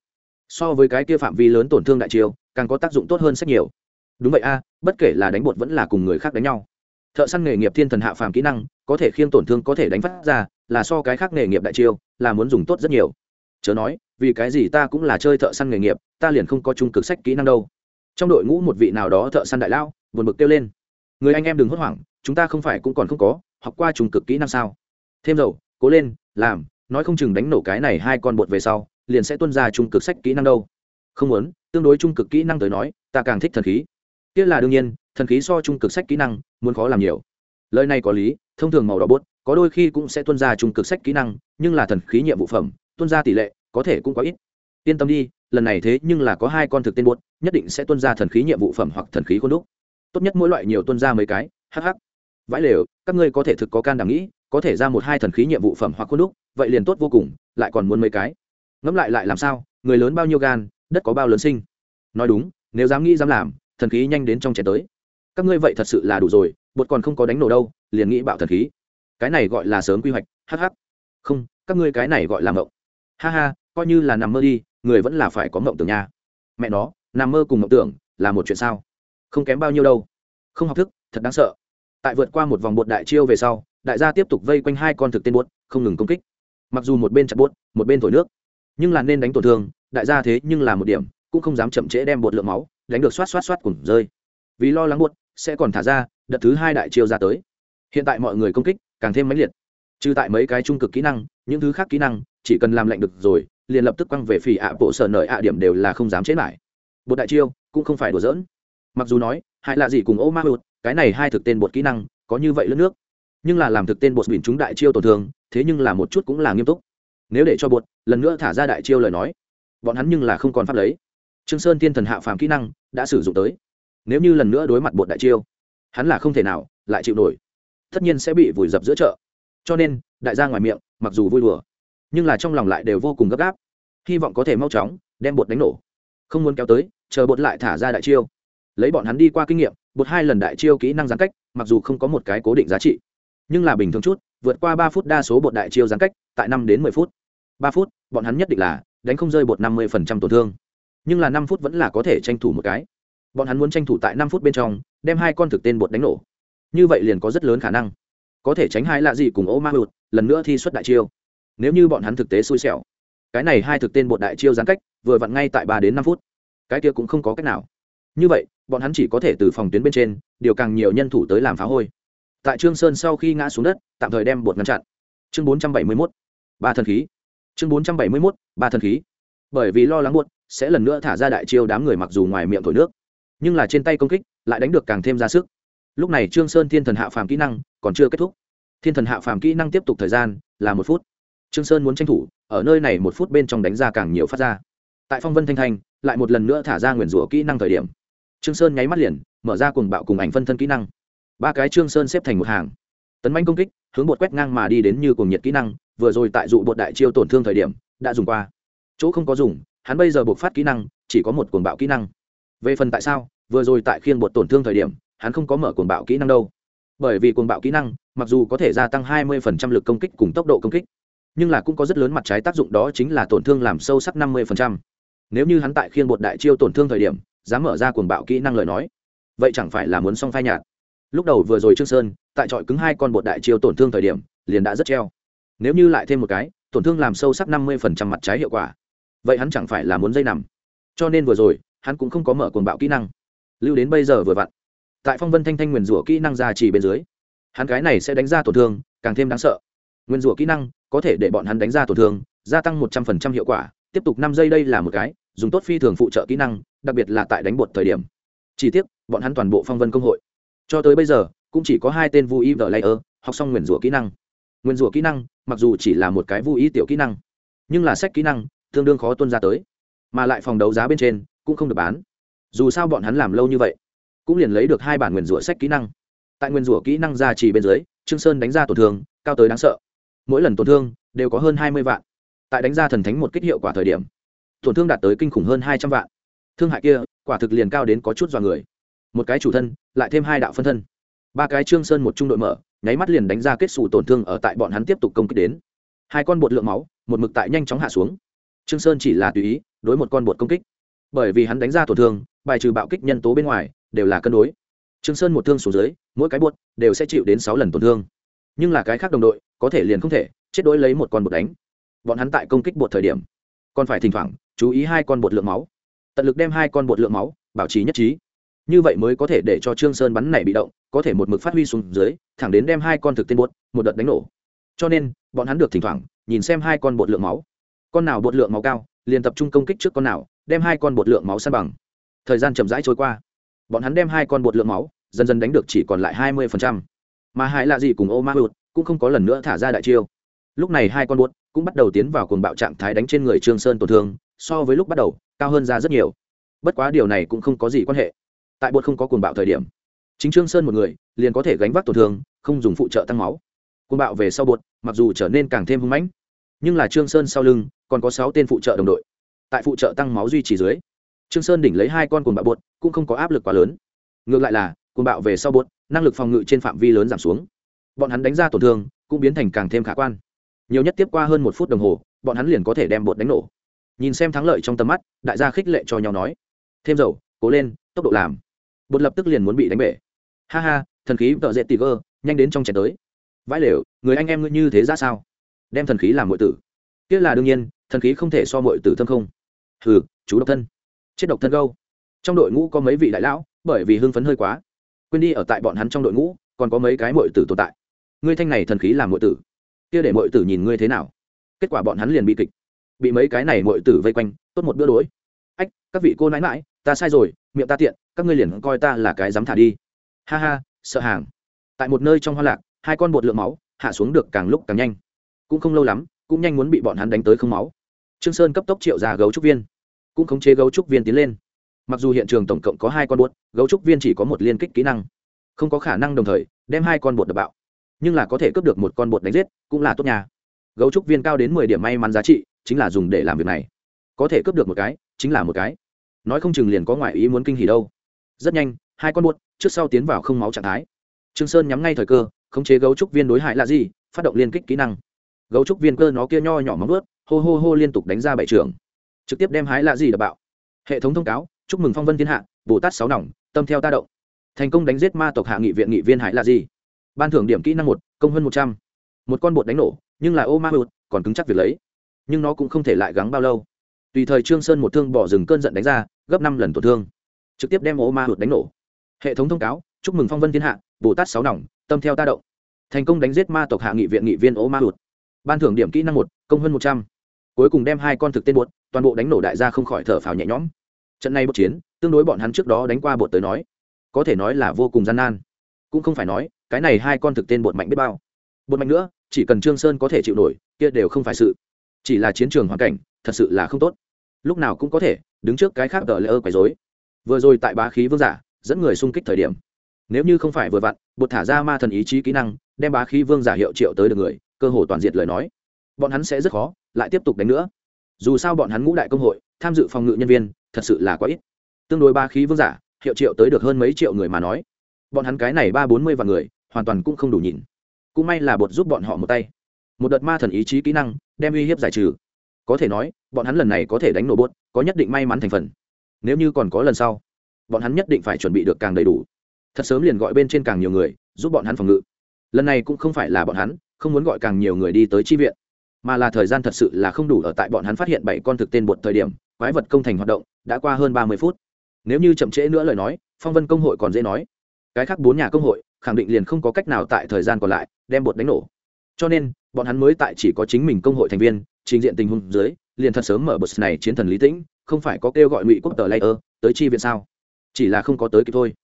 so với cái kia phạm vi lớn tổn thương đại chiêu, càng có tác dụng tốt hơn rất nhiều. Đúng vậy a, bất kể là đánh bột vẫn là cùng người khác đánh nhau. Thợ săn nghề nghiệp thiên thần hạ phàm kỹ năng, có thể khiêng tổn thương có thể đánh phát ra, là so cái khác nghề nghiệp đại chiêu, là muốn dùng tốt rất nhiều. Chớ nói, vì cái gì ta cũng là chơi thợ săn nghề nghiệp, ta liền không có trung cực sách kỹ năng đâu. Trong đội ngũ một vị nào đó thợ săn đại lao, buồn bực kêu lên. Người anh em đừng hốt hoảng chúng ta không phải cũng còn không có, học qua trung cực kỹ năng sao? Thêm dầu, cố lên, làm, nói không chừng đánh nổ cái này hai con bột về sau, liền sẽ tuân ra trung cực sách kỹ năng đâu. Không muốn, tương đối trung cực kỹ năng tới nói, ta càng thích thần khí. Kia là đương nhiên, thần khí so trung cực sách kỹ năng, muốn khó làm nhiều. Lời này có lý, thông thường màu đỏ bốt có đôi khi cũng sẽ tuân ra trung cực sách kỹ năng, nhưng là thần khí nhiệm vụ phẩm, tuân ra tỷ lệ, có thể cũng có ít. Yên tâm đi, lần này thế nhưng là có hai con thực tên bốt nhất định sẽ tuân ra thần khí nhiệm vụ phẩm hoặc thần khí khuôn đúc. Tốt nhất mỗi loại nhiều tuân ra mấy cái hh vãi lều, các ngươi có thể thực có can đảm nghĩ, có thể ra một hai thần khí nhiệm vụ phẩm hoặc khuôn đúc, vậy liền tốt vô cùng, lại còn muốn mấy cái. Ngẫm lại lại làm sao, người lớn bao nhiêu gan, đất có bao lớn sinh. Nói đúng, nếu dám nghĩ dám làm, thần khí nhanh đến trong trẻ tới. Các ngươi vậy thật sự là đủ rồi, bột còn không có đánh nổ đâu, liền nghĩ bạo thần khí. Cái này gọi là sớm quy hoạch hh không, các ngươi cái này gọi là mộng ha ha, coi như là nằm mơ đi, người vẫn là phải có mộng tưởng nha. Mẹ nó, nằm mơ cùng mộng tưởng là một chuyện sao? Không kém bao nhiêu đâu. Không học thức, thật đáng sợ tại vượt qua một vòng bột đại chiêu về sau, đại gia tiếp tục vây quanh hai con thực tên bột, không ngừng công kích. Mặc dù một bên chặt bột, một bên thổi nước, nhưng là nên đánh tổn thương, đại gia thế nhưng là một điểm, cũng không dám chậm trễ đem bột lượng máu, đánh được xoát xoát xoát cùng rơi. Vì lo lắng bột sẽ còn thả ra, đợt thứ hai đại chiêu ra tới. Hiện tại mọi người công kích càng thêm mãnh liệt. Trừ tại mấy cái trung cực kỹ năng, những thứ khác kỹ năng, chỉ cần làm lệnh được rồi, liền lập tức quăng về phỉ ạ bộ sở nợ ạ điểm đều là không dám chế lại bột đại chiêu cũng không phải đùa giỡn. Mặc dù nói hại là gì cùng ô ma hụt cái này hai thực tên bột kỹ năng, có như vậy lướt nước. Nhưng là làm thực tên bột bỉn chúng đại chiêu tổn thương, thế nhưng là một chút cũng là nghiêm túc. Nếu để cho bột lần nữa thả ra đại chiêu lời nói, bọn hắn nhưng là không còn pháp lấy. Trương sơn thiên thần hạ phàm kỹ năng đã sử dụng tới. Nếu như lần nữa đối mặt bột đại chiêu, hắn là không thể nào lại chịu nổi. Tất nhiên sẽ bị vùi dập giữa chợ. Cho nên, đại gia ngoài miệng, mặc dù vui đùa, nhưng là trong lòng lại đều vô cùng gấp gáp. Hy vọng có thể mau chóng đem bột đánh nổ. Không muốn kéo tới, chờ bột lại thả ra đại chiêu. Lấy bọn hắn đi qua kinh nghiệm bột hai lần đại chiêu kỹ năng giãn cách, mặc dù không có một cái cố định giá trị, nhưng là bình thường chút, vượt qua ba phút đa số bột đại chiêu giãn cách, tại năm đến mười phút. Ba phút, bọn hắn nhất định là đánh không rơi bột năm mươi phần trăm tổn thương. Nhưng là năm phút vẫn là có thể tranh thủ một cái. Bọn hắn muốn tranh thủ tại năm phút bên trong, đem hai con thực tên bột đánh nổ. Như vậy liền có rất lớn khả năng có thể tránh hai lạ gì cùng ô ma hụt lần nữa thi xuất đại chiêu. Nếu như bọn hắn thực tế xui xẻo, cái này hai thực tên bột đại chiêu giãn cách vừa vặn ngay tại ba đến năm phút. Cái kia cũng không có cách nào. Như vậy bọn hắn chỉ có thể từ phòng tuyến bên trên, điều càng nhiều nhân thủ tới làm phá hôi. Tại trương sơn sau khi ngã xuống đất, tạm thời đem bột ngăn chặn. Chương bốn trăm bảy mươi 471 ba thần khí. Chương bốn trăm bảy mươi 471 ba thần khí. Bởi vì lo lắng buốt sẽ lần nữa thả ra đại chiêu đám người mặc dù ngoài miệng thổi nước, nhưng là trên tay công kích lại đánh được càng thêm ra sức. Lúc này trương sơn thiên thần hạ phàm kỹ năng còn chưa kết thúc. Thiên thần hạ phàm kỹ năng tiếp tục thời gian là một phút. Trương sơn muốn tranh thủ, ở nơi này một phút bên trong đánh ra càng nhiều phát ra. Tại phong vân thanh thanh lại một lần nữa thả ra nguyền rủa kỹ năng thời điểm trương sơn nháy mắt liền, mở ra cuồng bạo cùng ảnh phân thân kỹ năng. Ba cái trương sơn xếp thành một hàng. Tấn manh công kích, hướng bột quét ngang mà đi đến như cuồng nhiệt kỹ năng, vừa rồi tại dụ bột đại chiêu tổn thương thời điểm, đã dùng qua. Chỗ không có dùng, hắn bây giờ buộc phát kỹ năng, chỉ có một cuồng bạo kỹ năng. Về phần tại sao, vừa rồi tại khiên bột tổn thương thời điểm, hắn không có mở cuồng bạo kỹ năng đâu. Bởi vì cuồng bạo kỹ năng, mặc dù có thể gia tăng 20% lực công kích cùng tốc độ công kích, nhưng là cũng có rất lớn mặt trái tác dụng đó chính là tổn thương làm sâu sắc 50%. nếu như hắn tại khiên bột đại chiêu tổn thương thời điểm dám mở ra cuồng bạo kỹ năng lời nói. Vậy chẳng phải là muốn xong phai nhạt. Lúc đầu vừa rồi trương sơn, tại trọi cứng hai con bột đại chiêu tổn thương thời điểm, liền đã rất treo. Nếu như lại thêm một cái, tổn thương làm sâu sắc 50% mặt trái hiệu quả. Vậy hắn chẳng phải là muốn dây nằm. Cho nên vừa rồi, hắn cũng không có mở cuồng bạo kỹ năng. Lưu đến bây giờ vừa vặn. Tại phong vân thanh thanh nguyền rủa kỹ năng ra chỉ bên dưới, hắn cái này sẽ đánh ra tổn thương, càng thêm đáng sợ. Nguyên rủa kỹ năng có thể để bọn hắn đánh ra tổn thương, gia tăng một trăm phần trăm hiệu quả, tiếp tục năm giây đây là một cái dùng tốt phi thường phụ trợ kỹ năng, đặc biệt là tại đánh bột thời điểm. Chỉ tiếc, bọn hắn toàn bộ phong vân công hội. Cho tới bây giờ, cũng chỉ có hai tên vui y vờ layer, học xong nguyền rủa kỹ năng. Nguyền rủa kỹ năng, mặc dù chỉ là một cái vô y tiểu kỹ năng, nhưng là sách kỹ năng, tương đương khó tuân ra tới. Mà lại phòng đấu giá bên trên, cũng không được bán. Dù sao bọn hắn làm lâu như vậy, cũng liền lấy được hai bản nguyền rủa sách kỹ năng. Tại nguyền rủa kỹ năng ra chỉ bên dưới, trương sơn đánh ra tổn thương, cao tới đáng sợ. Mỗi lần tổn thương, đều có hơn hai mươi vạn. Tại đánh ra thần thánh một kích hiệu quả thời điểm tổn thương đạt tới kinh khủng hơn hai trăm vạn. Thương hại kia, quả thực liền cao đến có chút dọa người. Một cái chủ thân, lại thêm hai đạo phân thân. Ba cái trương sơn một trung đội mở, nháy mắt liền đánh ra kết xù tổn thương ở tại bọn hắn tiếp tục công kích đến. Hai con bột lượng máu, một mực tại nhanh chóng hạ xuống. Trương sơn chỉ là tùy ý, đối một con bột công kích. Bởi vì hắn đánh ra tổn thương, bài trừ bạo kích nhân tố bên ngoài, đều là cân đối. Trương sơn một thương xuống dưới, mỗi cái bột đều sẽ chịu đến sáu lần tổn thương. Nhưng là cái khác đồng đội, có thể liền không thể, chết đối lấy một con bột đánh. Bọn hắn tại công kích bột thời điểm, còn phải thỉnh thoảng chú ý hai con bột lượng máu. Tận lực đem hai con bột lượng máu bảo trì nhất trí. Như vậy mới có thể để cho trương sơn bắn này bị động, có thể một mực phát huy xuống dưới, thẳng đến đem hai con thực tên bột, một đợt đánh nổ. Cho nên, bọn hắn được thỉnh thoảng nhìn xem hai con bột lượng máu. Con nào bột lượng máu cao, liền tập trung công kích trước con nào, đem hai con bột lượng máu san bằng. Thời gian chậm rãi trôi qua. Bọn hắn đem hai con bột lượng máu, dần dần đánh được chỉ còn lại hai mươi mà hai lạ gì cùng ô ma hụt cũng không có lần nữa thả ra đại chiêu. Lúc này hai con bột cũng bắt đầu tiến vào cuồng bạo trạng thái đánh trên người trương sơn tổn thương so với lúc bắt đầu, cao hơn ra rất nhiều. Bất quá điều này cũng không có gì quan hệ. Tại bột không có cuồng bạo thời điểm, chính trương sơn một người liền có thể gánh vác tổn thương, không dùng phụ trợ tăng máu. Cuồng bạo về sau bột mặc dù trở nên càng thêm hung mãnh, nhưng là trương sơn sau lưng còn có sáu tên phụ trợ đồng đội. Tại phụ trợ tăng máu duy trì dưới, trương sơn đỉnh lấy hai con cuồng bạo bột cũng không có áp lực quá lớn. Ngược lại là, cuồng bạo về sau bột năng lực phòng ngự trên phạm vi lớn giảm xuống. Bọn hắn đánh ra tổn thương cũng biến thành càng thêm khả quan. Nhiều nhất tiếp qua hơn một phút đồng hồ, bọn hắn liền có thể đem bột đánh nổ nhìn xem thắng lợi trong tầm mắt, đại gia khích lệ cho nhau nói. Thêm dầu, cố lên, tốc độ làm. Bột lập tức liền muốn bị đánh bể. Ha ha, thần khí vợ dễ tì gơ nhanh đến trong chén tới. Vãi lều, người anh em ngươi như thế ra sao? Đem thần khí làm mọi tử. Kia là đương nhiên, thần khí không thể so mọi tử thâm không. Hừ, chú độc thân. Chết độc thân gâu. Trong đội ngũ có mấy vị đại lão, bởi vì hưng phấn hơi quá. Quên đi ở tại bọn hắn trong đội ngũ, còn có mấy cái mọi tử tồn tại. Ngươi thanh này thần khí làm mọi tử. Kia để mọi tử nhìn ngươi thế nào? Kết quả bọn hắn liền bị kịch bị mấy cái này mọi tử vây quanh, tốt một bữa đ ố i ách, các vị cô nãi mãi, ta sai rồi, miệng ta tiện, các ngươi liền coi ta là cái dám thả đi. Ha ha, sợ hàng. Tại một nơi trong hoa lạc, hai con bột lượng máu, hạ xuống được càng lúc càng nhanh. Cũng không lâu lắm, cũng nhanh muốn bị bọn hắn đánh tới không máu. Trương sơn cấp tốc triệu ra gấu trúc viên. Cũng khống chế gấu trúc viên tiến lên. Mặc dù hiện trường tổng cộng có hai con bột, gấu trúc viên chỉ có một liên kích kỹ năng. Không có khả năng đồng thời, đem hai con bột đập bạo. Nhưng là có thể cướp được một con bột đánh giết, cũng là tốt nhà gấu trúc viên cao đến mười điểm may mắn giá trị, chính là dùng để làm việc này. Có thể cướp được một cái, chính là một cái. Nói không chừng liền có ngoại ý muốn kinh hỉ đâu. Rất nhanh, hai con bột trước sau tiến vào không máu trạng thái. Trương sơn nhắm ngay thời cơ, khống chế gấu trúc viên đối hại là gì, phát động liên kích kỹ năng. Gấu trúc viên cơ nó kia nho nhỏ móng ướt hô hô hô liên tục đánh ra bảy trường. Trực tiếp đem hái lạ gì đập bạo. Hệ thống thông cáo, chúc mừng phong vân thiên hạ, bồ tát sáu nòng, tâm theo ta động. Thành công đánh giết ma tộc hạ nghị viện nghị viên hải là gì. Ban thưởng điểm kỹ năng một, công hơn một trăm. Một con bột đánh nổ nhưng là ô ma hụt còn cứng chắc việc lấy. Nhưng nó cũng không thể lại gắng bao lâu. Tùy thời trương sơn một thương bỏ rừng cơn giận đánh ra, gấp năm lần tổn thương. Trực tiếp đem ô ma hụt đánh nổ. Hệ thống thông cáo, chúc mừng phong vân thiên hạ, bồ tát sáu nòng, tâm theo ta động. Thành công đánh giết ma tộc hạ nghị viện nghị viên ô ma hụt. Ban thưởng điểm kỹ năng một, công hơn một trăm. Cuối cùng đem hai con thực tên bột, toàn bộ đánh nổ đại gia không khỏi thở phào nhẹ nhõm. Trận này bột chiến, tương đối bọn hắn trước đó đánh qua bột tới nói, có thể nói là vô cùng gian nan. Cũng không phải nói, cái này hai con thực tên bột mạnh biết bao. Bột mạnh nữa chỉ cần trương sơn có thể chịu nổi, kia đều không phải sự. Chỉ là chiến trường hoàn cảnh, thật sự là không tốt. Lúc nào cũng có thể, đứng trước cái khác tờ lễ ơ quấy rối. Vừa rồi tại bá khí vương giả, dẫn người xung kích thời điểm. Nếu như không phải vừa vặn bột thả ra ma thần ý chí kỹ năng, đem bá khí vương giả hiệu triệu tới được người, cơ hồ toàn diệt lời nói. Bọn hắn sẽ rất khó, lại tiếp tục đánh nữa. Dù sao bọn hắn ngũ đại công hội, tham dự phòng ngự nhân viên, thật sự là quá ít. Tương đối ba khí vương giả, hiệu triệu tới được hơn mấy triệu người mà nói. Bọn hắn cái này ba bốn mươi vạn người, hoàn toàn cũng không đủ nhìn cũng may là bột giúp bọn họ một tay. Một đợt ma thần ý chí kỹ năng, đem uy hiếp giải trừ. Có thể nói, bọn hắn lần này có thể đánh nổ bốt có nhất định may mắn thành phần. Nếu như còn có lần sau, bọn hắn nhất định phải chuẩn bị được càng đầy đủ. Thật sớm liền gọi bên trên càng nhiều người, giúp bọn hắn phòng ngự. Lần này cũng không phải là bọn hắn, không muốn gọi càng nhiều người đi tới chi viện, mà là thời gian thật sự là không đủ ở tại bọn hắn phát hiện bảy con thực tên bột thời điểm, quái vật công thành hoạt động, đã qua hơn ba mươi phút. Nếu như chậm trễ nữa lời nói, phong vân công hội còn dễ nói. Cái khác bốn nhà công hội khẳng định liền không có cách nào tại thời gian còn lại đem bột đánh nổ. Cho nên, bọn hắn mới tại chỉ có chính mình công hội thành viên, trình diện tình huống dưới, liền thật sớm mở bột này chiến thần lý tĩnh, không phải có kêu gọi ngụy quốc tờ layer tới chi viện sao? Chỉ là không có tới kịp thôi.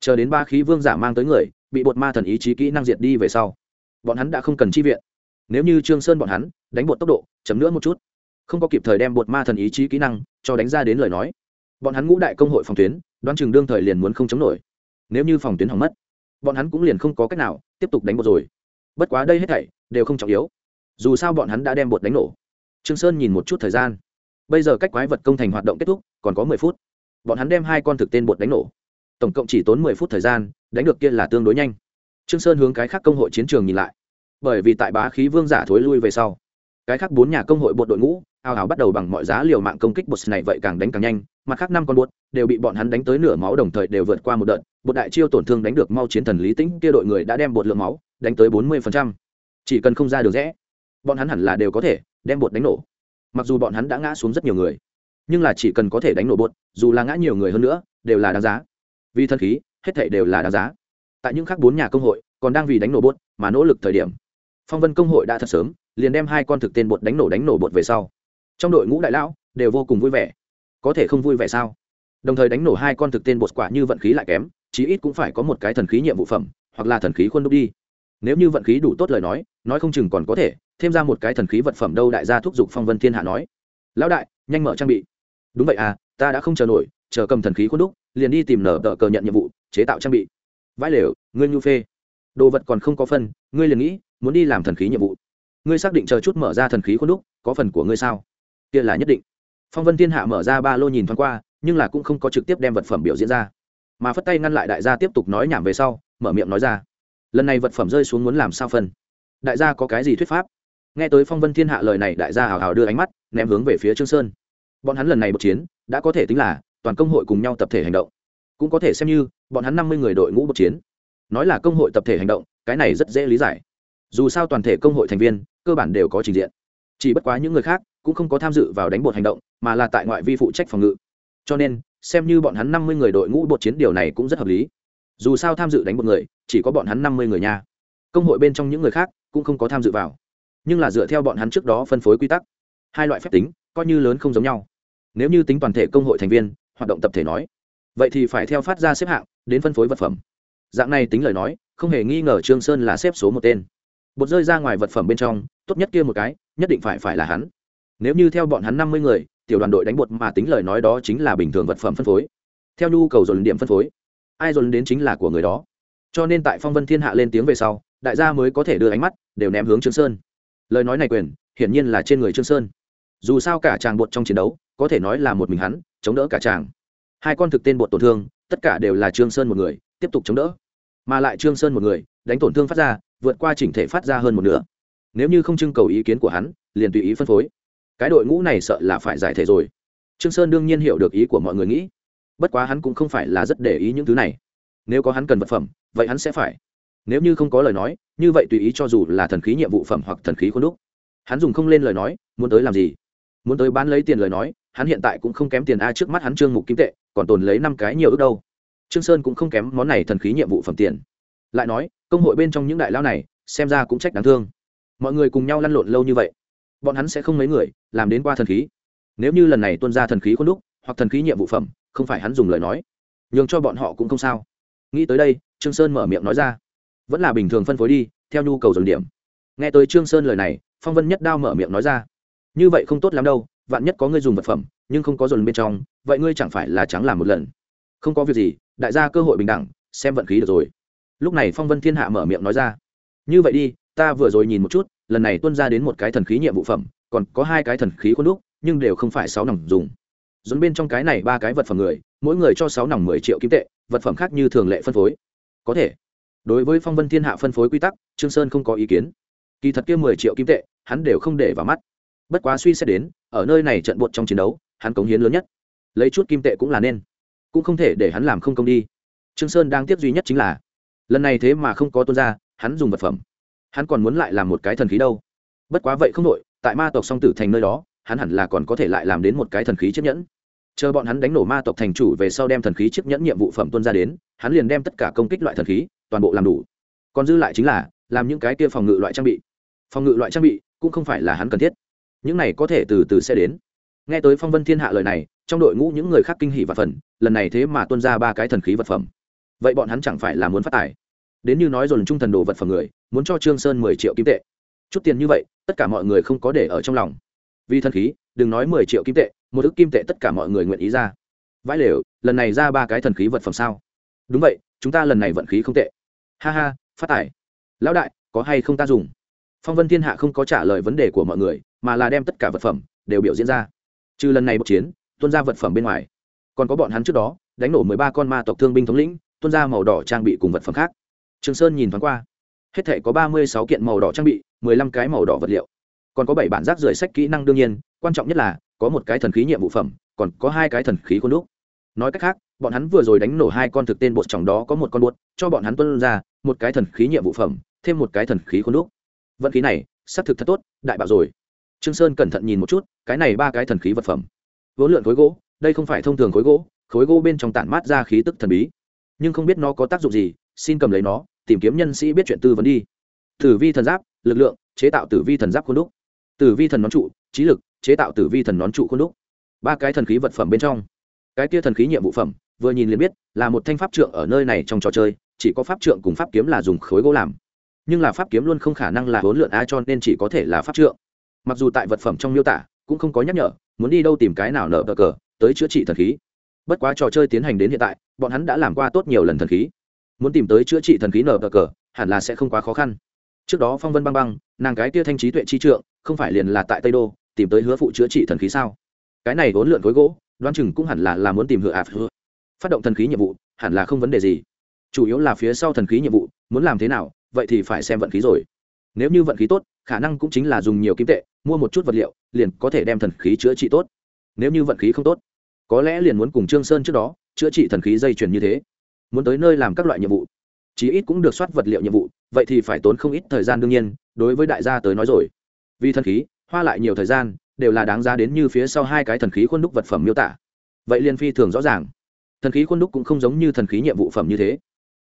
Chờ đến ba khí vương giả mang tới người, bị bột ma thần ý chí kỹ năng diệt đi về sau, bọn hắn đã không cần chi viện. Nếu như trương sơn bọn hắn đánh bột tốc độ chấm nữa một chút. Không có kịp thời đem bột ma thần ý chí kỹ năng cho đánh ra đến lời nói. Bọn hắn ngũ đại công hội phòng tuyến, đoán chừng đương thời liền muốn không chống nổi. Nếu như phòng tuyến hỏng mất bọn hắn cũng liền không có cách nào tiếp tục đánh bột rồi. Bất quá đây hết thảy đều không trọng yếu. Dù sao bọn hắn đã đem bột đánh nổ. Trương sơn nhìn một chút thời gian. Bây giờ cách quái vật công thành hoạt động kết thúc, còn có mười phút. Bọn hắn đem hai con thực tên bột đánh nổ. Tổng cộng chỉ tốn mười phút thời gian, đánh được kia là tương đối nhanh. Trương sơn hướng cái khác công hội chiến trường nhìn lại. Bởi vì tại bá khí vương giả thối lui về sau, cái khác bốn nhà công hội bột đội ngũ ao ào bắt đầu bằng mọi giá liều mạng công kích bột này vậy càng đánh càng nhanh mặt khác năm con bột đều bị bọn hắn đánh tới nửa máu đồng thời đều vượt qua một đợt bột đại chiêu tổn thương đánh được mau chiến thần lý tĩnh kia đội người đã đem bột lượng máu đánh tới bốn mươi phần trăm, chỉ cần không ra được rẽ bọn hắn hẳn là đều có thể đem bột đánh nổ. Mặc dù bọn hắn đã ngã xuống rất nhiều người nhưng là chỉ cần có thể đánh nổ bột dù là ngã nhiều người hơn nữa đều là đáng giá. Vì thân khí hết thảy đều là đáng giá. Tại những khác bốn nhà công hội còn đang vì đánh nổ bột mà nỗ lực thời điểm phong vân công hội đã thật sớm liền đem hai con thực tên bột đánh nổ đánh nổ bột về sau trong đội ngũ đại lão đều vô cùng vui vẻ. Có thể không vui vẻ sao? Đồng thời đánh nổ hai con thực tên bột quả như vận khí lại kém, chí ít cũng phải có một cái thần khí nhiệm vụ phẩm, hoặc là thần khí khuôn đúc đi. Nếu như vận khí đủ tốt lời nói nói không chừng còn có thể, thêm ra một cái thần khí vật phẩm đâu đại gia thúc giục phong vân thiên hạ nói. Lão đại, nhanh mở trang bị. Đúng vậy à ta đã không chờ nổi, chờ cầm thần khí khuôn đúc, liền đi tìm nở tờ cờ nhận nhiệm vụ, chế tạo trang bị. Vãi lều, ngươi nhu phê. Đồ vật còn không có phân, ngươi liền nghĩ, muốn đi làm thần khí nhiệm vụ. Ngươi xác định chờ chút mở ra thần khí khuôn đúc, có phần của ngươi sao? Kia là nhất định. Phong vân thiên hạ mở ra ba lô nhìn thoáng qua, nhưng là cũng không có trực tiếp đem vật phẩm biểu diễn ra. Mà phất tay ngăn lại đại gia tiếp tục nói nhảm về sau, mở miệng nói ra. Lần này vật phẩm rơi xuống muốn làm sao phân? Đại gia có cái gì thuyết pháp? Nghe tới phong vân thiên hạ lời này, đại gia hào hào đưa ánh mắt, ném hướng về phía trương sơn. Bọn hắn lần này một chiến, đã có thể tính là toàn công hội cùng nhau tập thể hành động. Cũng có thể xem như, bọn hắn năm mươi người đội ngũ một chiến. Nói là công hội tập thể hành động, cái này rất dễ lý giải. Dù sao toàn thể công hội thành viên, cơ bản đều có trình diện. Chỉ bất quá những người khác cũng không có tham dự vào đánh bột hành động, mà là tại ngoại vi phụ trách phòng ngự. Cho nên, xem như bọn hắn năm mươi người đội ngũ bột chiến điều này cũng rất hợp lý. Dù sao tham dự đánh một người, chỉ có bọn hắn năm mươi người nha. Công hội bên trong những người khác cũng không có tham dự vào. Nhưng là dựa theo bọn hắn trước đó phân phối quy tắc, hai loại phép tính, coi như lớn không giống nhau. Nếu như tính toàn thể công hội thành viên, hoạt động tập thể nói, vậy thì phải theo phát ra xếp hạng, đến phân phối vật phẩm. Dạng này tính lời nói, không hề nghi ngờ trương sơn là xếp số một tên. Bột rơi ra ngoài vật phẩm bên trong, tốt nhất kia một cái, nhất định phải phải là hắn nếu như theo bọn hắn năm mươi người, tiểu đoàn đội đánh bột mà tính lời nói đó chính là bình thường vật phẩm phân phối. Theo nhu cầu dồn điểm phân phối, ai dồn đến chính là của người đó. Cho nên tại phong vân thiên hạ lên tiếng về sau, đại gia mới có thể đưa ánh mắt đều ném hướng trương sơn. Lời nói này quyền, hiển nhiên là trên người trương sơn. Dù sao cả chàng bột trong chiến đấu, có thể nói là một mình hắn, chống đỡ cả chàng. Hai con thực tên bột tổn thương, tất cả đều là trương sơn một người, tiếp tục chống đỡ. Mà lại trương sơn một người, đánh tổn thương phát ra, vượt qua chỉnh thể phát ra hơn một nửa. Nếu như không trưng cầu ý kiến của hắn, liền tùy ý phân phối cái đội ngũ này sợ là phải giải thể rồi. Trương sơn đương nhiên hiểu được ý của mọi người nghĩ. Bất quá hắn cũng không phải là rất để ý những thứ này. Nếu có hắn cần vật phẩm, vậy hắn sẽ phải. Nếu như không có lời nói, như vậy tùy ý cho dù là thần khí nhiệm vụ phẩm hoặc thần khí khuôn đúc. Hắn dùng không lên lời nói, muốn tới làm gì? Muốn tới bán lấy tiền lời nói, hắn hiện tại cũng không kém tiền a trước mắt hắn trương mục kim tệ, còn tồn lấy năm cái nhiều ước đâu. Trương sơn cũng không kém món này thần khí nhiệm vụ phẩm tiền. Lại nói, công hội bên trong những đại lao này, xem ra cũng trách đáng thương. Mọi người cùng nhau lăn lộn lâu như vậy bọn hắn sẽ không mấy người, làm đến qua thần khí. Nếu như lần này tuân ra thần khí khuôn đúc, hoặc thần khí nhiệm vụ phẩm, không phải hắn dùng lời nói, nhường cho bọn họ cũng không sao. Nghĩ tới đây, trương sơn mở miệng nói ra. Vẫn là bình thường phân phối đi, theo nhu cầu dồn điểm. Nghe tới trương sơn lời này, phong vân nhất đao mở miệng nói ra. Như vậy không tốt lắm đâu, vạn nhất có người dùng vật phẩm, nhưng không có dồn bên trong, vậy ngươi chẳng phải là trắng làm một lần. Không có việc gì, đại gia cơ hội bình đẳng, xem vận khí được rồi. Lúc này phong vân thiên hạ mở miệng nói ra. Như vậy đi ta vừa rồi nhìn một chút, lần này tuân ra đến một cái thần khí nhiệm vụ phẩm, còn có hai cái thần khí khuôn đúc, nhưng đều không phải sáu nòng dùng. Dồn bên trong cái này ba cái vật phẩm người, mỗi người cho sáu nòng mười triệu kim tệ, vật phẩm khác như thường lệ phân phối. Có thể. Đối với phong vân thiên hạ phân phối quy tắc, trương sơn không có ý kiến. Kỳ thật kia mười triệu kim tệ, hắn đều không để vào mắt. Bất quá suy xét đến, ở nơi này trận bột trong chiến đấu, hắn cống hiến lớn nhất. Lấy chút kim tệ cũng là nên. Cũng không thể để hắn làm không công đi. Trương sơn đang tiếp duy nhất chính là, lần này thế mà không có tuân ra, hắn dùng vật phẩm hắn còn muốn lại làm một cái thần khí đâu. Bất quá vậy không đội tại ma tộc song tử thành nơi đó, hắn hẳn là còn có thể lại làm đến một cái thần khí chiếc nhẫn. Chờ bọn hắn đánh nổ ma tộc thành chủ về sau đem thần khí chiếc nhẫn nhiệm vụ phẩm tuân ra đến, hắn liền đem tất cả công kích loại thần khí, toàn bộ làm đủ. Còn dư lại chính là, làm những cái kia phòng ngự loại trang bị. Phòng ngự loại trang bị cũng không phải là hắn cần thiết. Những này có thể từ từ sẽ đến. Nghe tới phong vân thiên hạ lời này, trong đội ngũ những người khác kinh hỉ và phần lần này thế mà tuân ra ba cái thần khí vật phẩm. Vậy bọn hắn chẳng phải là muốn phát tài. Đến như nói dồn trung thần đồ vật phẩm người muốn cho trương sơn mười triệu kim tệ. Chút tiền như vậy, tất cả mọi người không có để ở trong lòng. Vì thần khí, đừng nói mười triệu kim tệ, một ức kim tệ tất cả mọi người nguyện ý ra. Vãi lều, lần này ra ba cái thần khí vật phẩm sao? Đúng vậy, chúng ta lần này vận khí không tệ. Ha ha, phát tài. Lão đại, có hay không ta dùng? Phong vân thiên hạ không có trả lời vấn đề của mọi người, mà là đem tất cả vật phẩm đều biểu diễn ra. Trừ lần này một chiến tuân ra vật phẩm bên ngoài. Còn có bọn hắn trước đó, đánh nổ mười ba con ma tộc thương binh thống lĩnh tuân ra màu đỏ trang bị cùng vật phẩm khác. Trường sơn nhìn thoáng qua hết thể có ba mươi sáu kiện màu đỏ trang bị, mười lăm cái màu đỏ vật liệu. Còn có bảy bản rác rưởi sách kỹ năng đương nhiên, quan trọng nhất là, có một cái thần khí nhiệm vụ phẩm, còn có hai cái thần khí khuôn đúc. Nói cách khác, bọn hắn vừa rồi đánh nổ hai con thực tên bột trong đó có một con bột, cho bọn hắn tuân ra một cái thần khí nhiệm vụ phẩm, thêm một cái thần khí khuôn đúc. Vận khí này, xác thực thật tốt, đại bảo rồi. Trương sơn cẩn thận nhìn một chút, cái này ba cái thần khí vật phẩm. Vốn lượn khối gỗ, đây không phải thông thường khối gỗ khối gỗ bên trong tản mát ra khí tức thần bí. Nhưng không biết nó có tác dụng gì, xin cầm lấy nó tìm kiếm nhân sĩ biết chuyện tư vấn đi. Tử vi thần giáp, lực lượng, chế tạo tử vi thần giáp khuôn đúc. Tử vi thần nón trụ, trí lực, chế tạo tử vi thần nón trụ khuôn đúc. Ba cái thần khí vật phẩm bên trong. Cái kia thần khí nhiệm vụ phẩm, vừa nhìn liền biết, là một thanh pháp trượng ở nơi này trong trò chơi, chỉ có pháp trượng cùng pháp kiếm là dùng khối gỗ làm. Nhưng là pháp kiếm luôn không khả năng là vốn lượn a cho nên chỉ có thể là pháp trượng. Mặc dù tại vật phẩm trong miêu tả, cũng không có nhắc nhở, muốn đi đâu tìm cái nào nở cờ, tới chữa trị thần khí. Bất quá trò chơi tiến hành đến hiện tại, bọn hắn đã làm qua tốt nhiều lần thần khí muốn tìm tới chữa trị thần khí nở bờ cờ, hẳn là sẽ không quá khó khăn. Trước đó phong vân băng băng, nàng cái tia thanh trí tuệ chi trượng, không phải liền là tại tây đô, tìm tới hứa phụ chữa trị thần khí sao? Cái này vốn lượn khối gỗ, đoán chừng cũng hẳn là là muốn tìm hựa ạp hứa. Phát động thần khí nhiệm vụ, hẳn là không vấn đề gì. Chủ yếu là phía sau thần khí nhiệm vụ, muốn làm thế nào, vậy thì phải xem vận khí rồi. Nếu như vận khí tốt, khả năng cũng chính là dùng nhiều kim tệ, mua một chút vật liệu, liền có thể đem thần khí chữa trị tốt. Nếu như vận khí không tốt, có lẽ liền muốn cùng trương sơn trước đó, chữa trị thần khí dây chuyền như thế muốn tới nơi làm các loại nhiệm vụ. Chí ít cũng được soát vật liệu nhiệm vụ, vậy thì phải tốn không ít thời gian đương nhiên, đối với đại gia tới nói rồi. Vì thần khí, hoa lại nhiều thời gian, đều là đáng giá đến như phía sau hai cái thần khí khuôn đúc vật phẩm miêu tả. Vậy liên phi thường rõ ràng, thần khí khuôn đúc cũng không giống như thần khí nhiệm vụ phẩm như thế.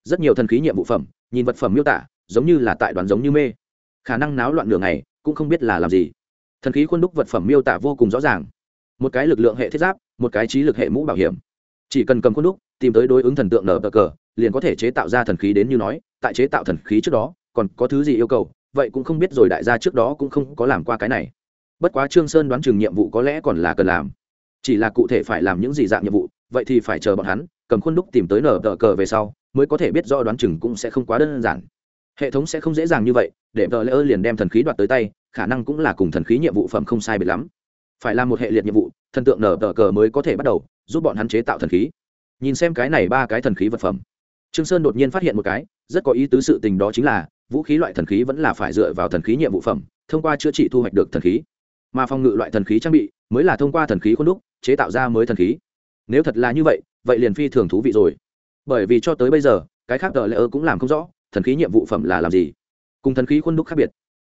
Rất nhiều thần khí nhiệm vụ phẩm, nhìn vật phẩm miêu tả, giống như là tại đoàn giống như mê. Khả năng náo loạn lửa này cũng không biết là làm gì. Thần khí khuôn đúc vật phẩm miêu tả vô cùng rõ ràng. Một cái lực lượng hệ thiết giáp, một cái trí lực hệ mũ bảo hiểm chỉ cần cầm khuôn đúc, tìm tới đối ứng thần tượng nở bờ cờ, liền có thể chế tạo ra thần khí đến như nói, tại chế tạo thần khí trước đó, còn có thứ gì yêu cầu, vậy cũng không biết rồi đại gia trước đó cũng không có làm qua cái này. Bất quá trương sơn đoán chừng nhiệm vụ có lẽ còn là cần làm. Chỉ là cụ thể phải làm những gì dạng nhiệm vụ, vậy thì phải chờ bọn hắn, cầm khuôn đúc tìm tới nở tờ cờ về sau, mới có thể biết rõ đoán chừng cũng sẽ không quá đơn giản. Hệ thống sẽ không dễ dàng như vậy, để vợ lễ liền đem thần khí đoạt tới tay, khả năng cũng là cùng thần khí nhiệm vụ phẩm không sai biệt lắm. Phải làm một hệ liệt nhiệm vụ, thần tượng nở tờ cờ mới có thể bắt đầu giúp bọn hắn chế tạo thần khí. Nhìn xem cái này ba cái thần khí vật phẩm, trương sơn đột nhiên phát hiện một cái, rất có ý tứ sự tình đó chính là, vũ khí loại thần khí vẫn là phải dựa vào thần khí nhiệm vụ phẩm, thông qua chữa trị thu hoạch được thần khí. Mà phòng ngự loại thần khí trang bị, mới là thông qua thần khí khuôn đúc, chế tạo ra mới thần khí. Nếu thật là như vậy vậy liền phi thường thú vị rồi. Bởi vì cho tới bây giờ, cái khác tờ lễ ơ cũng làm không rõ, thần khí nhiệm vụ phẩm là làm gì. Cùng thần khí khuôn đúc khác biệt,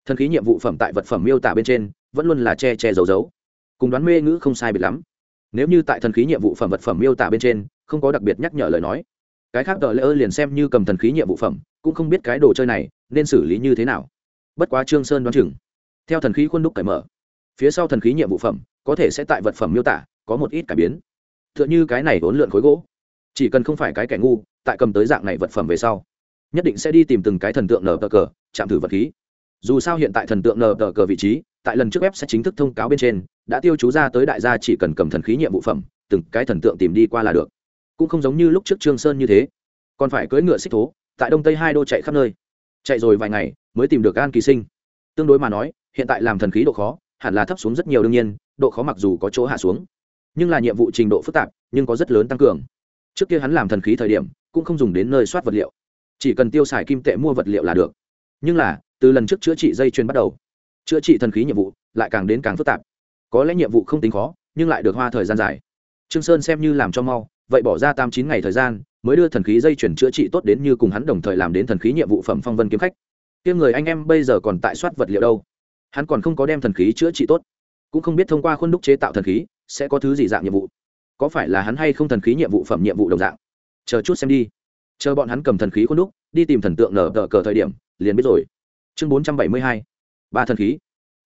thần khí nhiệm vụ phẩm tại vật phẩm miêu tả bên trên, vẫn luôn là che che giấu giấu. Cùng đoán mê ngữ không sai biệt lắm nếu như tại thần khí nhiệm vụ phẩm vật phẩm miêu tả bên trên, không có đặc biệt nhắc nhở lời nói, cái khác tờ lễ ơ liền xem như cầm thần khí nhiệm vụ phẩm, cũng không biết cái đồ chơi này nên xử lý như thế nào. Bất quá trương sơn đoán chừng, theo thần khí khuôn đúc cởi mở, phía sau thần khí nhiệm vụ phẩm có thể sẽ tại vật phẩm miêu tả có một ít cải biến. T h ư ợ n h ư cái này vốn lượn khối gỗ, chỉ cần không phải cái kẻ ngu, tại cầm tới dạng này vật phẩm về sau, nhất định sẽ đi tìm từng cái thần tượng nở tờ cờ, chạm thử vật khí. Dù sao hiện tại thần tượng nở tờ cờ vị trí tại lần trước web sẽ chính thức thông cáo bên trên, đã tiêu chú ra tới đại gia chỉ cần cầm thần khí nhiệm vụ phẩm, từng cái thần tượng tìm đi qua là được. Cũng không giống như lúc trước trương sơn như thế. Còn phải cưỡi ngựa xích thố, tại đông tây hai đô chạy khắp nơi. Chạy rồi vài ngày, mới tìm được an kỳ sinh. Tương đối mà nói, hiện tại làm thần khí độ khó, hẳn là thấp xuống rất nhiều đương nhiên, độ khó mặc dù có chỗ hạ xuống. Nhưng là nhiệm vụ trình độ phức tạp, nhưng có rất lớn tăng cường. Trước kia hắn làm thần khí thời điểm, cũng không dùng đến nơi soát vật liệu. Chỉ cần tiêu xài kim tệ mua vật liệu là được. Nhưng là, từ lần trước chữa trị dây chuyền bắt đầu chữa trị thần khí nhiệm vụ lại càng đến càng phức tạp. Có lẽ nhiệm vụ không tính khó, nhưng lại được hoa thời gian dài. Trương sơn xem như làm cho mau, vậy bỏ ra tám chín ngày thời gian, mới đưa thần khí dây chuyển chữa trị tốt đến như cùng hắn đồng thời làm đến thần khí nhiệm vụ phẩm phong vân kiếm khách. Kiêm người anh em bây giờ còn tại soát vật liệu đâu? Hắn còn không có đem thần khí chữa trị tốt. Cũng không biết thông qua khuôn đúc chế tạo thần khí sẽ có thứ gì dạng nhiệm vụ. Có phải là hắn hay không thần khí nhiệm vụ phẩm nhiệm vụ đồng dạng? Chờ chút xem đi. Chờ bọn hắn cầm thần khí khuôn đúc, đi tìm thần tượng nở tờ cờ thời điểm, liền biết rồi. Chương bốn trăm bảy mươi hai ba thần khí.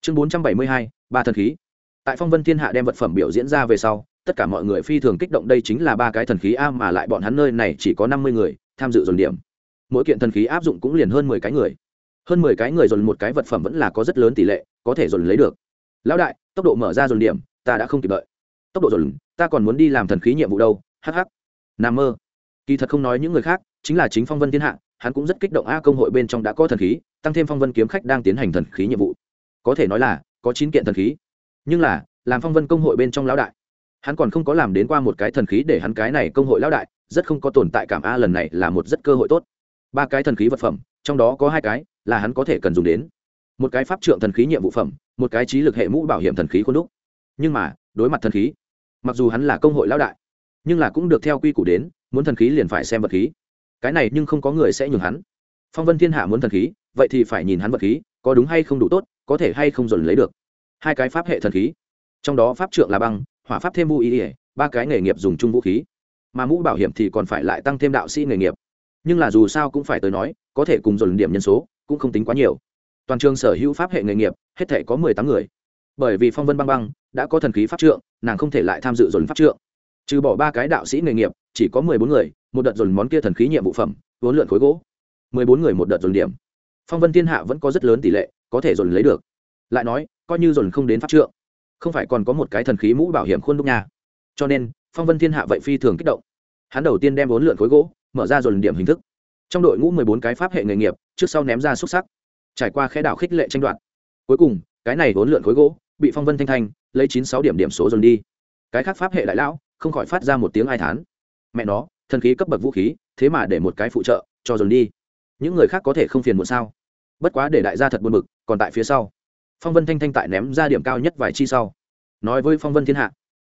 Chương bốn trăm bảy mươi hai, ba thần khí. Tại phong vân thiên hạ đem vật phẩm biểu diễn ra về sau, tất cả mọi người phi thường kích động đây chính là ba cái thần khí a mà lại bọn hắn nơi này chỉ có năm mươi người, tham dự dồn điểm. Mỗi kiện thần khí áp dụng cũng liền hơn mười cái người. Hơn mười cái người dồn một cái vật phẩm vẫn là có rất lớn tỷ lệ, có thể dồn lấy được. Lão đại, tốc độ mở ra dồn điểm, ta đã không kịp đợi. Tốc độ dồn, ta còn muốn đi làm thần khí nhiệm vụ đâu hh n mơ. Kỳ thật không nói những người khác, chính là chính phong vân thiên hạ, hắn cũng rất kích động a công hội bên trong đã có thần khí tăng thêm phong vân kiếm khách đang tiến hành thần khí nhiệm vụ. Có thể nói là, có chín kiện thần khí. Nhưng là, làm phong vân công hội bên trong lão đại, hắn còn không có làm đến qua một cái thần khí để hắn cái này công hội lão đại, rất không có tồn tại cảm a, lần này là một rất cơ hội tốt. Ba cái thần khí vật phẩm, trong đó có hai cái là hắn có thể cần dùng đến. Một cái pháp trượng thần khí nhiệm vụ phẩm, một cái trí lực hệ mũ bảo hiểm thần khí khuôn đúc. Nhưng mà, đối mặt thần khí, mặc dù hắn là công hội lão đại, nhưng là cũng được theo quy củ đến, muốn thần khí liền phải xem vật khí. Cái này nhưng không có người sẽ nhường hắn. Phong vân thiên hạ muốn thần khí vậy thì phải nhìn hắn vật khí, có đúng hay không đủ tốt, có thể hay không dồn lấy được. Hai cái pháp hệ thần khí, trong đó pháp trượng là băng, hỏa pháp thêm vũ ý ỉa ba cái nghề nghiệp dùng chung vũ khí. Mà mũ bảo hiểm thì còn phải lại tăng thêm đạo sĩ nghề nghiệp. Nhưng là dù sao cũng phải tới nói, có thể cùng dồn điểm nhân số, cũng không tính quá nhiều. Toàn trường sở hữu pháp hệ nghề nghiệp, hết thể có mười tám người. Bởi vì phong vân băng băng, đã có thần khí pháp trượng, nàng không thể lại tham dự dồn pháp trượng. Trừ bỏ ba cái đạo sĩ nghề nghiệp, chỉ có mười bốn người, một đợt dồn món kia thần khí nhiệm vụ phẩm, vốn lượn khối gỗ. Mười bốn người một đợt dồn điểm phong vân thiên hạ vẫn có rất lớn tỷ lệ, có thể dồn lấy được. Lại nói, coi như dồn không đến pháp trượng, không phải còn có một cái thần khí mũ bảo hiểm khuôn đúc nhà cho nên, phong vân thiên hạ vậy phi thường kích động. Hắn đầu tiên đem bốn lượn khối gỗ, mở ra dồn điểm hình thức. Trong đội ngũ mười bốn cái pháp hệ nghề nghiệp, trước sau ném ra xúc sắc. Trải qua khe đảo khích lệ tranh đoạt. Cuối cùng, cái này bốn lượn khối gỗ, bị phong vân thanh thanh, lấy chín sáu điểm điểm số dồn đi. Cái khác pháp hệ đại lão, không khỏi phát ra một tiếng ai thán. Mẹ nó, thần khí cấp bậc vũ khí, thế mà để một cái phụ trợ, cho dồn đi. Những người khác có thể không phiền muộn sao? Bất quá để đại gia thật buồn bực, còn tại phía sau. Phong vân thanh thanh tại ném ra điểm cao nhất vài chi sau. Nói với phong vân thiên hạ,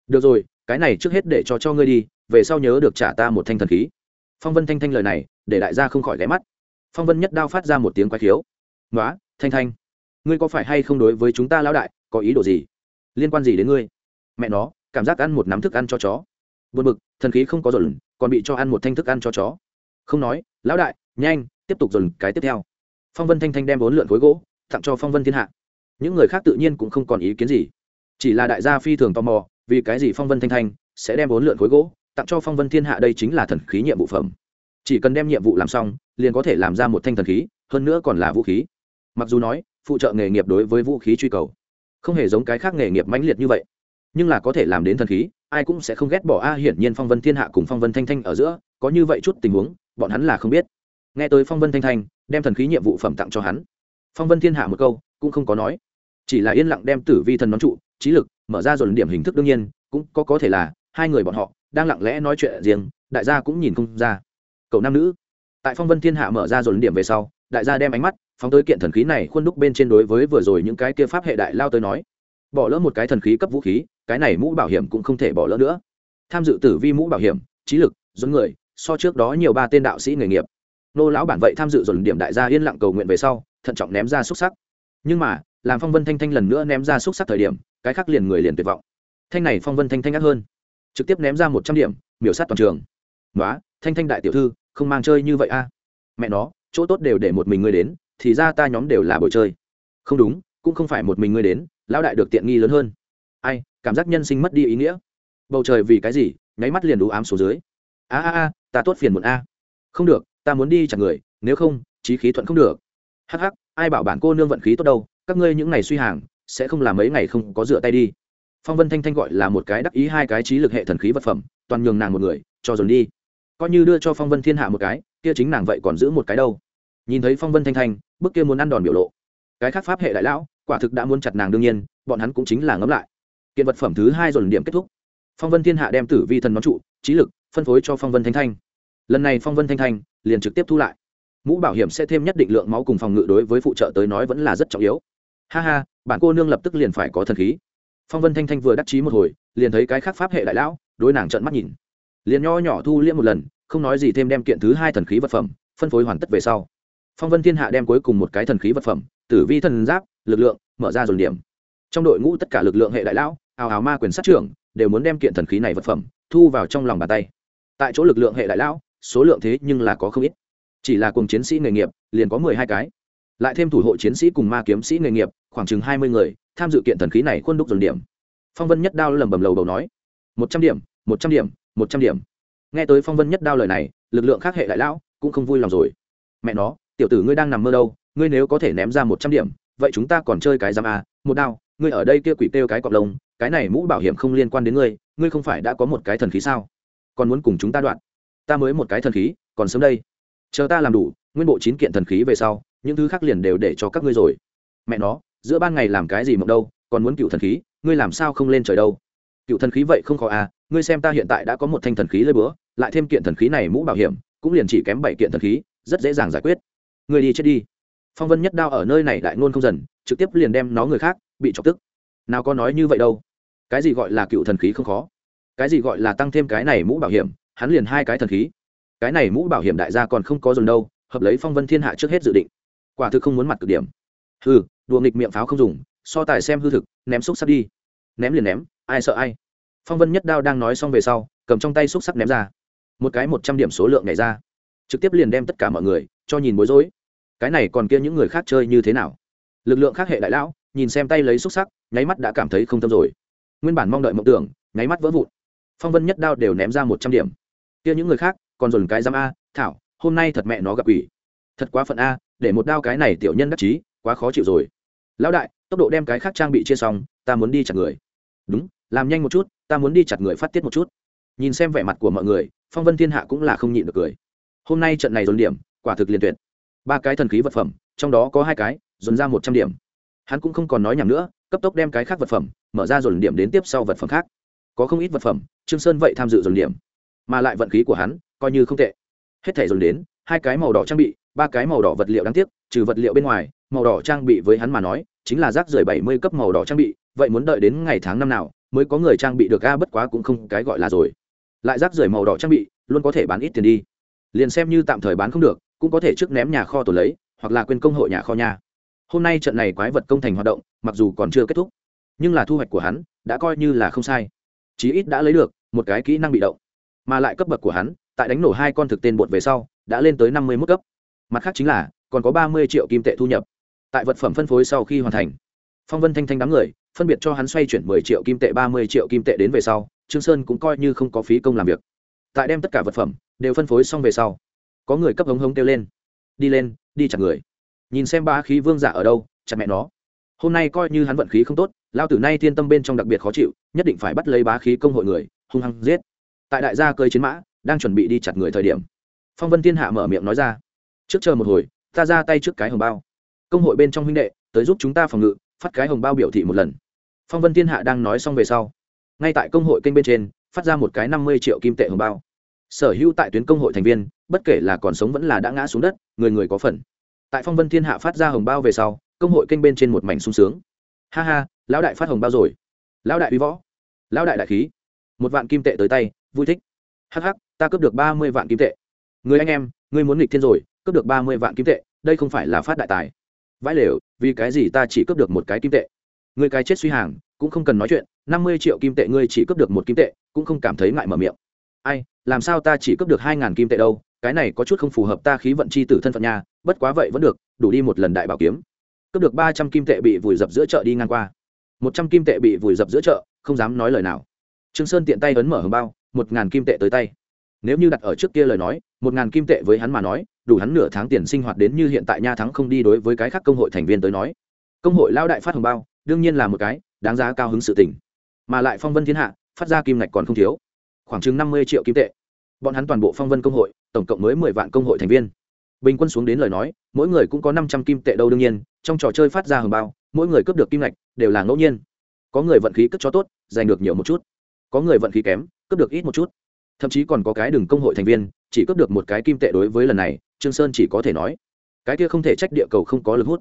được rồi, cái này trước hết để cho cho ngươi đi, về sau nhớ được trả ta một thanh thần khí. Phong vân thanh thanh lời này, để đại gia không khỏi ghé mắt. Phong vân nhất đao phát ra một tiếng quái khiếu. Nói thanh thanh, ngươi có phải hay không đối với chúng ta lão đại, có ý đồ gì? Liên quan gì đến ngươi? Mẹ nó, cảm giác ăn một nắm thức ăn cho chó. Buồn bực, thần khí không có dồn, còn bị cho ăn một thanh thức ăn cho chó. Không nói, lão đại, nhanh, tiếp tục dồn cái tiếp theo phong vân thanh thanh đem bốn lượn khối gỗ tặng cho phong vân thiên hạ. Những người khác tự nhiên cũng không còn ý kiến gì. Chỉ là đại gia phi thường tò mò, vì cái gì phong vân thanh thanh sẽ đem bốn lượn khối gỗ tặng cho phong vân thiên hạ đây chính là thần khí nhiệm vụ phẩm. Chỉ cần đem nhiệm vụ làm xong, liền có thể làm ra một thanh thần khí, hơn nữa còn là vũ khí. Mặc dù nói, phụ trợ nghề nghiệp đối với vũ khí truy cầu không hề giống cái khác nghề nghiệp mãnh liệt như vậy. Nhưng là có thể làm đến thần khí, ai cũng sẽ không ghét bỏ a, hiển nhiên phong vân thiên hạ cùng phong vân thanh thanh ở giữa, có như vậy chút tình huống, bọn hắn là không biết nghe tới phong vân thanh thanh, đem thần khí nhiệm vụ phẩm tặng cho hắn. Phong vân thiên hạ một câu, cũng không có nói. Chỉ là yên lặng đem tử vi thần nón trụ, trí lực, mở ra dồn điểm hình thức đương nhiên, cũng có có thể là, hai người bọn họ, đang lặng lẽ nói chuyện riêng, đại gia cũng nhìn không ra. Cậu nam nữ. Tại phong vân thiên hạ mở ra dồn điểm về sau, đại gia đem ánh mắt, phóng tới kiện thần khí này khuôn đúc bên trên đối với vừa rồi những cái kia pháp hệ đại lao tới nói. Bỏ lỡ một cái thần khí cấp vũ khí, cái này mũ bảo hiểm cũng không thể bỏ lỡ nữa. Tham dự tử vi mũ bảo hiểm, trí lực, dẫn người, so trước đó nhiều ba tên đạo sĩ nghề nghiệp nô lão bản vậy tham dự dồn điểm đại gia yên lặng cầu nguyện về sau, thận trọng ném ra xúc sắc. Nhưng mà, làm phong vân thanh thanh lần nữa ném ra xúc sắc thời điểm, cái khác liền người liền tuyệt vọng. Thanh này phong vân thanh thanh ác hơn. Trực tiếp ném ra một trăm điểm, miểu sát toàn trường. Nói thanh thanh đại tiểu thư, không mang chơi như vậy a. Mẹ nó, chỗ tốt đều để một mình ngươi đến, thì ra ta nhóm đều là bồi chơi. Không đúng, cũng không phải một mình ngươi đến, lão đại được tiện nghi lớn hơn. Ai, cảm giác nhân sinh mất đi ý nghĩa. Bầu trời vì cái gì, nháy mắt liền đủ ám số dưới. A a a, ta tốt phiền muộn a. Không được ta muốn đi chặt người, nếu không trí khí thuận không được. Hắc hắc, ai bảo bản cô nương vận khí tốt đâu, các ngươi những ngày suy hàng, sẽ không làm mấy ngày không có dựa tay đi. Phong vân thanh thanh gọi là một cái đắc ý hai cái trí lực hệ thần khí vật phẩm, toàn nhường nàng một người, cho dồn đi. Coi như đưa cho phong vân thiên hạ một cái, kia chính nàng vậy còn giữ một cái đâu. Nhìn thấy phong vân thanh thanh bức kia muốn ăn đòn biểu lộ. Cái khác pháp hệ đại lão, quả thực đã muốn chặt nàng đương nhiên, bọn hắn cũng chính là ngấm lại. Kiện vật phẩm thứ hai dồn điểm kết thúc. Phong vân thiên hạ đem tử vi thần nón trụ, trí lực, phân phối cho phong vân thanh thanh. Lần này phong vân thanh thanh liền trực tiếp thu lại. Mũ bảo hiểm sẽ thêm nhất định lượng máu cùng phòng ngự đối với phụ trợ tới nói vẫn là rất trọng yếu. Ha ha, bạn cô nương lập tức liền phải có thần khí. Phong vân thanh thanh vừa đắc chí một hồi, liền thấy cái khác pháp hệ đại lão, đối nàng trợn mắt nhìn. Liền nho nhỏ thu liễm một lần, không nói gì thêm đem kiện thứ hai thần khí vật phẩm, phân phối hoàn tất về sau. Phong vân thiên hạ đem cuối cùng một cái thần khí vật phẩm, tử vi thần giáp, lực lượng, mở ra dồn điểm. Trong đội ngũ tất cả lực lượng hệ đại lão, ào ào ma quyền sát trưởng, đều muốn đem kiện thần khí này vật phẩm, thu vào trong lòng bàn tay. Tại chỗ lực lượng hệ đại lão số lượng thế nhưng là có không ít. Chỉ là cùng chiến sĩ nghề nghiệp liền có mười hai cái. Lại thêm thủ hộ chiến sĩ cùng ma kiếm sĩ nghề nghiệp khoảng chừng hai mươi người tham dự kiện thần khí này khuôn đúc dồn điểm. Phong vân nhất đao lầm bầm lầu đầu nói một trăm điểm một trăm điểm một trăm điểm. Nghe tới phong vân nhất đao lời này lực lượng khác hệ đại lão cũng không vui lòng rồi. Mẹ nó tiểu tử ngươi đang nằm mơ đâu ngươi nếu có thể ném ra một trăm điểm vậy chúng ta còn chơi cái giam à, một đao ngươi ở đây kia quỷ têu cái cọp lông cái này mũ bảo hiểm không liên quan đến ngươi ngươi không phải đã có một cái thần khí sao? Còn muốn cùng chúng ta đoạn? Ta mới một cái thần khí, còn sớm đây. Chờ ta làm đủ, nguyên bộ chín kiện thần khí về sau, những thứ khác liền đều để cho các ngươi rồi. Mẹ nó, giữa ban ngày làm cái gì mộng đâu, còn muốn cựu thần khí, ngươi làm sao không lên trời đâu? Cựu thần khí vậy không khó à ngươi xem ta hiện tại đã có một thanh thần khí lơi bữa lại thêm kiện thần khí này mũ bảo hiểm, cũng liền chỉ kém bảy kiện thần khí, rất dễ dàng giải quyết. Ngươi đi chết đi. Phong vân nhất đao ở nơi này đại nôn không dần, trực tiếp liền đem nó người khác, bị chọc tức. Nào có nói như vậy đâu. Cái gì gọi là cựu thần khí không khó? Cái gì gọi là tăng thêm cái này mũ bảo hiểm hắn liền hai cái thần khí. Cái này mũ bảo hiểm đại gia còn không có dùng đâu, hợp lấy phong vân thiên hạ trước hết dự định. Quả thực không muốn mặt cực điểm. Hừ, đùa nghịch miệng pháo không dùng, so tài xem hư thực, ném xúc sắc đi. Ném liền ném, ai sợ ai. Phong vân nhất đao đang nói xong về sau, cầm trong tay xúc sắc ném ra. Một cái một trăm điểm số lượng này ra. Trực tiếp liền đem tất cả mọi người cho nhìn bối rối. Cái này còn kia những người khác chơi như thế nào? Lực lượng khác hệ đại lão, nhìn xem tay lấy xúc sắc, nháy mắt đã cảm thấy không tâm rồi. Nguyên bản mong đợi mộng tưởng, nháy mắt vỡ vụn. Phong vân nhất đao đều ném ra một trăm điểm kia những người khác, còn dồn cái giam a, thảo, hôm nay thật mẹ nó gặp ủy thật quá phận a, để một đao cái này tiểu nhân đắc chí, quá khó chịu rồi. Lão đại, tốc độ đem cái khác trang bị chia xong, ta muốn đi chặt người. Đúng, làm nhanh một chút, ta muốn đi chặt người phát tiết một chút. Nhìn xem vẻ mặt của mọi người, phong vân thiên hạ cũng là không nhịn được cười. Hôm nay trận này dồn điểm, quả thực liền tuyệt. Ba cái thần khí vật phẩm, trong đó có hai cái, dồn ra một trăm điểm. Hắn cũng không còn nói nhầm nữa, cấp tốc đem cái khác vật phẩm, mở ra dồn điểm đến tiếp sau vật phẩm khác. Có không ít vật phẩm, trương sơn vậy tham dự dồn điểm mà lại vận khí của hắn coi như không tệ. Hết thể dồn đến, hai cái màu đỏ trang bị, ba cái màu đỏ vật liệu đáng tiếc, trừ vật liệu bên ngoài, màu đỏ trang bị với hắn mà nói, chính là rác rưởi bảy mươi cấp màu đỏ trang bị, vậy muốn đợi đến ngày tháng năm nào mới có người trang bị được a, bất quá cũng không cái gọi là rồi. Lại rác rưởi màu đỏ trang bị, luôn có thể bán ít tiền đi. Liền xem như tạm thời bán không được, cũng có thể trước ném nhà kho tổ lấy, hoặc là quên công hội nhà kho nhà hôm nay trận này quái vật công thành hoạt động, mặc dù còn chưa kết thúc, nhưng là thu hoạch của hắn đã coi như là không sai. Chí ít đã lấy được một cái kỹ năng bị động mà lại cấp bậc của hắn, tại đánh nổ hai con thực tên bột về sau, đã lên tới năm mươi mức cấp. Mặt khác chính là, còn có ba mươi triệu kim tệ thu nhập. Tại vật phẩm phân phối sau khi hoàn thành, phong vân thanh thanh đám người, phân biệt cho hắn xoay chuyển mười triệu kim tệ, ba mươi triệu kim tệ đến về sau, trương sơn cũng coi như không có phí công làm việc. Tại đem tất cả vật phẩm đều phân phối xong về sau, có người cấp hống hống kêu lên, đi lên, đi chặt người. Nhìn xem ba khí vương giả ở đâu, chặt mẹ nó. Hôm nay coi như hắn vận khí không tốt lao tử nay thiên tâm bên trong đặc biệt khó chịu, nhất định phải bắt lấy bá khí công hội người, hung hăng giết tại đại gia cơi chiến mã, đang chuẩn bị đi chặt người thời điểm. Phong vân thiên hạ mở miệng nói ra, trước chờ một hồi, ta ra tay trước cái hồng bao. Công hội bên trong huynh đệ, tới giúp chúng ta phòng ngự, phát cái hồng bao biểu thị một lần. Phong vân thiên hạ đang nói xong về sau, ngay tại công hội kênh bên trên, phát ra một cái năm mươi triệu kim tệ hồng bao. Sở hữu tại tuyến công hội thành viên, bất kể là còn sống vẫn là đã ngã xuống đất, người người có phần. Tại phong vân thiên hạ phát ra hồng bao về sau, công hội kênh bên trên một mảnh sung sướng. Ha ha, lão đại phát hồng bao rồi. Lão đại uy võ. Lão đại đại khí. Một vạn kim tệ tới tay vui thích. Hh ta cướp được ba mươi vạn kim tệ. Người anh em ngươi muốn nghịch thiên rồi, cướp được ba mươi vạn kim tệ, đây không phải là phát đại tài. Vãi lều, vì cái gì ta chỉ cướp được một cái kim tệ? Người cái chết suy hàng, cũng không cần nói chuyện, năm mươi triệu kim tệ ngươi chỉ cướp được một kim tệ, cũng không cảm thấy ngại mở miệng. Ai, làm sao ta chỉ cướp được hai ngàn kim tệ đâu? Cái này có chút không phù hợp ta khí vận c h i tử thân phận nha, bất quá vậy vẫn được, đủ đi một lần đại bảo kiếm. Cướp được ba trăm kim tệ bị vùi dập giữa chợ đi ngang qua. Một trăm kim tệ bị vùi dập giữa chợ, không dám nói lời nào. Trương sơn tiện tay ấn mở hầm bao một ngàn kim tệ tới tay. Nếu như đặt ở trước kia lời nói, một ngàn kim tệ với hắn mà nói, đủ hắn nửa tháng tiền sinh hoạt đến như hiện tại nha thắng không đi đối với cái khác công hội thành viên tới nói. Công hội lao đại phát hồng bao, đương nhiên là một cái đáng giá cao hứng sự tình. Mà lại phong vân thiên hạ, phát ra kim ngạch còn không thiếu. Khoảng chừng năm mươi triệu kim tệ. Bọn hắn toàn bộ phong vân công hội, tổng cộng mới mười vạn công hội thành viên. Bình quân xuống đến lời nói, mỗi người cũng có năm trăm kim tệ đâu đương nhiên, trong trò chơi phát ra hồng bao, mỗi người cướp được kim ngạch, đều là ngẫu nhiên. Có người vận khí cất cho tốt, giành được nhiều một chút. Có người vận khí kém cướp được ít một chút. Thậm chí còn có cái đường công hội thành viên, chỉ cướp được một cái kim tệ đối với lần này, trương sơn chỉ có thể nói, cái kia không thể trách địa cầu không có lực hút.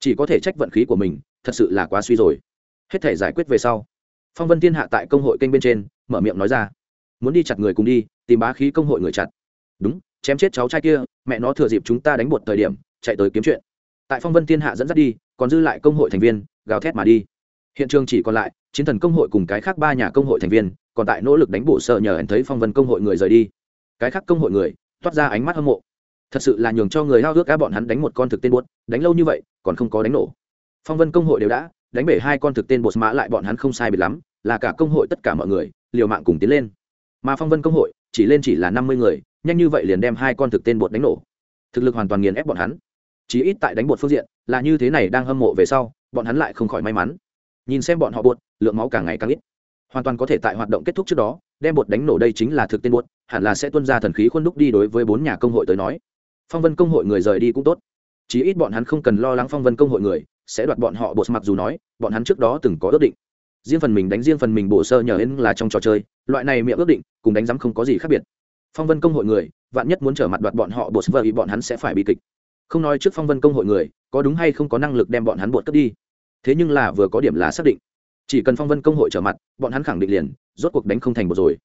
Chỉ có thể trách vận khí của mình, thật sự là quá suy rồi. Hết thể giải quyết về sau, phong vân thiên hạ tại công hội kênh bên trên, mở miệng nói ra, muốn đi chặt người cùng đi, tìm bá khí công hội người chặt. Đúng, chém chết cháu trai kia, mẹ nó thừa dịp chúng ta đánh bột thời điểm, chạy tới kiếm chuyện. Tại phong vân thiên hạ dẫn dắt đi, còn dư lại công hội thành viên, gào thét mà đi. Hiện trường chỉ còn lại chiến thần công hội cùng cái khác ba nhà công hội thành viên, còn tại nỗ lực đánh bổ sợ nhờ hẹn thấy phong vân công hội người rời đi. Cái khác công hội người, toát ra ánh mắt hâm mộ. Thật sự là nhường cho người hao ước cá bọn hắn đánh một con thực tên buốt đánh lâu như vậy, còn không có đánh nổ. Phong vân công hội đều đã, đánh bể hai con thực tên bột mã lại bọn hắn không sai biệt lắm, là cả công hội tất cả mọi người, liều mạng cùng tiến lên. Mà phong vân công hội, chỉ lên chỉ là năm mươi người, nhanh như vậy liền đem hai con thực tên bột đánh nổ. Thực lực hoàn toàn nghiền ép bọn hắn. Chỉ ít tại đánh bột phương diện, là như thế này đang hâm mộ về sau, bọn hắn lại không khỏi may mắn nhìn xem bọn họ bột lượng máu càng ngày càng ít. Hoàn toàn có thể tại hoạt động kết thúc trước đó, đem bột đánh nổ đây chính là thực tên bột hẳn là sẽ tuân ra thần khí khuôn đúc đi đối với bốn nhà công hội tới nói. Phong vân công hội người rời đi cũng tốt. Chí ít bọn hắn không cần lo lắng phong vân công hội người, sẽ đoạt bọn họ bột mặc dù nói, bọn hắn trước đó từng có ước định. Riêng phần mình đánh riêng phần mình bổ sơ nhờ hên là trong trò chơi, loại này miệng ước định, cùng đánh giám không có gì khác biệt. Phong vân công hội người, vạn nhất muốn trở mặt đoạt bọn họ bột vợ ý bọn hắn sẽ phải bị kịch. Không nói trước phong vân công hội người, có đúng hay không có năng lực đem bọn hắn bột cất đi thế nhưng là vừa có điểm là xác định. Chỉ cần phong vân công hội trở mặt, bọn hắn khẳng định liền, rốt cuộc đánh không thành bột rồi.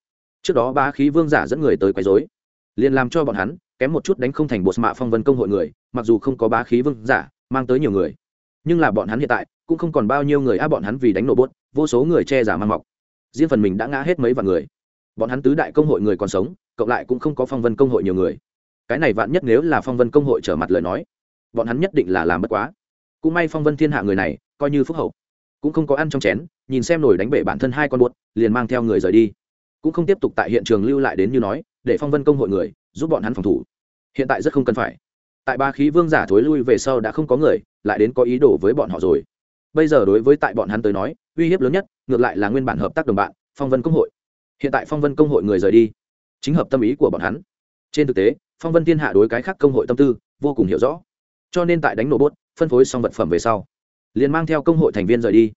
Trước đó ba khí vương giả dẫn người tới quấy dối liền làm cho bọn hắn kém một chút đánh không thành bột mạ phong vân công hội người, mặc dù không có bá khí vương giả, mang tới nhiều người. Nhưng là bọn hắn hiện tại, cũng không còn bao nhiêu người a bọn hắn vì đánh nổ bốt vô số người che giả mang mọc. Riêng phần mình đã ngã hết mấy vạn người. Bọn hắn tứ đại công hội người còn sống, cộng lại cũng không có phong vân công hội nhiều người. Cái này vạn nhất nếu là phong vân công hội trở mặt lời nói, bọn hắn nhất định là làm bất quá cũng may phong vân thiên hạ người này, coi như phúc hậu. Cũng không có ăn trong chén, nhìn xem nổi đánh bể bản thân hai con buốt liền mang theo người rời đi. Cũng không tiếp tục tại hiện trường lưu lại đến như nói, để phong vân công hội người, giúp bọn hắn phòng thủ. Hiện tại rất không cần phải. Tại ba khí vương giả thối lui về sau đã không có người, lại đến có ý đồ với bọn họ rồi. Bây giờ đối với tại bọn hắn tới nói, uy hiếp lớn nhất, ngược lại là nguyên bản hợp tác đồng bạn, phong vân công hội. Hiện tại phong vân công hội người rời đi, chính hợp tâm ý của bọn hắn. Trên thực tế, phong vân thiên hạ đối cái khác công hội tâm tư vô cùng hiểu rõ. Cho nên tại đánh nổ bốt phân phối xong vật phẩm về sau, liền mang theo công hội thành viên rời đi.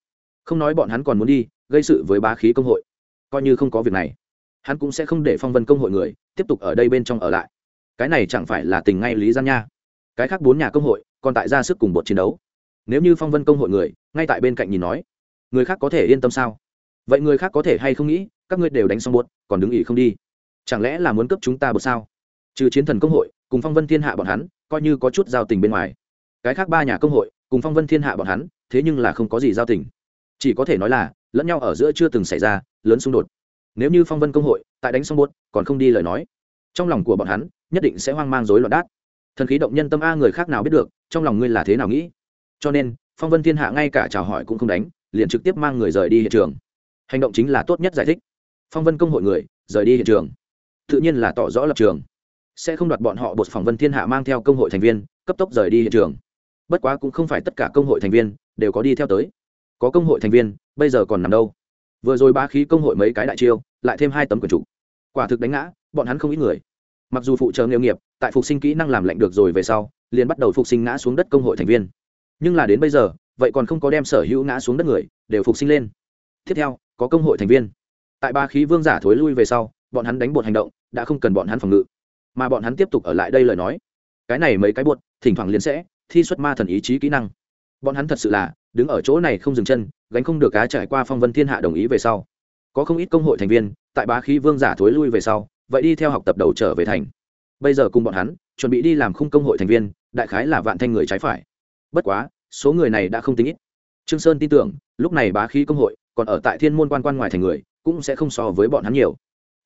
Không nói bọn hắn còn muốn đi, gây sự với bá khí công hội. Coi như không có việc này, hắn cũng sẽ không để phong vân công hội người tiếp tục ở đây bên trong ở lại. Cái này chẳng phải là tình ngay lý gian nha. Cái khác bốn nhà công hội còn tại ra sức cùng bột chiến đấu. Nếu như phong vân công hội người ngay tại bên cạnh nhìn nói, người khác có thể yên tâm sao? Vậy người khác có thể hay không nghĩ, các ngươi đều đánh xong bột, còn đứng ỉ không đi? Chẳng lẽ là muốn cấp chúng ta bột sao? Trừ chiến thần công hội, cùng phong vân thiên hạ bọn hắn, coi như có chút giao tình bên ngoài cái khác ba nhà công hội, cùng phong vân thiên hạ bọn hắn, thế nhưng là không có gì giao tình. Chỉ có thể nói là, lẫn nhau ở giữa chưa từng xảy ra lớn xung đột. Nếu như phong vân công hội tại đánh xong bốt còn không đi lời nói, trong lòng của bọn hắn nhất định sẽ hoang mang rối loạn đát. Thần khí động nhân tâm a người khác nào biết được, trong lòng ngươi là thế nào nghĩ? Cho nên, phong vân thiên hạ ngay cả chào hỏi cũng không đánh, liền trực tiếp mang người rời đi hiện trường. Hành động chính là tốt nhất giải thích. Phong vân công hội người, rời đi hiện trường. Tự nhiên là tỏ rõ lập trường. Sẽ không đoạt bọn họ bột phỏng vân thiên hạ mang theo công hội thành viên, cấp tốc rời đi hiện trường bất quá cũng không phải tất cả công hội thành viên đều có đi theo tới. Có công hội thành viên, bây giờ còn nằm đâu? Vừa rồi ba khí công hội mấy cái đại chiêu, lại thêm hai tấm quần chủ. Quả thực đánh ngã, bọn hắn không ít người. Mặc dù phụ trợ nghề nghiệp, tại phục sinh kỹ năng làm lạnh được rồi về sau, liền bắt đầu phục sinh ngã xuống đất công hội thành viên. Nhưng là đến bây giờ, vậy còn không có đem sở hữu ngã xuống đất người, đều phục sinh lên. Tiếp theo, có công hội thành viên. Tại ba khí vương giả thối lui về sau, bọn hắn đánh bột hành động, đã không cần bọn hắn phòng ngự. Mà bọn hắn tiếp tục ở lại đây lời nói. Cái này mấy cái bột, thỉnh thoảng liền sẽ thi xuất ma thần ý chí kỹ năng. Bọn hắn thật sự là, đứng ở chỗ này không dừng chân, gánh không được cá trải qua phong vân thiên hạ đồng ý về sau. Có không ít công hội thành viên, tại bá khí vương giả thối lui về sau, vậy đi theo học tập đầu trở về thành. Bây giờ cùng bọn hắn, chuẩn bị đi làm khung công hội thành viên, đại khái là vạn thanh người trái phải. Bất quá, số người này đã không tính ít. Trương sơn tin tưởng, lúc này bá khí công hội, còn ở tại thiên môn quan quan ngoài thành người, cũng sẽ không so với bọn hắn nhiều.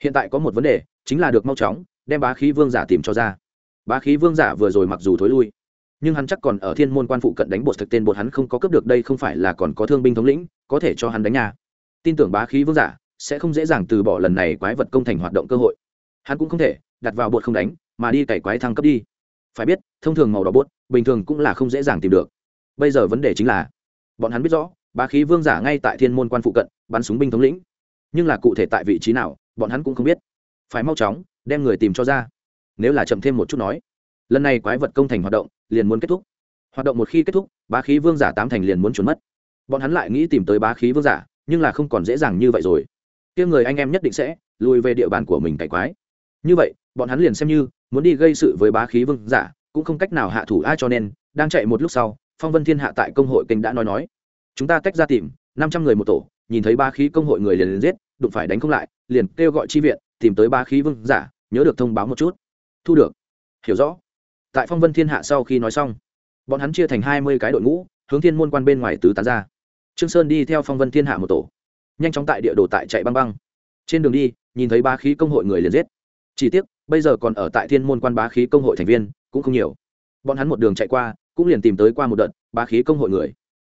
Hiện tại có một vấn đề, chính là được mau chóng, đem bá khí vương giả tìm cho ra. Bá khí vương giả vừa rồi mặc dù thối lui nhưng hắn chắc còn ở thiên môn quan phụ cận đánh bột thực tên bột hắn không có cướp được đây không phải là còn có thương binh thống lĩnh, có thể cho hắn đánh nhà. Tin tưởng bá khí vương giả sẽ không dễ dàng từ bỏ lần này quái vật công thành hoạt động cơ hội. Hắn cũng không thể đặt vào bột không đánh, mà đi cày quái thăng cấp đi. Phải biết, thông thường màu đỏ bột bình thường cũng là không dễ dàng tìm được. Bây giờ vấn đề chính là, bọn hắn biết rõ, bá khí vương giả ngay tại thiên môn quan phụ cận, bắn súng binh thống lĩnh. Nhưng là cụ thể tại vị trí nào, bọn hắn cũng không biết. Phải mau chóng, đem người tìm cho ra. Nếu là chậm thêm một chút nói, lần này quái vật công thành hoạt động liền muốn kết thúc. Hoạt động một khi kết thúc, bá khí vương giả tám thành liền muốn trốn mất. Bọn hắn lại nghĩ tìm tới bá khí vương giả, nhưng là không còn dễ dàng như vậy rồi. Kia người anh em nhất định sẽ lùi về địa bàn của mình cải quái. Như vậy, bọn hắn liền xem như muốn đi gây sự với bá khí vương giả, cũng không cách nào hạ thủ ai cho nên, đang chạy một lúc sau, phong vân thiên hạ tại công hội kênh đã nói nói, chúng ta tách ra tìm, năm trăm người một tổ, nhìn thấy ba khí công hội người liền liền giết, đụng phải đánh không lại, liền kêu gọi chi viện tìm tới ba khí vương giả, nhớ được thông báo một chút. Thu được. Hiểu rõ tại phong vân thiên hạ sau khi nói xong, bọn hắn chia thành hai mươi cái đội ngũ, hướng thiên môn quan bên ngoài tứ tán ra. Trương sơn đi theo phong vân thiên hạ một tổ, nhanh chóng tại địa đồ tại chạy băng băng. Trên đường đi, nhìn thấy ba khí công hội người liền giết. Chỉ tiếc, bây giờ còn ở tại thiên môn quan bá khí công hội thành viên, cũng không nhiều. Bọn hắn một đường chạy qua, cũng liền tìm tới qua một đợt bá khí công hội người.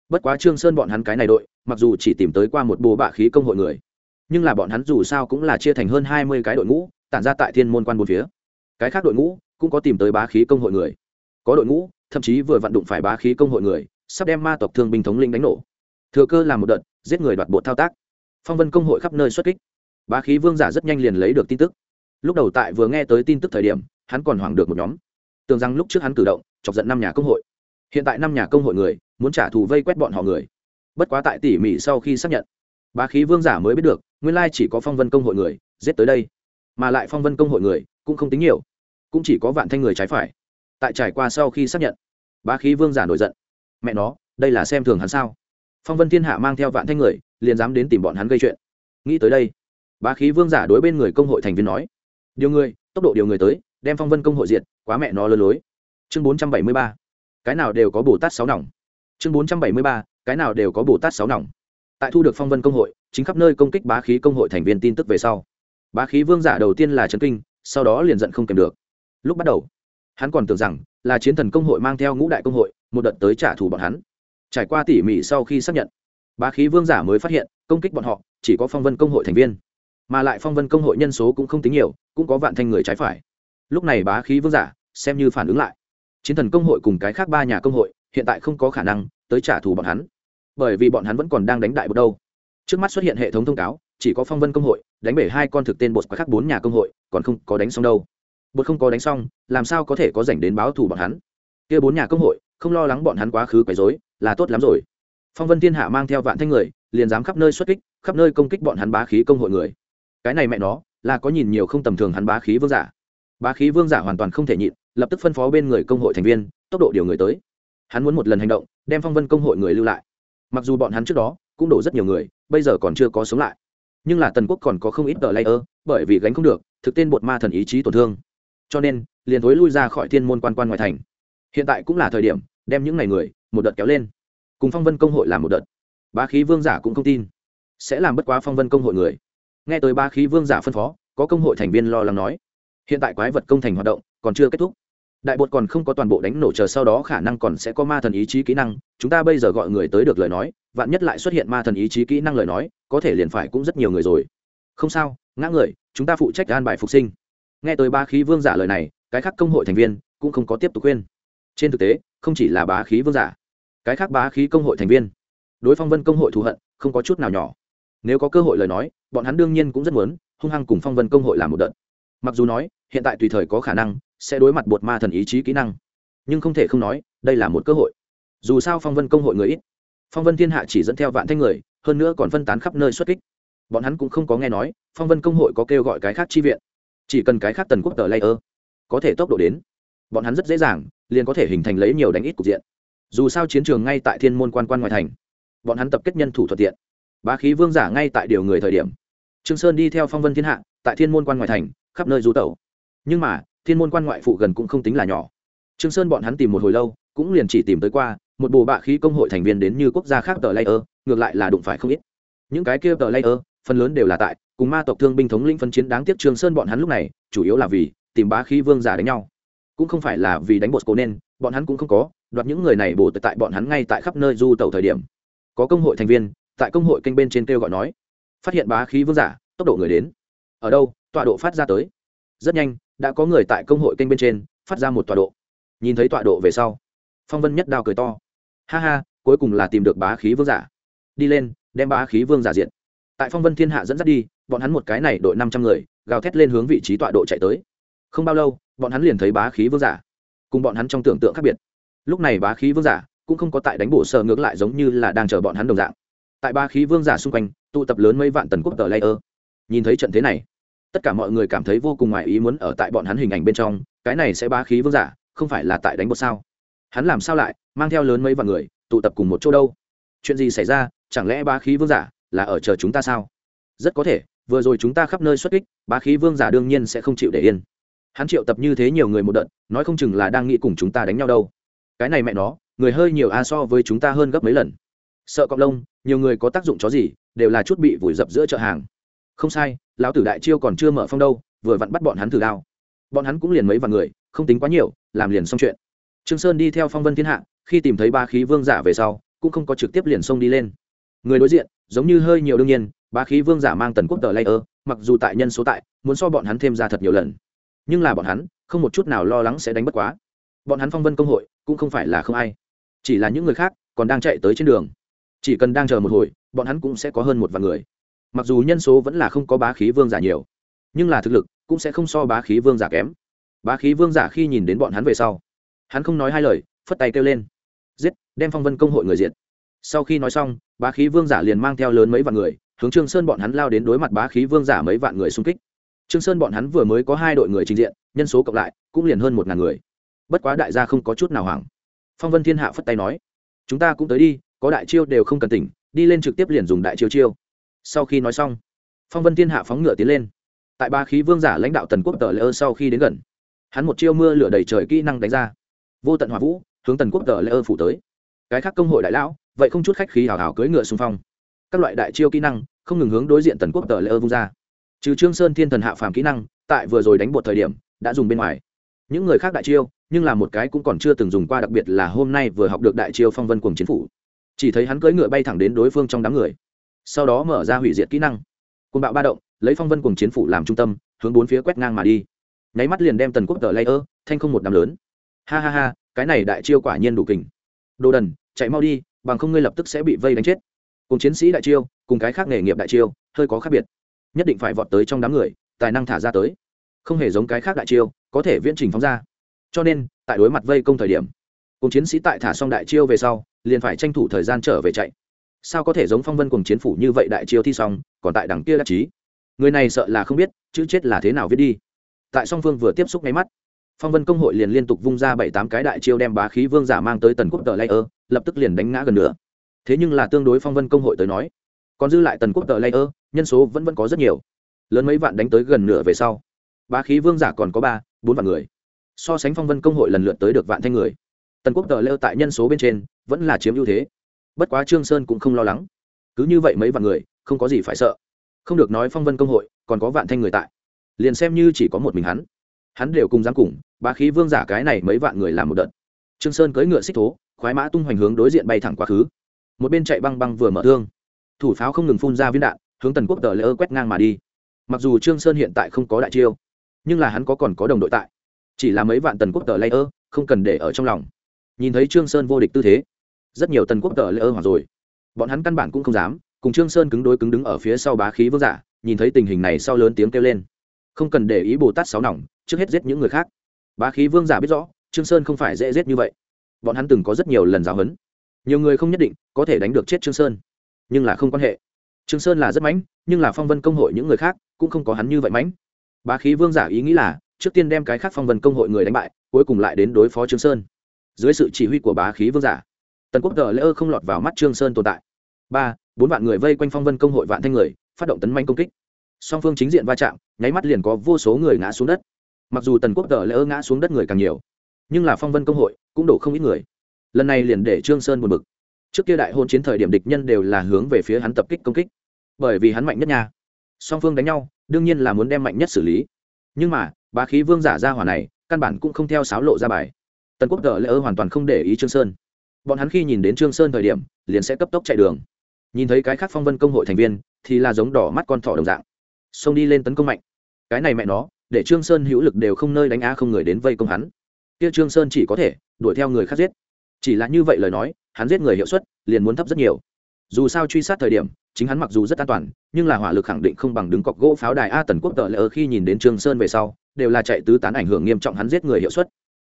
Bất quá trương sơn bọn hắn cái này đội, mặc dù chỉ tìm tới qua một bộ bạ khí công hội người, nhưng là bọn hắn dù sao cũng là chia thành hơn hai mươi cái đội ngũ, tản ra tại thiên môn quan bốn phía. Cái khác đội ngũ cũng có tìm tới bá khí công hội người. Có đội ngũ, thậm chí vừa vận đụng phải bá khí công hội người, sắp đem ma tộc thương binh thống linh đánh nổ. Thừa cơ làm một đợt, giết người đoạt bộ thao tác. Phong vân công hội khắp nơi xuất kích. Bá khí vương giả rất nhanh liền lấy được tin tức. Lúc đầu tại vừa nghe tới tin tức thời điểm, hắn còn hoảng được một nhóm. Tưởng rằng lúc trước hắn cử động, chọc giận năm nhà công hội. Hiện tại năm nhà công hội người, muốn trả thù vây quét bọn họ người. Bất quá tại tỉ mỉ sau khi xác nhận, bá khí vương giả mới biết được, nguyên lai chỉ có phong vân công hội người, giết tới đây. Mà lại phong vân công hội người, cũng không tính nhiều cũng chỉ có vạn thanh người trái phải. Tại trải qua sau khi xác nhận, bá khí vương giả nổi giận. Mẹ nó, đây là xem thường hắn sao? Phong vân thiên hạ mang theo vạn thanh người, liền dám đến tìm bọn hắn gây chuyện. Nghĩ tới đây, bá khí vương giả đối bên người công hội thành viên nói, điều người, tốc độ điều người tới, đem phong vân công hội diện quá mẹ nó lơ lối. Chương bốn trăm bảy mươi ba, cái nào đều có bồ tát sáu nòng. Chương bốn trăm bảy mươi ba, cái nào đều có bồ tát sáu nòng. Tại thu được phong vân công hội, chính khắp nơi công kích bá khí công hội thành viên tin tức về sau, bá khí vương giả đầu tiên là trấn kinh, sau đó liền giận không kèm được lúc bắt đầu, hắn còn tưởng rằng là chiến thần công hội mang theo ngũ đại công hội, một đợt tới trả thù bọn hắn. Trải qua tỉ mỉ sau khi xác nhận, bá khí vương giả mới phát hiện, công kích bọn họ chỉ có phong vân công hội thành viên, mà lại phong vân công hội nhân số cũng không tính nhiều, cũng có vạn thanh người trái phải. Lúc này bá khí vương giả xem như phản ứng lại. Chiến thần công hội cùng cái khác ba nhà công hội hiện tại không có khả năng tới trả thù bọn hắn, bởi vì bọn hắn vẫn còn đang đánh đại bột đâu. Trước mắt xuất hiện hệ thống thông cáo, chỉ có phong vân công hội, đánh bể hai con thực tên bột và khác bốn nhà công hội, còn không có đánh xong đâu bột không có đánh xong, làm sao có thể có dành đến báo thù bọn hắn? Kia bốn nhà công hội, không lo lắng bọn hắn quá khứ quấy dối là tốt lắm rồi. Phong vân thiên hạ mang theo vạn thanh người, liền dám khắp nơi xuất kích, khắp nơi công kích bọn hắn bá khí công hội người. Cái này mẹ nó, là có nhìn nhiều không tầm thường hắn bá khí vương giả. Bá khí vương giả hoàn toàn không thể nhịn, lập tức phân phó bên người công hội thành viên, tốc độ điều người tới. Hắn muốn một lần hành động, đem phong vân công hội người lưu lại. Mặc dù bọn hắn trước đó cũng đổ rất nhiều người, bây giờ còn chưa có sống lại. Nhưng là tần quốc còn có không ít tờ layer bởi vì gánh không được, thực tên bột ma thần ý chí tổn thương cho nên, liền thối lui ra khỏi thiên môn quan quan ngoại thành. Hiện tại cũng là thời điểm, đem những ngày người, một đợt kéo lên. Cùng phong vân công hội làm một đợt. Ba khí vương giả cũng không tin. Sẽ làm bất quá phong vân công hội người. Nghe tới ba khí vương giả phân phó, có công hội thành viên lo lắng nói. Hiện tại quái vật công thành hoạt động, còn chưa kết thúc. Đại bột còn không có toàn bộ đánh nổ chờ sau đó khả năng còn sẽ có ma thần ý chí kỹ năng. Chúng ta bây giờ gọi người tới được lời nói, vạn nhất lại xuất hiện ma thần ý chí kỹ năng lời nói, có thể liền phải cũng rất nhiều người rồi. Không sao, ngã người, chúng ta phụ trách an bài phục sinh nghe tới ba khí vương giả lời này, cái khác công hội thành viên cũng không có tiếp tục khuyên. Trên thực tế, không chỉ là bá khí vương giả, cái khác bá khí công hội thành viên, đối phong vân công hội thù hận không có chút nào nhỏ. Nếu có cơ hội lời nói, bọn hắn đương nhiên cũng rất muốn hung hăng cùng phong vân công hội làm một đợt. Mặc dù nói, hiện tại tùy thời có khả năng sẽ đối mặt bột ma thần ý chí kỹ năng, nhưng không thể không nói, đây là một cơ hội. Dù sao phong vân công hội người ít, phong vân thiên hạ chỉ dẫn theo vạn thanh người, hơn nữa còn phân tán khắp nơi xuất kích. Bọn hắn cũng không có nghe nói, phong vân công hội có kêu gọi cái khác chi viện chỉ cần cái khác tần quốc tờ layer, có thể tốc độ đến, bọn hắn rất dễ dàng, liền có thể hình thành lấy nhiều đánh ít cục diện. Dù sao chiến trường ngay tại thiên môn quan quan ngoại thành, bọn hắn tập kết nhân thủ thuận tiện. Bá khí vương giả ngay tại điều người thời điểm. Trương sơn đi theo phong vân thiên hạ, tại thiên môn quan ngoại thành, khắp nơi du tẩu. Nhưng mà, thiên môn quan ngoại phụ gần cũng không tính là nhỏ. Trương sơn bọn hắn tìm một hồi lâu, cũng liền chỉ tìm tới qua, một bộ bạ khí công hội thành viên đến như quốc gia khác tờ layer, ngược lại là đụng phải không ít. Những cái kia tờ layer phần lớn đều là tại, cùng ma tộc thương binh thống lĩnh phân chiến đáng tiếc trường sơn bọn hắn lúc này, chủ yếu là vì tìm bá khí vương giả đánh nhau. Cũng không phải là vì đánh bột cố nên, bọn hắn cũng không có, đoạt những người này bổ tại bọn hắn ngay tại khắp nơi du tàu thời điểm. Có công hội thành viên, tại công hội kênh bên trên kêu gọi nói, phát hiện bá khí vương giả, tốc độ người đến. Ở đâu, tọa độ phát ra tới. Rất nhanh, đã có người tại công hội kênh bên trên, phát ra một tọa độ. Nhìn thấy tọa độ về sau, phong vân nhất đao cười to. Ha ha, cuối cùng là tìm được bá khí vương giả. Đi lên, đem bá khí vương giả diện tại phong vân thiên hạ dẫn dắt đi, bọn hắn một cái này đội năm trăm người, gào thét lên hướng vị trí tọa độ chạy tới. Không bao lâu, bọn hắn liền thấy bá khí vương giả, cùng bọn hắn trong tưởng tượng khác biệt. Lúc này bá khí vương giả cũng không có tại đánh bổ sơ ngược lại giống như là đang chờ bọn hắn đồng dạng. Tại bá khí vương giả xung quanh, tụ tập lớn mấy vạn tần quốc tờ layer. Nhìn thấy trận thế này, tất cả mọi người cảm thấy vô cùng ngoài ý muốn ở tại bọn hắn hình ảnh bên trong, cái này sẽ bá khí vương giả, không phải là tại đánh bột sao? Hắn làm sao lại mang theo lớn mấy vạn người, tụ tập cùng một chỗ đâu? Chuyện gì xảy ra? Chẳng lẽ bá khí vương giả là ở chờ chúng ta sao? Rất có thể, vừa rồi chúng ta khắp nơi xuất kích, bá khí vương giả đương nhiên sẽ không chịu để yên. Hắn triệu tập như thế nhiều người một đợt, nói không chừng là đang nghĩ cùng chúng ta đánh nhau đâu. Cái này mẹ nó, người hơi nhiều a so với chúng ta hơn gấp mấy lần. Sợ cọc lông, nhiều người có tác dụng chó gì, đều là chút bị vùi dập giữa chợ hàng. Không sai, lão tử đại chiêu còn chưa mở phong đâu, vừa vặn bắt bọn hắn thử đao. Bọn hắn cũng liền mấy vạn người, không tính quá nhiều, làm liền xong chuyện. Trương sơn đi theo phong vân thiên hạ, khi tìm thấy ba khí vương giả về sau, cũng không có trực tiếp liền xông đi lên. Người đối diện giống như hơi nhiều đương nhiên, bá khí vương giả mang tần quốc tờ layer, mặc dù tại nhân số tại, muốn so bọn hắn thêm ra thật nhiều lần. Nhưng là bọn hắn, không một chút nào lo lắng sẽ đánh bất quá. Bọn hắn phong vân công hội, cũng không phải là không ai. Chỉ là những người khác, còn đang chạy tới trên đường. Chỉ cần đang chờ một hồi, bọn hắn cũng sẽ có hơn một vài người. Mặc dù nhân số vẫn là không có bá khí vương giả nhiều, nhưng là thực lực cũng sẽ không so bá khí vương giả kém. Bá khí vương giả khi nhìn đến bọn hắn về sau, hắn không nói hai lời, phất tay kêu lên. Giết, đem phong vân công hội người diện sau khi nói xong, bá khí vương giả liền mang theo lớn mấy vạn người, hướng trương sơn bọn hắn lao đến đối mặt bá khí vương giả mấy vạn người xung kích. Trương sơn bọn hắn vừa mới có hai đội người trình diện, nhân số cộng lại, cũng liền hơn một ngàn người. Bất quá đại gia không có chút nào hoảng. Phong vân thiên hạ phất tay nói, chúng ta cũng tới đi, có đại chiêu đều không cần tỉnh, đi lên trực tiếp liền dùng đại chiêu chiêu. Sau khi nói xong, phong vân thiên hạ phóng ngựa tiến lên. Tại ba khí vương giả lãnh đạo tần quốc tờ lỡ sau khi đến gần, hắn một chiêu mưa lửa đầy trời kỹ năng đánh ra. Vô tận hỏa vũ hướng tần quốc tờ lỡ phủ tới. Cái khác công hội đại lão vậy không chút khách khí hào hào cưỡi ngựa xung phong. Các loại đại chiêu kỹ năng, không ngừng hướng đối diện tần quốc tờ lỡ vung ra. Trừ trương sơn thiên thần hạ phàm kỹ năng, tại vừa rồi đánh bột thời điểm, đã dùng bên ngoài. Những người khác đại chiêu, nhưng là một cái cũng còn chưa từng dùng qua, đặc biệt là hôm nay vừa học được đại chiêu phong vân cùng chiến phủ. Chỉ thấy hắn cưỡi ngựa bay thẳng đến đối phương trong đám người. Sau đó mở ra hủy diệt kỹ năng. Côn bạo ba động, lấy phong vân cùng chiến phủ làm trung tâm, hướng bốn phía quét ngang mà đi. Nháy mắt liền đem tần quốc tờ layer thanh không một đám lớn. Ha ha ha, cái này đại chiêu quả nhiên đủ kình. Đồ đần, chạy mau đi bằng không ngươi lập tức sẽ bị vây đánh chết. Cùng chiến sĩ đại chiêu, cùng cái khác nghề nghiệp đại chiêu, hơi có khác biệt. Nhất định phải vọt tới trong đám người, tài năng thả ra tới. Không hề giống cái khác đại chiêu, có thể viễn trình phóng ra. Cho nên, tại đối mặt vây công thời điểm, cùng chiến sĩ tại thả xong đại chiêu về sau, liền phải tranh thủ thời gian trở về chạy. Sao có thể giống phong vân cùng chiến phủ như vậy đại chiêu thi xong, còn tại đằng kia đắc chí? Người này sợ là không biết, chữ chết là thế nào viết đi. Tại song phương vừa tiếp xúc máy mắt phong vân công hội liền liên tục vung ra bảy tám cái đại chiêu đem bá khí vương giả mang tới tần quốc tờ layer, lập tức liền đánh ngã gần nữa thế nhưng là tương đối phong vân công hội tới nói, còn dư lại tần quốc tờ layer, nhân số vẫn vẫn có rất nhiều. Lớn mấy vạn đánh tới gần nửa về sau, bá khí vương giả còn có ba, bốn vạn người. So sánh phong vân công hội lần lượt tới được vạn thanh người. Tần quốc tờ lêu tại nhân số bên trên vẫn là chiếm ưu thế. Bất quá trương sơn cũng không lo lắng. Cứ như vậy mấy vạn người, không có gì phải sợ. Không được nói phong vân công hội còn có vạn thanh người tại. Liền xem như chỉ có một mình hắn hắn đều cùng dám cùng, bá khí vương giả cái này mấy vạn người làm một đợt. Trương sơn cưỡi ngựa xích thố, khoái mã tung hoành hướng đối diện bay thẳng quá khứ. Một bên chạy băng băng vừa mở thương. Thủ pháo không ngừng phun ra viên đạn, hướng tần quốc tờ lỡ quét ngang mà đi. Mặc dù trương sơn hiện tại không có đại chiêu, nhưng là hắn có còn có đồng đội tại. Chỉ là mấy vạn tần quốc tờ lỡ không cần để ở trong lòng. Nhìn thấy trương sơn vô địch tư thế, rất nhiều tần quốc tờ lỡ hoặc rồi. Bọn hắn căn bản cũng không dám, cùng trương sơn cứng đối cứng đứng ở phía sau bá khí vương giả, nhìn thấy tình hình này sau lớn tiếng kêu lên. Không cần để ý bồ tát sáu nòng trước hết giết những người khác. Bá khí vương giả biết rõ, trương sơn không phải dễ giết như vậy. Bọn hắn từng có rất nhiều lần giáo huấn. Nhiều người không nhất định có thể đánh được chết trương sơn, nhưng là không quan hệ. Trương sơn là rất mãnh, nhưng là phong vân công hội những người khác cũng không có hắn như vậy mãnh. Bá khí vương giả ý nghĩ là, trước tiên đem cái khác phong vân công hội người đánh bại, cuối cùng lại đến đối phó trương sơn. Dưới sự chỉ huy của bá khí vương giả, tần quốc tờ lễ ơ không lọt vào mắt trương sơn tồn tại. Ba, bốn vạn người vây quanh phong vân công hội vạn thanh người, phát động tấn manh công kích. Song phương chính diện va chạm, nháy mắt liền có vô số người ngã xuống đất mặc dù tần quốc tờ lỡ ngã xuống đất người càng nhiều, nhưng là phong vân công hội cũng đổ không ít người. Lần này liền để trương sơn buồn bực. Trước kia đại hôn chiến thời điểm địch nhân đều là hướng về phía hắn tập kích công kích. Bởi vì hắn mạnh nhất nha. Song phương đánh nhau, đương nhiên là muốn đem mạnh nhất xử lý. Nhưng mà, bá khí vương giả ra hỏa này, căn bản cũng không theo sáo lộ ra bài. Tần quốc tờ lỡ hoàn toàn không để ý trương sơn. Bọn hắn khi nhìn đến trương sơn thời điểm, liền sẽ cấp tốc chạy đường. Nhìn thấy cái khác phong vân công hội thành viên, thì là giống đỏ mắt con thỏ đồng dạng. Xông đi lên tấn công mạnh. Cái này mẹ nó để trương sơn hữu lực đều không nơi đánh á không người đến vây công hắn. Kia trương sơn chỉ có thể đuổi theo người khác giết. Chỉ là như vậy lời nói, hắn giết người hiệu suất liền muốn thấp rất nhiều. Dù sao truy sát thời điểm, chính hắn mặc dù rất an toàn, nhưng là hỏa lực khẳng định không bằng đứng cọc gỗ pháo đài a tần quốc tợ lỡ khi nhìn đến trương sơn về sau, đều là chạy tứ tán ảnh hưởng nghiêm trọng hắn giết người hiệu suất.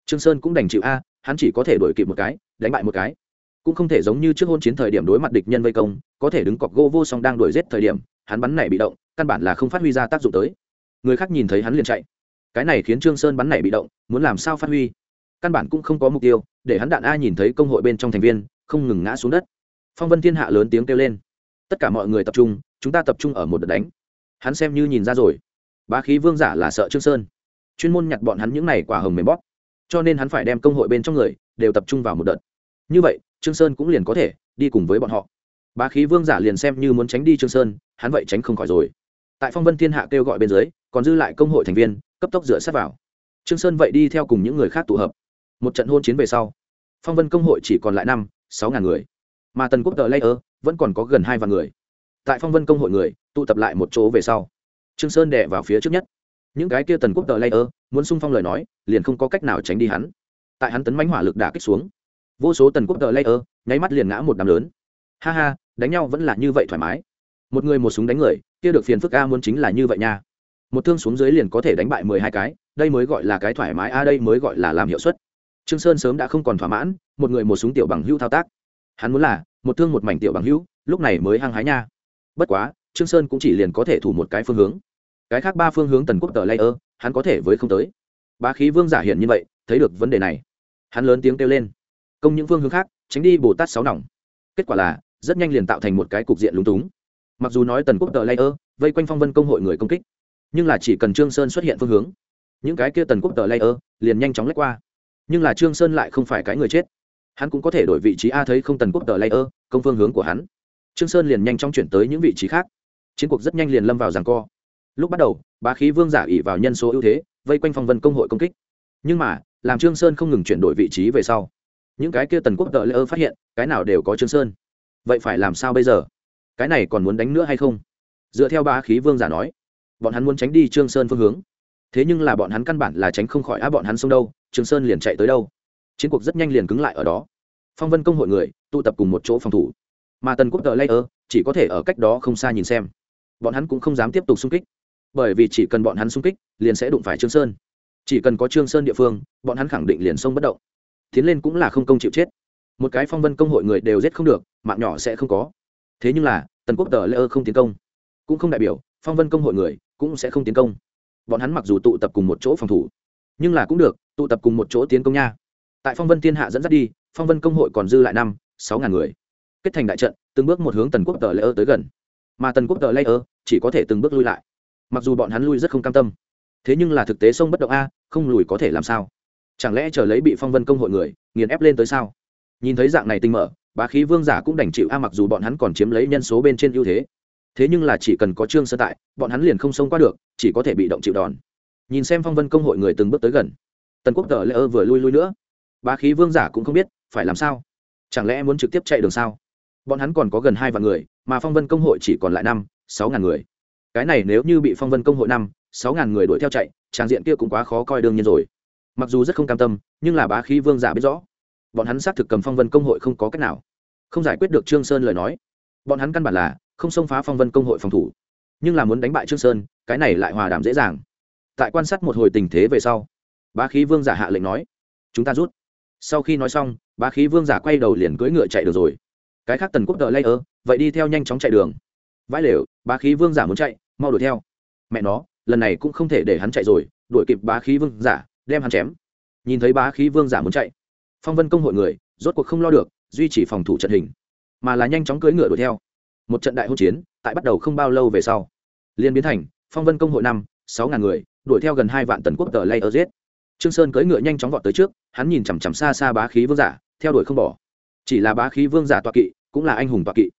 Trương sơn cũng đành chịu a, hắn chỉ có thể đuổi kịp một cái, đánh bại một cái. Cũng không thể giống như trước hôn chiến thời điểm đối mặt địch nhân vây công, có thể đứng cọc gỗ vô song đang đuổi giết thời điểm, hắn bắn này bị động, căn bản là không phát huy ra tác dụng tới người khác nhìn thấy hắn liền chạy. Cái này khiến trương sơn bắn này bị động, muốn làm sao phát huy? Căn bản cũng không có mục tiêu, để hắn đạn a nhìn thấy công hội bên trong thành viên, không ngừng ngã xuống đất. Phong vân thiên hạ lớn tiếng kêu lên. Tất cả mọi người tập trung, chúng ta tập trung ở một đợt đánh. Hắn xem như nhìn ra rồi. Bá khí vương giả là sợ trương sơn. Chuyên môn nhặt bọn hắn những này quả hồng mềm bóp. Cho nên hắn phải đem công hội bên trong người, đều tập trung vào một đợt. Như vậy, trương sơn cũng liền có thể đi cùng với bọn họ. Bá khí vương giả liền xem như muốn tránh đi trương sơn, hắn vậy tránh không khỏi rồi tại phong vân thiên hạ kêu gọi bên dưới, còn dư lại công hội thành viên, cấp tốc dựa sát vào. Trương sơn vậy đi theo cùng những người khác tụ hợp. Một trận hôn chiến về sau, phong vân công hội chỉ còn lại năm, sáu ngàn người. Mà tần quốc tờ layer vẫn còn có gần hai vạn người. Tại phong vân công hội người, tụ tập lại một chỗ về sau, trương sơn đè vào phía trước nhất. Những cái kia tần quốc tờ layer muốn sung phong lời nói, liền không có cách nào tránh đi hắn. Tại hắn tấn mãnh hỏa lực đả kích xuống, vô số tần quốc tờ layer nháy mắt liền ngã một đám lớn. Ha ha, đánh nhau vẫn là như vậy thoải mái. Một người một súng đánh người kia được phiền phức a muốn chính là như vậy nha. Một thương xuống dưới liền có thể đánh bại mười hai cái, đây mới gọi là cái thoải mái a, đây mới gọi là làm hiệu suất. Trương sơn sớm đã không còn thỏa mãn, một người một súng tiểu bằng hữu thao tác. Hắn muốn là một thương một mảnh tiểu bằng hữu, lúc này mới hăng hái nha. Bất quá, trương sơn cũng chỉ liền có thể thủ một cái phương hướng. Cái khác ba phương hướng tần quốc tờ layer, hắn có thể với không tới. Bá khí vương giả hiện như vậy, thấy được vấn đề này. Hắn lớn tiếng kêu lên. Công những phương hướng khác, tránh đi bồ tát sáu nòng. Kết quả là, rất nhanh liền tạo thành một cái cục diện lúng túng mặc dù nói tần quốc tờ layer vây quanh phong vân công hội người công kích, nhưng là chỉ cần trương sơn xuất hiện phương hướng, những cái kia tần quốc tờ layer liền nhanh chóng lách qua. Nhưng là trương sơn lại không phải cái người chết. Hắn cũng có thể đổi vị trí a thấy không tần quốc tờ layer, công phương hướng của hắn. Trương sơn liền nhanh chóng chuyển tới những vị trí khác. Chiến cuộc rất nhanh liền lâm vào giằng co. Lúc bắt đầu, bá khí vương giả ỉ vào nhân số ưu thế, vây quanh phong vân công hội công kích. Nhưng mà, làm trương sơn không ngừng chuyển đổi vị trí về sau, những cái kia tần quốc tờ layer phát hiện, cái nào đều có trương sơn. Vậy phải làm sao bây giờ? Cái này còn muốn đánh nữa hay không? Dựa theo ba khí vương giả nói, bọn hắn muốn tránh đi trương sơn phương hướng. Thế nhưng là bọn hắn căn bản là tránh không khỏi á, bọn hắn xông đâu, trương sơn liền chạy tới đâu. Chiến cuộc rất nhanh liền cứng lại ở đó. Phong vân công hội người, tụ tập cùng một chỗ phòng thủ. Mà tần quốc tờ layer, chỉ có thể ở cách đó không xa nhìn xem. Bọn hắn cũng không dám tiếp tục xung kích. Bởi vì chỉ cần bọn hắn xung kích, liền sẽ đụng phải trương sơn. Chỉ cần có trương sơn địa phương, bọn hắn khẳng định liền sông bất động. Tiến lên cũng là không công chịu chết. Một cái phong vân công hội người đều giết không được, mạng nhỏ sẽ không có thế nhưng là, tần quốc tờ lễ ơ không tiến công. Cũng không đại biểu, phong vân công hội người, cũng sẽ không tiến công. Bọn hắn mặc dù tụ tập cùng một chỗ phòng thủ, nhưng là cũng được, tụ tập cùng một chỗ tiến công nha. Tại phong vân thiên hạ dẫn dắt đi, phong vân công hội còn dư lại năm, sáu ngàn người. Kết thành đại trận, từng bước một hướng tần quốc tờ lễ ơ tới gần. Mà tần quốc tờ lễ ơ, chỉ có thể từng bước lui lại. Mặc dù bọn hắn lui rất không cam tâm, thế nhưng là thực tế sông bất động a, không lùi có thể làm sao? Chẳng lẽ chờ lấy bị phong vân công hội người, nghiền ép lên tới sao? Nhìn thấy dạng này tinh mở bá khí vương giả cũng đành chịu. A, mặc dù bọn hắn còn chiếm lấy nhân số bên trên ưu thế thế nhưng là chỉ cần có trương sơ tại, bọn hắn liền không xông qua được, chỉ có thể bị động chịu đòn. Nhìn xem phong vân công hội người từng bước tới gần, tần quốc tờ lễ ơ vừa lui lui nữa. Bá khí vương giả cũng không biết, phải làm sao? Chẳng lẽ muốn trực tiếp chạy đường sao? Bọn hắn còn có gần hai vạn người, mà phong vân công hội chỉ còn lại năm, sáu ngàn người. Cái này nếu như bị phong vân công hội năm, sáu ngàn người đuổi theo chạy tràng diện kia cũng quá khó coi đương nhiên rồi. Mặc dù rất không cam tâm, nhưng là bá khí vương giả biết rõ bọn hắn xác thực cầm phong vân công hội không có cách nào. Không giải quyết được trương sơn lời nói, bọn hắn căn bản là không xông phá phong vân công hội phòng thủ. Nhưng là muốn đánh bại trương sơn, cái này lại hòa đàm dễ dàng. Tại quan sát một hồi tình thế về sau, bá khí vương giả hạ lệnh nói, chúng ta rút. Sau khi nói xong, bá khí vương giả quay đầu liền cưỡi ngựa chạy được rồi. Cái khác tần quốc đợi lay ơ, vậy đi theo nhanh chóng chạy đường. Vãi lều, bá khí vương giả muốn chạy, mau đuổi theo. Mẹ nó, lần này cũng không thể để hắn chạy rồi, đuổi kịp bá khí vương giả, đem hắn chém. Nhìn thấy bá khí vương giả muốn chạy phong vân công hội người, rốt cuộc không lo được, duy trì phòng thủ trận hình, mà là nhanh chóng cưỡi ngựa đuổi theo. Một trận đại hỗn chiến, tại bắt đầu không bao lâu về sau liên biến thành phong vân công hội năm, sáu ngàn người, đuổi theo gần hai vạn tần quốc tờ lay ở giết trương sơn cưỡi ngựa nhanh chóng vọt tới trước, hắn nhìn chằm chằm xa xa bá khí vương giả, theo đuổi không bỏ. Chỉ là bá khí vương giả toạ kỵ, cũng là anh hùng toạ kỵ.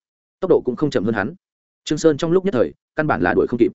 Tốc độ cũng không chậm hơn hắn. Trương sơn trong lúc nhất thời, căn bản là đuổi không kịp.